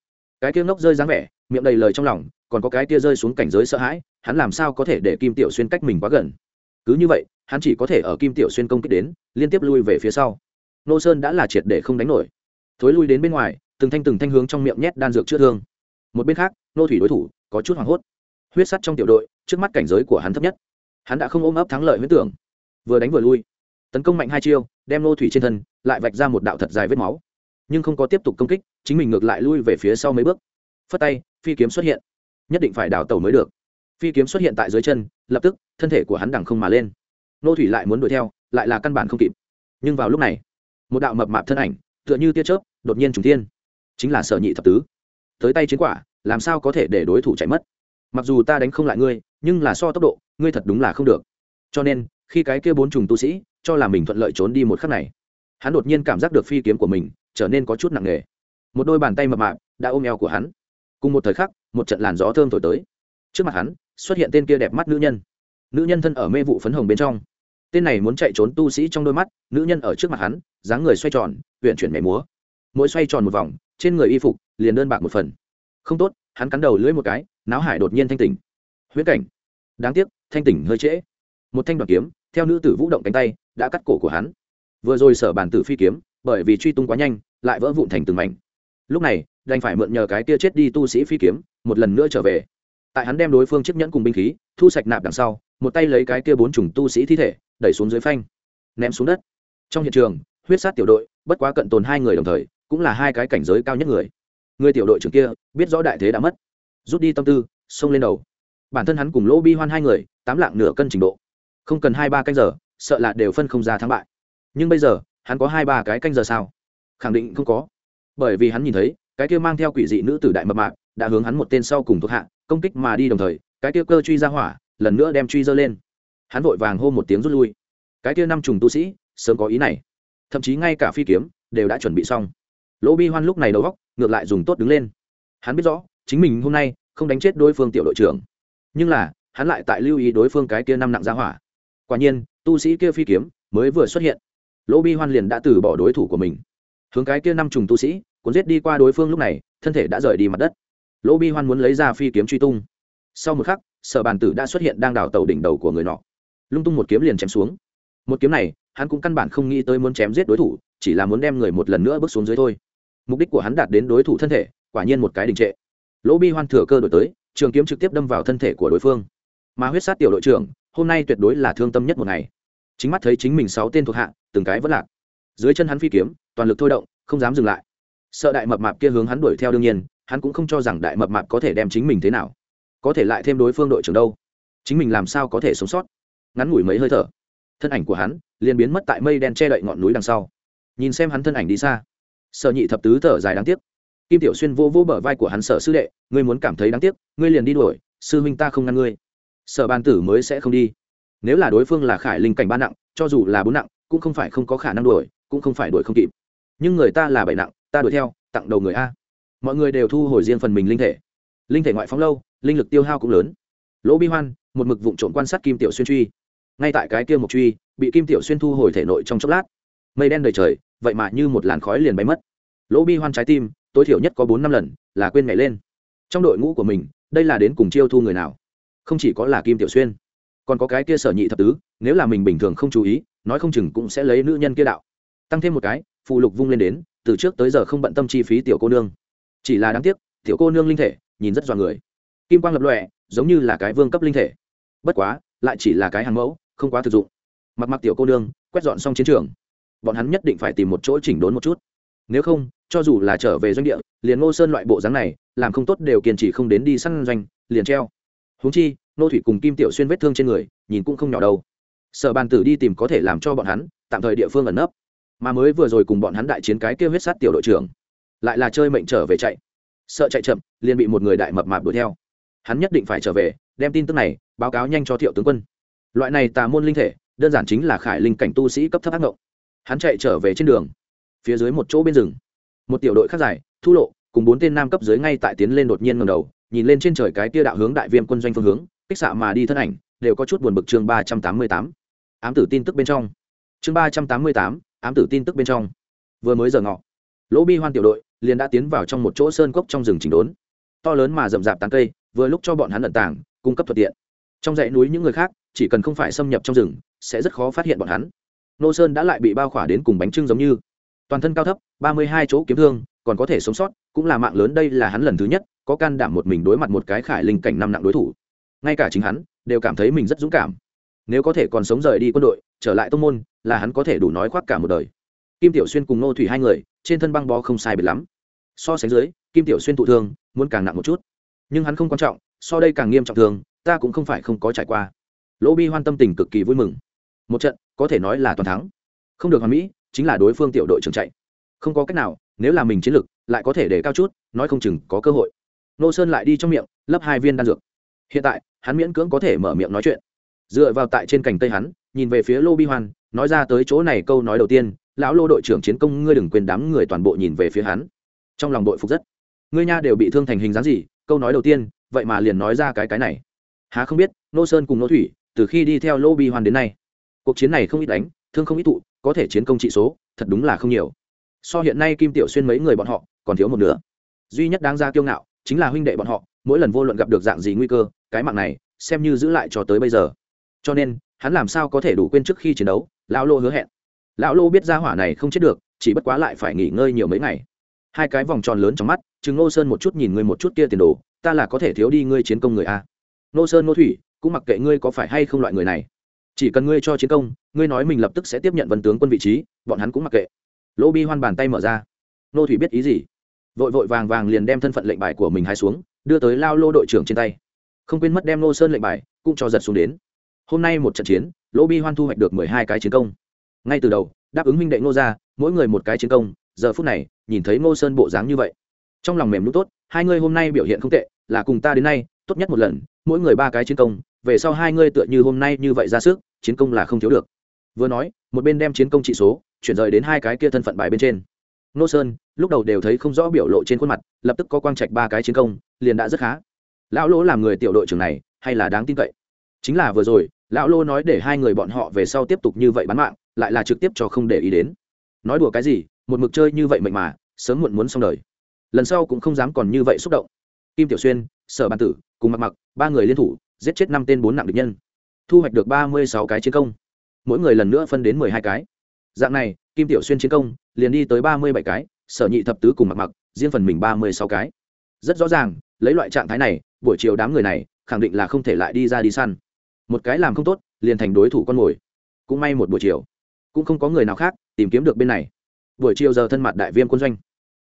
Cái kia ngốc rơi dáng vẻ, miệng đầy lời trong lòng, còn có cái kia rơi xuống cảnh giới sợ hãi, hắn làm sao có thể để kim tiểu xuyên cách mình quá gần? Cứ như vậy, hắn chỉ có thể ở kim tiểu xuyên công kích đến, liên tiếp lui về phía sau. Nô sơn đã là triệt để không đánh nổi. Thối lui đến bên ngoài, từng thanh từng thanh hướng trong miệng nhét đan dược chữa thương. Một bên khác, nô thủy đối thủ, có chút hoảng hốt. Huyết sắt trong tiểu đội, trước mắt cảnh giới của hắn thấp nhất. Hắn đã không ôm ấp thắng lợi huyết tưởng. Vừa đánh vừa lui tấn công mạnh hai chiêu, đem nô thủy trên thân, lại vạch ra một đạo thật dài vết máu. Nhưng không có tiếp tục công kích, chính mình ngược lại lui về phía sau mấy bước. Phất tay, phi kiếm xuất hiện. Nhất định phải đào tàu mới được. Phi kiếm xuất hiện tại dưới chân, lập tức, thân thể của hắn đằng không mà lên. Nô thủy lại muốn đuổi theo, lại là căn bản không kịp. Nhưng vào lúc này, một đạo mập mạp thân ảnh, tựa như tia chớp, đột nhiên trùng thiên. Chính là sở nhị thập tứ. Tới tay chiến quả, làm sao có thể để đối thủ chạy mất? Mặc dù ta đánh không lại ngươi, nhưng là so tốc độ, ngươi thật đúng là không được. Cho nên khi cái kia bốn trùng tu sĩ cho là mình thuận lợi trốn đi một khắc này, hắn đột nhiên cảm giác được phi kiếm của mình trở nên có chút nặng nề. Một đôi bàn tay mập mạp đã ôm eo của hắn. Cùng một thời khắc, một trận làn gió thơm thổi tới. Trước mặt hắn xuất hiện tên kia đẹp mắt nữ nhân. Nữ nhân thân ở mê vụ phấn hồng bên trong. Tên này muốn chạy trốn tu sĩ trong đôi mắt, nữ nhân ở trước mặt hắn, dáng người xoay tròn huyện chuyển mẻ múa. Mỗi xoay tròn một vòng, trên người y phục liền đơn bạc một phần. Không tốt, hắn cắn đầu lưỡi một cái náo hải đột nhiên thanh tỉnh. Huyết cảnh. Đáng tiếc, thanh tỉnh hơi trễ. Một thanh đoàn kiếm theo nữ tử vũ động cánh tay, đã cắt cổ của hắn. Vừa rồi sở bàn tử phi kiếm, bởi vì truy tung quá nhanh, lại vỡ vụn thành từng mảnh. Lúc này, đành phải mượn nhờ cái tia chết đi tu sĩ phi kiếm, một lần nữa trở về. Tại hắn đem đối phương chiếc nhẫn cùng binh khí, thu sạch nạp đằng sau, một tay lấy cái kia bốn chủng tu sĩ thi thể, đẩy xuống dưới phanh. Ném xuống đất. Trong hiện trường, huyết sát tiểu đội, bất quá cận tồn hai người đồng thời, cũng là hai cái cảnh giới cao nhất người. Người tiểu đội trưởng kia, biết rõ đại thế đã mất. Rút đi tâm tư, xông lên đầu. Bản thân hắn cùng lỗ bi hoan hai người, tám lạng nửa cân trình độ không cần hai ba canh giờ, sợ là đều phân không ra thắng bại. Nhưng bây giờ, hắn có hai ba cái canh giờ sao? Khẳng định không có. Bởi vì hắn nhìn thấy, cái kia mang theo quỷ dị nữ tử đại mập mạc đã hướng hắn một tên sau cùng thuộc hạ, công kích mà đi đồng thời, cái kia cơ truy ra hỏa lần nữa đem truy dơ lên. Hắn vội vàng hô một tiếng rút lui. Cái kia năm trùng tu sĩ, sớm có ý này. Thậm chí ngay cả phi kiếm đều đã chuẩn bị xong. Lỗ bi hoan lúc này đầu góc, ngược lại dùng tốt đứng lên. Hắn biết rõ, chính mình hôm nay không đánh chết đối phương tiểu đội trưởng. Nhưng là, hắn lại tại lưu ý đối phương cái kia năm nặng ra hỏa quả nhiên, tu sĩ kia phi kiếm mới vừa xuất hiện. Lỗ bi hoan liền đã từ bỏ đối thủ của mình. Hướng cái kia năm trùng tu sĩ, cuốn giết đi qua đối phương lúc này, thân thể đã rời đi mặt đất. Lỗ bi hoan muốn lấy ra phi kiếm truy tung. Sau một khắc, sở bàn tử đã xuất hiện đang đào tàu đỉnh đầu của người nọ. Lung tung một kiếm liền chém xuống. Một kiếm này, hắn cũng căn bản không nghĩ tới muốn chém giết đối thủ, chỉ là muốn đem người một lần nữa bước xuống dưới thôi. Mục đích của hắn đạt đến đối thủ thân thể, quả nhiên một cái đình trệ. Lỗ bi hoan thừa cơ đổi tới, trường kiếm trực tiếp đâm vào thân thể của đối phương. Mà huyết sát tiểu đội trưởng hôm nay tuyệt đối là thương tâm nhất một ngày. Chính mắt thấy chính mình sáu tên thuộc hạ, từng cái vẫn lạc. Dưới chân hắn phi kiếm, toàn lực thôi động, không dám dừng lại. Sợ đại mập mạp kia hướng hắn đuổi theo đương nhiên, hắn cũng không cho rằng đại mập mạp có thể đem chính mình thế nào. Có thể lại thêm đối phương đội trưởng đâu? Chính mình làm sao có thể sống sót? Ngắn ngủi mấy hơi thở, thân ảnh của hắn liền biến mất tại mây đen che đậy ngọn núi đằng sau. Nhìn xem hắn thân ảnh đi xa, sợ nhị thập tứ thở dài đáng tiếc. Kim tiểu xuyên vô vô bờ vai của hắn sở sư đệ, ngươi muốn cảm thấy đáng tiếc, ngươi liền đi đuổi, sư huynh ta không ngăn ngươi sở ban tử mới sẽ không đi. Nếu là đối phương là khải linh cảnh ba nặng, cho dù là bốn nặng, cũng không phải không có khả năng đuổi, cũng không phải đuổi không kịp. Nhưng người ta là bảy nặng, ta đuổi theo, tặng đầu người a. Mọi người đều thu hồi riêng phần mình linh thể. Linh thể ngoại phóng lâu, linh lực tiêu hao cũng lớn. Lỗ bi hoan, một mực vụ trộm quan sát kim tiểu xuyên truy. Ngay tại cái kia một truy, bị kim tiểu xuyên thu hồi thể nội trong chốc lát. Mây đen đầy trời, vậy mà như một làn khói liền bay mất. Lỗ bi hoan trái tim, tối thiểu nhất có bốn năm lần, là quên mẹ lên. Trong đội ngũ của mình, đây là đến cùng chiêu thu người nào? Không chỉ có là kim tiểu xuyên, còn có cái kia sở nhị thập tứ, nếu là mình bình thường không chú ý, nói không chừng cũng sẽ lấy nữ nhân kia đạo. Tăng thêm một cái phụ lục vung lên đến, từ trước tới giờ không bận tâm chi phí tiểu cô nương. Chỉ là đáng tiếc, tiểu cô nương linh thể, nhìn rất dọa người. Kim quang lập lọe giống như là cái vương cấp linh thể. Bất quá, lại chỉ là cái hàng mẫu, không quá thực dụng. Mặc mặc tiểu cô nương, quét dọn xong chiến trường. Bọn hắn nhất định phải tìm một chỗ chỉnh đốn một chút. Nếu không, cho dù là trở về doanh địa, liền ngô sơn loại bộ dáng này, làm không tốt đều kiên trì không đến đi săn doanh, liền treo. Huống chi, nô thủy cùng kim tiểu xuyên vết thương trên người, nhìn cũng không nhỏ đâu. Sở bàn tử đi tìm có thể làm cho bọn hắn, tạm thời địa phương ẩn nấp. Mà mới vừa rồi cùng bọn hắn đại chiến cái kêu huyết sát tiểu đội trưởng, lại là chơi mệnh trở về chạy. Sợ chạy chậm, liền bị một người đại mập mạp đuổi theo. Hắn nhất định phải trở về, đem tin tức này báo cáo nhanh cho thiệu tướng quân. Loại này tà môn linh thể, đơn giản chính là khải linh cảnh tu sĩ cấp thấp ác ngộng. Hắn chạy trở về trên đường, phía dưới một chỗ bên rừng. Một tiểu đội khác dài, thu lộ cùng bốn tên nam cấp dưới ngay tại tiến lên đột nhiên ngầm đầu, nhìn lên trên trời cái tia đạo hướng đại viêm quân doanh phương hướng, kích xạ mà đi thân ảnh, đều có chút buồn bực chương ba trăm tám mươi tám. Ám tử tin tức bên trong. Chương ba trăm tám mươi tám, ám tử tin tức bên trong. Vừa mới giờ ngọ, lỗ bi hoan tiểu đội liền đã tiến vào trong một chỗ sơn cốc trong rừng chỉnh đốn. To lớn mà rậm rạp tán cây, vừa lúc cho bọn hắn ẩn tàng, cung cấp thuận tiện. Trong dãy núi những người khác, chỉ cần không phải xâm nhập trong rừng, sẽ rất khó phát hiện bọn hắn. Nô sơn đã lại bị bao khỏa đến cùng bánh trưng giống như. Toàn thân cao thấp, ba mươi hai chỗ kiếm thương còn có thể sống sót, cũng là mạng lớn, đây là hắn lần thứ nhất có can đảm một mình đối mặt một cái khải linh cảnh năm nặng đối thủ. Ngay cả chính hắn đều cảm thấy mình rất dũng cảm. Nếu có thể còn sống rời đi quân đội, trở lại tông môn, là hắn có thể đủ nói khoác cả một đời. Kim tiểu xuyên cùng nô thủy hai người, trên thân băng bó không sai biệt lắm. So sánh dưới, kim tiểu xuyên thụ thương, muốn càng nặng một chút. Nhưng hắn không quan trọng, so đây càng nghiêm trọng thường ta cũng không phải không có trải qua. Lỗ bi hoan tâm tình cực kỳ vui mừng. Một trận, có thể nói là toàn thắng. Không được hoàn mỹ, chính là đối phương tiểu đội trưởng chạy. Không có cách nào nếu là mình chiến lực lại có thể để cao chút, nói không chừng có cơ hội. Nô sơn lại đi trong miệng, lấp hai viên đan dược. Hiện tại, hắn miễn cưỡng có thể mở miệng nói chuyện. Dựa vào tại trên cành tây hắn, nhìn về phía lô bi hoan, nói ra tới chỗ này câu nói đầu tiên, lão lô đội trưởng chiến công, ngươi đừng quên đám người toàn bộ nhìn về phía hắn. Trong lòng đội phục rất. Ngươi nha đều bị thương thành hình dáng gì, câu nói đầu tiên, vậy mà liền nói ra cái cái này. Há không biết, nô sơn cùng nô thủy, từ khi đi theo lô bi hoan đến nay, cuộc chiến này không ít đánh, thương không ít tụ, có thể chiến công trị số, thật đúng là không nhiều so hiện nay kim tiểu xuyên mấy người bọn họ còn thiếu một nửa. Duy nhất đáng ra kiêu ngạo chính là huynh đệ bọn họ, mỗi lần vô luận gặp được dạng gì nguy cơ, cái mạng này xem như giữ lại cho tới bây giờ. Cho nên, hắn làm sao có thể đủ quên trước khi chiến đấu, lão lô hứa hẹn. Lão lô biết ra hỏa này không chết được, chỉ bất quá lại phải nghỉ ngơi nhiều mấy ngày. Hai cái vòng tròn lớn trong mắt, chừng ngô sơn một chút nhìn ngươi một chút kia tiền đồ, ta là có thể thiếu đi ngươi chiến công người a. Ngô sơn, ngô thủy, cũng mặc kệ ngươi có phải hay không loại người này. Chỉ cần ngươi cho chiến công, ngươi nói mình lập tức sẽ tiếp nhận vân tướng quân vị trí, bọn hắn cũng mặc kệ lỗ bi hoan bàn tay mở ra. Ngô thủy biết ý gì? Vội vội vàng vàng liền đem thân phận lệnh bài của mình hai xuống, đưa tới lao lô đội trưởng trên tay. Không quên mất đem ngô sơn lệnh bài cũng cho giật xuống đến. Hôm nay một trận chiến, lỗ bi hoan thu hoạch được mười hai cái chiến công. Ngay từ đầu, đáp ứng minh đệ ngô ra mỗi người một cái chiến công, giờ phút này, nhìn thấy ngô sơn bộ dáng như vậy, trong lòng mềm lúc tốt, hai ngươi hôm nay biểu hiện không tệ, là cùng ta đến nay, tốt nhất một lần, mỗi người ba cái chiến công, về sau hai ngươi tựa như hôm nay như vậy ra sức, chiến công là không thiếu được. Vừa nói, một bên đem chiến công trị số chuyển rời đến hai cái kia thân phận bài bên trên. Nô sơn, lúc đầu đều thấy không rõ biểu lộ trên khuôn mặt, lập tức có quang trạch ba cái chiến công, liền đã rất khá. Lão lỗ làm người tiểu đội trưởng này, hay là đáng tin cậy. Chính là vừa rồi, lão lô nói để hai người bọn họ về sau tiếp tục như vậy bán mạng, lại là trực tiếp cho không để ý đến. Nói đùa cái gì, một mực chơi như vậy mệnh mà, sớm muộn muốn xong đời. Lần sau cũng không dám còn như vậy xúc động. Kim tiểu xuyên, sở bàn tử, cùng mặc mặc ba người liên thủ, giết chết năm tên bốn nặng địch nhân. Thu hoạch được ba mươi sáu cái chiến công. Mỗi người lần nữa phân đến mười hai cái dạng này, kim tiểu xuyên chiến công liền đi tới ba mươi bảy cái, sở nhị thập tứ cùng mặc mặc, riêng phần mình ba mươi sáu cái. Rất rõ ràng, lấy loại trạng thái này, buổi chiều đám người này khẳng định là không thể lại đi ra đi săn. Một cái làm không tốt, liền thành đối thủ con mồi. Cũng may một buổi chiều, cũng không có người nào khác tìm kiếm được bên này. Buổi chiều giờ thân mặt đại viêm quân doanh,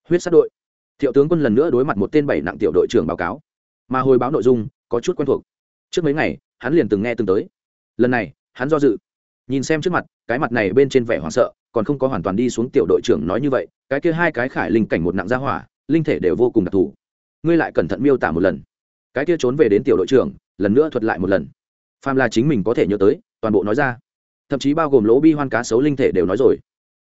huyết sát đội. Thiệu tướng quân lần nữa đối mặt một tên bảy nặng tiểu đội trưởng báo cáo. Mà hồi báo nội dung có chút quen thuộc. Trước mấy ngày, hắn liền từng nghe từng tới. Lần này, hắn do dự nhìn xem trước mặt, cái mặt này bên trên vẻ hoảng sợ, còn không có hoàn toàn đi xuống tiểu đội trưởng nói như vậy, cái kia hai cái khải linh cảnh một nặng gia hỏa, linh thể đều vô cùng đặc thù. Ngươi lại cẩn thận miêu tả một lần. Cái kia trốn về đến tiểu đội trưởng, lần nữa thuật lại một lần. Phàm là chính mình có thể nhớ tới, toàn bộ nói ra. Thậm chí bao gồm lỗ bi hoan cá sấu linh thể đều nói rồi.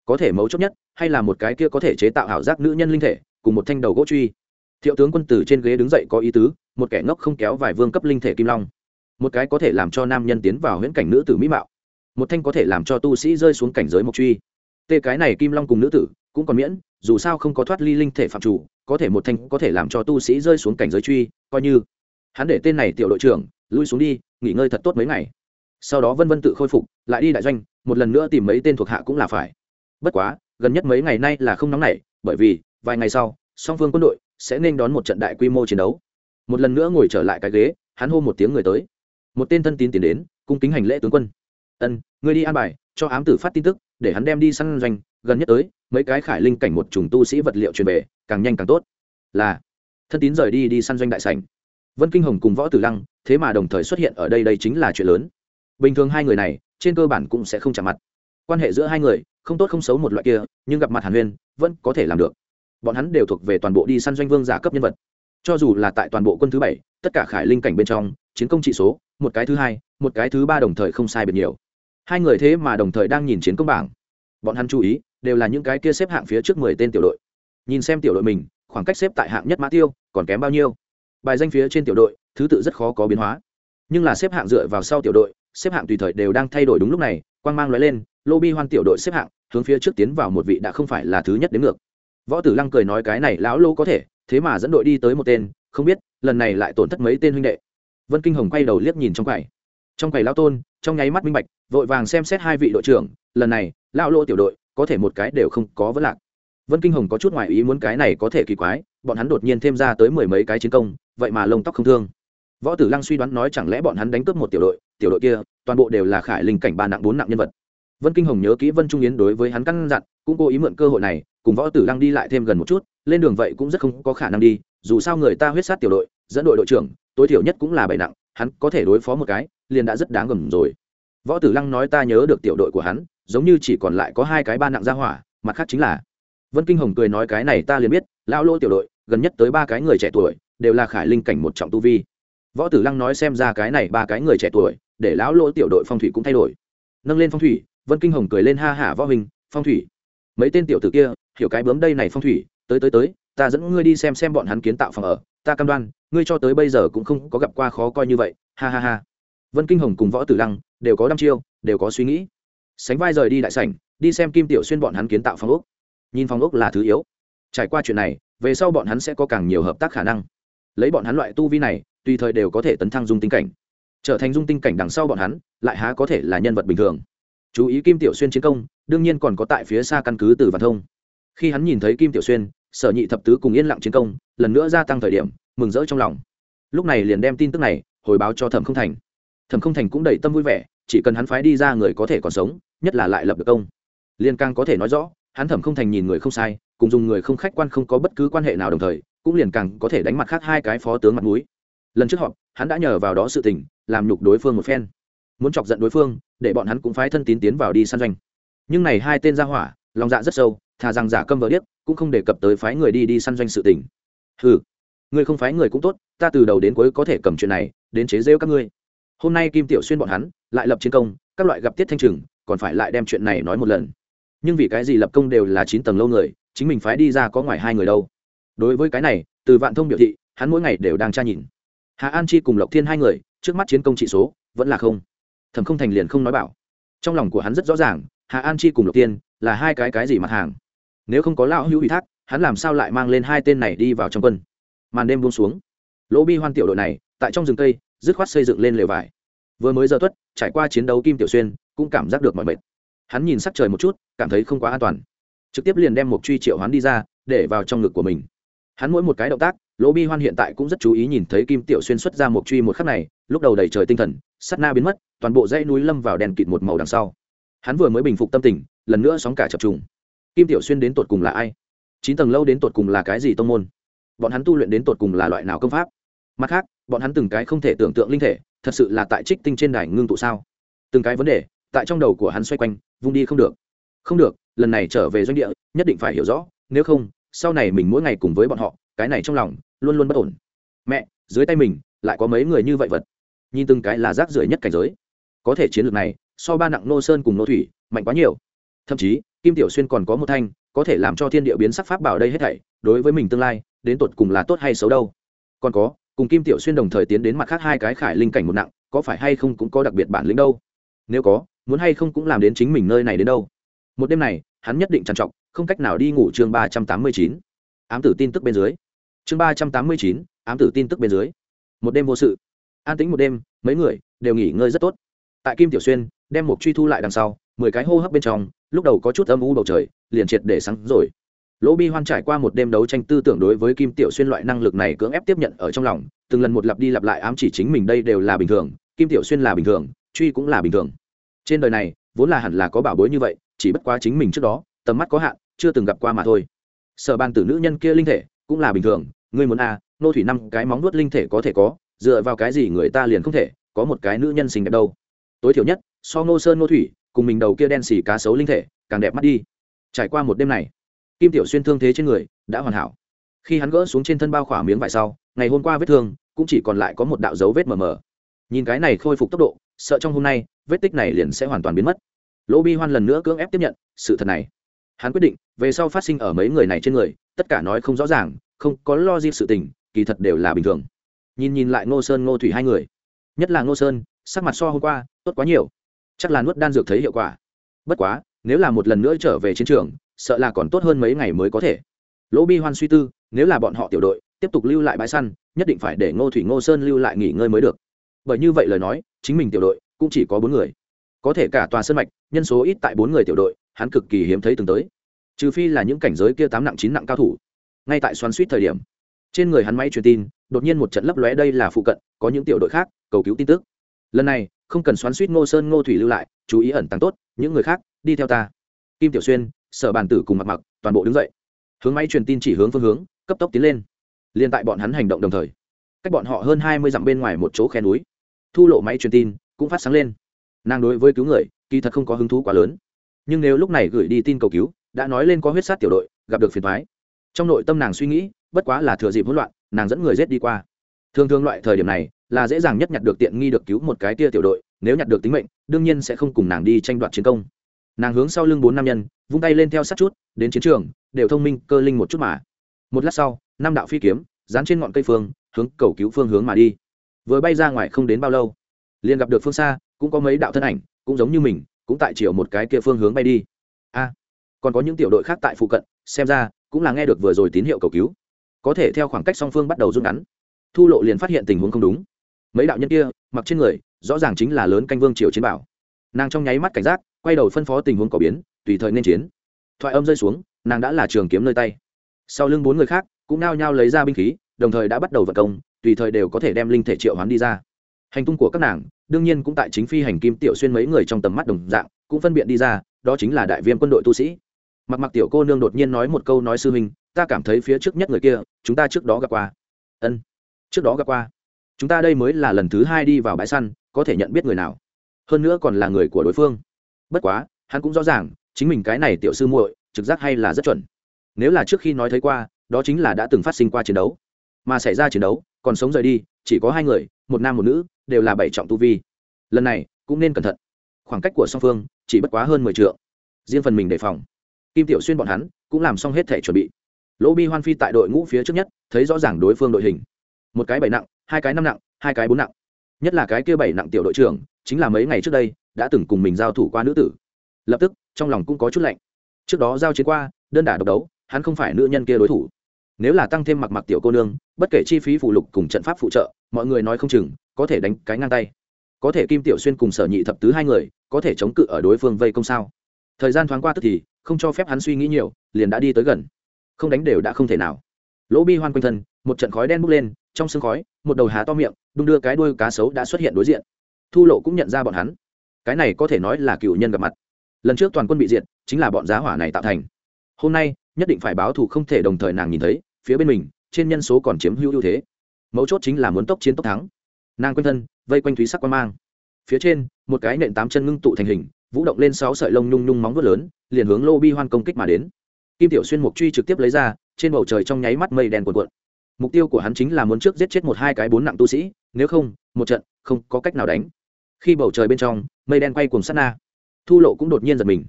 Có thể mấu chốt nhất, hay là một cái kia có thể chế tạo ảo giác nữ nhân linh thể, cùng một thanh đầu gỗ truy. Thiệu tướng quân tử trên ghế đứng dậy có ý tứ, một kẻ ngốc không kéo vài vương cấp linh thể kim long. Một cái có thể làm cho nam nhân tiến vào huyễn cảnh nữ tử mỹ mạo một thanh có thể làm cho tu sĩ rơi xuống cảnh giới mộc truy. Tê cái này kim long cùng nữ tử, cũng còn miễn, dù sao không có thoát ly linh thể phạm chủ, có thể một thanh có thể làm cho tu sĩ rơi xuống cảnh giới truy, coi như. Hắn để tên này tiểu đội trưởng, lui xuống đi, nghỉ ngơi thật tốt mấy ngày. Sau đó vân vân tự khôi phục, lại đi đại doanh, một lần nữa tìm mấy tên thuộc hạ cũng là phải. Bất quá, gần nhất mấy ngày nay là không nóng nảy, bởi vì, vài ngày sau, song phương quân đội sẽ nên đón một trận đại quy mô chiến đấu. Một lần nữa ngồi trở lại cái ghế, hắn hô một tiếng người tới. Một tên thân tín tiến đến, cung kính hành lễ tướng quân ân người đi an bài, cho ám tử phát tin tức, để hắn đem đi săn doanh, gần nhất tới, mấy cái khải linh cảnh một trùng tu sĩ vật liệu truyền về, càng nhanh càng tốt. Là. Thân tín rời đi đi săn doanh đại sảnh. Vân kinh hồng cùng võ tử lăng, thế mà đồng thời xuất hiện ở đây đây chính là chuyện lớn. Bình thường hai người này, trên cơ bản cũng sẽ không chạm mặt. Quan hệ giữa hai người, không tốt không xấu một loại kia, nhưng gặp mặt hàn huyên vẫn có thể làm được. Bọn hắn đều thuộc về toàn bộ đi săn doanh vương giả cấp nhân vật. Cho dù là tại toàn bộ quân thứ bảy, tất cả khải linh cảnh bên trong, chiến công trị số, một cái thứ hai, một cái thứ ba đồng thời không sai biệt nhiều hai người thế mà đồng thời đang nhìn chiến công bảng. Bọn hắn chú ý, đều là những cái kia xếp hạng phía trước mười tên tiểu đội. Nhìn xem tiểu đội mình, khoảng cách xếp tại hạng nhất mã tiêu còn kém bao nhiêu? Bài danh phía trên tiểu đội, thứ tự rất khó có biến hóa. Nhưng là xếp hạng dựa vào sau tiểu đội, xếp hạng tùy thời đều đang thay đổi đúng lúc này, quang mang nói lên, lobby hoan tiểu đội xếp hạng, hướng phía trước tiến vào một vị đã không phải là thứ nhất đến ngược. Võ tử lăng cười nói cái này lão lô có thể, thế mà dẫn đội đi tới một tên, không biết, lần này lại tổn thất mấy tên huynh đệ. Vân kinh hồng quay đầu liếc nhìn trong quầy. Trong quầy lão tôn trong nháy mắt minh bạch, vội vàng xem xét hai vị đội trưởng, lần này, lão lô tiểu đội, có thể một cái đều không có vấn lạc. Vân kinh hồng có chút ngoài ý muốn cái này có thể kỳ quái, bọn hắn đột nhiên thêm ra tới mười mấy cái chiến công, vậy mà lông tóc không thương. Võ tử lăng suy đoán nói chẳng lẽ bọn hắn đánh cướp một tiểu đội tiểu đội kia, toàn bộ đều là khải linh cảnh ba nặng bốn nặng nhân vật. Vân kinh hồng nhớ kỹ vân trung yến đối với hắn căn dặn, cũng cố ý mượn cơ hội này, cùng võ tử lăng đi lại thêm gần một chút, lên đường vậy cũng rất không có khả năng đi, dù sao người ta huyết sát tiểu đội, dẫn đội đội trưởng, tối thiểu nhất cũng là bảy nặng, hắn có thể đối phó một cái liền đã rất đáng gầm rồi. Võ tử lăng nói ta nhớ được tiểu đội của hắn, giống như chỉ còn lại có hai cái ba nặng ra hỏa, mặt khác chính là. Vân kinh hồng cười nói cái này ta liền biết, lão lỗ tiểu đội, gần nhất tới ba cái người trẻ tuổi, đều là khải linh cảnh một trọng tu vi. Võ tử lăng nói xem ra cái này ba cái người trẻ tuổi, để lão lỗ tiểu đội phong thủy cũng thay đổi. Nâng lên phong thủy, vân kinh hồng cười lên ha hả võ hình phong thủy. Mấy tên tiểu tử kia, hiểu cái bướm đây này phong thủy, tới tới tới, ta dẫn ngươi đi xem xem bọn hắn kiến tạo phòng ở, ta cam đoan, ngươi cho tới bây giờ cũng không có gặp qua khó coi như vậy. Ha ha ha vân kinh hồng cùng võ tử lăng đều có đăm chiêu, đều có suy nghĩ. Sánh vai rời đi đại sảnh, đi xem kim tiểu xuyên bọn hắn kiến tạo phòng ốc. Nhìn phòng ốc là thứ yếu. Trải qua chuyện này, về sau bọn hắn sẽ có càng nhiều hợp tác khả năng. Lấy bọn hắn loại tu vi này, tùy thời đều có thể tấn thăng dung tinh cảnh. Trở thành dung tinh cảnh đằng sau bọn hắn, lại há có thể là nhân vật bình thường. Chú ý kim tiểu xuyên chiến công, đương nhiên còn có tại phía xa căn cứ từ văn thông. Khi hắn nhìn thấy kim tiểu xuyên, sở nhị thập tứ cùng yên lặng chiến công, lần nữa gia tăng thời điểm, mừng rỡ trong lòng. Lúc này liền đem tin tức này hồi báo cho thẩm không thành thẩm không thành cũng đầy tâm vui vẻ, chỉ cần hắn phái đi ra người có thể còn sống, nhất là lại lập được công. Liên càng có thể nói rõ, hắn thẩm không thành nhìn người không sai, cùng dùng người không khách quan không có bất cứ quan hệ nào đồng thời, cũng liền càng có thể đánh mặt khác hai cái phó tướng mặt mũi. Lần trước họp, hắn đã nhờ vào đó sự tình, làm nhục đối phương một phen. Muốn chọc giận đối phương, để bọn hắn cũng phái thân tín tiến vào đi săn doanh. Nhưng này hai tên ra hỏa, lòng dạ rất sâu, thà rằng giả câm vỡ điếc, cũng không đề cập tới phái người đi đi săn doanh sự tình. Ừ người không phái người cũng tốt, ta từ đầu đến cuối có thể cầm chuyện này, đến chế rêu các ngươi hôm nay kim tiểu xuyên bọn hắn lại lập chiến công, các loại gặp tiết thanh trừng, còn phải lại đem chuyện này nói một lần. Nhưng vì cái gì lập công đều là chín tầng lâu người, chính mình phái đi ra có ngoài hai người đâu. Đối với cái này, từ vạn thông biểu thị, hắn mỗi ngày đều đang tra nhìn. Hà an chi cùng lộc thiên hai người, trước mắt chiến công trị số, vẫn là không. Thẩm không thành liền không nói bảo. Trong lòng của hắn rất rõ ràng, hà an chi cùng lộc tiên là hai cái cái gì mặt hàng. Nếu không có lão hữu ủy thác, hắn làm sao lại mang lên hai tên này đi vào trong quân? Màn đêm buông xuống. Lỗ bi hoan tiểu đội này, tại trong rừng cây dứt khoát xây dựng lên lều vải. Vừa mới giờ tuất, trải qua chiến đấu kim tiểu xuyên, cũng cảm giác được mọi mệt. Hắn nhìn sắc trời một chút, cảm thấy không quá an toàn. Trực tiếp liền đem một truy triệu hoán đi ra, để vào trong ngực của mình. Hắn mỗi một cái động tác, lỗ bi hoan hiện tại cũng rất chú ý nhìn thấy kim tiểu xuyên xuất ra một truy một khắc này, lúc đầu đầy trời tinh thần, sắt na biến mất, toàn bộ dãy núi lâm vào đèn kịt một màu đằng sau. Hắn vừa mới bình phục tâm tình, lần nữa sóng cả chập trùng. Kim tiểu xuyên đến tột cùng là ai? Chín tầng lâu đến tột cùng là cái gì tông môn? Bọn hắn tu luyện đến tột cùng là loại nào công pháp? Mặt khác, bọn hắn từng cái không thể tưởng tượng linh thể, thật sự là tại trích tinh trên đài ngưng tụ sao? Từng cái vấn đề, tại trong đầu của hắn xoay quanh, vung đi không được. Không được, lần này trở về doanh địa, nhất định phải hiểu rõ, nếu không, sau này mình mỗi ngày cùng với bọn họ, cái này trong lòng, luôn luôn bất ổn. Mẹ, dưới tay mình, lại có mấy người như vậy vật. Nhìn từng cái là rác rưởi nhất cảnh giới. Có thể chiến lược này, so ba nặng nô sơn cùng nô thủy, mạnh quá nhiều. Thậm chí, kim tiểu xuyên còn có một thanh, có thể làm cho thiên địa biến sắc pháp bảo đây hết thảy, đối với mình tương lai, đến tột cùng là tốt hay xấu đâu. Còn có cùng kim tiểu xuyên đồng thời tiến đến mặt khác hai cái khải linh cảnh một nặng, có phải hay không cũng có đặc biệt bản lĩnh đâu? Nếu có, muốn hay không cũng làm đến chính mình nơi này đến đâu. Một đêm này, hắn nhất định trằn trọc, không cách nào đi ngủ chương ba trăm tám mươi chín. Ám tử tin tức bên dưới. Chương ba trăm tám mươi chín, ám tử tin tức bên dưới. Một đêm vô sự. An tính một đêm, mấy người đều nghỉ ngơi rất tốt. Tại kim tiểu xuyên, đem một truy thu lại đằng sau, mười cái hô hấp bên trong, lúc đầu có chút âm u bầu trời, liền triệt để sáng rồi lỗ bi hoan trải qua một đêm đấu tranh tư tưởng đối với kim tiểu xuyên loại năng lực này cưỡng ép tiếp nhận ở trong lòng từng lần một lặp đi lặp lại ám chỉ chính mình đây đều là bình thường kim tiểu xuyên là bình thường truy cũng là bình thường. Trên đời này vốn là hẳn là có bảo bối như vậy chỉ bất quá chính mình trước đó tầm mắt có hạn chưa từng gặp qua mà thôi. Sở ban tử nữ nhân kia linh thể cũng là bình thường ngươi muốn a à, nô thủy năm cái móng nuốt linh thể có thể có dựa vào cái gì người ta liền không thể có một cái nữ nhân xinh đẹp đâu. Tối thiểu nhất so ngô sơn ngô thủy cùng mình đầu kia đen xì cá sấu linh thể càng đẹp mắt đi. Trải qua một đêm này kim tiểu xuyên thương thế trên người đã hoàn hảo. Khi hắn gỡ xuống trên thân bao khỏa miếng vải sau, ngày hôm qua vết thương cũng chỉ còn lại có một đạo dấu vết mờ mờ. Nhìn cái này khôi phục tốc độ, sợ trong hôm nay vết tích này liền sẽ hoàn toàn biến mất. Lỗ bi hoan lần nữa cưỡng ép tiếp nhận sự thật này. Hắn quyết định, về sau phát sinh ở mấy người này trên người, tất cả nói không rõ ràng, không có lo dịp sự tình, kỳ thật đều là bình thường. Nhìn nhìn lại ngô sơn ngô thủy hai người. Nhất là ngô sơn, sắc mặt so hôm qua tốt quá nhiều. Chắc là nuốt đan dược thấy hiệu quả. Bất quá nếu là một lần nữa trở về chiến trường, sợ là còn tốt hơn mấy ngày mới có thể. Lỗ bi hoan suy tư, nếu là bọn họ tiểu đội tiếp tục lưu lại bãi săn, nhất định phải để ngô thủy ngô sơn lưu lại nghỉ ngơi mới được. Bởi như vậy lời nói, chính mình tiểu đội cũng chỉ có bốn người. Có thể cả tòa sân mạch, nhân số ít tại bốn người tiểu đội, hắn cực kỳ hiếm thấy từng tới. Trừ phi là những cảnh giới kia tám nặng chín nặng cao thủ. Ngay tại xoắn suýt thời điểm, trên người hắn máy truyền tin, đột nhiên một trận lấp lóe đây là phụ cận, có những tiểu đội khác cầu cứu tin tức. Lần này, không cần xoắn suýt ngô sơn ngô thủy lưu lại, chú ý ẩn tăng tốt, những người khác đi theo ta. Kim tiểu xuyên, sở bàn tử cùng mặc mặc, toàn bộ đứng dậy. Hướng máy truyền tin chỉ hướng phương hướng, cấp tốc tiến lên. Liên tại bọn hắn hành động đồng thời, cách bọn họ hơn hai mươi dặm bên ngoài một chỗ khe núi, thu lộ máy truyền tin, cũng phát sáng lên. Nàng đối với cứu người, kỳ thật không có hứng thú quá lớn. Nhưng nếu lúc này gửi đi tin cầu cứu, đã nói lên có huyết sát tiểu đội, gặp được phiền thoái trong nội tâm nàng suy nghĩ, bất quá là thừa dịp hỗn loạn, nàng dẫn người rết đi qua. Thường thường loại thời điểm này, là dễ dàng nhất nhặt được tiện nghi được cứu một cái tia tiểu đội, nếu nhặt được tính mệnh, đương nhiên sẽ không cùng nàng đi tranh đoạt chiến công nàng hướng sau lưng bốn nam nhân, vung tay lên theo sát chút, đến chiến trường, đều thông minh, cơ linh một chút mà. Một lát sau, năm đạo phi kiếm, dán trên ngọn cây phương, hướng cầu cứu phương hướng mà đi. Vừa bay ra ngoài không đến bao lâu, liền gặp được phương xa, cũng có mấy đạo thân ảnh, cũng giống như mình, cũng tại chiều một cái kia phương hướng bay đi. A, còn có những tiểu đội khác tại phụ cận, xem ra, cũng là nghe được vừa rồi tín hiệu cầu cứu. Có thể theo khoảng cách song phương bắt đầu rút ngắn. Thu lộ liền phát hiện tình huống không đúng. Mấy đạo nhân kia, mặc trên người, rõ ràng chính là lớn canh vương triều chiến bảo. Nàng trong nháy mắt cảnh giác quay đầu phân phó tình huống có biến, tùy thời nên chiến. Thoại âm rơi xuống, nàng đã là trường kiếm nơi tay. Sau lưng bốn người khác cũng nao nhao lấy ra binh khí, đồng thời đã bắt đầu vật công, tùy thời đều có thể đem linh thể triệu hoán đi ra. Hành tung của các nàng, đương nhiên cũng tại chính phi hành kim tiểu xuyên mấy người trong tầm mắt đồng dạng, cũng phân biện đi ra, đó chính là đại viên quân đội tu sĩ. Mặc mặc tiểu cô nương đột nhiên nói một câu nói sư huynh, ta cảm thấy phía trước nhất người kia, chúng ta trước đó gặp qua. Ân, trước đó gặp qua. Chúng ta đây mới là lần thứ hai đi vào bãi săn, có thể nhận biết người nào? Hơn nữa còn là người của đối phương bất quá, hắn cũng rõ ràng, chính mình cái này tiểu sư muội, trực giác hay là rất chuẩn. Nếu là trước khi nói thấy qua, đó chính là đã từng phát sinh qua chiến đấu. Mà xảy ra chiến đấu, còn sống rời đi, chỉ có hai người, một nam một nữ, đều là bảy trọng tu vi. Lần này, cũng nên cẩn thận. Khoảng cách của song phương, chỉ bất quá hơn mười t riêng phần mình đề phòng. Kim tiểu xuyên bọn hắn, cũng làm xong hết thể chuẩn bị. Lỗ bi hoan phi tại đội ngũ phía trước nhất, thấy rõ ràng đối phương đội hình. Một cái bảy nặng, hai cái năm nặng, hai cái bốn nặng. Nhất là cái kia bảy nặng tiểu đội trưởng, chính là mấy ngày trước đây đã từng cùng mình giao thủ qua nữ tử. Lập tức, trong lòng cũng có chút lạnh. Trước đó giao chiến qua, đơn đả độc đấu, hắn không phải nữ nhân kia đối thủ. Nếu là tăng thêm mặc mặc tiểu cô nương, bất kể chi phí phụ lục cùng trận pháp phụ trợ, mọi người nói không chừng, có thể đánh cái ngang tay. Có thể kim tiểu xuyên cùng sở nhị thập tứ hai người, có thể chống cự ở đối phương vây công sao? Thời gian thoáng qua tức thì, không cho phép hắn suy nghĩ nhiều, liền đã đi tới gần. Không đánh đều đã không thể nào. Lỗ bi hoan quanh thân, một trận khói đen bốc lên, trong sương khói, một đầu há to miệng, đung đưa cái đuôi cá sấu đã xuất hiện đối diện. Thu lộ cũng nhận ra bọn hắn cái này có thể nói là cựu nhân gặp mặt. Lần trước toàn quân bị diệt, chính là bọn giá hỏa này tạo thành. Hôm nay, nhất định phải báo thù không thể đồng thời nàng nhìn thấy, phía bên mình, trên nhân số còn chiếm hữu ưu thế. Mấu chốt chính là muốn tốc chiến tốc thắng. Nàng quanh thân, vây quanh thúy sắc quan mang. Phía trên, một cái nện tám chân ngưng tụ thành hình, vũ động lên sáu sợi lông nhung nhung móng vuốt lớn, liền hướng lô bi hoan công kích mà đến. Kim tiểu xuyên mục truy trực tiếp lấy ra, trên bầu trời trong nháy mắt mây đen cuộn cuộn. Mục tiêu của hắn chính là muốn trước giết chết một hai cái bốn nặng tu sĩ, nếu không, một trận, không có cách nào đánh khi bầu trời bên trong, mây đen quay cùng sát na. Thu lộ cũng đột nhiên giật mình.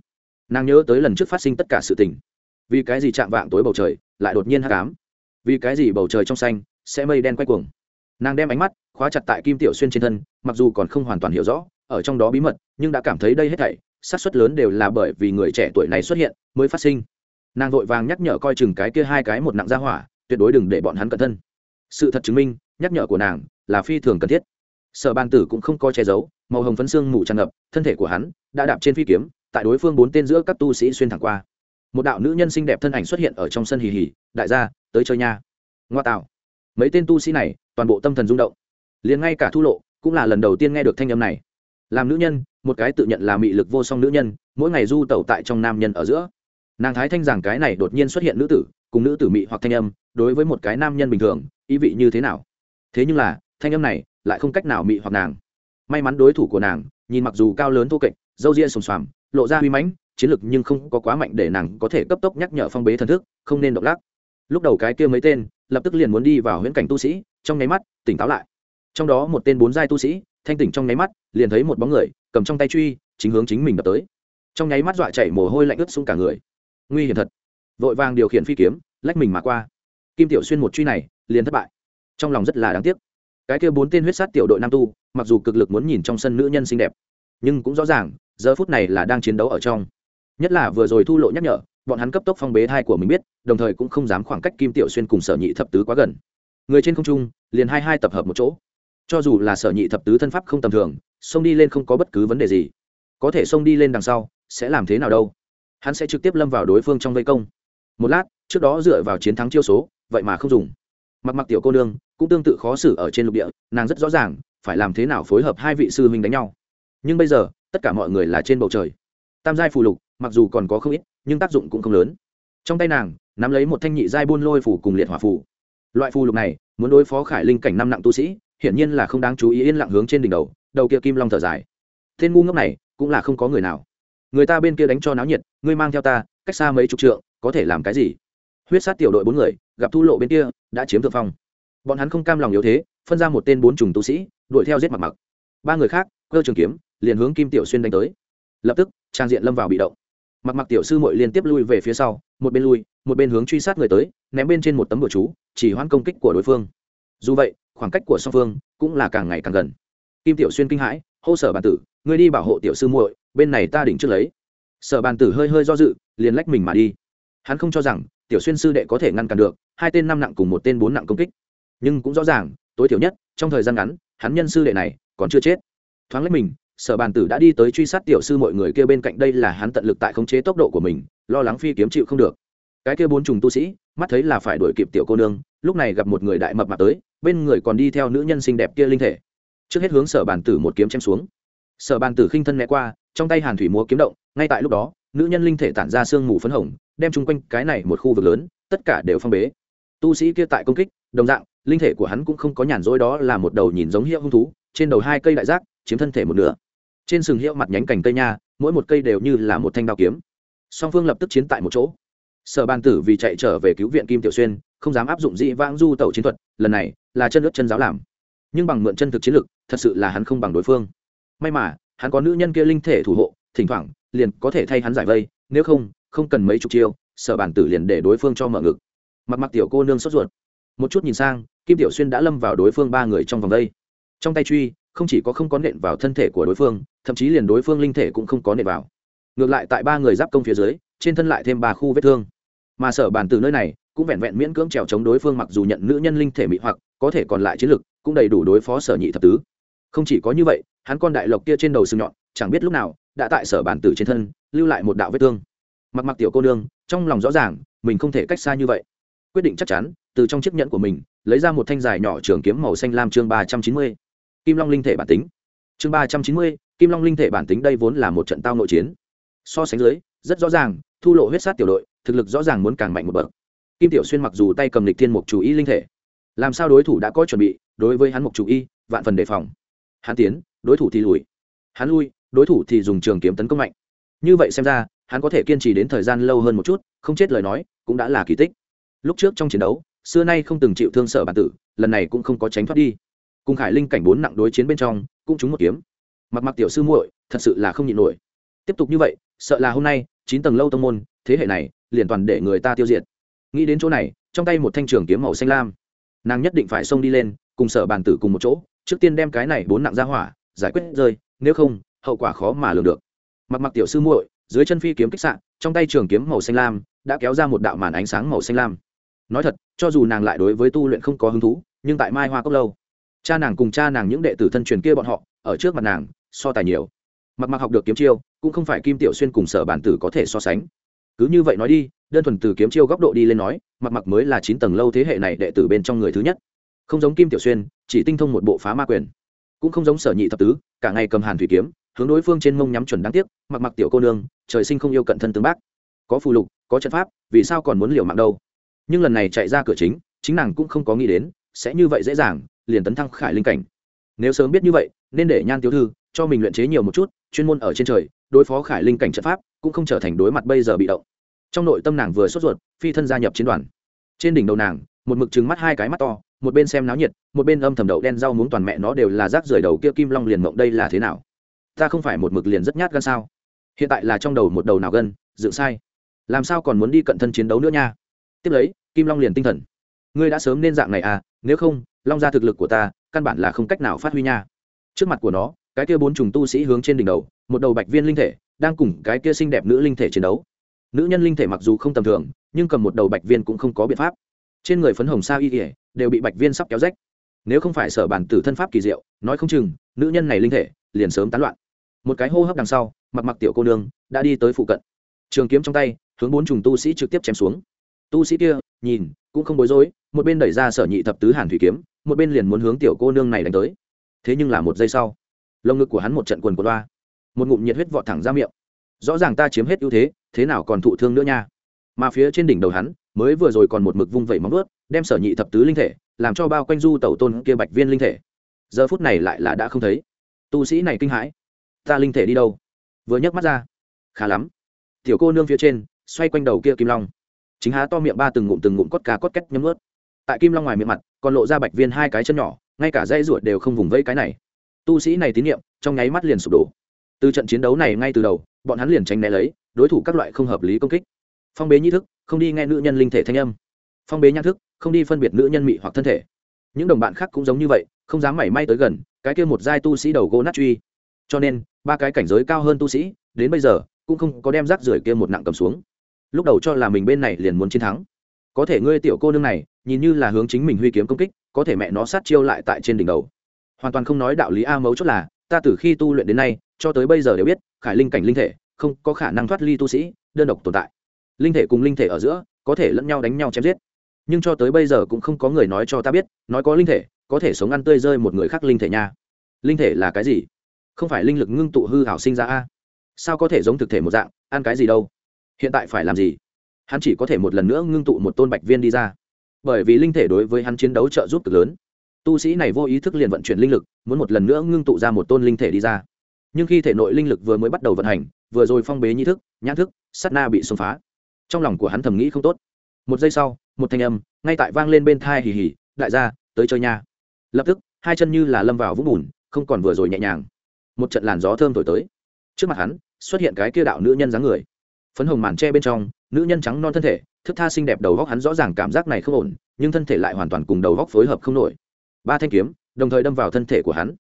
Nàng nhớ tới lần trước phát sinh tất cả sự tình. Vì cái gì chạm vạng tối bầu trời, lại đột nhiên hắc ám? Vì cái gì bầu trời trong xanh sẽ mây đen quay cuồng? Nàng đem ánh mắt khóa chặt tại kim tiểu xuyên trên thân, mặc dù còn không hoàn toàn hiểu rõ, ở trong đó bí mật, nhưng đã cảm thấy đây hết thảy, xác suất lớn đều là bởi vì người trẻ tuổi này xuất hiện mới phát sinh. Nàng vội vàng nhắc nhở coi chừng cái kia hai cái một nặng ra hỏa, tuyệt đối đừng để bọn hắn cẩn thân. Sự thật chứng minh, nhắc nhở của nàng là phi thường cần thiết. Sở ban tử cũng không coi che giấu màu hồng phấn xương mù tràn ngập, thân thể của hắn đã đạp trên phi kiếm, tại đối phương bốn tên giữa các tu sĩ xuyên thẳng qua. Một đạo nữ nhân xinh đẹp thân ảnh xuất hiện ở trong sân hì hì, đại gia, tới chơi nha. Ngoa tạo. Mấy tên tu sĩ này, toàn bộ tâm thần rung động. Liền ngay cả thu lộ cũng là lần đầu tiên nghe được thanh âm này. Làm nữ nhân, một cái tự nhận là mị lực vô song nữ nhân, mỗi ngày du tẩu tại trong nam nhân ở giữa. Nàng thái thanh rằng cái này đột nhiên xuất hiện nữ tử, cùng nữ tử mị hoặc thanh âm, đối với một cái nam nhân bình thường, ý vị như thế nào? Thế nhưng là, thanh âm này lại không cách nào mị hoặc nàng may mắn đối thủ của nàng, nhìn mặc dù cao lớn thô kệch, dâu ria sùng xoàm, lộ ra huy mãnh, chiến lực nhưng không có quá mạnh để nàng có thể cấp tốc nhắc nhở phong bế thần thức, không nên động lắc. Lúc đầu cái kia mấy tên, lập tức liền muốn đi vào huyễn cảnh tu sĩ, trong nháy mắt, tỉnh táo lại. Trong đó một tên bốn giai tu sĩ, thanh tỉnh trong nháy mắt, liền thấy một bóng người, cầm trong tay truy, chính hướng chính mình đập tới. Trong nháy mắt dọa chảy mồ hôi lạnh ướt xuống cả người. Nguy hiểm thật. Vội vàng điều khiển phi kiếm, lách mình mà qua. Kim tiểu xuyên một truy này, liền thất bại. Trong lòng rất là đáng tiếc cái kia bốn tên huyết sát tiểu đội nam tu, mặc dù cực lực muốn nhìn trong sân nữ nhân xinh đẹp, nhưng cũng rõ ràng, giờ phút này là đang chiến đấu ở trong. Nhất là vừa rồi thu lộ nhắc nhở, bọn hắn cấp tốc phong bế thai của mình biết, đồng thời cũng không dám khoảng cách kim tiểu xuyên cùng sở nhị thập tứ quá gần. Người trên không trung, liền hai hai tập hợp một chỗ. Cho dù là sở nhị thập tứ thân pháp không tầm thường, xông đi lên không có bất cứ vấn đề gì. Có thể xông đi lên đằng sau, sẽ làm thế nào đâu? Hắn sẽ trực tiếp lâm vào đối phương trong vây công. Một lát, trước đó dựa vào chiến thắng chiêu số, vậy mà không dùng mặc mặc tiểu cô nương, cũng tương tự khó xử ở trên lục địa, nàng rất rõ ràng, phải làm thế nào phối hợp hai vị sư huynh đánh nhau. Nhưng bây giờ, tất cả mọi người là trên bầu trời. Tam giai phù lục, mặc dù còn có không ít, nhưng tác dụng cũng không lớn. Trong tay nàng, nắm lấy một thanh nhị giai buôn lôi phủ cùng liệt hỏa phủ loại phù lục này, muốn đối phó khải linh cảnh năm nặng tu sĩ, hiển nhiên là không đáng chú ý yên lặng hướng trên đỉnh đầu đầu kia kim long thở dài. Tên ngu ngốc này, cũng là không có người nào. Người ta bên kia đánh cho náo nhiệt, ngươi mang theo ta, cách xa mấy chục trượng, có thể làm cái gì? Huyết sát tiểu đội bốn người, gặp thu lộ bên kia đã chiếm thượng phong. Bọn hắn không cam lòng yếu thế, phân ra một tên bốn trùng tu sĩ, đuổi theo giết mặc mặc. Ba người khác, cơ trường kiếm, liền hướng kim tiểu xuyên đánh tới. Lập tức, trang diện lâm vào bị động. Mặc mặc tiểu sư mội liên tiếp lui về phía sau, một bên lui, một bên hướng truy sát người tới, ném bên trên một tấm bờ chú, chỉ hoãn công kích của đối phương. Dù vậy, khoảng cách của song phương cũng là càng ngày càng gần. Kim tiểu xuyên kinh hãi, hô sở bàn tử, ngươi đi bảo hộ tiểu sư muội, bên này ta đỉnh trước lấy. Sở bàn tử hơi hơi do dự, liền lách mình mà đi. Hắn không cho rằng tiểu xuyên sư đệ có thể ngăn cản được hai tên năm nặng cùng một tên bốn nặng công kích. Nhưng cũng rõ ràng, tối thiểu nhất, trong thời gian ngắn, hắn nhân sư đệ này còn chưa chết. Thoáng lấy mình, sở bàn tử đã đi tới truy sát tiểu sư mọi người kia bên cạnh đây là hắn tận lực tại khống chế tốc độ của mình, lo lắng phi kiếm chịu không được. Cái kia bốn trùng tu sĩ, mắt thấy là phải đuổi kịp tiểu cô nương, lúc này gặp một người đại mập mạp tới, bên người còn đi theo nữ nhân xinh đẹp kia linh thể. Trước hết hướng sở bàn tử một kiếm chém xuống. Sở bàn tử khinh thân né qua, trong tay hàn thủy múa kiếm động, ngay tại lúc đó, nữ nhân linh thể tản ra sương mù phấn hồng, đem chung quanh cái này một khu vực lớn, tất cả đều phong bế tu sĩ kia tại công kích, đồng dạng, linh thể của hắn cũng không có nhàn rỗi đó là một đầu nhìn giống hiệu hung thú, trên đầu hai cây đại giác, chiếm thân thể một nửa. Trên sừng hiệu mặt nhánh cành cây nha, mỗi một cây đều như là một thanh đao kiếm. Song phương lập tức chiến tại một chỗ. Sở bàn tử vì chạy trở về cứu viện kim tiểu xuyên, không dám áp dụng dị vãng du tẩu chiến thuật, lần này là chân ướt chân giáo làm. Nhưng bằng mượn chân thực chiến lực, thật sự là hắn không bằng đối phương. May mà, hắn có nữ nhân kia linh thể thủ hộ, thỉnh thoảng, liền có thể thay hắn giải vây, nếu không không cần mấy chục chiêu, sở bản tử liền để đối phương cho mở ngực mặt mặt tiểu cô nương sốt ruột. Một chút nhìn sang, kim tiểu xuyên đã lâm vào đối phương ba người trong vòng đây. Trong tay truy, không chỉ có không có nện vào thân thể của đối phương, thậm chí liền đối phương linh thể cũng không có nện vào. Ngược lại tại ba người giáp công phía dưới, trên thân lại thêm ba khu vết thương. Mà sở bản từ nơi này, cũng vẹn vẹn miễn cưỡng trèo chống đối phương mặc dù nhận nữ nhân linh thể mị hoặc, có thể còn lại chiến lực, cũng đầy đủ đối phó sở nhị thập tứ. Không chỉ có như vậy, hắn con đại lộc kia trên đầu sừng nhọn, chẳng biết lúc nào, đã tại sở bản tử trên thân, lưu lại một đạo vết thương. Mặc mặc tiểu cô nương, trong lòng rõ ràng, mình không thể cách xa như vậy quyết định chắc chắn, từ trong chiếc nhẫn của mình, lấy ra một thanh dài nhỏ trường kiếm màu xanh lam chương ba trăm chín mươi. Kim long linh thể bản tính. Chương ba trăm chín mươi, kim long linh thể bản tính đây vốn là một trận tao nội chiến. So sánh dưới, rất rõ ràng, thu lộ huyết sát tiểu đội, thực lực rõ ràng muốn càng mạnh một bậc. Kim tiểu xuyên mặc dù tay cầm lịch thiên mục chủ y linh thể, làm sao đối thủ đã có chuẩn bị, đối với hắn mục chủ y, vạn phần đề phòng. Hắn tiến, đối thủ thì lùi. Hắn lui, đối thủ thì dùng trường kiếm tấn công mạnh. Như vậy xem ra, hắn có thể kiên trì đến thời gian lâu hơn một chút, không chết lời nói, cũng đã là kỳ tích lúc trước trong chiến đấu, xưa nay không từng chịu thương sợ bản tử, lần này cũng không có tránh thoát đi. Cùng khải linh cảnh bốn nặng đối chiến bên trong, cũng trúng một kiếm. Mặc mặc tiểu sư muội, thật sự là không nhịn nổi. Tiếp tục như vậy, sợ là hôm nay, chín tầng lâu tông môn, thế hệ này, liền toàn để người ta tiêu diệt. Nghĩ đến chỗ này, trong tay một thanh trường kiếm màu xanh lam. Nàng nhất định phải xông đi lên, cùng sở bàn tử cùng một chỗ, trước tiên đem cái này bốn nặng ra hỏa, giải quyết rơi, nếu không, hậu quả khó mà lường được. Mặc mặc tiểu sư muội, dưới chân phi kiếm kích sạn trong tay trường kiếm màu xanh lam, đã kéo ra một đạo màn ánh sáng màu xanh lam nói thật, cho dù nàng lại đối với tu luyện không có hứng thú, nhưng tại mai hoa cốc lâu, cha nàng cùng cha nàng những đệ tử thân truyền kia bọn họ, ở trước mặt nàng, so tài nhiều. Mặc mặc học được kiếm chiêu, cũng không phải kim tiểu xuyên cùng sở bản tử có thể so sánh. Cứ như vậy nói đi, đơn thuần từ kiếm chiêu góc độ đi lên nói, mặc mặc mới là chín tầng lâu thế hệ này đệ tử bên trong người thứ nhất. Không giống kim tiểu xuyên, chỉ tinh thông một bộ phá ma quyền. Cũng không giống sở nhị thập tứ, cả ngày cầm hàn thủy kiếm, hướng đối phương trên mông nhắm chuẩn đáng tiếc, mặc mặc tiểu cô nương, trời sinh không yêu cận thân tướng bác. Có phù lục, có trận pháp, vì sao còn muốn liều mạng đâu? Nhưng lần này chạy ra cửa chính chính nàng cũng không có nghĩ đến, sẽ như vậy dễ dàng, liền tấn thăng khải linh cảnh. Nếu sớm biết như vậy, nên để nhan tiêu thư cho mình luyện chế nhiều một chút, chuyên môn ở trên trời, đối phó khải linh cảnh trận pháp, cũng không trở thành đối mặt bây giờ bị động. Trong nội tâm nàng vừa sốt ruột, phi thân gia nhập chiến đoàn. Trên đỉnh đầu nàng, một mực trừng mắt hai cái mắt to, một bên xem náo nhiệt, một bên âm thầm đậu đen rau muống toàn mẹ nó đều là rác rưởi đầu kia kim long liền mộng đây là thế nào? Ta không phải một mực liền rất nhát gan sao? Hiện tại là trong đầu một đầu nào gân, dựng sai. Làm sao còn muốn đi cận thân chiến đấu nữa nha? Tiếp lấy kim long liền tinh thần. Ngươi đã sớm nên dạng này à nếu không, long ra thực lực của ta, căn bản là không cách nào phát huy nha. Trước mặt của nó, cái kia bốn trùng tu sĩ hướng trên đỉnh đầu, một đầu bạch viên linh thể, đang cùng cái kia xinh đẹp nữ linh thể chiến đấu. Nữ nhân linh thể mặc dù không tầm thường, nhưng cầm một đầu bạch viên cũng không có biện pháp. Trên người phấn hồng sa y ỉa đều bị bạch viên sắp kéo rách. Nếu không phải sở bản tử thân pháp kỳ diệu, nói không chừng, nữ nhân này linh thể liền sớm tán loạn. Một cái hô hấp đằng sau, mặc mặc tiểu cô nương, đã đi tới phụ cận. Trường kiếm trong tay, hướng bốn trùng tu sĩ trực tiếp chém xuống. Tu sĩ kia nhìn, cũng không bối rối, một bên đẩy ra sở nhị thập tứ hàn thủy kiếm, một bên liền muốn hướng tiểu cô nương này đánh tới. Thế nhưng là một giây sau lồng ngực của hắn một trận quần của loa, một ngụm nhiệt huyết vọt thẳng ra miệng. Rõ ràng ta chiếm hết ưu thế thế nào còn thụ thương nữa nha. Mà phía trên đỉnh đầu hắn, mới vừa rồi còn một mực vung vẩy móng ướt đem sở nhị thập tứ linh thể, làm cho bao quanh du tẩu tôn kia bạch viên linh thể. Giờ phút này lại là đã không thấy. Tu sĩ này kinh hãi. Ta linh thể đi đâu? Vừa nhấc mắt ra. Khá lắm. Tiểu cô nương phía trên, xoay quanh đầu kia kim long chính há to miệng ba từng ngụm từng ngụm cốt cá cốt cách nhấm ướt. Tại kim long ngoài miệng mặt, còn lộ ra bạch viên hai cái chân nhỏ, ngay cả dây ruột đều không vùng vẫy cái này. Tu sĩ này tín nhiệm, trong nháy mắt liền sụp đổ. Từ trận chiến đấu này ngay từ đầu, bọn hắn liền tránh né lấy, đối thủ các loại không hợp lý công kích. Phong bế nhĩ thức, không đi nghe nữ nhân linh thể thanh âm. Phong bế nhãn thức, không đi phân biệt nữ nhân mị hoặc thân thể. Những đồng bạn khác cũng giống như vậy, không dám mảy may tới gần, cái kia một giai tu sĩ đầu gỗ nát truy. Cho nên, ba cái cảnh giới cao hơn tu sĩ, đến bây giờ, cũng không có đem rác rưởi kia một nặng cầm xuống lúc đầu cho là mình bên này liền muốn chiến thắng. Có thể ngươi tiểu cô nương này, nhìn như là hướng chính mình huy kiếm công kích, có thể mẹ nó sát chiêu lại tại trên đỉnh đầu. Hoàn toàn không nói đạo lý a mấu chốt là, ta từ khi tu luyện đến nay, cho tới bây giờ đều biết, khải linh cảnh linh thể, không có khả năng thoát ly tu sĩ, đơn độc tồn tại. Linh thể cùng linh thể ở giữa, có thể lẫn nhau đánh nhau chém giết. Nhưng cho tới bây giờ cũng không có người nói cho ta biết, nói có linh thể, có thể sống ăn tươi rơi một người khác linh thể nha. Linh thể là cái gì? Không phải linh lực ngưng tụ hư hảo sinh ra a. Sao có thể giống thực thể một dạng, ăn cái gì đâu? Hiện tại phải làm gì? Hắn chỉ có thể một lần nữa ngưng tụ một tôn bạch viên đi ra. Bởi vì linh thể đối với hắn chiến đấu trợ giúp cực lớn. Tu sĩ này vô ý thức liền vận chuyển linh lực, muốn một lần nữa ngưng tụ ra một tôn linh thể đi ra. Nhưng khi thể nội linh lực vừa mới bắt đầu vận hành, vừa rồi phong bế nhi thức, nhãn thức sắt na bị xông phá. Trong lòng của hắn thầm nghĩ không tốt. Một giây sau, một thanh âm, ngay tại vang lên bên thai hì hì, đại gia, tới chơi nha. Lập tức, hai chân như là lâm vào vũng bùn, không còn vừa rồi nhẹ nhàng. Một trận làn gió thơm thổi tới. Trước mặt hắn, xuất hiện cái kia đạo nữ nhân dáng người phấn hồng màn tre bên trong, nữ nhân trắng non thân thể, thức tha xinh đẹp đầu góc hắn rõ ràng cảm giác này không ổn, nhưng thân thể lại hoàn toàn cùng đầu góc phối hợp không nổi. Ba thanh kiếm, đồng thời đâm vào thân thể của hắn.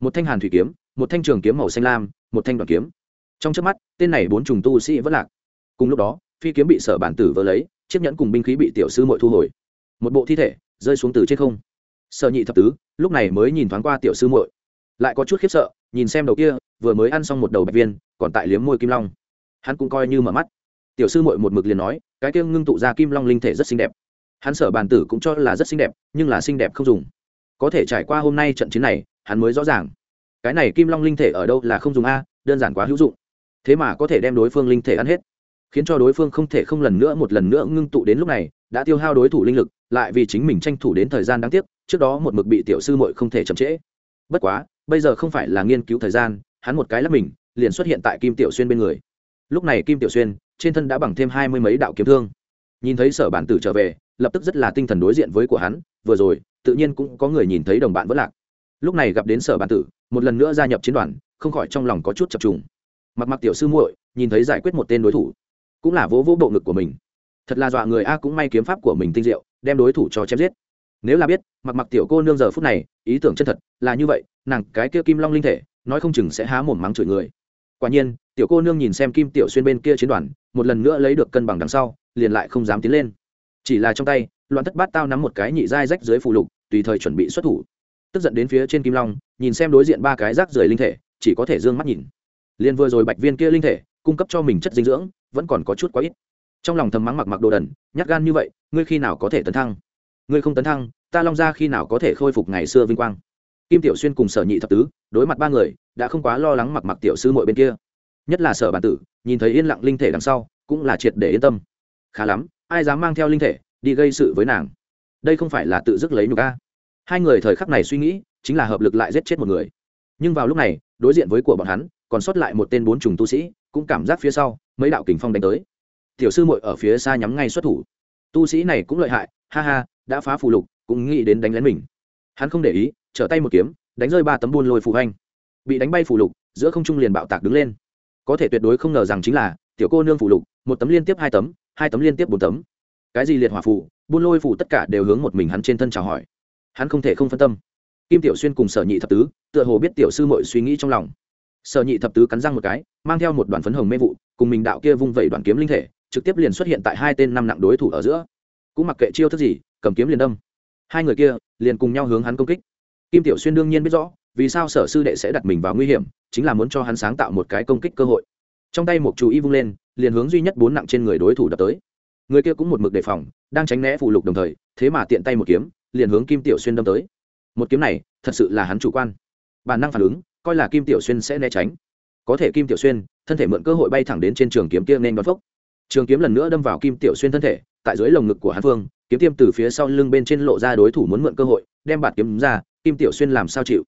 Một thanh hàn thủy kiếm, một thanh trường kiếm màu xanh lam, một thanh đoàn kiếm. Trong trước mắt, tên này bốn trùng tu sĩ vẫn lạc. Cùng lúc đó, phi kiếm bị sở bản tử vỡ lấy, chiếc nhẫn cùng binh khí bị tiểu sư mội thu hồi. Một bộ thi thể rơi xuống từ trên không. Sợ nhị thập tứ, lúc này mới nhìn thoáng qua tiểu sư muội. Lại có chút khiếp sợ, nhìn xem đầu kia, vừa mới ăn xong một đầu bạch viên, còn tại liếm môi kim long hắn cũng coi như mở mắt. Tiểu sư muội một mực liền nói, cái kia ngưng tụ ra kim long linh thể rất xinh đẹp. Hắn sở bàn tử cũng cho là rất xinh đẹp, nhưng là xinh đẹp không dùng. Có thể trải qua hôm nay trận chiến này, hắn mới rõ ràng. Cái này kim long linh thể ở đâu là không dùng a, đơn giản quá hữu dụng. Thế mà có thể đem đối phương linh thể ăn hết. Khiến cho đối phương không thể không lần nữa một lần nữa ngưng tụ đến lúc này, đã tiêu hao đối thủ linh lực, lại vì chính mình tranh thủ đến thời gian đáng tiếc, trước đó một mực bị tiểu sư muội không thể chậm trễ. Bất quá, bây giờ không phải là nghiên cứu thời gian, hắn một cái lắp mình, liền xuất hiện tại kim tiểu xuyên bên người lúc này kim tiểu xuyên, trên thân đã bằng thêm hai mươi mấy đạo kiếm thương. Nhìn thấy sở bản tử trở về, lập tức rất là tinh thần đối diện với của hắn, vừa rồi, tự nhiên cũng có người nhìn thấy đồng bạn vẫn lạc. Lúc này gặp đến sở bản tử, một lần nữa gia nhập chiến đoàn, không khỏi trong lòng có chút chập trùng. Mặt mặc tiểu sư muội, nhìn thấy giải quyết một tên đối thủ, cũng là vỗ vỗ bộ ngực của mình. Thật là dọa người a cũng may kiếm pháp của mình tinh diệu, đem đối thủ cho chém giết. Nếu là biết, mặc mặc tiểu cô nương giờ phút này, ý tưởng chân thật là như vậy, nàng cái kia kim long linh thể, nói không chừng sẽ há mồm mắng chửi người. Quả nhiên tiểu cô nương nhìn xem kim tiểu xuyên bên kia chiến đoàn, một lần nữa lấy được cân bằng đằng sau, liền lại không dám tiến lên. Chỉ là trong tay, loạn thất bát tao nắm một cái nhị dai rách dưới phù lục, tùy thời chuẩn bị xuất thủ. Tức giận đến phía trên kim long, nhìn xem đối diện ba cái rác rưởi linh thể, chỉ có thể d ư ơ n g mắt nhìn. Liền vừa rồi bạch viên kia linh thể, cung cấp cho mình chất dinh dưỡng, vẫn còn có chút quá ít. Trong lòng thầm mắng mặc mặc đồ đần, nhát gan như vậy, ngươi khi nào có thể tấn thăng? Ngươi không tấn thăng, ta long ra khi nào có thể khôi phục ngày xưa vinh quang? Kim tiểu xuyên cùng sở nhị thập tứ, đối mặt ba người, đã không quá lo lắng mặc mặc tiểu sư mội bên kia nhất là sở bản tử, nhìn thấy yên lặng linh thể đằng sau, cũng là triệt để yên tâm. Khá lắm, ai dám mang theo linh thể, đi gây sự với nàng? Đây không phải là tự dứt lấy nhục a? Hai người thời khắc này suy nghĩ, chính là hợp lực lại giết chết một người. Nhưng vào lúc này, đối diện với của bọn hắn, còn sót lại một tên bốn trùng tu sĩ, cũng cảm giác phía sau, mấy đạo kình phong đánh tới. Tiểu sư muội ở phía xa nhắm ngay xuất thủ. Tu sĩ này cũng lợi hại, ha ha, đã phá phù lục, cũng nghĩ đến đánh lén mình. Hắn không để ý, trở tay một kiếm, đánh rơi ba tấm buôn lôi phù hành bị đánh bay phù lục, giữa không trung liền bạo tạc đứng lên có thể tuyệt đối không ngờ rằng chính là, tiểu cô nương phụ lục, một tấm liên tiếp hai tấm hai tấm liên tiếp bốn tấm. Cái gì liệt hỏa phụ, buôn lôi phụ tất cả đều hướng một mình hắn trên thân chào hỏi. Hắn không thể không phân tâm. Kim tiểu xuyên cùng sở nhị thập tứ, tựa hồ biết tiểu sư mội suy nghĩ trong lòng. Sở nhị thập tứ cắn răng một cái, mang theo một đoàn phấn hồng mê vụ, cùng mình đạo kia vung vẩy đoàn kiếm linh thể, trực tiếp liền xuất hiện tại hai tên năm nặng đối thủ ở giữa. Cũng mặc kệ chiêu thức gì, cầm kiếm liền đâm. Hai người kia liền cùng nhau hướng hắn công kích. Kim tiểu xuyên đương nhiên biết rõ vì sao sở sư đệ sẽ đặt mình vào nguy hiểm, chính là muốn cho hắn sáng tạo một cái công kích cơ hội. Trong tay một chú y vung lên, liền hướng duy nhất bốn nặng trên người đối thủ đập tới. Người kia cũng một mực đề phòng, đang tránh né phụ lục đồng thời, thế mà tiện tay một kiếm, liền hướng kim tiểu xuyên đâm tới. Một kiếm này, thật sự là hắn chủ quan. Bản năng phản ứng, coi là kim tiểu xuyên sẽ né tránh. Có thể kim tiểu xuyên, thân thể mượn cơ hội bay thẳng đến trên trường kiếm kia nên đón phốc trường kiếm lần nữa đâm vào kim tiểu xuyên thân thể, tại dưới lồng ngực của hắn phương kiếm tiêm từ phía sau lưng bên trên lộ ra đối thủ muốn mượn cơ hội, đem bạt kiếm ra, kim tiểu xuyên làm sao chịu?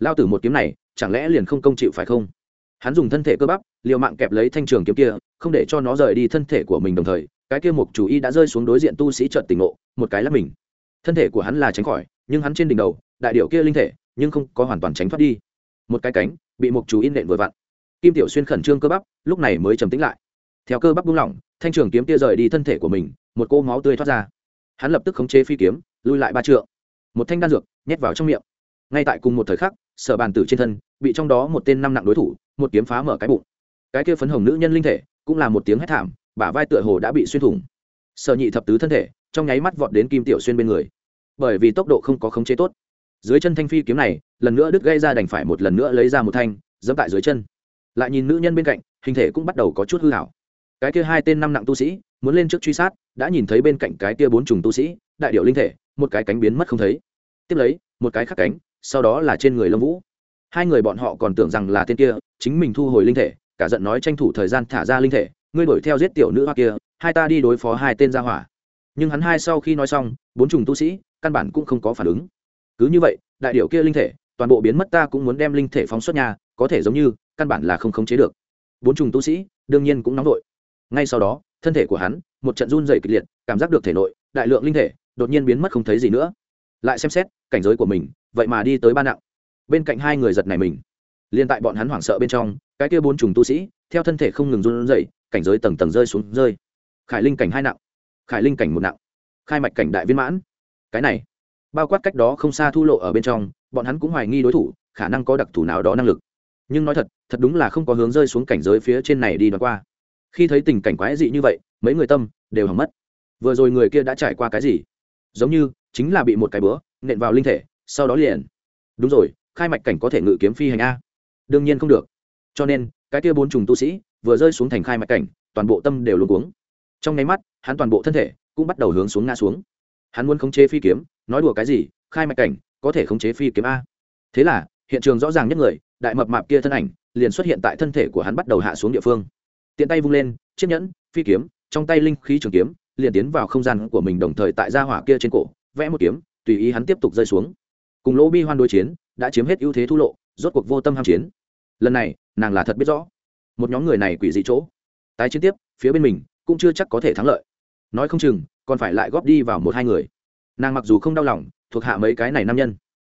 Lao tử một kiếm này, chẳng lẽ liền không công chịu phải không? Hắn dùng thân thể cơ bắp, liều mạng kẹp lấy thanh trường kiếm kia, không để cho nó rời đi thân thể của mình đồng thời, cái kia mục chủ y đã rơi xuống đối diện tu sĩ trợt tỉnh ngộ, một cái lắp mình. Thân thể của hắn là tránh khỏi, nhưng hắn trên đỉnh đầu, đại điệu kia linh thể, nhưng không có hoàn toàn tránh thoát đi. Một cái cánh, bị mục chủ in nện vừa vặn. Kim tiểu xuyên khẩn trương cơ bắp, lúc này mới trầm tĩnh lại. Theo cơ bắp buông lỏng, thanh trường kiếm kia rời đi thân thể của mình, một cô máu tươi thoát ra. Hắn lập tức khống chế phi kiếm, lui lại ba trượng. Một thanh đan dược nhét vào trong miệng. Ngay tại cùng một thời khắc sở bàn tử trên thân, bị trong đó một tên năm nặng đối thủ, một kiếm phá mở cái bụng. Cái kia phấn hồng nữ nhân linh thể, cũng là một tiếng hét thảm, bả vai tựa hồ đã bị xuyên thủng. Sở nhị thập tứ thân thể, trong nháy mắt vọt đến kim tiểu xuyên bên người. Bởi vì tốc độ không có khống chế tốt. Dưới chân thanh phi kiếm này, lần nữa đứt gây ra đành phải một lần nữa lấy ra một thanh dẫm tại dưới chân. Lại nhìn nữ nhân bên cạnh, hình thể cũng bắt đầu có chút hư hảo. Cái kia hai tên năm nặng tu sĩ, muốn lên trước truy sát, đã nhìn thấy bên cạnh cái kia bốn trùng tu sĩ, đại điệu linh thể, một cái cánh biến mất không thấy. Tiếp lấy, một cái khắc cánh sau đó là trên người lâm vũ. Hai người bọn họ còn tưởng rằng là tên kia, chính mình thu hồi linh thể, cả giận nói tranh thủ thời gian thả ra linh thể, ngươi đuổi theo giết tiểu nữ hoa kia, hai ta đi đối phó hai tên gia hỏa. Nhưng hắn hai sau khi nói xong, bốn trùng tu sĩ, căn bản cũng không có phản ứng. Cứ như vậy, đại điệu kia linh thể, toàn bộ biến mất ta cũng muốn đem linh thể phóng xuất nhà, có thể giống như, căn bản là không khống chế được. Bốn trùng tu sĩ, đương nhiên cũng nóng vội. Ngay sau đó, thân thể của hắn, một trận run dày kịch liệt, cảm giác được thể nội, đại lượng linh thể, đột nhiên biến mất không thấy gì nữa. Lại xem xét cảnh giới của mình, vậy mà đi tới ba nặng. Bên cạnh hai người giật này mình. Liên tại bọn hắn hoảng sợ bên trong, cái kia bốn trùng tu sĩ, theo thân thể không ngừng run dậy cảnh giới tầng tầng rơi xuống rơi. Khải linh cảnh hai nặng, khải linh cảnh một nặng, khai mạch cảnh đại viên mãn. Cái này, bao quát cách đó không xa thu lộ ở bên trong, bọn hắn cũng hoài nghi đối thủ, khả năng có đặc thù nào đó năng lực. Nhưng nói thật thật đúng là không có hướng rơi xuống cảnh giới phía trên này đi đoạn qua. Khi thấy tình cảnh quái dị như vậy, mấy người tâm đều hỏng mất. Vừa rồi người kia đã trải qua cái gì? Giống như chính là bị một cái bữa nện vào linh thể, sau đó liền. Đúng rồi, khai mạch cảnh có thể ngự kiếm phi hành a. Đương nhiên không được. Cho nên, cái kia bốn trùng tu sĩ vừa rơi xuống thành khai mạch cảnh, toàn bộ tâm đều luôn cuống. Trong nháy mắt, hắn toàn bộ thân thể cũng bắt đầu hướng xuống ngã xuống. Hắn muốn khống chế phi kiếm, nói đùa cái gì, khai mạch cảnh có thể khống chế phi kiếm a. Thế là, hiện trường rõ ràng nhất người, đại mập mạp kia thân ảnh, liền xuất hiện tại thân thể của hắn bắt đầu hạ xuống địa phương. Tiện tay vung lên, chiếc nhẫn, phi kiếm, trong tay linh khí trường kiếm, liền tiến vào không gian của mình, đồng thời tại gia hỏa kia trên cổ, vẽ một kiếm tùy ý hắn tiếp tục rơi xuống. Cùng lỗ bi hoan đối chiến, đã chiếm hết ưu thế thu lộ, rốt cuộc vô tâm ham chiến. Lần này, nàng là thật biết rõ. Một nhóm người này quỷ dị chỗ. Tái chiến tiếp, phía bên mình, cũng chưa chắc có thể thắng lợi. Nói không chừng, còn phải lại góp đi vào một hai người. Nàng mặc dù không đau lòng, thuộc hạ mấy cái này nam nhân.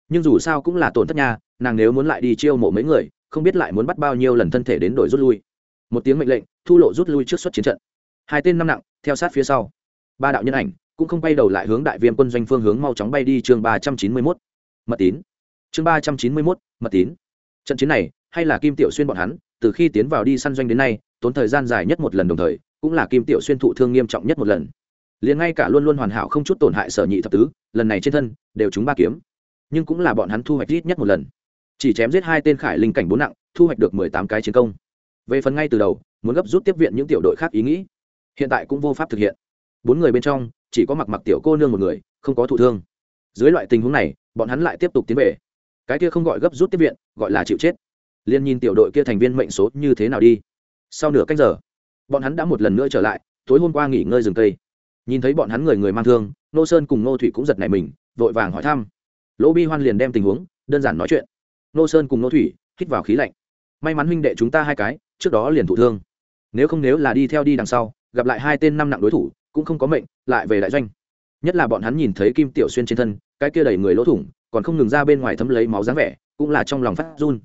Nhưng dù sao cũng là tổn thất nha, nàng nếu muốn lại đi chiêu mộ mấy người, không biết lại muốn bắt bao nhiêu lần thân thể đến đổi rút lui. Một tiếng mệnh lệnh, thu lộ rút lui trước suất chiến trận. Hai tên năm nặng, theo sát phía sau ba đạo nhân ảnh, cũng không bay đầu lại hướng đại viêm quân doanh phương hướng mau chóng bay đi chương ba trăm chín mươi mốt. Mật tín. Chương ba trăm chín mươi mốt, mật tín. Trận chiến này, hay là kim tiểu xuyên bọn hắn, từ khi tiến vào đi săn doanh đến nay, tốn thời gian dài nhất một lần đồng thời, cũng là kim tiểu xuyên thụ thương nghiêm trọng nhất một lần. Liền ngay cả luôn luôn hoàn hảo không chút tổn hại sở nhị thập tứ, lần này trên thân, đều trúng ba kiếm. Nhưng cũng là bọn hắn thu hoạch ít nhất một lần. Chỉ chém giết hai tên khải linh cảnh bốn nặng, thu hoạch được mười tám cái chiến công. Về phần ngay từ đầu, muốn gấp rút tiếp viện những tiểu đội khác ý nghĩ, hiện tại cũng vô pháp thực hiện bốn người bên trong, chỉ có mặc mặc tiểu cô nương một người, không có thụ thương. Dưới loại tình huống này, bọn hắn lại tiếp tục tiến về. Cái kia không gọi gấp rút tiếp viện, gọi là chịu chết. Liên nhìn tiểu đội kia thành viên mệnh số như thế nào đi. Sau nửa cách giờ, bọn hắn đã một lần nữa trở lại, tối hôm qua nghỉ ngơi rừng cây. Nhìn thấy bọn hắn người người mang thương, nô sơn cùng nô thủy cũng giật nảy mình, vội vàng hỏi thăm. Lỗ bi hoan liền đem tình huống, đơn giản nói chuyện. Nô sơn cùng nô thủy, hít vào khí lạnh. May mắn huynh đệ chúng ta hai cái, trước đó liền thụ thương. Nếu không nếu là đi theo đi đằng sau, gặp lại hai tên năm nặng đối thủ cũng không có mệnh, lại về đại doanh. Nhất là bọn hắn nhìn thấy kim tiểu xuyên trên thân, cái kia đầy người lỗ thủng, còn không ngừng ra bên ngoài thấm lấy máu dáng vẻ, cũng là trong lòng phát run.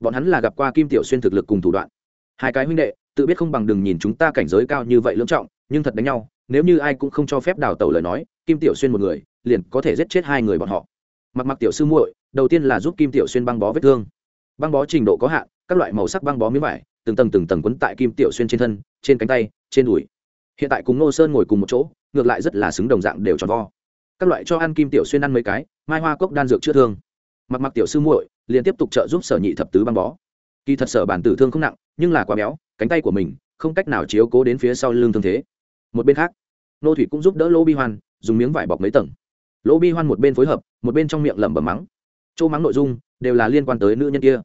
Bọn hắn là gặp qua kim tiểu xuyên thực lực cùng thủ đoạn. Hai cái huynh đệ, tự biết không bằng đừng nhìn chúng ta cảnh giới cao như vậy lưỡng trọng, nhưng thật đánh nhau, nếu như ai cũng không cho phép đào tẩu lời nói, kim tiểu xuyên một người, liền có thể giết chết hai người bọn họ. Mặc mặc tiểu sư muội, đầu tiên là giúp kim tiểu xuyên băng bó vết thương. Băng bó trình độ có hạn, các loại màu sắc băng bó miếng vải, từng tầng từng tầng quấn tại kim tiểu xuyên trên thân, trên cánh tay, trên đùi hiện tại cùng nô sơn ngồi cùng một chỗ, ngược lại rất là xứng đồng dạng đều tròn vo. Các loại cho ăn kim tiểu xuyên ăn mấy cái, mai hoa cốc đan dược chữa thương. Mặc mặc tiểu sư muội, liền tiếp tục trợ giúp sở nhị thập tứ băng bó. Kỳ thật sở bản tử thương không nặng, nhưng là quá béo, cánh tay của mình không cách nào chiếu cố đến phía sau lưng thương thế. Một bên khác, nô thủy cũng giúp đỡ lô bi hoan, dùng miếng vải bọc mấy tầng. Lô bi hoan một bên phối hợp, một bên trong miệng lẩm bẩm mắng. Chỗ mắng nội dung đều là liên quan tới nữ nhân kia.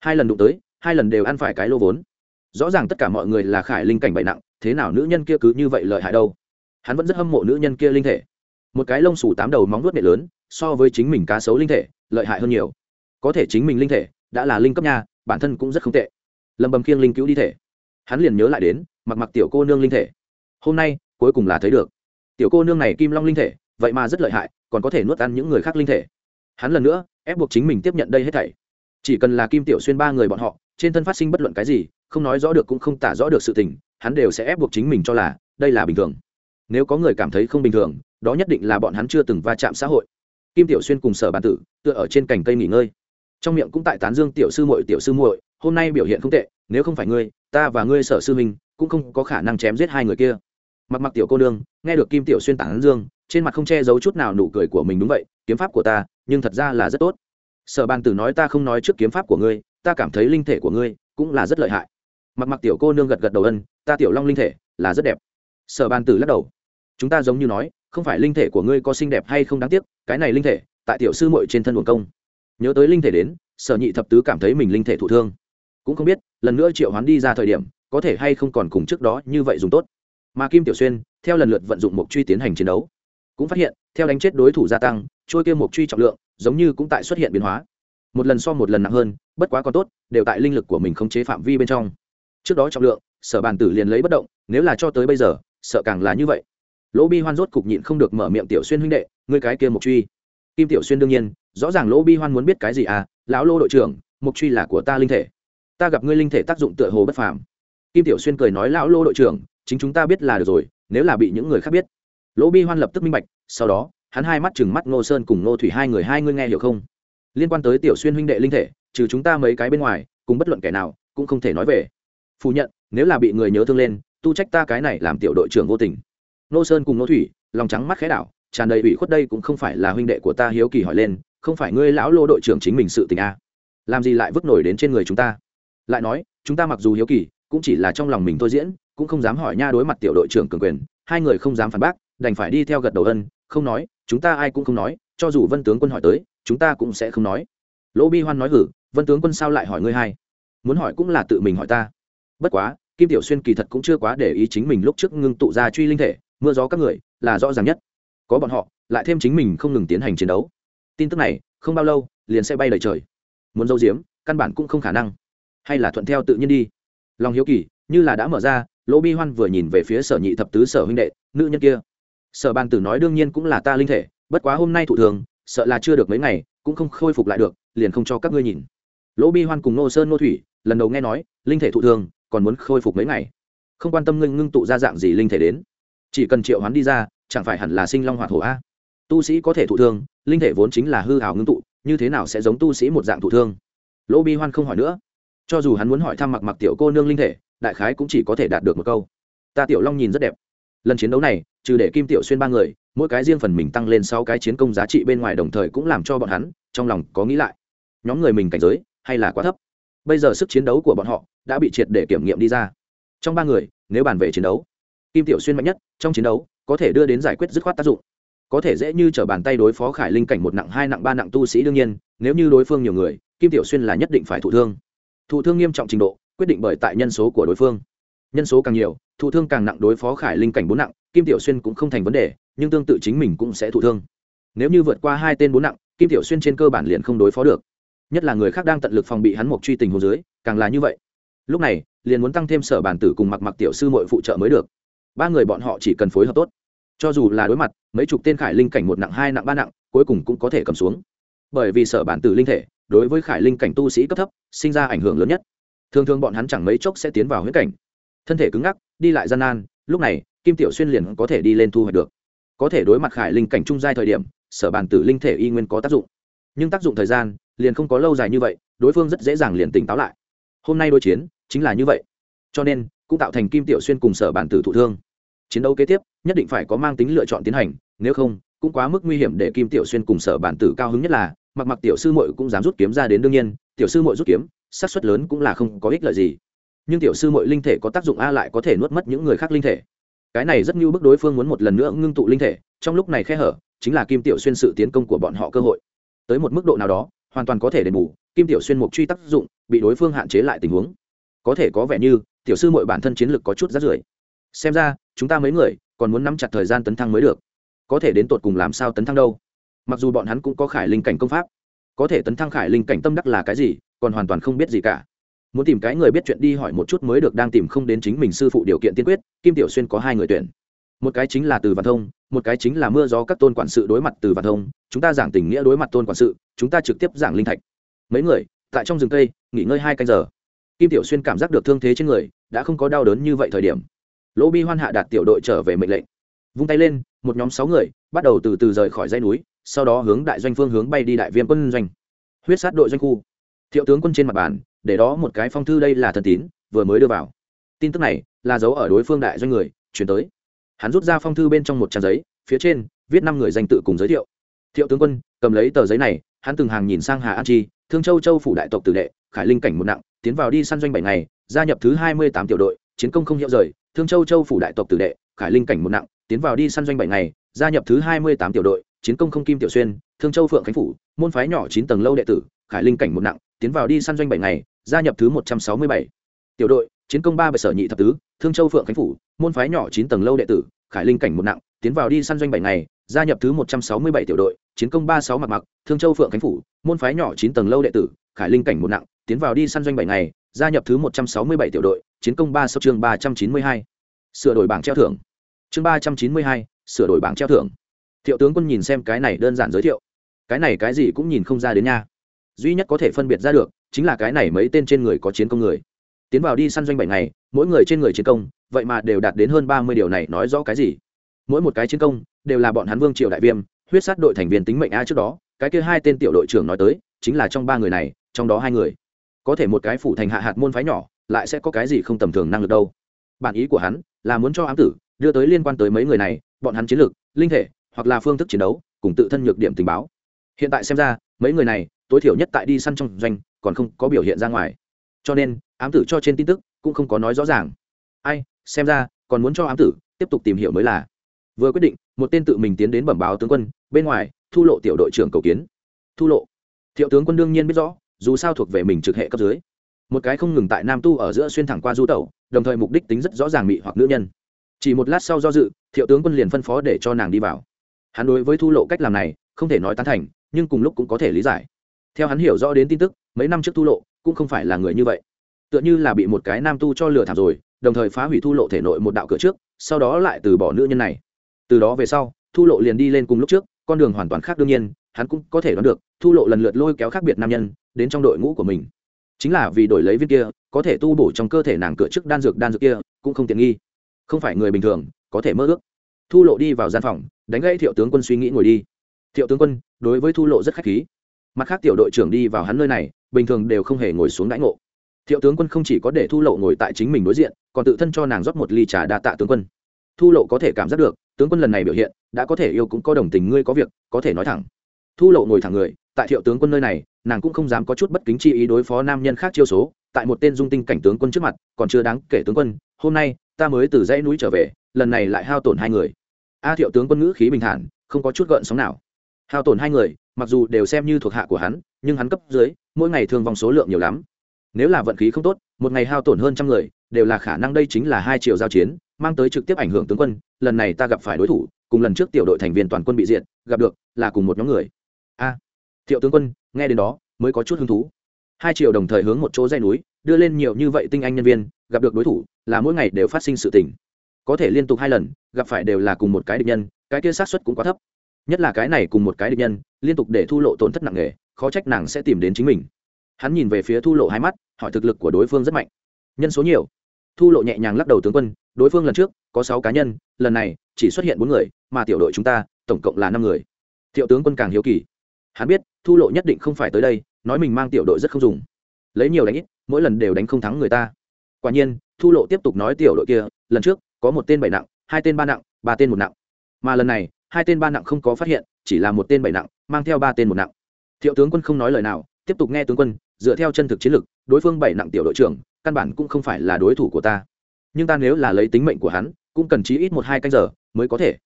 Hai lần đụng tới, hai lần đều ăn phải cái lô vốn rõ ràng tất cả mọi người là khải linh cảnh bệnh nặng, thế nào nữ nhân kia cứ như vậy lợi hại đâu? Hắn vẫn rất hâm mộ nữ nhân kia linh thể. Một cái lông xù tám đầu móng nuốt nệ lớn, so với chính mình cá sấu linh thể, lợi hại hơn nhiều. Có thể chính mình linh thể đã là linh cấp nha, bản thân cũng rất không tệ. Lầm bầm khiêng linh cứu đi thể. Hắn liền nhớ lại đến, mặc mặc tiểu cô nương linh thể. Hôm nay, cuối cùng là thấy được. Tiểu cô nương này kim long linh thể, vậy mà rất lợi hại, còn có thể nuốt ăn những người khác linh thể. Hắn lần nữa ép buộc chính mình tiếp nhận đây hết thảy. Chỉ cần là kim tiểu xuyên ba người bọn họ trên thân phát sinh bất luận cái gì, không nói rõ được cũng không tả rõ được sự tình, hắn đều sẽ ép buộc chính mình cho là đây là bình thường. Nếu có người cảm thấy không bình thường, đó nhất định là bọn hắn chưa từng va chạm xã hội. Kim tiểu xuyên cùng sở bàn tử, tựa ở trên cành cây nghỉ ngơi. Trong miệng cũng tại tán dương tiểu sư muội, tiểu sư muội, hôm nay biểu hiện không tệ, nếu không phải ngươi, ta và ngươi sở sư minh, cũng không có khả năng chém giết hai người kia. Mặc mặc tiểu cô nương, nghe được kim tiểu xuyên tán dương, trên mặt không che giấu chút nào nụ cười của mình đúng vậy, kiếm pháp của ta, nhưng thật ra là rất tốt. Sở bàn tử nói ta không nói trước kiếm pháp của ngươi ta cảm thấy linh thể của ngươi cũng là rất lợi hại. Mặc mặc tiểu cô nương gật gật đầu ân, ta tiểu long linh thể là rất đẹp. Sở bàn tử lắc đầu. Chúng ta giống như nói, không phải linh thể của ngươi có xinh đẹp hay không đáng tiếc, cái này linh thể, tại tiểu sư muội trên thân buồn công. Nhớ tới linh thể đến, sở nhị thập tứ cảm thấy mình linh thể thụ thương. Cũng không biết, lần nữa triệu hoán đi ra thời điểm, có thể hay không còn cùng trước đó như vậy dùng tốt. Mà kim tiểu xuyên, theo lần lượt vận dụng mục truy tiến hành chiến đấu, cũng phát hiện, theo đánh chết đối thủ gia tăng, trôi kia mục truy trọng lượng, giống như cũng tại xuất hiện biến hóa một lần so một lần nặng hơn, bất quá còn tốt, đều tại linh lực của mình khống chế phạm vi bên trong. Trước đó trọng lượng, sở bàn tử liền lấy bất động, nếu là cho tới bây giờ, sợ càng là như vậy. Lỗ bi hoan rốt cục nhịn không được mở miệng tiểu xuyên huynh đệ, ngươi cái kia mục truy. Kim tiểu xuyên đương nhiên, rõ ràng lỗ bi hoan muốn biết cái gì à lão lô đội trưởng mục truy là của ta linh thể. Ta gặp ngươi linh thể tác dụng tựa hồ bất phàm. Kim tiểu xuyên cười nói, lão lô đội trưởng, chính chúng ta biết là được rồi, nếu là bị những người khác biết. Lỗ bi hoan lập tức minh bạch, sau đó, hắn hai mắt chừng mắt ngô sơn cùng ngô thủy, hai người, hai ngươi nghe hiểu không? Liên quan tới tiểu xuyên huynh đệ linh thể, trừ chúng ta mấy cái bên ngoài, cùng bất luận kẻ nào cũng không thể nói về. Phủ nhận, nếu là bị người nhớ thương lên, tu trách ta cái này làm tiểu đội trưởng vô tình. Nô sơn cùng nô thủy, lòng trắng mắt khẽ đảo, tràn đầy ủy khuất đây cũng không phải là huynh đệ của ta hiếu kỳ hỏi lên, không phải ngươi lão lô đội trưởng chính mình sự tình a à. làm gì lại vứt nổi đến trên người chúng ta? Lại nói, chúng ta mặc dù hiếu kỳ, cũng chỉ là trong lòng mình thôi diễn, cũng không dám hỏi nha đối mặt tiểu đội trưởng cường quyền, hai người không dám phản bác, đành phải đi theo gật đầu ân, không nói, chúng ta ai cũng không nói, cho dù vân tướng quân hỏi tới chúng ta cũng sẽ không nói. Lỗ bi hoan nói hử, vân tướng quân sao lại hỏi ngươi hay? muốn hỏi cũng là tự mình hỏi ta. Bất quá, kim tiểu xuyên kỳ thật cũng chưa quá để ý chính mình lúc trước ngưng tụ ra truy linh thể, mưa gió các người, là rõ ràng nhất. Có bọn họ, lại thêm chính mình không ngừng tiến hành chiến đấu. Tin tức này, không bao lâu, liền sẽ bay lời trời. Muốn giấu giếm, căn bản cũng không khả năng. Hay là thuận theo tự nhiên đi. Lòng hiếu kỳ, như là đã mở ra, lỗ bi hoan vừa nhìn về phía sở nhị thập tứ sở huynh đệ, nữ nhân kia. Sở bàn tử nói đương nhiên cũng là ta linh thể, bất quá hôm nay thủ thường sợ là chưa được mấy ngày, cũng không khôi phục lại được, liền không cho các ngươi nhìn. Lỗ bi hoan cùng nô sơn nô thủy lần đầu nghe nói, linh thể thụ thường, còn muốn khôi phục mấy ngày. Không quan tâm ngưng ngưng tụ ra dạng gì linh thể đến. Chỉ cần triệu hoán đi ra, chẳng phải hẳn là sinh long hoạt hổ a? Tu sĩ có thể thụ thương linh thể vốn chính là hư hào ngưng tụ, như thế nào sẽ giống tu sĩ một dạng thụ thương lỗ bi hoan không hỏi nữa. Cho dù hắn muốn hỏi thăm mặc mặc tiểu cô nương linh thể, đại khái cũng chỉ có thể đạt được một câu. Ta tiểu long nhìn rất đẹp lần chiến đấu này, trừ để kim tiểu xuyên ba người, mỗi cái riêng phần mình tăng lên sáu cái chiến công giá trị bên ngoài đồng thời cũng làm cho bọn hắn, trong lòng có nghĩ lại. Nhóm người mình cảnh giới, hay là quá thấp. Bây giờ sức chiến đấu của bọn họ đã bị triệt để kiểm nghiệm đi ra. Trong ba người, nếu bàn về chiến đấu, kim tiểu xuyên mạnh nhất trong chiến đấu, có thể đưa đến giải quyết dứt khoát tác dụng. Có thể dễ như t r ở bàn tay đối phó khải linh cảnh một nặng hai nặng ba nặng tu sĩ đương nhiên, nếu như đối phương nhiều người, kim tiểu xuyên là nhất định phải thụ thương. Thụ thương nghiêm trọng trình độ, quyết định bởi tại nhân số của đối phương nhân số càng nhiều, thụ thương càng nặng đối phó khải linh cảnh bốn nặng, kim tiểu xuyên cũng không thành vấn đề, nhưng tương tự chính mình cũng sẽ thụ thương. Nếu như vượt qua hai tên bốn nặng, kim tiểu xuyên trên cơ bản liền không đối phó được. Nhất là người khác đang tận lực phòng bị hắn mộc truy tình hồ dưới càng là như vậy. Lúc này, liền muốn tăng thêm sở bản tử cùng mặc mặc tiểu sư mội phụ trợ mới được. Ba người bọn họ chỉ cần phối hợp tốt. Cho dù là đối mặt mấy chục tên khải linh cảnh một nặng, hai nặng, ba nặng, cuối cùng cũng có thể cầm xuống. Bởi vì sở bản tử linh thể, đối với khải linh cảnh tu sĩ cấp thấp, sinh ra ảnh hưởng lớn nhất. Thường thường bọn hắn chẳng mấy chốc sẽ tiến vào huyết cảnh thân thể cứng ngắc, đi lại gian nan, lúc này, kim tiểu xuyên liền có thể đi lên thu hoạch được. Có thể đối mặt khải linh cảnh trung giai thời điểm, sở Bàn tử linh thể y nguyên có tác dụng. Nhưng tác dụng thời gian, liền không có lâu dài như vậy, đối phương rất dễ dàng liền tỉnh táo lại. Hôm nay đối chiến, chính là như vậy. Cho nên, cũng tạo thành kim tiểu xuyên cùng sở Bàn tử thụ thương. Chiến đấu kế tiếp, nhất định phải có mang tính lựa chọn tiến hành, nếu không, cũng quá mức nguy hiểm để kim tiểu xuyên cùng sở bản tử cao hứng nhất là, mặc mặc tiểu sư muội cũng dám rút kiếm ra đến đương nhiên, tiểu sư muội rút kiếm, xác suất lớn cũng là không có ích lợi gì nhưng tiểu sư muội linh thể có tác dụng a lại có thể nuốt mất những người khác linh thể. Cái này rất như bức đối phương muốn một lần nữa ngưng tụ linh thể, trong lúc này khe hở, chính là kim tiểu xuyên sự tiến công của bọn họ cơ hội. Tới một mức độ nào đó, hoàn toàn có thể đền bù, kim tiểu xuyên mục truy tác dụng bị đối phương hạn chế lại tình huống. Có thể có vẻ như, tiểu sư muội bản thân chiến lược có chút rát rưởi. Xem ra, chúng ta mấy người còn muốn nắm chặt thời gian tấn thăng mới được. Có thể đến tột cùng làm sao tấn thăng đâu? Mặc dù bọn hắn cũng có khải linh cảnh công pháp, có thể tấn thăng khải linh cảnh tâm đắc là cái gì, còn hoàn toàn không biết gì cả muốn tìm cái người biết chuyện đi hỏi một chút mới được đang tìm không đến chính mình sư phụ điều kiện tiên quyết, kim tiểu xuyên có hai người tuyển. Một cái chính là từ văn thông, một cái chính là mưa gió các tôn quản sự đối mặt từ văn thông, chúng ta giảng tình nghĩa đối mặt tôn quản sự, chúng ta trực tiếp giảng linh thạch. Mấy người, tại trong rừng cây, nghỉ ngơi hai canh giờ. Kim tiểu xuyên cảm giác được thương thế trên người, đã không có đau đớn như vậy thời điểm. Lỗ bi hoan hạ đạt tiểu đội trở về mệnh lệnh. Vung tay lên, một nhóm sáu người, bắt đầu từ từ rời khỏi dãy núi, sau đó hướng đại doanh phương hướng bay đi đại viêm quân doanh. Huyết sát đội doanh khu. Thiệu tướng quân trên mặt bàn để đó một cái phong thư đây là thần tín, vừa mới đưa vào. Tin tức này là dấu ở đối phương đại doanh người, chuyển tới. Hắn rút ra phong thư bên trong một trang giấy, phía trên viết năm người danh tự cùng giới thiệu. Thiệu tướng quân, cầm lấy tờ giấy này, hắn từng hàng nhìn sang hà an chi, thương châu châu phủ đại tộc tử đệ, khải linh cảnh một nặng, tiến vào đi săn doanh bảy ngày, gia nhập thứ hai mươi tám tiểu đội, chiến công không hiệu rời, thương châu châu phủ đại tộc tử đệ, khải linh cảnh một nặng, tiến vào đi săn doanh bảy ngày, gia nhập thứ hai mươi tám tiểu đội, chiến công không kim tiểu xuyên, thương châu phượng khánh phủ, môn phái nhỏ chín tầng lâu đệ tử khải linh cảnh một nặng, tiến vào đi săn doanh bảy ngày, gia nhập thứ một trăm sáu mươi bảy. Tiểu đội, chiến công ba bệ sở nhị thập tứ, thương châu phượng khánh phủ, môn phái nhỏ chín tầng lâu đệ tử, khải linh cảnh một nặng, tiến vào đi săn doanh bảy ngày, gia nhập thứ một trăm sáu mươi bảy tiểu đội, chiến công ba sáu mặc mặc, thương châu phượng khánh phủ, môn phái nhỏ chín tầng lâu đệ tử, khải linh cảnh một nặng, tiến vào đi săn doanh bảy ngày, gia nhập thứ một trăm sáu mươi bảy tiểu đội, chiến công ba sau chương ba trăm chín mươi hai. Sửa đổi bảng treo thưởng. Chương ba trăm chín mươi hai, sửa đổi bảng treo thưởng. Thiệu tướng quân nhìn xem cái này đơn giản giới thiệu. Cái này cái gì cũng nhìn không ra đến nha duy nhất có thể phân biệt ra được chính là cái này mấy tên trên người có chiến công người. Tiến vào đi săn doanh bảy ngày, mỗi người trên người chiến công, vậy mà đều đạt đến hơn ba mươi điều này nói rõ cái gì? Mỗi một cái chiến công đều là bọn hắn vương triều đại viêm, huyết sát đội thành viên tính mệnh a trước đó, cái kia hai tên tiểu đội trưởng nói tới, chính là trong ba người này, trong đó hai người, có thể một cái phủ thành hạ hạt môn phái nhỏ, lại sẽ có cái gì không tầm thường năng lực đâu. Bản ý của hắn là muốn cho ám tử đưa tới liên quan tới mấy người này, bọn hắn chiến lược, linh thể, hoặc là phương thức chiến đấu, cùng tự thân nhược điểm tình báo. Hiện tại xem ra, mấy người này tối thiểu nhất tại đi săn trong doanh, còn không có biểu hiện ra ngoài. Cho nên, ám tử cho trên tin tức, cũng không có nói rõ ràng. Ai, xem ra, còn muốn cho ám tử tiếp tục tìm hiểu mới là. Vừa quyết định, một tên tự mình tiến đến bẩm báo tướng quân, bên ngoài, thu lộ tiểu đội trưởng cầu kiến. Thu lộ, thiệu tướng quân đương nhiên biết rõ, dù sao thuộc về mình trực hệ cấp dưới. Một cái không ngừng tại nam tu ở giữa xuyên thẳng qua du tẩu, đồng thời mục đích tính rất rõ ràng mị hoặc nữ nhân. Chỉ một lát sau do dự, thiệu tướng quân liền phân phó để cho nàng đi vào. Hắn đối với thu lộ cách làm này, không thể nói tán thành, nhưng cùng lúc cũng có thể lý giải theo hắn hiểu rõ đến tin tức, mấy năm trước thu lộ cũng không phải là người như vậy. Tựa như là bị một cái nam tu cho lừa thảm rồi, đồng thời phá hủy thu lộ thể nội một đạo cửa trước, sau đó lại từ bỏ nữ nhân này. Từ đó về sau, thu lộ liền đi lên cùng lúc trước, con đường hoàn toàn khác đương nhiên, hắn cũng có thể đoán được, thu lộ lần lượt lôi kéo khác biệt nam nhân đến trong đội ngũ của mình. Chính là vì đổi lấy viên kia, có thể tu bổ trong cơ thể nàng cửa trước đan dược đan dược kia, cũng không tiện nghi. Không phải người bình thường có thể mơ ước. Thu lộ đi vào gian phòng, đánh gãy thiệu tướng quân suy nghĩ ngồi đi. Thiệu tướng quân, đối với thu lộ rất khách khí mặt khác tiểu đội trưởng đi vào hắn nơi này, bình thường đều không hề ngồi xuống đãi ngộ. Thiệu tướng quân không chỉ có để thu lộ ngồi tại chính mình đối diện, còn tự thân cho nàng rót một ly trà đa tạ tướng quân. Thu lộ có thể cảm giác được, tướng quân lần này biểu hiện, đã có thể yêu cũng có đồng tình ngươi có việc, có thể nói thẳng. Thu lộ ngồi thẳng người, tại thiệu tướng quân nơi này, nàng cũng không dám có chút bất kính chi ý đối phó nam nhân khác chiêu số, tại một tên dung tinh cảnh tướng quân trước mặt, còn chưa đáng kể tướng quân, hôm nay, ta mới từ dãy núi trở về, lần này lại hao tổn hai người. A thiệu tướng quân ngữ khí bình thản, không có chút gợn sóng nào hao tổn hai người, mặc dù đều xem như thuộc hạ của hắn, nhưng hắn cấp dưới, mỗi ngày thương vong số lượng nhiều lắm. Nếu là vận khí không tốt, một ngày hao tổn hơn trăm người, đều là khả năng đây chính là hai triệu giao chiến, mang tới trực tiếp ảnh hưởng tướng quân, lần này ta gặp phải đối thủ, cùng lần trước tiểu đội thành viên toàn quân bị diện gặp được, là cùng một nhóm người. A, thiệu tướng quân, nghe đến đó, mới có chút hứng thú. Hai triệu đồng thời hướng một chỗ dây núi, đưa lên nhiều như vậy tinh anh nhân viên, gặp được đối thủ, là mỗi ngày đều phát sinh sự tình. Có thể liên tục hai lần, gặp phải đều là cùng một cái địch nhân, cái kia sát xuất cũng quá thấp nhất là cái này cùng một cái địch nhân, liên tục để thu lộ tổn thất nặng nề, khó trách nàng sẽ tìm đến chính mình. Hắn nhìn về phía thu lộ hai mắt, hỏi thực lực của đối phương rất mạnh. Nhân số nhiều. Thu lộ nhẹ nhàng lắc đầu tướng quân, đối phương lần trước, có sáu cá nhân, lần này, chỉ xuất hiện bốn người, mà tiểu đội chúng ta, tổng cộng là năm người. Thiệu tướng quân càng hiếu kỳ. Hắn biết, thu lộ nhất định không phải tới đây, nói mình mang tiểu đội rất không dùng. Lấy nhiều đánh ít, mỗi lần đều đánh không thắng người ta. Quả nhiên, thu lộ tiếp tục nói tiểu đội kia, lần trước, có một tên bảy nặng, hai tên ba nặng, ba tên một nặng. Mà lần này hai tên ba nặng không có phát hiện, chỉ là một tên bảy nặng, mang theo ba tên một nặng. Thiệu tướng quân không nói lời nào, tiếp tục nghe tướng quân, dựa theo chân thực chiến lược, đối phương bảy nặng tiểu đội trưởng, căn bản cũng không phải là đối thủ của ta. Nhưng ta nếu là lấy tính mệnh của hắn, cũng cần chí ít một hai canh giờ mới có thể.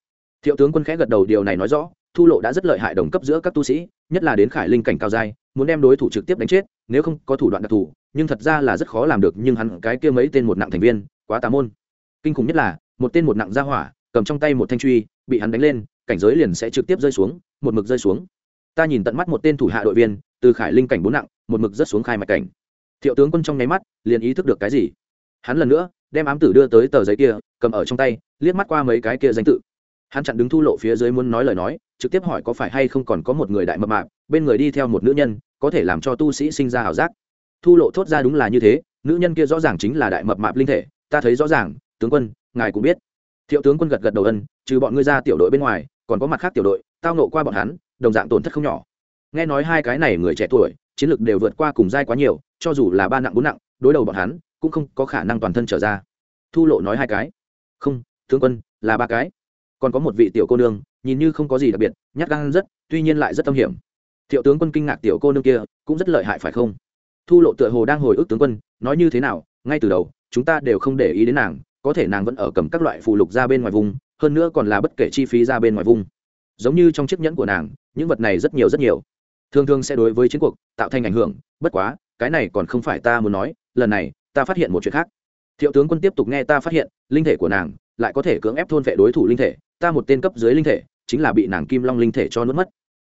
Thiệu tướng quân khẽ gật đầu, điều này nói rõ, thu lộ đã rất lợi hại đồng cấp giữa các tu sĩ, nhất là đến khải linh cảnh cao giai, muốn đem đối thủ trực tiếp đánh chết, nếu không có thủ đoạn đặc thù, nhưng thật ra là rất khó làm được, nhưng hắn cái kia mấy tên một nặng thành viên, quá tà môn. Kinh khủng nhất là, một tên một nặng ra hỏa, cầm trong tay một thanh truy bị hắn đánh lên, cảnh giới liền sẽ trực tiếp rơi xuống, một mực rơi xuống. Ta nhìn tận mắt một tên thủ hạ đội viên, từ khải linh cảnh bốn nặng, một mực rất xuống khai mạch cảnh. Thiệu tướng quân trong nháy mắt, liền ý thức được cái gì? Hắn lần nữa, đem ám tử đưa tới tờ giấy kia, cầm ở trong tay, liếc mắt qua mấy cái kia danh tự. Hắn chặn đứng thu lộ phía dưới muốn nói lời nói, trực tiếp hỏi có phải hay không còn có một người đại mập mạp, bên người đi theo một nữ nhân, có thể làm cho tu sĩ sinh ra ảo giác. Thu lộ thốt ra đúng là như thế, nữ nhân kia rõ ràng chính là đại mập mạp linh thể, ta thấy rõ ràng, tướng quân, ngài cũng biết thiệu tướng quân gật gật đầu ân, trừ bọn ngươi ra tiểu đội bên ngoài, còn có mặt khác tiểu đội, tao nộ qua bọn hắn, đồng dạng tổn thất không nhỏ. Nghe nói hai cái này người trẻ tuổi, chiến lược đều vượt qua cùng giai quá nhiều, cho dù là ba nặng bốn nặng, đối đầu bọn hắn, cũng không có khả năng toàn thân trở ra. Thu lộ nói hai cái. Không, tướng quân, là ba cái. Còn có một vị tiểu cô nương, nhìn như không có gì đặc biệt, nhát gan rất, tuy nhiên lại rất tâm hiểm. Thiệu tướng quân kinh ngạc tiểu cô nương kia, cũng rất lợi hại phải không? Thu lộ tựa hồ đang hồi ức tướng quân, nói như thế nào, ngay từ đầu, chúng ta đều không để ý đến nàng có thể nàng vẫn ở cầm các loại phụ lục ra bên ngoài vùng, hơn nữa còn là bất kể chi phí ra bên ngoài vùng. Giống như trong chiếc nhẫn của nàng, những vật này rất nhiều rất nhiều. Thường thường sẽ đối với chiến cuộc tạo thành ảnh hưởng, bất quá, cái này còn không phải ta muốn nói, lần này, ta phát hiện một chuyện khác. Thiệu tướng quân tiếp tục nghe ta phát hiện, linh thể của nàng lại có thể cưỡng ép thôn vệ đối thủ linh thể, ta một tên cấp dưới linh thể, chính là bị nàng kim long linh thể cho nuốt mất.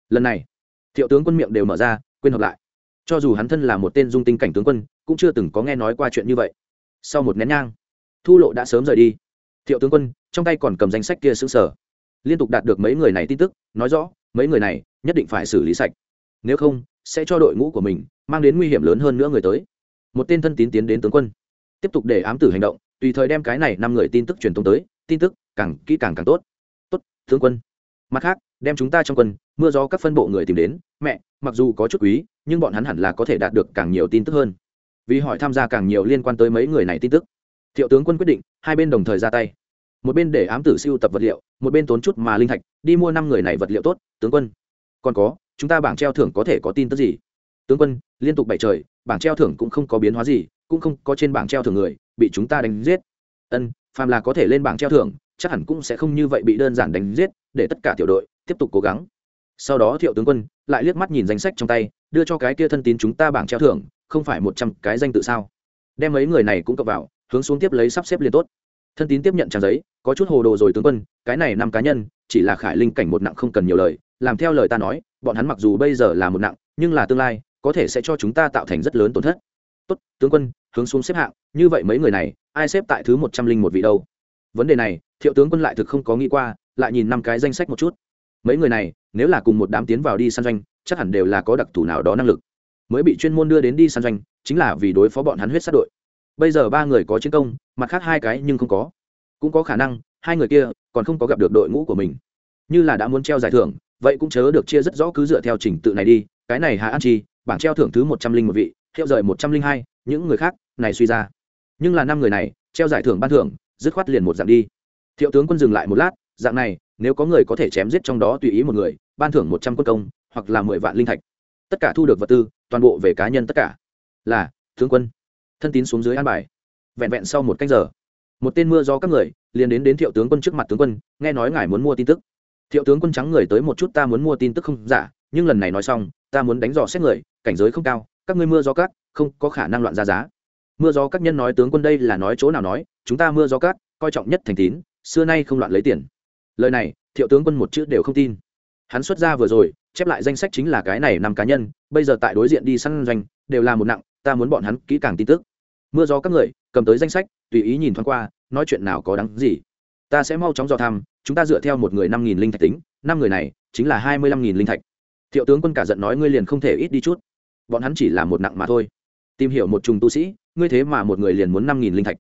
Lần này, thiệu tướng quân miệng đều mở ra, quên hợp lại. Cho dù hắn thân là một tên dung tinh cảnh tướng quân, cũng chưa từng có nghe nói qua chuyện như vậy. Sau một nén nhang thu lộ đã sớm rời đi. Thiệu tướng quân, trong tay còn cầm danh sách kia xứng sở liên tục đạt được mấy người này tin tức, nói rõ, mấy người này nhất định phải xử lý sạch. Nếu không, sẽ cho đội ngũ của mình mang đến nguy hiểm lớn hơn nữa người tới. Một tên thân tín tiến đến tướng quân. Tiếp tục để ám tử hành động, tùy thời đem cái này năm người tin tức truyền thông tới, tin tức càng kỹ càng càng tốt. Tốt, tướng quân. Mặt khác, đem chúng ta trong quân, mưa gió các phân bộ người tìm đến. Mẹ, mặc dù có chút quý, nhưng bọn hắn hẳn là có thể đạt được càng nhiều tin tức hơn. Vì hỏi tham gia càng nhiều liên quan tới mấy người này tin tức thiệu tướng quân quyết định, hai bên đồng thời ra tay. Một bên để ám tử siêu tập vật liệu, một bên tốn chút mà linh thạch, đi mua năm người này vật liệu tốt, tướng quân. Còn có, chúng ta bảng treo thưởng có thể có tin tức gì? Tướng quân, liên tục bảy trời, bảng treo thưởng cũng không có biến hóa gì, cũng không có trên bảng treo thưởng người, bị chúng ta đánh giết. Ân, phàm là có thể lên bảng treo thưởng, chắc hẳn cũng sẽ không như vậy bị đơn giản đánh giết, để tất cả tiểu đội tiếp tục cố gắng. Sau đó thiệu tướng quân lại liếc mắt nhìn danh sách trong tay, đưa cho cái kia thân tín chúng ta bảng treo thưởng, không phải một trăm cái danh tự sao? Đem mấy người này cũng cập vào hướng xuống tiếp lấy sắp xếp liền tốt. Thân tín tiếp nhận trang giấy, có chút hồ đồ rồi tướng quân, cái này năm cá nhân, chỉ là khải linh cảnh một nặng không cần nhiều lời, làm theo lời ta nói, bọn hắn mặc dù bây giờ là một nặng, nhưng là tương lai, có thể sẽ cho chúng ta tạo thành rất lớn tổn thất. Tốt, tướng quân, hướng xuống xếp hạng, như vậy mấy người này, ai xếp tại thứ một trăm linh một vị đâu? Vấn đề này, thiệu tướng quân lại thực không có nghĩ qua, lại nhìn năm cái danh sách một chút. Mấy người này, nếu là cùng một đám tiến vào đi săn doanh, chắc hẳn đều là có đặc thù nào đó năng lực. Mới bị chuyên môn đưa đến đi săn doanh, chính là vì đối phó bọn hắn huyết sát đội bây giờ ba người có chiến công, mặt khác hai cái nhưng không có. Cũng có khả năng, hai người kia còn không có gặp được đội ngũ của mình. Như là đã muốn treo giải thưởng, vậy cũng chớ được chia rất rõ cứ dựa theo trình tự này đi. Cái này hà an chi, bảng treo thưởng thứ một trăm linh một vị, hiệu rời một trăm linh hai, những người khác này suy ra. Nhưng là năm người này, treo giải thưởng ban thưởng, dứt khoát liền một dạng đi. Thiệu tướng quân dừng lại một lát, dạng này, nếu có người có thể chém giết trong đó tùy ý một người, ban thưởng một trăm quân công, hoặc là mười vạn linh thạch. Tất cả thu được vật tư, toàn bộ về cá nhân tất cả. Là, tướng quân thân tín xuống dưới an bài. Vẹn vẹn sau một canh giờ, một tên mưa do các người liền đến đến thiệu tướng quân trước mặt tướng quân, nghe nói ngài muốn mua tin tức. Thiệu tướng quân trắng người tới một chút, ta muốn mua tin tức không giả, nhưng lần này nói xong, ta muốn đánh dò xét người, cảnh giới không cao, các ngươi mưa gió cát không có khả năng loạn ra giá. Mưa gió các nhân nói, tướng quân đây là nói chỗ nào nói, chúng ta mưa gió cát coi trọng nhất thành tín, xưa nay không loạn lấy tiền. Lời này, thiệu tướng quân một chữ đều không tin. Hắn xuất ra vừa rồi, chép lại danh sách chính là cái này năm cá nhân, bây giờ tại đối diện đi săn doanh, đều là một nặng, ta muốn bọn hắn kỹ càng tin tức mưa gió các người, cầm tới danh sách, tùy ý nhìn thoáng qua, nói chuyện nào có đáng gì. Ta sẽ mau chóng dò thăm, chúng ta dựa theo một người năm nghìn linh thạch tính, năm người này chính là hai mươi lăm nghìn linh thạch. Thiệu tướng quân cả giận nói ngươi liền không thể ít đi chút. Bọn hắn chỉ là một nặng mà thôi. Tìm hiểu một trùng tu sĩ, ngươi thế mà một người liền muốn năm nghìn linh thạch.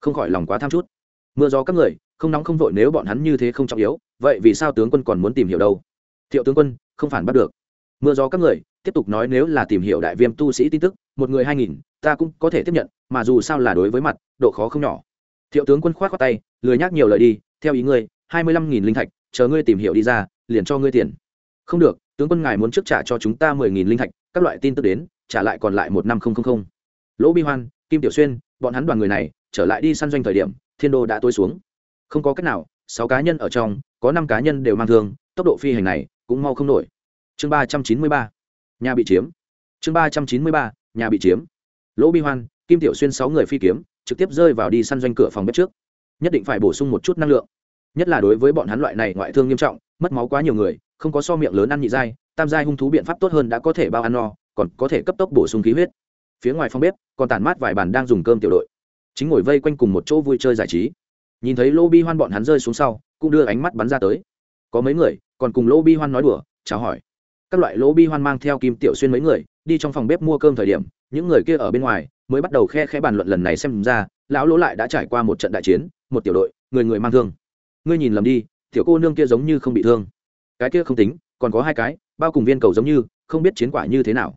Không khỏi lòng quá tham chút. Mưa gió các người, không nóng không vội nếu bọn hắn như thế không trọng yếu, vậy vì sao tướng quân còn muốn tìm hiểu đâu? Thiệu tướng quân, không phản bắt được. Mưa gió các người, tiếp tục nói nếu là tìm hiểu đại viêm tu sĩ tin tức, một người hai nghìn, ta cũng có thể tiếp nhận mà dù sao là đối với mặt, độ khó không nhỏ. Thiệu tướng quân khoát khoát tay, lười nhắc nhiều lời đi, theo ý ngươi, hai mươi lăm nghìn linh thạch, chờ ngươi tìm hiểu đi ra, liền cho ngươi tiền. Không được, tướng quân ngài muốn trước trả cho chúng ta mười nghìn linh thạch, các loại tin tức đến, trả lại còn lại một năm không không không. Lỗ bi hoan, kim tiểu xuyên, bọn hắn đoàn người này, trở lại đi săn doanh thời điểm, thiên đô đã tối xuống. Không có cách nào, sáu cá nhân ở trong, có năm cá nhân đều mang thương, tốc độ phi hành này, cũng mau không nổi. Chương ba trăm chín mươi ba, nhà bị chiếm. Chương ba trăm chín mươi ba, nhà bị chiếm. Lỗ bi hoan kim tiểu xuyên sáu người phi kiếm, trực tiếp rơi vào đi săn doanh cửa phòng bếp trước. Nhất định phải bổ sung một chút năng lượng. Nhất là đối với bọn hắn loại này ngoại thương nghiêm trọng, mất máu quá nhiều người, không có so miệng lớn ăn nhị dai tam giai hung thú biện pháp tốt hơn đã có thể bao ăn no, còn có thể cấp tốc bổ sung khí huyết. Phía ngoài phòng bếp, còn tản mát vài bàn đang dùng cơm tiểu đội. Chính ngồi vây quanh cùng một chỗ vui chơi giải trí. Nhìn thấy lô bi hoan bọn hắn rơi xuống sau, cũng đưa ánh mắt bắn ra tới. Có mấy người, còn cùng lô bi hoan nói đùa, chào hỏi. Các loại lô bi hoan mang theo kim tiểu xuyên mấy người đi trong phòng bếp mua cơm thời điểm, những người kia ở bên ngoài mới bắt đầu khe khẽ bàn luận lần này xem ra, lão lỗ lại đã trải qua một trận đại chiến, một tiểu đội, người người mang thương. Ngươi nhìn lầm đi, tiểu cô nương kia giống như không bị thương. Cái kia không tính, còn có hai cái, bao cùng viên cầu giống như, không biết chiến quả như thế nào.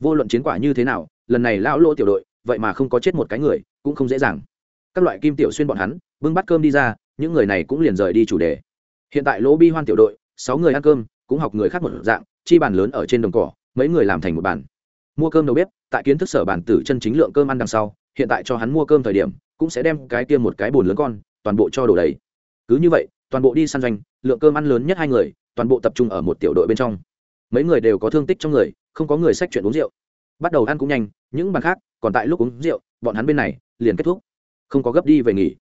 Vô luận chiến quả như thế nào, lần này lão lỗ tiểu đội, vậy mà không có chết một cái người, cũng không dễ dàng. Các loại kim tiểu xuyên bọn hắn, bưng bắt cơm đi ra, những người này cũng liền rời đi chủ đề. Hiện tại lỗ bi hoan tiểu đội, sáu người ăn cơm, cũng học người khác một dạng, chi bàn lớn ở trên đồng cỏ mấy người làm thành một bàn. Mua cơm đầu bếp, tại kiến thức sở bản tử chân chính lượng cơm ăn đằng sau, hiện tại cho hắn mua cơm thời điểm, cũng sẽ đem cái tiêm một cái bồn lớn con, toàn bộ cho đổ đầy. Cứ như vậy, toàn bộ đi săn doanh, lượng cơm ăn lớn nhất hai người, toàn bộ tập trung ở một tiểu đội bên trong. Mấy người đều có thương tích trong người, không có người sách chuyện uống rượu. Bắt đầu ăn cũng nhanh, những bàn khác, còn tại lúc uống rượu, bọn hắn bên này, liền kết thúc. Không có gấp đi về nghỉ.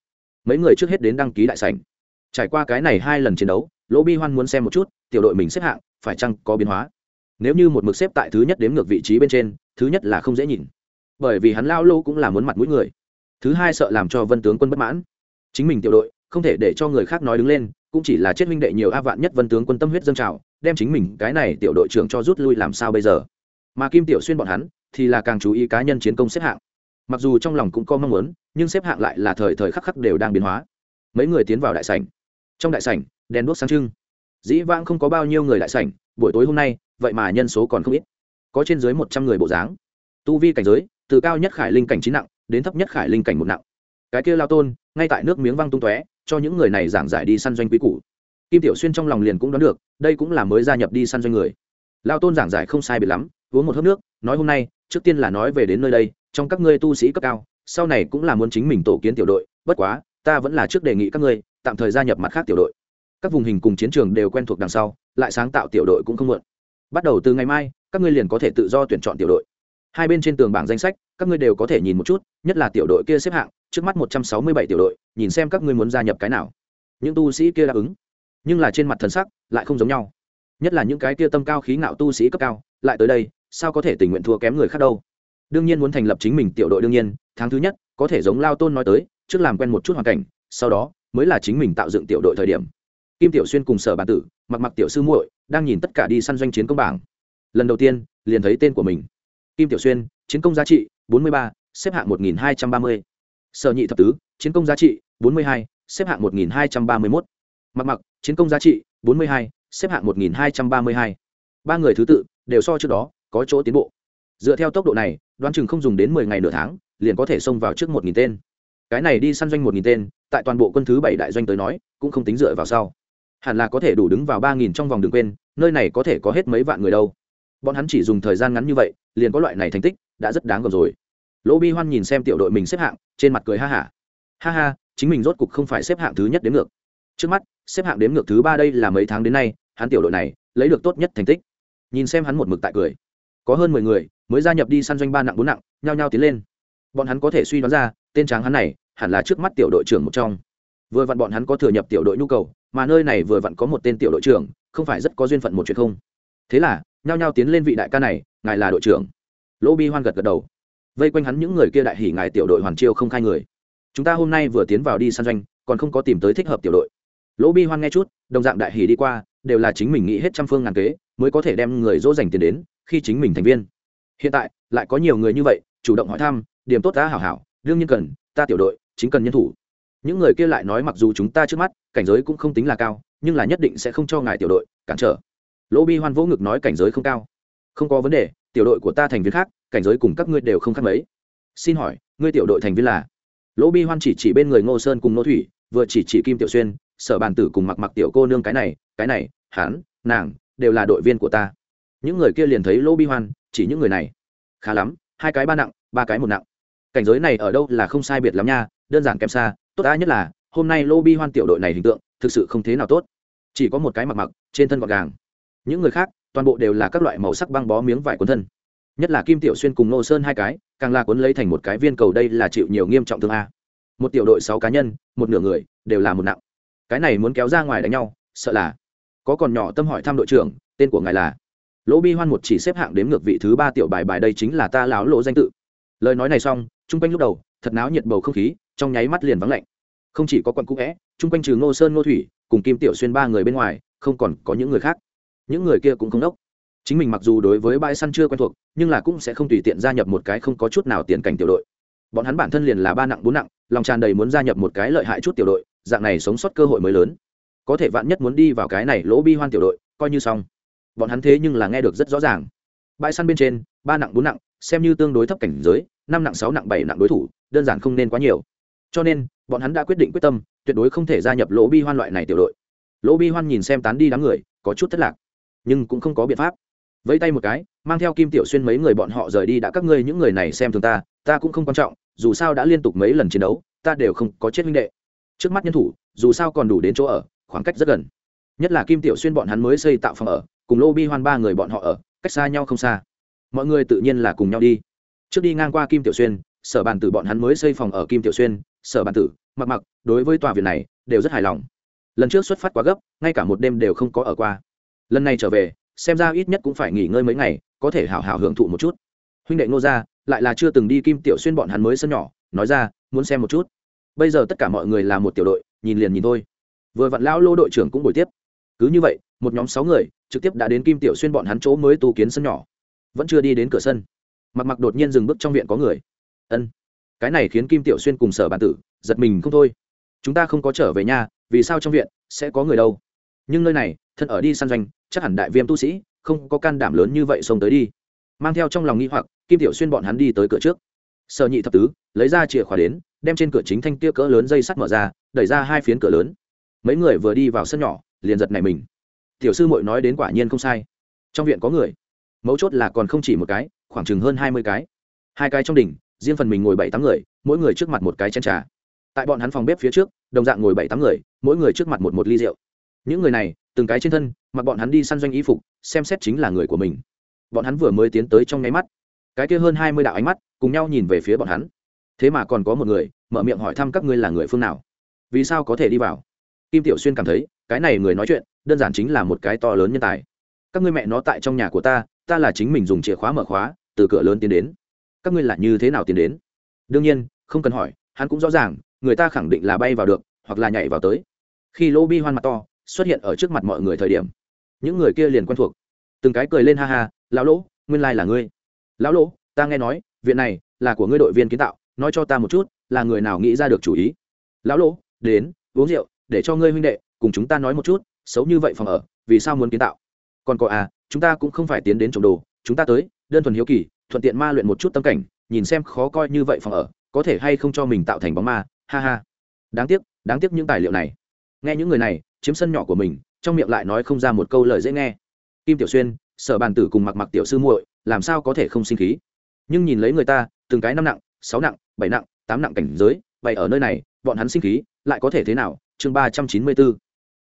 Mấy người trước hết đến đăng ký đại sảnh. Trải qua cái này hai lần chiến đấu, lỗ bi hoan muốn xem một chút, tiểu đội mình xếp hạng, phải chăng có biến hóa? Nếu như một mực xếp tại thứ nhất đếm ngược vị trí bên trên, thứ nhất là không dễ nhìn. Bởi vì hắn lao lô cũng là muốn mặt mũi người. Thứ hai sợ làm cho vân tướng quân bất mãn. Chính mình tiểu đội, không thể để cho người khác nói đứng lên, cũng chỉ là chết huynh đệ nhiều a vạn nhất vân tướng quân tâm huyết dâng trào, đem chính mình, cái này tiểu đội trưởng cho rút lui làm sao bây giờ? Mà kim tiểu xuyên bọn hắn, thì là càng chú ý cá nhân chiến công xếp hạng. Mặc dù trong lòng cũng có mong muốn, nhưng xếp hạng lại là thời thời khắc khắc đều đang biến hóa. Mấy người tiến vào đại sảnh. Trong đại sảnh, đèn đuốc sáng trưng. Dĩ vãng không có bao nhiêu người đại sảnh, buổi tối hôm nay vậy mà nhân số còn không ít. Có trên dưới một trăm người bộ dáng. Tu vi cảnh giới, từ cao nhất khải linh cảnh chín nặng, đến thấp nhất khải linh cảnh một nặng. Cái kia lao tôn, ngay tại nước miếng văng tung tóe, cho những người này giảng giải đi săn doanh quý cũ kim tiểu xuyên trong lòng liền cũng đoán được, đây cũng là mới gia nhập đi săn doanh người. Lao tôn giảng giải không sai biệt lắm, uống một hớp nước, nói hôm nay, trước tiên là nói về đến nơi đây, trong các ngươi tu sĩ cấp cao, sau này cũng là muốn chính mình tổ kiến tiểu đội, bất quá, ta vẫn là trước đề nghị các ngươi, tạm thời gia nhập mặt khác tiểu đội. Các vùng hình cùng chiến trường đều quen thuộc đằng sau, lại sáng tạo tiểu đội cũng không muộn bắt đầu từ ngày mai, các ngươi liền có thể tự do tuyển chọn tiểu đội. Hai bên trên tường bảng danh sách, các ngươi đều có thể nhìn một chút, nhất là tiểu đội kia xếp hạng, trước mắt một trăm sáu mươi bảy tiểu đội, nhìn xem các ngươi muốn gia nhập cái nào. Những tu sĩ kia đáp ứng. Nhưng là trên mặt thần sắc lại không giống nhau. Nhất là những cái kia tâm cao khí ngạo tu sĩ cấp cao, lại tới đây, sao có thể tình nguyện thua kém người khác đâu? Đương nhiên muốn thành lập chính mình tiểu đội đương nhiên, tháng thứ nhất, có thể giống lao tôn nói tới, trước làm quen một chút hoàn cảnh, sau đó mới là chính mình tạo dựng tiểu đội thời điểm. Kim tiểu xuyên cùng sở bản tử mặc mặc tiểu sư muội đang nhìn tất cả đi săn doanh chiến công bảng lần đầu tiên liền thấy tên của mình kim tiểu xuyên chiến công giá trị 43, xếp hạng 1230. sở nhị thập tứ chiến công giá trị 42, xếp hạng 1231. mặc mặc chiến công giá trị 42, xếp hạng 1232. ba người thứ tự đều so trước đó có chỗ tiến bộ dựa theo tốc độ này đoán chừng không dùng đến mười ngày nửa tháng liền có thể xông vào trước một nghìn tên cái này đi săn doanh một nghìn tên tại toàn bộ quân thứ bảy đại doanh tới nói cũng không tính dựa vào sau hẳn là có thể đủ đứng vào ba nghìn trong vòng đường quên, nơi này có thể có hết mấy vạn người đâu. Bọn hắn chỉ dùng thời gian ngắn như vậy, liền có loại này thành tích, đã rất đáng gờm rồi. Lỗ bi hoan nhìn xem tiểu đội mình xếp hạng, trên mặt cười ha hả. Ha. ha ha chính mình rốt cục không phải xếp hạng thứ nhất đến ngược. Trước mắt, xếp hạng đếm ngược thứ ba đây là mấy tháng đến nay, hắn tiểu đội này, lấy được tốt nhất thành tích. Nhìn xem hắn một mực tại cười. Có hơn mười người, mới gia nhập đi săn doanh ba nặng bốn nặng, nhao nhao tiến lên. Bọn hắn có thể suy đoán ra, tên tráng hắn này, hẳn là trước mắt tiểu đội trưởng một trong. Vừa vặn bọn hắn có thừa nhập tiểu đội nhu cầu mà nơi này vừa vặn có một tên tiểu đội trưởng, không phải rất có duyên phận một chuyện không? Thế là, nhao nhao tiến lên vị đại ca này, ngài là đội trưởng. Lỗ bi hoan gật gật đầu. Vây quanh hắn những người kia đại hỉ ngài tiểu đội hoàn chiêu không khai người. Chúng ta hôm nay vừa tiến vào đi săn doanh, còn không có tìm tới thích hợp tiểu đội. Lỗ bi hoan nghe chút, đồng dạng đại hỉ đi qua, đều là chính mình nghĩ hết trăm phương ngàn kế, mới có thể đem người dỗ dành tiền đến, khi chính mình thành viên. Hiện tại, lại có nhiều người như vậy, chủ động hỏi thăm, điểm tốt ta hảo hảo, đương nhiên cần, ta tiểu đội, chính cần nhân thủ những người kia lại nói mặc dù chúng ta trước mắt, cảnh giới cũng không tính là cao, nhưng là nhất định sẽ không cho ngài tiểu đội cản trở. Lỗ bi hoan vỗ ngực nói cảnh giới không cao. Không có vấn đề, tiểu đội của ta thành viên khác, cảnh giới cùng các ngươi đều không khác mấy. Xin hỏi, ngươi tiểu đội thành viên là? Lỗ bi hoan chỉ chỉ bên người ngô sơn cùng nô thủy, vừa chỉ chỉ kim tiểu xuyên, sở bàn tử cùng mặc mặc tiểu cô nương cái này cái này hán nàng, đều là đội viên của ta. Những người kia liền thấy lỗ bi hoan, chỉ những người này. Khá lắm, hai cái ba nặng, ba cái một nặng. Cảnh giới này ở đâu là không sai biệt lắm nha, đơn giản kém xa tốt đã nhất là, hôm nay lô bi hoan tiểu đội này hình tượng, thực sự không thế nào tốt. Chỉ có một cái mặc mặc, trên thân gọn gàng. Những người khác, toàn bộ đều là các loại màu sắc băng bó miếng vải cuốn thân. Nhất là kim tiểu xuyên cùng nô sơn hai cái, càng là cuốn lấy thành một cái viên cầu đây là chịu nhiều nghiêm trọng thương a. Một tiểu đội sáu cá nhân, một nửa người, đều là một nặng. Cái này muốn kéo ra ngoài đánh nhau, sợ là. Có còn nhỏ tâm hỏi thăm đội trưởng, tên của ngài là? Lỗ bi hoan một chỉ xếp hạng đếm ngược vị thứ ba tiểu bài bài đây chính là ta láo lộ danh tự. Lời nói này xong, chung quanh lúc đầu, thật náo nhiệt bầu không khí trong nháy mắt liền vắng lạnh. Không chỉ có quận cũ vẽ chung quanh trừ ngô sơn, ngô thủy, cùng kim tiểu xuyên ba người bên ngoài, không còn có những người khác. Những người kia cũng không đốc. Chính mình mặc dù đối với bãi săn chưa quen thuộc, nhưng là cũng sẽ không tùy tiện gia nhập một cái không có chút nào tiền cảnh tiểu đội. Bọn hắn bản thân liền là ba nặng, bốn nặng, lòng tràn đầy muốn gia nhập một cái lợi hại chút tiểu đội, dạng này sống sót cơ hội mới lớn. Có thể vạn nhất muốn đi vào cái này lỗ bi hoan tiểu đội, coi như xong. Bọn hắn thế nhưng là nghe được rất rõ ràng. Bãi săn bên trên, ba nặng, bốn nặng, xem như tương đối thấp cảnh giới, năm nặng, sáu nặng, bảy nặng đối thủ, đơn giản không nên quá nhiều cho nên, bọn hắn đã quyết định quyết tâm, tuyệt đối không thể gia nhập lỗ bi hoan loại này tiểu đội. Lỗ bi hoan nhìn xem tán đi đám người, có chút thất lạc, nhưng cũng không có biện pháp. Vẫy tay một cái, mang theo kim tiểu xuyên mấy người bọn họ rời đi đã các ngươi những người này xem thường ta ta cũng không quan trọng, dù sao đã liên tục mấy lần chiến đấu, ta đều không có chết huynh đệ. Trước mắt nhân thủ, dù sao còn đủ đến chỗ ở, khoảng cách rất gần. Nhất là kim tiểu xuyên bọn hắn mới xây tạo phòng ở, cùng lô bi hoan ba người bọn họ ở, cách xa nhau không xa. Mọi người tự nhiên là cùng nhau đi. Trước đi ngang qua kim tiểu xuyên, sở bàn tử bọn hắn mới xây phòng ở kim tiểu xuyên sở bản tử, mặc mặc, đối với tòa viện này, đều rất hài lòng. Lần trước xuất phát quá gấp, ngay cả một đêm đều không có ở qua. Lần này trở về, xem ra ít nhất cũng phải nghỉ ngơi mấy ngày, có thể hào hào hưởng thụ một chút. Huynh đệ ngô gia, lại là chưa từng đi kim tiểu xuyên bọn hắn mới sân nhỏ, nói ra, muốn xem một chút. Bây giờ tất cả mọi người là một tiểu đội, nhìn liền nhìn thôi. Vừa vặn lão lô đội trưởng cũng buổi tiếp. Cứ như vậy, một nhóm sáu người, trực tiếp đã đến kim tiểu xuyên bọn hắn chỗ mới tu kiến sân nhỏ. Vẫn chưa đi đến cửa sân. Mặc mặc đột nhiên dừng bước trong viện có người. Ân cái này khiến kim tiểu xuyên cùng sở bản tử giật mình không thôi. Chúng ta không có trở về nhà, vì sao trong viện sẽ có người đâu? Nhưng nơi này, thân ở đi săn doanh, chắc hẳn đại viêm tu sĩ, không có can đảm lớn như vậy xông tới đi. Mang theo trong lòng nghi hoặc, kim tiểu xuyên bọn hắn đi tới cửa trước. Sở nhị thập tứ, lấy ra chìa khóa đến, đem trên cửa chính thanh kia cỡ lớn dây sắt mở ra, đẩy ra hai phiến cửa lớn. Mấy người vừa đi vào sân nhỏ, liền giật này mình. Tiểu sư mội nói đến quả nhiên không sai. Trong viện có người. Mấu chốt là còn không chỉ một cái, khoảng chừng hơn hai mươi cái. Hai cái trong đỉnh riêng phần mình ngồi bảy tám người, mỗi người trước mặt một cái chén trà. Tại bọn hắn phòng bếp phía trước, đồng dạng ngồi bảy tám người, mỗi người trước mặt một một ly rượu. Những người này, từng cái trên thân, mặc bọn hắn đi săn doanh y phục, xem xét chính là người của mình. Bọn hắn vừa mới tiến tới trong nháy mắt. Cái kia hơn hai mươi đạo ánh mắt, cùng nhau nhìn về phía bọn hắn. Thế mà còn có một người, mở miệng hỏi thăm các ngươi là người phương nào. Vì sao có thể đi vào? Kim tiểu xuyên cảm thấy, cái này người nói chuyện, đơn giản chính là một cái to lớn nhân tài. Các ngươi mẹ nó tại trong nhà của ta ta là chính mình dùng chìa khóa mở khóa, từ cửa lớn tiến đến các ngươi là như thế nào tiến đến? Đương nhiên, không cần hỏi, hắn cũng rõ ràng, người ta khẳng định là bay vào được, hoặc là nhảy vào tới. Khi lô bi hoan mặt to xuất hiện ở trước mặt mọi người thời điểm, những người kia liền quen thuộc. Từng cái cười lên ha ha, lão lỗ, nguyên lai là ngươi. Lão lỗ, ta nghe nói, viện này là của ngươi đội viên kiến tạo, nói cho ta một chút, là người nào nghĩ ra được chủ ý? Lão lỗ, đến, uống rượu, để cho ngươi huynh đệ cùng chúng ta nói một chút, xấu như vậy phòng ở, vì sao muốn kiến tạo? Còn có à chúng ta cũng không phải tiến đến trồng đồ, chúng ta tới, đơn thuần hiếu kỳ thuận tiện ma luyện một chút tâm cảnh, nhìn xem khó coi như vậy phòng ở, có thể hay không cho mình tạo thành bóng ma, ha ha. Đáng tiếc đáng tiếc những tài liệu này. Nghe những người này, chiếm sân nhỏ của mình, trong miệng lại nói không ra một câu lời dễ nghe. Kim tiểu xuyên, sở bàn tử cùng mặc mặc tiểu sư muội, làm sao có thể không sinh khí? Nhưng nhìn lấy người ta, từng cái năm nặng, sáu nặng, bảy nặng, tám nặng cảnh giới, vậy ở nơi này, bọn hắn sinh khí, lại có thể thế nào? Chương ba trăm chín mươi b ố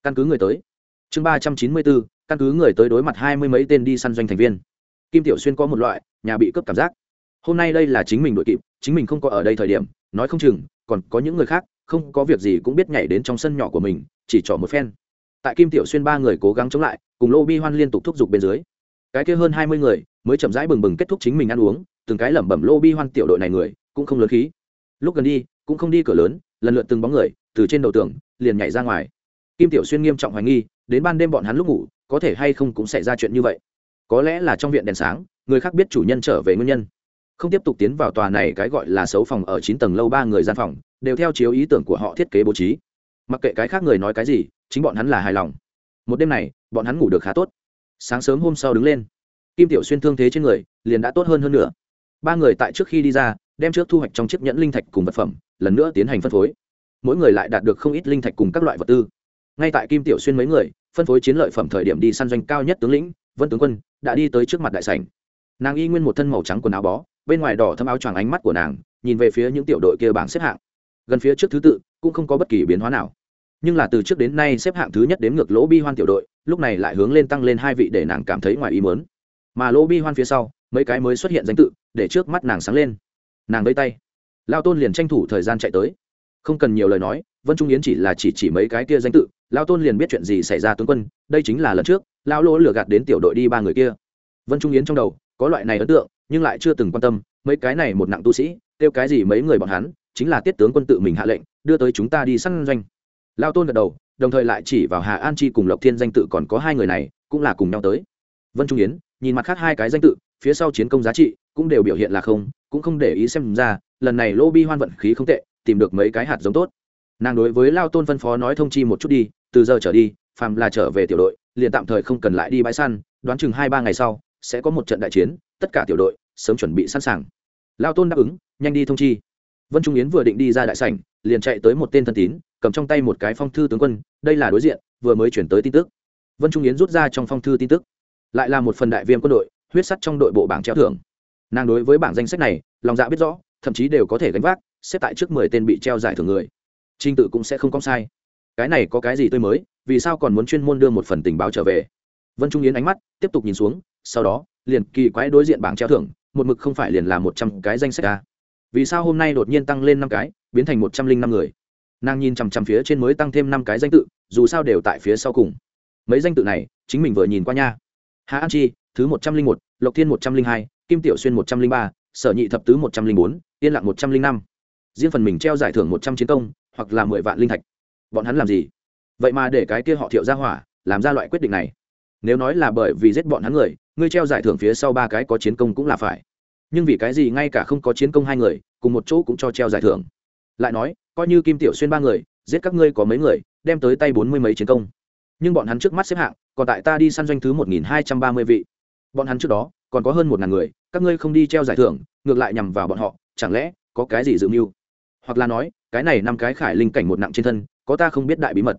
căn cứ người tới. Chương ba trăm chín mươi b ố căn cứ người tới đối mặt hai mươi mấy tên đi săn doanh thành viên. Kim tiểu xuyên có một loại nhà bị cướp cảm giác. Hôm nay đây là chính mình đội kịp, chính mình không có ở đây thời điểm, nói không chừng, còn có những người khác, không có việc gì cũng biết nhảy đến trong sân nhỏ của mình, chỉ trỏ một phen. Tại kim tiểu xuyên ba người cố gắng chống lại, cùng lô bi hoan liên tục thúc giục bên dưới. Cái kia hơn hai mươi người, mới chậm rãi bừng bừng kết thúc chính mình ăn uống, từng cái lẩm bẩm lô bi hoan tiểu đội này người, cũng không lớn khí. Lúc gần đi, cũng không đi cửa lớn, lần lượt từng bóng người, từ trên đầu tường, liền nhảy ra ngoài. Kim tiểu xuyên nghiêm trọng hoài nghi, đến ban đêm bọn hắn lúc ngủ, có thể hay không cũng xảy ra chuyện như vậy có lẽ là trong viện đèn sáng, người khác biết chủ nhân trở về nguyên nhân. Không tiếp tục tiến vào tòa này cái gọi là xấu phòng ở chín tầng lâu ba người gian phòng, đều theo chiếu ý tưởng của họ thiết kế bố trí. Mặc kệ cái khác người nói cái gì, chính bọn hắn là hài lòng. Một đêm này, bọn hắn ngủ được khá tốt. Sáng sớm hôm sau đứng lên, kim tiểu xuyên thương thế trên người, liền đã tốt hơn hơn nữa. Ba người tại trước khi đi ra, đem trước thu hoạch trong chiếc nhẫn linh thạch cùng vật phẩm, lần nữa tiến hành phân phối. Mỗi người lại đạt được không ít linh thạch cùng các loại vật tư. Ngay tại kim tiểu xuyên mấy người, phân phối chiến lợi phẩm thời điểm đi săn doanh cao nhất tướng lĩnh vân tướng quân, đã đi tới trước mặt đại sảnh. Nàng y nguyên một thân màu trắng quần áo bó, bên ngoài đỏ thâm áo choàng ánh mắt của nàng, nhìn về phía những tiểu đội kia bảng xếp hạng. Gần phía trước thứ tự, cũng không có bất kỳ biến hóa nào. Nhưng là từ trước đến nay xếp hạng thứ nhất đến ngược lỗ bi hoan tiểu đội, lúc này lại hướng lên tăng lên hai vị để nàng cảm thấy ngoài ý mớn mà lỗ bi hoan phía sau, mấy cái mới xuất hiện danh tự, để trước mắt nàng sáng lên. Nàng vây tay. Lao tôn liền tranh thủ thời gian chạy tới. Không cần nhiều lời nói, vân trung yến chỉ là chỉ chỉ mấy cái kia danh tự, lao tôn liền biết chuyện gì xảy ra tướng quân, đây chính là lần trước lao lỗ lừa gạt đến tiểu đội đi ba người kia. Vân trung yến trong đầu, có loại này ấn tượng, nhưng lại chưa từng quan tâm, mấy cái này một nặng tu sĩ, kêu cái gì mấy người bọn hắn, chính là tiết tướng quân tự mình hạ lệnh, đưa tới chúng ta đi săn doanh. Lao tôn gật đầu, đồng thời lại chỉ vào hà an chi cùng lộc thiên danh tự còn có hai người này, cũng là cùng nhau tới. Vân trung yến, nhìn mặt khác hai cái danh tự, phía sau chiến công giá trị cũng đều biểu hiện là không, cũng không để ý xem ra, lần này lô bi hoan vận khí không tệ, tìm được mấy cái hạt giống tốt. Nàng đối với lao tôn phân phó nói thông chi một chút đi, từ giờ trở đi, phàm là trở về tiểu đội liền tạm thời không cần lại đi bãi săn, đoán chừng hai ba ngày sau, sẽ có một trận đại chiến, tất cả tiểu đội sớm chuẩn bị sẵn sàng. Lao tôn đáp ứng, nhanh đi thông chi. Vân trung yến vừa định đi ra đại sảnh, liền chạy tới một tên thân tín, cầm trong tay một cái phong thư tướng quân, đây là đối diện, vừa mới chuyển tới tin tức. Vân trung yến rút ra trong phong thư tin tức. Lại là một phần đại viêm quân đội, huyết sắt trong đội bộ bảng treo thưởng. Nàng đối với bảng danh sách này, lòng dạ biết rõ, thậm chí đều có thể gánh vác, xếp tại trước mười tên bị treo giải thưởng người. Trinh tự cũng sẽ không có sai. Cái này có cái gì tươi mới? Vì sao còn muốn chuyên môn đưa một phần tình báo trở về? Vân trung yến ánh mắt tiếp tục nhìn xuống, sau đó, liền kỳ quái đối diện bảng treo thưởng, một mực không phải liền là một trăm cái danh sách ra vì sao hôm nay đột nhiên tăng lên năm cái, biến thành một trăm linh năm người? Nàng nhìn chằm chằm phía trên mới tăng thêm năm cái danh tự, dù sao đều tại phía sau cùng. Mấy danh tự này, chính mình vừa nhìn qua nha. Hà an chi, thứ một trăm linh một, lộc thiên một trăm linh hai, kim tiểu xuyên một trăm linh ba, sở nhị thập tứ một trăm linh bốn, yên lặng một trăm linh năm. Riêng phần mình treo giải thưởng một trăm chiến công, hoặc là mười vạn linh thạch. Bọn hắn làm gì? Vậy mà để cái kia họ thiệu ra hỏa, làm ra loại quyết định này. Nếu nói là bởi vì giết bọn hắn người, ngươi treo giải thưởng phía sau ba cái có chiến công cũng là phải. Nhưng vì cái gì ngay cả không có chiến công hai người, cùng một chỗ cũng cho treo giải thưởng? Lại nói, coi như kim tiểu xuyên ba người, giết các ngươi có mấy người, đem tới tay bốn mươi mấy chiến công. Nhưng bọn hắn trước mắt xếp hạng, còn tại ta đi săn doanh thứ một nghìn hai trăm ba mươi vị. Bọn hắn trước đó, còn có hơn một ngàn người, các ngươi không đi treo giải thưởng, ngược lại nhằm vào bọn họ, chẳng lẽ có cái gì dự mưu? Hoặc là nói, cái này năm cái khải linh cảnh một nặng trên thân, có ta không biết đại bí mật?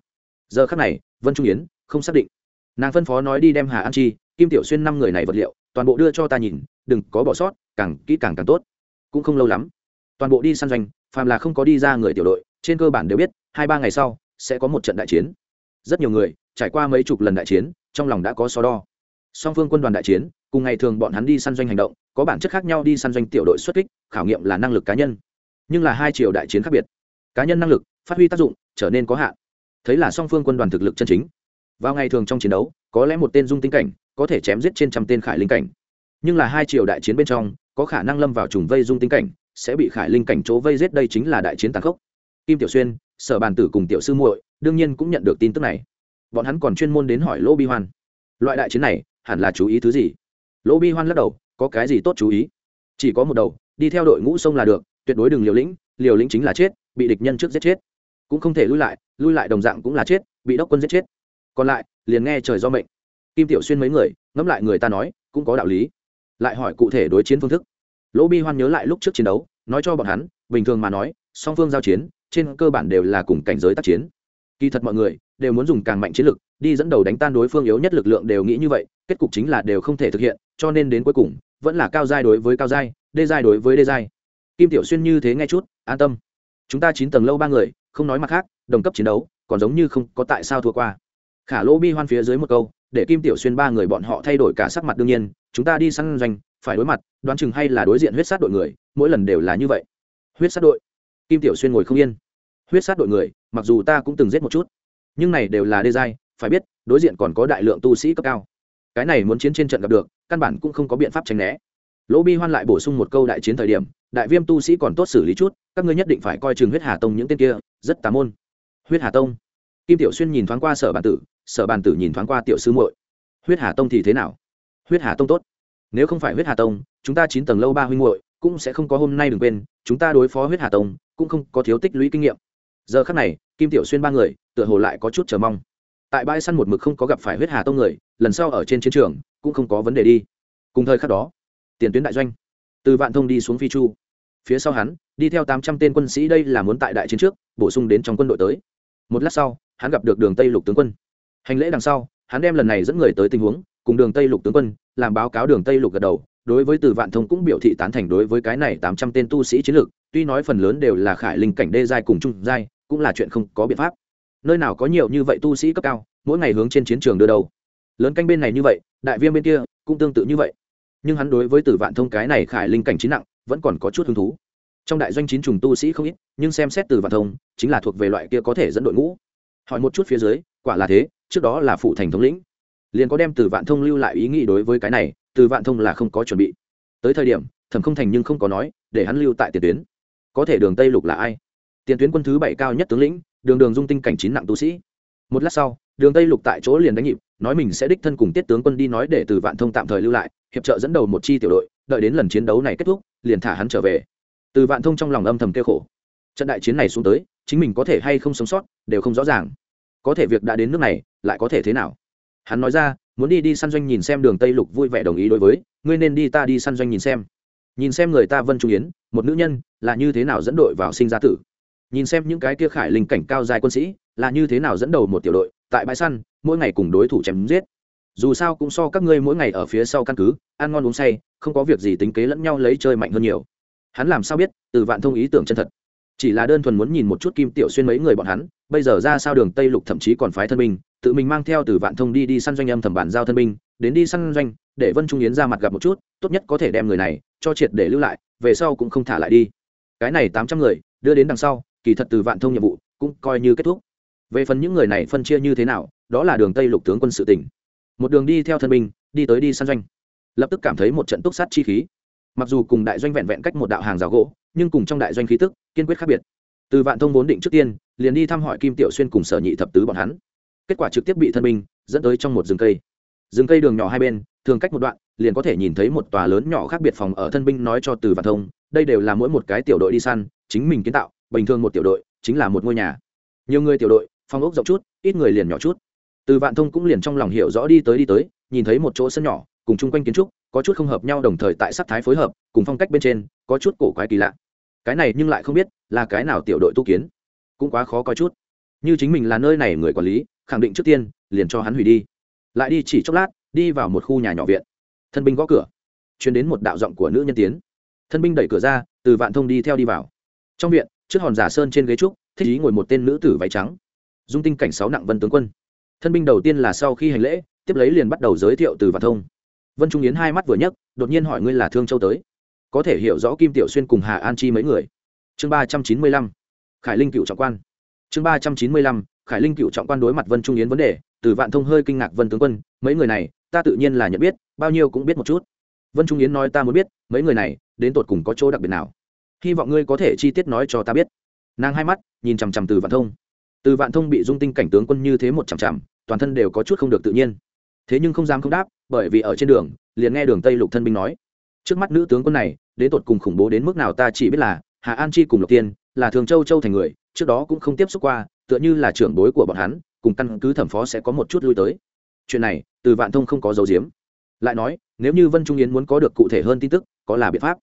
Giờ khắc này, vân trung yến không xác định. Nàng phân phó nói đi đem hà an chi, kim tiểu xuyên năm người này vật liệu, toàn bộ đưa cho ta nhìn, đừng có bỏ sót, càng kỹ càng càng tốt. Cũng không lâu lắm, toàn bộ đi săn doanh, phàm là không có đi ra người tiểu đội, trên cơ bản đều biết, hai ba ngày sau sẽ có một trận đại chiến. Rất nhiều người, trải qua mấy chục lần đại chiến, trong lòng đã có so đo. Song phương quân đoàn đại chiến, cùng ngày thường bọn hắn đi săn doanh hành động, có bản chất khác nhau đi săn doanh tiểu đội xuất kích, khảo nghiệm là năng lực cá nhân. Nhưng là hai chiều đại chiến khác biệt. Cá nhân năng lực, phát huy tác dụng, trở nên có hạn thấy là song phương quân đoàn thực lực chân chính. Vào ngày thường trong chiến đấu, có lẽ một tên dung tinh cảnh có thể chém giết trên trăm tên khải linh cảnh. Nhưng là hai chiều đại chiến bên trong, có khả năng lâm vào trùng vây dung tinh cảnh, sẽ bị khải linh cảnh chỗ vây giết đây chính là đại chiến tàn khốc. Kim tiểu xuyên, sở bàn tử cùng tiểu sư muội đương nhiên cũng nhận được tin tức này. Bọn hắn còn chuyên môn đến hỏi lỗ bi hoan. Loại đại chiến này, hẳn là chú ý thứ gì? Lỗ bi hoan lắc đầu, có cái gì tốt chú ý? Chỉ có một đầu, đi theo đội ngũ sông là được, tuyệt đối đừng liều lĩnh liều lĩnh chính là chết, bị địch nhân trước giết chết cũng không thể lui lại lui lại đồng dạng cũng là chết, bị đốc quân giết chết. Còn lại, liền nghe trời do mệnh. Kim tiểu xuyên mấy người, ngẫm lại người ta nói, cũng có đạo lý. Lại hỏi cụ thể đối chiến phương thức. Lỗ bi hoan nhớ lại lúc trước chiến đấu, nói cho bọn hắn, bình thường mà nói, song phương giao chiến, trên cơ bản đều là cùng cảnh giới tác chiến. Kỳ thật mọi người, đều muốn dùng càng mạnh chiến lực, đi dẫn đầu đánh tan đối phương yếu nhất lực lượng đều nghĩ như vậy, kết cục chính là đều không thể thực hiện, cho nên đến cuối cùng, vẫn là cao giai đối với cao giai, đê giai đối với đê giai. Kim tiểu xuyên như thế nghe chút, an tâm. Chúng ta chín tầng lâu ba người không nói mặt khác, đồng cấp chiến đấu, còn giống như không có tại sao thua qua. Khả lỗ bi hoan phía dưới một câu, để kim tiểu xuyên ba người bọn họ thay đổi cả sắc mặt đương nhiên, chúng ta đi săn doanh, phải đối mặt, đoán chừng hay là đối diện huyết sát đội người, mỗi lần đều là như vậy. Huyết sát đội. Kim tiểu xuyên ngồi không yên. Huyết sát đội người, mặc dù ta cũng từng giết một chút, nhưng này đều là đê giai, phải biết, đối diện còn có đại lượng tu sĩ cấp cao. Cái này muốn chiến trên trận gặp được, căn bản cũng không có biện pháp tránh né. Lỗ bi hoan lại bổ sung một câu đại chiến thời điểm, đại viêm tu sĩ còn tốt xử lý chút các ngươi nhất định phải coi chừng huyết hà tông những tên kia, rất tà môn. Huyết hà tông? Kim tiểu xuyên nhìn thoáng qua sở bàn tử, sở bàn tử nhìn thoáng qua tiểu sư muội. Huyết hà tông thì thế nào? Huyết hà tông tốt. Nếu không phải huyết hà tông, chúng ta chín tầng lâu ba huynh muội cũng sẽ không có hôm nay đừng quên, chúng ta đối phó huyết hà tông cũng không có thiếu tích lũy kinh nghiệm. Giờ khắc này, kim tiểu xuyên ba người, tựa hồ lại có chút chờ mong. Tại bãi săn một mực không có gặp phải huyết hà tông người, lần sau ở trên chiến trường cũng không có vấn đề đi. Cùng thời khắc đó, tiền tuyến đại doanh. Từ vạn thông đi xuống phi chu phía sau hắn, đi theo tám trăm tên quân sĩ đây là muốn tại đại chiến trước, bổ sung đến trong quân đội tới. Một lát sau, hắn gặp được đường tây lục tướng quân. Hành lễ đằng sau, hắn đem lần này dẫn người tới tình huống, cùng đường tây lục tướng quân, làm báo cáo đường tây lục gật đầu, đối với từ vạn thông cũng biểu thị tán thành đối với cái này tám trăm tên tu sĩ chiến lược, tuy nói phần lớn đều là khải linh cảnh đê giai cùng trung giai, cũng là chuyện không có biện pháp. Nơi nào có nhiều như vậy tu sĩ cấp cao, mỗi ngày hướng trên chiến trường đưa đầu. Lớn canh bên này như vậy, đại viêm bên kia cũng tương tự như vậy. Nhưng hắn đối với tử vạn thông cái này khải linh cảnh chín nặng vẫn còn có chút hứng thú. Trong đại doanh chín trùng tu sĩ không ít, nhưng xem xét từ vạn thông, chính là thuộc về loại kia có thể dẫn đội ngũ. Hỏi một chút phía dưới, quả là thế, trước đó là phụ thành thống lĩnh. Liền có đem từ vạn thông lưu lại ý nghĩ đối với cái này, từ vạn thông là không có chuẩn bị. Tới thời điểm, thẩm không thành nhưng không có nói, để hắn lưu tại tiền tuyến. Có thể đường tây lục là ai? Tiền tuyến quân thứ bảy cao nhất tướng lĩnh, đường đường dung tinh cảnh chín nặng tu sĩ. Một lát sau, đường tây lục tại chỗ liền đánh nhịp, nói mình sẽ đích thân cùng tiết tướng quân đi nói để từ vạn thông tạm thời lưu lại, hiệp trợ dẫn đầu một chi tiểu đội đợi đến lần chiến đấu này kết thúc, liền thả hắn trở về. Từ vạn thông trong lòng âm thầm kêu khổ. Trận đại chiến này xuống tới, chính mình có thể hay không sống sót, đều không rõ ràng. Có thể việc đã đến nước này, lại có thể thế nào? Hắn nói ra, muốn đi đi săn doanh nhìn xem đường tây lục vui vẻ đồng ý đối với, ngươi nên đi ta đi săn doanh nhìn xem. Nhìn xem người ta vân trung yến, một nữ nhân, là như thế nào dẫn đội vào sinh ra tử? Nhìn xem những cái kia khải linh cảnh cao dài quân sĩ, là như thế nào dẫn đầu một tiểu đội, tại bãi săn, mỗi ngày cùng đối thủ chém giết. Dù sao cũng so các ngươi mỗi ngày ở phía sau căn cứ, ăn ngon uống say không có việc gì tính kế lẫn nhau lấy chơi mạnh hơn nhiều. Hắn làm sao biết, từ vạn thông ý tưởng chân thật. Chỉ là đơn thuần muốn nhìn một chút kim tiểu xuyên mấy người bọn hắn, bây giờ ra sao đường tây lục thậm chí còn phái thân binh, tự mình mang theo từ vạn thông đi đi săn doanh âm thẩm bản giao thân binh, đến đi săn doanh, để vân trung yến ra mặt gặp một chút, tốt nhất có thể đem người này cho triệt để lưu lại, về sau cũng không thả lại đi. Cái này tám trăm người, đưa đến đằng sau, kỳ thật từ vạn thông nhiệm vụ cũng coi như kết thúc. Về phần những người này phân chia như thế nào, đó là đường tây lục tướng quân sự tỉnh. Một đường đi theo thân binh, đi tới đi săn doanh lập tức cảm thấy một trận túc sát chi khí. Mặc dù cùng đại doanh vẹn vẹn cách một đạo hàng rào gỗ, nhưng cùng trong đại doanh khí tức, kiên quyết khác biệt. Từ vạn thông vốn định trước tiên, liền đi thăm hỏi kim tiểu xuyên cùng sở nhị thập tứ bọn hắn. Kết quả trực tiếp bị thân binh dẫn tới trong một rừng cây. Rừng cây đường nhỏ hai bên, thường cách một đoạn, liền có thể nhìn thấy một tòa lớn nhỏ khác biệt phòng ở thân binh nói cho từ vạn thông, đây đều là mỗi một cái tiểu đội đi săn, chính mình kiến tạo, bình thường một tiểu đội chính là một ngôi nhà. Nhiều người tiểu đội, phòng ốc rộng chút, ít người liền nhỏ chút. Từ vạn thông cũng liền trong lòng hiểu rõ đi tới đi tới, nhìn thấy một chỗ sân nhỏ cùng chung quanh kiến trúc, có chút không hợp nhau đồng thời tại sắc thái phối hợp, cùng phong cách bên trên, có chút cổ quái kỳ lạ. Cái này nhưng lại không biết là cái nào tiểu đội tu kiến. Cũng quá khó coi chút. Như chính mình là nơi này người quản lý, khẳng định trước tiên liền cho hắn hủy đi. Lại đi chỉ chốc lát, đi vào một khu nhà nhỏ viện. Thân binh gõ cửa. Chuyển đến một đạo giọng của nữ nhân tiến. Thân binh đẩy cửa ra, từ vạn thông đi theo đi vào. Trong viện, trước hòn giả sơn trên ghế trúc, thích ý ngồi một tên nữ tử váy trắng. Dung tinh cảnh sáu nặng vân tướng quân. Thân binh đầu tiên là sau khi hành lễ, tiếp lấy liền bắt đầu giới thiệu từ vạn thông vân trung yến hai mắt vừa nhấc, đột nhiên hỏi ngươi là thương châu tới. Có thể hiểu rõ kim tiểu xuyên cùng hà an chi mấy người. Chương ba trăm chín mươi lăm, khải linh cựu trọng quan. Chương ba trăm chín mươi lăm, khải linh cựu trọng quan đối mặt vân trung yến vấn đề, từ vạn thông hơi kinh ngạc vân tướng quân, mấy người này, ta tự nhiên là nhận biết, bao nhiêu cũng biết một chút. Vân trung yến nói ta muốn biết, mấy người này, đến tột cùng có chỗ đặc biệt nào? Hy vọng ngươi có thể chi tiết nói cho ta biết. Nàng hai mắt, nhìn chằm chằm từ vạn thông. Từ vạn thông bị dung tinh cảnh tướng quân như thế một chằm chằm, toàn thân đều có chút không được tự nhiên thế nhưng không dám không đáp, bởi vì ở trên đường, liền nghe đường tây lục thân binh nói, trước mắt nữ tướng quân này đến tột cùng khủng bố đến mức nào ta chỉ biết là, hà an chi cùng lộc tiên, là thường châu châu thành người, trước đó cũng không tiếp xúc qua, tựa như là trưởng bối của bọn hắn, cùng căn cứ thẩm phó sẽ có một chút lui tới. Chuyện này, từ vạn thông không có dấu diếm lại nói, nếu như vân trung yến muốn có được cụ thể hơn tin tức, có là biện pháp.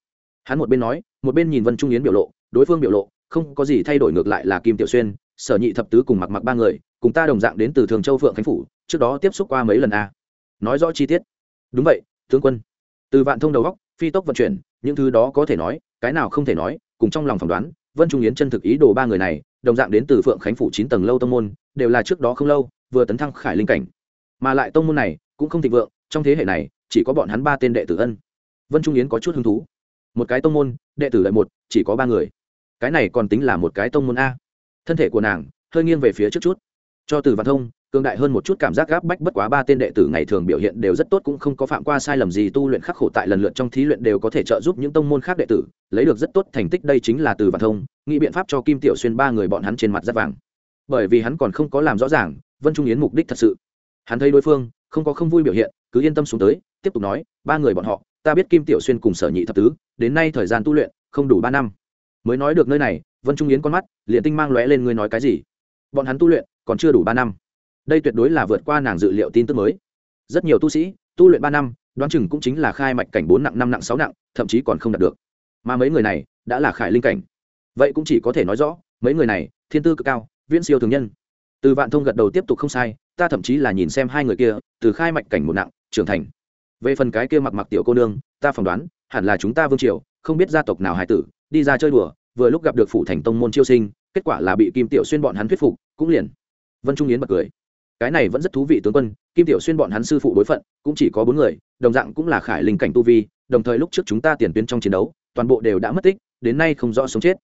Hắn một bên nói, một bên nhìn vân trung yến biểu lộ, đối phương biểu lộ, không có gì thay đổi ngược lại là kim tiểu xuyên, sở nhị thập tứ cùng mặc mặc ba người cùng ta đồng dạng đến từ thường châu phượng khánh phủ, trước đó tiếp xúc qua mấy lần a. Nói rõ chi tiết. Đúng vậy, tướng quân. Từ vạn thông đầu góc, phi tốc vận chuyển, những thứ đó có thể nói, cái nào không thể nói, cùng trong lòng phỏng đoán, vân trung yến chân thực ý đồ ba người này, đồng dạng đến từ phượng khánh phủ chín tầng lâu tông môn, đều là trước đó không lâu, vừa tấn thăng khải linh cảnh. Mà lại tông môn này, cũng không thịnh vượng, trong thế hệ này, chỉ có bọn hắn ba tên đệ tử ân. Vân trung yến có chút hứng thú. Một cái tông môn, đệ tử lợi một, chỉ có ba người. Cái này còn tính là một cái tông môn a. Thân thể của nàng, hơi nghiêng về phía trước chút cho từ văn thông, cường đại hơn một chút cảm giác gáp bách bất quá ba tên đệ tử ngày thường biểu hiện đều rất tốt cũng không có phạm qua sai lầm gì tu luyện khắc khổ tại lần lượt trong thí luyện đều có thể trợ giúp những tông môn khác đệ tử, lấy được rất tốt thành tích đây chính là từ văn thông, nghĩ biện pháp cho kim tiểu xuyên ba người bọn hắn trên mặt rất vàng. Bởi vì hắn còn không có làm rõ ràng, vân trung yến mục đích thật sự. Hắn thấy đối phương, không có không vui biểu hiện, cứ yên tâm xuống tới, tiếp tục nói, ba người bọn họ, ta biết kim tiểu xuyên cùng sở nhị thập tứ, đến nay thời gian tu luyện, không đủ ba năm. Mới nói được nơi này, vân trung yến con mắt, liền tinh mang lóe lên, ngươi nói cái gì? Bọn hắn tu luyện còn chưa đủ ba năm. Đây tuyệt đối là vượt qua nàng dự liệu tin tức mới. Rất nhiều tu sĩ, tu luyện ba năm, đoán chừng cũng chính là khai mạch cảnh bốn nặng, năm nặng, sáu nặng, thậm chí còn không đạt được. Mà mấy người này đã là khải linh cảnh. Vậy cũng chỉ có thể nói rõ, mấy người này, thiên tư cực cao, viễn siêu thường nhân. Từ vạn thông gật đầu tiếp tục không sai, ta thậm chí là nhìn xem hai người kia, từ khai mạch cảnh một nặng, trưởng thành. Về phần cái kia mặc mặc tiểu cô nương, ta phỏng đoán, hẳn là chúng ta vương triều, không biết gia tộc nào hài tử, đi ra chơi đùa, vừa lúc gặp được phủ thành tông môn chiêu sinh, kết quả là bị kim tiểu xuyên bọn hắn thuyết phục, cũng liền vân trung yến bật cười. Cái này vẫn rất thú vị, tướng quân, kim tiểu xuyên bọn hắn sư phụ đối phận, cũng chỉ có bốn người, đồng dạng cũng là khải linh cảnh tu vi, đồng thời lúc trước chúng ta tiền tuyến trong chiến đấu, toàn bộ đều đã mất tích, đến nay không rõ sống chết.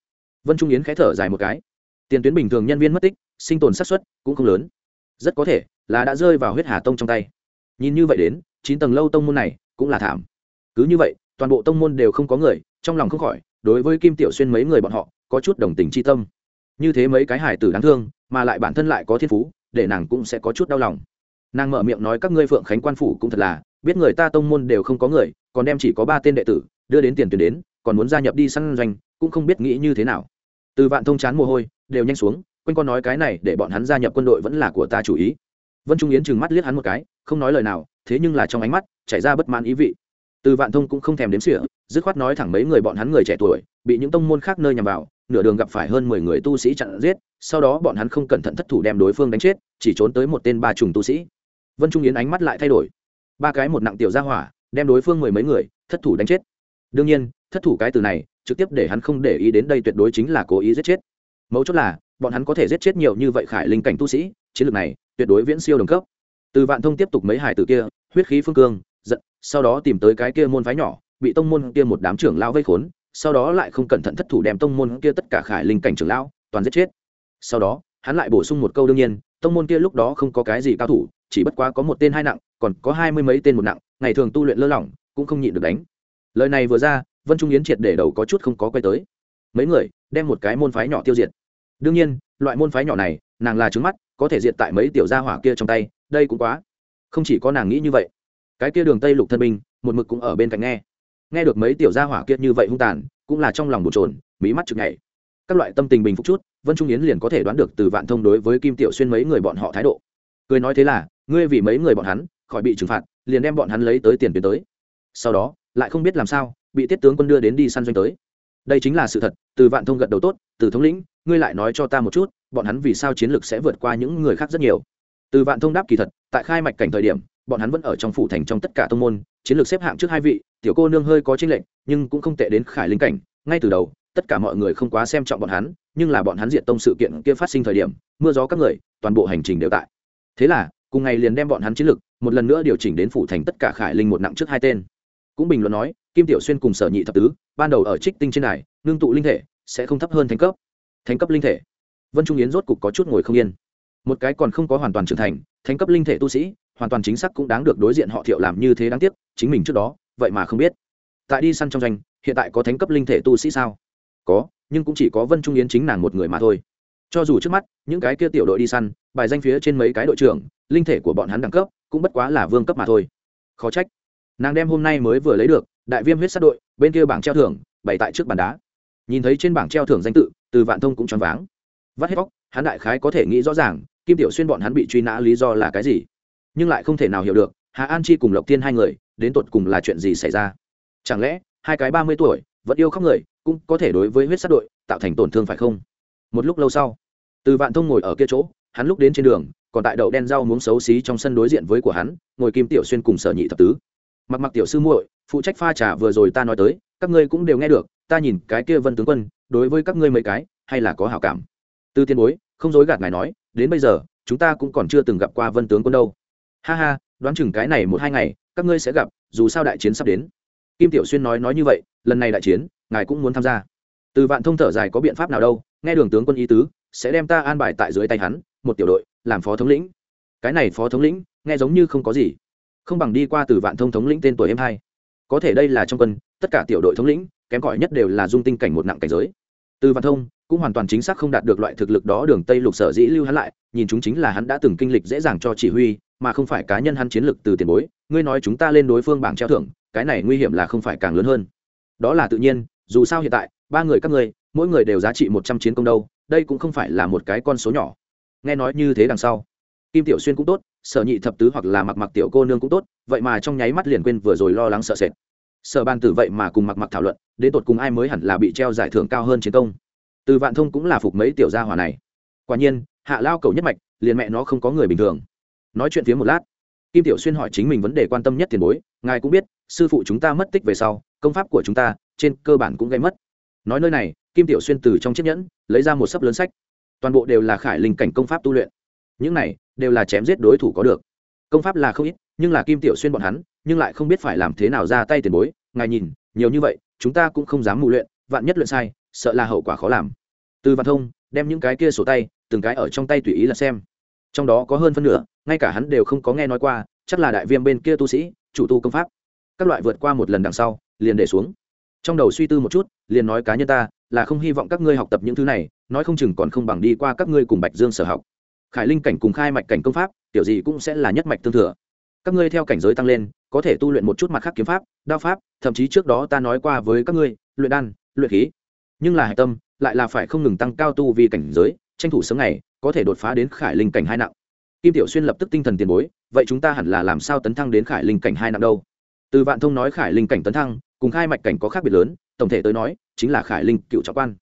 Vân trung yến khẽ thở dài một cái. Tiền tuyến bình thường nhân viên mất tích, sinh tồn xác suất cũng không lớn. Rất có thể là đã rơi vào huyết hà tông trong tay. Nhìn như vậy đến, chín tầng lâu tông môn này cũng là thảm. Cứ như vậy, toàn bộ tông môn đều không có người, trong lòng không khỏi, đối với kim tiểu xuyên mấy người bọn họ, có chút đồng tình tri tâm như thế mấy cái hải tử đáng thương, mà lại bản thân lại có thiên phú, để nàng cũng sẽ có chút đau lòng. Nàng mở miệng nói các ngươi phượng khánh quan phủ cũng thật là, biết người ta tông môn đều không có người, còn đem chỉ có ba tên đệ tử, đưa đến tiền tuyển đến, còn muốn gia nhập đi săn doanh, cũng không biết nghĩ như thế nào. Từ vạn thông chán mồ hôi, đều nhanh xuống, quanh con nói cái này để bọn hắn gia nhập quân đội vẫn là của ta chủ ý. Vân trung yến trừng mắt liếc hắn một cái, không nói lời nào, thế nhưng là trong ánh mắt, chảy ra bất mãn ý vị từ vạn thông cũng không thèm đếm xỉa, dứt khoát nói thẳng mấy người bọn hắn người trẻ tuổi, bị những tông môn khác nơi nhằm vào, nửa đường gặp phải hơn mười người tu sĩ chặn giết, sau đó bọn hắn không cẩn thận thất thủ đem đối phương đánh chết, chỉ trốn tới một tên ba trùng tu sĩ. Vân trung yến ánh mắt lại thay đổi. Ba cái một nặng tiểu ra hỏa, đem đối phương mười mấy người, thất thủ đánh chết. Đương nhiên, thất thủ cái từ này, trực tiếp để hắn không để ý đến đây tuyệt đối chính là cố ý giết chết. Mấu chốt là, bọn hắn có thể giết chết nhiều như vậy khải linh cảnh tu sĩ, chiến lược này, tuyệt đối viễn siêu đồng cấp. Từ vạn thông tiếp tục mấy hải tử kia, huyết khí phương cương sau đó tìm tới cái kia môn phái nhỏ, bị tông môn kia một đám trưởng lao vây khốn, sau đó lại không cẩn thận thất thủ đem tông môn kia tất cả khải linh cảnh trưởng lão toàn giết chết. Sau đó, hắn lại bổ sung một câu đương nhiên, tông môn kia lúc đó không có cái gì cao thủ, chỉ bất quá có một tên hai nặng, còn có hai mươi mấy tên một nặng, ngày thường tu luyện lơ lỏng, cũng không nhịn được đánh. Lời này vừa ra, vân trung yến triệt để đầu có chút không có quay tới. Mấy người đem một cái môn phái nhỏ tiêu diệt. Đương nhiên, loại môn phái nhỏ này, nàng là trứng mắt, có thể diệt tại mấy tiểu gia hỏa kia trong tay, đây cũng quá. Không chỉ có nàng nghĩ như vậy cái kia đường tây lục thân binh, một mực cũng ở bên cạnh nghe. Nghe được mấy tiểu gia hỏa kia như vậy hung tàn, cũng là trong lòng bồn trồn mí mắt chực nhảy. Các loại tâm tình bình phục chút, vân trung yến liền có thể đoán được từ vạn thông đối với kim tiểu xuyên mấy người bọn họ thái độ. Cười nói thế là, ngươi vì mấy người bọn hắn, khỏi bị trừng phạt, liền đem bọn hắn lấy tới tiền tuyến tới. Sau đó, lại không biết làm sao, bị tiết tướng quân đưa đến đi săn doanh tới. Đây chính là sự thật, từ vạn thông gật đầu tốt, từ thống lĩnh, ngươi lại nói cho ta một chút, bọn hắn vì sao chiến lược sẽ vượt qua những người khác rất nhiều? Từ vạn thông đáp kỳ thật, tại khai mạch cảnh thời điểm bọn hắn vẫn ở trong phủ thành trong tất cả tông môn, chiến lược xếp hạng trước hai vị, tiểu cô nương hơi có tranh lệch, nhưng cũng không tệ đến khải linh cảnh. Ngay từ đầu, tất cả mọi người không quá xem trọng bọn hắn, nhưng là bọn hắn diện tông sự kiện kia phát sinh thời điểm, mưa gió các người, toàn bộ hành trình đều tại. Thế là, cùng ngày liền đem bọn hắn chiến lực một lần nữa điều chỉnh đến phủ thành tất cả khải linh một nặng trước hai tên. Cũng bình luận nói, kim tiểu xuyên cùng sở nhị thập tứ, ban đầu ở trích tinh trên này, ngưng tụ linh thể, sẽ không thấp hơn thành cấp. Thành cấp linh thể. Vân trung yến rốt cục có chút ngồi không yên. Một cái còn không có hoàn toàn trưởng thành thành cấp linh thể tu sĩ hoàn toàn chính xác cũng đáng được đối diện họ thiệu làm như thế đáng tiếc, chính mình trước đó, vậy mà không biết. Tại đi săn trong doanh, hiện tại có thánh cấp linh thể tu sĩ sao? Có, nhưng cũng chỉ có vân trung yến chính nàng một người mà thôi. Cho dù trước mắt, những cái kia tiểu đội đi săn, bài danh phía trên mấy cái đội trưởng, linh thể của bọn hắn đẳng cấp, cũng bất quá là vương cấp mà thôi. Khó trách. Nàng đem hôm nay mới vừa lấy được, đại viêm huyết sát đội, bên kia bảng treo thưởng, bày tại trước bàn đá. Nhìn thấy trên bảng treo thưởng danh tự, từ vạn thông cũng choáng váng. Vắt hết vóc hắn đại khái có thể nghĩ rõ ràng, kim tiểu xuyên bọn hắn bị truy nã lý do là cái gì? Nhưng lại không thể nào hiểu được, hà an chi cùng lộc tiên hai người, đến tột cùng là chuyện gì xảy ra? Chẳng lẽ, hai cái ba mươi tuổi, vẫn yêu khóc người, cũng có thể đối với huyết sát đội, tạo thành tổn thương phải không? Một lúc lâu sau, từ vạn thông ngồi ở kia chỗ, hắn lúc đến trên đường, còn tại đậu đen rau muống xấu xí trong sân đối diện với của hắn, ngồi kim tiểu xuyên cùng sở nhị thập tứ. Mặc mặc tiểu sư muội, phụ trách pha trà vừa rồi ta nói tới, các ngươi cũng đều nghe được, ta nhìn cái kia vân tướng quân, đối với các ngươi mấy cái, hay là có hảo cảm? Từ tiên bối, không dối gạt ngài nói, đến bây giờ, chúng ta cũng còn chưa từng gặp qua vân tướng quân đâu ha ha, đoán chừng cái này một hai ngày, các ngươi sẽ gặp, dù sao đại chiến sắp đến. Kim tiểu xuyên nói nói như vậy, lần này đại chiến, ngài cũng muốn tham gia. Từ vạn thông thở dài có biện pháp nào đâu, nghe đường tướng quân ý tứ, sẽ đem ta an bài tại dưới tay hắn, một tiểu đội, làm phó thống lĩnh. Cái này phó thống lĩnh, nghe giống như không có gì. Không bằng đi qua từ vạn thông thống lĩnh tên tuổi em hai. Có thể đây là trong quân, tất cả tiểu đội thống lĩnh, kém cỏi nhất đều là dung tinh cảnh một nặng cảnh giới. Từ vạn thông cũng hoàn toàn chính xác không đạt được loại thực lực đó, đường tây lục sở dĩ lưu hắn lại, nhìn chúng chính là hắn đã từng kinh lịch dễ dàng cho chỉ huy mà không phải cá nhân hắn chiến lực từ tiền bối, ngươi nói chúng ta lên đối phương bảng treo thưởng, cái này nguy hiểm là không phải càng lớn hơn. Đó là tự nhiên, dù sao hiện tại, ba người các ngươi, mỗi người đều giá trị một trăm chiến công đâu, đây cũng không phải là một cái con số nhỏ. Nghe nói như thế đằng sau, kim tiểu xuyên cũng tốt, sở nhị thập tứ hoặc là mặc mặc tiểu cô nương cũng tốt, vậy mà trong nháy mắt liền quên vừa rồi lo lắng sợ sệt. Sở ban tử vậy mà cùng mặc mặc thảo luận, đến tột cùng ai mới hẳn là bị treo giải thưởng cao hơn chiến công. Từ vạn thông cũng là phục mấy tiểu gia hỏa này. Quả nhiên, hạ lao cầu nhất mạch, liền mẹ nó không có người bình thường nói chuyện phía một lát, kim tiểu xuyên hỏi chính mình vấn đề quan tâm nhất tiền bối, ngài cũng biết, sư phụ chúng ta mất tích về sau, công pháp của chúng ta, trên cơ bản cũng gây mất. Nói nơi này, kim tiểu xuyên từ trong chiếc nhẫn, lấy ra một sấp lớn sách. Toàn bộ đều là khải linh cảnh công pháp tu luyện. Những này, đều là chém giết đối thủ có được. Công pháp là không ít, nhưng là kim tiểu xuyên bọn hắn, nhưng lại không biết phải làm thế nào ra tay tiền bối. Ngài nhìn, nhiều như vậy, chúng ta cũng không dám mù luyện, vạn nhất luyện sai, sợ là hậu quả khó làm. Từ văn thông, đem những cái kia sổ tay, từng cái ở trong tay tùy ý là xem. Trong đó có hơn phân nửa ngay cả hắn đều không có nghe nói qua, chắc là đại viêm bên kia tu sĩ, chủ tu công pháp. Các loại vượt qua một lần đằng sau, liền để xuống. Trong đầu suy tư một chút, liền nói cá nhân ta, là không hy vọng các ngươi học tập những thứ này, nói không chừng còn không bằng đi qua các ngươi cùng bạch dương sở học. Khải linh cảnh cùng khai mạch cảnh công pháp, tiểu gì cũng sẽ là nhất mạch tương thừa. Các ngươi theo cảnh giới tăng lên, có thể tu luyện một chút mặt khác kiếm pháp, đao pháp, thậm chí trước đó ta nói qua với các ngươi, luyện đan, luyện khí. Nhưng là hạch tâm, lại là phải không ngừng tăng cao tu vì cảnh giới, tranh thủ sớm ngày, có thể đột phá đến khải linh cảnh hai nặng kim tiểu xuyên lập tức tinh thần tiền bối, vậy chúng ta hẳn là làm sao tấn thăng đến khải linh cảnh hai năm đâu? Từ vạn thông nói khải linh cảnh tấn thăng, cùng khai mạch cảnh có khác biệt lớn, tổng thể tới nói, chính là khải linh cựu trọng quan.